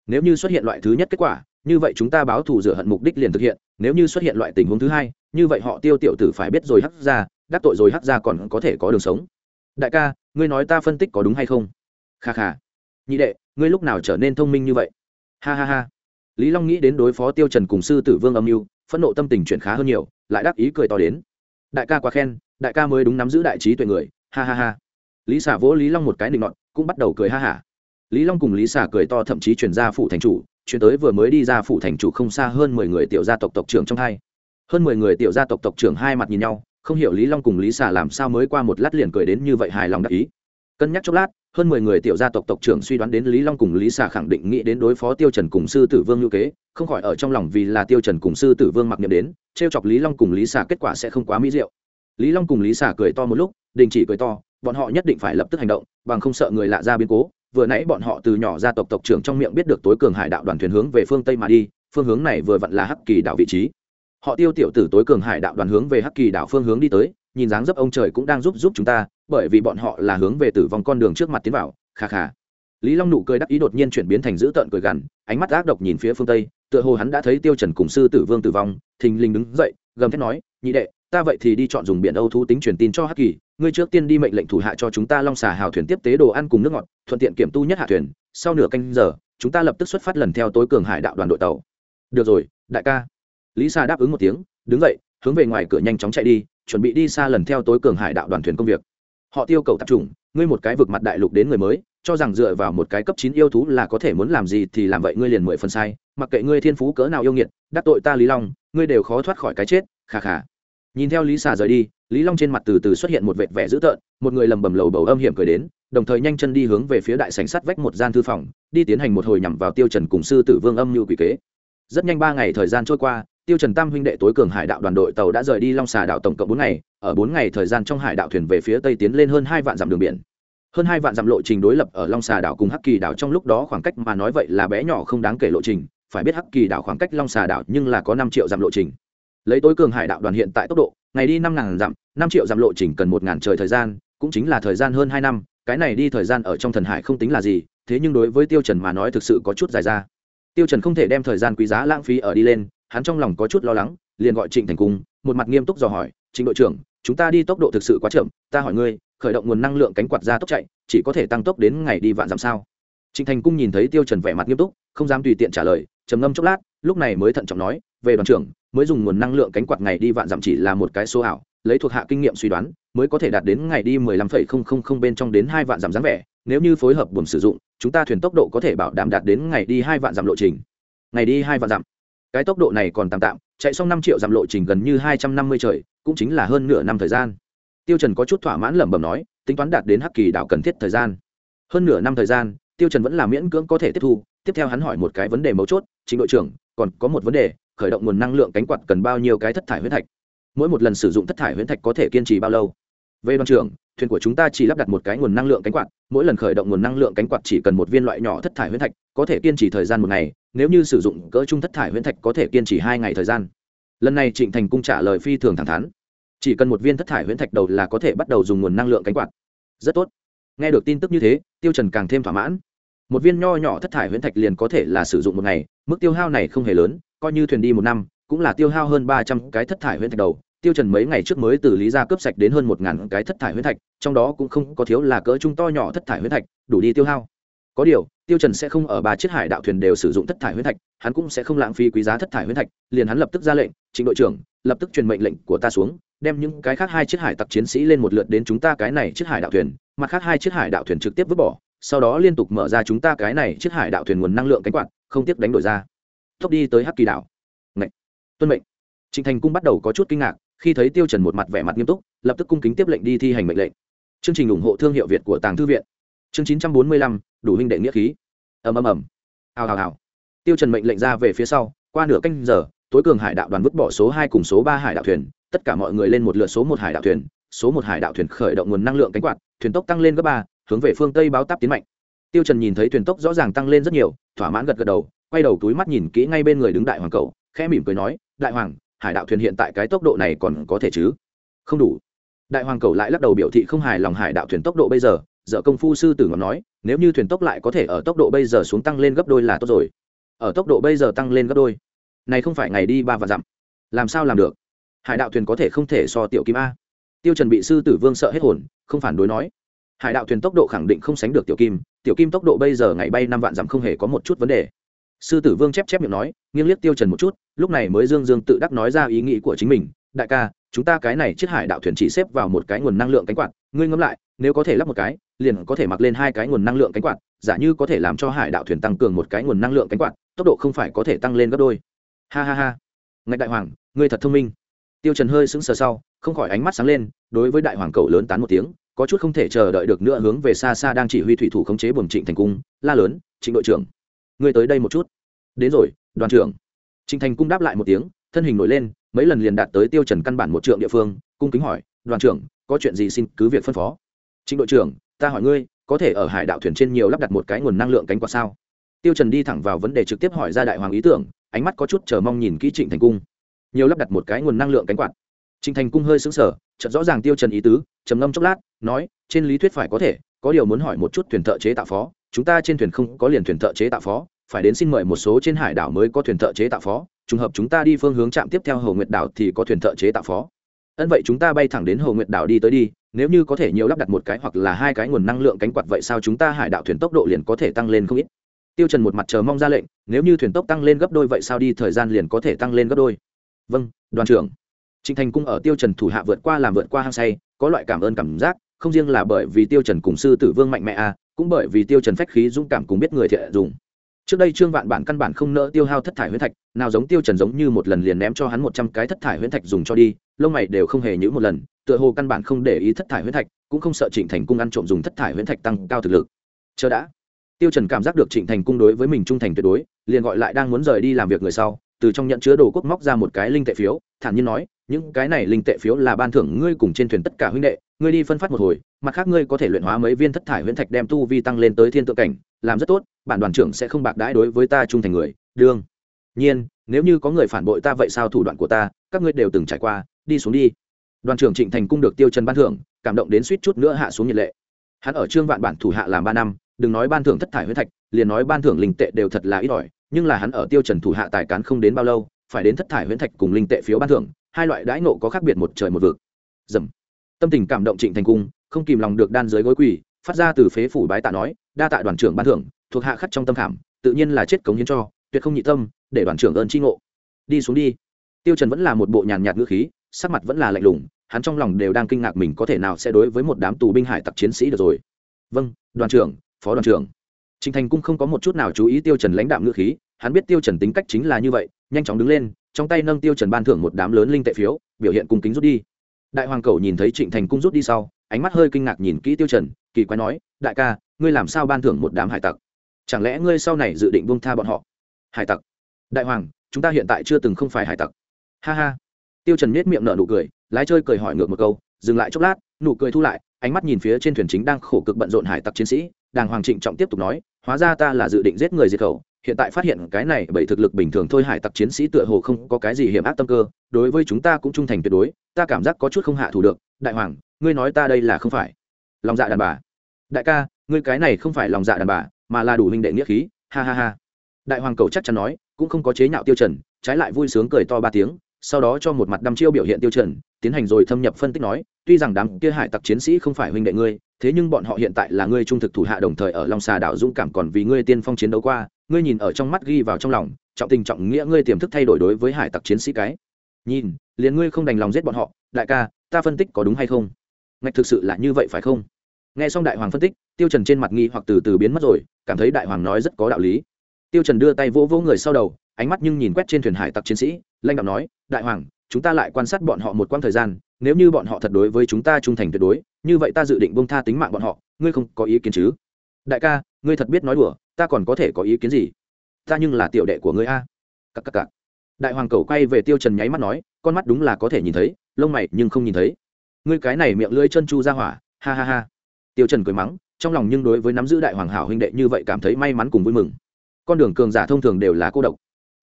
Nếu như xuất hiện loại thứ nhất kết quả như vậy chúng ta báo thù rửa hận mục đích liền thực hiện, nếu như xuất hiện loại tình huống thứ hai, như vậy họ tiêu tiểu tử phải biết rồi hắc ra, đắc tội rồi hắc ra còn có thể có đường sống. Đại ca, ngươi nói ta phân tích có đúng hay không? Kha kha. Nhị đệ, ngươi lúc nào trở nên thông minh như vậy? Ha ha ha. Lý long nghĩ đến đối phó tiêu trần cùng sư tử vương âm mưu, phẫn nộ tâm tình chuyển khá hơn nhiều, lại đáp ý cười to đến. Đại ca quá khen, đại ca mới đúng nắm giữ đại trí tuệ người. Ha ha ha. Lý xả vỗ lý long một cái nịnh nọt, cũng bắt đầu cười ha hả. Lý long cùng lý xả cười to thậm chí chuyển ra phủ thành chủ chuyển tới vừa mới đi ra phủ thành chủ không xa hơn mười người tiểu gia tộc tộc trưởng trong hai. Hơn mười người tiểu gia tộc tộc trưởng hai mặt nhìn nhau, không hiểu lý long cùng lý Xà làm sao mới qua một lát liền cười đến như vậy hài lòng đắc ý. Cân nhắc chốc lát, hơn mười người tiểu gia tộc tộc trưởng suy đoán đến lý long cùng lý xà khẳng định nghĩ đến đối phó tiêu trần cùng sư tử vương lưu kế, không khỏi ở trong lòng vì là tiêu trần cùng sư tử vương mặc niệm đến treo chọc lý long cùng lý xà kết quả sẽ không quá mỹ diệu. Lý long cùng lý xà cười to một lúc, đình chỉ cười to, bọn họ nhất định phải lập tức hành động, bằng không sợ người lạ ra biến cố vừa nãy bọn họ từ nhỏ gia tộc tộc trưởng trong miệng biết được tối cường hải đạo đoàn thuyền hướng về phương tây mà đi, phương hướng này vừa vặn là hắc kỳ đảo vị trí. Họ tiêu tiểu tử tối cường hải đạo đoàn hướng về hắc kỳ đảo phương hướng đi tới, nhìn dáng dấp ông trời cũng đang giúp giúp chúng ta, bởi vì bọn họ là hướng về tử vong con đường trước mặt tiến vào, kha kha. Lý long nụ cười đắc ý đột nhiên chuyển biến thành dữ tợn cười gằn, ánh mắt ác độc nhìn phía phương tây, tựa hồ hắn đã thấy tiêu trần cùng sư tử vương tử vong, thình lình đứng dậy, gầm thét nói, nhị đệ, ta vậy thì đi chọn dùng biển âu thú tính truyền tin cho hắc kỳ ngươi trước tiên đi mệnh lệnh thủ hạ cho chúng ta long xà hào thuyền tiếp tế đồ ăn cùng nước ngọt, thuận tiện kiểm tu nhất hạ thuyền, sau nửa canh giờ, chúng ta lập tức xuất phát lần theo tối cường hải đạo đoàn đội tàu. Được rồi, đại ca. Lý sa đáp ứng một tiếng, đứng dậy, hướng về ngoài cửa nhanh chóng chạy đi, chuẩn bị đi xa lần theo tối cường hải đạo đoàn thuyền công việc. Họ tiêu cầu tập trung ngươi một cái vực mặt đại lục đến người mới, cho rằng dựa vào một cái cấp chín yêu thú là có thể muốn làm gì thì làm vậy ngươi liền mười phần sai, mặc kệ ngươi thiên phú cỡ nào yêu nghiệt, đắc tội ta lý long, ngươi đều khó thoát khỏi cái chết khà khà nhìn theo lý xà rời đi lý long trên mặt từ từ xuất hiện một vệt vẻ dữ tợn, một người lầm bầm lầu bầu âm hiểm cười đến, đồng thời nhanh chân đi hướng về phía đại sảnh sắt vách một gian thư phòng, đi tiến hành một hồi nhằm vào tiêu trần cùng sư tử vương âm như quỷ kế. Rất nhanh ba ngày thời gian trôi qua, tiêu trần tam huynh đệ tối cường hải đạo đoàn đội tàu đã rời đi long xà đảo tổng cộng bốn ngày, ở bốn ngày thời gian trong hải đạo thuyền về phía tây tiến lên hơn hai vạn dặm đường biển. Hơn hai vạn dặm lộ trình đối lập ở long xà đảo cùng hắc kỳ đảo trong lúc đó khoảng cách mà nói vậy là bé nhỏ không đáng kể lộ trình, phải biết hắc kỳ đảo khoảng cách long xà đảo nhưng là có năm triệu dặm lộ trình lấy tối cường hải đạo đoàn hiện tại tốc độ, ngày đi năm ngàn dặm, năm triệu dặm lộ trình cần một ngàn trời thời gian, cũng chính là thời gian hơn hai năm, cái này đi thời gian ở trong thần hải không tính là gì, thế nhưng đối với tiêu trần mà nói thực sự có chút dài ra. Tiêu trần không thể đem thời gian quý giá lãng phí ở đi lên, hắn trong lòng có chút lo lắng, liền gọi trịnh thành cung, một mặt nghiêm túc dò hỏi, trịnh đội trưởng, chúng ta đi tốc độ thực sự quá chậm, ta hỏi ngươi, khởi động nguồn năng lượng cánh quạt ra tốc chạy, chỉ có thể tăng tốc đến ngày đi vạn dặm sao? Trịnh thành cung nhìn thấy tiêu trần vẻ mặt nghiêm túc, không dám tùy tiện trả lời, trầm ngâm chốc lát, lúc này mới thận trọng nói, về đoàn trưởng mới dùng nguồn năng lượng cánh quạt ngày đi vạn dặm chỉ là một cái số ảo, lấy thuộc hạ kinh nghiệm suy đoán, mới có thể đạt đến ngày đi mười lăm phẩy không không không bên trong đến hai vạn dặm dáng vẻ. Nếu như phối hợp buồm sử dụng, chúng ta thuyền tốc độ có thể bảo đảm đạt đến ngày đi hai vạn dặm lộ trình. Ngày đi hai vạn dặm. Cái tốc độ này còn tạm tạm, chạy xong năm triệu dặm lộ trình gần như hai trăm năm mươi trời, cũng chính là hơn nửa năm thời gian. Tiêu trần có chút thỏa mãn lẩm bẩm nói, tính toán đạt đến hắc kỳ đảo cần thiết thời gian. Hơn nửa năm thời gian, tiêu trần vẫn là miễn cưỡng có thể tiếp thu. Tiếp theo hắn hỏi một cái vấn đề mấu chốt chính đội trưởng, còn có một vấn đề khởi động nguồn năng lượng cánh quạt cần bao nhiêu cái thất thải huyết thạch? Mỗi một lần sử dụng thất thải huyết thạch có thể kiên trì bao lâu? Về đoàn trưởng, thuyền của chúng ta chỉ lắp đặt một cái nguồn năng lượng cánh quạt, mỗi lần khởi động nguồn năng lượng cánh quạt chỉ cần một viên loại nhỏ thất thải huyết thạch, có thể kiên trì thời gian một ngày, nếu như sử dụng cỡ trung thất thải huyết thạch có thể kiên trì hai ngày thời gian. Lần này trịnh thành cung trả lời phi thường thẳng thắn. Chỉ cần một viên thất thải huyễn thạch đầu là có thể bắt đầu dùng nguồn năng lượng cánh quạt. Rất tốt. Nghe được tin tức như thế, tiêu trần càng thêm thỏa mãn một viên nho nhỏ thất thải huyễn thạch liền có thể là sử dụng một ngày, mức tiêu hao này không hề lớn, coi như thuyền đi một năm, cũng là tiêu hao hơn ba trăm cái thất thải huyễn thạch đầu. Tiêu trần mấy ngày trước mới từ lý ra cướp sạch đến hơn một ngàn cái thất thải huyễn thạch, trong đó cũng không có thiếu là cỡ trung to nhỏ thất thải huyễn thạch, đủ đi tiêu hao. Có điều, tiêu trần sẽ không ở ba chiếc hải đạo thuyền đều sử dụng thất thải huyễn thạch, hắn cũng sẽ không lãng phí quý giá thất thải huyễn thạch, liền hắn lập tức ra lệnh chính đội trưởng, lập tức truyền mệnh lệnh của ta xuống, đem những cái khác hai chiếc hải tặc chiến sĩ lên một lượt đến chúng ta cái này chiếc hải đạo thuyền. Mặt khác hai chiếc hải đạo thuyền trực tiếp vứt bỏ sau đó liên tục mở ra chúng ta cái này chiếc hải đạo thuyền nguồn năng lượng cánh quạt không tiếc đánh đổi ra. Tốc đi tới hắc kỳ đảo. Ngậy! tuân mệnh. Trịnh thành cung bắt đầu có chút kinh ngạc khi thấy tiêu trần một mặt vẻ mặt nghiêm túc lập tức cung kính tiếp lệnh đi thi hành mệnh lệnh. Chương trình ủng hộ thương hiệu việt của tàng thư viện. Chương 945, đủ huynh đệ nghĩa khí. Ầm ầm ầm. Hào hào hào. Tiêu trần mệnh lệnh ra về phía sau qua nửa canh giờ tối cường hải đạo đoàn vứt bỏ số hai cùng số ba hải đạo thuyền tất cả mọi người lên một lượt số một hải đạo thuyền số một hải đạo thuyền khởi động nguồn năng lượng cánh quạt thuyền tốc tăng lên gấp ba hướng về phương tây báo táp tiến mạnh. Tiêu trần nhìn thấy thuyền tốc rõ ràng tăng lên rất nhiều, thỏa mãn gật gật đầu, quay đầu túi mắt nhìn kỹ ngay bên người đứng đại hoàng cầu khẽ mỉm cười nói, đại hoàng, hải đạo thuyền hiện tại cái tốc độ này còn có thể chứ? Không đủ. Đại hoàng cầu lại lắc đầu biểu thị không hài lòng hải đạo thuyền tốc độ bây giờ, dợ công phu sư tử ngọc nói, nếu như thuyền tốc lại có thể ở tốc độ bây giờ xuống tăng lên gấp đôi là tốt rồi. Ở tốc độ bây giờ tăng lên gấp đôi? Này không phải ngày đi ba và dặm. Làm sao làm được? Hải đạo thuyền có thể không thể so tiểu kim a. Tiêu trần bị sư tử vương sợ hết hồn, không phản đối nói hải đạo thuyền tốc độ khẳng định không sánh được tiểu kim tiểu kim tốc độ bây giờ ngày bay năm vạn dặm không hề có một chút vấn đề. Sư tử vương chép chép miệng nói, nghiêng liếc tiêu trần một chút, lúc này mới dương dương tự đắc nói ra ý nghĩ của chính mình, đại ca, chúng ta cái này chiếc hải đạo thuyền chỉ xếp vào một cái nguồn năng lượng cánh quạt, ngươi ngẫm lại, nếu có thể lắp một cái, liền có thể mặc lên hai cái nguồn năng lượng cánh quạt, giả như có thể làm cho hải đạo thuyền tăng cường một cái nguồn năng lượng cánh quạt, tốc độ không phải có thể tăng lên gấp đôi. Ha ha ha. Ngạch đại hoàng, ngươi thật thông minh. Tiêu trần hơi sững sờ sau, không khỏi ánh mắt sáng lên, đối với đại hoàng cầu lớn tán một tiếng có chút không thể chờ đợi được nữa hướng về xa xa đang chỉ huy thủy thủ khống chế buồng trịnh thành cung, la lớn, trịnh đội trưởng, ngươi tới đây một chút. Đến rồi, đoàn trưởng. Trịnh thành cung đáp lại một tiếng, thân hình nổi lên, mấy lần liền đạt tới tiêu trần căn bản một trượng địa phương, cung kính hỏi, đoàn trưởng, có chuyện gì xin cứ việc phân phó. Trịnh đội trưởng, ta hỏi ngươi, có thể ở hải đạo thuyền trên nhiều lắp đặt một cái nguồn năng lượng cánh quạt sao? Tiêu trần đi thẳng vào vấn đề trực tiếp hỏi ra đại hoàng ý tưởng, ánh mắt có chút chờ mong nhìn kỹ trịnh thành cung. Nhiều lắp đặt một cái nguồn năng lượng cánh quạt Trình thành cung hơi sững sờ, chợt rõ ràng tiêu trần ý tứ, trầm ngâm chốc lát, nói, trên lý thuyết phải có thể, có điều muốn hỏi một chút thuyền thợ chế tạo phó, chúng ta trên thuyền không có liền thuyền thợ chế tạo phó, phải đến xin mời một số trên hải đảo mới có thuyền thợ chế tạo phó, trùng hợp chúng ta đi phương hướng chạm tiếp theo hồ nguyệt đảo thì có thuyền thợ chế tạo phó. Ân vậy chúng ta bay thẳng đến hồ nguyệt đảo đi tới đi, nếu như có thể nhiều lắp đặt một cái hoặc là hai cái nguồn năng lượng cánh quạt vậy sao chúng ta hải đảo thuyền tốc độ liền có thể tăng lên không ít? Tiêu trần một mặt chờ mong ra lệnh, nếu như thuyền tốc tăng lên gấp đôi vậy sao đi, thời gian liền có thể tăng lên gấp đôi? Vâng đoàn trưởng trịnh thành cung ở tiêu trần thủ hạ vượt qua làm vượt qua hang say có loại cảm ơn cảm giác không riêng là bởi vì tiêu trần cùng sư tử vương mạnh mẽ a à, cũng bởi vì tiêu trần phách khí dũng cảm cùng biết người thiện dùng. Trước đây trương vạn bản căn bản không nỡ tiêu hao thất thải huyễn thạch nào giống tiêu trần giống như một lần liền ném cho hắn một trăm cái thất thải huyễn thạch dùng cho đi lông mày đều không hề nhữ một lần tựa hồ căn bản không để ý thất thải huyễn thạch cũng không sợ trịnh thành cung ăn trộm dùng thất thải huyễn thạch tăng cao thực lực. Chờ đã tiêu trần cảm giác được trịnh thành cung đối với mình trung thành tuyệt đối liền gọi lại đang muốn rời đi làm việc người sau từ trong nhận chứa đồ quốc móc ra một cái linh tệ phiếu, thản nhiên nói, những cái này linh tệ phiếu là ban thưởng ngươi cùng trên thuyền tất cả huynh đệ, ngươi đi phân phát một hồi, mặt khác ngươi có thể luyện hóa mấy viên thất thải huyễn thạch đem tu vi tăng lên tới thiên tượng cảnh, làm rất tốt, bản đoàn trưởng sẽ không bạc đãi đối với ta trung thành người. Đương nhiên, nếu như có người phản bội ta vậy sao thủ đoạn của ta, các ngươi đều từng trải qua, đi xuống đi. Đoàn trưởng trịnh thành cung được tiêu trần ban thưởng, cảm động đến suýt chút nữa hạ xuống nhiệt lệ. Hắn ở trương vạn bản thủ hạ làm ba năm, đừng nói ban thưởng thất thải huyết thạch, liền nói ban thưởng linh tệ đều thật là ít ỏi nhưng là hắn ở tiêu trần thủ hạ tài cán không đến bao lâu, phải đến thất thải huyễn thạch cùng linh tệ phiếu ban thưởng, hai loại đãi nộ có khác biệt một trời một vực. Dầm. Tâm tình cảm động trịnh thành cung, không kìm lòng được đan dưới gối quỳ, phát ra từ phế phủ bái tạ nói, đa tạ đoàn trưởng ban thưởng, thuộc hạ khắc trong tâm khảm, tự nhiên là chết cống hiến cho, tuyệt không nhị tâm, để đoàn trưởng ơn chi ngộ. Đi xuống đi. Tiêu trần vẫn là một bộ nhàn nhạt ngữ khí, sắc mặt vẫn là lạnh lùng, hắn trong lòng đều đang kinh ngạc mình có thể nào sẽ đối với một đám tù binh hải tặc chiến sĩ được rồi. Vâng đoàn trưởng, phó đoàn trưởng. Trình Thành Cung không có một chút nào chú ý Tiêu Trần lãnh đạm ngữ khí, hắn biết Tiêu Trần tính cách chính là như vậy, nhanh chóng đứng lên, trong tay nâng Tiêu Trần ban thưởng một đám lớn linh tệ phiếu, biểu hiện cung kính rút đi. Đại hoàng cầu nhìn thấy Trịnh Thành Cung rút đi sau, ánh mắt hơi kinh ngạc nhìn kỹ Tiêu Trần, kỳ quái nói, đại ca, ngươi làm sao ban thưởng một đám hải tặc? Chẳng lẽ ngươi sau này dự định buông tha bọn họ? Hải tặc? Đại hoàng, chúng ta hiện tại chưa từng không phải hải tặc. Ha ha. Tiêu Trần nhếch miệng nở nụ cười, lái chơi cười hỏi ngược một câu, dừng lại chốc lát, nụ cười thu lại, ánh mắt nhìn phía trên thuyền chính đang khổ cực bận rộn hải tặc chiến sĩ, đàng hoàng trịnh trọng tiếp tục nói hóa ra ta là dự định giết người diệt khẩu, hiện tại phát hiện cái này bởi thực lực bình thường thôi hải tặc chiến sĩ tựa hồ không có cái gì hiểm ác tâm cơ, đối với chúng ta cũng trung thành tuyệt đối, ta cảm giác có chút không hạ thủ được. Đại hoàng, ngươi nói ta đây là không phải. Lòng dạ đàn bà. Đại ca, ngươi cái này không phải lòng dạ đàn bà, mà là đủ huynh đệ nghĩa khí. Ha ha ha. Đại hoàng cầu chắc chắn nói, cũng không có chế nhạo tiêu trần, trái lại vui sướng cười to ba tiếng, sau đó cho một mặt đăm chiêu biểu hiện tiêu trần, tiến hành rồi thâm nhập phân tích nói, tuy rằng đám kia hải tặc chiến sĩ không phải huynh đệ ngươi thế nhưng bọn họ hiện tại là ngươi trung thực thủ hạ đồng thời ở long xà đảo dũng cảm còn vì ngươi tiên phong chiến đấu qua, ngươi nhìn ở trong mắt ghi vào trong lòng, trọng tình trọng nghĩa ngươi tiềm thức thay đổi đối với hải tặc chiến sĩ cái. Nhìn, liền ngươi không đành lòng giết bọn họ, đại ca, ta phân tích có đúng hay không? Ngạch thực sự là như vậy phải không? Nghe xong đại hoàng phân tích, tiêu trần trên mặt nghi hoặc từ từ biến mất rồi, cảm thấy đại hoàng nói rất có đạo lý. Tiêu trần đưa tay vỗ vỗ người sau đầu, ánh mắt nhưng nhìn quét trên thuyền hải tặc chiến sĩ, lanh đạo nói, đại hoàng, chúng ta lại quan sát bọn họ một quãng thời gian, nếu như bọn họ thật đối với chúng ta trung thành tuyệt đối như vậy ta dự định bông tha tính mạng bọn họ, ngươi không có ý kiến chứ? Đại ca, ngươi thật biết nói đùa, ta còn có thể có ý kiến gì? Ta nhưng là tiểu đệ của ngươi a. Cắc cắc cắc đại hoàng cầu quay về tiêu trần nháy mắt nói, con mắt đúng là có thể nhìn thấy, lông mày nhưng không nhìn thấy. Ngươi cái này miệng lưỡi chân chu ra hỏa, ha ha ha. Tiêu trần cười mắng, trong lòng nhưng đối với nắm giữ đại hoàng hảo huynh đệ như vậy cảm thấy may mắn cùng vui mừng. Con đường cường giả thông thường đều là cô độc.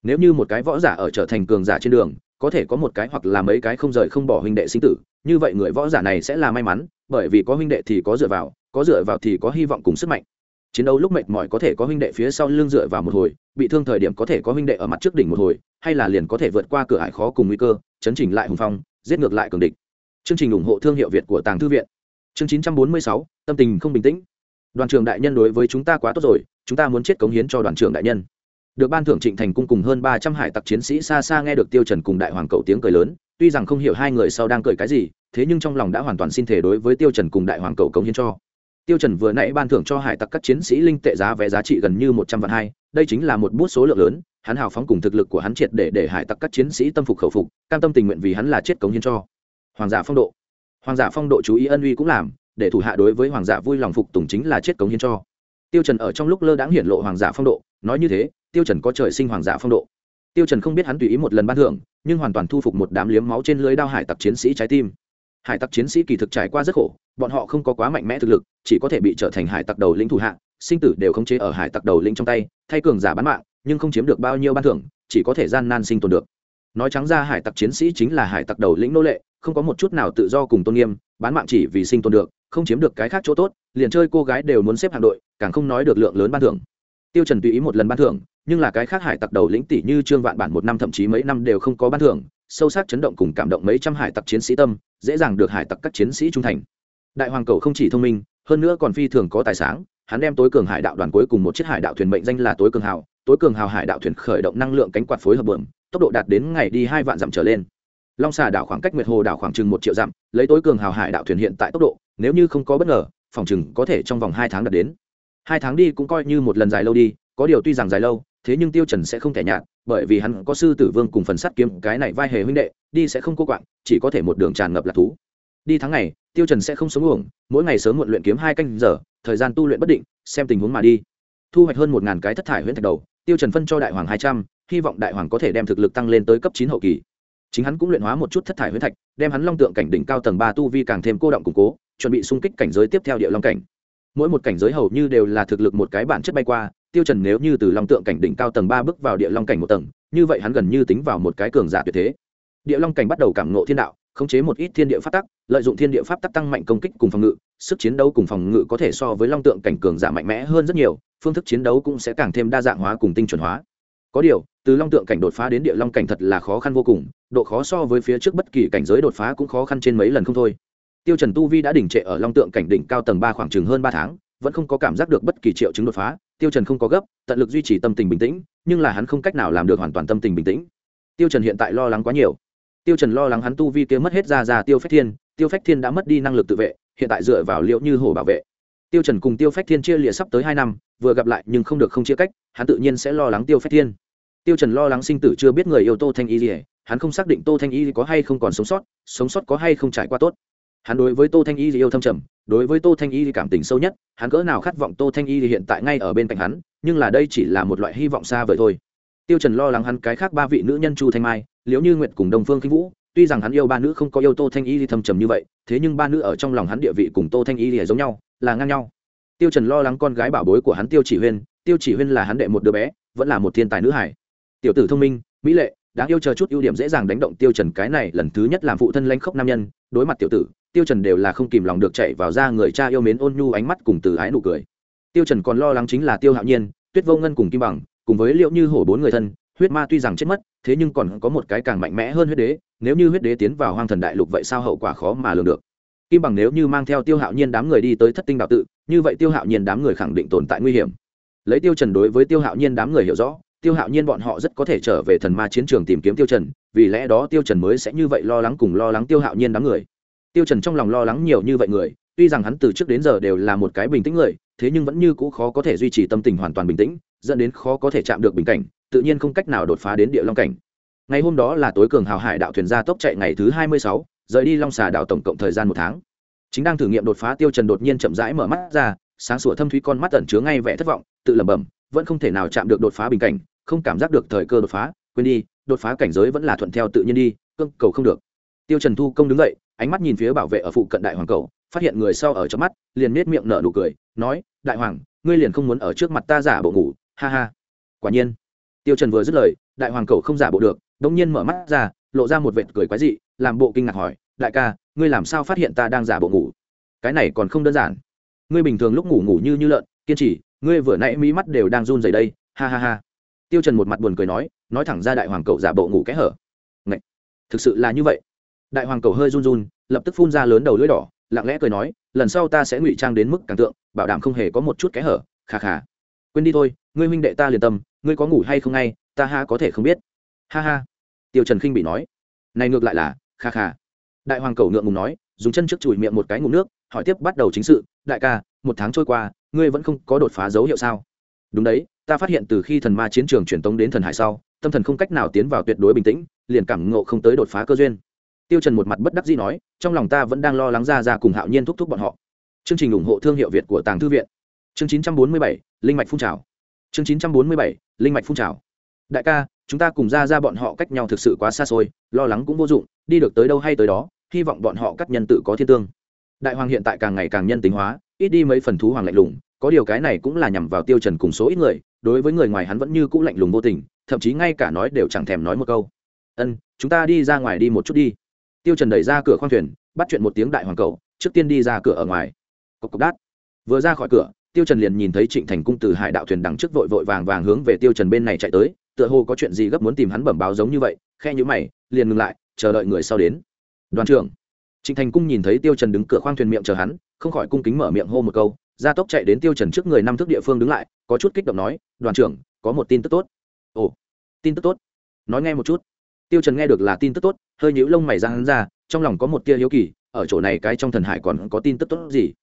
Nếu như một cái võ giả ở trở thành cường giả trên đường, có thể có một cái hoặc là mấy cái không rời không bỏ huynh đệ sinh tử, như vậy người võ giả này sẽ là may mắn bởi vì có huynh đệ thì có dựa vào có dựa vào thì có hy vọng cùng sức mạnh. Chiến đấu lúc mệt mỏi có thể có huynh đệ phía sau lưng dựa vào một hồi bị thương thời điểm có thể có huynh đệ ở mặt trước đỉnh một hồi hay là liền có thể vượt qua cửa ải khó cùng nguy cơ chấn chỉnh lại hùng phong giết ngược lại cường địch. Chương trình ủng hộ thương hiệu việt của tàng thư viện. Chương 946, tâm tình không bình tĩnh. Đoàn trưởng đại nhân đối với chúng ta quá tốt rồi chúng ta muốn chết cống hiến cho đoàn trưởng đại nhân. Được ban thưởng trịnh thành cung cùng hơn ba trăm hải tặc chiến sĩ xa xa nghe được tiêu trần cùng đại hoàng cậu tiếng cười lớn tuy rằng không hiểu hai người sau đang cười cái gì thế nhưng trong lòng đã hoàn toàn xin thể đối với tiêu trần cùng đại hoàng cầu cống hiến cho. Tiêu trần vừa nãy ban thưởng cho hải tặc các chiến sĩ linh tệ giá vé giá trị gần như một trăm vạn hai, đây chính là một bút số lượng lớn, hắn hào phóng cùng thực lực của hắn triệt để để hải tặc các chiến sĩ tâm phục khẩu phục, cam tâm tình nguyện vì hắn là chết cống hiến cho. Hoàng giả phong độ. Hoàng giả phong độ chú ý ân uy cũng làm, để thủ hạ đối với hoàng giả vui lòng phục tùng chính là chết cống hiến cho. Tiêu trần ở trong lúc lơ đãng hiển lộ hoàng giả phong độ, nói như thế, tiêu trần có trời sinh hoàng giả phong độ. Tiêu trần không biết hắn tùy ý một lần ban thưởng, nhưng hoàn toàn thu phục một đám liếm máu trên lưới đao hải tặc chiến sĩ trái tim hải tặc chiến sĩ kỳ thực trải qua rất khổ, bọn họ không có quá mạnh mẽ thực lực, chỉ có thể bị trở thành hải tặc đầu lĩnh thủ hạ, sinh tử đều không chế ở hải tặc đầu lĩnh trong tay, thay cường giả bán mạng, nhưng không chiếm được bao nhiêu ban thưởng, chỉ có thể gian nan sinh tồn được. Nói trắng ra hải tặc chiến sĩ chính là hải tặc đầu lĩnh nô lệ, không có một chút nào tự do cùng tôn nghiêm, bán mạng chỉ vì sinh tồn được, không chiếm được cái khác chỗ tốt, liền chơi cô gái đều muốn xếp hạm đội, càng không nói được lượng lớn ban thưởng. Tiêu trần tùy ý một lần ban thưởng, nhưng là cái khác hải tặc đầu lĩnh tỷ như trương vạn bản một năm thậm chí mấy năm đều không có ban thưởng sâu sắc chấn động cùng cảm động mấy trăm hải tặc chiến sĩ tâm, dễ dàng được hải tặc các chiến sĩ trung thành. Đại hoàng cầu không chỉ thông minh, hơn nữa còn phi thường có tài sáng, hắn đem tối cường hải đạo đoàn cuối cùng một chiếc hải đạo thuyền mệnh danh là tối cường hào, tối cường hào hải đạo thuyền khởi động năng lượng cánh quạt phối hợp bờm tốc độ đạt đến ngày đi hai vạn dặm trở lên. Long xà đảo khoảng cách nguyệt hồ đảo khoảng chừng một triệu dặm, lấy tối cường hào hải đạo thuyền hiện tại tốc độ, nếu như không có bất ngờ, phòng chừng có thể trong vòng hai tháng đạt đến. Hai tháng đi cũng coi như một lần dài lâu đi, có điều tuy rằng dài lâu, thế nhưng tiêu trần sẽ không thể nhạt bởi vì hắn có sư tử vương cùng phần sắt kiếm, cái này vai hề huynh đệ, đi sẽ không cô quạng, chỉ có thể một đường tràn ngập là thú. Đi tháng ngày, tiêu trần sẽ không sống uổng, mỗi ngày sớm muộn luyện kiếm hai canh giờ, thời gian tu luyện bất định, xem tình huống mà đi. Thu hoạch hơn một ngàn cái thất thải huyễn thạch đầu, tiêu trần phân cho đại hoàng hai trăm, hy vọng đại hoàng có thể đem thực lực tăng lên tới cấp chín hậu kỳ. Chính hắn cũng luyện hóa một chút thất thải huyễn thạch, đem hắn long tượng cảnh đỉnh cao tầng ba tu vi càng thêm cô động củng cố, chuẩn bị xung kích cảnh giới tiếp theo địa long cảnh. Mỗi một cảnh giới hầu như đều là thực lực một cái bản chất bay qua tiêu trần nếu như từ long tượng cảnh đỉnh cao tầng ba bước vào địa long cảnh một tầng, như vậy hắn gần như tính vào một cái cường giả tuyệt thế. Địa long cảnh bắt đầu cảm ngộ thiên đạo, khống chế một ít thiên địa pháp tắc, lợi dụng thiên địa pháp tắc tăng mạnh công kích cùng phòng ngự, sức chiến đấu cùng phòng ngự có thể so với long tượng cảnh cường giả mạnh mẽ hơn rất nhiều, phương thức chiến đấu cũng sẽ càng thêm đa dạng hóa cùng tinh chuẩn hóa. Có điều, từ long tượng cảnh đột phá đến địa long cảnh thật là khó khăn vô cùng, độ khó so với phía trước bất kỳ cảnh giới đột phá cũng khó khăn trên mấy lần không thôi. Tiêu trần tu vi đã đỉnh trệ ở long tượng cảnh đỉnh cao tầng ba khoảng chừng hơn ba tháng vẫn không có cảm giác được bất kỳ triệu chứng đột phá, tiêu trần không có gấp, tận lực duy trì tâm tình bình tĩnh, nhưng là hắn không cách nào làm được hoàn toàn tâm tình bình tĩnh. Tiêu trần hiện tại lo lắng quá nhiều. Tiêu trần lo lắng hắn tu vi kia mất hết ra ra tiêu phách thiên, tiêu phách thiên đã mất đi năng lực tự vệ, hiện tại dựa vào liệu như hổ bảo vệ. Tiêu trần cùng tiêu phách thiên chia lìa sắp tới hai năm, vừa gặp lại nhưng không được không chia cách, hắn tự nhiên sẽ lo lắng tiêu phách thiên. Tiêu trần lo lắng sinh tử chưa biết người yêu tô thanh y gì hắn không xác định tô thanh y có hay không còn sống sót sống sót có hay không trải qua tốt hắn đối với tô thanh y yêu thâm trầm, đối với tô thanh y cảm tình sâu nhất, hắn cỡ nào khát vọng tô thanh y hiện tại ngay ở bên cạnh hắn, nhưng là đây chỉ là một loại hy vọng xa vời thôi. Tiêu trần lo lắng hắn cái khác ba vị nữ nhân chu thanh mai, liễu như nguyệt cùng đồng phương kinh vũ, tuy rằng hắn yêu ba nữ không có yêu tô thanh y thâm trầm như vậy, thế nhưng ba nữ ở trong lòng hắn địa vị cùng tô thanh y thì giống nhau, là ngang nhau. Tiêu trần lo lắng con gái bảo bối của hắn tiêu chỉ huyên, tiêu chỉ huyên là hắn đệ một đứa bé, vẫn là một thiên tài nữ hải tiểu tử thông minh, mỹ lệ, đáng yêu chờ chút ưu điểm dễ dàng đánh động tiêu trần cái này lần thứ nhất làm phụ thân lãnh khốc nam nhân, đối mặt tiểu tử tiêu trần đều là không kìm lòng được chạy vào ra người cha yêu mến ôn nhu ánh mắt cùng từ ái nụ cười. Tiêu trần còn lo lắng chính là tiêu hạo nhiên, tuyết vô ngân cùng kim bằng, cùng với liệu như hổ bốn người thân, huyết ma tuy rằng chết mất, thế nhưng còn có một cái càng mạnh mẽ hơn huyết đế, nếu như huyết đế tiến vào hoang thần đại lục vậy sao hậu quả khó mà lường được? Kim bằng nếu như mang theo tiêu hạo nhiên đám người đi tới thất tinh đạo tự, như vậy tiêu hạo nhiên đám người khẳng định tồn tại nguy hiểm. Lấy tiêu trần đối với tiêu hạo nhiên đám người hiểu rõ, tiêu hạo nhiên bọn họ rất có thể trở về thần ma chiến trường tìm kiếm tiêu trần, vì lẽ đó tiêu trần mới sẽ như vậy lo lắng cùng lo lắng tiêu hạo nhiên đám người tiêu trần trong lòng lo lắng nhiều như vậy người tuy rằng hắn từ trước đến giờ đều là một cái bình tĩnh người thế nhưng vẫn như cũ khó có thể duy trì tâm tình hoàn toàn bình tĩnh dẫn đến khó có thể chạm được bình cảnh tự nhiên không cách nào đột phá đến địa long cảnh. Ngày hôm đó là tối cường hào hải đạo thuyền ra tốc chạy ngày thứ hai mươi sáu, rời đi long xà đảo tổng cộng thời gian một tháng. Chính đang thử nghiệm đột phá tiêu trần đột nhiên chậm rãi mở mắt ra sáng sủa thâm thúy con mắt ẩn chứa ngay vẻ thất vọng tự lẩm bẩm vẫn không thể nào chạm được đột phá bình cảnh không cảm giác được thời cơ đột phá quên đi đột phá cảnh giới vẫn là thuận theo tự nhiên đi cương cầu không được. Tiêu trần thu công đứng dậy ánh mắt nhìn phía bảo vệ ở phụ cận đại hoàng cầu, phát hiện người sau ở trong mắt, liền nết miệng nở nụ cười, nói, đại hoàng, ngươi liền không muốn ở trước mặt ta giả bộ ngủ, ha ha. Quả nhiên, tiêu trần vừa dứt lời, đại hoàng cầu không giả bộ được, đống nhiên mở mắt ra, lộ ra một vệt cười quái dị, làm bộ kinh ngạc hỏi, đại ca, ngươi làm sao phát hiện ta đang giả bộ ngủ? Cái này còn không đơn giản. Ngươi bình thường lúc ngủ ngủ như như lợn, kiên trì, ngươi vừa nãy mí mắt đều đang run rẩy đây, ha ha ha. Tiêu trần một mặt buồn cười nói nói thẳng ra đại hoàng cậu giả bộ ngủ kẽ hở. Ngậy! thực sự là như vậy đại hoàng cầu hơi run run, lập tức phun ra lớn đầu lưỡi đỏ, lặng lẽ cười nói, lần sau ta sẽ ngụy trang đến mức càng tượng, bảo đảm không hề có một chút kẽ hở khà khà quên đi thôi, ngươi huynh đệ ta liền tâm, ngươi có ngủ hay không ngay, ta ha có thể không biết. Ha ha. Tiêu trần khinh bị nói. Này ngược lại là, kha kha. Đại hoàng cầu ngượng ngùng nói, dùng chân trước chùi miệng một cái ngụm nước, hỏi tiếp bắt đầu chính sự, đại ca, một tháng trôi qua, ngươi vẫn không có đột phá dấu hiệu sao? Đúng đấy, ta phát hiện từ khi thần ma chiến trường truyền tống đến thần hải sau, tâm thần không cách nào tiến vào tuyệt đối bình tĩnh, liền cảm ngộ không tới đột phá cơ duyên tiêu trần một mặt bất đắc dĩ nói trong lòng ta vẫn đang lo lắng ra ra cùng hạo nhiên thúc thúc bọn họ. Chương trình ủng hộ thương hiệu việt của tàng thư viện. Chương 947, linh mạch phun trào. Chương 947, linh mạch phun trào. Đại ca chúng ta cùng ra ra bọn họ cách nhau thực sự quá xa xôi lo lắng cũng vô dụng đi được tới đâu hay tới đó hy vọng bọn họ các nhân tự có thiên tương. Đại hoàng hiện tại càng ngày càng nhân tính hóa ít đi mấy phần thú hoàng lạnh lùng có điều cái này cũng là nhằm vào tiêu trần cùng số ít người đối với người ngoài hắn vẫn như cũ lạnh lùng vô tình thậm chí ngay cả nói đều chẳng thèm nói một câu. Ân chúng ta đi ra ngoài đi một chút đi tiêu trần đẩy ra cửa khoang thuyền, bắt chuyện một tiếng đại hoàng cầu, trước tiên đi ra cửa ở ngoài. Cộc cộc đát. Vừa ra khỏi cửa, tiêu trần liền nhìn thấy trịnh thành cung từ hải đạo thuyền đằng trước vội vội vàng vàng hướng về tiêu trần bên này chạy tới, tựa hồ có chuyện gì gấp muốn tìm hắn bẩm báo giống như vậy, khe nhíu mày, liền ngừng lại, chờ đợi người sau đến. Đoàn trưởng. Trịnh thành cung nhìn thấy tiêu trần đứng cửa khoang thuyền miệng chờ hắn, không khỏi cung kính mở miệng hô một câu gia tốc chạy đến tiêu trần trước người năm thước địa phương đứng lại, có chút kích động nói, đoàn trưởng, có một tin tức tốt. Ồ, tin tức tốt. Nói nghe một chút. Tiêu trần nghe được là tin tức tốt hơi nhíu lông mày ra hắn ra, trong lòng có một tia hiếu kỳ, ở chỗ này cái trong thần hải còn có tin tức tốt gì?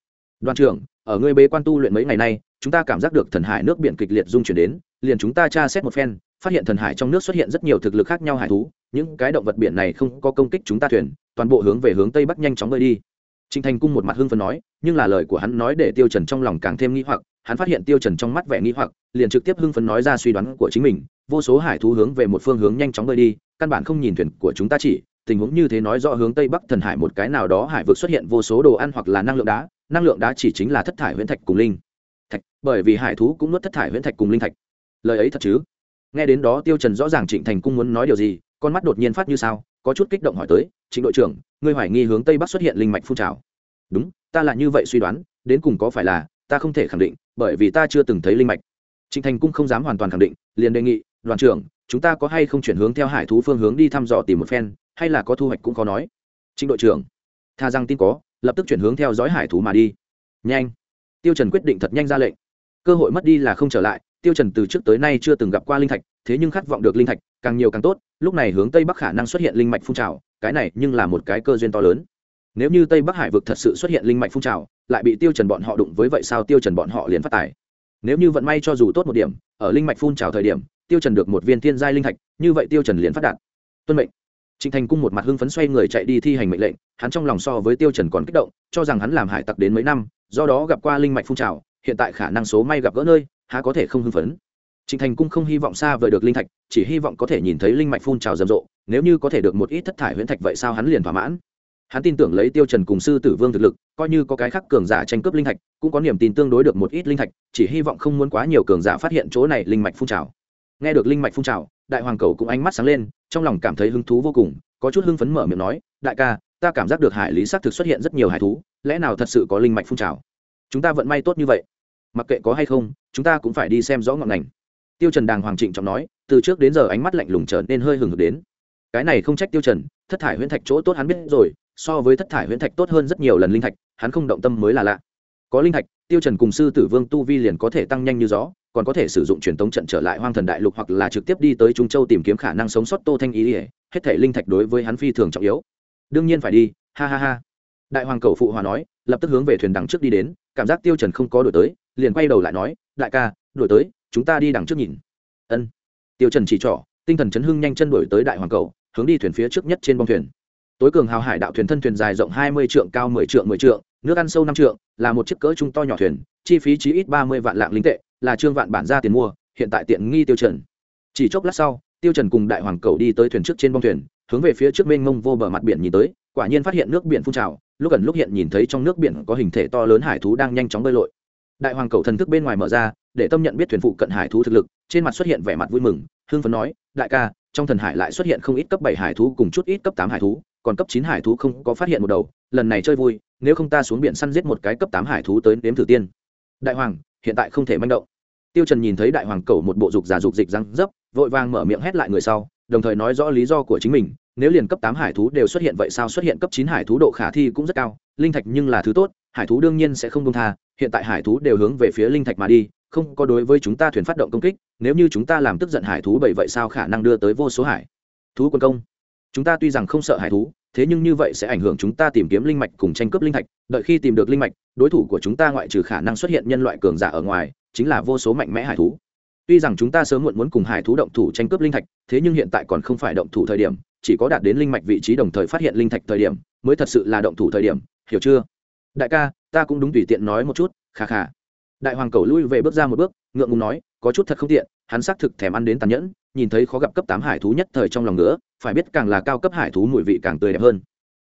Đoàn trưởng, ở ngươi bế quan tu luyện mấy ngày nay, chúng ta cảm giác được thần hải nước biển kịch liệt dung chuyển đến, liền chúng ta tra xét một phen, phát hiện thần hải trong nước xuất hiện rất nhiều thực lực khác nhau hải thú, những cái động vật biển này không có công kích chúng ta thuyền, toàn bộ hướng về hướng tây bắc nhanh chóng bơi đi. Trịnh thành cung một mặt hưng phấn nói, nhưng là lời của hắn nói để tiêu trần trong lòng càng thêm nghi hoặc, hắn phát hiện tiêu trần trong mắt vẻ nghi hoặc, liền trực tiếp hưng phấn nói ra suy đoán của chính mình, vô số hải thú hướng về một phương hướng nhanh chóng bơi đi căn bản không nhìn thuyền của chúng ta chỉ, tình huống như thế nói rõ hướng tây bắc thần hải một cái nào đó hải vực xuất hiện vô số đồ ăn hoặc là năng lượng đá, năng lượng đá chỉ chính là thất thải huyễn thạch cùng linh thạch, bởi vì hải thú cũng nuốt thất thải huyễn thạch cùng linh thạch. Lời ấy thật chứ? Nghe đến đó tiêu trần rõ ràng trịnh thành cung muốn nói điều gì, con mắt đột nhiên phát như sao, có chút kích động hỏi tới, trịnh đội trưởng, ngươi hoài nghi hướng tây bắc xuất hiện linh mạch phun trào? Đúng, ta là như vậy suy đoán, đến cùng có phải là, ta không thể khẳng định, bởi vì ta chưa từng thấy linh mạch. Trịnh thành cung không dám hoàn toàn khẳng định, liền đề nghị, đoàn trưởng chúng ta có hay không chuyển hướng theo hải thú phương hướng đi thăm dò tìm một phen, hay là có thu hoạch cũng khó nói. Trịnh đội trưởng, tha rằng tin có, lập tức chuyển hướng theo dõi hải thú mà đi. Nhanh. Tiêu trần quyết định thật nhanh ra lệnh. Cơ hội mất đi là không trở lại, tiêu trần từ trước tới nay chưa từng gặp qua linh thạch, thế nhưng khát vọng được linh thạch, càng nhiều càng tốt, lúc này hướng tây bắc khả năng xuất hiện linh mạch phun trào, cái này nhưng là một cái cơ duyên to lớn. Nếu như tây bắc hải vực thật sự xuất hiện linh mạch phun trào, lại bị tiêu trần bọn họ đụng với vậy sao tiêu trần bọn họ liền phát tài. Nếu như vận may cho dù tốt một điểm, ở linh mạch phun trào thời điểm tiêu trần được một viên thiên giai linh thạch như vậy tiêu trần liền phát đạt tuân mệnh Trịnh Thành Cung một mặt hưng phấn xoay người chạy đi thi hành mệnh lệnh, hắn trong lòng so với Tiêu Trần còn kích động, cho rằng hắn làm hải tặc đến mấy năm, do đó gặp qua linh mạch phun trào, hiện tại khả năng số may gặp gỡ nơi, há có thể không hưng phấn. Trịnh Thành Cung không hy vọng xa vời được linh thạch, chỉ hy vọng có thể nhìn thấy linh mạch phun trào rầm rộ, nếu như có thể được một ít thất thải huyễn thạch vậy sao hắn liền thỏa mãn. Hắn tin tưởng lấy Tiêu Trần cùng sư tử vương thực lực, coi như có cái khác cường giả tranh cướp linh thạch, cũng có niềm tin tương đối được một ít linh thạch, chỉ hy vọng không muốn quá nhiều cường giả phát hiện chỗ này linh mạch phun trào. Nghe được linh mạch phun trào, đại hoàng cầu cũng ánh mắt sáng lên, trong lòng cảm thấy hứng thú vô cùng, có chút hưng phấn mở miệng nói, đại ca, ta cảm giác được hải lý xác thực xuất hiện rất nhiều hải thú, lẽ nào thật sự có linh mạch phun trào? Chúng ta vận may tốt như vậy, mặc kệ có hay không, chúng ta cũng phải đi xem rõ ngọn ngành. Tiêu trần đàng hoàng trịnh trọng nói từ trước đến giờ ánh mắt lạnh lùng trở nên hơi hừng hực đến. Cái này không trách tiêu trần thất thải huyễn thạch chỗ tốt hắn biết rồi so với thất thải huyễn thạch tốt hơn rất nhiều lần linh thạch hắn không động tâm mới là lạ. Có linh thạch tiêu trần cùng sư tử vương tu vi liền có thể tăng nhanh như gió, còn có thể sử dụng truyền tống trận trở lại hoang thần đại lục hoặc là trực tiếp đi tới trung châu tìm kiếm khả năng sống sót tô thanh ý ỉa hết thể linh thạch đối với hắn phi thường trọng yếu. Đương nhiên phải đi, ha ha ha. Đại hoàng cầu phụ hòa nói, lập tức hướng về thuyền đằng trước đi đến, cảm giác tiêu trần không có đổi tới, liền quay đầu lại nói, đại ca, đổi tới, chúng ta đi đằng trước nhìn. Ân. Tiêu trần chỉ trỏ, tinh thần chấn hưng nhanh chân đuổi tới đại hoàng cầu, hướng đi thuyền phía trước nhất trên bong thuyền. Tối cường hào hải đạo thuyền thân thuyền dài rộng hai mươi trượng, cao mười trượng mười trượng nước ăn sâu năm trượng, là một chiếc cỡ trung to nhỏ thuyền, chi phí chí ít ba mươi vạn lạng linh tệ, là trương vạn bản ra tiền mua, hiện tại tiện nghi tiêu trần. Chỉ chốc lát sau, tiêu trần cùng đại hoàng cầu đi tới thuyền trước trên bong thuyền, hướng về phía trước mênh mông vô bờ mặt biển nhìn tới, quả nhiên phát hiện nước biển phun trào, lúc gần lúc hiện nhìn thấy trong nước biển có hình thể to lớn hải thú đang nhanh chóng bơi lội. Đại hoàng cầu thần thức bên ngoài mở ra, để tâm nhận biết thuyền phụ cận hải thú thực lực, trên mặt xuất hiện vẻ mặt vui mừng, hưng phấn nói, đại ca, trong thần hải lại xuất hiện không ít cấp bảy hải thú cùng chút ít cấp tám hải thú, còn cấp chín hải thú không có phát hiện một đầu, lần này chơi vui nếu không ta xuống biển săn giết một cái cấp tám hải thú tới nếm thử tiên. Đại hoàng, hiện tại không thể manh động. Tiêu trần nhìn thấy đại hoàng cầu một bộ dục giả dục dịch răng dấp, vội vàng mở miệng hét lại người sau, đồng thời nói rõ lý do của chính mình, nếu liền cấp tám hải thú đều xuất hiện vậy sao xuất hiện cấp chín hải thú độ khả thi cũng rất cao, linh thạch nhưng là thứ tốt, hải thú đương nhiên sẽ không công tha, hiện tại hải thú đều hướng về phía linh thạch mà đi, không có đối với chúng ta thuyền phát động công kích, nếu như chúng ta làm tức giận hải thú bởi vậy sao khả năng đưa tới vô số hải thú quân công? Chúng ta tuy rằng không sợ hải thú thế nhưng như vậy sẽ ảnh hưởng chúng ta tìm kiếm linh mạch cùng tranh cướp linh thạch, đợi khi tìm được linh mạch, đối thủ của chúng ta ngoại trừ khả năng xuất hiện nhân loại cường giả ở ngoài, chính là vô số mạnh mẽ hải thú. Tuy rằng chúng ta sớm muộn muốn cùng hải thú động thủ tranh cướp linh thạch, thế nhưng hiện tại còn không phải động thủ thời điểm, chỉ có đạt đến linh mạch vị trí đồng thời phát hiện linh thạch thời điểm, mới thật sự là động thủ thời điểm, hiểu chưa? Đại ca, ta cũng đúng tùy tiện nói một chút khà khà đại hoàng cầu lui về bước ra một bước, ngượng ngùng nói, có chút thật không tiện, hắn xác thực thèm ăn đến tàn nhẫn, nhìn thấy khó gặp cấp tám hải thú nhất thời trong lòng nữa phải biết càng là cao cấp hải thú mùi vị càng tươi đẹp hơn.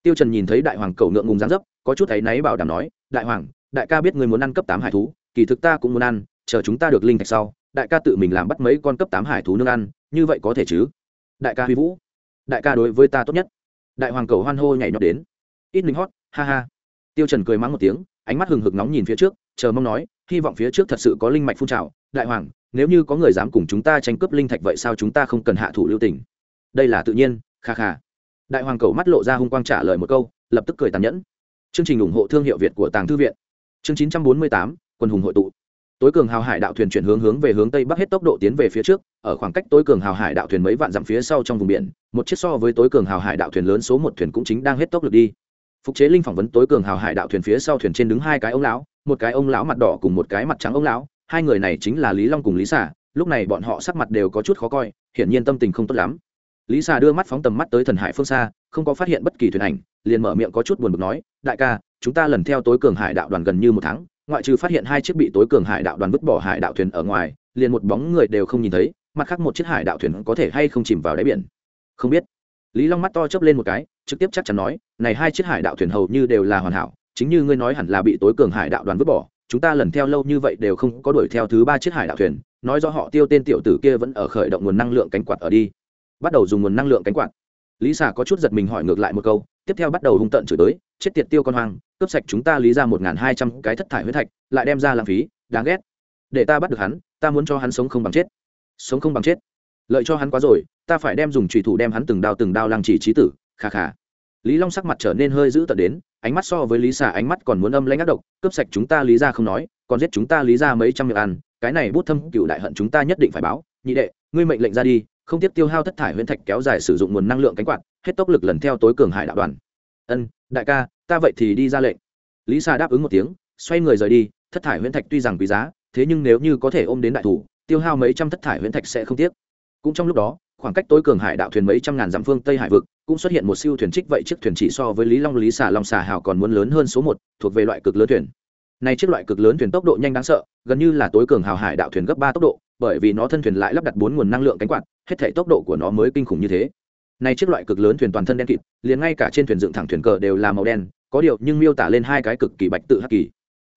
Tiêu trần nhìn thấy đại hoàng cầu ngượng ngùng dáng dấp, có chút thấy náy bảo đảm nói, đại hoàng, đại ca biết người muốn ăn cấp tám hải thú, kỳ thực ta cũng muốn ăn, chờ chúng ta được linh thạch sau, đại ca tự mình làm bắt mấy con cấp tám hải thú nương ăn, như vậy có thể chứ? Đại ca huy vũ, đại ca đối với ta tốt nhất. Đại hoàng cầu hoan hô nhảy nhót đến. Ít linh hót, ha ha. Tiêu trần cười mắng một tiếng, ánh mắt hừng hực nóng nhìn phía trước, chờ mong nói, hy vọng phía trước thật sự có linh mạch phun trào. Đại hoàng, nếu như có người dám cùng chúng ta tranh cướp linh thạch vậy sao chúng ta không cần hạ thủ lưu tình? Đây là tự nhiên kha kha. Đại hoàng cầu mắt lộ ra hung quang trả lời một câu lập tức cười tàn nhẫn. Chương trình ủng hộ thương hiệu việt của tàng thư viện. Chương 948, quân hùng hội tụ. Tối cường hào hải đạo thuyền chuyển hướng hướng về hướng tây bắc hết tốc độ tiến về phía trước ở khoảng cách tối cường hào hải đạo thuyền mấy vạn dặm phía sau trong vùng biển một chiếc so với tối cường hào hải đạo thuyền lớn số một thuyền cũng chính đang hết tốc lực đi. Phục chế linh phỏng vấn tối cường hào hải đạo thuyền phía sau thuyền trên đứng hai cái ông lão một cái ông lão mặt đỏ cùng một cái mặt trắng ông lão hai người này chính là lý long cùng lý xả lúc này bọn họ sắc mặt đều có chút khó coi hiển nhiên tâm tình không tốt lắm lý xà đưa mắt phóng tầm mắt tới thần hải phương xa, không có phát hiện bất kỳ thuyền ảnh, liền mở miệng có chút buồn bực nói, đại ca, chúng ta lần theo tối cường hải đạo đoàn gần như một tháng, ngoại trừ phát hiện hai chiếc bị tối cường hải đạo đoàn vứt bỏ hải đạo thuyền ở ngoài, liền một bóng người đều không nhìn thấy, mặt khác một chiếc hải đạo thuyền có thể hay không chìm vào đáy biển? Không biết. Lý long mắt to chớp lên một cái, trực tiếp chắc chắn nói, này hai chiếc hải đạo thuyền hầu như đều là hoàn hảo, chính như ngươi nói hẳn là bị tối cường hải đạo đoàn vứt bỏ, chúng ta lần theo lâu như vậy đều không có đuổi theo thứ ba chiếc hải đạo thuyền, nói do họ tiêu tên tiểu tử kia vẫn ở khởi động nguồn năng lượng cánh quạt ở đi bắt đầu dùng nguồn năng lượng cánh quạt. Lý xà có chút giật mình hỏi ngược lại một câu, tiếp theo bắt đầu hung tận chửi tới, chết tiệt tiêu con hoang, cướp sạch chúng ta lý ra một hai trăm cái thất thải huyết thạch, lại đem ra lãng phí, đáng ghét. Để ta bắt được hắn, ta muốn cho hắn sống không bằng chết. Sống không bằng chết. Lợi cho hắn quá rồi, ta phải đem dùng trùy thủ đem hắn từng đao từng đao lăng chỉ trí tử. Khà khà lý long sắc mặt trở nên hơi dữ tợn đến, ánh mắt so với lý xà ánh mắt còn muốn âm lãnh ác độc, cướp sạch chúng ta lý ra không nói, còn giết chúng ta lý ra mấy trăm miệng ăn, cái này bút thâm cựu đại hận chúng ta nhất định phải báo. Nhị đệ, ngươi mệnh lệnh ra đi không tiếp tiêu hao thất thải huyễn thạch kéo dài sử dụng nguồn năng lượng cánh quạt, hết tốc lực lần theo tối cường hải đạo đoàn. Ân, đại ca, ta vậy thì đi ra lệnh. Lý sa đáp ứng một tiếng, xoay người rời đi, thất thải huyễn thạch tuy rằng quý giá, thế nhưng nếu như có thể ôm đến đại thủ, tiêu hao mấy trăm thất thải huyễn thạch sẽ không tiếc. Cũng trong lúc đó, khoảng cách tối cường hải đạo thuyền mấy trăm ngàn dặm phương tây hải vực, cũng xuất hiện một siêu thuyền trích vậy chiếc thuyền chỉ so với lý long, lý xà long xà hào còn muốn lớn hơn số một, thuộc về loại cực lớn thuyền. Này chiếc loại cực lớn thuyền tốc độ nhanh đáng sợ, gần như là tối cường hào hải đạo thuyền gấp ba tốc độ bởi vì nó thân thuyền lại lắp đặt bốn nguồn năng lượng cánh quạt, hết thể tốc độ của nó mới kinh khủng như thế. Này chiếc loại cực lớn thuyền toàn thân đen kịt, liền ngay cả trên thuyền dựng thẳng thuyền cờ đều là màu đen, có điều nhưng miêu tả lên hai cái cực kỳ bạch tự hắc kỳ.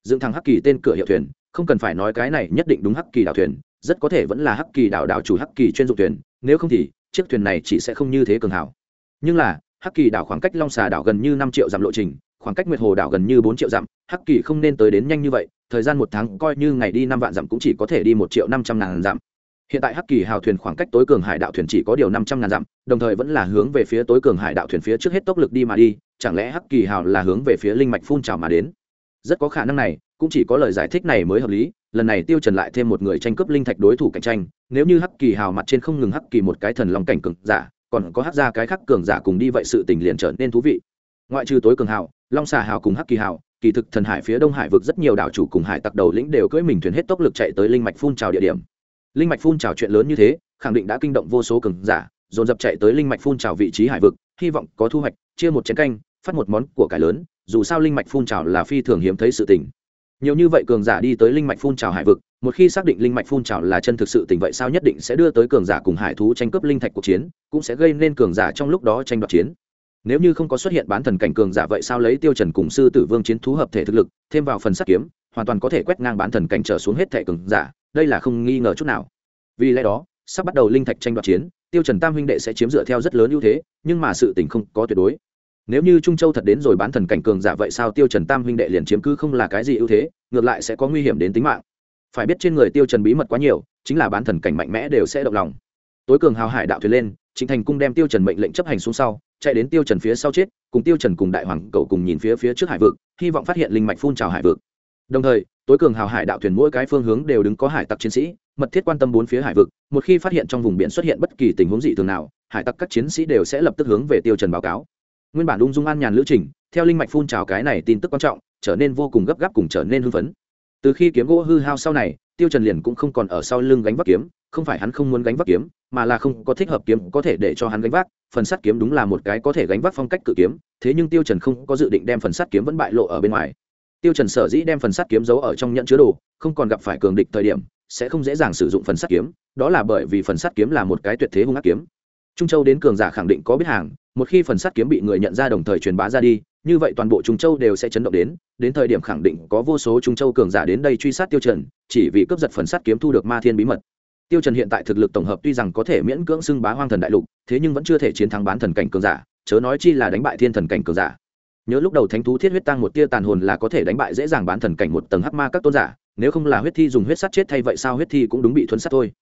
Dựng thẳng hắc kỳ tên cửa hiệu thuyền, không cần phải nói cái này nhất định đúng hắc kỳ đảo thuyền, rất có thể vẫn là hắc kỳ đảo đảo chủ hắc kỳ chuyên dụng thuyền, nếu không thì chiếc thuyền này chỉ sẽ không như thế cường hảo. Nhưng là, hắc kỳ đảo khoảng cách long xà đảo gần như năm triệu dặm lộ trình khoảng cách nguyệt hồ đảo gần như bốn triệu dặm, hắc kỳ không nên tới đến nhanh như vậy, thời gian một tháng coi như ngày đi năm vạn dặm cũng chỉ có thể đi một triệu năm trăm ngàn dặm. Hiện tại hắc kỳ hào thuyền khoảng cách tối cường hải đạo thuyền chỉ có điều năm trăm ngàn dặm, đồng thời vẫn là hướng về phía tối cường hải đạo thuyền phía trước hết tốc lực đi mà đi, chẳng lẽ hắc kỳ hào là hướng về phía linh mạch phun trào mà đến? Rất có khả năng này, cũng chỉ có lời giải thích này mới hợp lý, lần này tiêu trần lại thêm một người tranh cướp linh thạch đối thủ cạnh tranh, nếu như hắc kỳ hào mặt trên không ngừng hắc kỳ một cái thần long cảnh cường giả, còn có hắc ra cái khác cường giả cùng đi vậy sự tình liền trở nên thú vị. Ngoại trừ tối cường hào long xà hào cùng hắc kỳ hào, kỳ thực thần hải phía đông hải vực rất nhiều đảo chủ cùng hải tặc đầu lĩnh đều cưỡi mình thuyền hết tốc lực chạy tới linh mạch phun trào địa điểm. Linh mạch phun trào chuyện lớn như thế, khẳng định đã kinh động vô số cường giả, dồn dập chạy tới linh mạch phun trào vị trí hải vực, hy vọng có thu hoạch, chia một chén canh, phát một món của cải lớn, dù sao linh mạch phun trào là phi thường hiếm thấy sự tình. Nhiều như vậy cường giả đi tới linh mạch phun trào hải vực, một khi xác định linh mạch phun trào là chân thực sự tình vậy sao nhất định sẽ đưa tới cường giả cùng hải thú tranh cướp linh thạch cuộc chiến, cũng sẽ gây nên cường giả trong lúc đó tranh đoạt chiến nếu như không có xuất hiện bán thần cảnh cường giả vậy sao lấy tiêu trần cùng sư tử vương chiến thú hợp thể thực lực, thêm vào phần sát kiếm, hoàn toàn có thể quét ngang bán thần cảnh trở xuống hết thể cường giả, đây là không nghi ngờ chút nào. Vì lẽ đó, sắp bắt đầu linh thạch tranh đoạt chiến, tiêu trần tam huynh đệ sẽ chiếm dựa theo rất lớn ưu thế, nhưng mà sự tình không có tuyệt đối. Nếu như trung châu thật đến rồi bán thần cảnh cường giả vậy sao tiêu trần tam huynh đệ liền chiếm cứ không là cái gì ưu thế, ngược lại sẽ có nguy hiểm đến tính mạng. Phải biết trên người tiêu trần bí mật quá nhiều, chính là bán thần cảnh mạnh mẽ đều sẽ động lòng. Tối cường hào hải đạo thuyền lên trịnh thành cung đem tiêu trần mệnh lệnh chấp hành xuống sau, chạy đến tiêu trần phía sau chết, cùng tiêu trần cùng đại hoàng cậu cùng nhìn phía phía trước hải vực, hy vọng phát hiện linh mạch phun trào hải vực. Đồng thời, tối cường hào hải đạo thuyền mỗi cái phương hướng đều đứng có hải tặc chiến sĩ, mật thiết quan tâm bốn phía hải vực, một khi phát hiện trong vùng biển xuất hiện bất kỳ tình huống dị thường nào, hải tặc các chiến sĩ đều sẽ lập tức hướng về tiêu trần báo cáo. Nguyên bản ung dung an nhàn lữ trình, theo linh mạch phun trào cái này tin tức quan trọng, trở nên vô cùng gấp gáp cùng trở nên hưng phấn. Từ khi kiếm gỗ hư hao sau này tiêu trần liền cũng không còn ở sau lưng gánh vác kiếm, không phải hắn không muốn gánh vác kiếm, mà là không có thích hợp kiếm có thể để cho hắn gánh vác, phần sắt kiếm đúng là một cái có thể gánh vác phong cách cự kiếm, thế nhưng tiêu trần không có dự định đem phần sắt kiếm vẫn bại lộ ở bên ngoài. Tiêu trần sở dĩ đem phần sắt kiếm giấu ở trong nhận chứa đồ, không còn gặp phải cường địch thời điểm, sẽ không dễ dàng sử dụng phần sắt kiếm, đó là bởi vì phần sắt kiếm là một cái tuyệt thế hung ác kiếm. Trung châu đến cường giả khẳng định có biết hàng một khi phần sắt kiếm bị người nhận ra đồng thời truyền bá ra đi, như vậy toàn bộ trung châu đều sẽ chấn động đến đến thời điểm khẳng định có vô số trung châu cường giả đến đây truy sát tiêu trần, chỉ vì cướp giật phần sắt kiếm thu được ma thiên bí mật. Tiêu trần hiện tại thực lực tổng hợp tuy rằng có thể miễn cưỡng xưng bá hoang thần đại lục, thế nhưng vẫn chưa thể chiến thắng bán thần cảnh cường giả, chớ nói chi là đánh bại thiên thần cảnh cường giả. Nhớ lúc đầu thánh thú thiết huyết tăng một tia tàn hồn là có thể đánh bại dễ dàng bán thần cảnh một tầng hắc ma các tôn giả, nếu không là huyết thi dùng huyết sắt chết thay vậy sao huyết thi cũng đúng bị thuấn sát thôi.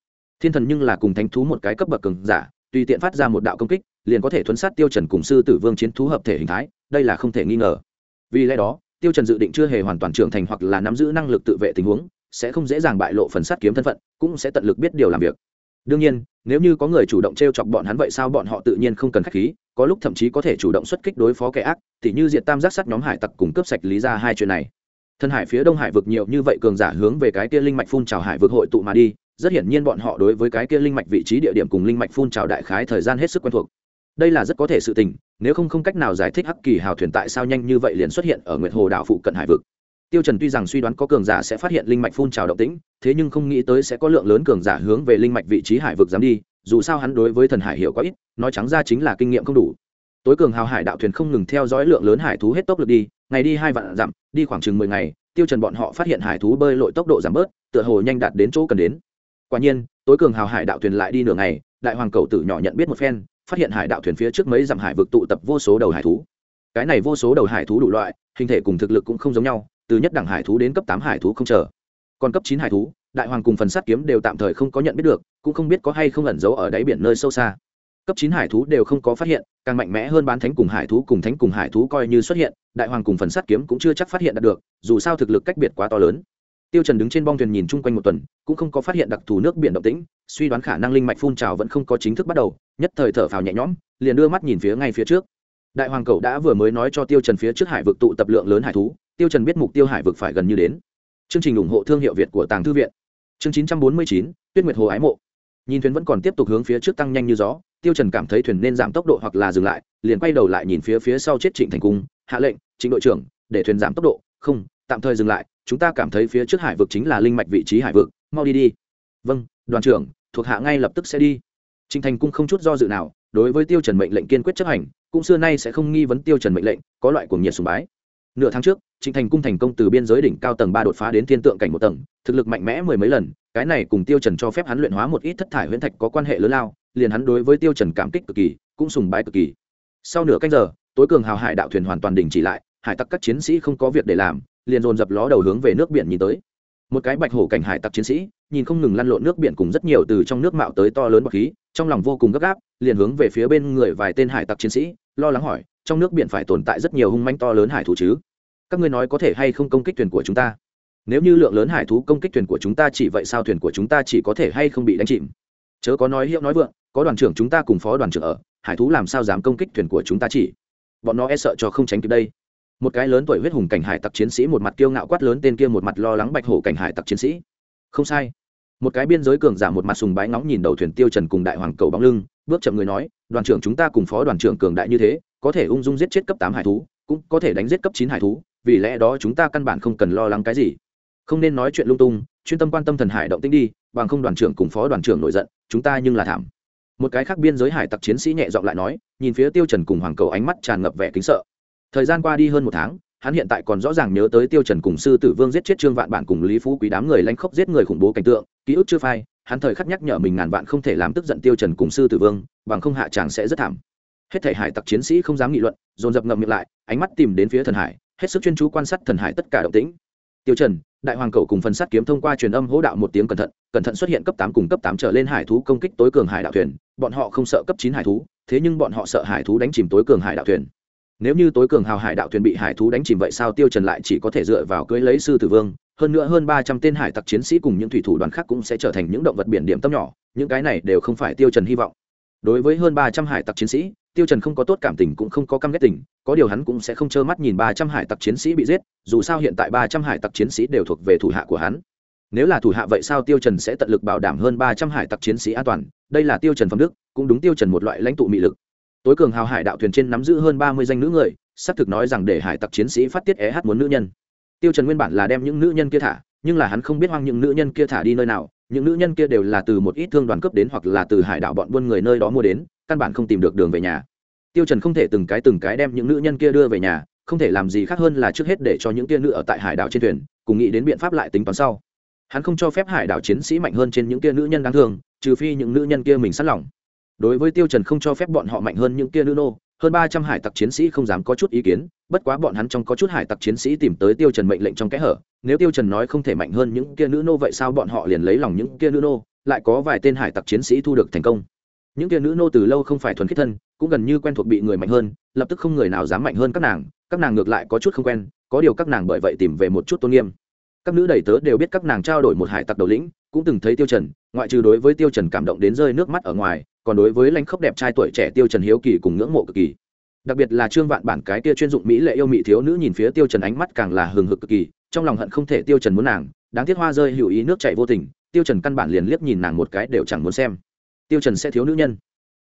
Thiên thần nhưng là cùng thánh thú một cái cấp bậc cường giả, tùy tiện phát ra một đạo công kích liền có thể thuấn sát tiêu trần cùng sư tử vương chiến thú hợp thể hình thái, đây là không thể nghi ngờ. Vì lẽ đó, tiêu trần dự định chưa hề hoàn toàn trưởng thành hoặc là nắm giữ năng lực tự vệ tình huống, sẽ không dễ dàng bại lộ phần sát kiếm thân phận, cũng sẽ tận lực biết điều làm việc. Đương nhiên, nếu như có người chủ động t r e o chọc bọn hắn vậy sao bọn họ tự nhiên không cần k h á c h khí, có lúc thậm chí có thể chủ động xuất kích đối phó kẻ ác t h như diệt tam giác sắt nhóm hải tặc cùng cướp sạch lý ra hai chuyện này. Thân hải phía đông hải vực nhiều như vậy cường giả hướng về cái kia linh mạch phun trào hải vực hội tụ mà đi, rất hiển nhiên bọn họ đối với cái kia linh mạch vị trí địa điểm cùng linh mạch phun trào đại khái thời gian hết sức quen thuộc đây là rất có thể sự tình, nếu không không cách nào giải thích hắc kỳ hào thuyền tại sao nhanh như vậy liền xuất hiện ở nguyệt hồ đảo phụ cận hải vực. Tiêu trần tuy rằng suy đoán có cường giả sẽ phát hiện linh mạch phun trào động tĩnh, thế nhưng không nghĩ tới sẽ có lượng lớn cường giả hướng về linh mạch vị trí hải vực dám đi, dù sao hắn đối với thần hải hiểu quá ít, nói trắng ra chính là kinh nghiệm không đủ. Tối cường hào hải đạo thuyền không ngừng theo dõi lượng lớn hải thú hết tốc lực đi, ngày đi hai vạn dặm, đi khoảng chừng mười ngày, tiêu trần bọn họ phát hiện hải thú bơi lội tốc độ giảm bớt, tựa hồ nhanh đạt đến chỗ cần đến. Quả nhiên, tối cường hào hải đạo thuyền lại đi nửa ngày, đại hoàng cầu tử nhỏ nhận biết một phen phát hiện hải đạo thuyền phía trước mấy dặm hải vực tụ tập vô số đầu hải thú. Cái này vô số đầu hải thú đủ loại, hình thể cùng thực lực cũng không giống nhau, từ nhất đẳng hải thú đến cấp tám hải thú không chờ. Còn cấp chín hải thú, đại hoàng cùng phần sát kiếm đều tạm thời không có nhận biết được, cũng không biết có hay không ẩn giấu ở đáy biển nơi sâu xa. Cấp chín hải thú đều không có phát hiện, càng mạnh mẽ hơn bán thánh cùng hải thú cùng thánh cùng hải thú coi như xuất hiện, đại hoàng cùng phần sát kiếm cũng chưa chắc phát hiện được, dù sao thực lực cách biệt quá to lớn tiêu trần đứng trên bong thuyền nhìn chung quanh một tuần cũng không có phát hiện đặc thù nước biển động tĩnh suy đoán khả năng linh mạch phun trào vẫn không có chính thức bắt đầu nhất thời thở phào nhẹ nhõm liền đưa mắt nhìn phía ngay phía trước. Đại hoàng cầu đã vừa mới nói cho tiêu trần phía trước hải vực tụ tập lượng lớn hải thú tiêu trần biết mục tiêu hải vực phải gần như đến. Chương trình ủng hộ thương hiệu việt của tàng thư viện. Chương 949, tuyết nguyệt hồ ái mộ. Nhìn thuyền vẫn còn tiếp tục hướng phía trước tăng nhanh như gió tiêu trần cảm thấy thuyền nên giảm tốc độ hoặc là dừng lại liền quay đầu lại nhìn phía phía sau chết trịnh thành cung hạ lệnh trịnh đội trưởng để thuyền giảm tốc độ không tạm thời dừng lại chúng ta cảm thấy phía trước hải vực chính là linh mạch vị trí hải vực, mau đi đi. Vâng đoàn trưởng, thuộc hạ ngay lập tức sẽ đi. Trịnh thành cung không chút do dự nào, đối với tiêu trần mệnh lệnh kiên quyết chấp hành, cũng xưa nay sẽ không nghi vấn tiêu trần mệnh lệnh, có loại cuồng nhiệt sùng bái. Nửa tháng trước trịnh thành cung thành công từ biên giới đỉnh cao tầng ba đột phá đến thiên tượng cảnh một tầng, thực lực mạnh mẽ mười mấy lần, cái này cùng tiêu trần cho phép hắn luyện hóa một ít thất thải huyễn thạch có quan hệ lớn lao, liền hắn đối với tiêu trần cảm kích cực kỳ, cũng sùng bái cực kỳ. Sau nửa canh giờ, tối cường hào hải đạo thuyền hoàn toàn đình chỉ lại, hải tặc các chiến sĩ không có việc để làm liền dồn dập ló đầu hướng về nước biển nhìn tới. Một cái bạch hổ cảnh hải tặc chiến sĩ, nhìn không ngừng lăn lộn nước biển cùng rất nhiều từ trong nước mạo tới to lớn bọc khí, trong lòng vô cùng gấp gáp, liền hướng về phía bên người vài tên hải tặc chiến sĩ, lo lắng hỏi, trong nước biển phải tồn tại rất nhiều hung manh to lớn hải thú chứ? Các ngươi nói có thể hay không công kích thuyền của chúng ta? Nếu như lượng lớn hải thú công kích thuyền của chúng ta chỉ vậy sao thuyền của chúng ta chỉ có thể hay không bị đánh chìm? Chớ có nói hiệu nói vượng, có đoàn trưởng chúng ta cùng phó đoàn trưởng ở, hải thú làm sao dám công kích thuyền của chúng ta chỉ? Bọn nó e sợ cho không tránh kịp đây một cái lớn tuổi huyết hùng cảnh hải tặc chiến sĩ một mặt kiêu ngạo quát lớn tên kia một mặt lo lắng bạch hổ cảnh hải tặc chiến sĩ. Không sai. Một cái biên giới cường giả một mặt sùng bái ngóng nhìn đầu thuyền tiêu trần cùng đại hoàng cầu bóng lưng, bước chậm người nói, đoàn trưởng chúng ta cùng phó đoàn trưởng cường đại như thế, có thể ung dung giết chết cấp tám hải thú, cũng có thể đánh giết cấp chín hải thú, vì lẽ đó chúng ta căn bản không cần lo lắng cái gì. Không nên nói chuyện lung tung, chuyên tâm quan tâm thần hải động tĩnh đi, bằng không đoàn trưởng cùng phó đoàn trưởng nổi giận, chúng ta nhưng là thảm. Một cái khác biên giới hải tặc chiến sĩ nhẹ giọng lại nói, nhìn phía tiêu trần cùng hoàng cầu ánh mắt tràn ngập vẻ kính sợ thời gian qua đi hơn một tháng, hắn hiện tại còn rõ ràng nhớ tới tiêu trần cùng sư tử vương giết chết trương vạn bản cùng lý phú quý đám người lãnh khốc giết người khủng bố cảnh tượng, ký ức chưa phai, hắn thời khắc nhắc nhở mình ngàn vạn không thể làm tức giận tiêu trần cùng sư tử vương, bằng không hạ chàng sẽ rất thảm. Hết thể hải tặc chiến sĩ không dám nghị luận, dồn dập ngậm miệng lại, ánh mắt tìm đến phía thần hải, hết sức chuyên chú quan sát thần hải tất cả động tĩnh. Tiêu trần, đại hoàng cầu cùng phần sát kiếm thông qua truyền âm hỗ đạo một tiếng cẩn thận cẩn thận xuất hiện cấp tám cùng cấp tám trở lên hải thú công kích tối cường hải đạo thuyền, bọn họ không sợ cấp chín hải thú, thế nhưng bọn họ sợ hải thú đánh chìm tối cường hải đạo thuyền nếu như tối cường hào hải đạo thuyền bị hải thú đánh chìm vậy sao tiêu trần lại chỉ có thể dựa vào cưới lấy sư tử vương, hơn nữa hơn ba trăm tên hải tặc chiến sĩ cùng những thủy thủ đoàn khác cũng sẽ trở thành những động vật biển điểm tâm nhỏ, những cái này đều không phải tiêu trần hy vọng. Đối với hơn ba trăm hải tặc chiến sĩ, tiêu trần không có tốt cảm tình cũng không có căm ghét tình, có điều hắn cũng sẽ không trơ mắt nhìn ba trăm hải tặc chiến sĩ bị giết, dù sao hiện tại ba trăm hải tặc chiến sĩ đều thuộc về thủ hạ của hắn. Nếu là thủ hạ vậy sao tiêu trần sẽ tận lực bảo đảm hơn ba trăm hải tặc chiến sĩ an toàn, đây là tiêu trần phẩm đức, cũng đúng tiêu trần một loại lãnh tụ mị lực tối cường hào hải đạo thuyền trên nắm giữ hơn ba mươi danh nữ người, xác thực nói rằng để hải tặc chiến sĩ phát tiết é hát muốn nữ nhân. Tiêu trần nguyên bản là đem những nữ nhân kia thả, nhưng là hắn không biết hoang những nữ nhân kia thả đi nơi nào, những nữ nhân kia đều là từ một ít thương đoàn cấp đến hoặc là từ hải đạo bọn buôn người nơi đó mua đến, căn bản không tìm được đường về nhà. Tiêu trần không thể từng cái từng cái đem những nữ nhân kia đưa về nhà, không thể làm gì khác hơn là trước hết để cho những kia nữ ở tại hải đảo trên thuyền, cùng nghĩ đến biện pháp lại tính toán sau. Hắn không cho phép hải đảo chiến sĩ mạnh hơn trên những kia nữ nhân đáng thương, trừ phi những nữ nhân kia mình sẵn lòng đối với tiêu trần không cho phép bọn họ mạnh hơn những kia nữ nô, hơn ba trăm hải tặc chiến sĩ không dám có chút ý kiến, bất quá bọn hắn trong có chút hải tặc chiến sĩ tìm tới tiêu trần mệnh lệnh trong kẽ hở. Nếu tiêu trần nói không thể mạnh hơn những kia nữ nô vậy sao bọn họ liền lấy lòng những kia nữ nô, lại có vài tên hải tặc chiến sĩ thu được thành công. Những kia nữ nô từ lâu không phải thuần khiết thân, cũng gần như quen thuộc bị người mạnh hơn, lập tức không người nào dám mạnh hơn các nàng các nàng ngược lại có chút không quen, có điều các nàng bởi vậy tìm về một chút tôn nghiêm. Các nữ đầy tớ đều biết các nàng trao đổi một hải tặc đầu lĩnh, cũng từng thấy tiêu trần, ngoại trừ đối với tiêu trần cảm động đến rơi nước mắt ở ngoài còn đối với lãnh khốc đẹp trai tuổi trẻ tiêu trần hiếu kỳ cùng ngưỡng mộ cực kỳ. Đặc biệt là trương vạn bản cái kia chuyên dụng mỹ lệ yêu mỹ thiếu nữ nhìn phía tiêu trần ánh mắt càng là hừng hực cực kỳ, trong lòng hận không thể tiêu trần muốn nàng, đáng tiếc hoa rơi hữu ý nước chảy vô tình, tiêu trần căn bản liền liếc nhìn nàng một cái đều chẳng muốn xem. Tiêu trần sẽ thiếu nữ nhân?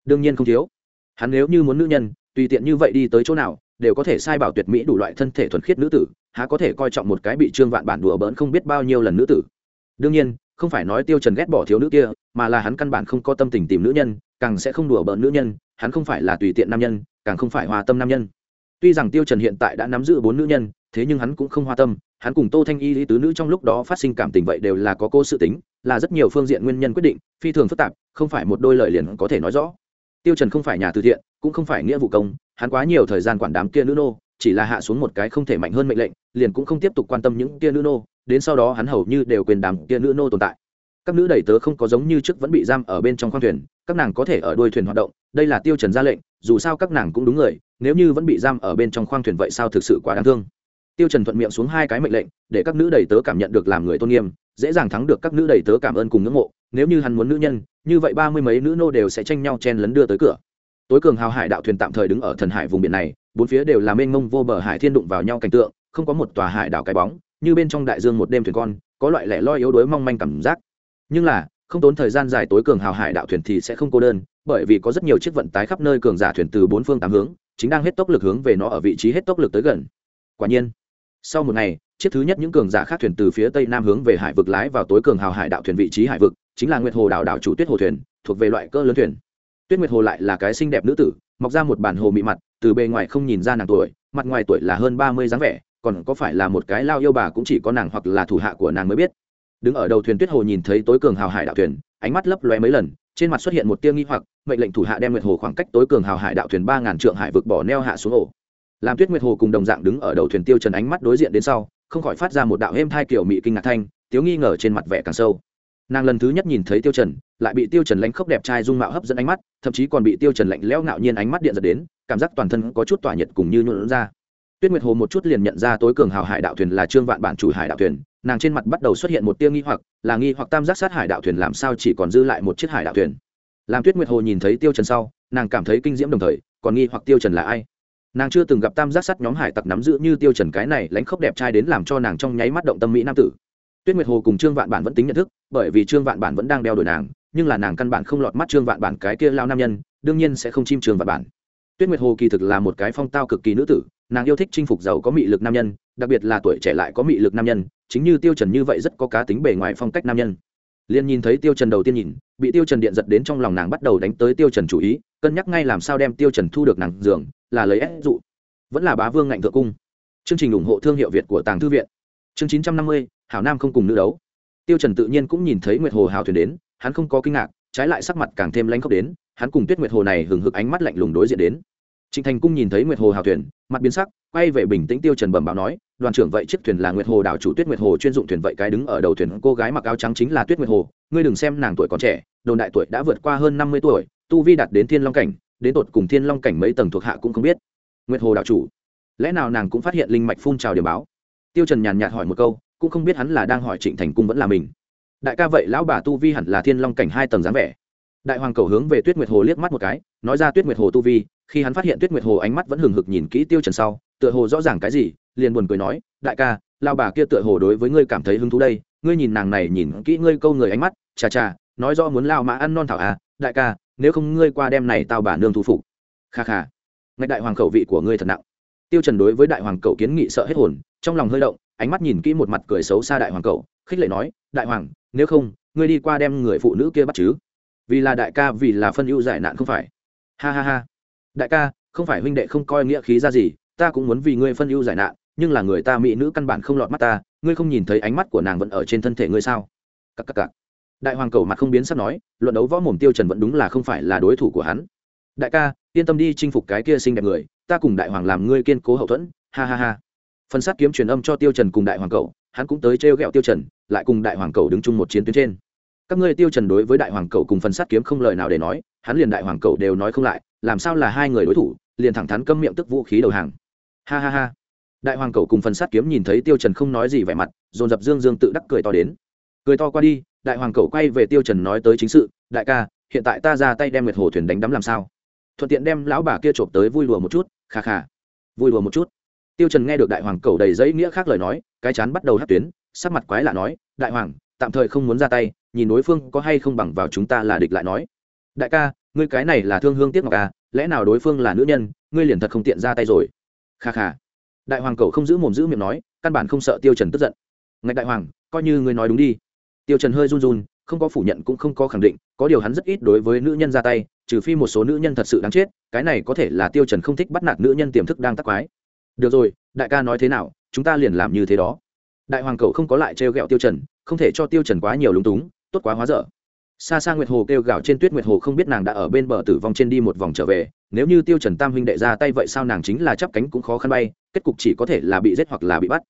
Đương nhiên không thiếu. Hắn nếu như muốn nữ nhân, tùy tiện như vậy đi tới chỗ nào, đều có thể sai bảo tuyệt mỹ đủ loại thân thể thuần khiết nữ tử, há có thể coi trọng một cái bị trương vạn bản đùa bỡn không biết bao nhiêu lần nữ tử. Đương nhiên không phải nói tiêu trần ghét bỏ thiếu nữ kia, mà là hắn căn bản không có tâm tình tìm nữ nhân, càng sẽ không đùa bỡn nữ nhân, hắn không phải là tùy tiện nam nhân, càng không phải hòa tâm nam nhân. Tuy rằng tiêu trần hiện tại đã nắm giữ bốn nữ nhân, thế nhưng hắn cũng không hoa tâm, hắn cùng tô thanh y lý tứ nữ trong lúc đó phát sinh cảm tình vậy đều là có cô sự tính, là rất nhiều phương diện nguyên nhân quyết định, phi thường phức tạp, không phải một đôi lời liền có thể nói rõ. Tiêu trần không phải nhà từ thiện, cũng không phải nghĩa vụ công, hắn quá nhiều thời gian quản đám kia nữ nô, chỉ là hạ xuống một cái không thể mạnh hơn mệnh lệnh, liền cũng không tiếp tục quan tâm những kia nữ nô đến sau đó hắn hầu như đều quên đàm kia nữ nô tồn tại. Các nữ đầy tớ không có giống như trước vẫn bị giam ở bên trong khoang thuyền, các nàng có thể ở đuôi thuyền hoạt động, đây là tiêu trần ra lệnh, dù sao các nàng cũng đúng người, nếu như vẫn bị giam ở bên trong khoang thuyền vậy sao thực sự quá đáng thương. Tiêu trần thuận miệng xuống hai cái mệnh lệnh, để các nữ đầy tớ cảm nhận được làm người tôn nghiêm, dễ dàng thắng được các nữ đầy tớ cảm ơn cùng ngưỡng mộ, nếu như hắn muốn nữ nhân, như vậy ba mươi mấy nữ nô đều sẽ tranh nhau chen lấn đưa tới cửa. Tối cường hào hải đạo thuyền tạm thời đứng ở thần hải vùng biển này, bốn phía đều là mênh mông vô bờ hải thiên đụng vào nhau cảnh tượng, không có một tòa hải đảo cái bóng như bên trong đại dương một đêm thuyền con, có loại lẻ loi yếu đuối mong manh cảm giác. Nhưng là, không tốn thời gian dài tối cường hào hải đạo thuyền thì sẽ không cô đơn, bởi vì có rất nhiều chiếc vận tải khắp nơi cường giả thuyền từ bốn phương tám hướng, chính đang hết tốc lực hướng về nó ở vị trí hết tốc lực tới gần. Quả nhiên, sau một ngày, chiếc thứ nhất những cường giả khác thuyền từ phía tây nam hướng về hải vực lái vào tối cường hào hải đạo thuyền vị trí hải vực, chính là nguyệt hồ đảo đảo chủ tuyết hồ thuyền, thuộc về loại cơ lớn thuyền. Tuyết nguyệt hồ lại là cái xinh đẹp nữ tử, mọc ra một bản hồ mị mặt, từ bề ngoài không nhìn ra nàng tuổi, mặt ngoài tuổi là hơn ba mươi dáng vẻ còn có phải là một cái lao yêu bà cũng chỉ có nàng hoặc là thủ hạ của nàng mới biết. Đứng ở đầu thuyền tuyết hồ nhìn thấy tối cường hào hải đạo thuyền, ánh mắt lấp lóe mấy lần, trên mặt xuất hiện một tia nghi hoặc, mệnh lệnh thủ hạ đem nguyệt hồ khoảng cách tối cường hào hải đạo thuyền ba ngàn trượng hải vực bỏ neo hạ xuống ổ. Làm tuyết nguyệt hồ cùng đồng dạng đứng ở đầu thuyền tiêu trần ánh mắt đối diện đến sau, không khỏi phát ra một đạo êm thai kiểu mị kinh ngạc thanh tiếu nghi ngờ trên mặt vẻ càng sâu. Nàng lần thứ nhất nhìn thấy tiêu trần, lại bị tiêu trần lãnh khốc đẹp trai dung mạo hấp dẫn ánh mắt, thậm chí còn bị tiêu trần lạnh lẽo ngạo nhiên ánh mắt điện giật đến, cảm giác toàn thân có chút tỏa nhiệt cùng như nhuộn ra tuyết nguyệt hồ một chút liền nhận ra tối cường hào hải đạo thuyền là trương vạn bản chủ hải đạo thuyền, nàng trên mặt bắt đầu xuất hiện một tia nghi hoặc, là nghi hoặc tam giác sát hải đạo thuyền làm sao chỉ còn dư lại một chiếc hải đạo thuyền. Làm tuyết nguyệt hồ nhìn thấy tiêu trần sau, nàng cảm thấy kinh diễm đồng thời, còn nghi hoặc tiêu trần là ai? Nàng chưa từng gặp tam giác sắt nhóm hải tặc nắm giữ như tiêu trần cái này lãnh khốc đẹp trai đến làm cho nàng trong nháy mắt động tâm mỹ nam tử. Tuyết nguyệt hồ cùng trương vạn bản vẫn tính nhận thức, bởi vì trương vạn bản vẫn đang đeo đuổi nàng, nhưng là nàng căn bản không lọt mắt trương vạn bản cái kia lao nam nhân, đương nhiên sẽ không chim trương vạn bản. Tuyết nguyệt hồ kỳ thực là một cái phong tao cực kỳ nữ tử nàng yêu thích chinh phục giàu có mị lực nam nhân đặc biệt là tuổi trẻ lại có mị lực nam nhân chính như tiêu trần như vậy rất có cá tính bề ngoài phong cách nam nhân. Liên nhìn thấy tiêu trần đầu tiên nhìn bị tiêu trần điện giật đến trong lòng nàng bắt đầu đánh tới tiêu trần chủ ý cân nhắc ngay làm sao đem tiêu trần thu được nàng giường là lấy ép dụ. Vẫn là bá vương ngạnh thượng cung. Chương trình ủng hộ thương hiệu việt của tàng thư viện. Chương 950, hảo nam không cùng nữ đấu. Tiêu trần tự nhiên cũng nhìn thấy nguyệt hồ hào thuyền đến hắn không có kinh ngạc trái lại sắc mặt càng thêm lãnh khốc đến hắn cùng tuyết nguyệt hồ này hừng hực ánh mắt lạnh lùng đối diện đến trịnh thành cung nhìn thấy nguyệt hồ hào thuyền, mặt biến sắc, quay về bình tĩnh tiêu trần bẩm báo nói, đoàn trưởng, vậy chiếc thuyền là nguyệt hồ đảo chủ tuyết nguyệt hồ chuyên dụng thuyền, vậy cái đứng ở đầu thuyền cô gái mặc áo trắng chính là tuyết nguyệt hồ, ngươi đừng xem nàng tuổi còn trẻ, đồn đại tuổi đã vượt qua hơn năm mươi tuổi, tu vi đạt đến thiên long cảnh, đến tột cùng thiên long cảnh mấy tầng thuộc hạ cũng không biết. Nguyệt hồ đảo chủ, lẽ nào nàng cũng phát hiện linh mạch phun trào điểm báo? Tiêu trần nhàn nhạt hỏi một câu, cũng không biết hắn là đang hỏi trịnh thành cung vẫn là mình. Đại ca vậy, lão bà tu vi hẳn là thiên long cảnh hai tầng dáng vẻ đại hoàng cầu hướng về tuyết nguyệt hồ liếc mắt một cái, nói ra tuyết nguyệt hồ tu vi, khi hắn phát hiện tuyết nguyệt hồ ánh mắt vẫn hừng hực nhìn kỹ tiêu trần sau, tựa hồ rõ ràng cái gì, liền buồn cười nói, đại ca lao bà kia tựa hồ đối với ngươi cảm thấy hứng thú đây, ngươi nhìn nàng này nhìn kỹ ngươi câu người ánh mắt, chà chà, nói rõ muốn lao mà ăn non thảo à đại ca, nếu không ngươi qua đêm này tao bà nương thu phục. Kha kha. Ngạch đại hoàng khẩu vị của ngươi thật nặng. Tiêu trần đối với đại hoàng cậu kiến nghị sợ hết hồn, trong lòng hơi động, ánh mắt nhìn kỹ một mặt cười xấu xa đại hoàng cậu khích lệ nói, đại hoàng, nếu không, ngươi đi qua đem người phụ nữ kia bắt chứ vì là đại ca, vì là phân ưu giải nạn không phải. Ha ha ha. Đại ca, không phải huynh đệ không coi nghĩa khí ra gì, ta cũng muốn vì ngươi phân ưu giải nạn, nhưng là người ta mỹ nữ căn bản không lọt mắt ta, ngươi không nhìn thấy ánh mắt của nàng vẫn ở trên thân thể ngươi sao? Cắc cắc cắc. đại hoàng cầu mặt không biến sắp nói, luận đấu võ mồm tiêu trần vẫn đúng là không phải là đối thủ của hắn. Đại ca, yên tâm đi chinh phục cái kia xinh đẹp người, ta cùng đại hoàng làm ngươi kiên cố hậu thuẫn, ha ha ha. Phần sát kiếm truyền âm cho tiêu trần cùng đại hoàng cầu, hắn cũng tới treo gẹo tiêu trần, lại cùng đại hoàng cầu đứng chung một chiến tuyến trên các ngươi tiêu trần đối với đại hoàng cầu cùng phần sát kiếm không lời nào để nói, hắn liền đại hoàng cầu đều nói không lại, làm sao là hai người đối thủ, liền thẳng thắn câm miệng tức vũ khí đầu hàng. Ha ha ha. Đại hoàng cầu cùng phần sát kiếm nhìn thấy tiêu trần không nói gì vẻ mặt, dồn dập dương dương tự đắc cười to đến. Cười to qua đi, đại hoàng cầu quay về tiêu trần nói tới chính sự, đại ca, hiện tại ta ra tay đem nguyệt hồ thuyền đánh đắm làm sao? Thuận tiện đem lão bà kia trộm tới vui lùa một chút, kha kha. Vui lùa một chút. Tiêu trần nghe được đại hoàng cầu đầy giấy nghĩa khác lời nói, cái chán bắt đầu hất tuyến, sắc mặt quái lạ nói, đại hoàng tạm thời không muốn ra tay, nhìn đối phương có hay không bằng vào chúng ta là địch lại nói. Đại ca, ngươi cái này là thương hương tiếc ngọc à lẽ nào đối phương là nữ nhân, ngươi liền thật không tiện ra tay rồi. Kha kha. Đại hoàng cầu không giữ mồm giữ miệng nói, căn bản không sợ tiêu trần tức giận. Ngạch đại hoàng, coi như ngươi nói đúng đi. Tiêu trần hơi run run, không có phủ nhận cũng không có khẳng định, có điều hắn rất ít đối với nữ nhân ra tay, trừ phi một số nữ nhân thật sự đáng chết, cái này có thể là tiêu trần không thích bắt nạt nữ nhân tiềm thức đang tắc quái. Được rồi, đại ca nói thế nào, chúng ta liền làm như thế đó. Đại hoàng cầu không có lại trêu ghẹo tiêu trần không thể cho tiêu trần quá nhiều lúng túng, tốt quá hóa dở. Xa xa nguyệt hồ kêu gào trên tuyết nguyệt hồ không biết nàng đã ở bên bờ tử vong trên đi một vòng trở về, nếu như tiêu trần tam huynh đệ ra tay vậy sao nàng chính là chắp cánh cũng khó khăn bay, kết cục chỉ có thể là bị giết hoặc là bị bắt.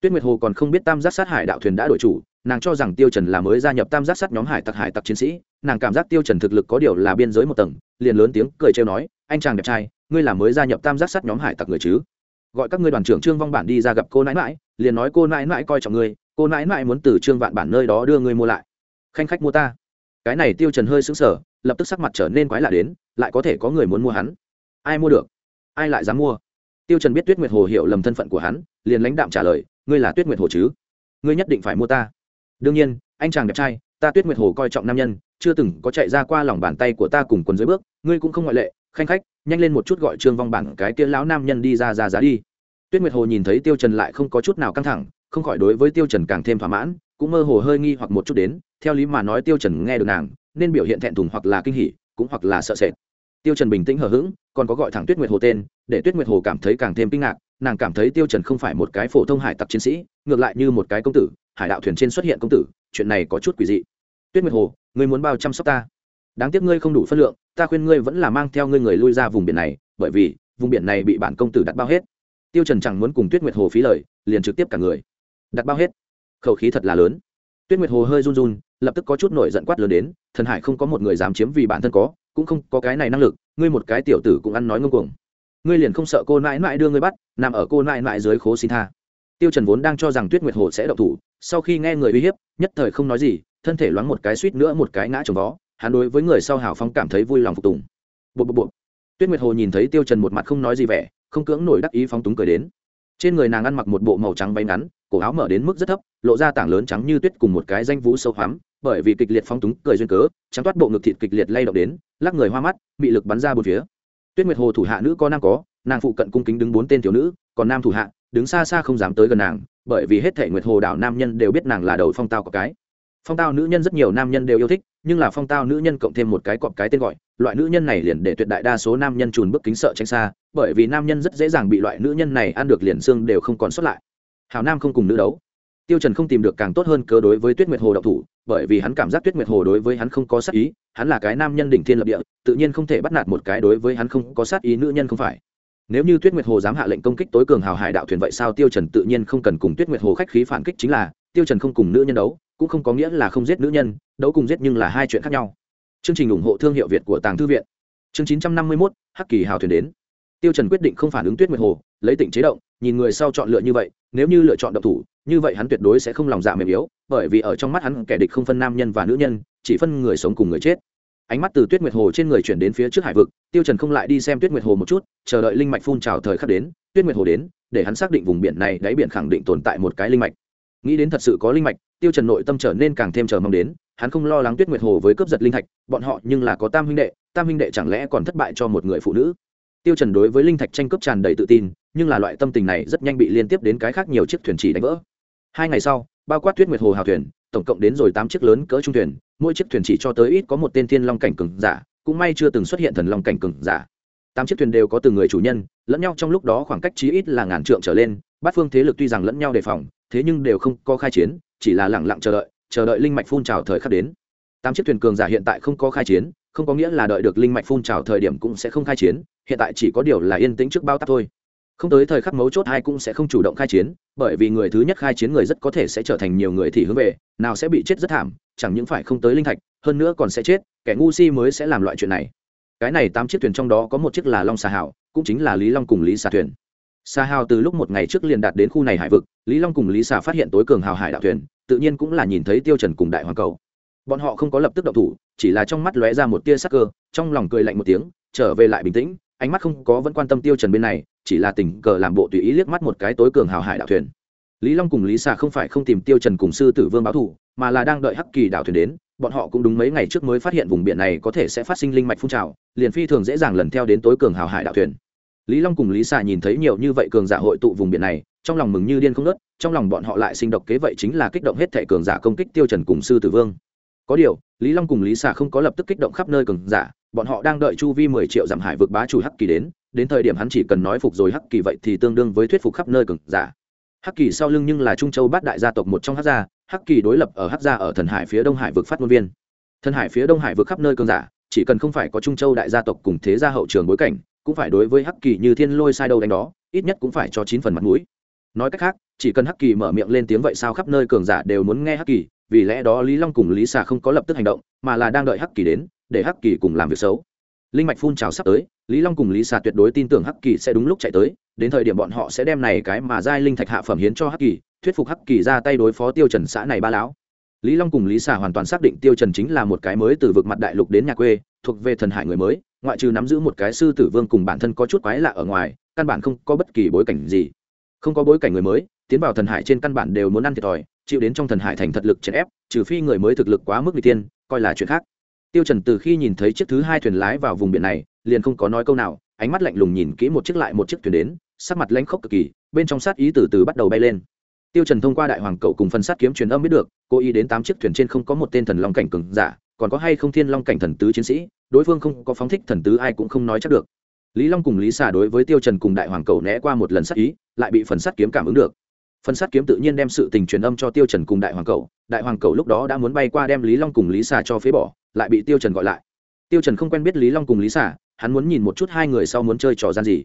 Tuyết nguyệt hồ còn không biết tam giác sát hải đạo thuyền đã đổi chủ, nàng cho rằng tiêu trần là mới gia nhập tam giác sát nhóm hải tặc hải tặc chiến sĩ, nàng cảm giác tiêu trần thực lực có điều là biên giới một tầng, liền lớn tiếng cười trêu nói, anh chàng đẹp trai, ngươi là mới gia nhập tam giác sát nhóm hải tặc người chứ? Gọi các ngươi đoàn trưởng trương vong bản đi ra gặp cô nãi nãi, liền nói, cô nãi nãi coi trọng ngươi cô nãi nãi muốn từ trương vạn bản nơi đó đưa ngươi mua lại. Khanh khách mua ta. Cái này tiêu trần hơi sững sờ, lập tức sắc mặt trở nên quái lạ đến, lại có thể có người muốn mua hắn. Ai mua được? Ai lại dám mua? Tiêu trần biết tuyết nguyệt hồ hiểu lầm thân phận của hắn, liền lãnh đạm trả lời, ngươi là tuyết nguyệt hồ chứ? Ngươi nhất định phải mua ta. Đương nhiên, anh chàng đẹp trai, ta tuyết nguyệt hồ coi trọng nam nhân, chưa từng có chạy ra qua lòng bàn tay của ta cùng quần dưới bước, ngươi cũng không ngoại lệ, khanh khách, nhanh lên một chút gọi trương vong bản cái kia lão nam nhân đi ra ra giá đi. Tuyết nguyệt hồ nhìn thấy tiêu trần lại không có chút nào căng thẳng không khỏi đối với tiêu trần càng thêm thỏa mãn, cũng mơ hồ hơi nghi hoặc một chút đến, theo lý mà nói tiêu trần nghe được nàng, nên biểu hiện thẹn thùng hoặc là kinh hỉ, cũng hoặc là sợ sệt. Tiêu trần bình tĩnh hờ hững, còn có gọi thẳng tuyết nguyệt hồ tên, để tuyết nguyệt hồ cảm thấy càng thêm kinh ngạc, nàng cảm thấy tiêu trần không phải một cái phổ thông hải tặc chiến sĩ, ngược lại như một cái công tử, hải đạo thuyền trên xuất hiện công tử, chuyện này có chút quỷ dị. Tuyết nguyệt hồ, ngươi muốn bao chăm sóc ta? Đáng tiếc ngươi không đủ phân lượng, ta khuyên ngươi vẫn là mang theo ngươi người lui ra vùng biển này, bởi vì, vùng biển này bị bản công tử đặt bao hết. Tiêu trần chẳng muốn cùng tuyết nguyệt hồ phí lời, liền trực tiếp cả người đặt bao hết. Khẩu khí thật là lớn. Tuyết nguyệt hồ hơi run run, lập tức có chút nổi giận quát lớn đến, thần hải không có một người dám chiếm vì bản thân có, cũng không có cái này năng lực, ngươi một cái tiểu tử cũng ăn nói ngông cuồng. Ngươi liền không sợ cô nãi nãi đưa ngươi bắt, nằm ở cô nãi nãi dưới khố xin tha. Tiêu trần vốn đang cho rằng tuyết nguyệt hồ sẽ động thủ, sau khi nghe người uy hiếp, nhất thời không nói gì, thân thể loáng một cái suýt nữa một cái ngã trồng vó, hắn đối với người sau hào phong cảm thấy vui lòng phục tùng. Bộ bộ bộ tuyết nguyệt hồ nhìn thấy tiêu trần một mặt không nói gì vẻ, không cưỡng nổi đắc ý phóng túng cười đến. Trên người nàng ăn mặc một bộ màu trắng váy ngắn cổ áo mở đến mức rất thấp, lộ ra tảng lớn trắng như tuyết cùng một cái danh vú sâu hoắm, bởi vì kịch liệt phóng túng, cười duyên cớ, trắng toát bộ ngực thịt kịch liệt lay động đến, lắc người hoa mắt bị lực bắn ra bốn phía. Tuyết nguyệt hồ thủ hạ nữ có nam có, nàng phụ cận cung kính đứng bốn tên thiếu nữ, còn nam thủ hạ, đứng xa xa không dám tới gần nàng, bởi vì hết thể nguyệt hồ đảo nam nhân đều biết nàng là đầu phong tao có cái. Phong tao nữ nhân rất nhiều nam nhân đều yêu thích, nhưng là phong tao nữ nhân cộng thêm một cái cọp cái tên gọi, loại nữ nhân này liền để tuyệt đại đa số nam nhân trùn bước kính sợ tránh xa, bởi vì nam nhân rất dễ dàng bị loại nữ nhân này ăn được liền xương đều không còn xuất lại hào nam không cùng nữ đấu. Tiêu trần không tìm được càng tốt hơn cớ đối với tuyết nguyệt hồ độc thủ bởi vì hắn cảm giác tuyết nguyệt hồ đối với hắn không có sát ý hắn là cái nam nhân đỉnh thiên lập địa tự nhiên không thể bắt nạt một cái đối với hắn không có sát ý nữ nhân không phải. Nếu như tuyết nguyệt hồ dám hạ lệnh công kích tối cường hào hải đạo thuyền vậy sao tiêu trần tự nhiên không cần cùng tuyết nguyệt hồ khách khí phản kích chính là tiêu trần không cùng nữ nhân đấu cũng không có nghĩa là không giết nữ nhân đấu cùng giết nhưng là hai chuyện khác nhau. Chương trình ủng hộ thương hiệu việt của tàng thư viện. Chương 951, hắc kỳ hào thuyền đến tiêu trần quyết định không phản ứng tuyết nguyệt hồ, lấy tỉnh chế động, nhìn người sau chọn lựa như vậy, nếu như lựa chọn độc thủ, như vậy hắn tuyệt đối sẽ không lòng dạ mềm yếu, bởi vì ở trong mắt hắn kẻ địch không phân nam nhân và nữ nhân, chỉ phân người sống cùng người chết. Ánh mắt từ tuyết nguyệt hồ trên người chuyển đến phía trước hải vực, tiêu trần không lại đi xem tuyết nguyệt hồ một chút, chờ đợi linh mạch phun trào thời khắc đến, tuyết nguyệt hồ đến, để hắn xác định vùng biển này đáy biển khẳng định tồn tại một cái linh mạch. Nghĩ đến thật sự có linh mạch, tiêu trần nội tâm trở nên càng thêm chờ mong đến, hắn không lo lắng tuyết nguyệt hồ với cướp giật linh thạch, bọn họ nhưng là có tam huynh đệ, tam huynh đệ chẳng lẽ còn thất bại cho một người phụ nữ? Tiêu trần đối với linh thạch tranh cướp tràn đầy tự tin, nhưng là loại tâm tình này rất nhanh bị liên tiếp đến cái khác nhiều chiếc thuyền chỉ đánh vỡ. Hai ngày sau, bao quát tuyết nguyệt hồ hào thuyền, tổng cộng đến rồi tám chiếc lớn cỡ trung thuyền, mỗi chiếc thuyền chỉ cho tới ít có một tên thiên long cảnh cường giả, cũng may chưa từng xuất hiện thần long cảnh cường giả. Tám chiếc thuyền đều có từng người chủ nhân, lẫn nhau trong lúc đó khoảng cách chí ít là ngàn trượng trở lên, bát phương thế lực tuy rằng lẫn nhau đề phòng, thế nhưng đều không có khai chiến, chỉ là lẳng lặng chờ đợi chờ đợi linh mạch phun trào thời khắc đến. Tám chiếc thuyền cường giả hiện tại không có khai chiến, không có nghĩa là đợi được linh mạch phun trào thời điểm cũng sẽ không khai chiến hiện tại chỉ có điều là yên tĩnh trước bao tắc thôi. Không tới thời khắc mấu chốt hai cũng sẽ không chủ động khai chiến, bởi vì người thứ nhất khai chiến người rất có thể sẽ trở thành nhiều người thì hướng về, nào sẽ bị chết rất thảm, chẳng những phải không tới linh thạch, hơn nữa còn sẽ chết, kẻ ngu si mới sẽ làm loại chuyện này. Cái này tám chiếc thuyền trong đó có một chiếc là long xà hảo cũng chính là lý long cùng lý xà thuyền. Xà hào từ lúc một ngày trước liền đạt đến khu này hải vực, lý long cùng lý xà phát hiện tối cường hào hải đạo thuyền, tự nhiên cũng là nhìn thấy tiêu trần cùng đại hoàng cầu. Bọn họ không có lập tức động thủ, chỉ là trong mắt lóe ra một tia sắc cơ, trong lòng cười lạnh một tiếng, trở về lại bình tĩnh ánh mắt không có vẫn quan tâm tiêu trần bên này, chỉ là tình cờ làm bộ tùy ý liếc mắt một cái tối cường hào hải đạo thuyền. Lý long cùng lý xà không phải không tìm tiêu trần cùng sư tử vương báo thù, mà là đang đợi hắc kỳ đạo thuyền đến, bọn họ cũng đúng mấy ngày trước mới phát hiện vùng biển này có thể sẽ phát sinh linh mạch phun trào, liền phi thường dễ dàng lần theo đến tối cường hào hải đạo thuyền. Lý long cùng lý xà nhìn thấy nhiều như vậy cường giả hội tụ vùng biển này, trong lòng mừng như điên không nớt trong lòng bọn họ lại sinh độc kế vậy chính là kích động hết thệ cường giả công kích tiêu trần cùng sư tử vương. Có điều, lý long cùng lý xà không có lập tức kích động khắp nơi cường giả bọn họ đang đợi chu vi mười triệu giảm hải vực bá chủ hắc kỳ đến đến thời điểm hắn chỉ cần nói phục rồi hắc kỳ vậy thì tương đương với thuyết phục khắp nơi cường giả. Hắc kỳ sau lưng nhưng là trung châu bát đại gia tộc một trong hắc gia, hắc kỳ đối lập ở hắc gia ở thần hải phía đông hải vực phát ngôn viên. Thần hải phía đông hải vực khắp nơi cường giả, chỉ cần không phải có trung châu đại gia tộc cùng thế gia hậu trường bối cảnh, cũng phải đối với hắc kỳ như thiên lôi sai đâu đánh đó, ít nhất cũng phải cho chín phần mặt mũi. Nói cách khác, chỉ cần hắc kỳ mở miệng lên tiếng vậy sao khắp nơi cường giả đều muốn nghe hắc kỳ, vì lẽ đó lý long cùng lý xà không có lập tức hành động, mà là đang đợi hắc kỳ đến để hắc kỳ cùng làm việc xấu. Linh mạch phun trào sắp tới, lý long cùng lý xà tuyệt đối tin tưởng hắc kỳ sẽ đúng lúc chạy tới, đến thời điểm bọn họ sẽ đem này cái mà giai linh thạch hạ phẩm hiến cho hắc kỳ, thuyết phục hắc kỳ ra tay đối phó tiêu trần xã này ba lão. Lý long cùng lý xà hoàn toàn xác định tiêu trần chính là một cái mới từ vực mặt đại lục đến nhà quê, thuộc về thần hải người mới, ngoại trừ nắm giữ một cái sư tử vương cùng bản thân có chút quái lạ ở ngoài, căn bản không có bất kỳ bối cảnh gì. Không có bối cảnh người mới, tiến vào thần hải trên căn bản đều muốn ăn thiệt thòi, chịu đến trong thần hải thành thật lực chèn ép, trừ phi người mới thực lực quá mức vị tiên, coi là chuyện khác tiêu trần từ khi nhìn thấy chiếc thứ hai thuyền lái vào vùng biển này, liền không có nói câu nào, ánh mắt lạnh lùng nhìn kỹ một chiếc lại một chiếc thuyền đến, sắc mặt lãnh khốc cực kỳ, bên trong sát ý từ từ bắt đầu bay lên. Tiêu trần thông qua đại hoàng cậu cùng phân sát kiếm truyền âm biết được, cô ý đến tám chiếc thuyền trên không có một tên thần long cảnh cường giả, còn có hay không thiên long cảnh thần tứ chiến sĩ, đối phương không có phóng thích thần tứ ai cũng không nói chắc được. Lý long cùng lý xà đối với tiêu trần cùng đại hoàng cầu né qua một lần sát ý, lại bị phần sát kiếm cảm ứng được. Phần sát kiếm tự nhiên đem sự tình truyền âm cho tiêu trần cùng đại hoàng cầu đại hoàng cầu lúc đó đã muốn bay qua đem lý long cùng lý xà cho phế bỏ lại bị tiêu trần gọi lại. Tiêu trần không quen biết lý long cùng lý xả, hắn muốn nhìn một chút hai người sau muốn chơi trò gian gì.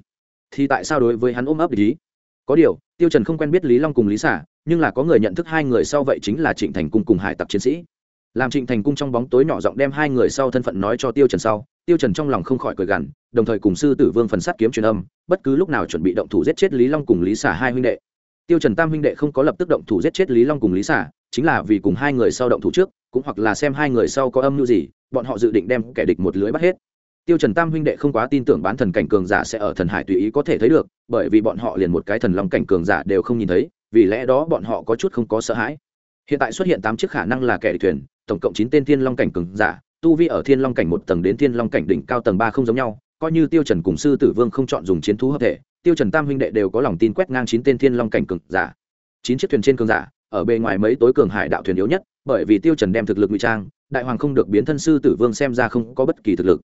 Thì tại sao đối với hắn ôm ấp ý? Có điều tiêu trần không quen biết lý long cùng lý xả, nhưng là có người nhận thức hai người sau vậy chính là trịnh thành cung cùng hải tặc chiến sĩ. Làm trịnh thành cung trong bóng tối nhỏ giọng đem hai người sau thân phận nói cho tiêu trần sau tiêu trần trong lòng không khỏi cười gằn đồng thời cùng sư tử vương phần sát kiếm truyền âm bất cứ lúc nào chuẩn bị động thủ giết chết lý long cùng lý xả hai huynh đệ. Tiêu trần tam huynh đệ không có lập tức động thủ giết chết lý long cùng lý xả, chính là vì cùng hai người sau động thủ trước cũng hoặc là xem hai người sau có âm mưu gì, bọn họ dự định đem kẻ địch một lưới bắt hết. Tiêu trần tam huynh đệ không quá tin tưởng bán thần cảnh cường giả sẽ ở thần hải tùy ý có thể thấy được, bởi vì bọn họ liền một cái thần long cảnh cường giả đều không nhìn thấy, vì lẽ đó bọn họ có chút không có sợ hãi. Hiện tại xuất hiện tám chiếc khả năng là kẻ địch thuyền, tổng cộng chín tên thiên long cảnh cường giả, tu vi ở thiên long cảnh một tầng đến thiên long cảnh đỉnh cao tầng ba không giống nhau, coi như tiêu trần cùng sư tử vương không chọn dùng chiến thú hợp thể, tiêu trần tam huynh đệ đều có lòng tin quét ngang chín tên thiên long cảnh cường giả. Chín chiếc thuyền trên cường giả, ở bề ngoài mấy tối cường hải đạo thuyền yếu nhất bởi vì tiêu trần đem thực lực ngụy trang, đại hoàng không được biến thân sư tử vương xem ra không có bất kỳ thực lực.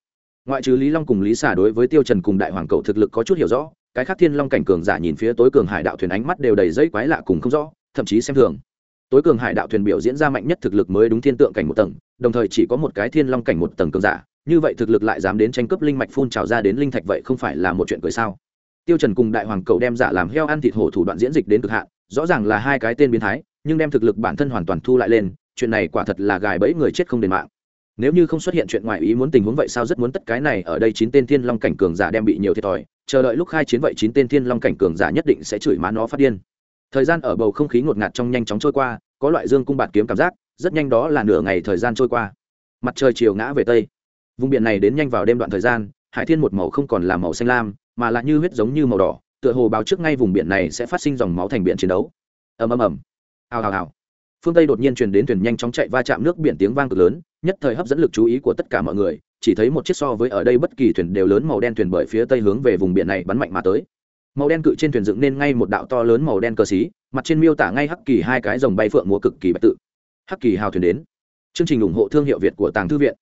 Ngoại trừ lý long cùng lý xà đối với tiêu trần cùng đại hoàng cậu thực lực có chút hiểu rõ, cái khác thiên long cảnh cường giả nhìn phía tối cường hải đạo thuyền ánh mắt đều đầy dây quái lạ cùng không rõ, thậm chí xem thường. Tối cường hải đạo thuyền biểu diễn ra mạnh nhất thực lực mới đúng thiên tượng cảnh một tầng, đồng thời chỉ có một cái thiên long cảnh một tầng cường giả, như vậy thực lực lại dám đến tranh cướp linh mạch phun trào ra đến linh thạch vậy không phải là một chuyện cười sao? Tiêu trần cùng đại hoàng cầu đem giả làm heo ăn thịt hổ thủ đoạn diễn dịch đến cực hạn, rõ ràng là hai cái tên biến thái, nhưng đem thực lực bản thân hoàn toàn thu lại lên chuyện này quả thật là gài bẫy người chết không đền mạng. Nếu như không xuất hiện chuyện ngoài ý muốn tình huống vậy sao rất muốn tất cái này ở đây chín tên thiên long cảnh cường giả đem bị nhiều thiệt thòi, chờ đợi lúc khai chiến vậy chín tên thiên long cảnh cường giả nhất định sẽ chửi má nó phát điên. Thời gian ở bầu không khí ngột ngạt trong nhanh chóng trôi qua, có loại dương cung bạt kiếm cảm giác, rất nhanh đó là nửa ngày thời gian trôi qua. Mặt trời chiều ngã về tây. Vùng biển này đến nhanh vào đêm đoạn thời gian, hải thiên một màu không còn là màu xanh lam, mà là như huyết giống như màu đỏ, tựa hồ báo trước ngay vùng biển này sẽ phát sinh dòng máu thành biển chiến đấu. Ầm ầm ầm. Hào hào hào phương tây đột nhiên truyền đến thuyền nhanh chóng chạy va chạm nước biển tiếng vang cực lớn, nhất thời hấp dẫn lực chú ý của tất cả mọi người, chỉ thấy một chiếc so với ở đây bất kỳ thuyền đều lớn màu đen thuyền bởi phía tây hướng về vùng biển này bắn mạnh mà tới. Màu đen cự trên thuyền dựng nên ngay một đạo to lớn màu đen cờ xí, mặt trên miêu tả ngay hắc kỳ hai cái dòng bay phượng múa cực kỳ bạch tự. Hắc kỳ hào thuyền đến. Chương trình ủng hộ thương hiệu việt của tàng thư viện.